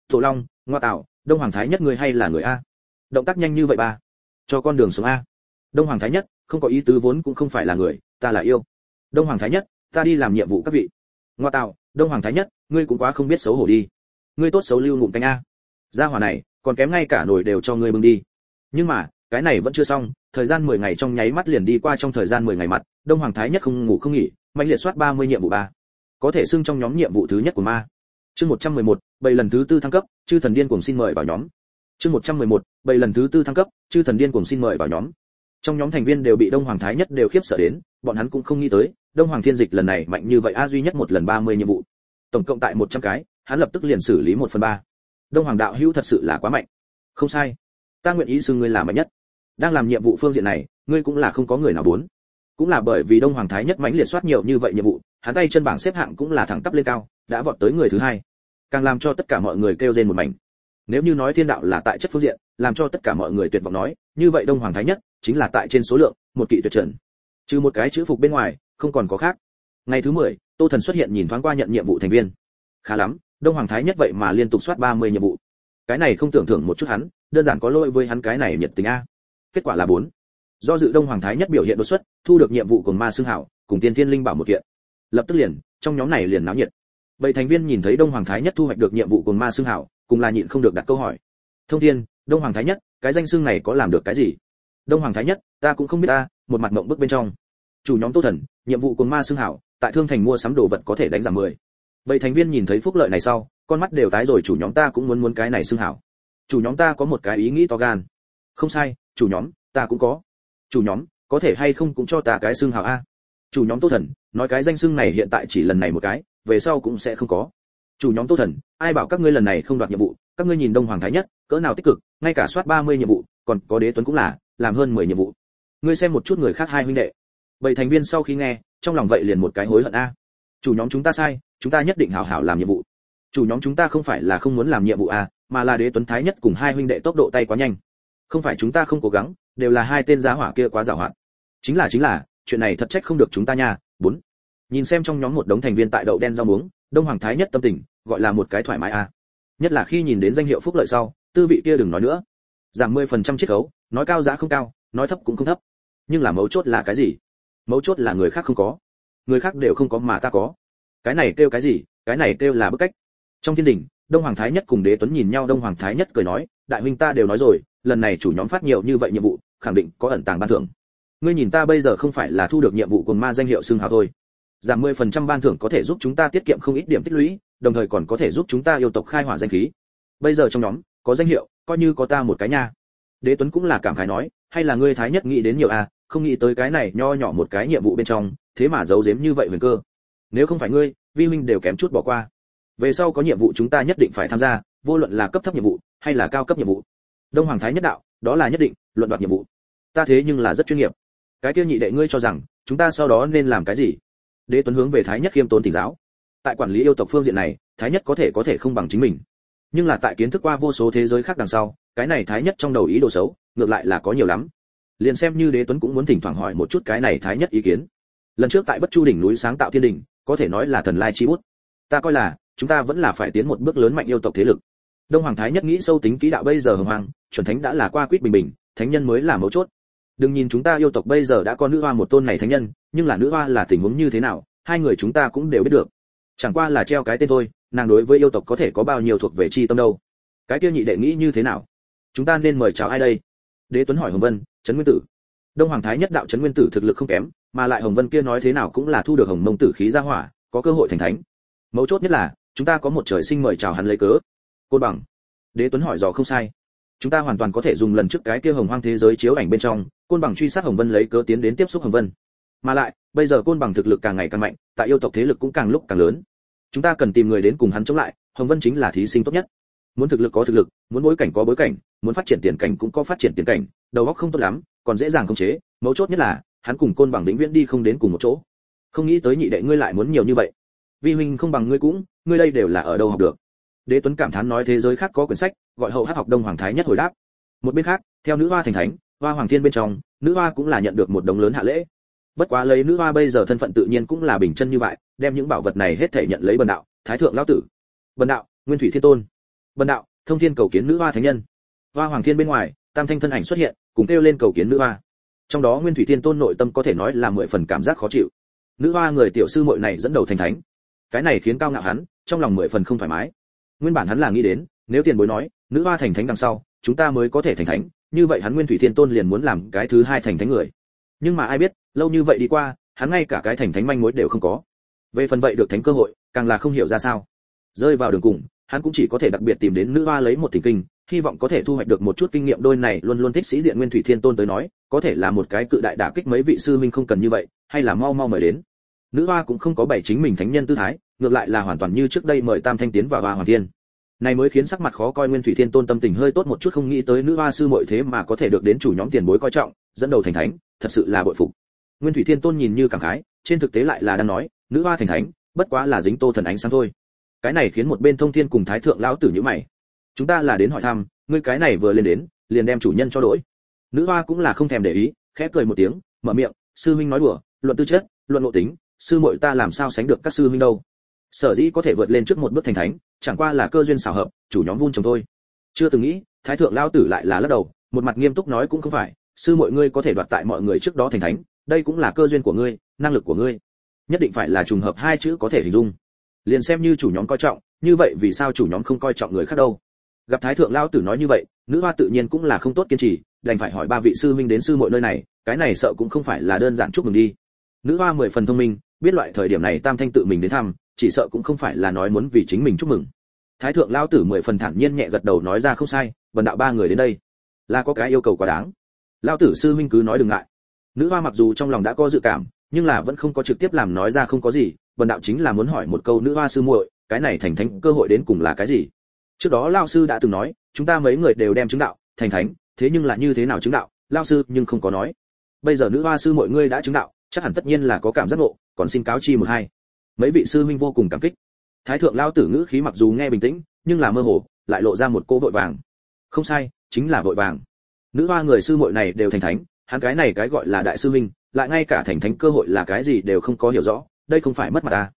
Tổ long, ngoa tạo đông hoàng thái nhất người hay là người a? Động tác nhanh như vậy ba. Cho con đường xuống a. Đông hoàng thái nhất, không có ý tứ vốn cũng không phải là người, ta là yêu. Đông hoàng thái nhất ta đi làm nhiệm vụ các vị. Ngoa tạo đông hoàng thái nhất ngươi cũng quá không biết xấu hổ đi. Ngươi tốt xấu lưu ngụm canh a. Gia hỏa này còn kém ngay cả nồi đều cho ngươi bưng đi. Nhưng mà cái này vẫn chưa xong thời gian 10 ngày trong nháy mắt liền đi qua trong thời gian 10 ngày mặt đông hoàng thái nhất không ngủ không nghỉ mạnh liệt soát 30 nhiệm vụ ba. Có thể xưng trong nhóm nhiệm vụ thứ nhất của ma. Chương 111, bảy lần thứ tư thăng cấp chư thần điên cuồng xin mời vào nhóm. Chương 111, bảy lần thứ tư thăng cấp chư thần điên cuồng xin mời vào nhóm. Trong nhóm thành viên đều bị đông hoàng thái nhất đều khiếp sợ đến bọn hắn cũng không nghĩ tới, đông hoàng thiên dịch lần này mạnh như vậy a duy nhất một lần 30 nhiệm vụ. Tổng cộng tại 100 cái, hắn lập tức liền xử lý 1 phần 3. đông hoàng đạo hữu thật sự là quá mạnh. Không sai. Ta nguyện ý xưng ngươi là mạnh nhất. Đang làm nhiệm vụ phương diện này, ngươi cũng là không có người nào muốn. Cũng là bởi vì đông hoàng thái nhất mãnh liệt soát nhiều như vậy nhiệm vụ, hắn tay chân bảng xếp hạng cũng là thẳng tắp lên cao, đã vọt tới người thứ hai. Càng làm cho tất cả mọi người kêu rên một mảnh. Nếu như nói thiên đạo là tại chất phương diện, làm cho tất cả mọi người tuyệt vọng nói, như vậy đông hoàng thái nhất chính là tại trên số lượng, một kỵ tuyệt trần trừ một cái chữ phục bên ngoài không còn có khác. Ngày thứ 10, tô thần xuất hiện nhìn thoáng qua nhận nhiệm vụ thành viên. Khá lắm đông hoàng thái nhất vậy mà liên tục soát 30 nhiệm vụ. Cái này không tưởng thưởng một chút hắn đơn giản có lỗi với hắn cái này nhiệt tình a. Kết quả là bốn. Do dự đông hoàng thái nhất biểu hiện đột xuất thu được nhiệm vụ cùng ma xương hảo cùng tiên thiên linh bảo một kiện. Lập tức liền trong nhóm này liền náo nhiệt. Bảy thành viên nhìn thấy đông hoàng thái nhất thu hoạch được nhiệm vụ cùng ma xương hảo cùng là nhịn không được đặt câu hỏi. Thông thiên đông hoàng thái nhất cái danh xương này có làm được cái gì? Đông hoàng thái nhất, ta cũng không biết ta, một mặt mộng bức bên trong. Chủ nhóm tô thần, nhiệm vụ của ma xương hảo, tại thương thành mua sắm đồ vật có thể đánh giảm mười. Bảy thành viên nhìn thấy phúc lợi này sau, con mắt đều tái rồi, chủ nhóm ta cũng muốn muốn cái này xương hảo. Chủ nhóm ta có một cái ý nghĩ to gan. Không sai, chủ nhóm, ta cũng có. Chủ nhóm, có thể hay không cũng cho ta cái xương hảo a? Chủ nhóm tô thần, nói cái danh xương này hiện tại chỉ lần này một cái, về sau cũng sẽ không có. Chủ nhóm tô thần, ai bảo các ngươi lần này không đoạt nhiệm vụ, các ngươi nhìn đông hoàng thái nhất, cỡ nào tích cực, ngay cả soát 30 nhiệm vụ, còn có đế tuấn cũng là làm hơn 10 nhiệm vụ. Ngươi xem một chút người khác hai huynh đệ. Bảy thành viên sau khi nghe, trong lòng vậy liền một cái hối hận a. Chủ nhóm chúng ta sai, chúng ta nhất định hảo hảo làm nhiệm vụ. Chủ nhóm chúng ta không phải là không muốn làm nhiệm vụ a, mà là đế tuấn thái nhất cùng hai huynh đệ tốc độ tay quá nhanh. Không phải chúng ta không cố gắng, đều là hai tên giá hỏa kia quá giàu hạn. Chính là chính là, chuyện này thật trách không được chúng ta nha. Bốn. Nhìn xem trong nhóm một đống thành viên tại đậu đen rau muống, đông hoàng thái nhất tâm tình, gọi là một cái thoải mái a. Nhất là khi nhìn đến danh hiệu phúc lợi sau, tư vị kia đừng nói nữa. Giảm 10% chiết khấu nói cao giá không cao, nói thấp cũng không thấp. Nhưng là mấu chốt là cái gì? Mấu chốt là người khác không có. Người khác đều không có mà ta có. Cái này kêu cái gì? Cái này kêu là bức cách. Trong thiên đình, đông hoàng thái nhất cùng đế tuấn nhìn nhau, đông hoàng thái nhất cười nói, đại huynh ta đều nói rồi, lần này chủ nhóm phát nhiều như vậy nhiệm vụ, khẳng định có ẩn tàng ban thưởng. Ngươi nhìn ta bây giờ không phải là thu được nhiệm vụ cùng ma danh hiệu xương hào thôi. Giảm 10% ban thưởng có thể giúp chúng ta tiết kiệm không ít điểm tích lũy, đồng thời còn có thể giúp chúng ta yêu tộc khai hỏa danh khí. Bây giờ trong nhóm, có danh hiệu, coi như có ta một cái nha đế tuấn cũng là cảm khái nói, hay là ngươi thái nhất nghĩ đến nhiều à không nghĩ tới cái này nho nhỏ một cái nhiệm vụ bên trong, thế mà giấu giếm như vậy huyền cơ. Nếu không phải ngươi, vi huynh đều kém chút bỏ qua. Về sau có nhiệm vụ chúng ta nhất định phải tham gia, vô luận là cấp thấp nhiệm vụ, hay là cao cấp nhiệm vụ. Đông hoàng thái nhất đạo, đó là nhất định, luận đoạt nhiệm vụ. Ta thế nhưng là rất chuyên nghiệp. Cái kia nhị đệ ngươi cho rằng, chúng ta sau đó nên làm cái gì? Đế tuấn hướng về thái nhất khiêm tốn tỉnh giáo. Tại quản lý yêu tộc phương diện này, thái nhất có thể có thể không bằng chính mình. Nhưng là tại kiến thức qua vô số thế giới khác đằng sau cái này thái nhất trong đầu ý đồ xấu, ngược lại là có nhiều lắm. Liền xem như đế tuấn cũng muốn thỉnh thoảng hỏi một chút cái này thái nhất ý kiến. Lần trước tại bất chu đỉnh núi sáng tạo thiên đình có thể nói là thần lai chi bút. Ta coi là, chúng ta vẫn là phải tiến một bước lớn mạnh yêu tộc thế lực. Đông hoàng thái nhất nghĩ sâu tính kỹ đạo bây giờ hồng hoàng chuẩn thánh đã là qua quýt bình bình, thánh nhân mới là mấu chốt. Đừng nhìn chúng ta yêu tộc bây giờ đã có nữ hoa một tôn này thánh nhân, nhưng là nữ hoa là tình huống như thế nào, hai người chúng ta cũng đều biết được. Chẳng qua là treo cái tên thôi, nàng đối với yêu tộc có thể có bao nhiêu thuộc về chi tâm đâu. Cái kia nhị đệ nghĩ như thế nào? Chúng ta nên mời chào ai đây? Đế tuấn hỏi hồng vân, trấn nguyên tử. Đông hoàng thái nhất đạo trấn nguyên tử thực lực không kém, mà lại hồng vân kia nói thế nào cũng là thu được hồng mông tử khí ra hỏa, có cơ hội thành thánh. Mấu chốt nhất là, chúng ta có một trời sinh mời chào hắn lấy cớ. Côn bằng. Đế tuấn hỏi dò không sai. Chúng ta hoàn toàn có thể dùng lần trước cái kia hồng hoang thế giới chiếu ảnh bên trong, côn bằng truy sát hồng vân lấy cớ tiến đến tiếp xúc hồng vân. Mà lại, bây giờ côn bằng thực lực càng ngày càng mạnh, tại yêu tộc thế lực cũng càng lúc càng lớn. Chúng ta cần tìm người đến cùng hắn chống lại, hồng vân chính là thí sinh tốt nhất. Muốn thực lực có thực lực, muốn bối cảnh có bối cảnh muốn phát triển tiền cảnh cũng có phát triển tiền cảnh, đầu óc không tốt lắm, còn dễ dàng khống chế, mấu chốt nhất là, hắn cùng côn bằng vĩnh viễn đi không đến cùng một chỗ. Không nghĩ tới nhị đệ ngươi lại muốn nhiều như vậy. Vi huynh không bằng ngươi cũng, ngươi đây đều là ở đâu học được? Đế tuấn cảm thán nói thế giới khác có quyển sách, gọi hậu hát học đông hoàng thái nhất hồi đáp. Một bên khác, theo nữ hoa thành thánh, hoa hoàng thiên bên trong, nữ hoa cũng là nhận được một đống lớn hạ lễ. Bất quá lấy nữ hoa bây giờ thân phận tự nhiên cũng là bình chân như vậy, đem những bảo vật này hết thể nhận lấy bần đạo, thái thượng lão tử. Bần đạo, nguyên thủy thiên tôn. Bần đạo, thông thiên cầu kiến nữ hoa thánh nhân hoa hoàng thiên bên ngoài, tam thanh thân ảnh xuất hiện, cùng kêu lên cầu kiến nữ hoa. Trong đó nguyên thủy thiên tôn nội tâm có thể nói là mười phần cảm giác khó chịu. Nữ hoa người tiểu sư muội này dẫn đầu thành thánh. Cái này khiến cao ngạo hắn, trong lòng mười phần không thoải mái. Nguyên bản hắn là nghĩ đến, nếu tiền bối nói, nữ hoa thành thánh đằng sau, chúng ta mới có thể thành thánh, như vậy hắn nguyên thủy thiên tôn liền muốn làm cái thứ hai thành thánh người. Nhưng mà ai biết, lâu như vậy đi qua, hắn ngay cả cái thành thánh manh mối đều không có. Về phần vậy được thánh cơ hội, càng là không hiểu ra sao. Rơi vào đường cùng, hắn cũng chỉ có thể đặc biệt tìm đến nữ hoa lấy một thỉnh kinh hy vọng có thể thu hoạch được một chút kinh nghiệm. Đôi này luôn luôn thích sĩ diện nguyên thủy thiên tôn tới nói, có thể là một cái cự đại đả kích mấy vị sư minh không cần như vậy, hay là mau mau mời đến. Nữ hoa cũng không có bày chính mình thánh nhân tư thái, ngược lại là hoàn toàn như trước đây mời tam thanh tiến vào hoa hoàng thiên. Này mới khiến sắc mặt khó coi nguyên thủy thiên tôn tâm tình hơi tốt một chút, không nghĩ tới nữ hoa sư muội thế mà có thể được đến chủ nhóm tiền bối coi trọng, dẫn đầu thành thánh, thật sự là bội phục. Nguyên thủy thiên tôn nhìn như cảm khái, trên thực tế lại là đang nói, nữ hoa thành thánh, bất quá là dính tô thần ánh sáng thôi. Cái này khiến một bên thông thiên cùng thái thượng lão tử như mày chúng ta là đến hỏi thăm, ngươi cái này vừa lên đến, liền đem chủ nhân cho đổi nữ hoa cũng là không thèm để ý, khẽ cười một tiếng, mở miệng, sư huynh nói đùa, luận tư chất, luận nội tính, sư muội ta làm sao sánh được các sư huynh đâu. Sở dĩ có thể vượt lên trước một bước thành thánh, chẳng qua là cơ duyên xảo hợp, chủ nhóm vun trồng thôi. Chưa từng nghĩ, thái thượng lao tử lại là lắc đầu, một mặt nghiêm túc nói cũng không phải, sư muội ngươi có thể đoạt tại mọi người trước đó thành thánh, đây cũng là cơ duyên của ngươi, năng lực của ngươi. Nhất định phải là trùng hợp hai chữ có thể hình dung. Liền xem như chủ nhóm coi trọng, như vậy vì sao chủ nhóm không coi trọng người khác đâu? Gặp thái thượng lao tử nói như vậy, nữ hoa tự nhiên cũng là không tốt kiên trì, đành phải hỏi ba vị sư minh đến sư muội nơi này, cái này sợ cũng không phải là đơn giản chúc mừng đi. Nữ hoa mười phần thông minh, biết loại thời điểm này tam thanh tự mình đến thăm, chỉ sợ cũng không phải là nói muốn vì chính mình chúc mừng. Thái thượng lao tử mười phần thản nhiên nhẹ gật đầu nói ra không sai, vần đạo ba người đến đây. Là có cái yêu cầu quá đáng. Lao tử sư minh cứ nói đừng ngại. Nữ hoa mặc dù trong lòng đã có dự cảm, nhưng là vẫn không có trực tiếp làm nói ra không có gì, vần đạo chính là muốn hỏi một câu nữ hoa sư muội, cái này thành thánh cơ hội đến cùng là cái gì? Trước đó lao sư đã từng nói, chúng ta mấy người đều đem chứng đạo, thành thánh, thế nhưng là như thế nào chứng đạo, lao sư nhưng không có nói. Bây giờ nữ hoa sư mọi ngươi đã chứng đạo, chắc hẳn tất nhiên là có cảm giác ngộ, còn xin cáo chi một hai. Mấy vị sư huynh vô cùng cảm kích. Thái thượng lao tử ngữ khí mặc dù nghe bình tĩnh, nhưng là mơ hồ, lại lộ ra một cô vội vàng. Không sai, chính là vội vàng. Nữ hoa người sư muội này đều thành thánh, hắn cái này cái gọi là đại sư huynh, lại ngay cả thành thánh cơ hội là cái gì đều không có hiểu rõ, đây không phải mất mặt ta.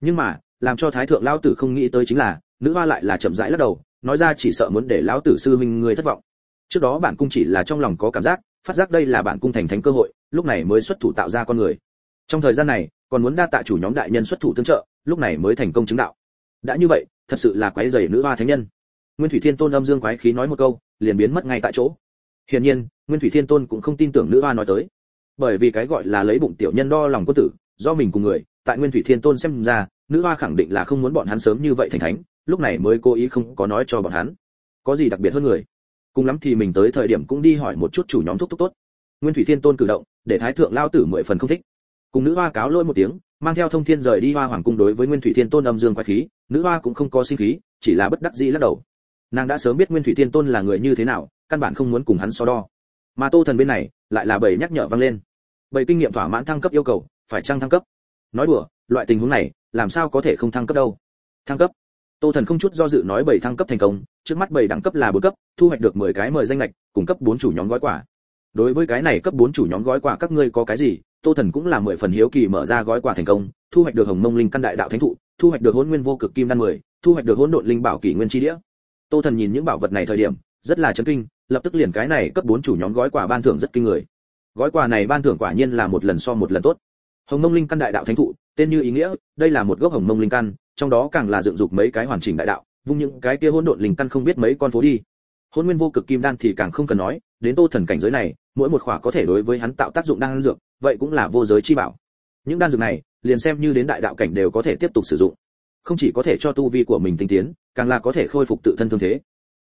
Nhưng mà, làm cho thái thượng lao tử không nghĩ tới chính là nữ hoa lại là chậm rãi lắc đầu, nói ra chỉ sợ muốn để lão tử sư huynh người thất vọng. Trước đó bản cung chỉ là trong lòng có cảm giác, phát giác đây là bản cung thành thánh cơ hội, lúc này mới xuất thủ tạo ra con người. Trong thời gian này, còn muốn đa tạ chủ nhóm đại nhân xuất thủ tương trợ, lúc này mới thành công chứng đạo. Đã như vậy, thật sự là quái dày nữ hoa thánh nhân. Nguyên thủy thiên tôn âm dương quái khí nói một câu, liền biến mất ngay tại chỗ. Hiển nhiên, nguyên thủy thiên tôn cũng không tin tưởng nữ hoa nói tới. Bởi vì cái gọi là lấy bụng tiểu nhân đo lòng quân tử, do mình cùng người, tại nguyên thủy thiên tôn xem ra, nữ hoa khẳng định là không muốn bọn hắn sớm như vậy thành thánh lúc này mới cố ý không có nói cho bọn hắn. Có gì đặc biệt hơn người? Cùng lắm thì mình tới thời điểm cũng đi hỏi một chút chủ nhóm thúc thúc tốt. Nguyên thủy thiên tôn cử động, để thái thượng lao tử mười phần không thích. Cùng nữ hoa cáo lỗi một tiếng, mang theo thông thiên rời đi hoa hoàng cung đối với nguyên thủy thiên tôn âm dương quái khí, nữ hoa cũng không có sinh khí, chỉ là bất đắc dĩ lắc đầu. Nàng đã sớm biết nguyên thủy thiên tôn là người như thế nào, căn bản không muốn cùng hắn so đo. Mà tô thần bên này, lại là bảy nhắc nhở vang lên. Bảy kinh nghiệm thỏa mãn thăng cấp yêu cầu, phải chăng thăng cấp? Nói đùa, loại tình huống này, làm sao có thể không thăng cấp đâu? Thăng cấp? Tô thần không chút do dự nói bảy thăng cấp thành công, trước mắt bảy đẳng cấp là bốn cấp, thu hoạch được mười cái mời danh lệch cung cấp bốn chủ nhóm gói quà. Đối với cái này cấp bốn chủ nhóm gói quà các ngươi có cái gì, tô thần cũng là mười phần hiếu kỳ mở ra gói quà thành công, thu hoạch được hồng mông linh căn đại đạo thánh thụ, thu hoạch được hỗn nguyên vô cực kim đan mười, thu hoạch được hỗn độn linh bảo kỷ nguyên chi đĩa tô thần nhìn những bảo vật này thời điểm, rất là chấn kinh, lập tức liền cái này cấp bốn chủ nhóm gói quà ban thưởng rất kinh người. Gói quà này ban thưởng quả nhiên là một lần so một lần tốt. Hồng mông linh căn đại đạo thánh thụ, tên như ý nghĩa, đây là một gốc hồng mông linh căn trong đó càng là dựng dục mấy cái hoàn chỉnh đại đạo, vung những cái kia hỗn độn linh căn không biết mấy con phố đi. Hỗn nguyên vô cực kim đan thì càng không cần nói, đến tô thần cảnh giới này, mỗi một khỏa có thể đối với hắn tạo tác dụng đan dược, vậy cũng là vô giới chi bảo. Những đan dược này, liền xem như đến đại đạo cảnh đều có thể tiếp tục sử dụng. Không chỉ có thể cho tu vi của mình tinh tiến, càng là có thể khôi phục tự thân thương thế.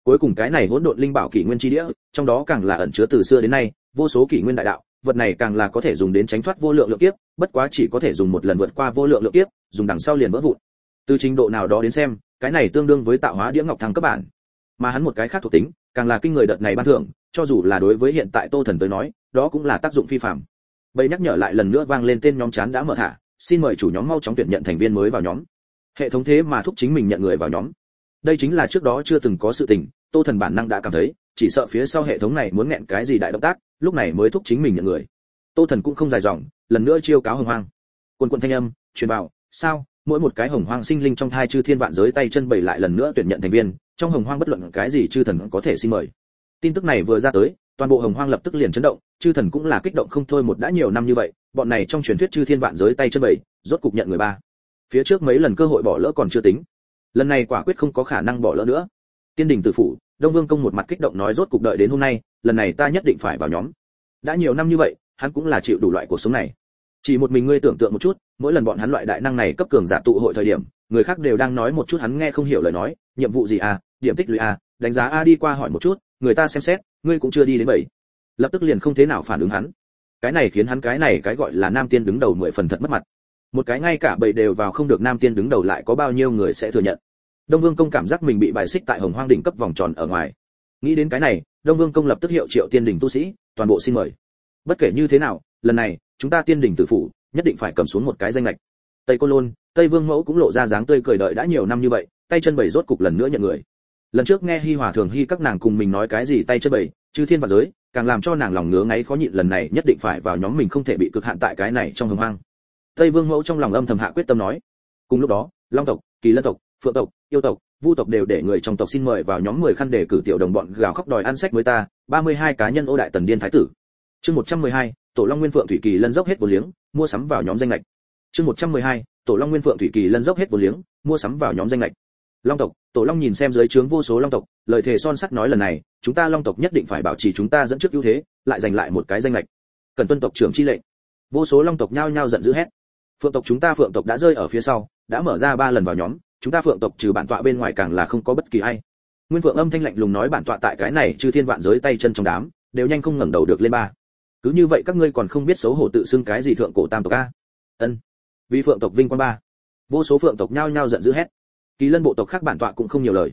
Cuối cùng cái này hỗn độn linh bảo kỷ nguyên chi đĩa, trong đó càng là ẩn chứa từ xưa đến nay, vô số kỷ nguyên đại đạo, vật này càng là có thể dùng đến tránh thoát vô lượng lượng kiếp, bất quá chỉ có thể dùng một lần vượt qua vô lượng lượng kiếp, dùng đằng sau liền vỡ vụn từ trình độ nào đó đến xem, cái này tương đương với tạo hóa đĩa ngọc thăng cấp bản. Mà hắn một cái khác thuộc tính, càng là kinh người đợt này ban thưởng, cho dù là đối với hiện tại tô thần tới nói, đó cũng là tác dụng phi phạm bầy nhắc nhở lại lần nữa vang lên tên nhóm chán đã mở thả, xin mời chủ nhóm mau chóng tuyển nhận thành viên mới vào nhóm. Hệ thống thế mà thúc chính mình nhận người vào nhóm. Đây chính là trước đó chưa từng có sự tình, tô thần bản năng đã cảm thấy, chỉ sợ phía sau hệ thống này muốn nghẹn cái gì đại động tác, lúc này mới thúc chính mình nhận người. Tô thần cũng không dài dòng, lần nữa chiêu cáo hồng hoang. Quân quân thanh âm, truyền bảo sao? Mỗi một cái hồng hoang sinh linh trong thai chư thiên vạn giới tay chân bày lại lần nữa tuyển nhận thành viên, trong hồng hoang bất luận cái gì chư thần có thể xin mời. Tin tức này vừa ra tới, toàn bộ hồng hoang lập tức liền chấn động, chư thần cũng là kích động không thôi một đã nhiều năm như vậy, bọn này trong truyền thuyết chư thiên vạn giới tay chân bảy rốt cục nhận người ba. Phía trước mấy lần cơ hội bỏ lỡ còn chưa tính, lần này quả quyết không có khả năng bỏ lỡ nữa. Tiên đình tử phủ, đông vương công một mặt kích động nói rốt cục đợi đến hôm nay, lần này ta nhất định phải vào nhóm. Đã nhiều năm như vậy, hắn cũng là chịu đủ loại cuộc sống này chỉ một mình ngươi tưởng tượng một chút, mỗi lần bọn hắn loại đại năng này cấp cường giả tụ hội thời điểm, người khác đều đang nói một chút hắn nghe không hiểu lời nói, nhiệm vụ gì à điểm tích lũy à đánh giá a đi qua hỏi một chút, người ta xem xét, ngươi cũng chưa đi đến bảy. Lập tức liền không thế nào phản ứng hắn. Cái này khiến hắn cái này cái gọi là nam tiên đứng đầu mười phần thật mất mặt. Một cái ngay cả bảy đều vào không được nam tiên đứng đầu lại có bao nhiêu người sẽ thừa nhận. Đông vương công cảm giác mình bị bài xích tại hồng hoang đỉnh cấp vòng tròn ở ngoài. Nghĩ đến cái này, đông vương công lập tức hiệu triệu tiên đỉnh tu sĩ, toàn bộ xin mời. Bất kể như thế nào, lần này chúng ta tiên đỉnh tử phủ nhất định phải cầm xuống một cái danh lệch tây côn lôn tây vương mẫu cũng lộ ra dáng tươi cười đợi đã nhiều năm như vậy tay chân bảy rốt cục lần nữa nhận người. Lần trước nghe hi hòa thường hi các nàng cùng mình nói cái gì tay chân bảy chư thiên và giới càng làm cho nàng lòng ngứa ngáy khó nhịn lần này nhất định phải vào nhóm mình không thể bị cực hạn tại cái này trong hồng hoang. Tây vương mẫu trong lòng âm thầm hạ quyết tâm nói. Cùng lúc đó long tộc kỳ lân tộc phượng tộc yêu tộc vu tộc đều để người trong tộc xin mời vào nhóm 10 khăn để cử tiểu đồng bọn gào khóc đòi ăn sách với ta 32 cá nhân ô đại tần điên thái tử. Chương 112, tổ long nguyên phượng thủy kỳ lân dốc hết vô liếng mua sắm vào nhóm danh lệch chương 112, tổ long nguyên phượng thủy kỳ lân dốc hết vô liếng mua sắm vào nhóm danh lệch long tộc tổ long nhìn xem dưới trướng vô số long tộc lời thề son sắt nói lần này chúng ta long tộc nhất định phải bảo trì chúng ta dẫn trước ưu thế lại giành lại một cái danh lệch cần tuân tộc trưởng chi lệnh. Vô số long tộc nhao nhao giận dữ hét. Phượng tộc chúng ta phượng tộc đã rơi ở phía sau đã mở ra ba lần vào nhóm chúng ta phượng tộc trừ bản tọa bên ngoài càng là không có bất kỳ ai. Nguyên phượng âm thanh lạnh lùng nói bản tọa tại cái này chư thiên vạn giới tay chân trong đám đều nhanh không ngẩng đầu được lên ba cứ như vậy các ngươi còn không biết xấu hổ tự xưng cái gì thượng cổ tam tộc a. Ân. Vì phượng tộc vinh quang ba. Vô số phượng tộc nhao nhao giận dữ hét. Kỳ lân bộ tộc khác bản tọa cũng không nhiều lời.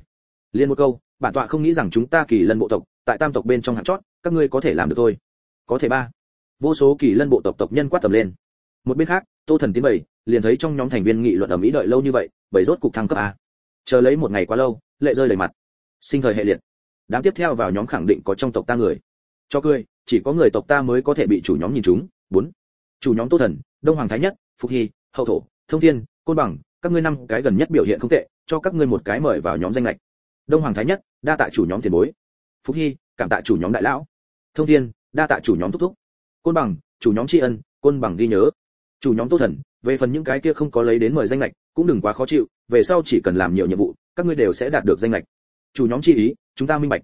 Liên một câu, bản tọa không nghĩ rằng chúng ta kỳ lân bộ tộc tại tam tộc bên trong hạng chót, các ngươi có thể làm được thôi. Có thể ba. Vô số kỳ lân bộ tộc tộc nhân quát tầm lên. Một bên khác, tô thần tiến bảy liền thấy trong nhóm thành viên nghị luận ở mỹ đợi lâu như vậy bởi rốt cục thăng cấp a. Chờ lấy một ngày quá lâu, lệ rơi đầy mặt. Sinh thời hệ liệt. Đám tiếp theo vào nhóm khẳng định có trong tộc ta người. Cho cười chỉ có người tộc ta mới có thể bị chủ nhóm nhìn chúng. Bốn, chủ nhóm tô thần, đông hoàng thái nhất, phục hy, hậu thổ, thông thiên, côn bằng, các ngươi năm cái gần nhất biểu hiện không tệ, cho các ngươi một cái mời vào nhóm danh lệch đông hoàng thái nhất, đa tạ chủ nhóm tiền bối. Phúc hy, cảm tạ chủ nhóm đại lão. Thông thiên, đa tạ chủ nhóm thúc thúc. Côn bằng, chủ nhóm tri ân, côn bằng ghi nhớ. Chủ nhóm tô thần, về phần những cái kia không có lấy đến mời danh lệch cũng đừng quá khó chịu, về sau chỉ cần làm nhiều nhiệm vụ, các ngươi đều sẽ đạt được danh lệch chủ nhóm chi ý, chúng ta minh bạch.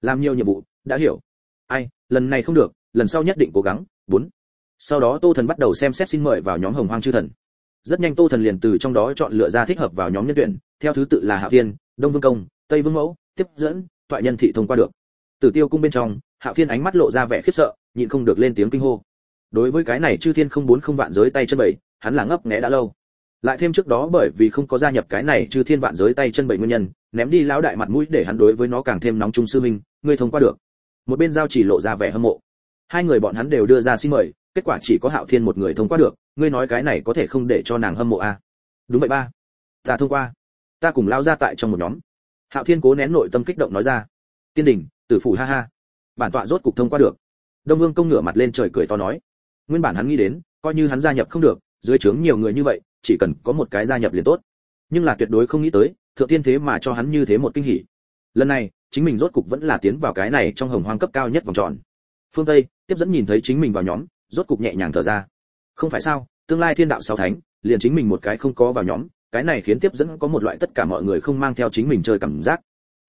Làm nhiều nhiệm vụ, đã hiểu ai, lần này không được, lần sau nhất định cố gắng. Bốn. Sau đó tô thần bắt đầu xem xét xin mời vào nhóm hồng hoang chư thần. Rất nhanh tô thần liền từ trong đó chọn lựa ra thích hợp vào nhóm nhân tuyển, theo thứ tự là hạ thiên đông vương công, tây vương mẫu, tiếp dẫn thoại nhân thị thông qua được. Tử tiêu cung bên trong, hạ thiên ánh mắt lộ ra vẻ khiếp sợ, nhịn không được lên tiếng kinh hô. Đối với cái này chư thiên không bốn không vạn giới tay chân bảy, hắn là ngấp nghé đã lâu. Lại thêm trước đó bởi vì không có gia nhập cái này chư thiên vạn giới tay chân bảy nguyên nhân, ném đi lão đại mặt mũi để hắn đối với nó càng thêm nóng trung sư minh ngươi thông qua được một bên giao chỉ lộ ra vẻ hâm mộ. Hai người bọn hắn đều đưa ra xin mời, kết quả chỉ có hạo thiên một người thông qua được, ngươi nói cái này có thể không để cho nàng hâm mộ à? đúng vậy ba. Ta thông qua. Ta cùng lao ra tại trong một nhóm. Hạo thiên cố nén nội tâm kích động nói ra. Tiên đình, tử phủ ha ha. Bản tọa rốt cục thông qua được. Đông vương công ngửa mặt lên trời cười to nói. Nguyên bản hắn nghĩ đến, coi như hắn gia nhập không được, dưới trướng nhiều người như vậy, chỉ cần có một cái gia nhập liền tốt. Nhưng là tuyệt đối không nghĩ tới, thượng tiên thế mà cho hắn như thế một kinh hỉ. Lần này chính mình rốt cục vẫn là tiến vào cái này trong hồng hoang cấp cao nhất vòng tròn. Phương tây, tiếp dẫn nhìn thấy chính mình vào nhóm, rốt cục nhẹ nhàng thở ra. Không phải sao, tương lai thiên đạo sáu thánh, liền chính mình một cái không có vào nhóm, cái này khiến tiếp dẫn có một loại tất cả mọi người không mang theo chính mình chơi cảm giác.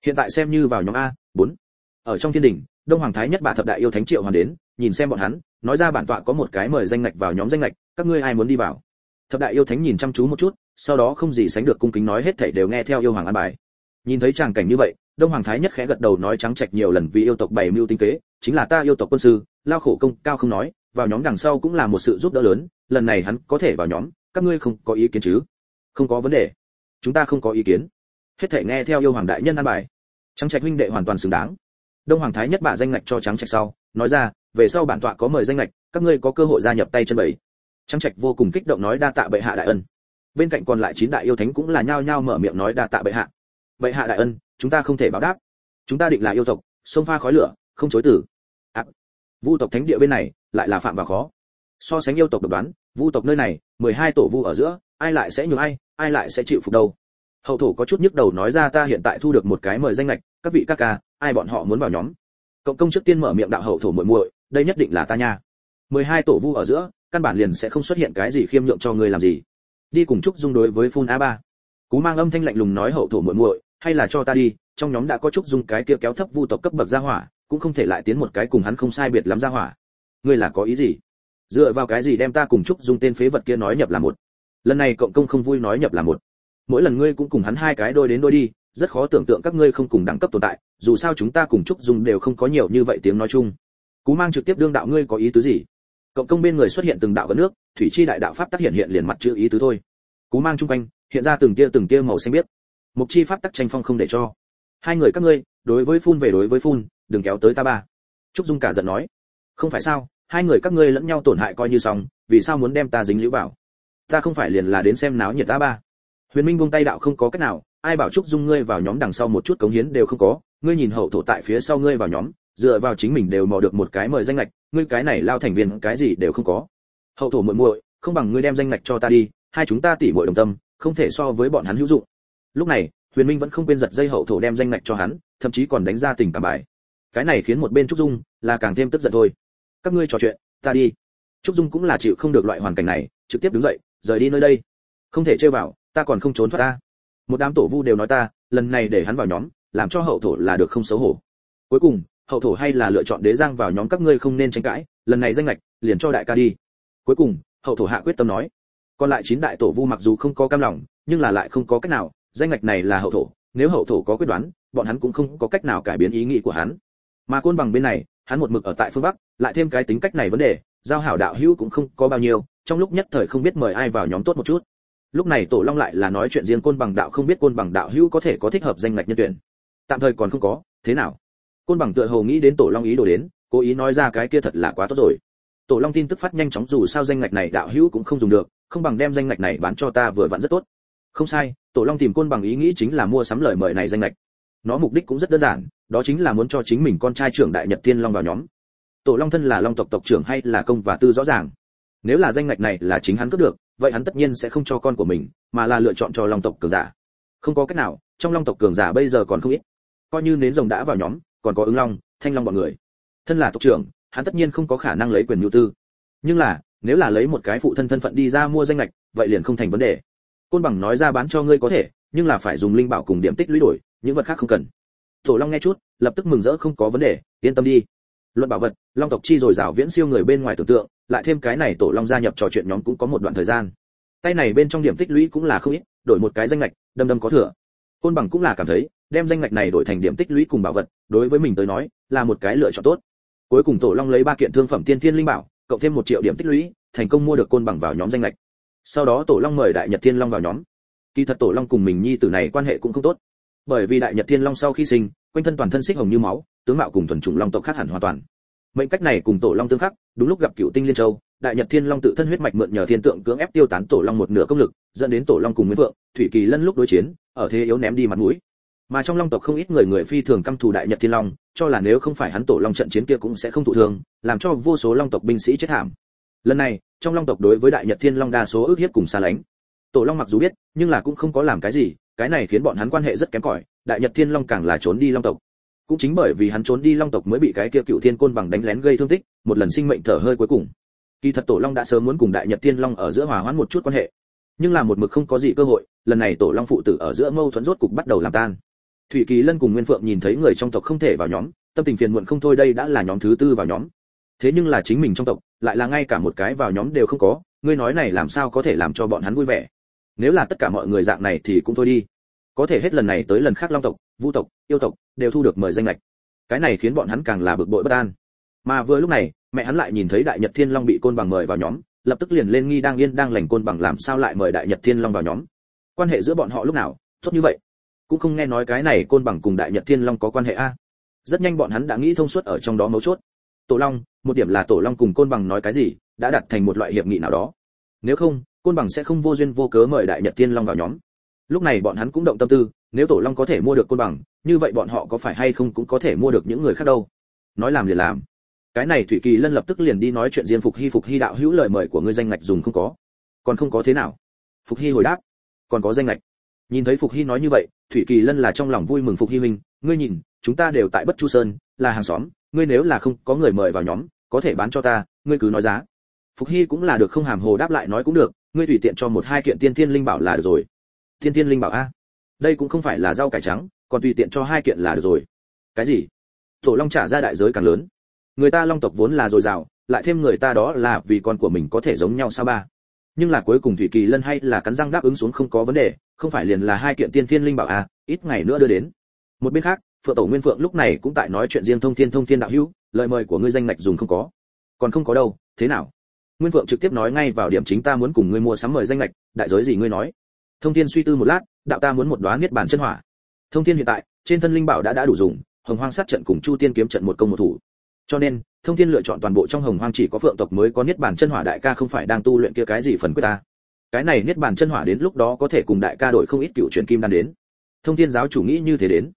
Hiện tại xem như vào nhóm a, bốn. Ở trong thiên đình đông hoàng thái nhất bà thập đại yêu thánh triệu hoàng đến, nhìn xem bọn hắn, nói ra bản tọa có một cái mời danh ngạch vào nhóm danh ngạch, các ngươi ai muốn đi vào? Thập đại yêu thánh nhìn chăm chú một chút, sau đó không gì sánh được cung kính nói hết thảy đều nghe theo yêu hoàng an bài. Nhìn thấy tràng cảnh như vậy đông hoàng thái nhất khẽ gật đầu nói trắng trạch nhiều lần vì yêu tộc bày mưu tinh kế, chính là ta yêu tộc quân sư, lao khổ công, cao không nói, vào nhóm đằng sau cũng là một sự giúp đỡ lớn, lần này hắn có thể vào nhóm, các ngươi không có ý kiến chứ? Không có vấn đề. Chúng ta không có ý kiến. Hết thể nghe theo yêu hoàng đại nhân an bài. Trắng trạch huynh đệ hoàn toàn xứng đáng. Đông hoàng thái nhất bạ danh ngạch cho trắng trạch sau, nói ra, về sau bản tọa có mời danh ngạch, các ngươi có cơ hội gia nhập tay chân bảy trắng trạch vô cùng kích động nói đa tạ bệ hạ đại ân. Bên cạnh còn lại chín đại yêu thánh cũng là nhao nhao mở miệng nói đa tạ bệ hạ bệ hạ đại ân chúng ta không thể báo đáp. Chúng ta định là yêu tộc sông pha khói lửa không chối tử à, vu tộc thánh địa bên này lại là phạm vào khó. So sánh yêu tộc độc đoán vu tộc nơi này mười hai tổ vu ở giữa ai lại sẽ nhường ai ai lại sẽ chịu phục đâu? Hậu thổ có chút nhức đầu nói ra ta hiện tại thu được một cái mời danh lệch các vị các ca ai bọn họ muốn vào nhóm? Cộng công trước tiên mở miệng đạo hậu thổ muội muội đây nhất định là ta nha. mười hai tổ vu ở giữa căn bản liền sẽ không xuất hiện cái gì khiêm nhượng cho ngươi làm gì. Đi cùng trúc dung đối với phun a ba. Cú mang âm thanh lạnh lùng nói hậu thổ muội muội hay là cho ta đi, trong nhóm đã có trúc dung cái kia kéo thấp vu tộc cấp bậc gia hỏa, cũng không thể lại tiến một cái cùng hắn không sai biệt lắm gia hỏa. Ngươi là có ý gì? Dựa vào cái gì đem ta cùng trúc dung tên phế vật kia nói nhập là một? Lần này cộng công không vui nói nhập là một. Mỗi lần ngươi cũng cùng hắn hai cái đôi đến đôi đi, rất khó tưởng tượng các ngươi không cùng đẳng cấp tồn tại, dù sao chúng ta cùng trúc dung đều không có nhiều như vậy tiếng nói chung. Cú mang trực tiếp đương đạo ngươi có ý tứ gì? Cộng công bên người xuất hiện từng đạo gần nước, thủy chi đại đạo pháp tác hiện hiện liền mặt chữ ý tứ thôi. Cú mang chung quanh, hiện ra từng tia từng tia màu xanh biếc mục chi pháp tắc tranh phong không để cho. Hai người các ngươi, đối với phun về đối với phun, đừng kéo tới ta ba. Trúc dung cả giận nói. Không phải sao, hai người các ngươi lẫn nhau tổn hại coi như xong, vì sao muốn đem ta dính lũ vào? Ta không phải liền là đến xem náo nhiệt ta ba. Huyền minh buông tay đạo không có cách nào, ai bảo trúc dung ngươi vào nhóm đằng sau một chút cống hiến đều không có, ngươi nhìn hậu thổ tại phía sau ngươi vào nhóm, dựa vào chính mình đều mò được một cái mời danh lệch, ngươi cái này lao thành viên cái gì đều không có. Hậu thổ muội muội, không bằng ngươi đem danh lệch cho ta đi, hai chúng ta tỉ muội đồng tâm, không thể so với bọn hắn hữu dụng lúc này, huyền minh vẫn không quên giật dây hậu thổ đem danh ngạch cho hắn, thậm chí còn đánh ra tình cảm bài. Cái này khiến một bên trúc dung là càng thêm tức giận thôi. Các ngươi trò chuyện, ta đi. Trúc dung cũng là chịu không được loại hoàn cảnh này, trực tiếp đứng dậy, rời đi nơi đây. Không thể chơi vào, ta còn không trốn thoát ta. Một đám tổ vu đều nói ta, lần này để hắn vào nhóm, làm cho hậu thổ là được không xấu hổ. Cuối cùng, hậu thổ hay là lựa chọn đế giang vào nhóm các ngươi không nên tranh cãi, lần này danh lệch liền cho đại ca đi. Cuối cùng, hậu thổ hạ quyết tâm nói, còn lại chín đại tổ vu mặc dù không có cam lòng, nhưng là lại không có cách nào danh ngạch này là hậu thổ, nếu hậu thổ có quyết đoán, bọn hắn cũng không có cách nào cải biến ý nghĩ của hắn. Mà côn bằng bên này, hắn một mực ở tại phương bắc, lại thêm cái tính cách này vấn đề, giao hảo đạo hữu cũng không có bao nhiêu, trong lúc nhất thời không biết mời ai vào nhóm tốt một chút. Lúc này tổ long lại là nói chuyện riêng côn bằng đạo không biết côn bằng đạo hữu có thể có thích hợp danh ngạch nhân tuyển. Tạm thời còn không có, thế nào? Côn bằng tựa hồ nghĩ đến tổ long ý đồ đến, cố ý nói ra cái kia thật là quá tốt rồi. Tổ long tin tức phát nhanh chóng dù sao danh ngạch này đạo hữu cũng không dùng được, không bằng đem danh ngạch này bán cho ta vừa vặn rất tốt. Không sai tổ long tìm côn bằng ý nghĩ chính là mua sắm lời mời này danh lệch. nó mục đích cũng rất đơn giản, đó chính là muốn cho chính mình con trai trưởng đại nhật tiên long vào nhóm. Tổ long thân là long tộc tộc trưởng hay là công và tư rõ ràng? Nếu là danh ngạch này là chính hắn cướp được, vậy hắn tất nhiên sẽ không cho con của mình, mà là lựa chọn cho long tộc cường giả. Không có cách nào, trong long tộc cường giả bây giờ còn không ít. Coi như nến rồng đã vào nhóm, còn có ứng long, thanh long bọn người. Thân là tộc trưởng, hắn tất nhiên không có khả năng lấy quyền nhu tư. Nhưng là, nếu là lấy một cái phụ thân thân phận đi ra mua danh lệch vậy liền không thành vấn đề côn bằng nói ra bán cho ngươi có thể, nhưng là phải dùng linh bảo cùng điểm tích lũy đổi, những vật khác không cần. Tổ long nghe chút, lập tức mừng rỡ không có vấn đề, yên tâm đi. Luận bảo vật, long tộc chi rồi rào viễn siêu người bên ngoài tưởng tượng, lại thêm cái này tổ long gia nhập trò chuyện nhóm cũng có một đoạn thời gian. Tay này bên trong điểm tích lũy cũng là không ít, đổi một cái danh lệch đâm đâm có thừa. Côn bằng cũng là cảm thấy, đem danh ngạch này đổi thành điểm tích lũy cùng bảo vật, đối với mình tới nói, là một cái lựa chọn tốt. Cuối cùng tổ long lấy ba kiện thương phẩm tiên thiên linh bảo, cộng thêm một triệu điểm tích lũy, thành công mua được côn bằng vào nhóm danh lệch sau đó tổ long mời đại nhật thiên long vào nhóm. Kỳ thật tổ long cùng mình nhi tử này quan hệ cũng không tốt. Bởi vì đại nhật thiên long sau khi sinh, quanh thân toàn thân xích hồng như máu, tướng mạo cùng thuần chủng long tộc khác hẳn hoàn toàn. Mệnh cách này cùng tổ long tương khắc, đúng lúc gặp cựu tinh liên châu, đại nhật thiên long tự thân huyết mạch mượn nhờ thiên tượng cưỡng ép tiêu tán tổ long một nửa công lực, dẫn đến tổ long cùng nguyễn vượng, thủy kỳ lân lúc đối chiến, ở thế yếu ném đi mặt mũi. Mà trong long tộc không ít người người phi thường căm thù đại nhật thiên long, cho là nếu không phải hắn tổ long trận chiến kia cũng sẽ không thụ thương, làm cho vô số long tộc binh sĩ chết thảm lần này, trong long tộc đối với đại nhật thiên long đa số ước hiếp cùng xa lánh. Tổ long mặc dù biết, nhưng là cũng không có làm cái gì, cái này khiến bọn hắn quan hệ rất kém cỏi, đại nhật thiên long càng là trốn đi long tộc. Cũng chính bởi vì hắn trốn đi long tộc mới bị cái kia cựu thiên côn bằng đánh lén gây thương tích, một lần sinh mệnh thở hơi cuối cùng. Kỳ thật tổ long đã sớm muốn cùng đại nhật thiên long ở giữa hòa hoãn một chút quan hệ. Nhưng là một mực không có gì cơ hội, lần này tổ long phụ tử ở giữa mâu thuẫn rốt cục bắt đầu làm tan. Thủy kỳ lân cùng nguyên phượng nhìn thấy người trong tộc không thể vào nhóm, tâm tình phiền muộn không thôi, đây đã là nhóm thứ tư vào nhóm thế nhưng là chính mình trong tộc, lại là ngay cả một cái vào nhóm đều không có, ngươi nói này làm sao có thể làm cho bọn hắn vui vẻ? Nếu là tất cả mọi người dạng này thì cũng thôi đi. Có thể hết lần này tới lần khác long tộc, vu tộc, yêu tộc đều thu được mời danh lệch. Cái này khiến bọn hắn càng là bực bội bất an. Mà vừa lúc này, mẹ hắn lại nhìn thấy đại nhật thiên long bị côn bằng mời vào nhóm, lập tức liền lên nghi đang yên đang lành côn bằng làm sao lại mời đại nhật thiên long vào nhóm. Quan hệ giữa bọn họ lúc nào, tốt như vậy? Cũng không nghe nói cái này côn bằng cùng đại nhật thiên long có quan hệ a. Rất nhanh bọn hắn đã nghĩ thông suốt ở trong đó mấu chốt tổ long, một điểm là tổ long cùng côn bằng nói cái gì, đã đặt thành một loại hiệp nghị nào đó. Nếu không, côn bằng sẽ không vô duyên vô cớ mời đại nhật thiên long vào nhóm. Lúc này bọn hắn cũng động tâm tư, nếu tổ long có thể mua được côn bằng, như vậy bọn họ có phải hay không cũng có thể mua được những người khác đâu. Nói làm liền làm. Cái này thủy kỳ lân lập tức liền đi nói chuyện riêng phục hy phục hy đạo hữu lời mời của ngươi danh ngạch dùng không có. Còn không có thế nào? Phục hy hồi đáp. Còn có danh ngạch. Nhìn thấy phục hy nói như vậy, thủy kỳ lân là trong lòng vui mừng phục hy huynh, ngươi nhìn, chúng ta đều tại bất chu sơn, là hàng xóm ngươi nếu là không có người mời vào nhóm, có thể bán cho ta, ngươi cứ nói giá. Phục hy cũng là được không hàm hồ đáp lại nói cũng được, ngươi tùy tiện cho một hai kiện tiên thiên linh bảo là được rồi. Tiên thiên linh bảo a? Đây cũng không phải là rau cải trắng, còn tùy tiện cho hai kiện là được rồi. Cái gì? Tổ long trả ra đại giới càng lớn. Người ta long tộc vốn là dồi dào, lại thêm người ta đó là vì con của mình có thể giống nhau sao ba? Nhưng là cuối cùng thủy kỳ lân hay là cắn răng đáp ứng xuống không có vấn đề, không phải liền là hai kiện tiên thiên linh bảo à ít ngày nữa đưa đến. Một bên khác phượng tổ nguyên phượng lúc này cũng tại nói chuyện riêng thông thiên thông thiên đạo hữu, lời mời của ngươi danh ngạch dùng không có. Còn không có đâu, thế nào? Nguyên phượng trực tiếp nói ngay vào điểm chính ta muốn cùng ngươi mua sắm mời danh ngạch, đại giới gì ngươi nói? Thông thiên suy tư một lát, đạo ta muốn một đoán niết bàn chân hỏa. Thông thiên hiện tại, trên thân linh bảo đã đã đủ dùng, hồng hoang sát trận cùng chu tiên kiếm trận một công một thủ. Cho nên, thông thiên lựa chọn toàn bộ trong hồng hoang chỉ có phượng tộc mới có niết bàn chân hỏa đại ca không phải đang tu luyện kia cái gì phần quyết ta. Cái này niết bàn chân hỏa đến lúc đó có thể cùng đại ca đổi không ít cựu truyền kim đan đến. Thông thiên giáo chủ nghĩ như thế đến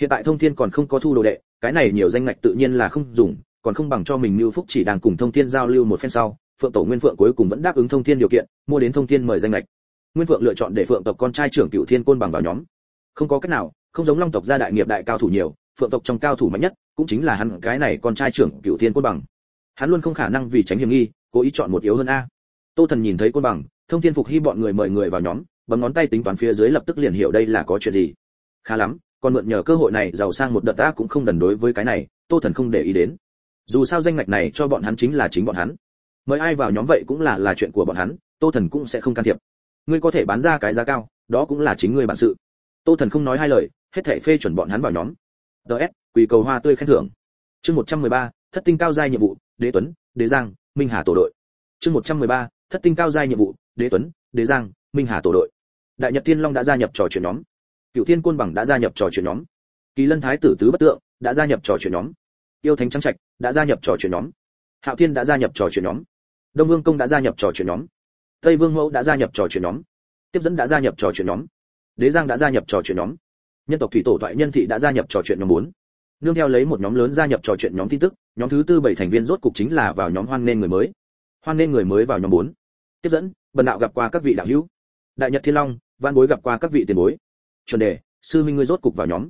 hiện tại thông thiên còn không có thu đồ đệ, cái này nhiều danh ngạch tự nhiên là không dùng, còn không bằng cho mình lưu phúc chỉ đang cùng thông thiên giao lưu một phen sau, phượng tổ nguyên phượng cuối cùng vẫn đáp ứng thông thiên điều kiện, mua đến thông thiên mời danh ngạch. Nguyên phượng lựa chọn để phượng tộc con trai trưởng cựu thiên côn bằng vào nhóm. Không có cách nào, không giống long tộc gia đại nghiệp đại cao thủ nhiều, phượng tộc trong cao thủ mạnh nhất cũng chính là hắn, cái này con trai trưởng cựu thiên côn bằng. Hắn luôn không khả năng vì tránh hiểm nghi, cố ý chọn một yếu hơn a. Tô thần nhìn thấy côn bằng, thông thiên phục hy bọn người mời người vào nhóm, bấm ngón tay tính toán phía dưới lập tức liền hiểu đây là có chuyện gì. Khá lắm còn mượn nhờ cơ hội này giàu sang một đợt ta cũng không đần đối với cái này tô thần không để ý đến. Dù sao danh ngạch này cho bọn hắn chính là chính bọn hắn. Mời ai vào nhóm vậy cũng là là chuyện của bọn hắn tô thần cũng sẽ không can thiệp. Ngươi có thể bán ra cái giá cao đó cũng là chính ngươi bản sự. Tô thần không nói hai lời hết thể phê chuẩn bọn hắn vào nhóm. Ts quỳ cầu hoa tươi khen thưởng. Chương 113, thất tinh cao giai nhiệm vụ đế tuấn đế giang minh hà tổ đội. Chương 113, thất tinh cao giai nhiệm vụ đế tuấn đế giang minh hà tổ đội. Đại nhật tiên long đã gia nhập trò chuyện nhóm cựu thiên côn bằng đã gia nhập trò chuyện nhóm kỳ lân thái tử tứ bất tượng đã gia nhập trò chuyện nhóm yêu thánh trắng trạch đã gia nhập trò chuyện nhóm hạo thiên đã gia nhập trò chuyện nhóm đông vương công đã gia nhập trò chuyện nhóm tây vương mẫu đã gia nhập trò chuyện nhóm tiếp dẫn đã gia nhập trò chuyện nhóm đế giang đã gia nhập trò chuyện nhóm nhân tộc thủy tổ thoại nhân thị đã gia nhập trò chuyện nhóm bốn. nương theo lấy một nhóm lớn gia nhập trò chuyện nhóm tin tức nhóm thứ tư bảy thành viên rốt cục chính là vào nhóm hoan nên người mới hoan nên người mới vào nhóm bốn. tiếp dẫn bần đạo gặp qua các vị đạo hữu đại nhật thiên long văn bối gặp qua các vị tiền bối chuẩn đề, sư minh ngươi rốt cục vào nhóm.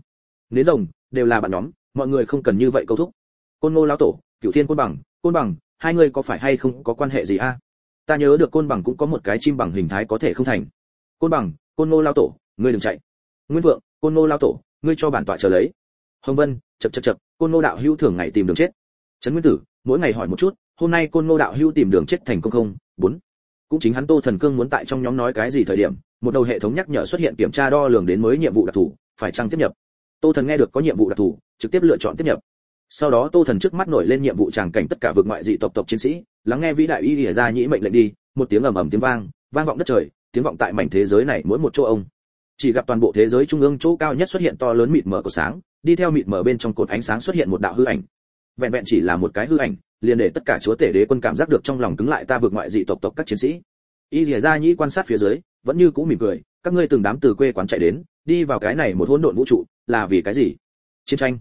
Nến rồng, đều là bạn nhóm, mọi người không cần như vậy câu thúc. Côn ngô lão tổ, cửu thiên côn bằng côn bằng, hai người có phải hay không có quan hệ gì a? Ta nhớ được côn bằng cũng có một cái chim bằng hình thái có thể không thành. Côn bằng, côn ngô lão tổ, ngươi đừng chạy. Nguyên vượng, côn ngô lão tổ, ngươi cho bản tọa chờ lấy. Hồng vân chập chập chập côn ngô đạo hữu thường ngày tìm đường chết. Trấn nguyên tử, mỗi ngày hỏi một chút, hôm nay côn ngô đạo hữu tìm đường chết thành công không? Bốn. Cũng chính hắn tô thần cương muốn tại trong nhóm nói cái gì thời điểm một đầu hệ thống nhắc nhở xuất hiện kiểm tra đo lường đến mới nhiệm vụ đặc thù, phải chăng tiếp nhập? Tô thần nghe được có nhiệm vụ đặc thù, trực tiếp lựa chọn tiếp nhập. Sau đó tô thần trước mắt nổi lên nhiệm vụ tràng cảnh tất cả vượt ngoại dị tộc tộc chiến sĩ, lắng nghe vĩ đại y lìa ra nhĩ mệnh lệnh đi, một tiếng ầm ầm tiếng vang vang vọng đất trời, tiếng vọng tại mảnh thế giới này mỗi một chỗ ông. Chỉ gặp toàn bộ thế giới trung ương chỗ cao nhất xuất hiện to lớn mịt mờ của sáng, đi theo mịt mờ bên trong cột ánh sáng xuất hiện một đạo hư ảnh. Vẹn vẹn chỉ là một cái hư ảnh, liền để tất cả chúa tể đế quân cảm giác được trong lòng cứng lại ta vượt ngoại dị tộc tộc các chiến sĩ y lìa ra nhĩ quan sát phía dưới, vẫn như cũ mỉm cười, các ngươi từng đám từ quê quán chạy đến, đi vào cái này một hỗn độn vũ trụ, là vì cái gì? Chiến tranh.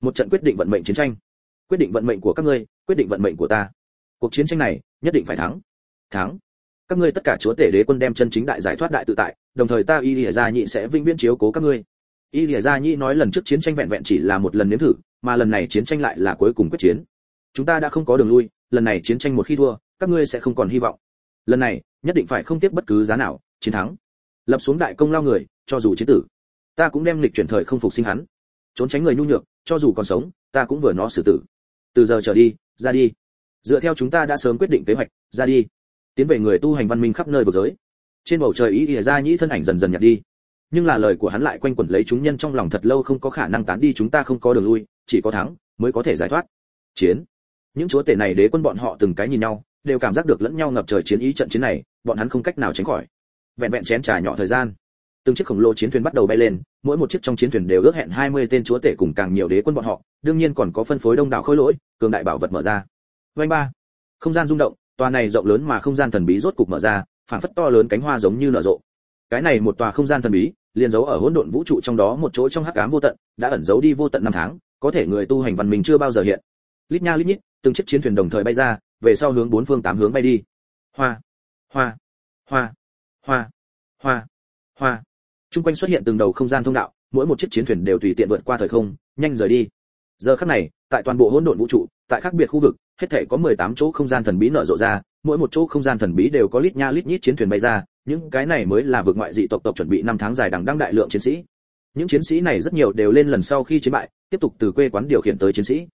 Một trận quyết định vận mệnh chiến tranh. Quyết định vận mệnh của các ngươi, quyết định vận mệnh của ta. Cuộc chiến tranh này, nhất định phải thắng. Thắng. Các ngươi tất cả chúa tể đế quân đem chân chính đại giải thoát đại tự tại, đồng thời ta y lìa gia nhị sẽ vinh viễn chiếu cố các ngươi. Y lìa gia nhị nói lần trước chiến tranh vẹn vẹn chỉ là một lần nếm thử, mà lần này chiến tranh lại là cuối cùng quyết chiến. Chúng ta đã không có đường lui, lần này chiến tranh một khi thua, các ngươi sẽ không còn hy vọng lần này, nhất định phải không tiếc bất cứ giá nào, chiến thắng. Lập xuống đại công lao người, cho dù chiến tử. Ta cũng đem lịch chuyển thời không phục sinh hắn. Trốn tránh người nhu nhược, cho dù còn sống, ta cũng vừa nó xử tử. Từ giờ trở đi, ra đi. Dựa theo chúng ta đã sớm quyết định kế hoạch, ra đi. Tiến về người tu hành văn minh khắp nơi vực giới. Trên bầu trời ý ỉa ra nhĩ thân ảnh dần dần nhạt đi. Nhưng là lời của hắn lại quanh quẩn lấy chúng nhân trong lòng thật lâu không có khả năng tán đi chúng ta không có đường lui, chỉ có thắng, mới có thể giải thoát. Chiến. Những chúa tể này đế quân bọn họ từng cái nhìn nhau đều cảm giác được lẫn nhau ngập trời chiến ý trận chiến này, bọn hắn không cách nào tránh khỏi. Vẹn vẹn chén trà nhỏ thời gian, từng chiếc khổng lồ chiến thuyền bắt đầu bay lên, mỗi một chiếc trong chiến thuyền đều ước hẹn 20 tên chúa tể cùng càng nhiều đế quân bọn họ, đương nhiên còn có phân phối đông đảo khối lỗi, cường đại bảo vật mở ra. Vanh ba, không gian rung động, tòa này rộng lớn mà không gian thần bí rốt cục mở ra phản phất to lớn cánh hoa giống như nở rộ. Cái này một tòa không gian thần bí, liền giấu ở hỗn độn vũ trụ trong đó một chỗ trong hắc ám vô tận, đã ẩn giấu đi vô tận năm tháng, có thể người tu hành văn minh chưa bao giờ hiện. Lít nha lít nhít, từng chiếc chiến thuyền đồng thời bay ra về sau hướng bốn phương tám hướng bay đi. Hoa hoa hoa hoa hoa hoa. Trung quanh xuất hiện từng đầu không gian thông đạo, mỗi một chiếc chiến thuyền đều tùy tiện vượt qua thời không, nhanh rời đi. Giờ khắc này, tại toàn bộ hỗn độn vũ trụ, tại khác biệt khu vực, hết thể có 18 chỗ không gian thần bí nở rộ ra, mỗi một chỗ không gian thần bí đều có lít nha lít nhít chiến thuyền bay ra, những cái này mới là vượt ngoại dị tộc tộc chuẩn bị năm tháng dài đằng đăng đại lượng chiến sĩ. Những chiến sĩ này rất nhiều đều lên lần sau khi chiến bại, tiếp tục từ quê quán điều khiển tới chiến sĩ.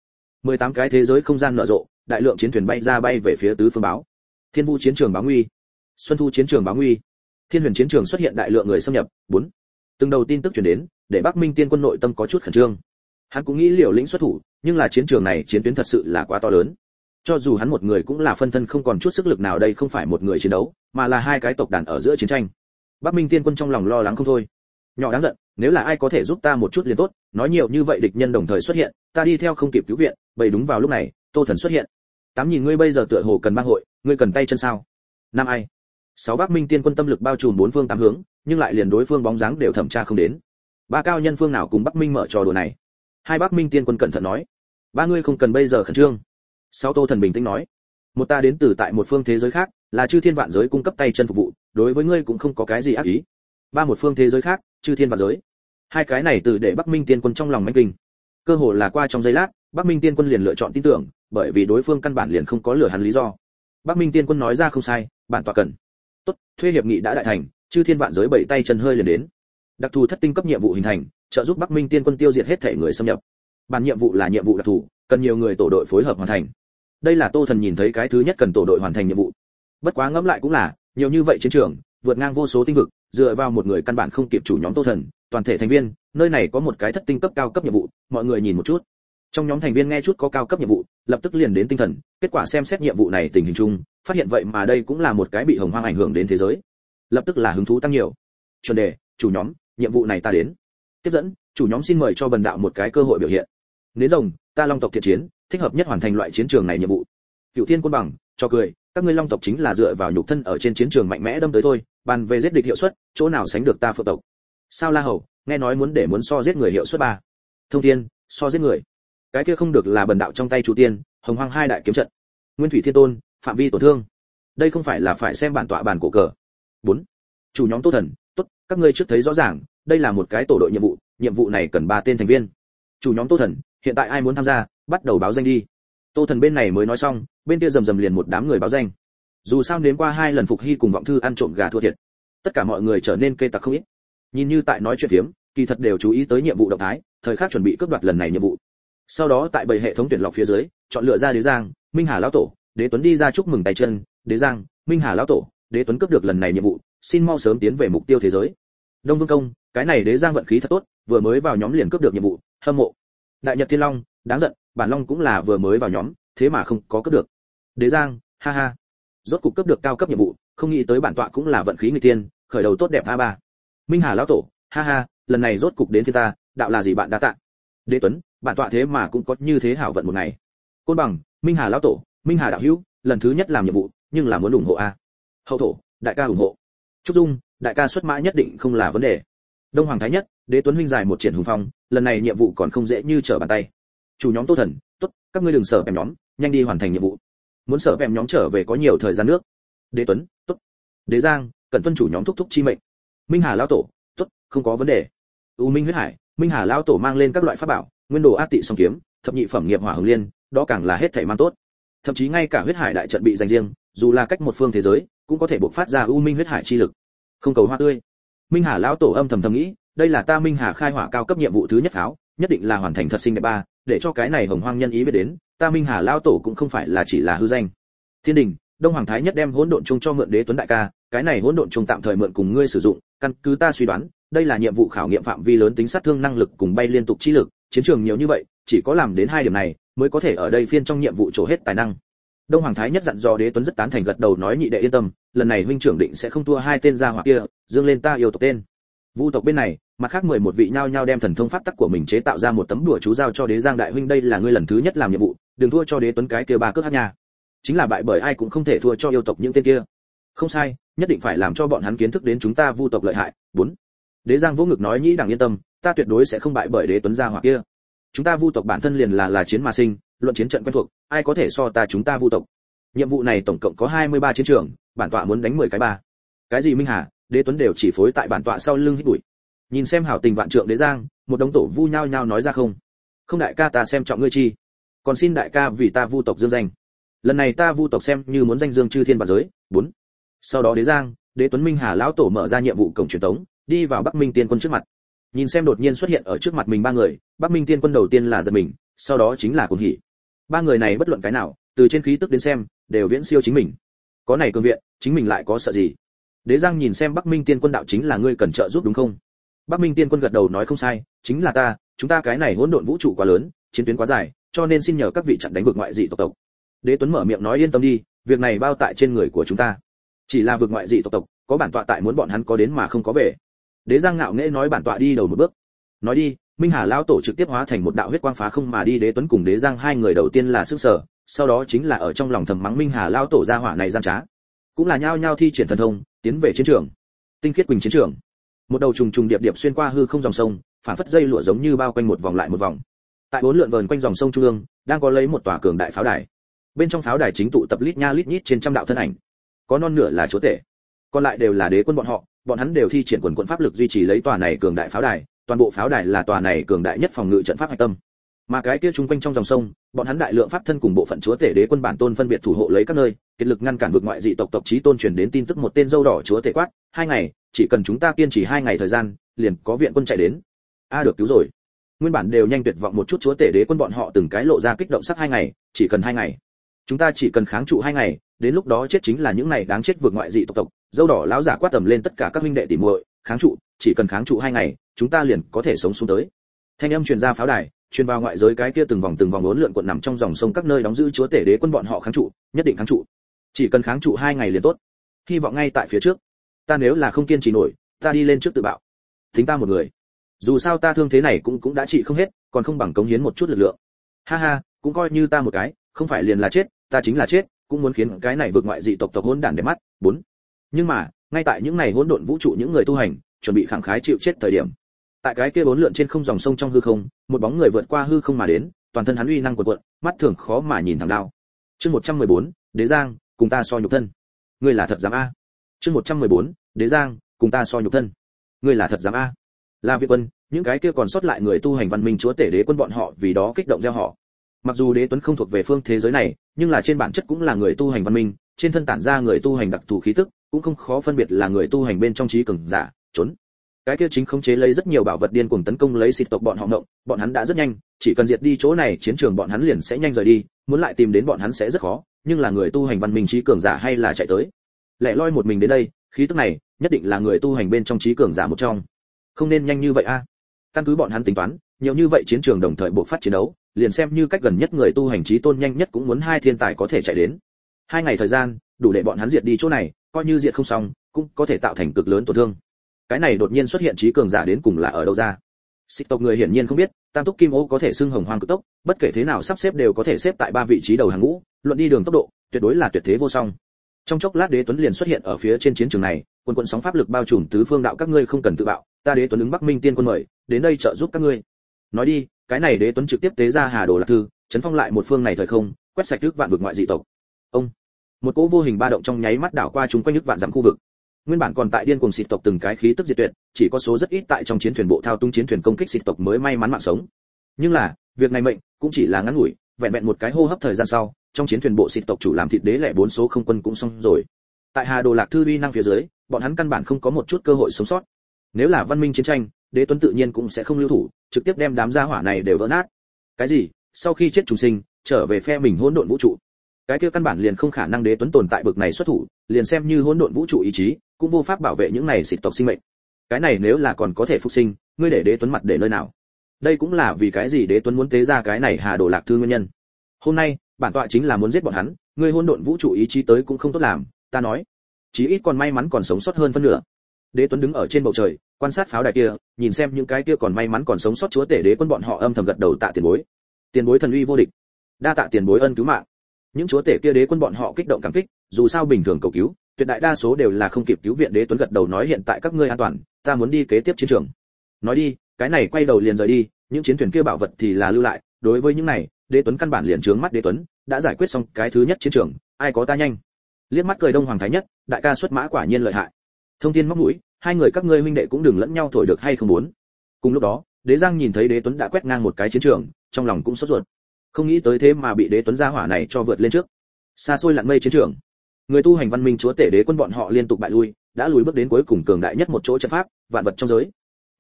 18 cái thế giới không gian nở rộ đại lượng chiến thuyền bay ra bay về phía tứ phương báo. Thiên vu chiến trường báo nguy. Xuân thu chiến trường báo nguy. Thiên huyền chiến trường xuất hiện đại lượng người xâm nhập. Bốn. Từng đầu tin tức truyền đến, để bắc minh tiên quân nội tâm có chút khẩn trương. Hắn cũng nghĩ liều lĩnh xuất thủ, nhưng là chiến trường này chiến tuyến thật sự là quá to lớn. Cho dù hắn một người cũng là phân thân không còn chút sức lực nào đây không phải một người chiến đấu, mà là hai cái tộc đàn ở giữa chiến tranh. Bắc minh tiên quân trong lòng lo lắng không thôi. Nhỏ đáng giận, nếu là ai có thể giúp ta một chút liền tốt, nói nhiều như vậy địch nhân đồng thời xuất hiện, ta đi theo không kịp cứu viện bầy đúng vào lúc này, tô thần xuất hiện tám nhìn ngươi bây giờ tựa hồ cần bang hội, ngươi cần tay chân sao? Năm ai? Sáu bắc minh tiên quân tâm lực bao trùm bốn phương tám hướng, nhưng lại liền đối phương bóng dáng đều thẩm tra không đến. Ba cao nhân phương nào cùng bắc minh mở trò đùa này? Hai bắc minh tiên quân cẩn thận nói. Ba ngươi không cần bây giờ khẩn trương. Sáu tô thần bình tĩnh nói. Một ta đến từ tại một phương thế giới khác, là chư thiên vạn giới cung cấp tay chân phục vụ, đối với ngươi cũng không có cái gì ác ý. Ba một phương thế giới khác, chư thiên vạn giới. Hai cái này từ để bắc minh tiên quân trong lòng manh kinh. Cơ hồ là qua trong giây lát, bắc minh tiên quân liền lựa chọn tin tưởng bởi vì đối phương căn bản liền không có lừa hắn lý do. Bắc minh tiên quân nói ra không sai, bản tọa cần. Tốt, thuê hiệp nghị đã đại thành, chư thiên vạn giới bảy tay chân hơi liền đến. Đặc thù thất tinh cấp nhiệm vụ hình thành, trợ giúp bắc minh tiên quân tiêu diệt hết thể người xâm nhập. Bản nhiệm vụ là nhiệm vụ đặc thù, cần nhiều người tổ đội phối hợp hoàn thành. Đây là tô thần nhìn thấy cái thứ nhất cần tổ đội hoàn thành nhiệm vụ. Bất quá ngẫm lại cũng là, nhiều như vậy chiến trường, vượt ngang vô số tinh vực, dựa vào một người căn bản không kịp chủ nhóm tô thần, toàn thể thành viên, nơi này có một cái thất tinh cấp cao cấp nhiệm vụ, mọi người nhìn một chút trong nhóm thành viên nghe chút có cao cấp nhiệm vụ, lập tức liền đến tinh thần, kết quả xem xét nhiệm vụ này tình hình chung, phát hiện vậy mà đây cũng là một cái bị hồng hoang ảnh hưởng đến thế giới. Lập tức là hứng thú tăng nhiều. Chuẩn đề, chủ nhóm, nhiệm vụ này ta đến. Tiếp dẫn, chủ nhóm xin mời cho bần đạo một cái cơ hội biểu hiện. Nến rồng, ta long tộc thiện chiến, thích hợp nhất hoàn thành loại chiến trường này nhiệm vụ. Cựu thiên quân bằng, cho cười, các ngươi long tộc chính là dựa vào nhục thân ở trên chiến trường mạnh mẽ đâm tới thôi, bàn về giết địch hiệu suất, chỗ nào sánh được ta phượng tộc. Sao la hầu, nghe nói muốn để muốn so giết người hiệu suất ba. Thông thiên, so giết người cái kia không được là bần đạo trong tay chủ tiên, hồng hoang hai đại kiếm trận, nguyên thủy thiên tôn, phạm vi tổn thương. Đây không phải là phải xem bản tọa bản cổ cờ. Bốn, chủ nhóm tô thần, tốt, các ngươi trước thấy rõ ràng, đây là một cái tổ đội nhiệm vụ nhiệm vụ này cần ba tên thành viên. Chủ nhóm tô thần, hiện tại ai muốn tham gia, bắt đầu báo danh đi. Tô thần bên này mới nói xong, bên kia rầm rầm liền một đám người báo danh. Dù sao đến qua hai lần phục hy cùng vọng thư ăn trộm gà thua thiệt. Tất cả mọi người trở nên kê tặc không ít. Nhìn như tại nói chuyện phiếm, kỳ thật đều chú ý tới nhiệm vụ động thái, thời khắc chuẩn bị cướp đoạt lần này nhiệm vụ sau đó tại bảy hệ thống tuyển lọc phía dưới, chọn lựa ra đế giang, minh hà lão tổ, đế tuấn đi ra chúc mừng tay chân, đế giang, minh hà lão tổ, đế tuấn cướp được lần này nhiệm vụ, xin mau sớm tiến về mục tiêu thế giới. Đông vương công, cái này đế giang vận khí thật tốt, vừa mới vào nhóm liền cướp được nhiệm vụ, hâm mộ. Đại nhật thiên long, đáng giận, bản long cũng là vừa mới vào nhóm, thế mà không có cướp được. Đế giang, ha ha. Rốt cục cướp được cao cấp nhiệm vụ, không nghĩ tới bản tọa cũng là vận khí người tiên, khởi đầu tốt đẹp a ba. Minh hà lão tổ, ha ha, lần này rốt cục đến thiên ta, đạo là gì bạn đã tạ? Đế tuấn bản tọa thế mà cũng có như thế hảo vận một ngày. Côn bằng, minh hà lão tổ, minh hà đạo hữu, lần thứ nhất làm nhiệm vụ, nhưng là muốn ủng hộ a. Hậu thổ, đại ca ủng hộ. Trúc dung, đại ca xuất mã nhất định không là vấn đề. Đông hoàng thái nhất, đế tuấn huynh dài một triển hùng phong, lần này nhiệm vụ còn không dễ như trở bàn tay. Chủ nhóm tô thần, tốt, các ngươi đừng sợ em nhóm, nhanh đi hoàn thành nhiệm vụ. Muốn sợ em nhóm trở về có nhiều thời gian nước. Đế tuấn, tốt. Đế giang cần tuân chủ nhóm thúc thúc chi mệnh. Minh hà lão tổ, tốt, không có vấn đề. U minh huyết hải, minh hà lão tổ mang lên các loại pháp bảo nguyên đồ át tị song kiếm, thập nhị phẩm nghiệp hỏa hồng liên, đó càng là hết thảy man tốt. Thậm chí ngay cả huyết hải đại trận bị dành riêng, dù là cách một phương thế giới, cũng có thể buộc phát ra u minh huyết hải chi lực. Không cầu hoa tươi. Minh hà lão tổ âm thầm thầm nghĩ, đây là ta minh hà khai hỏa cao cấp nhiệm vụ thứ nhất pháo, nhất định là hoàn thành thật sinh đẹp ba, để cho cái này hồng hoang nhân ý biết đến, ta minh hà lão tổ cũng không phải là chỉ là hư danh. Thiên đình, đông hoàng thái nhất đem hỗn độn chung cho mượn đế tuấn đại ca, cái này hỗn độn chung tạm thời mượn cùng ngươi sử dụng, căn cứ ta suy đoán, đây là nhiệm vụ khảo nghiệm phạm vi lớn tính sát thương năng lực cùng bay liên tục chi lực chiến trường nhiều như vậy, chỉ có làm đến hai điểm này, mới có thể ở đây phiên trong nhiệm vụ trổ hết tài năng. Đông hoàng thái nhất dặn dò đế tuấn rất tán thành gật đầu nói nhị đệ yên tâm, lần này huynh trưởng định sẽ không thua hai tên gia hỏa kia, dương lên ta yêu tộc tên. Vu tộc bên này, mặt khác mười một vị nhao nhao đem thần thông pháp tắc của mình chế tạo ra một tấm đùa chú giao cho đế giang đại huynh, đây là ngươi lần thứ nhất làm nhiệm vụ, đừng thua cho đế tuấn cái kia ba cước hát nhà. chính là bại bởi ai cũng không thể thua cho yêu tộc những tên kia. Không sai, nhất định phải làm cho bọn hắn kiến thức đến chúng ta vu tộc lợi hại. Bốn. Đế giang vô ngực nói nhĩ đẳng yên tâm ta tuyệt đối sẽ không bại bởi đế tuấn gia hỏa kia. Chúng ta vu tộc bản thân liền là là chiến mà sinh, luận chiến trận quen thuộc, ai có thể so ta chúng ta vu tộc? Nhiệm vụ này tổng cộng có 23 chiến trường, bản tọa muốn đánh 10 cái ba. Cái gì minh hà? Đế tuấn đều chỉ phối tại bản tọa sau lưng hít bụi. Nhìn xem hảo tình vạn trượng đế giang, một đống tổ vu nhao nhao nói ra không. Không đại ca ta xem trọng ngươi chi. Còn xin đại ca vì ta vu tộc dương danh. Lần này ta vu tộc xem như muốn danh dương chư thiên và giới. Bốn. Sau đó đế giang, đế tuấn minh hà lão tổ mở ra nhiệm vụ cổng truyền tống, đi vào bắc minh tiên quân trước mặt nhìn xem đột nhiên xuất hiện ở trước mặt mình ba người, bắc minh tiên quân đầu tiên là giật mình, sau đó chính là cuồng hỉ. Ba người này bất luận cái nào, từ trên khí tức đến xem, đều viễn siêu chính mình. Có này cường viện, chính mình lại có sợ gì? Đế giang nhìn xem bắc minh tiên quân đạo chính là ngươi cần trợ giúp đúng không? Bắc minh tiên quân gật đầu nói không sai, chính là ta, chúng ta cái này hỗn độn vũ trụ quá lớn, chiến tuyến quá dài, cho nên xin nhờ các vị chặn đánh vượt ngoại dị tộc tộc. Đế tuấn mở miệng nói yên tâm đi, việc này bao tại trên người của chúng ta. Chỉ là vượt ngoại dị tộc tộc, có bản tọa tại muốn bọn hắn có đến mà không có về đế giang ngạo nghễ nói bản tọa đi đầu một bước. Nói đi, minh hà lão tổ trực tiếp hóa thành một đạo huyết quang phá không mà đi, đế tuấn cùng đế giang hai người đầu tiên là sức sở, sau đó chính là ở trong lòng thầm mắng minh hà lão tổ ra hỏa này gian trá. Cũng là nhao nhao thi triển thần thông, tiến về chiến trường. Tinh khiết quỳnh chiến trường. Một đầu trùng trùng điệp điệp xuyên qua hư không dòng sông, phản phất dây lụa giống như bao quanh một vòng lại một vòng. Tại bốn lượn vờn quanh dòng sông trung ương, đang có lấy một tòa cường đại pháo đài. Bên trong pháo đài chính tụ tập lít nha lít nhít trên trăm đạo thân ảnh. Có non nửa là chúa tể, còn lại đều là đế quân bọn họ bọn hắn đều thi triển quần quận pháp lực duy trì lấy tòa này cường đại pháo đài, toàn bộ pháo đài là tòa này cường đại nhất phòng ngự trận pháp hạch tâm. Mà cái kia chung quanh trong dòng sông, bọn hắn đại lượng pháp thân cùng bộ phận chúa tể đế quân bản tôn phân biệt thủ hộ lấy các nơi kết lực ngăn cản vượt ngoại dị tộc tộc chí tôn truyền đến tin tức một tên dâu đỏ chúa tể quát, hai ngày, chỉ cần chúng ta kiên trì hai ngày thời gian, liền có viện quân chạy đến. A, được cứu rồi. Nguyên bản đều nhanh tuyệt vọng một chút chúa tể đế quân bọn họ từng cái lộ ra kích động sắc hai ngày, chỉ cần hai ngày. Chúng ta chỉ cần kháng trụ hai ngày, đến lúc đó chết chính là những này đáng chết vượt ngoại dị tộc tộc dâu đỏ lão giả quát tầm lên tất cả các huynh đệ tỉ muội, kháng trụ, chỉ cần kháng trụ hai ngày, chúng ta liền có thể sống xuống tới. Thanh âm truyền ra pháo đài, truyền vào ngoại giới cái kia từng vòng từng vòng lớn lượn cuộn nằm trong dòng sông các nơi đóng giữ chúa tể đế quân bọn họ kháng trụ, nhất định kháng trụ. Chỉ cần kháng trụ hai ngày liền tốt. Hy vọng ngay tại phía trước. Ta nếu là không kiên trì nổi, ta đi lên trước tự bạo. Thính ta một người. Dù sao ta thương thế này cũng cũng đã trị không hết, còn không bằng cống hiến một chút lực lượng. Ha ha, cũng coi như ta một cái, không phải liền là chết, ta chính là chết, cũng muốn khiến cái này vượt ngoại dị tộc tộc hỗn đản để mắt. Bốn nhưng mà ngay tại những ngày hỗn độn vũ trụ những người tu hành chuẩn bị khẳng khái chịu chết thời điểm tại cái kia bốn lượn trên không dòng sông trong hư không một bóng người vượt qua hư không mà đến toàn thân hắn uy năng quần cuộn mắt thường khó mà nhìn thẳng đao. Chương 114, đế giang cùng ta so nhục thân. Ngươi là thật dám a. Chương 114, đế giang cùng ta so nhục thân. Ngươi là thật dám a. Là việt quân những cái kia còn sót lại người tu hành văn minh chúa tể đế quân bọn họ vì đó kích động gieo họ. Mặc dù đế tuấn không thuộc về phương thế giới này nhưng là trên bản chất cũng là người tu hành văn minh trên thân tản ra người tu hành đặc thù khí tức cũng không khó phân biệt là người tu hành bên trong trí cường giả, trốn. Cái kia chính khống chế lấy rất nhiều bảo vật điên cuồng tấn công lấy xịt tộc bọn họ ngộng, bọn hắn đã rất nhanh, chỉ cần diệt đi chỗ này, chiến trường bọn hắn liền sẽ nhanh rời đi, muốn lại tìm đến bọn hắn sẽ rất khó, nhưng là người tu hành văn minh trí cường giả hay là chạy tới. Lẻ loi một mình đến đây, khí tức này, nhất định là người tu hành bên trong trí cường giả một trong. Không nên nhanh như vậy a. Căn cứ bọn hắn tính toán, nhiều như vậy chiến trường đồng thời buộc phát chiến đấu, liền xem như cách gần nhất người tu hành trí tôn nhanh nhất cũng muốn hai thiên tài có thể chạy đến. Hai ngày thời gian, đủ để bọn hắn diệt đi chỗ này coi như diệt không xong, cũng có thể tạo thành cực lớn tổn thương. Cái này đột nhiên xuất hiện trí cường giả đến cùng là ở đâu ra? Xích tộc người hiển nhiên không biết, tam túc kim ô có thể xưng hồng hoang cực tốc, bất kể thế nào sắp xếp đều có thể xếp tại ba vị trí đầu hàng ngũ, luận đi đường tốc độ, tuyệt đối là tuyệt thế vô song. Trong chốc lát đế tuấn liền xuất hiện ở phía trên chiến trường này, quân quân sóng pháp lực bao trùm tứ phương đạo các ngươi không cần tự bạo, ta đế tuấn ứng bắc minh tiên quân mời, đến đây trợ giúp các ngươi. Nói đi, cái này đế tuấn trực tiếp tế ra hà đồ lạc thư, chấn phong lại một phương này thời không, quét sạch trước vạn vực ngoại dị tộc. Ông một cỗ vô hình ba động trong nháy mắt đảo qua chúng quanh nước vạn dặm khu vực. Nguyên bản còn tại điên cuồng xịt tộc từng cái khí tức diệt tuyệt, chỉ có số rất ít tại trong chiến thuyền bộ thao tung chiến thuyền công kích xịt tộc mới may mắn mạng sống. Nhưng là, việc này mệnh cũng chỉ là ngắn ngủi, vẹn vẹn một cái hô hấp thời gian sau, trong chiến thuyền bộ xịt tộc chủ làm thịt đế lẻ bốn số không quân cũng xong rồi. Tại hà đồ lạc thư uy năng phía dưới, bọn hắn căn bản không có một chút cơ hội sống sót. Nếu là văn minh chiến tranh, đế tuấn tự nhiên cũng sẽ không lưu thủ, trực tiếp đem đám gia hỏa này đều vỡ nát. Cái gì? Sau khi chết trùng sinh, trở về phe mình hỗn độn vũ trụ cái kia căn bản liền không khả năng đế tuấn tồn tại bực này xuất thủ, liền xem như hỗn độn vũ trụ ý chí, cũng vô pháp bảo vệ những này xịt tộc sinh mệnh. Cái này nếu là còn có thể phục sinh, ngươi để đế tuấn mặt để nơi nào? Đây cũng là vì cái gì đế tuấn muốn tế ra cái này hà đồ lạc thư nguyên nhân. Hôm nay, bản tọa chính là muốn giết bọn hắn, ngươi hỗn độn vũ trụ ý chí tới cũng không tốt làm, ta nói. Chí ít còn may mắn còn sống sót hơn phân nửa. Đế tuấn đứng ở trên bầu trời, quan sát pháo đài kia, nhìn xem những cái kia còn may mắn còn sống sót chúa tể đế quân bọn họ âm thầm gật đầu tạ tiền bối. Tiền bối thần uy vô địch. Đa tạ tiền bối ân cứu mạng những chúa tể kia đế quân bọn họ kích động cảm kích, dù sao bình thường cầu cứu, tuyệt đại đa số đều là không kịp cứu viện đế tuấn gật đầu nói hiện tại các ngươi an toàn, ta muốn đi kế tiếp chiến trường. Nói đi, cái này quay đầu liền rời đi, những chiến thuyền kia bảo vật thì là lưu lại, đối với những này, đế tuấn căn bản liền trướng mắt đế tuấn, đã giải quyết xong cái thứ nhất chiến trường, ai có ta nhanh. Liếc mắt cười đông hoàng thái nhất, đại ca xuất mã quả nhiên lợi hại. Thông thiên móc mũi, hai người các ngươi huynh đệ cũng đừng lẫn nhau thổi được hay không muốn. Cùng lúc đó, đế giang nhìn thấy đế tuấn đã quét ngang một cái chiến trường, trong lòng cũng sốt ruột không nghĩ tới thế mà bị đế tuấn gia hỏa này cho vượt lên trước. Xa xôi lặn mây chiến trường. Người tu hành văn minh chúa tể đế quân bọn họ liên tục bại lui, đã lùi bước đến cuối cùng cường đại nhất một chỗ trận pháp, vạn vật trong giới.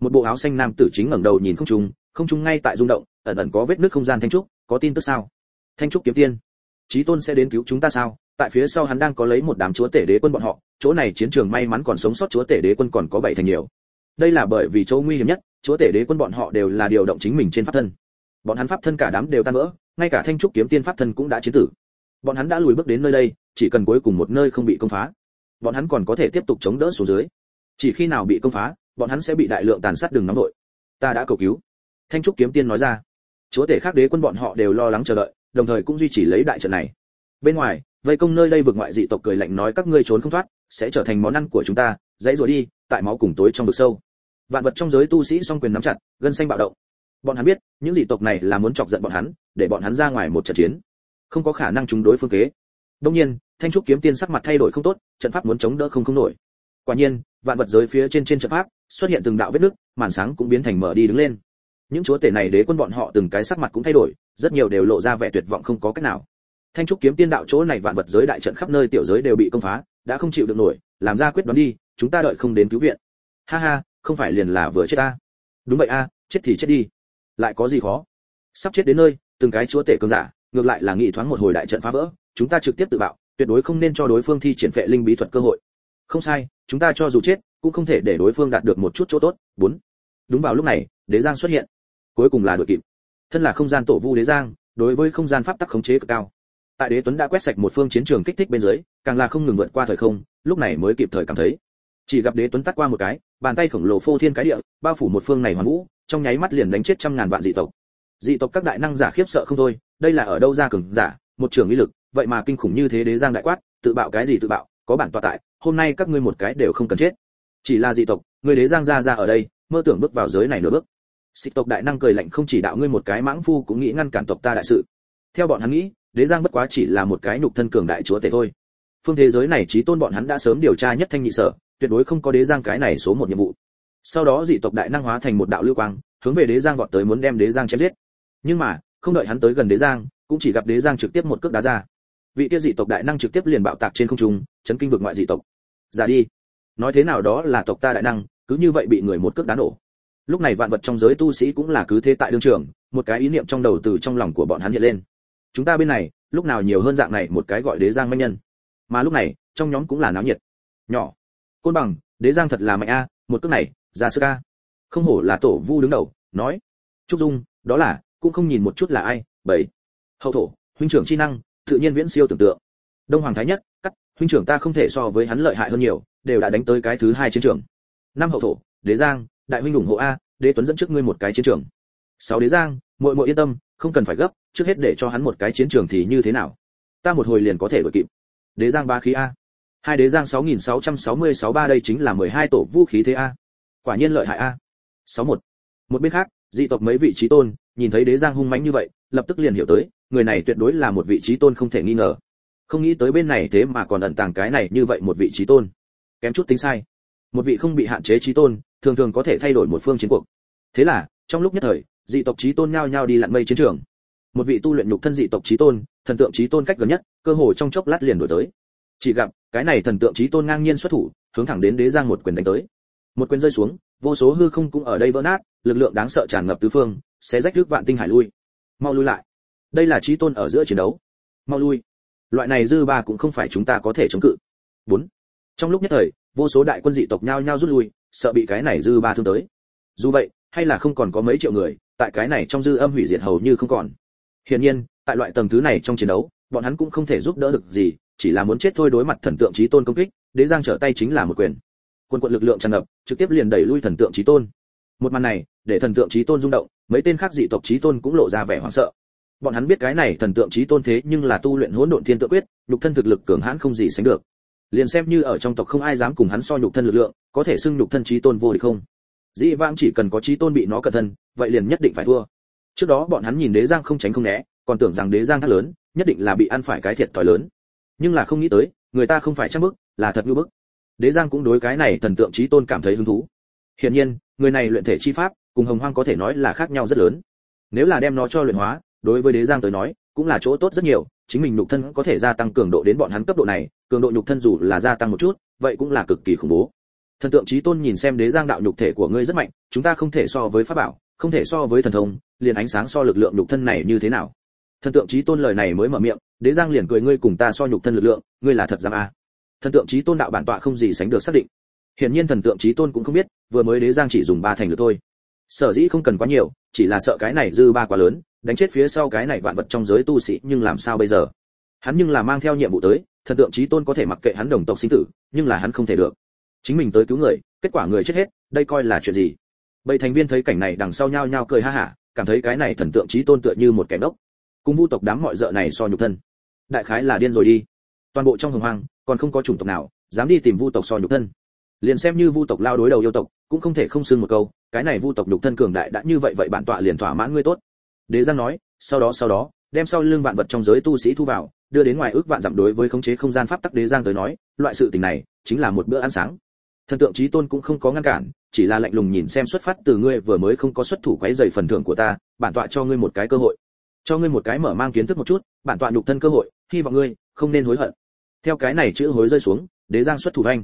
Một bộ áo xanh nam tử chính ngẩng đầu nhìn không trung không trung ngay tại rung động, ẩn ẩn có vết nước không gian thanh trúc, có tin tức sao? Thanh trúc kiếm tiên. Chí tôn sẽ đến cứu chúng ta sao? Tại phía sau hắn đang có lấy một đám chúa tể đế quân bọn họ, chỗ này chiến trường may mắn còn sống sót chúa tể đế quân còn có bảy thành nhiều. Đây là bởi vì chỗ nguy hiểm nhất, chúa tể đế quân bọn họ đều là điều động chính mình trên pháp thân. Bọn hắn pháp thân cả đám đều tan vỡ ngay cả thanh trúc kiếm tiên pháp thân cũng đã chiến tử. Bọn hắn đã lùi bước đến nơi đây, chỉ cần cuối cùng một nơi không bị công phá. Bọn hắn còn có thể tiếp tục chống đỡ xuống dưới. Chỉ khi nào bị công phá, bọn hắn sẽ bị đại lượng tàn sát đường nóng đội. ta đã cầu cứu. Thanh trúc kiếm tiên nói ra. Chúa tể khác đế quân bọn họ đều lo lắng chờ đợi, đồng thời cũng duy trì lấy đại trận này. Bên ngoài, vây công nơi đây vượt ngoại dị tộc cười lạnh nói các ngươi trốn không thoát, sẽ trở thành món ăn của chúng ta, dãy rồi đi, tại máu cùng tối trong vực sâu. Vạn vật trong giới tu sĩ song quyền nắm chặt, gân xanh bạo động. Bọn hắn biết, những dị tộc này là muốn chọc giận bọn hắn để bọn hắn ra ngoài một trận chiến. Không có khả năng chúng đối phương kế. Đông nhiên, thanh trúc kiếm tiên sắc mặt thay đổi không tốt, trận pháp muốn chống đỡ không không nổi. Quả nhiên, vạn vật giới phía trên trên trận pháp xuất hiện từng đạo vết nứt, màn sáng cũng biến thành mở đi đứng lên. Những chúa tể này đế quân bọn họ từng cái sắc mặt cũng thay đổi, rất nhiều đều lộ ra vẻ tuyệt vọng không có cách nào. Thanh trúc kiếm tiên đạo chỗ này vạn vật giới đại trận khắp nơi tiểu giới đều bị công phá, đã không chịu được nổi, làm ra quyết đoán đi, chúng ta đợi không đến cứu viện. Ha ha, không phải liền là vừa chết ta. Đúng vậy a, chết thì chết đi. Lại có gì khó? Sắp chết đến nơi từng cái chúa tể cường giả, ngược lại là nghị thoáng một hồi đại trận phá vỡ, chúng ta trực tiếp tự bạo, tuyệt đối không nên cho đối phương thi triển phệ linh bí thuật cơ hội. Không sai, chúng ta cho dù chết, cũng không thể để đối phương đạt được một chút chỗ tốt. Bốn. Đúng vào lúc này, đế giang xuất hiện. Cuối cùng là đội kịp. Thân là không gian tổ vu đế giang, đối với không gian pháp tắc khống chế cực cao. Tại đế tuấn đã quét sạch một phương chiến trường kích thích bên dưới, càng là không ngừng vượt qua thời không, lúc này mới kịp thời cảm thấy. Chỉ gặp đế tuấn tắt qua một cái, bàn tay khổng lồ phô thiên cái địa, bao phủ một phương này hoàn vũ, trong nháy mắt liền đánh chết trăm ngàn vạn dị tộc dị tộc các đại năng giả khiếp sợ không thôi, đây là ở đâu ra cường giả, một trường uy lực, vậy mà kinh khủng như thế đế giang đại quát, tự bạo cái gì tự bạo, có bản tọa tại, hôm nay các ngươi một cái đều không cần chết. Chỉ là dị tộc người đế giang ra ra ở đây, mơ tưởng bước vào giới này nửa bước. Xích tộc đại năng cười lạnh không chỉ đạo ngươi một cái mãng phu cũng nghĩ ngăn cản tộc ta đại sự. Theo bọn hắn nghĩ, đế giang bất quá chỉ là một cái nhục thân cường đại chúa tể thôi. Phương thế giới này trí tôn bọn hắn đã sớm điều tra nhất thanh nhị sở, tuyệt đối không có đế giang cái này số một nhiệm vụ. Sau đó dị tộc đại năng hóa thành một đạo lưu quang, hướng về đế giang vọt tới muốn đem đế giang chém giết nhưng mà, không đợi hắn tới gần đế giang, cũng chỉ gặp đế giang trực tiếp một cước đá ra. Vị kia dị tộc đại năng trực tiếp liền bạo tạc trên không trung, chấn kinh vực ngoại dị tộc. Ra đi. Nói thế nào đó là tộc ta đại năng, cứ như vậy bị người một cước đá nổ. Lúc này vạn vật trong giới tu sĩ cũng là cứ thế tại đương trường, một cái ý niệm trong đầu từ trong lòng của bọn hắn hiện lên. Chúng ta bên này, lúc nào nhiều hơn dạng này một cái gọi đế giang manh nhân. Mà lúc này, trong nhóm cũng là náo nhiệt. Nhỏ. Côn bằng, đế giang thật là mạnh a, một cước này, ra sức ca không hổ là tổ vu đứng đầu, nói. Trúc dung, đó là cũng không nhìn một chút là ai, bảy. Hậu thổ, huynh trưởng chi năng, tự nhiên viễn siêu tưởng tượng. Đông hoàng thái nhất, cắt, huynh trưởng ta không thể so với hắn lợi hại hơn nhiều, đều đã đánh tới cái thứ hai chiến trường. Năm hậu thổ, đế giang, đại huynh ủng hộ a, đế tuấn dẫn trước ngươi một cái chiến trường. Sáu đế giang, muội muội yên tâm, không cần phải gấp, trước hết để cho hắn một cái chiến trường thì như thế nào? Ta một hồi liền có thể đuổi kịp. Đế giang ba khí a. Hai đế giang sáu nghìn sáu trăm sáu mươi sáu ba đây chính là mười hai tổ vũ khí thế a. Quả nhiên lợi hại a. Sáu một. Một bên khác, dị tộc mấy vị trí tôn nhìn thấy đế giang hung mãnh như vậy, lập tức liền hiểu tới, người này tuyệt đối là một vị trí tôn không thể nghi ngờ. Không nghĩ tới bên này thế mà còn ẩn tàng cái này như vậy một vị trí tôn. Kém chút tính sai. Một vị không bị hạn chế trí tôn, thường thường có thể thay đổi một phương chiến cuộc. Thế là, trong lúc nhất thời, dị tộc trí tôn nhao nhao đi lặn mây chiến trường. Một vị tu luyện nhục thân dị tộc trí tôn, thần tượng trí tôn cách gần nhất, cơ hồ trong chốc lát liền đổi tới. Chỉ gặp, cái này thần tượng trí tôn ngang nhiên xuất thủ, hướng thẳng đến đế giang một quyền đánh tới. Một quyền rơi xuống, vô số hư không cũng ở đây vỡ nát, lực lượng đáng sợ tràn ngập tứ phương sẽ rách rước vạn tinh hải lui. Mau lui lại. Đây là trí tôn ở giữa chiến đấu. Mau lui. Loại này dư ba cũng không phải chúng ta có thể chống cự. Bốn. Trong lúc nhất thời, vô số đại quân dị tộc nhao nhao rút lui, sợ bị cái này dư ba thương tới. Dù vậy, hay là không còn có mấy triệu người, tại cái này trong dư âm hủy diệt hầu như không còn. Hiển nhiên, tại loại tầng thứ này trong chiến đấu, bọn hắn cũng không thể giúp đỡ được gì, chỉ là muốn chết thôi đối mặt thần tượng trí tôn công kích, đế giang trở tay chính là một quyền. Quân quận lực lượng tràn ngập, trực tiếp liền đẩy lui thần tượng trí tôn. Một màn này, để thần tượng trí tôn rung động mấy tên khác dị tộc chí tôn cũng lộ ra vẻ hoảng sợ. Bọn hắn biết cái này thần tượng chí tôn thế nhưng là tu luyện hỗn độn thiên tự quyết, nhục thân thực lực cường hãn không gì sánh được. Liền xem như ở trong tộc không ai dám cùng hắn so nhục thân lực lượng, có thể xưng nhục thân chí tôn vô địch không? Dĩ vãng chỉ cần có chí tôn bị nó cẩn thân, vậy liền nhất định phải thua. Trước đó bọn hắn nhìn đế giang không tránh không né, còn tưởng rằng đế giang thác lớn, nhất định là bị ăn phải cái thiệt thòi lớn. Nhưng là không nghĩ tới, người ta không phải chắc bức, là thật như bức. Đế giang cũng đối cái này thần tượng chí tôn cảm thấy hứng thú. Hiển nhiên, người này luyện thể chi pháp cùng hồng hoang có thể nói là khác nhau rất lớn. Nếu là đem nó cho luyện hóa, đối với đế giang tới nói, cũng là chỗ tốt rất nhiều, chính mình nhục thân có thể gia tăng cường độ đến bọn hắn cấp độ này, cường độ nhục thân dù là gia tăng một chút, vậy cũng là cực kỳ khủng bố. Thần tượng chí tôn nhìn xem đế giang đạo nhục thể của ngươi rất mạnh, chúng ta không thể so với pháp bảo, không thể so với thần thông, liền ánh sáng so lực lượng nhục thân này như thế nào? Thần tượng chí tôn lời này mới mở miệng, đế giang liền cười ngươi cùng ta so nhục thân lực lượng, ngươi là thật giang a. Thần tượng chí tôn đạo bản tọa không gì sánh được xác định. Hiển nhiên thần tượng chí tôn cũng không biết, vừa mới đế giang chỉ dùng ba thành được thôi sở dĩ không cần quá nhiều, chỉ là sợ cái này dư ba quá lớn, đánh chết phía sau cái này vạn vật trong giới tu sĩ, nhưng làm sao bây giờ? Hắn nhưng là mang theo nhiệm vụ tới, thần tượng trí tôn có thể mặc kệ hắn đồng tộc sinh tử, nhưng là hắn không thể được. Chính mình tới cứu người, kết quả người chết hết, đây coi là chuyện gì? Bảy thành viên thấy cảnh này đằng sau nhao nhao cười ha hả, cảm thấy cái này thần tượng trí tôn tựa như một kẻ ngốc. Cùng vu tộc đám mọi dợ này so nhục thân. Đại khái là điên rồi đi. Toàn bộ trong hồng hoang, còn không có chủng tộc nào dám đi tìm vu tộc so nhục thân liền xem như vu tộc lao đối đầu yêu tộc, cũng không thể không xưng một câu, cái này vu tộc nhục thân cường đại đã như vậy vậy bản tọa liền thỏa mãn ngươi tốt. Đế giang nói, sau đó sau đó, đem sau lưng vạn vật trong giới tu sĩ thu vào, đưa đến ngoài ước vạn dặm đối với khống chế không gian pháp tắc đế giang tới nói, loại sự tình này chính là một bữa ăn sáng. Thần tượng trí tôn cũng không có ngăn cản, chỉ là lạnh lùng nhìn xem xuất phát từ ngươi vừa mới không có xuất thủ quấy dày phần thưởng của ta, bản tọa cho ngươi một cái cơ hội. Cho ngươi một cái mở mang kiến thức một chút, bản tọa nhục thân cơ hội, hy vọng ngươi không nên hối hận. Theo cái này chữ hối rơi xuống, đế giang xuất thủ anh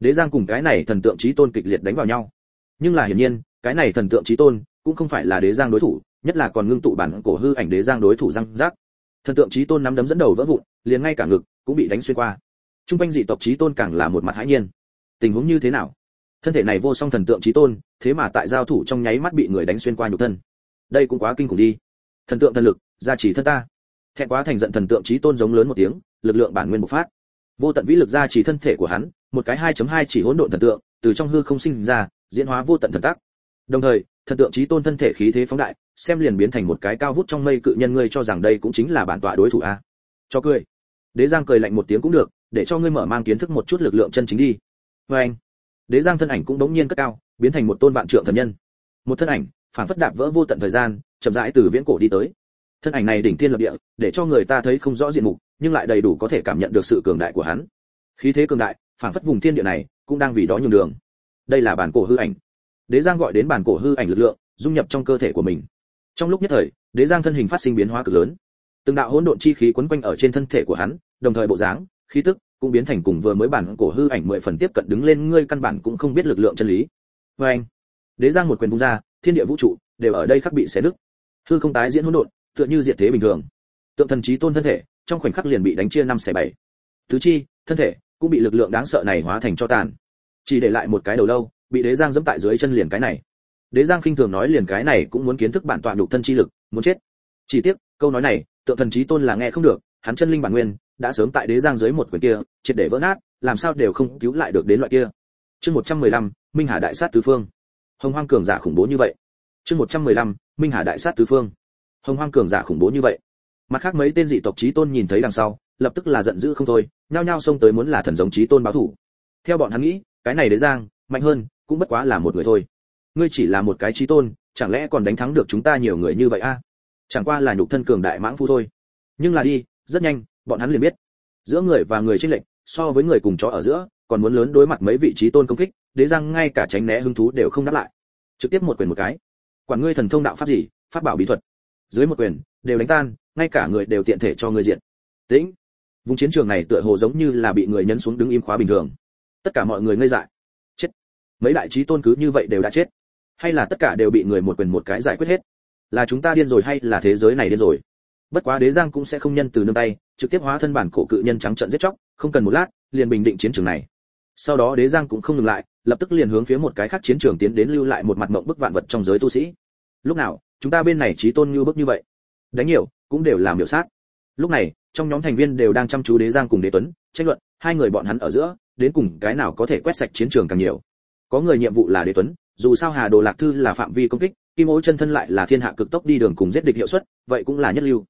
đế giang cùng cái này thần tượng trí tôn kịch liệt đánh vào nhau. Nhưng là hiển nhiên, cái này thần tượng trí tôn cũng không phải là đế giang đối thủ, nhất là còn ngưng tụ bản cổ hư ảnh đế giang đối thủ răng rác. Thần tượng trí tôn nắm đấm dẫn đầu vỡ vụn, liền ngay cả ngực cũng bị đánh xuyên qua. Trung quanh dị tộc trí tôn càng là một mặt hãi nhiên. Tình huống như thế nào? Thân thể này vô song thần tượng trí tôn, thế mà tại giao thủ trong nháy mắt bị người đánh xuyên qua nhục thân. Đây cũng quá kinh khủng đi. Thần tượng thần lực, gia trì thân ta. Thẹn quá thành giận thần tượng trí tôn giống lớn một tiếng, lực lượng bản nguyên bộc phát vô tận vĩ lực ra chỉ thân thể của hắn, một cái 2.2 chỉ hỗn độn thần tượng, từ trong hư không sinh ra, diễn hóa vô tận thần tác. Đồng thời, thần tượng trí tôn thân thể khí thế phóng đại, xem liền biến thành một cái cao vút trong mây cự nhân ngươi cho rằng đây cũng chính là bản tọa đối thủ a. Cho cười. Đế giang cười lạnh một tiếng cũng được, để cho ngươi mở mang kiến thức một chút lực lượng chân chính đi. Vê anh, đế giang thân ảnh cũng đống nhiên cất cao, biến thành một tôn vạn trượng thần nhân. Một thân ảnh phản phất đạp vỡ vô tận thời gian, chậm rãi từ viễn cổ đi tới thân ảnh này đỉnh thiên lập địa, để cho người ta thấy không rõ diện mục, nhưng lại đầy đủ có thể cảm nhận được sự cường đại của hắn. Khí thế cường đại phản phất vùng thiên địa này, cũng đang vì đó nhường đường. Đây là bản cổ hư ảnh. Đế giang gọi đến bản cổ hư ảnh lực lượng, dung nhập trong cơ thể của mình. Trong lúc nhất thời, đế giang thân hình phát sinh biến hóa cực lớn. Từng đạo hỗn độn chi khí quấn quanh ở trên thân thể của hắn, đồng thời bộ dáng, khí tức cũng biến thành cùng vừa mới bản cổ hư ảnh mười phần tiếp cận đứng lên, ngươi căn bản cũng không biết lực lượng chân lý. Vê anh đế giang một quyền vung ra, thiên địa vũ trụ đều ở đây khắc bị xé nứt. Hư không tái diễn hỗn độn tựa như diệt thế bình thường. Tượng thần trí tôn thân thể trong khoảnh khắc liền bị đánh chia năm xẻ bảy. Tứ chi thân thể cũng bị lực lượng đáng sợ này hóa thành cho tàn. Chỉ để lại một cái đầu lâu bị đế giang dẫm tại dưới chân liền cái này. Đế giang khinh thường nói liền cái này cũng muốn kiến thức bản tọa nhục thân chi lực muốn chết. Chỉ tiếc câu nói này tượng thần trí tôn là nghe không được hắn chân linh bản nguyên đã sớm tại đế giang dưới một quyền kia triệt để vỡ nát làm sao đều không cứu lại được đến loại kia. Chương 115, minh hà đại sát tứ phương. Hồng hoang cường giả khủng bố như vậy. Chương 115, minh hà đại sát tứ phương hồng hoang cường giả khủng bố như vậy. Mặt khác mấy tên dị tộc trí tôn nhìn thấy đằng sau, lập tức là giận dữ không thôi, nhao nhao xông tới muốn là thần giống trí tôn báo thủ. Theo bọn hắn nghĩ, cái này đế giang, mạnh hơn, cũng bất quá là một người thôi. Ngươi chỉ là một cái trí tôn, chẳng lẽ còn đánh thắng được chúng ta nhiều người như vậy a? Chẳng qua là nhục thân cường đại mãng phu thôi. Nhưng là đi, rất nhanh, bọn hắn liền biết. Giữa người và người tranh lệch, so với người cùng chó ở giữa, còn muốn lớn đối mặt mấy vị trí tôn công kích, đế giang ngay cả tránh né hứng thú đều không đáp lại. Trực tiếp một quyền một cái. Quản ngươi thần thông đạo pháp gì, pháp bảo bí thuật dưới một quyền, đều đánh tan, ngay cả người đều tiện thể cho người diện tĩnh. Vùng chiến trường này tựa hồ giống như là bị người nhấn xuống đứng im khóa bình thường. Tất cả mọi người ngây dại. Chết. Mấy đại trí tôn cứ như vậy đều đã chết. Hay là tất cả đều bị người một quyền một cái giải quyết hết? Là chúng ta điên rồi hay là thế giới này điên rồi? Bất quá đế giang cũng sẽ không nhân từ nương tay, trực tiếp hóa thân bản cổ cự nhân trắng trợn giết chóc, không cần một lát, liền bình định chiến trường này. Sau đó đế giang cũng không ngừng lại, lập tức liền hướng phía một cái khác chiến trường tiến đến lưu lại một mặt mộng bức vạn vật trong giới tu sĩ lúc nào, chúng ta bên này trí tôn như bức như vậy? Đánh nhiều, cũng đều làm biểu sát. Lúc này, trong nhóm thành viên đều đang chăm chú đế giang cùng đế tuấn, tranh luận, hai người bọn hắn ở giữa, đến cùng cái nào có thể quét sạch chiến trường càng nhiều. Có người nhiệm vụ là đế tuấn, dù sao hà đồ lạc thư là phạm vi công kích, kim ố chân thân lại là thiên hạ cực tốc đi đường cùng giết địch hiệu suất, vậy cũng là nhất lưu.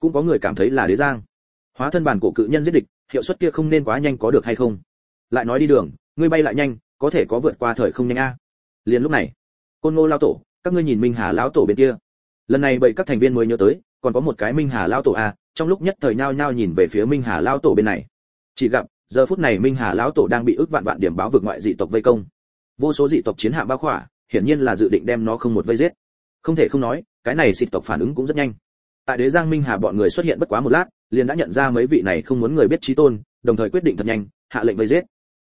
Cũng có người cảm thấy là đế giang. Hóa thân bản cổ cự nhân giết địch, hiệu suất kia không nên quá nhanh có được hay không? Lại nói đi đường, ngươi bay lại nhanh, có thể có vượt qua thời không nhanh a. Liền lúc này, côn ngô lao tổ các ngươi nhìn minh hà lão tổ bên kia. Lần này bảy các thành viên mới nhớ tới, còn có một cái minh hà lão tổ a, trong lúc nhất thời nhao nhao nhìn về phía minh hà lão tổ bên này. Chỉ gặp, giờ phút này minh hà lão tổ đang bị ước vạn vạn điểm báo vực ngoại dị tộc vây công. Vô số dị tộc chiến hạm bao khỏa, hiển nhiên là dự định đem nó không một vây giết. Không thể không nói, cái này xịt tộc phản ứng cũng rất nhanh. Tại đế giang minh hà bọn người xuất hiện bất quá một lát, liền đã nhận ra mấy vị này không muốn người biết trí tôn, đồng thời quyết định thật nhanh, hạ lệnh vây giết.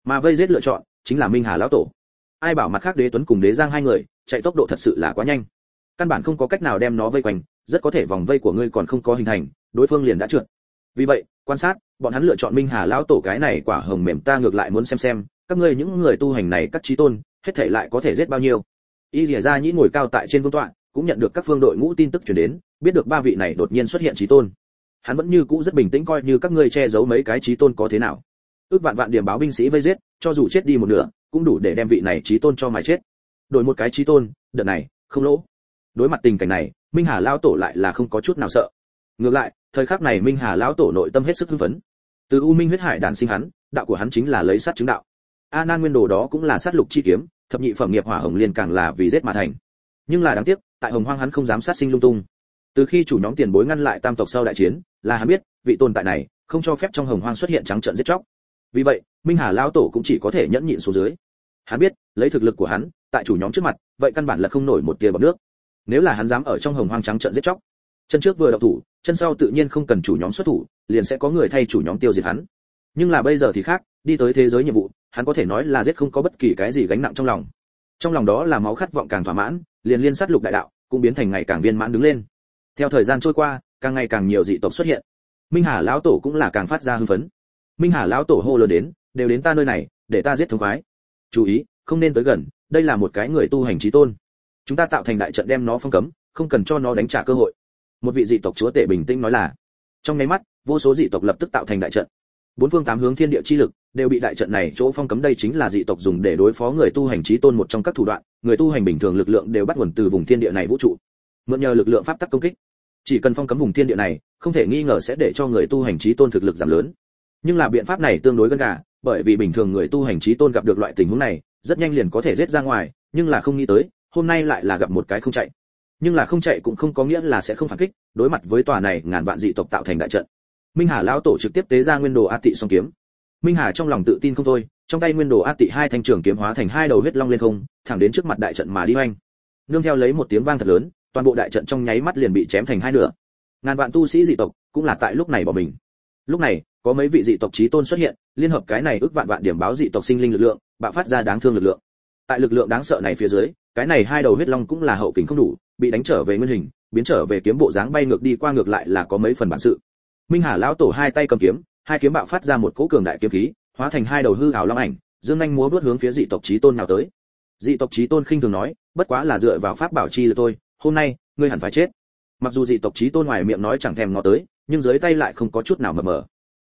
Mà vây giết lựa chọn, chính là minh hà lão tổ. Ai bảo mặt khác đế tuấn cùng đế giang hai người chạy tốc độ thật sự là quá nhanh. Căn bản không có cách nào đem nó vây quanh, rất có thể vòng vây của ngươi còn không có hình thành, đối phương liền đã trượt. Vì vậy, quan sát, bọn hắn lựa chọn minh hà lão tổ cái này quả hồng mềm ta ngược lại muốn xem xem, các ngươi những người tu hành này các trí tôn, hết thể lại có thể giết bao nhiêu. Y lìa ra nhĩ ngồi cao tại trên vương tọa, cũng nhận được các phương đội ngũ tin tức truyền đến, biết được ba vị này đột nhiên xuất hiện trí tôn. Hắn vẫn như cũ rất bình tĩnh coi như các ngươi che giấu mấy cái trí tôn có thế nào. Ước vạn vạn điểm báo binh sĩ vây giết, cho dù chết đi một nửa, cũng đủ để đem vị này trí tôn cho mài chết đổi một cái trí tôn, đợt này, không lỗ. Đối mặt tình cảnh này, minh hà lao tổ lại là không có chút nào sợ. Ngược lại, thời khắc này minh hà lão tổ nội tâm hết sức hưng phấn. Từ u minh huyết hải đản sinh hắn, đạo của hắn chính là lấy sát chứng đạo. A nan nguyên đồ đó cũng là sát lục chi kiếm, thập nhị phẩm nghiệp hỏa hồng liên càng là vì giết mà thành. Nhưng là đáng tiếc, tại hồng hoang hắn không dám sát sinh lung tung. Từ khi chủ nhóm tiền bối ngăn lại tam tộc sau đại chiến, là hắn biết, vị tồn tại này không cho phép trong hồng hoang xuất hiện trắng trợn giết chóc. Vì vậy, minh hà lão tổ cũng chỉ có thể nhẫn nhịn xuống dưới. Hắn biết, lấy thực lực của hắn tại chủ nhóm trước mặt, vậy căn bản là không nổi một tia bọt nước. Nếu là hắn dám ở trong hồng hoang trắng trợn giết chóc, chân trước vừa động thủ, chân sau tự nhiên không cần chủ nhóm xuất thủ, liền sẽ có người thay chủ nhóm tiêu diệt hắn. Nhưng là bây giờ thì khác, đi tới thế giới nhiệm vụ, hắn có thể nói là giết không có bất kỳ cái gì gánh nặng trong lòng. Trong lòng đó là máu khát vọng càng thỏa mãn, liền liên sát lục đại đạo, cũng biến thành ngày càng viên mãn đứng lên. Theo thời gian trôi qua, càng ngày càng nhiều dị tộc xuất hiện. Minh hà lão tổ cũng là càng phát ra hưng phấn. Minh hà lão tổ hô lớn đến, đều đến ta nơi này, để ta giết thống khoái. Chú ý, không nên tới gần đây là một cái người tu hành trí tôn. Chúng ta tạo thành đại trận đem nó phong cấm, không cần cho nó đánh trả cơ hội. Một vị dị tộc chúa tể bình tĩnh nói là, trong nháy mắt, vô số dị tộc lập tức tạo thành đại trận. Bốn phương tám hướng thiên địa chi lực đều bị đại trận này chỗ phong cấm, đây chính là dị tộc dùng để đối phó người tu hành trí tôn một trong các thủ đoạn. Người tu hành bình thường lực lượng đều bắt nguồn từ vùng thiên địa này vũ trụ. Mượn nhờ lực lượng pháp tắc công kích, chỉ cần phong cấm vùng thiên địa này, không thể nghi ngờ sẽ để cho người tu hành trí tôn thực lực giảm lớn. Nhưng là biện pháp này tương đối gần gà, bởi vì bình thường người tu hành trí tôn gặp được loại tình huống này rất nhanh liền có thể giết ra ngoài, nhưng là không nghĩ tới, hôm nay lại là gặp một cái không chạy. Nhưng là không chạy cũng không có nghĩa là sẽ không phản kích, đối mặt với tòa này ngàn vạn dị tộc tạo thành đại trận. Minh hà lão tổ trực tiếp tế ra nguyên đồ a tị song kiếm. Minh hà trong lòng tự tin không thôi, trong tay nguyên đồ a tị hai thanh trường kiếm hóa thành hai đầu huyết long lên không, thẳng đến trước mặt đại trận mà đi oanh. nương theo lấy một tiếng vang thật lớn, toàn bộ đại trận trong nháy mắt liền bị chém thành hai nửa. Ngàn vạn tu sĩ dị tộc cũng là tại lúc này bỏ mình. Lúc này, có mấy vị dị tộc chí tôn xuất hiện, liên hợp cái này ước vạn vạn điểm báo dị tộc sinh linh lực lượng bạo phát ra đáng thương lực lượng. Tại lực lượng đáng sợ này phía dưới, cái này hai đầu huyết long cũng là hậu kình không đủ, bị đánh trở về nguyên hình, biến trở về kiếm bộ dáng bay ngược đi qua ngược lại là có mấy phần bản sự. Minh hà lão tổ hai tay cầm kiếm, hai kiếm bạo phát ra một cỗ cường đại kiếm khí, hóa thành hai đầu hư ảo long ảnh, dương anh múa vút hướng phía dị tộc chí tôn nào tới. Dị tộc chí tôn khinh thường nói, bất quá là dựa vào pháp bảo chi là thôi, hôm nay, ngươi hẳn phải chết. Mặc dù dị tộc chí tôn ngoài miệng nói chẳng thèm ngó tới, nhưng dưới tay lại không có chút nào mờ mờ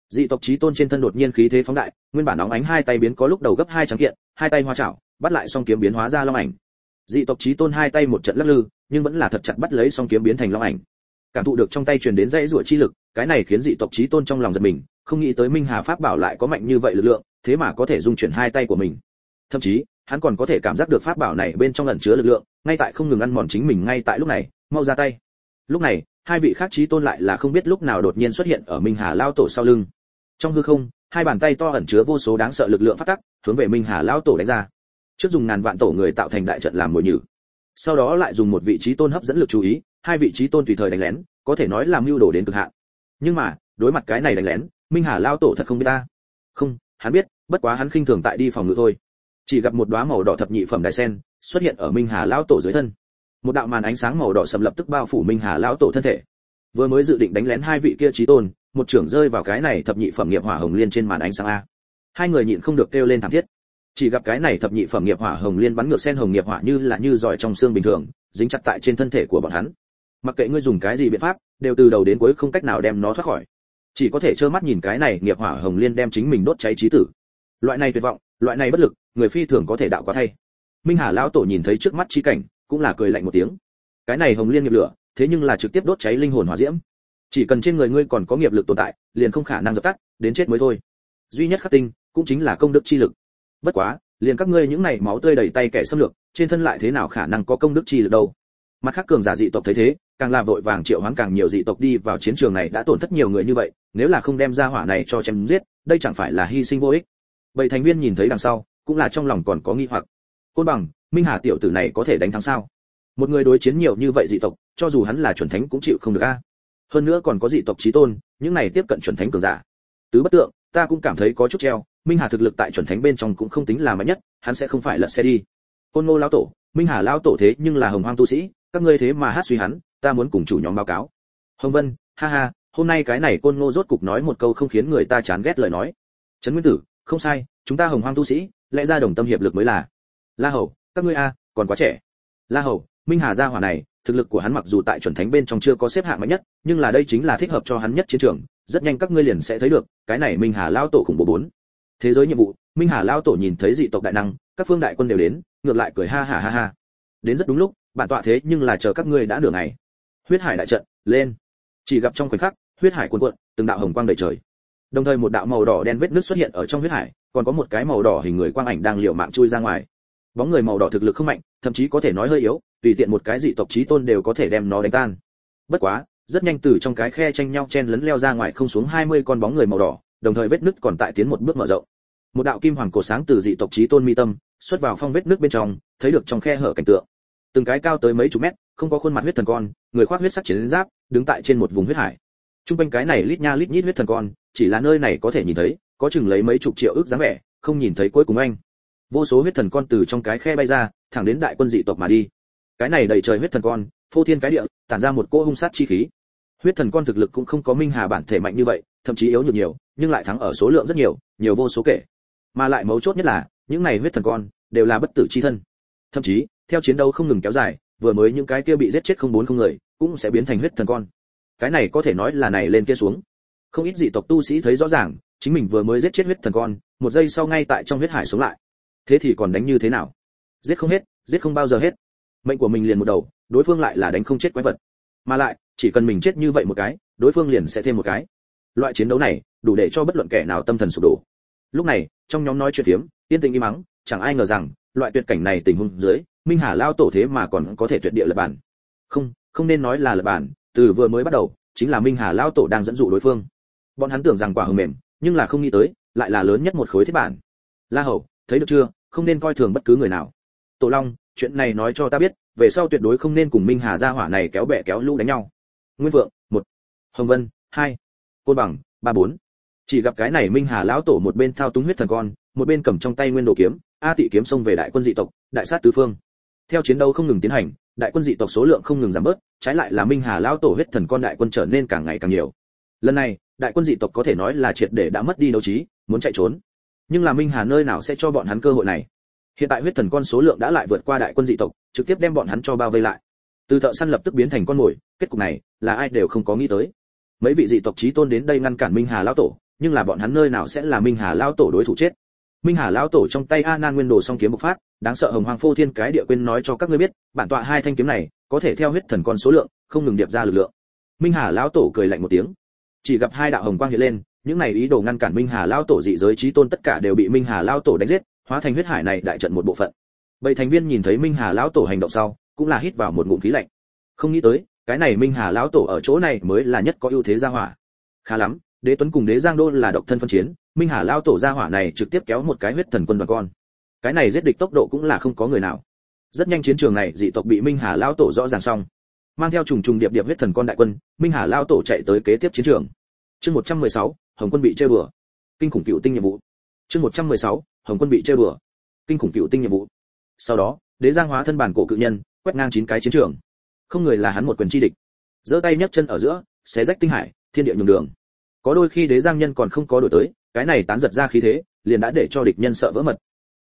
dị tộc chí tôn trên thân đột nhiên khí thế phóng đại, nguyên bản nóng ánh hai tay biến có lúc đầu gấp hai trắng kiện, hai tay hoa chảo, bắt lại song kiếm biến hóa ra long ảnh. Dị tộc chí tôn hai tay một trận lắc lư, nhưng vẫn là thật chặt bắt lấy song kiếm biến thành long ảnh. Cảm thụ được trong tay truyền đến dãy rủa chi lực, cái này khiến dị tộc chí tôn trong lòng giật mình, không nghĩ tới minh hà pháp bảo lại có mạnh như vậy lực lượng, thế mà có thể dung chuyển hai tay của mình. Thậm chí, hắn còn có thể cảm giác được pháp bảo này bên trong ẩn chứa lực lượng, ngay tại không ngừng ăn mòn chính mình ngay tại lúc này, mau ra tay. Lúc này, hai vị khác chí tôn lại là không biết lúc nào đột nhiên xuất hiện ở minh hà lao tổ sau lưng trong hư không, hai bàn tay to ẩn chứa vô số đáng sợ lực lượng phát tắc, hướng về minh hà lao tổ đánh ra. Trước dùng ngàn vạn tổ người tạo thành đại trận làm mồi nhử. Sau đó lại dùng một vị trí tôn hấp dẫn lực chú ý, hai vị trí tôn tùy thời đánh lén, có thể nói làm mưu đồ đến cực hạn. Nhưng mà, đối mặt cái này đánh lén, minh hà lao tổ thật không biết ta. Không, hắn biết, bất quá hắn khinh thường tại đi phòng ngự thôi. Chỉ gặp một đóa màu đỏ thập nhị phẩm đại sen xuất hiện ở minh hà lao tổ dưới thân. Một đạo màn ánh sáng màu đỏ sầm lập tức bao phủ minh hà lao tổ thân thể. Vừa mới dự định đánh lén hai vị kia trí tôn một trưởng rơi vào cái này thập nhị phẩm nghiệp hỏa hồng liên trên màn ánh sáng a. Hai người nhịn không được kêu lên thảm thiết. Chỉ gặp cái này thập nhị phẩm nghiệp hỏa hồng liên bắn ngược sen hồng nghiệp hỏa như là như giỏi trong xương bình thường, dính chặt tại trên thân thể của bọn hắn. Mặc kệ ngươi dùng cái gì biện pháp, đều từ đầu đến cuối không cách nào đem nó thoát khỏi. Chỉ có thể trơ mắt nhìn cái này nghiệp hỏa hồng liên đem chính mình đốt cháy trí tử. Loại này tuyệt vọng, loại này bất lực, người phi thường có thể đạo quá thay. Minh hà lão tổ nhìn thấy trước mắt chi cảnh, cũng là cười lạnh một tiếng. Cái này hồng liên nghiệp lửa, thế nhưng là trực tiếp đốt cháy linh hồn hỏa diễm chỉ cần trên người ngươi còn có nghiệp lực tồn tại, liền không khả năng dập tắt, đến chết mới thôi. Duy nhất khắc tinh, cũng chính là công đức chi lực. Bất quá, liền các ngươi những này máu tươi đầy tay kẻ xâm lược, trên thân lại thế nào khả năng có công đức chi lực đâu? Mặt khác cường giả dị tộc thấy thế, càng là vội vàng triệu hoán càng nhiều dị tộc đi vào chiến trường này đã tổn thất nhiều người như vậy, nếu là không đem ra hỏa này cho chém giết, đây chẳng phải là hy sinh vô ích. Bảy thành viên nhìn thấy đằng sau, cũng là trong lòng còn có nghi hoặc. Côn bằng, minh hà tiểu tử này có thể đánh thắng sao? Một người đối chiến nhiều như vậy dị tộc, cho dù hắn là chuẩn thánh cũng chịu không được a hơn nữa còn có dị tộc chí tôn, những này tiếp cận chuẩn thánh cường giả. Tứ bất tượng, ta cũng cảm thấy có chút treo, minh hà thực lực tại chuẩn thánh bên trong cũng không tính là mạnh nhất, hắn sẽ không phải lật xe đi. Côn ngô lão tổ, minh hà lão tổ thế nhưng là hồng hoang tu sĩ, các ngươi thế mà hát suy hắn, ta muốn cùng chủ nhóm báo cáo. Hồng vân, ha ha, hôm nay cái này côn ngô rốt cục nói một câu không khiến người ta chán ghét lời nói. Trấn nguyên tử, không sai, chúng ta hồng hoang tu sĩ, lẽ ra đồng tâm hiệp lực mới là. La hầu, các ngươi a, còn quá trẻ. La hầu, minh hà gia hỏa này thực lực của hắn mặc dù tại chuẩn thánh bên trong chưa có xếp hạng mạnh nhất, nhưng là đây chính là thích hợp cho hắn nhất chiến trường, rất nhanh các ngươi liền sẽ thấy được, cái này minh hà lao tổ khủng bố bốn. Thế giới nhiệm vụ, minh hà lao tổ nhìn thấy dị tộc đại năng, các phương đại quân đều đến, ngược lại cười ha ha ha ha. Đến rất đúng lúc, bản tọa thế nhưng là chờ các ngươi đã nửa ngày. Huyết hải đại trận, lên. Chỉ gặp trong khoảnh khắc, huyết hải cuồn cuộn, từng đạo hồng quang đầy trời. Đồng thời một đạo màu đỏ đen vết nước xuất hiện ở trong huyết hải, còn có một cái màu đỏ hình người quang ảnh đang liều mạng chui ra ngoài. Bóng người màu đỏ thực lực không mạnh, thậm chí có thể nói hơi yếu tùy tiện một cái dị tộc chí tôn đều có thể đem nó đánh tan. Bất quá, rất nhanh từ trong cái khe tranh nhau chen lấn leo ra ngoài không xuống 20 con bóng người màu đỏ, đồng thời vết nứt còn tại tiến một bước mở rộng. Một đạo kim hoàng cổ sáng từ dị tộc chí tôn mi tâm, xuất vào phong vết nước bên trong, thấy được trong khe hở cảnh tượng. Từng cái cao tới mấy chục mét, không có khuôn mặt huyết thần con, người khoác huyết sắc chiến giáp, đứng tại trên một vùng huyết hải. Trung quanh cái này lít nha lít nhít huyết thần con, chỉ là nơi này có thể nhìn thấy, có chừng lấy mấy chục triệu ước dáng vẻ, không nhìn thấy cuối cùng anh. Vô số huyết thần con từ trong cái khe bay ra, thẳng đến đại quân dị tộc mà đi cái này đầy trời huyết thần con, phô thiên cái địa, tản ra một cỗ hung sát chi khí. Huyết thần con thực lực cũng không có minh hà bản thể mạnh như vậy, thậm chí yếu nhược nhiều, nhưng lại thắng ở số lượng rất nhiều nhiều vô số kể. Mà lại mấu chốt nhất là, những này huyết thần con, đều là bất tử chi thân. Thậm chí, theo chiến đấu không ngừng kéo dài, vừa mới những cái kia bị giết chết không bốn không người, cũng sẽ biến thành huyết thần con. Cái này có thể nói là này lên kia xuống. Không ít dị tộc tu sĩ thấy rõ ràng, chính mình vừa mới giết chết huyết thần con, một giây sau ngay tại trong huyết hải xuống lại. Thế thì còn đánh như thế nào? Giết không hết, giết không bao giờ hết mệnh của mình liền một đầu, đối phương lại là đánh không chết quái vật. Mà lại, chỉ cần mình chết như vậy một cái, đối phương liền sẽ thêm một cái. Loại chiến đấu này, đủ để cho bất luận kẻ nào tâm thần sụp đổ. Lúc này, trong nhóm nói chuyện phiếm, yên tĩnh im mắng, chẳng ai ngờ rằng, loại tuyệt cảnh này tình huống dưới, minh hà lao tổ thế mà còn có thể tuyệt địa lập bản. Không không nên nói là lập bản, từ vừa mới bắt đầu, chính là minh hà lao tổ đang dẫn dụ đối phương. Bọn hắn tưởng rằng quả hờ mềm, nhưng là không nghĩ tới, lại là lớn nhất một khối thiết bản. La hầu, thấy được chưa? Không nên coi thường bất cứ người nào. Tổ long chuyện này nói cho ta biết, về sau tuyệt đối không nên cùng minh hà gia hỏa này kéo bè kéo lũ đánh nhau. Nguyên vượng một. Hồng vân, hai. Côn bằng, ba bốn. Chỉ gặp cái này minh hà lão tổ một bên thao túng huyết thần con, một bên cầm trong tay nguyên đồ kiếm, a tị kiếm xông về đại quân dị tộc, đại sát tứ phương. Theo chiến đấu không ngừng tiến hành, đại quân dị tộc số lượng không ngừng giảm bớt, trái lại là minh hà lão tổ huyết thần con đại quân trở nên càng ngày càng nhiều. Lần này, đại quân dị tộc có thể nói là triệt để đã mất đi đấu trí, muốn chạy trốn. Nhưng là minh hà nơi nào sẽ cho bọn hắn cơ hội này? Hiện tại huyết thần con số lượng đã lại vượt qua đại quân dị tộc, trực tiếp đem bọn hắn cho bao vây lại. Từ thợ săn lập tức biến thành con mồi, kết cục này là ai đều không có nghĩ tới. Mấy vị dị tộc chí tôn đến đây ngăn cản minh hà lão tổ, nhưng là bọn hắn nơi nào sẽ là minh hà lão tổ đối thủ chết? Minh hà lão tổ trong tay a nan nguyên đồ song kiếm bộc phát, đáng sợ hồng hoàng phô thiên cái địa quên nói cho các ngươi biết, bản tọa hai thanh kiếm này có thể theo huyết thần con số lượng, không ngừng điệp ra lực lượng. Minh hà lão tổ cười lạnh một tiếng. Chỉ gặp hai đạo hồng quang hiện lên, những này ý đồ ngăn cản minh hà lão tổ dị giới chí tôn tất cả đều bị minh hà lão tổ đánh giết hóa thành huyết hải này đại trận một bộ phận. Bảy thành viên nhìn thấy minh hà lão tổ hành động sau cũng là hít vào một ngụm khí lạnh. Không nghĩ tới cái này minh hà lão tổ ở chỗ này mới là nhất có ưu thế gia hỏa. Khá lắm đế tuấn cùng đế giang đô là độc thân phân chiến minh hà lão tổ gia hỏa này trực tiếp kéo một cái huyết thần quân đoàn con. Cái này giết địch tốc độ cũng là không có người nào. Rất nhanh chiến trường này dị tộc bị minh hà lão tổ rõ ràng xong. Mang theo trùng trùng điệp điệp huyết thần con đại quân minh hà lão tổ chạy tới kế tiếp chiến trường. Chương 116, hồng quân bị chơi bừa. Kinh khủng cựu tinh nhiệm vụ. Chương 116, hồng quân bị chơi bừa. Kinh khủng cựu tinh nhiệm vụ. Sau đó, đế giang hóa thân bản cổ cự nhân, quét ngang chín cái chiến trường. Không người là hắn một quyền chi địch. Giơ tay nhấc chân ở giữa, xé rách tinh hải, thiên địa nhường đường. Có đôi khi đế giang nhân còn không có đổi tới, cái này tán giật ra khí thế, liền đã để cho địch nhân sợ vỡ mật.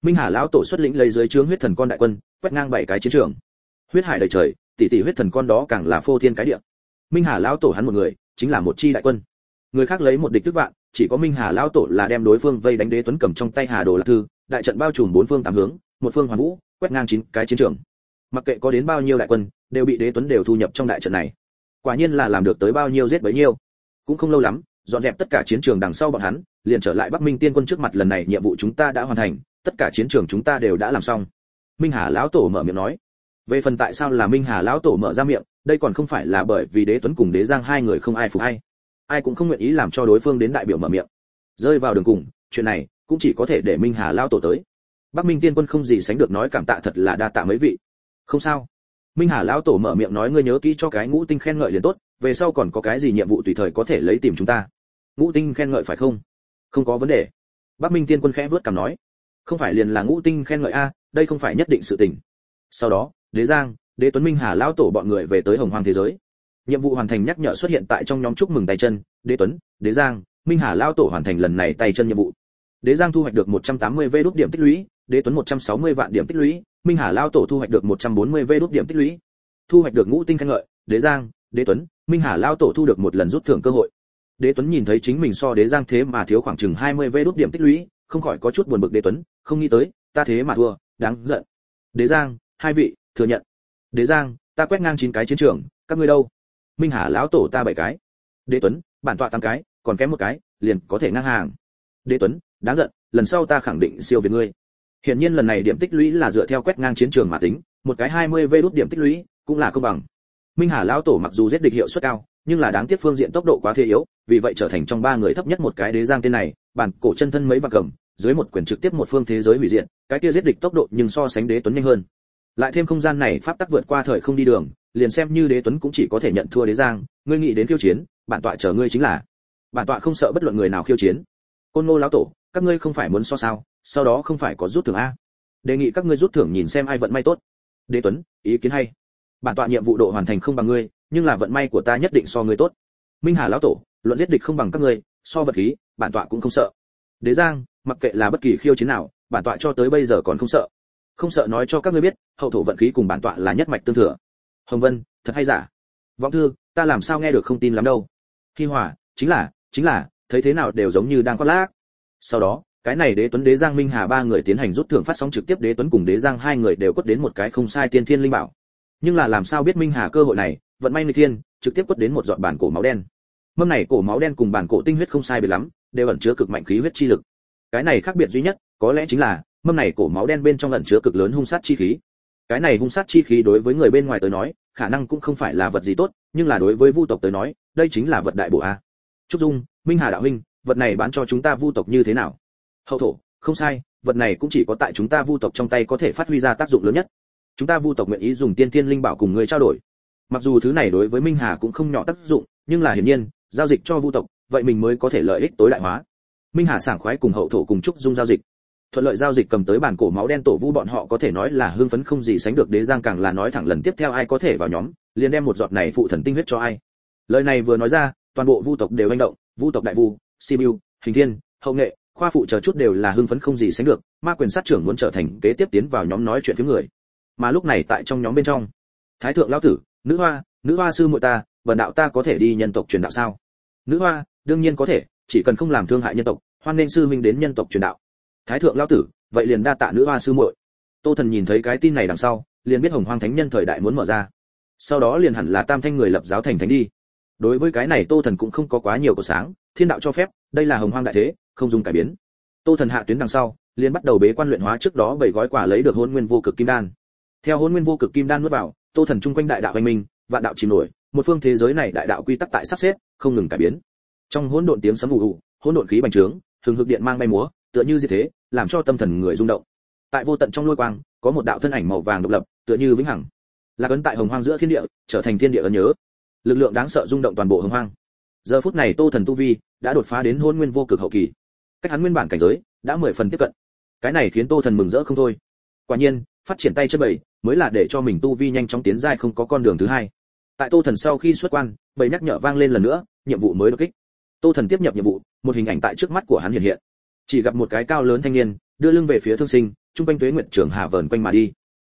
Minh hà lão tổ xuất lĩnh lấy dưới trướng huyết thần con đại quân, quét ngang bảy cái chiến trường. Huyết hải đầy trời, tỷ tỷ huyết thần con đó càng là phô thiên cái địa. Minh hà lão tổ hắn một người, chính là một chi đại quân. Người khác lấy một địch tức vạn chỉ có minh hà lão tổ là đem đối phương vây đánh đế tuấn cầm trong tay hà đồ lạc thư, đại trận bao trùm bốn phương tám hướng, một phương hoàn vũ, quét ngang chín cái chiến trường. Mặc kệ có đến bao nhiêu đại quân, đều bị đế tuấn đều thu nhập trong đại trận này. Quả nhiên là làm được tới bao nhiêu giết bấy nhiêu. Cũng không lâu lắm, dọn dẹp tất cả chiến trường đằng sau bọn hắn, liền trở lại bắc minh tiên quân trước mặt lần này nhiệm vụ chúng ta đã hoàn thành, tất cả chiến trường chúng ta đều đã làm xong. Minh hà lão tổ mở miệng nói. Về phần tại sao là minh hà lão tổ mở ra miệng, đây còn không phải là bởi vì đế tuấn cùng đế giang hai người không ai phục hay ai cũng không nguyện ý làm cho đối phương đến đại biểu mở miệng. Rơi vào đường cùng, chuyện này cũng chỉ có thể để minh hà lão tổ tới. Bắc minh tiên quân không gì sánh được nói cảm tạ thật là đa tạ mấy vị. Không sao. Minh hà lão tổ mở miệng nói ngươi nhớ kỹ cho cái ngũ tinh khen ngợi liền tốt, về sau còn có cái gì nhiệm vụ tùy thời có thể lấy tìm chúng ta. Ngũ tinh khen ngợi phải không? Không có vấn đề. Bắc minh tiên quân khẽ vớt cảm nói. Không phải liền là ngũ tinh khen ngợi a, đây không phải nhất định sự tình. Sau đó, đế giang, đế tuấn minh hà lão tổ bọn người về tới hồng Hoàng thế giới nhiệm vụ hoàn thành nhắc nhở xuất hiện tại trong nhóm chúc mừng tay chân, đế tuấn, đế giang, minh hà lao tổ hoàn thành lần này tay chân nhiệm vụ. Đế giang thu hoạch được 180 v đốt điểm tích lũy, đế tuấn 160 vạn điểm tích lũy, minh hà lao tổ thu hoạch được 140 v đốt điểm tích lũy. Thu hoạch được ngũ tinh khen ngợi, đế giang, đế tuấn, minh hà lao tổ thu được một lần rút thưởng cơ hội. Đế tuấn nhìn thấy chính mình so đế giang thế mà thiếu khoảng chừng 20 v đốt điểm tích lũy, không khỏi có chút buồn bực đế tuấn, không nghĩ tới, ta thế mà thua, đáng giận. Đế giang, hai vị, thừa nhận. Đế giang, ta quét ngang chín cái chiến trường, các ngươi đâu? Minh hà lão tổ ta bảy cái. Đế tuấn, bản tọa tám cái, còn kém một cái, liền có thể ngang hàng. Đế tuấn, đáng giận, lần sau ta khẳng định siêu việt ngươi. Hiển nhiên lần này điểm tích lũy là dựa theo quét ngang chiến trường mà tính, một cái 20 vê đút điểm tích lũy cũng là công bằng. Minh hà lão tổ mặc dù giết địch hiệu suất cao, nhưng là đáng tiếc phương diện tốc độ quá thế yếu, vì vậy trở thành trong ba người thấp nhất một cái đế giang tên này, bản cổ chân thân mấy và cầm, dưới một quyền trực tiếp một phương thế giới hủy diện. cái kia giết địch tốc độ nhưng so sánh đế tuấn nhanh hơn. Lại thêm không gian này pháp tắc vượt qua thời không đi đường liền xem như đế tuấn cũng chỉ có thể nhận thua đế giang, ngươi nghĩ đến khiêu chiến, bản tọa chờ ngươi chính là. Bản tọa không sợ bất luận người nào khiêu chiến. Côn ngô lão tổ, các ngươi không phải muốn so sao, sau đó không phải có rút thưởng a. Đề nghị các ngươi rút thưởng nhìn xem ai vận may tốt. Đế tuấn, ý kiến hay. Bản tọa nhiệm vụ độ hoàn thành không bằng ngươi, nhưng là vận may của ta nhất định so ngươi tốt. Minh hà lão tổ, luận giết địch không bằng các ngươi, so vật khí, bản tọa cũng không sợ. Đế giang, mặc kệ là bất kỳ khiêu chiến nào, bản tọa cho tới bây giờ còn không sợ. Không sợ nói cho các ngươi biết, hậu thổ vận khí cùng bản tọa là nhất mạch tương thừa hồng vân, thật hay giả? Vọng thư, ta làm sao nghe được không tin lắm đâu. Hi hỏa chính là chính là, thấy thế nào đều giống như đang khoác lác. Sau đó, cái này đế tuấn đế giang minh hà ba người tiến hành rút thưởng phát sóng trực tiếp đế tuấn cùng đế giang hai người đều quất đến một cái không sai tiên thiên linh bảo. Nhưng là làm sao biết minh hà cơ hội này, vận may người thiên, trực tiếp quất đến một giọt bản cổ máu đen. Mâm này cổ máu đen cùng bản cổ tinh huyết không sai biệt lắm, đều ẩn chứa cực mạnh khí huyết chi lực. Cái này khác biệt duy nhất, có lẽ chính là, mâm này cổ máu đen bên trong ẩn chứa cực lớn hung sát chi khí cái này hung sát chi khí đối với người bên ngoài tới nói, khả năng cũng không phải là vật gì tốt, nhưng là đối với vu tộc tới nói, đây chính là vật đại bổ a. Trúc dung, minh hà đạo huynh, vật này bán cho chúng ta vu tộc như thế nào? Hậu thổ, không sai, vật này cũng chỉ có tại chúng ta vu tộc trong tay có thể phát huy ra tác dụng lớn nhất. Chúng ta vu tộc nguyện ý dùng tiên tiên linh bảo cùng người trao đổi. Mặc dù thứ này đối với minh hà cũng không nhỏ tác dụng, nhưng là hiển nhiên, giao dịch cho vu tộc, vậy mình mới có thể lợi ích tối đại hóa. Minh hà sảng khoái cùng hậu thổ cùng trúc dung giao dịch thuận lợi giao dịch cầm tới bản cổ máu đen tổ vu bọn họ có thể nói là hưng phấn không gì sánh được đế giang càng là nói thẳng lần tiếp theo ai có thể vào nhóm, liền đem một giọt này phụ thần tinh huyết cho ai. Lời này vừa nói ra, toàn bộ vu tộc đều hành động, vu tộc đại vu, sibiu, hình thiên, hậu nghệ, khoa phụ chờ chút đều là hưng phấn không gì sánh được, ma quyền sát trưởng muốn trở thành kế tiếp tiến vào nhóm nói chuyện với người. Mà lúc này tại trong nhóm bên trong, thái thượng lão tử, nữ hoa nữ hoa sư muội ta, vần đạo ta có thể đi nhân tộc truyền đạo sao? Nữ hoa, đương nhiên có thể, chỉ cần không làm thương hại nhân tộc, hoan nên sư minh đến nhân tộc truyền đạo thái thượng lão tử, vậy liền đa tạ nữ hoa sư muội. Tô thần nhìn thấy cái tin này đằng sau, liền biết hồng hoang thánh nhân thời đại muốn mở ra. Sau đó liền hẳn là tam thanh người lập giáo thành thánh đi. Đối với cái này tô thần cũng không có quá nhiều của sáng, thiên đạo cho phép, đây là hồng hoang đại thế, không dùng cải biến. Tô thần hạ tuyến đằng sau, liền bắt đầu bế quan luyện hóa trước đó bảy gói quả lấy được hôn nguyên vô cực kim đan. Theo hôn nguyên vô cực kim đan nuốt vào, tô thần chung quanh đại đạo anh minh, vạn đạo chìm nổi, một phương thế giới này đại đạo quy tắc tại sắp xếp, không ngừng cải biến. Trong hỗn độn tiếng sấm ù ù, hỗn độn khí bành trướng thường hực điện mang bay múa tựa như như thế, làm cho tâm thần người rung động. Tại vô tận trong lôi quang, có một đạo thân ảnh màu vàng độc lập, tựa như vĩnh hằng. Là cấn tại hồng hoang giữa thiên địa, trở thành thiên địa ấn nhớ. Lực lượng đáng sợ rung động toàn bộ hồng hoang. Giờ phút này tô thần tu vi đã đột phá đến hôn nguyên vô cực hậu kỳ. Cách hắn nguyên bản cảnh giới đã mười phần tiếp cận. Cái này khiến tô thần mừng rỡ không thôi. Quả nhiên, phát triển tay chân bảy mới là để cho mình tu vi nhanh chóng tiến giai không có con đường thứ hai. Tại tô thần sau khi xuất quan, bảy nhắc nhở vang lên lần nữa, nhiệm vụ mới đột kích. Tô thần tiếp nhập nhiệm vụ, một hình ảnh tại trước mắt của hắn hiện hiện chỉ gặp một cái cao lớn thanh niên, đưa lưng về phía thương sinh trung quanh tuế nguyện trưởng hà vờn quanh mà đi.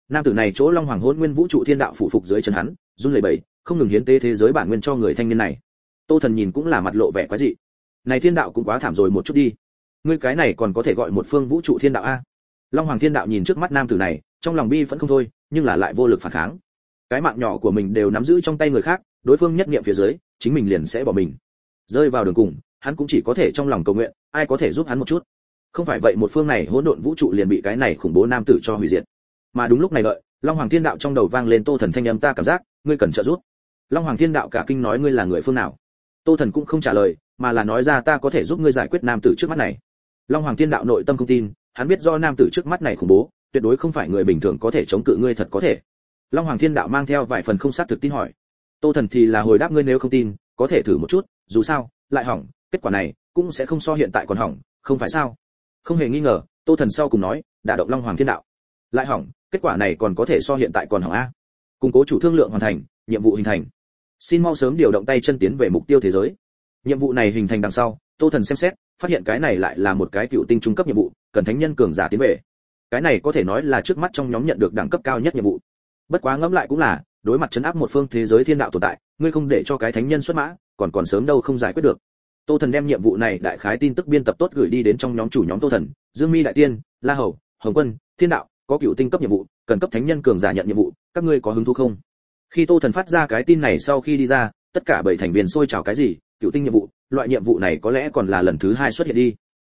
Nam tử này chỗ long hoàng hôn nguyên vũ trụ thiên đạo phụ phục dưới chân hắn, run lẩy bẩy, không ngừng hiến tế thế giới bản nguyên cho người thanh niên này. Tô thần nhìn cũng là mặt lộ vẻ quái dị. Này thiên đạo cũng quá thảm rồi một chút đi. Ngươi cái này còn có thể gọi một phương vũ trụ thiên đạo a? Long hoàng thiên đạo nhìn trước mắt nam tử này, trong lòng bi vẫn không thôi, nhưng là lại vô lực phản kháng. Cái mạng nhỏ của mình đều nắm giữ trong tay người khác, đối phương nhất niệm phía dưới, chính mình liền sẽ bỏ mình. Rơi vào đường cùng, hắn cũng chỉ có thể trong lòng cầu nguyện ai có thể giúp hắn một chút? Không phải vậy một phương này hỗn độn vũ trụ liền bị cái này khủng bố nam tử cho hủy diệt. Mà đúng lúc này đợi, long hoàng thiên đạo trong đầu vang lên tô thần thanh âm ta cảm giác, ngươi cần trợ giúp. Long hoàng thiên đạo cả kinh nói ngươi là người phương nào? Tô thần cũng không trả lời, mà là nói ra ta có thể giúp ngươi giải quyết nam tử trước mắt này. Long hoàng thiên đạo nội tâm không tin, hắn biết do nam tử trước mắt này khủng bố, tuyệt đối không phải người bình thường có thể chống cự ngươi thật có thể. Long hoàng thiên đạo mang theo vài phần không xác thực tin hỏi. Tô thần thì là hồi đáp ngươi nếu không tin, có thể thử một chút, dù sao, lại hỏng, kết quả này cũng sẽ không so hiện tại còn hỏng, không phải sao? Không hề nghi ngờ, tô thần sau cùng nói, đả động long hoàng thiên đạo. Lại hỏng, kết quả này còn có thể so hiện tại còn hỏng a. Củng cố chủ thương lượng hoàn thành, nhiệm vụ hình thành. Xin mau sớm điều động tay chân tiến về mục tiêu thế giới. Nhiệm vụ này hình thành đằng sau, tô thần xem xét, phát hiện cái này lại là một cái cựu tinh trung cấp nhiệm vụ, cần thánh nhân cường giả tiến về. Cái này có thể nói là trước mắt trong nhóm nhận được đẳng cấp cao nhất nhiệm vụ. Bất quá ngẫm lại cũng là, đối mặt chấn áp một phương thế giới thiên đạo tồn tại, ngươi không để cho cái thánh nhân xuất mã, còn còn sớm đâu không giải quyết được tô thần đem nhiệm vụ này đại khái tin tức biên tập tốt gửi đi đến trong nhóm chủ nhóm tô thần, dương mi đại tiên, la hầu, hồng quân, thiên đạo, có cựu tinh cấp nhiệm vụ, cần cấp thánh nhân cường giả nhận nhiệm vụ, các ngươi có hứng thú không? Khi tô thần phát ra cái tin này sau khi đi ra, tất cả bảy thành viên xôi chào cái gì, cựu tinh nhiệm vụ, loại nhiệm vụ này có lẽ còn là lần thứ hai xuất hiện đi.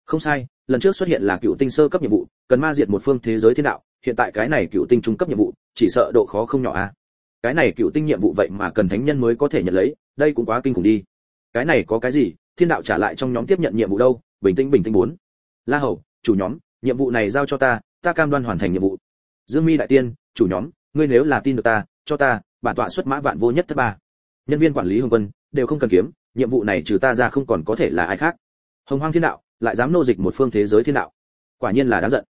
Không sai, lần trước xuất hiện là cựu tinh sơ cấp nhiệm vụ, cần ma diệt một phương thế giới thiên đạo, hiện tại cái này cựu tinh trung cấp nhiệm vụ, chỉ sợ độ khó không nhỏ a à? cái này cựu tinh nhiệm vụ vậy mà cần thánh nhân mới có thể nhận lấy, đây cũng quá kinh khủng đi. Cái này có cái gì? Thiên đạo trả lại trong nhóm tiếp nhận nhiệm vụ đâu? Bình tĩnh bình tĩnh bốn. La hầu, chủ nhóm, nhiệm vụ này giao cho ta ta cam đoan hoàn thành nhiệm vụ. Dương mi đại tiên, chủ nhóm, ngươi nếu là tin được ta, cho ta, bản tọa xuất mã vạn vô nhất thứ ba. Nhân viên quản lý hồng quân, đều không cần kiếm, nhiệm vụ này trừ ta ra không còn có thể là ai khác. Hồng hoang thiên đạo, lại dám nô dịch một phương thế giới thiên đạo. Quả nhiên là đáng giận.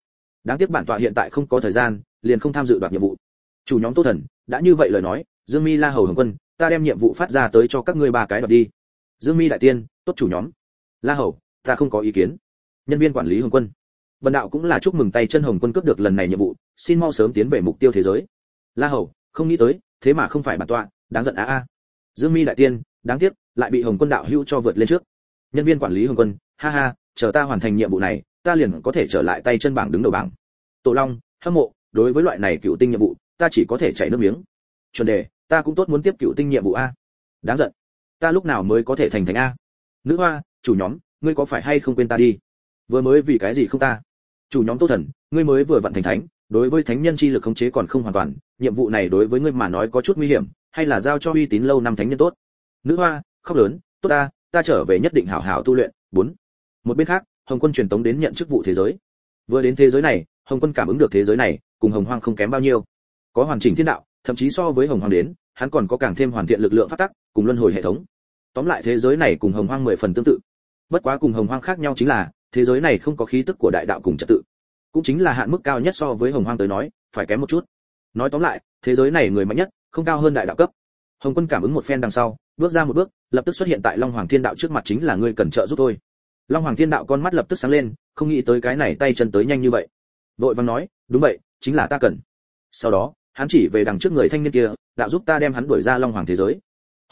Đáng tiếc bản tọa hiện tại không có thời gian, liền không tham dự đoạt nhiệm vụ. Chủ nhóm tô thần, đã như vậy lời nói, dương mi la hầu hồng quân, ta đem nhiệm vụ phát ra tới cho các ngươi ba cái đoạt đi. Dương mi đại tiên tốt chủ nhóm. La hầu, ta không có ý kiến. Nhân viên quản lý hồng quân. Bần đạo cũng là chúc mừng tay chân hồng quân cướp được lần này nhiệm vụ, xin mau sớm tiến về mục tiêu thế giới. La hầu, không nghĩ tới, thế mà không phải bản tọa, đáng giận a a dương mi đại tiên, đáng tiếc, lại bị hồng quân đạo hưu cho vượt lên trước. Nhân viên quản lý hồng quân, ha ha, chờ ta hoàn thành nhiệm vụ này, ta liền có thể trở lại tay chân bảng đứng đầu bảng. Tổ long, hâm mộ, đối với loại này cựu tinh nhiệm vụ, ta chỉ có thể chảy nước miếng. Chuẩn đề, ta cũng tốt muốn tiếp cựu tinh nhiệm vụ a. Đáng giận. Ta lúc nào mới có thể thành thành a? Nữ hoa, chủ nhóm, ngươi có phải hay không quên ta đi? Vừa mới vì cái gì không ta? Chủ nhóm tô thần, ngươi mới vừa vận thành thánh, đối với thánh nhân chi lực khống chế còn không hoàn toàn, nhiệm vụ này đối với ngươi mà nói có chút nguy hiểm, hay là giao cho uy tín lâu năm thánh nhân tốt? Nữ hoa, khóc lớn, tốt ta ta trở về nhất định hảo hảo tu luyện. Bốn. Một bên khác, hồng quân truyền tống đến nhận chức vụ thế giới. Vừa đến thế giới này, hồng quân cảm ứng được thế giới này, cùng hồng hoang không kém bao nhiêu. Có hoàn chỉnh thiên đạo, thậm chí so với hồng hoang đến, hắn còn có càng thêm hoàn thiện lực lượng phát tắc, cùng luân hồi hệ thống tóm lại thế giới này cùng hồng hoang mười phần tương tự. Bất quá cùng hồng hoang khác nhau chính là, thế giới này không có khí tức của đại đạo cùng trật tự. Cũng chính là hạn mức cao nhất so với hồng hoang tới nói, phải kém một chút. Nói tóm lại, thế giới này người mạnh nhất, không cao hơn đại đạo cấp. Hồng quân cảm ứng một phen đằng sau, bước ra một bước, lập tức xuất hiện tại long hoàng thiên đạo trước mặt chính là ngươi cần trợ giúp tôi. Long hoàng thiên đạo con mắt lập tức sáng lên, không nghĩ tới cái này tay chân tới nhanh như vậy. Vội vàng nói, đúng vậy, chính là ta cần. Sau đó, hắn chỉ về đằng trước người thanh niên kia, đạo giúp ta đem hắn đuổi ra long hoàng thế giới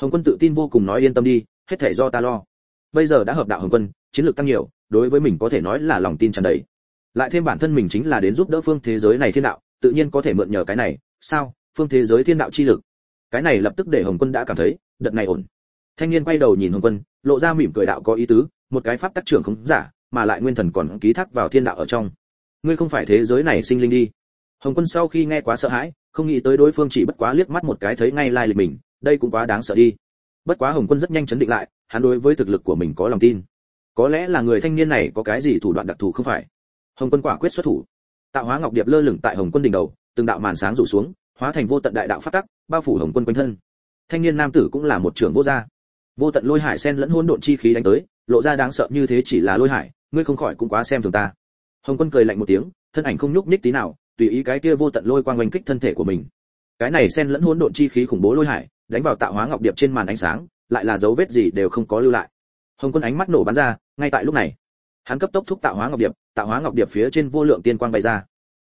hồng quân tự tin vô cùng nói yên tâm đi, hết thể do ta lo. Bây giờ đã hợp đạo hồng quân, chiến lược tăng nhiều, đối với mình có thể nói là lòng tin tràn đầy. Lại thêm bản thân mình chính là đến giúp đỡ phương thế giới này thiên đạo, tự nhiên có thể mượn nhờ cái này. Sao? Phương thế giới thiên đạo chi lực. Cái này lập tức để hồng quân đã cảm thấy, đợt này ổn. Thanh niên quay đầu nhìn hồng quân, lộ ra mỉm cười đạo có ý tứ, một cái pháp tác trưởng không giả, mà lại nguyên thần còn ký thác vào thiên đạo ở trong. Ngươi không phải thế giới này sinh linh đi. Hồng quân sau khi nghe quá sợ hãi, không nghĩ tới đối phương chỉ bất quá liếc mắt một cái thấy ngay lai lịch mình đây cũng quá đáng sợ đi. Bất quá hồng quân rất nhanh chấn định lại, hắn đối với thực lực của mình có lòng tin. Có lẽ là người thanh niên này có cái gì thủ đoạn đặc thù không phải? Hồng quân quả quyết xuất thủ. Tạo hóa ngọc điệp lơ lửng tại hồng quân đỉnh đầu, từng đạo màn sáng rủ xuống, hóa thành vô tận đại đạo phát tắc, bao phủ hồng quân quanh thân. Thanh niên nam tử cũng là một trưởng vô gia. Vô tận lôi hải sen lẫn hỗn độn chi khí đánh tới, lộ ra đáng sợ như thế chỉ là lôi hải, ngươi không khỏi cũng quá xem thường ta. Hồng quân cười lạnh một tiếng, thân ảnh không nhúc nhích tí nào, tùy ý cái kia vô tận lôi quang oanh kích thân thể của mình. Cái này sen lẫn hỗn độn chi khí khủng bố lôi hải đánh vào tạo hóa ngọc điệp trên màn ánh sáng, lại là dấu vết gì đều không có lưu lại. Hồng quân ánh mắt nổ bắn ra, ngay tại lúc này, hắn cấp tốc thúc tạo hóa ngọc điệp, tạo hóa ngọc điệp phía trên vô lượng tiên quang bay ra.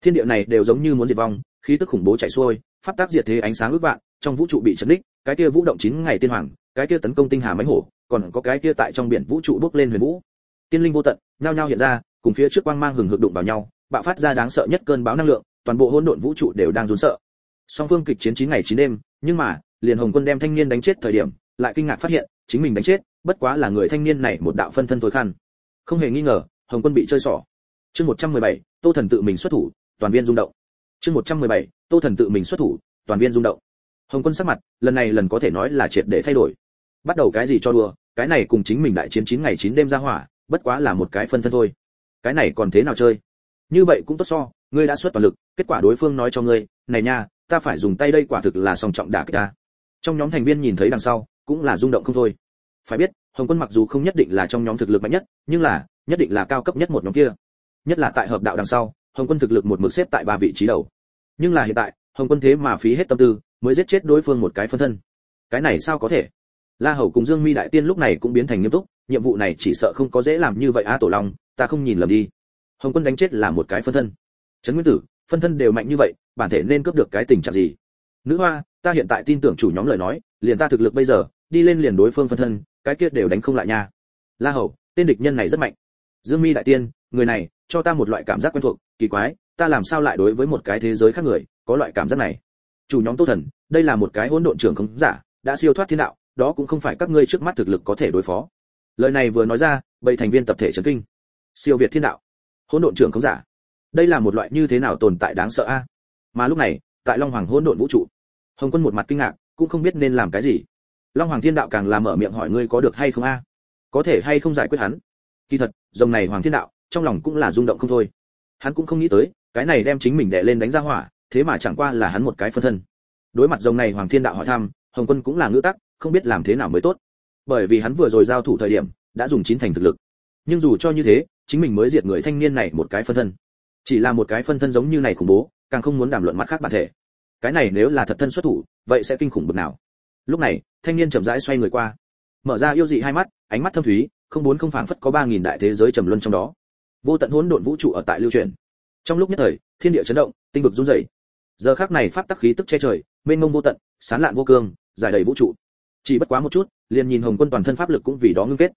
Thiên địa này đều giống như muốn diệt vong, khí tức khủng bố chảy xuôi, pháp tác diệt thế ánh sáng ước vạn, trong vũ trụ bị chấn đích, cái kia vũ động chín ngày tiên hoàng, cái kia tấn công tinh hà mãnh hổ, còn có cái kia tại trong biển vũ trụ bước lên huyền vũ. Tiên linh vô tận, nhao nhao hiện ra, cùng phía trước quang mang hừng hực đụng vào nhau, bạo phát ra đáng sợ nhất cơn bão năng lượng, toàn bộ hỗn độn vũ trụ đều đang run sợ. Song phương kịch chiến chín ngày chín đêm nhưng mà liền hồng quân đem thanh niên đánh chết thời điểm lại kinh ngạc phát hiện chính mình đánh chết bất quá là người thanh niên này một đạo phân thân tối khăn. Không hề nghi ngờ hồng quân bị chơi xỏ. Chương 117, tô thần tự mình xuất thủ toàn viên rung động. Chương 117, tô thần tự mình xuất thủ toàn viên rung động. Hồng quân sắc mặt lần này lần có thể nói là triệt để thay đổi. Bắt đầu cái gì cho đùa cái này cùng chính mình đại chiến chín ngày chín đêm ra hỏa bất quá là một cái phân thân thôi. Cái này còn thế nào chơi? Như vậy cũng tốt so ngươi đã xuất toàn lực kết quả đối phương nói cho ngươi này nha ta phải dùng tay đây quả thực là song trọng đả kích ta. Trong nhóm thành viên nhìn thấy đằng sau, cũng là rung động không thôi. Phải biết, hồng quân mặc dù không nhất định là trong nhóm thực lực mạnh nhất, nhưng là, nhất định là cao cấp nhất một nhóm kia. Nhất là tại hợp đạo đằng sau, hồng quân thực lực một mực xếp tại ba vị trí đầu. Nhưng là hiện tại, hồng quân thế mà phí hết tâm tư, mới giết chết đối phương một cái phân thân. Cái này sao có thể? La hầu cùng dương mi đại tiên lúc này cũng biến thành nghiêm túc, nhiệm vụ này chỉ sợ không có dễ làm như vậy a tổ long, ta không nhìn lầm đi. Hồng quân đánh chết là một cái phân thân. Trấn nguyên tử phân thân đều mạnh như vậy, bản thể nên cướp được cái tình trạng gì? Nữ hoa, ta hiện tại tin tưởng chủ nhóm lời nói, liền ta thực lực bây giờ, đi lên liền đối phương phân thân, cái kia đều đánh không lại nha. La hầu, tên địch nhân này rất mạnh. Dương mi đại tiên, người này, cho ta một loại cảm giác quen thuộc, kỳ quái, ta làm sao lại đối với một cái thế giới khác người, có loại cảm giác này? Chủ nhóm tô thần, đây là một cái hỗn độn trưởng không giả, đã siêu thoát thiên đạo, đó cũng không phải các ngươi trước mắt thực lực có thể đối phó. Lời này vừa nói ra, bảy thành viên tập thể chấn kinh. Siêu việt thiên đạo. Hỗn độn trưởng không giả đây là một loại như thế nào tồn tại đáng sợ a? Mà lúc này, tại long hoàng hỗn độn vũ trụ, hồng quân một mặt kinh ngạc, cũng không biết nên làm cái gì. Long hoàng thiên đạo càng làm mở miệng hỏi ngươi có được hay không a? Có thể hay không giải quyết hắn? Kỳ thật, dòng này hoàng thiên đạo, trong lòng cũng là rung động không thôi. Hắn cũng không nghĩ tới, cái này đem chính mình đè lên đánh ra hỏa, thế mà chẳng qua là hắn một cái phân thân. Đối mặt dòng này hoàng thiên đạo hỏi thăm, hồng quân cũng là ngữ tắc, không biết làm thế nào mới tốt. Bởi vì hắn vừa rồi giao thủ thời điểm, đã dùng chín thành thực lực. Nhưng dù cho như thế, chính mình mới diệt người thanh niên này một cái phân thân chỉ là một cái phân thân giống như này khủng bố, càng không muốn đàm luận mặt khác bản thể. Cái này nếu là thật thân xuất thủ, vậy sẽ kinh khủng bực nào. Lúc này, thanh niên chậm rãi xoay người qua. Mở ra yêu dị hai mắt, ánh mắt thâm thúy, không muốn không phảng phất có ba nghìn đại thế giới trầm luân trong đó. Vô tận hỗn độn vũ trụ ở tại lưu truyền. Trong lúc nhất thời, thiên địa chấn động, tinh vực run rẩy. Giờ khắc này pháp tắc khí tức che trời, mênh mông vô tận, sán lạn vô cương, giải đầy vũ trụ. Chỉ bất quá một chút, liền nhìn hồng quân toàn thân pháp lực cũng vì đó ngưng kết.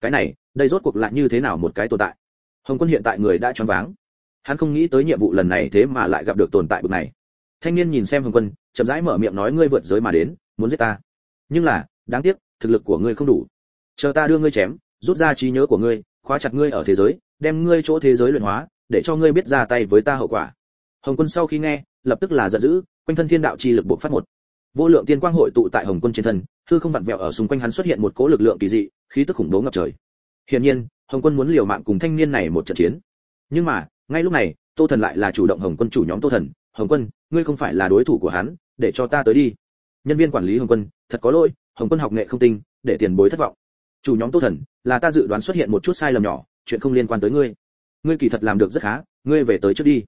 Cái này, đây rốt cuộc lại như thế nào một cái tồn tại? Hồng quân hiện tại người đã choáng váng hắn không nghĩ tới nhiệm vụ lần này thế mà lại gặp được tồn tại bực này. Thanh niên nhìn xem hồng quân, chậm rãi mở miệng nói ngươi vượt giới mà đến, muốn giết ta. Nhưng là, đáng tiếc, thực lực của ngươi không đủ. Chờ ta đưa ngươi chém, rút ra trí nhớ của ngươi, khóa chặt ngươi ở thế giới, đem ngươi chỗ thế giới luyện hóa, để cho ngươi biết ra tay với ta hậu quả. Hồng quân sau khi nghe, lập tức là giận dữ, quanh thân thiên đạo chi lực bộc phát một. Vô lượng tiên quang hội tụ tại hồng quân trên thân, hư không vặn vẹo ở xung quanh hắn xuất hiện một cỗ lực lượng kỳ dị, khí tức khủng bố ngập trời. Hiển nhiên, hồng quân muốn liều mạng cùng thanh niên này một trận chiến. Nhưng mà ngay lúc này, tô thần lại là chủ động hồng quân chủ nhóm tô thần, hồng quân, ngươi không phải là đối thủ của hắn, để cho ta tới đi. Nhân viên quản lý hồng quân, thật có lỗi, hồng quân học nghệ không tinh, để tiền bối thất vọng. Chủ nhóm tô thần, là ta dự đoán xuất hiện một chút sai lầm nhỏ, chuyện không liên quan tới ngươi. Ngươi kỳ thật làm được rất khá, ngươi về tới trước đi.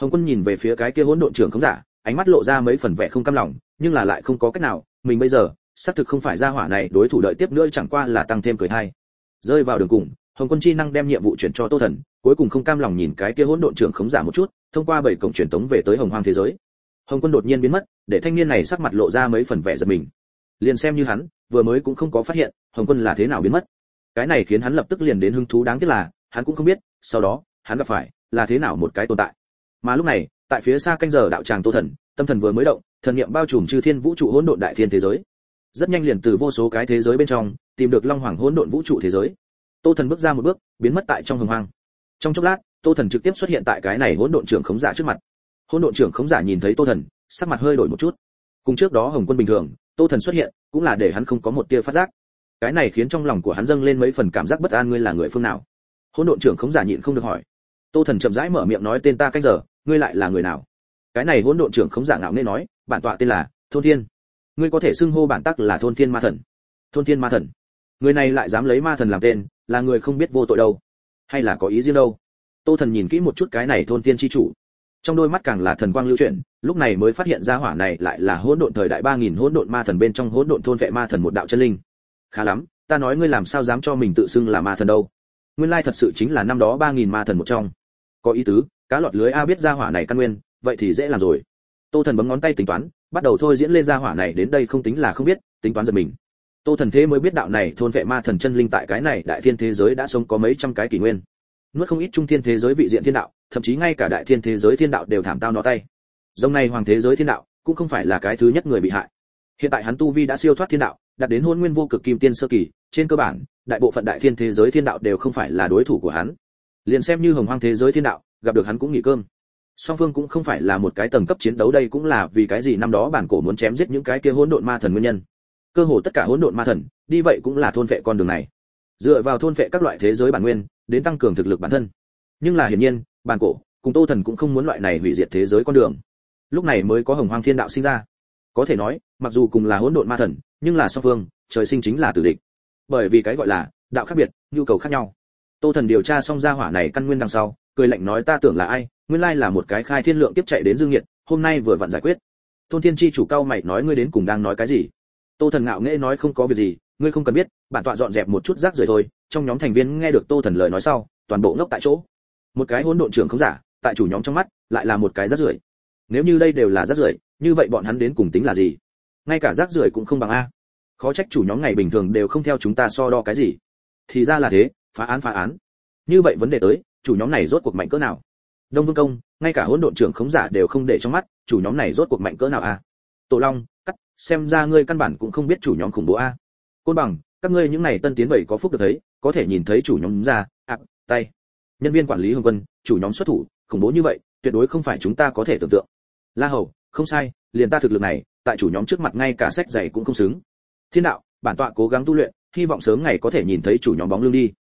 Hồng quân nhìn về phía cái kia hỗn độn trưởng không giả, ánh mắt lộ ra mấy phần vẻ không cam lòng, nhưng là lại không có cách nào, mình bây giờ, xác thực không phải ra hỏa này đối thủ đợi tiếp nữa chẳng qua là tăng thêm cười hay. rơi vào đường cùng hồng quân chi năng đem nhiệm vụ chuyển cho tô thần, cuối cùng không cam lòng nhìn cái kia hỗn độn trưởng khống giả một chút, thông qua bảy cổng truyền tống về tới hồng hoang thế giới. Hồng quân đột nhiên biến mất, để thanh niên này sắc mặt lộ ra mấy phần vẻ giật mình. Liền xem như hắn, vừa mới cũng không có phát hiện hồng quân là thế nào biến mất. Cái này khiến hắn lập tức liền đến hứng thú đáng tiếc là, hắn cũng không biết, sau đó, hắn gặp phải là thế nào một cái tồn tại. Mà lúc này, tại phía xa canh giờ đạo tràng tô thần, tâm thần vừa mới động, thần niệm bao trùm chư thiên vũ trụ hỗn độn đại thiên thế giới. Rất nhanh liền từ vô số cái thế giới bên trong, tìm được long hoàng hỗn độn vũ trụ thế giới tô thần bước ra một bước, biến mất tại trong hồng hoang. Trong chốc lát, tô thần trực tiếp xuất hiện tại cái này hỗn độn trưởng khống giả trước mặt. Hỗn độn trưởng khống giả nhìn thấy tô thần, sắc mặt hơi đổi một chút. Cùng trước đó hồng quân bình thường, tô thần xuất hiện, cũng là để hắn không có một tia phát giác. Cái này khiến trong lòng của hắn dâng lên mấy phần cảm giác bất an ngươi là người phương nào? Hỗn độn trưởng khống giả nhịn không được hỏi. Tô thần chậm rãi mở miệng nói tên ta canh giờ, ngươi lại là người nào? Cái này hỗn độn trưởng khống giả ngạo nghễ nói, bản tọa tên là thôn thiên. Ngươi có thể xưng hô bản tắc là thôn thiên ma thần. Thôn thiên ma thần. Người này lại dám lấy ma thần làm tên là người không biết vô tội đâu. Hay là có ý riêng đâu? Tô thần nhìn kỹ một chút cái này thôn tiên chi chủ. Trong đôi mắt càng là thần quang lưu chuyển, lúc này mới phát hiện ra hỏa này lại là hỗn độn thời đại ba nghìn hỗn độn ma thần bên trong hỗn độn thôn vệ ma thần một đạo chân linh. Khá lắm, ta nói ngươi làm sao dám cho mình tự xưng là ma thần đâu? Nguyên lai thật sự chính là năm đó ba nghìn ma thần một trong. Có ý tứ, cá lọt lưới a biết ra hỏa này căn nguyên, vậy thì dễ làm rồi. Tô thần bấm ngón tay tính toán, bắt đầu thôi diễn lên ra hỏa này đến đây không tính là không biết, tính toán giật mình tô thần thế mới biết đạo này thôn vệ ma thần chân linh tại cái này đại thiên thế giới đã sống có mấy trăm cái kỷ nguyên. Nuốt không ít trung thiên thế giới vị diện thiên đạo, thậm chí ngay cả đại thiên thế giới thiên đạo đều thảm tao nó tay. Dòng này hoàng thế giới thiên đạo, cũng không phải là cái thứ nhất người bị hại. Hiện tại hắn tu vi đã siêu thoát thiên đạo, đạt đến hôn nguyên vô cực kim tiên sơ kỳ, trên cơ bản, đại bộ phận đại thiên thế giới thiên đạo đều không phải là đối thủ của hắn. Liền xem như hồng hoang thế giới thiên đạo, gặp được hắn cũng nghỉ cơm. Song phương cũng không phải là một cái tầng cấp chiến đấu, đây cũng là vì cái gì năm đó bản cổ muốn chém giết những cái kia hỗn độn ma thần nguyên nhân cơ hồ tất cả hỗn độn ma thần, đi vậy cũng là thôn vệ con đường này. Dựa vào thôn vệ các loại thế giới bản nguyên, đến tăng cường thực lực bản thân. Nhưng là hiển nhiên, bản cổ, cùng tô thần cũng không muốn loại này hủy diệt thế giới con đường. Lúc này mới có hồng hoang thiên đạo sinh ra. Có thể nói, mặc dù cùng là hỗn độn ma thần, nhưng là song phương, trời sinh chính là tử địch. Bởi vì cái gọi là, đạo khác biệt, nhu cầu khác nhau. Tô thần điều tra xong ra hỏa này căn nguyên đằng sau, cười lạnh nói ta tưởng là ai, nguyên lai là một cái khai thiên lượng tiếp chạy đến dương nhiệt, hôm nay vừa vặn giải quyết. Thôn thiên chi chủ cao mày nói ngươi đến cùng đang nói cái gì? Tô thần ngạo nghễ nói không có việc gì, ngươi không cần biết, bản tọa dọn dẹp một chút rác rưởi thôi, trong nhóm thành viên nghe được tô thần lời nói sau, toàn bộ ngốc tại chỗ. Một cái hỗn độn trưởng không giả, tại chủ nhóm trong mắt, lại là một cái rác rưởi. Nếu như đây đều là rác rưởi, như vậy bọn hắn đến cùng tính là gì? Ngay cả rác rưởi cũng không bằng a. Khó trách chủ nhóm ngày bình thường đều không theo chúng ta so đo cái gì. Thì ra là thế, phá án phá án. Như vậy vấn đề tới, chủ nhóm này rốt cuộc mạnh cỡ nào? Đông vương công, ngay cả hỗn độn trưởng khống giả đều không để trong mắt, chủ nhóm này rốt cuộc mạnh cỡ nào a? Tổ long xem ra ngươi căn bản cũng không biết chủ nhóm khủng bố a. Côn bằng, các ngươi những này tân tiến bảy có phúc được thấy, có thể nhìn thấy chủ nhóm ra, ạ, tay. Nhân viên quản lý hồng quân, chủ nhóm xuất thủ, khủng bố như vậy, tuyệt đối không phải chúng ta có thể tưởng tượng. La hầu, không sai, liền ta thực lực này, tại chủ nhóm trước mặt ngay cả sách giày cũng không xứng. Thiên đạo, bản tọa cố gắng tu luyện, hy vọng sớm ngày có thể nhìn thấy chủ nhóm bóng lưng đi.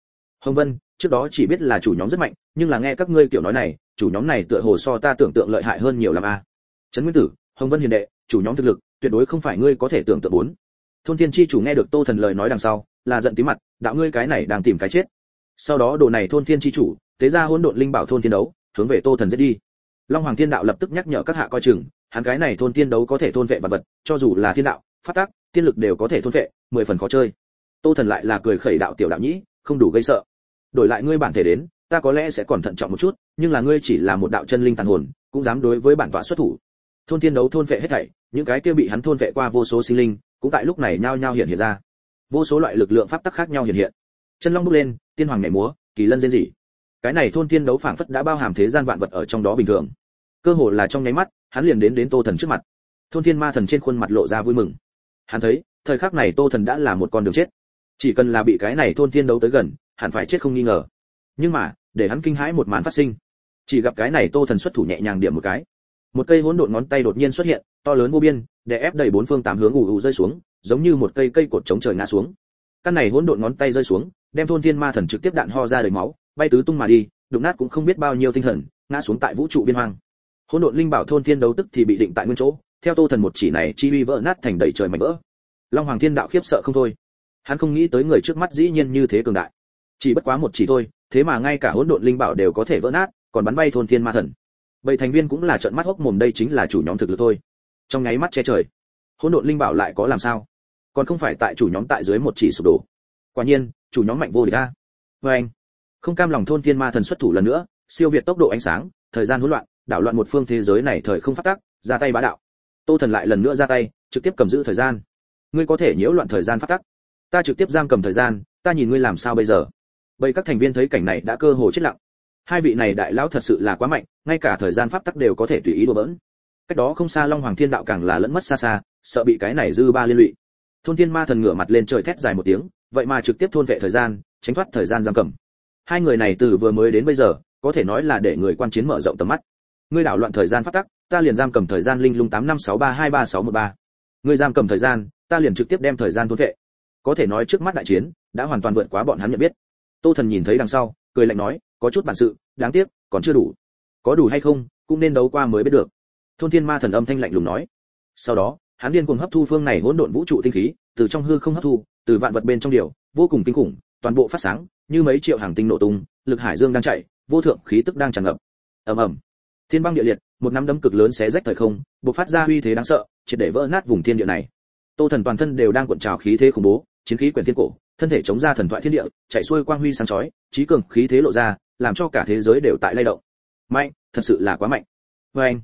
Hồng vân, trước đó chỉ biết là chủ nhóm rất mạnh, nhưng là nghe các ngươi kiểu nói này, chủ nhóm này tựa hồ so ta tưởng tượng lợi hại hơn nhiều lắm a. Trấn nguyên tử, hồng vân hiền đệ, chủ nhóm thực lực tuyệt đối không phải ngươi có thể tưởng tượng bốn. Thôn thiên chi chủ nghe được tô thần lời nói đằng sau, là giận tí mặt, đạo ngươi cái này đang tìm cái chết. Sau đó đồ này thôn thiên chi chủ, tế ra hỗn độn linh bảo thôn thiên đấu, hướng về tô thần giết đi. Long hoàng thiên đạo lập tức nhắc nhở các hạ coi chừng, hắn cái này thôn thiên đấu có thể thôn vệ vật vật, cho dù là thiên đạo phát tác tiên lực đều có thể thôn vệ, mười phần khó chơi. Tô thần lại là cười khẩy đạo tiểu đạo nhĩ, không đủ gây sợ. Đổi lại ngươi bản thể đến, ta có lẽ sẽ còn thận trọng một chút, nhưng là ngươi chỉ là một đạo chân linh tàn hồn, cũng dám đối với bản tọa xuất thủ thôn thiên đấu thôn vệ hết thảy, những cái kia bị hắn thôn vệ qua vô số sinh linh, cũng tại lúc này nhao nhao hiện hiện ra. Vô số loại lực lượng pháp tắc khác nhau hiện hiện. Chân long bốc lên, tiên hoàng nhảy múa, kỳ lân diên dị. cái này thôn thiên đấu phảng phất đã bao hàm thế gian vạn vật ở trong đó bình thường. Cơ hồ là trong nháy mắt, hắn liền đến đến tô thần trước mặt. Thôn thiên ma thần trên khuôn mặt lộ ra vui mừng. Hắn thấy, thời khắc này tô thần đã là một con đường chết. Chỉ cần là bị cái này thôn thiên đấu tới gần, hẳn phải chết không nghi ngờ. Nhưng mà, để hắn kinh hãi một màn phát sinh. Chỉ gặp cái này tô thần xuất thủ nhẹ nhàng điểm một cái một cây hỗn độn ngón tay đột nhiên xuất hiện, to lớn vô biên, để ép đầy bốn phương tám hướng ù ù rơi xuống, giống như một cây cây cột chống trời ngã xuống. Căn này hỗn độn ngón tay rơi xuống, đem thôn thiên ma thần trực tiếp đạn ho ra đầy máu, bay tứ tung mà đi, đụng nát cũng không biết bao nhiêu tinh thần, ngã xuống tại vũ trụ biên hoang. Hỗn độn linh bảo thôn thiên đấu tức thì bị định tại nguyên chỗ, theo tô thần một chỉ này chi uy vỡ nát thành đầy trời mảnh vỡ. Long hoàng thiên đạo khiếp sợ không thôi. Hắn không nghĩ tới người trước mắt dĩ nhiên như thế cường đại. Chỉ bất quá một chỉ thôi, thế mà ngay cả hỗn độn linh bảo đều có thể vỡ nát, còn bắn bay thôn thiên ma thần bảy thành viên cũng là trợn mắt hốc mồm đây chính là chủ nhóm thực lực thôi. Trong nháy mắt che trời, hỗn độn linh bảo lại có làm sao? Còn không phải tại chủ nhóm tại dưới một chỉ sụp đổ. Quả nhiên, chủ nhóm mạnh vô địch a. Vê anh, không cam lòng thôn thiên ma thần xuất thủ lần nữa, siêu việt tốc độ ánh sáng, thời gian hỗn loạn, đảo loạn một phương thế giới này thời không phát tác, ra tay bá đạo. Tô thần lại lần nữa ra tay, trực tiếp cầm giữ thời gian. Ngươi có thể nhiễu loạn thời gian phát tác. Ta trực tiếp giam cầm thời gian, ta nhìn ngươi làm sao bây giờ? Bây các thành viên thấy cảnh này đã cơ hồ chết lặng hai vị này đại lão thật sự là quá mạnh, ngay cả thời gian pháp tắc đều có thể tùy ý đùa bỡn. Cách đó không xa long hoàng thiên đạo càng là lẫn mất xa xa, sợ bị cái này dư ba liên lụy. Thôn thiên ma thần ngửa mặt lên trời thét dài một tiếng, vậy mà trực tiếp thôn vệ thời gian, tránh thoát thời gian giam cầm. Hai người này từ vừa mới đến bây giờ, có thể nói là để người quan chiến mở rộng tầm mắt. Ngươi đảo loạn thời gian phát tắc, ta liền giam cầm thời gian linh lung tám năm sáu ba hai ba sáu một ba. Ngươi giam cầm thời gian, ta liền trực tiếp đem thời gian thôn vệ. Có thể nói trước mắt đại chiến, đã hoàn toàn vượt quá bọn hắn nhận biết. Tô thần nhìn thấy đằng sau cười lạnh nói, có chút bản sự, đáng tiếc, còn chưa đủ. Có đủ hay không, cũng nên đấu qua mới biết được. Thôn thiên ma thần âm thanh lạnh lùng nói. Sau đó, hắn điên cuồng hấp thu phương này hỗn độn vũ trụ tinh khí, từ trong hư không hấp thu, từ vạn vật bên trong điều, vô cùng kinh khủng, toàn bộ phát sáng, như mấy triệu hàng tinh nổ tung, lực hải dương đang chạy, vô thượng khí tức đang tràn ngập. Ầm ầm. Thiên băng địa liệt, một nắm đấm cực lớn xé rách thời không, bộc phát ra uy thế đáng sợ, triệt để vỡ nát vùng thiên địa này. Tô thần toàn thân đều đang cuộn trào khí thế khủng bố chiến khí quyển thiên cổ, thân thể chống ra thần thoại thiên địa, chạy xuôi quang huy sáng chói, trí cường khí thế lộ ra, làm cho cả thế giới đều tại lay động. Mạnh, thật sự là quá mạnh. Vê anh,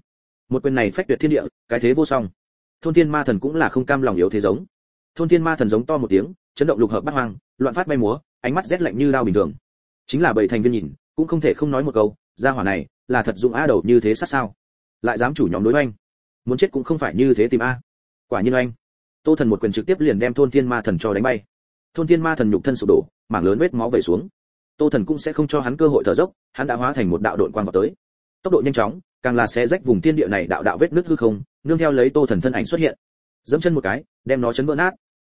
một quyền này phách tuyệt thiên địa, cái thế vô song. Thôn thiên ma thần cũng là không cam lòng yếu thế giống. Thôn thiên ma thần giống to một tiếng, chấn động lục hợp bát hoang, loạn phát bay múa, ánh mắt rét lạnh như lao bình thường. Chính là bảy thành viên nhìn, cũng không thể không nói một câu, gia hỏa này, là thật dụng a đầu như thế sát sao? Lại dám chủ nhóm đối oanh. Muốn chết cũng không phải như thế tìm a. Quả nhiên oanh tô thần một quyền trực tiếp liền đem thôn thiên ma thần cho đánh bay. Thôn thiên ma thần nhục thân sụp đổ, mảng lớn vết máu vẩy xuống. Tô thần cũng sẽ không cho hắn cơ hội thở dốc, hắn đã hóa thành một đạo đội quang vào tới. Tốc độ nhanh chóng, càng là sẽ rách vùng thiên địa này đạo đạo vết nứt hư không, nương theo lấy tô thần thân ảnh xuất hiện. Dẫm chân một cái, đem nó chấn vỡ nát.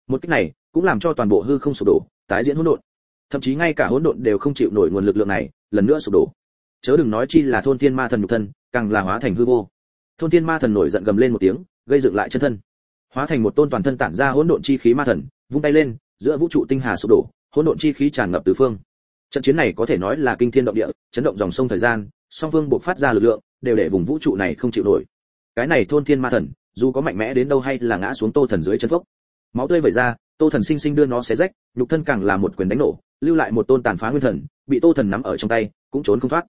Một cách này cũng làm cho toàn bộ hư không sụp đổ, tái diễn hỗn độn. Thậm chí ngay cả hỗn độn đều không chịu nổi nguồn lực lượng này, lần nữa sụp đổ. Chớ đừng nói chi là thôn thiên ma thần nhục thân, càng là hóa thành hư vô. Thôn thiên ma thần nổi giận gầm lên một tiếng, gây dựng lại chân thân hóa thành một tôn toàn thân tản ra hỗn độn chi khí ma thần, vung tay lên, giữa vũ trụ tinh hà sụp đổ, hỗn độn chi khí tràn ngập tứ phương. Trận chiến này có thể nói là kinh thiên động địa, chấn động dòng sông thời gian, song phương buộc phát ra lực lượng, đều để vùng vũ trụ này không chịu nổi. Cái này thôn thiên ma thần, dù có mạnh mẽ đến đâu hay là ngã xuống tô thần dưới chân phốc. Máu tươi vẩy ra, tô thần sinh sinh đưa nó xé rách, nhục thân càng là một quyền đánh nổ, lưu lại một tôn tàn phá nguyên thần, bị tô thần nắm ở trong tay, cũng trốn không thoát.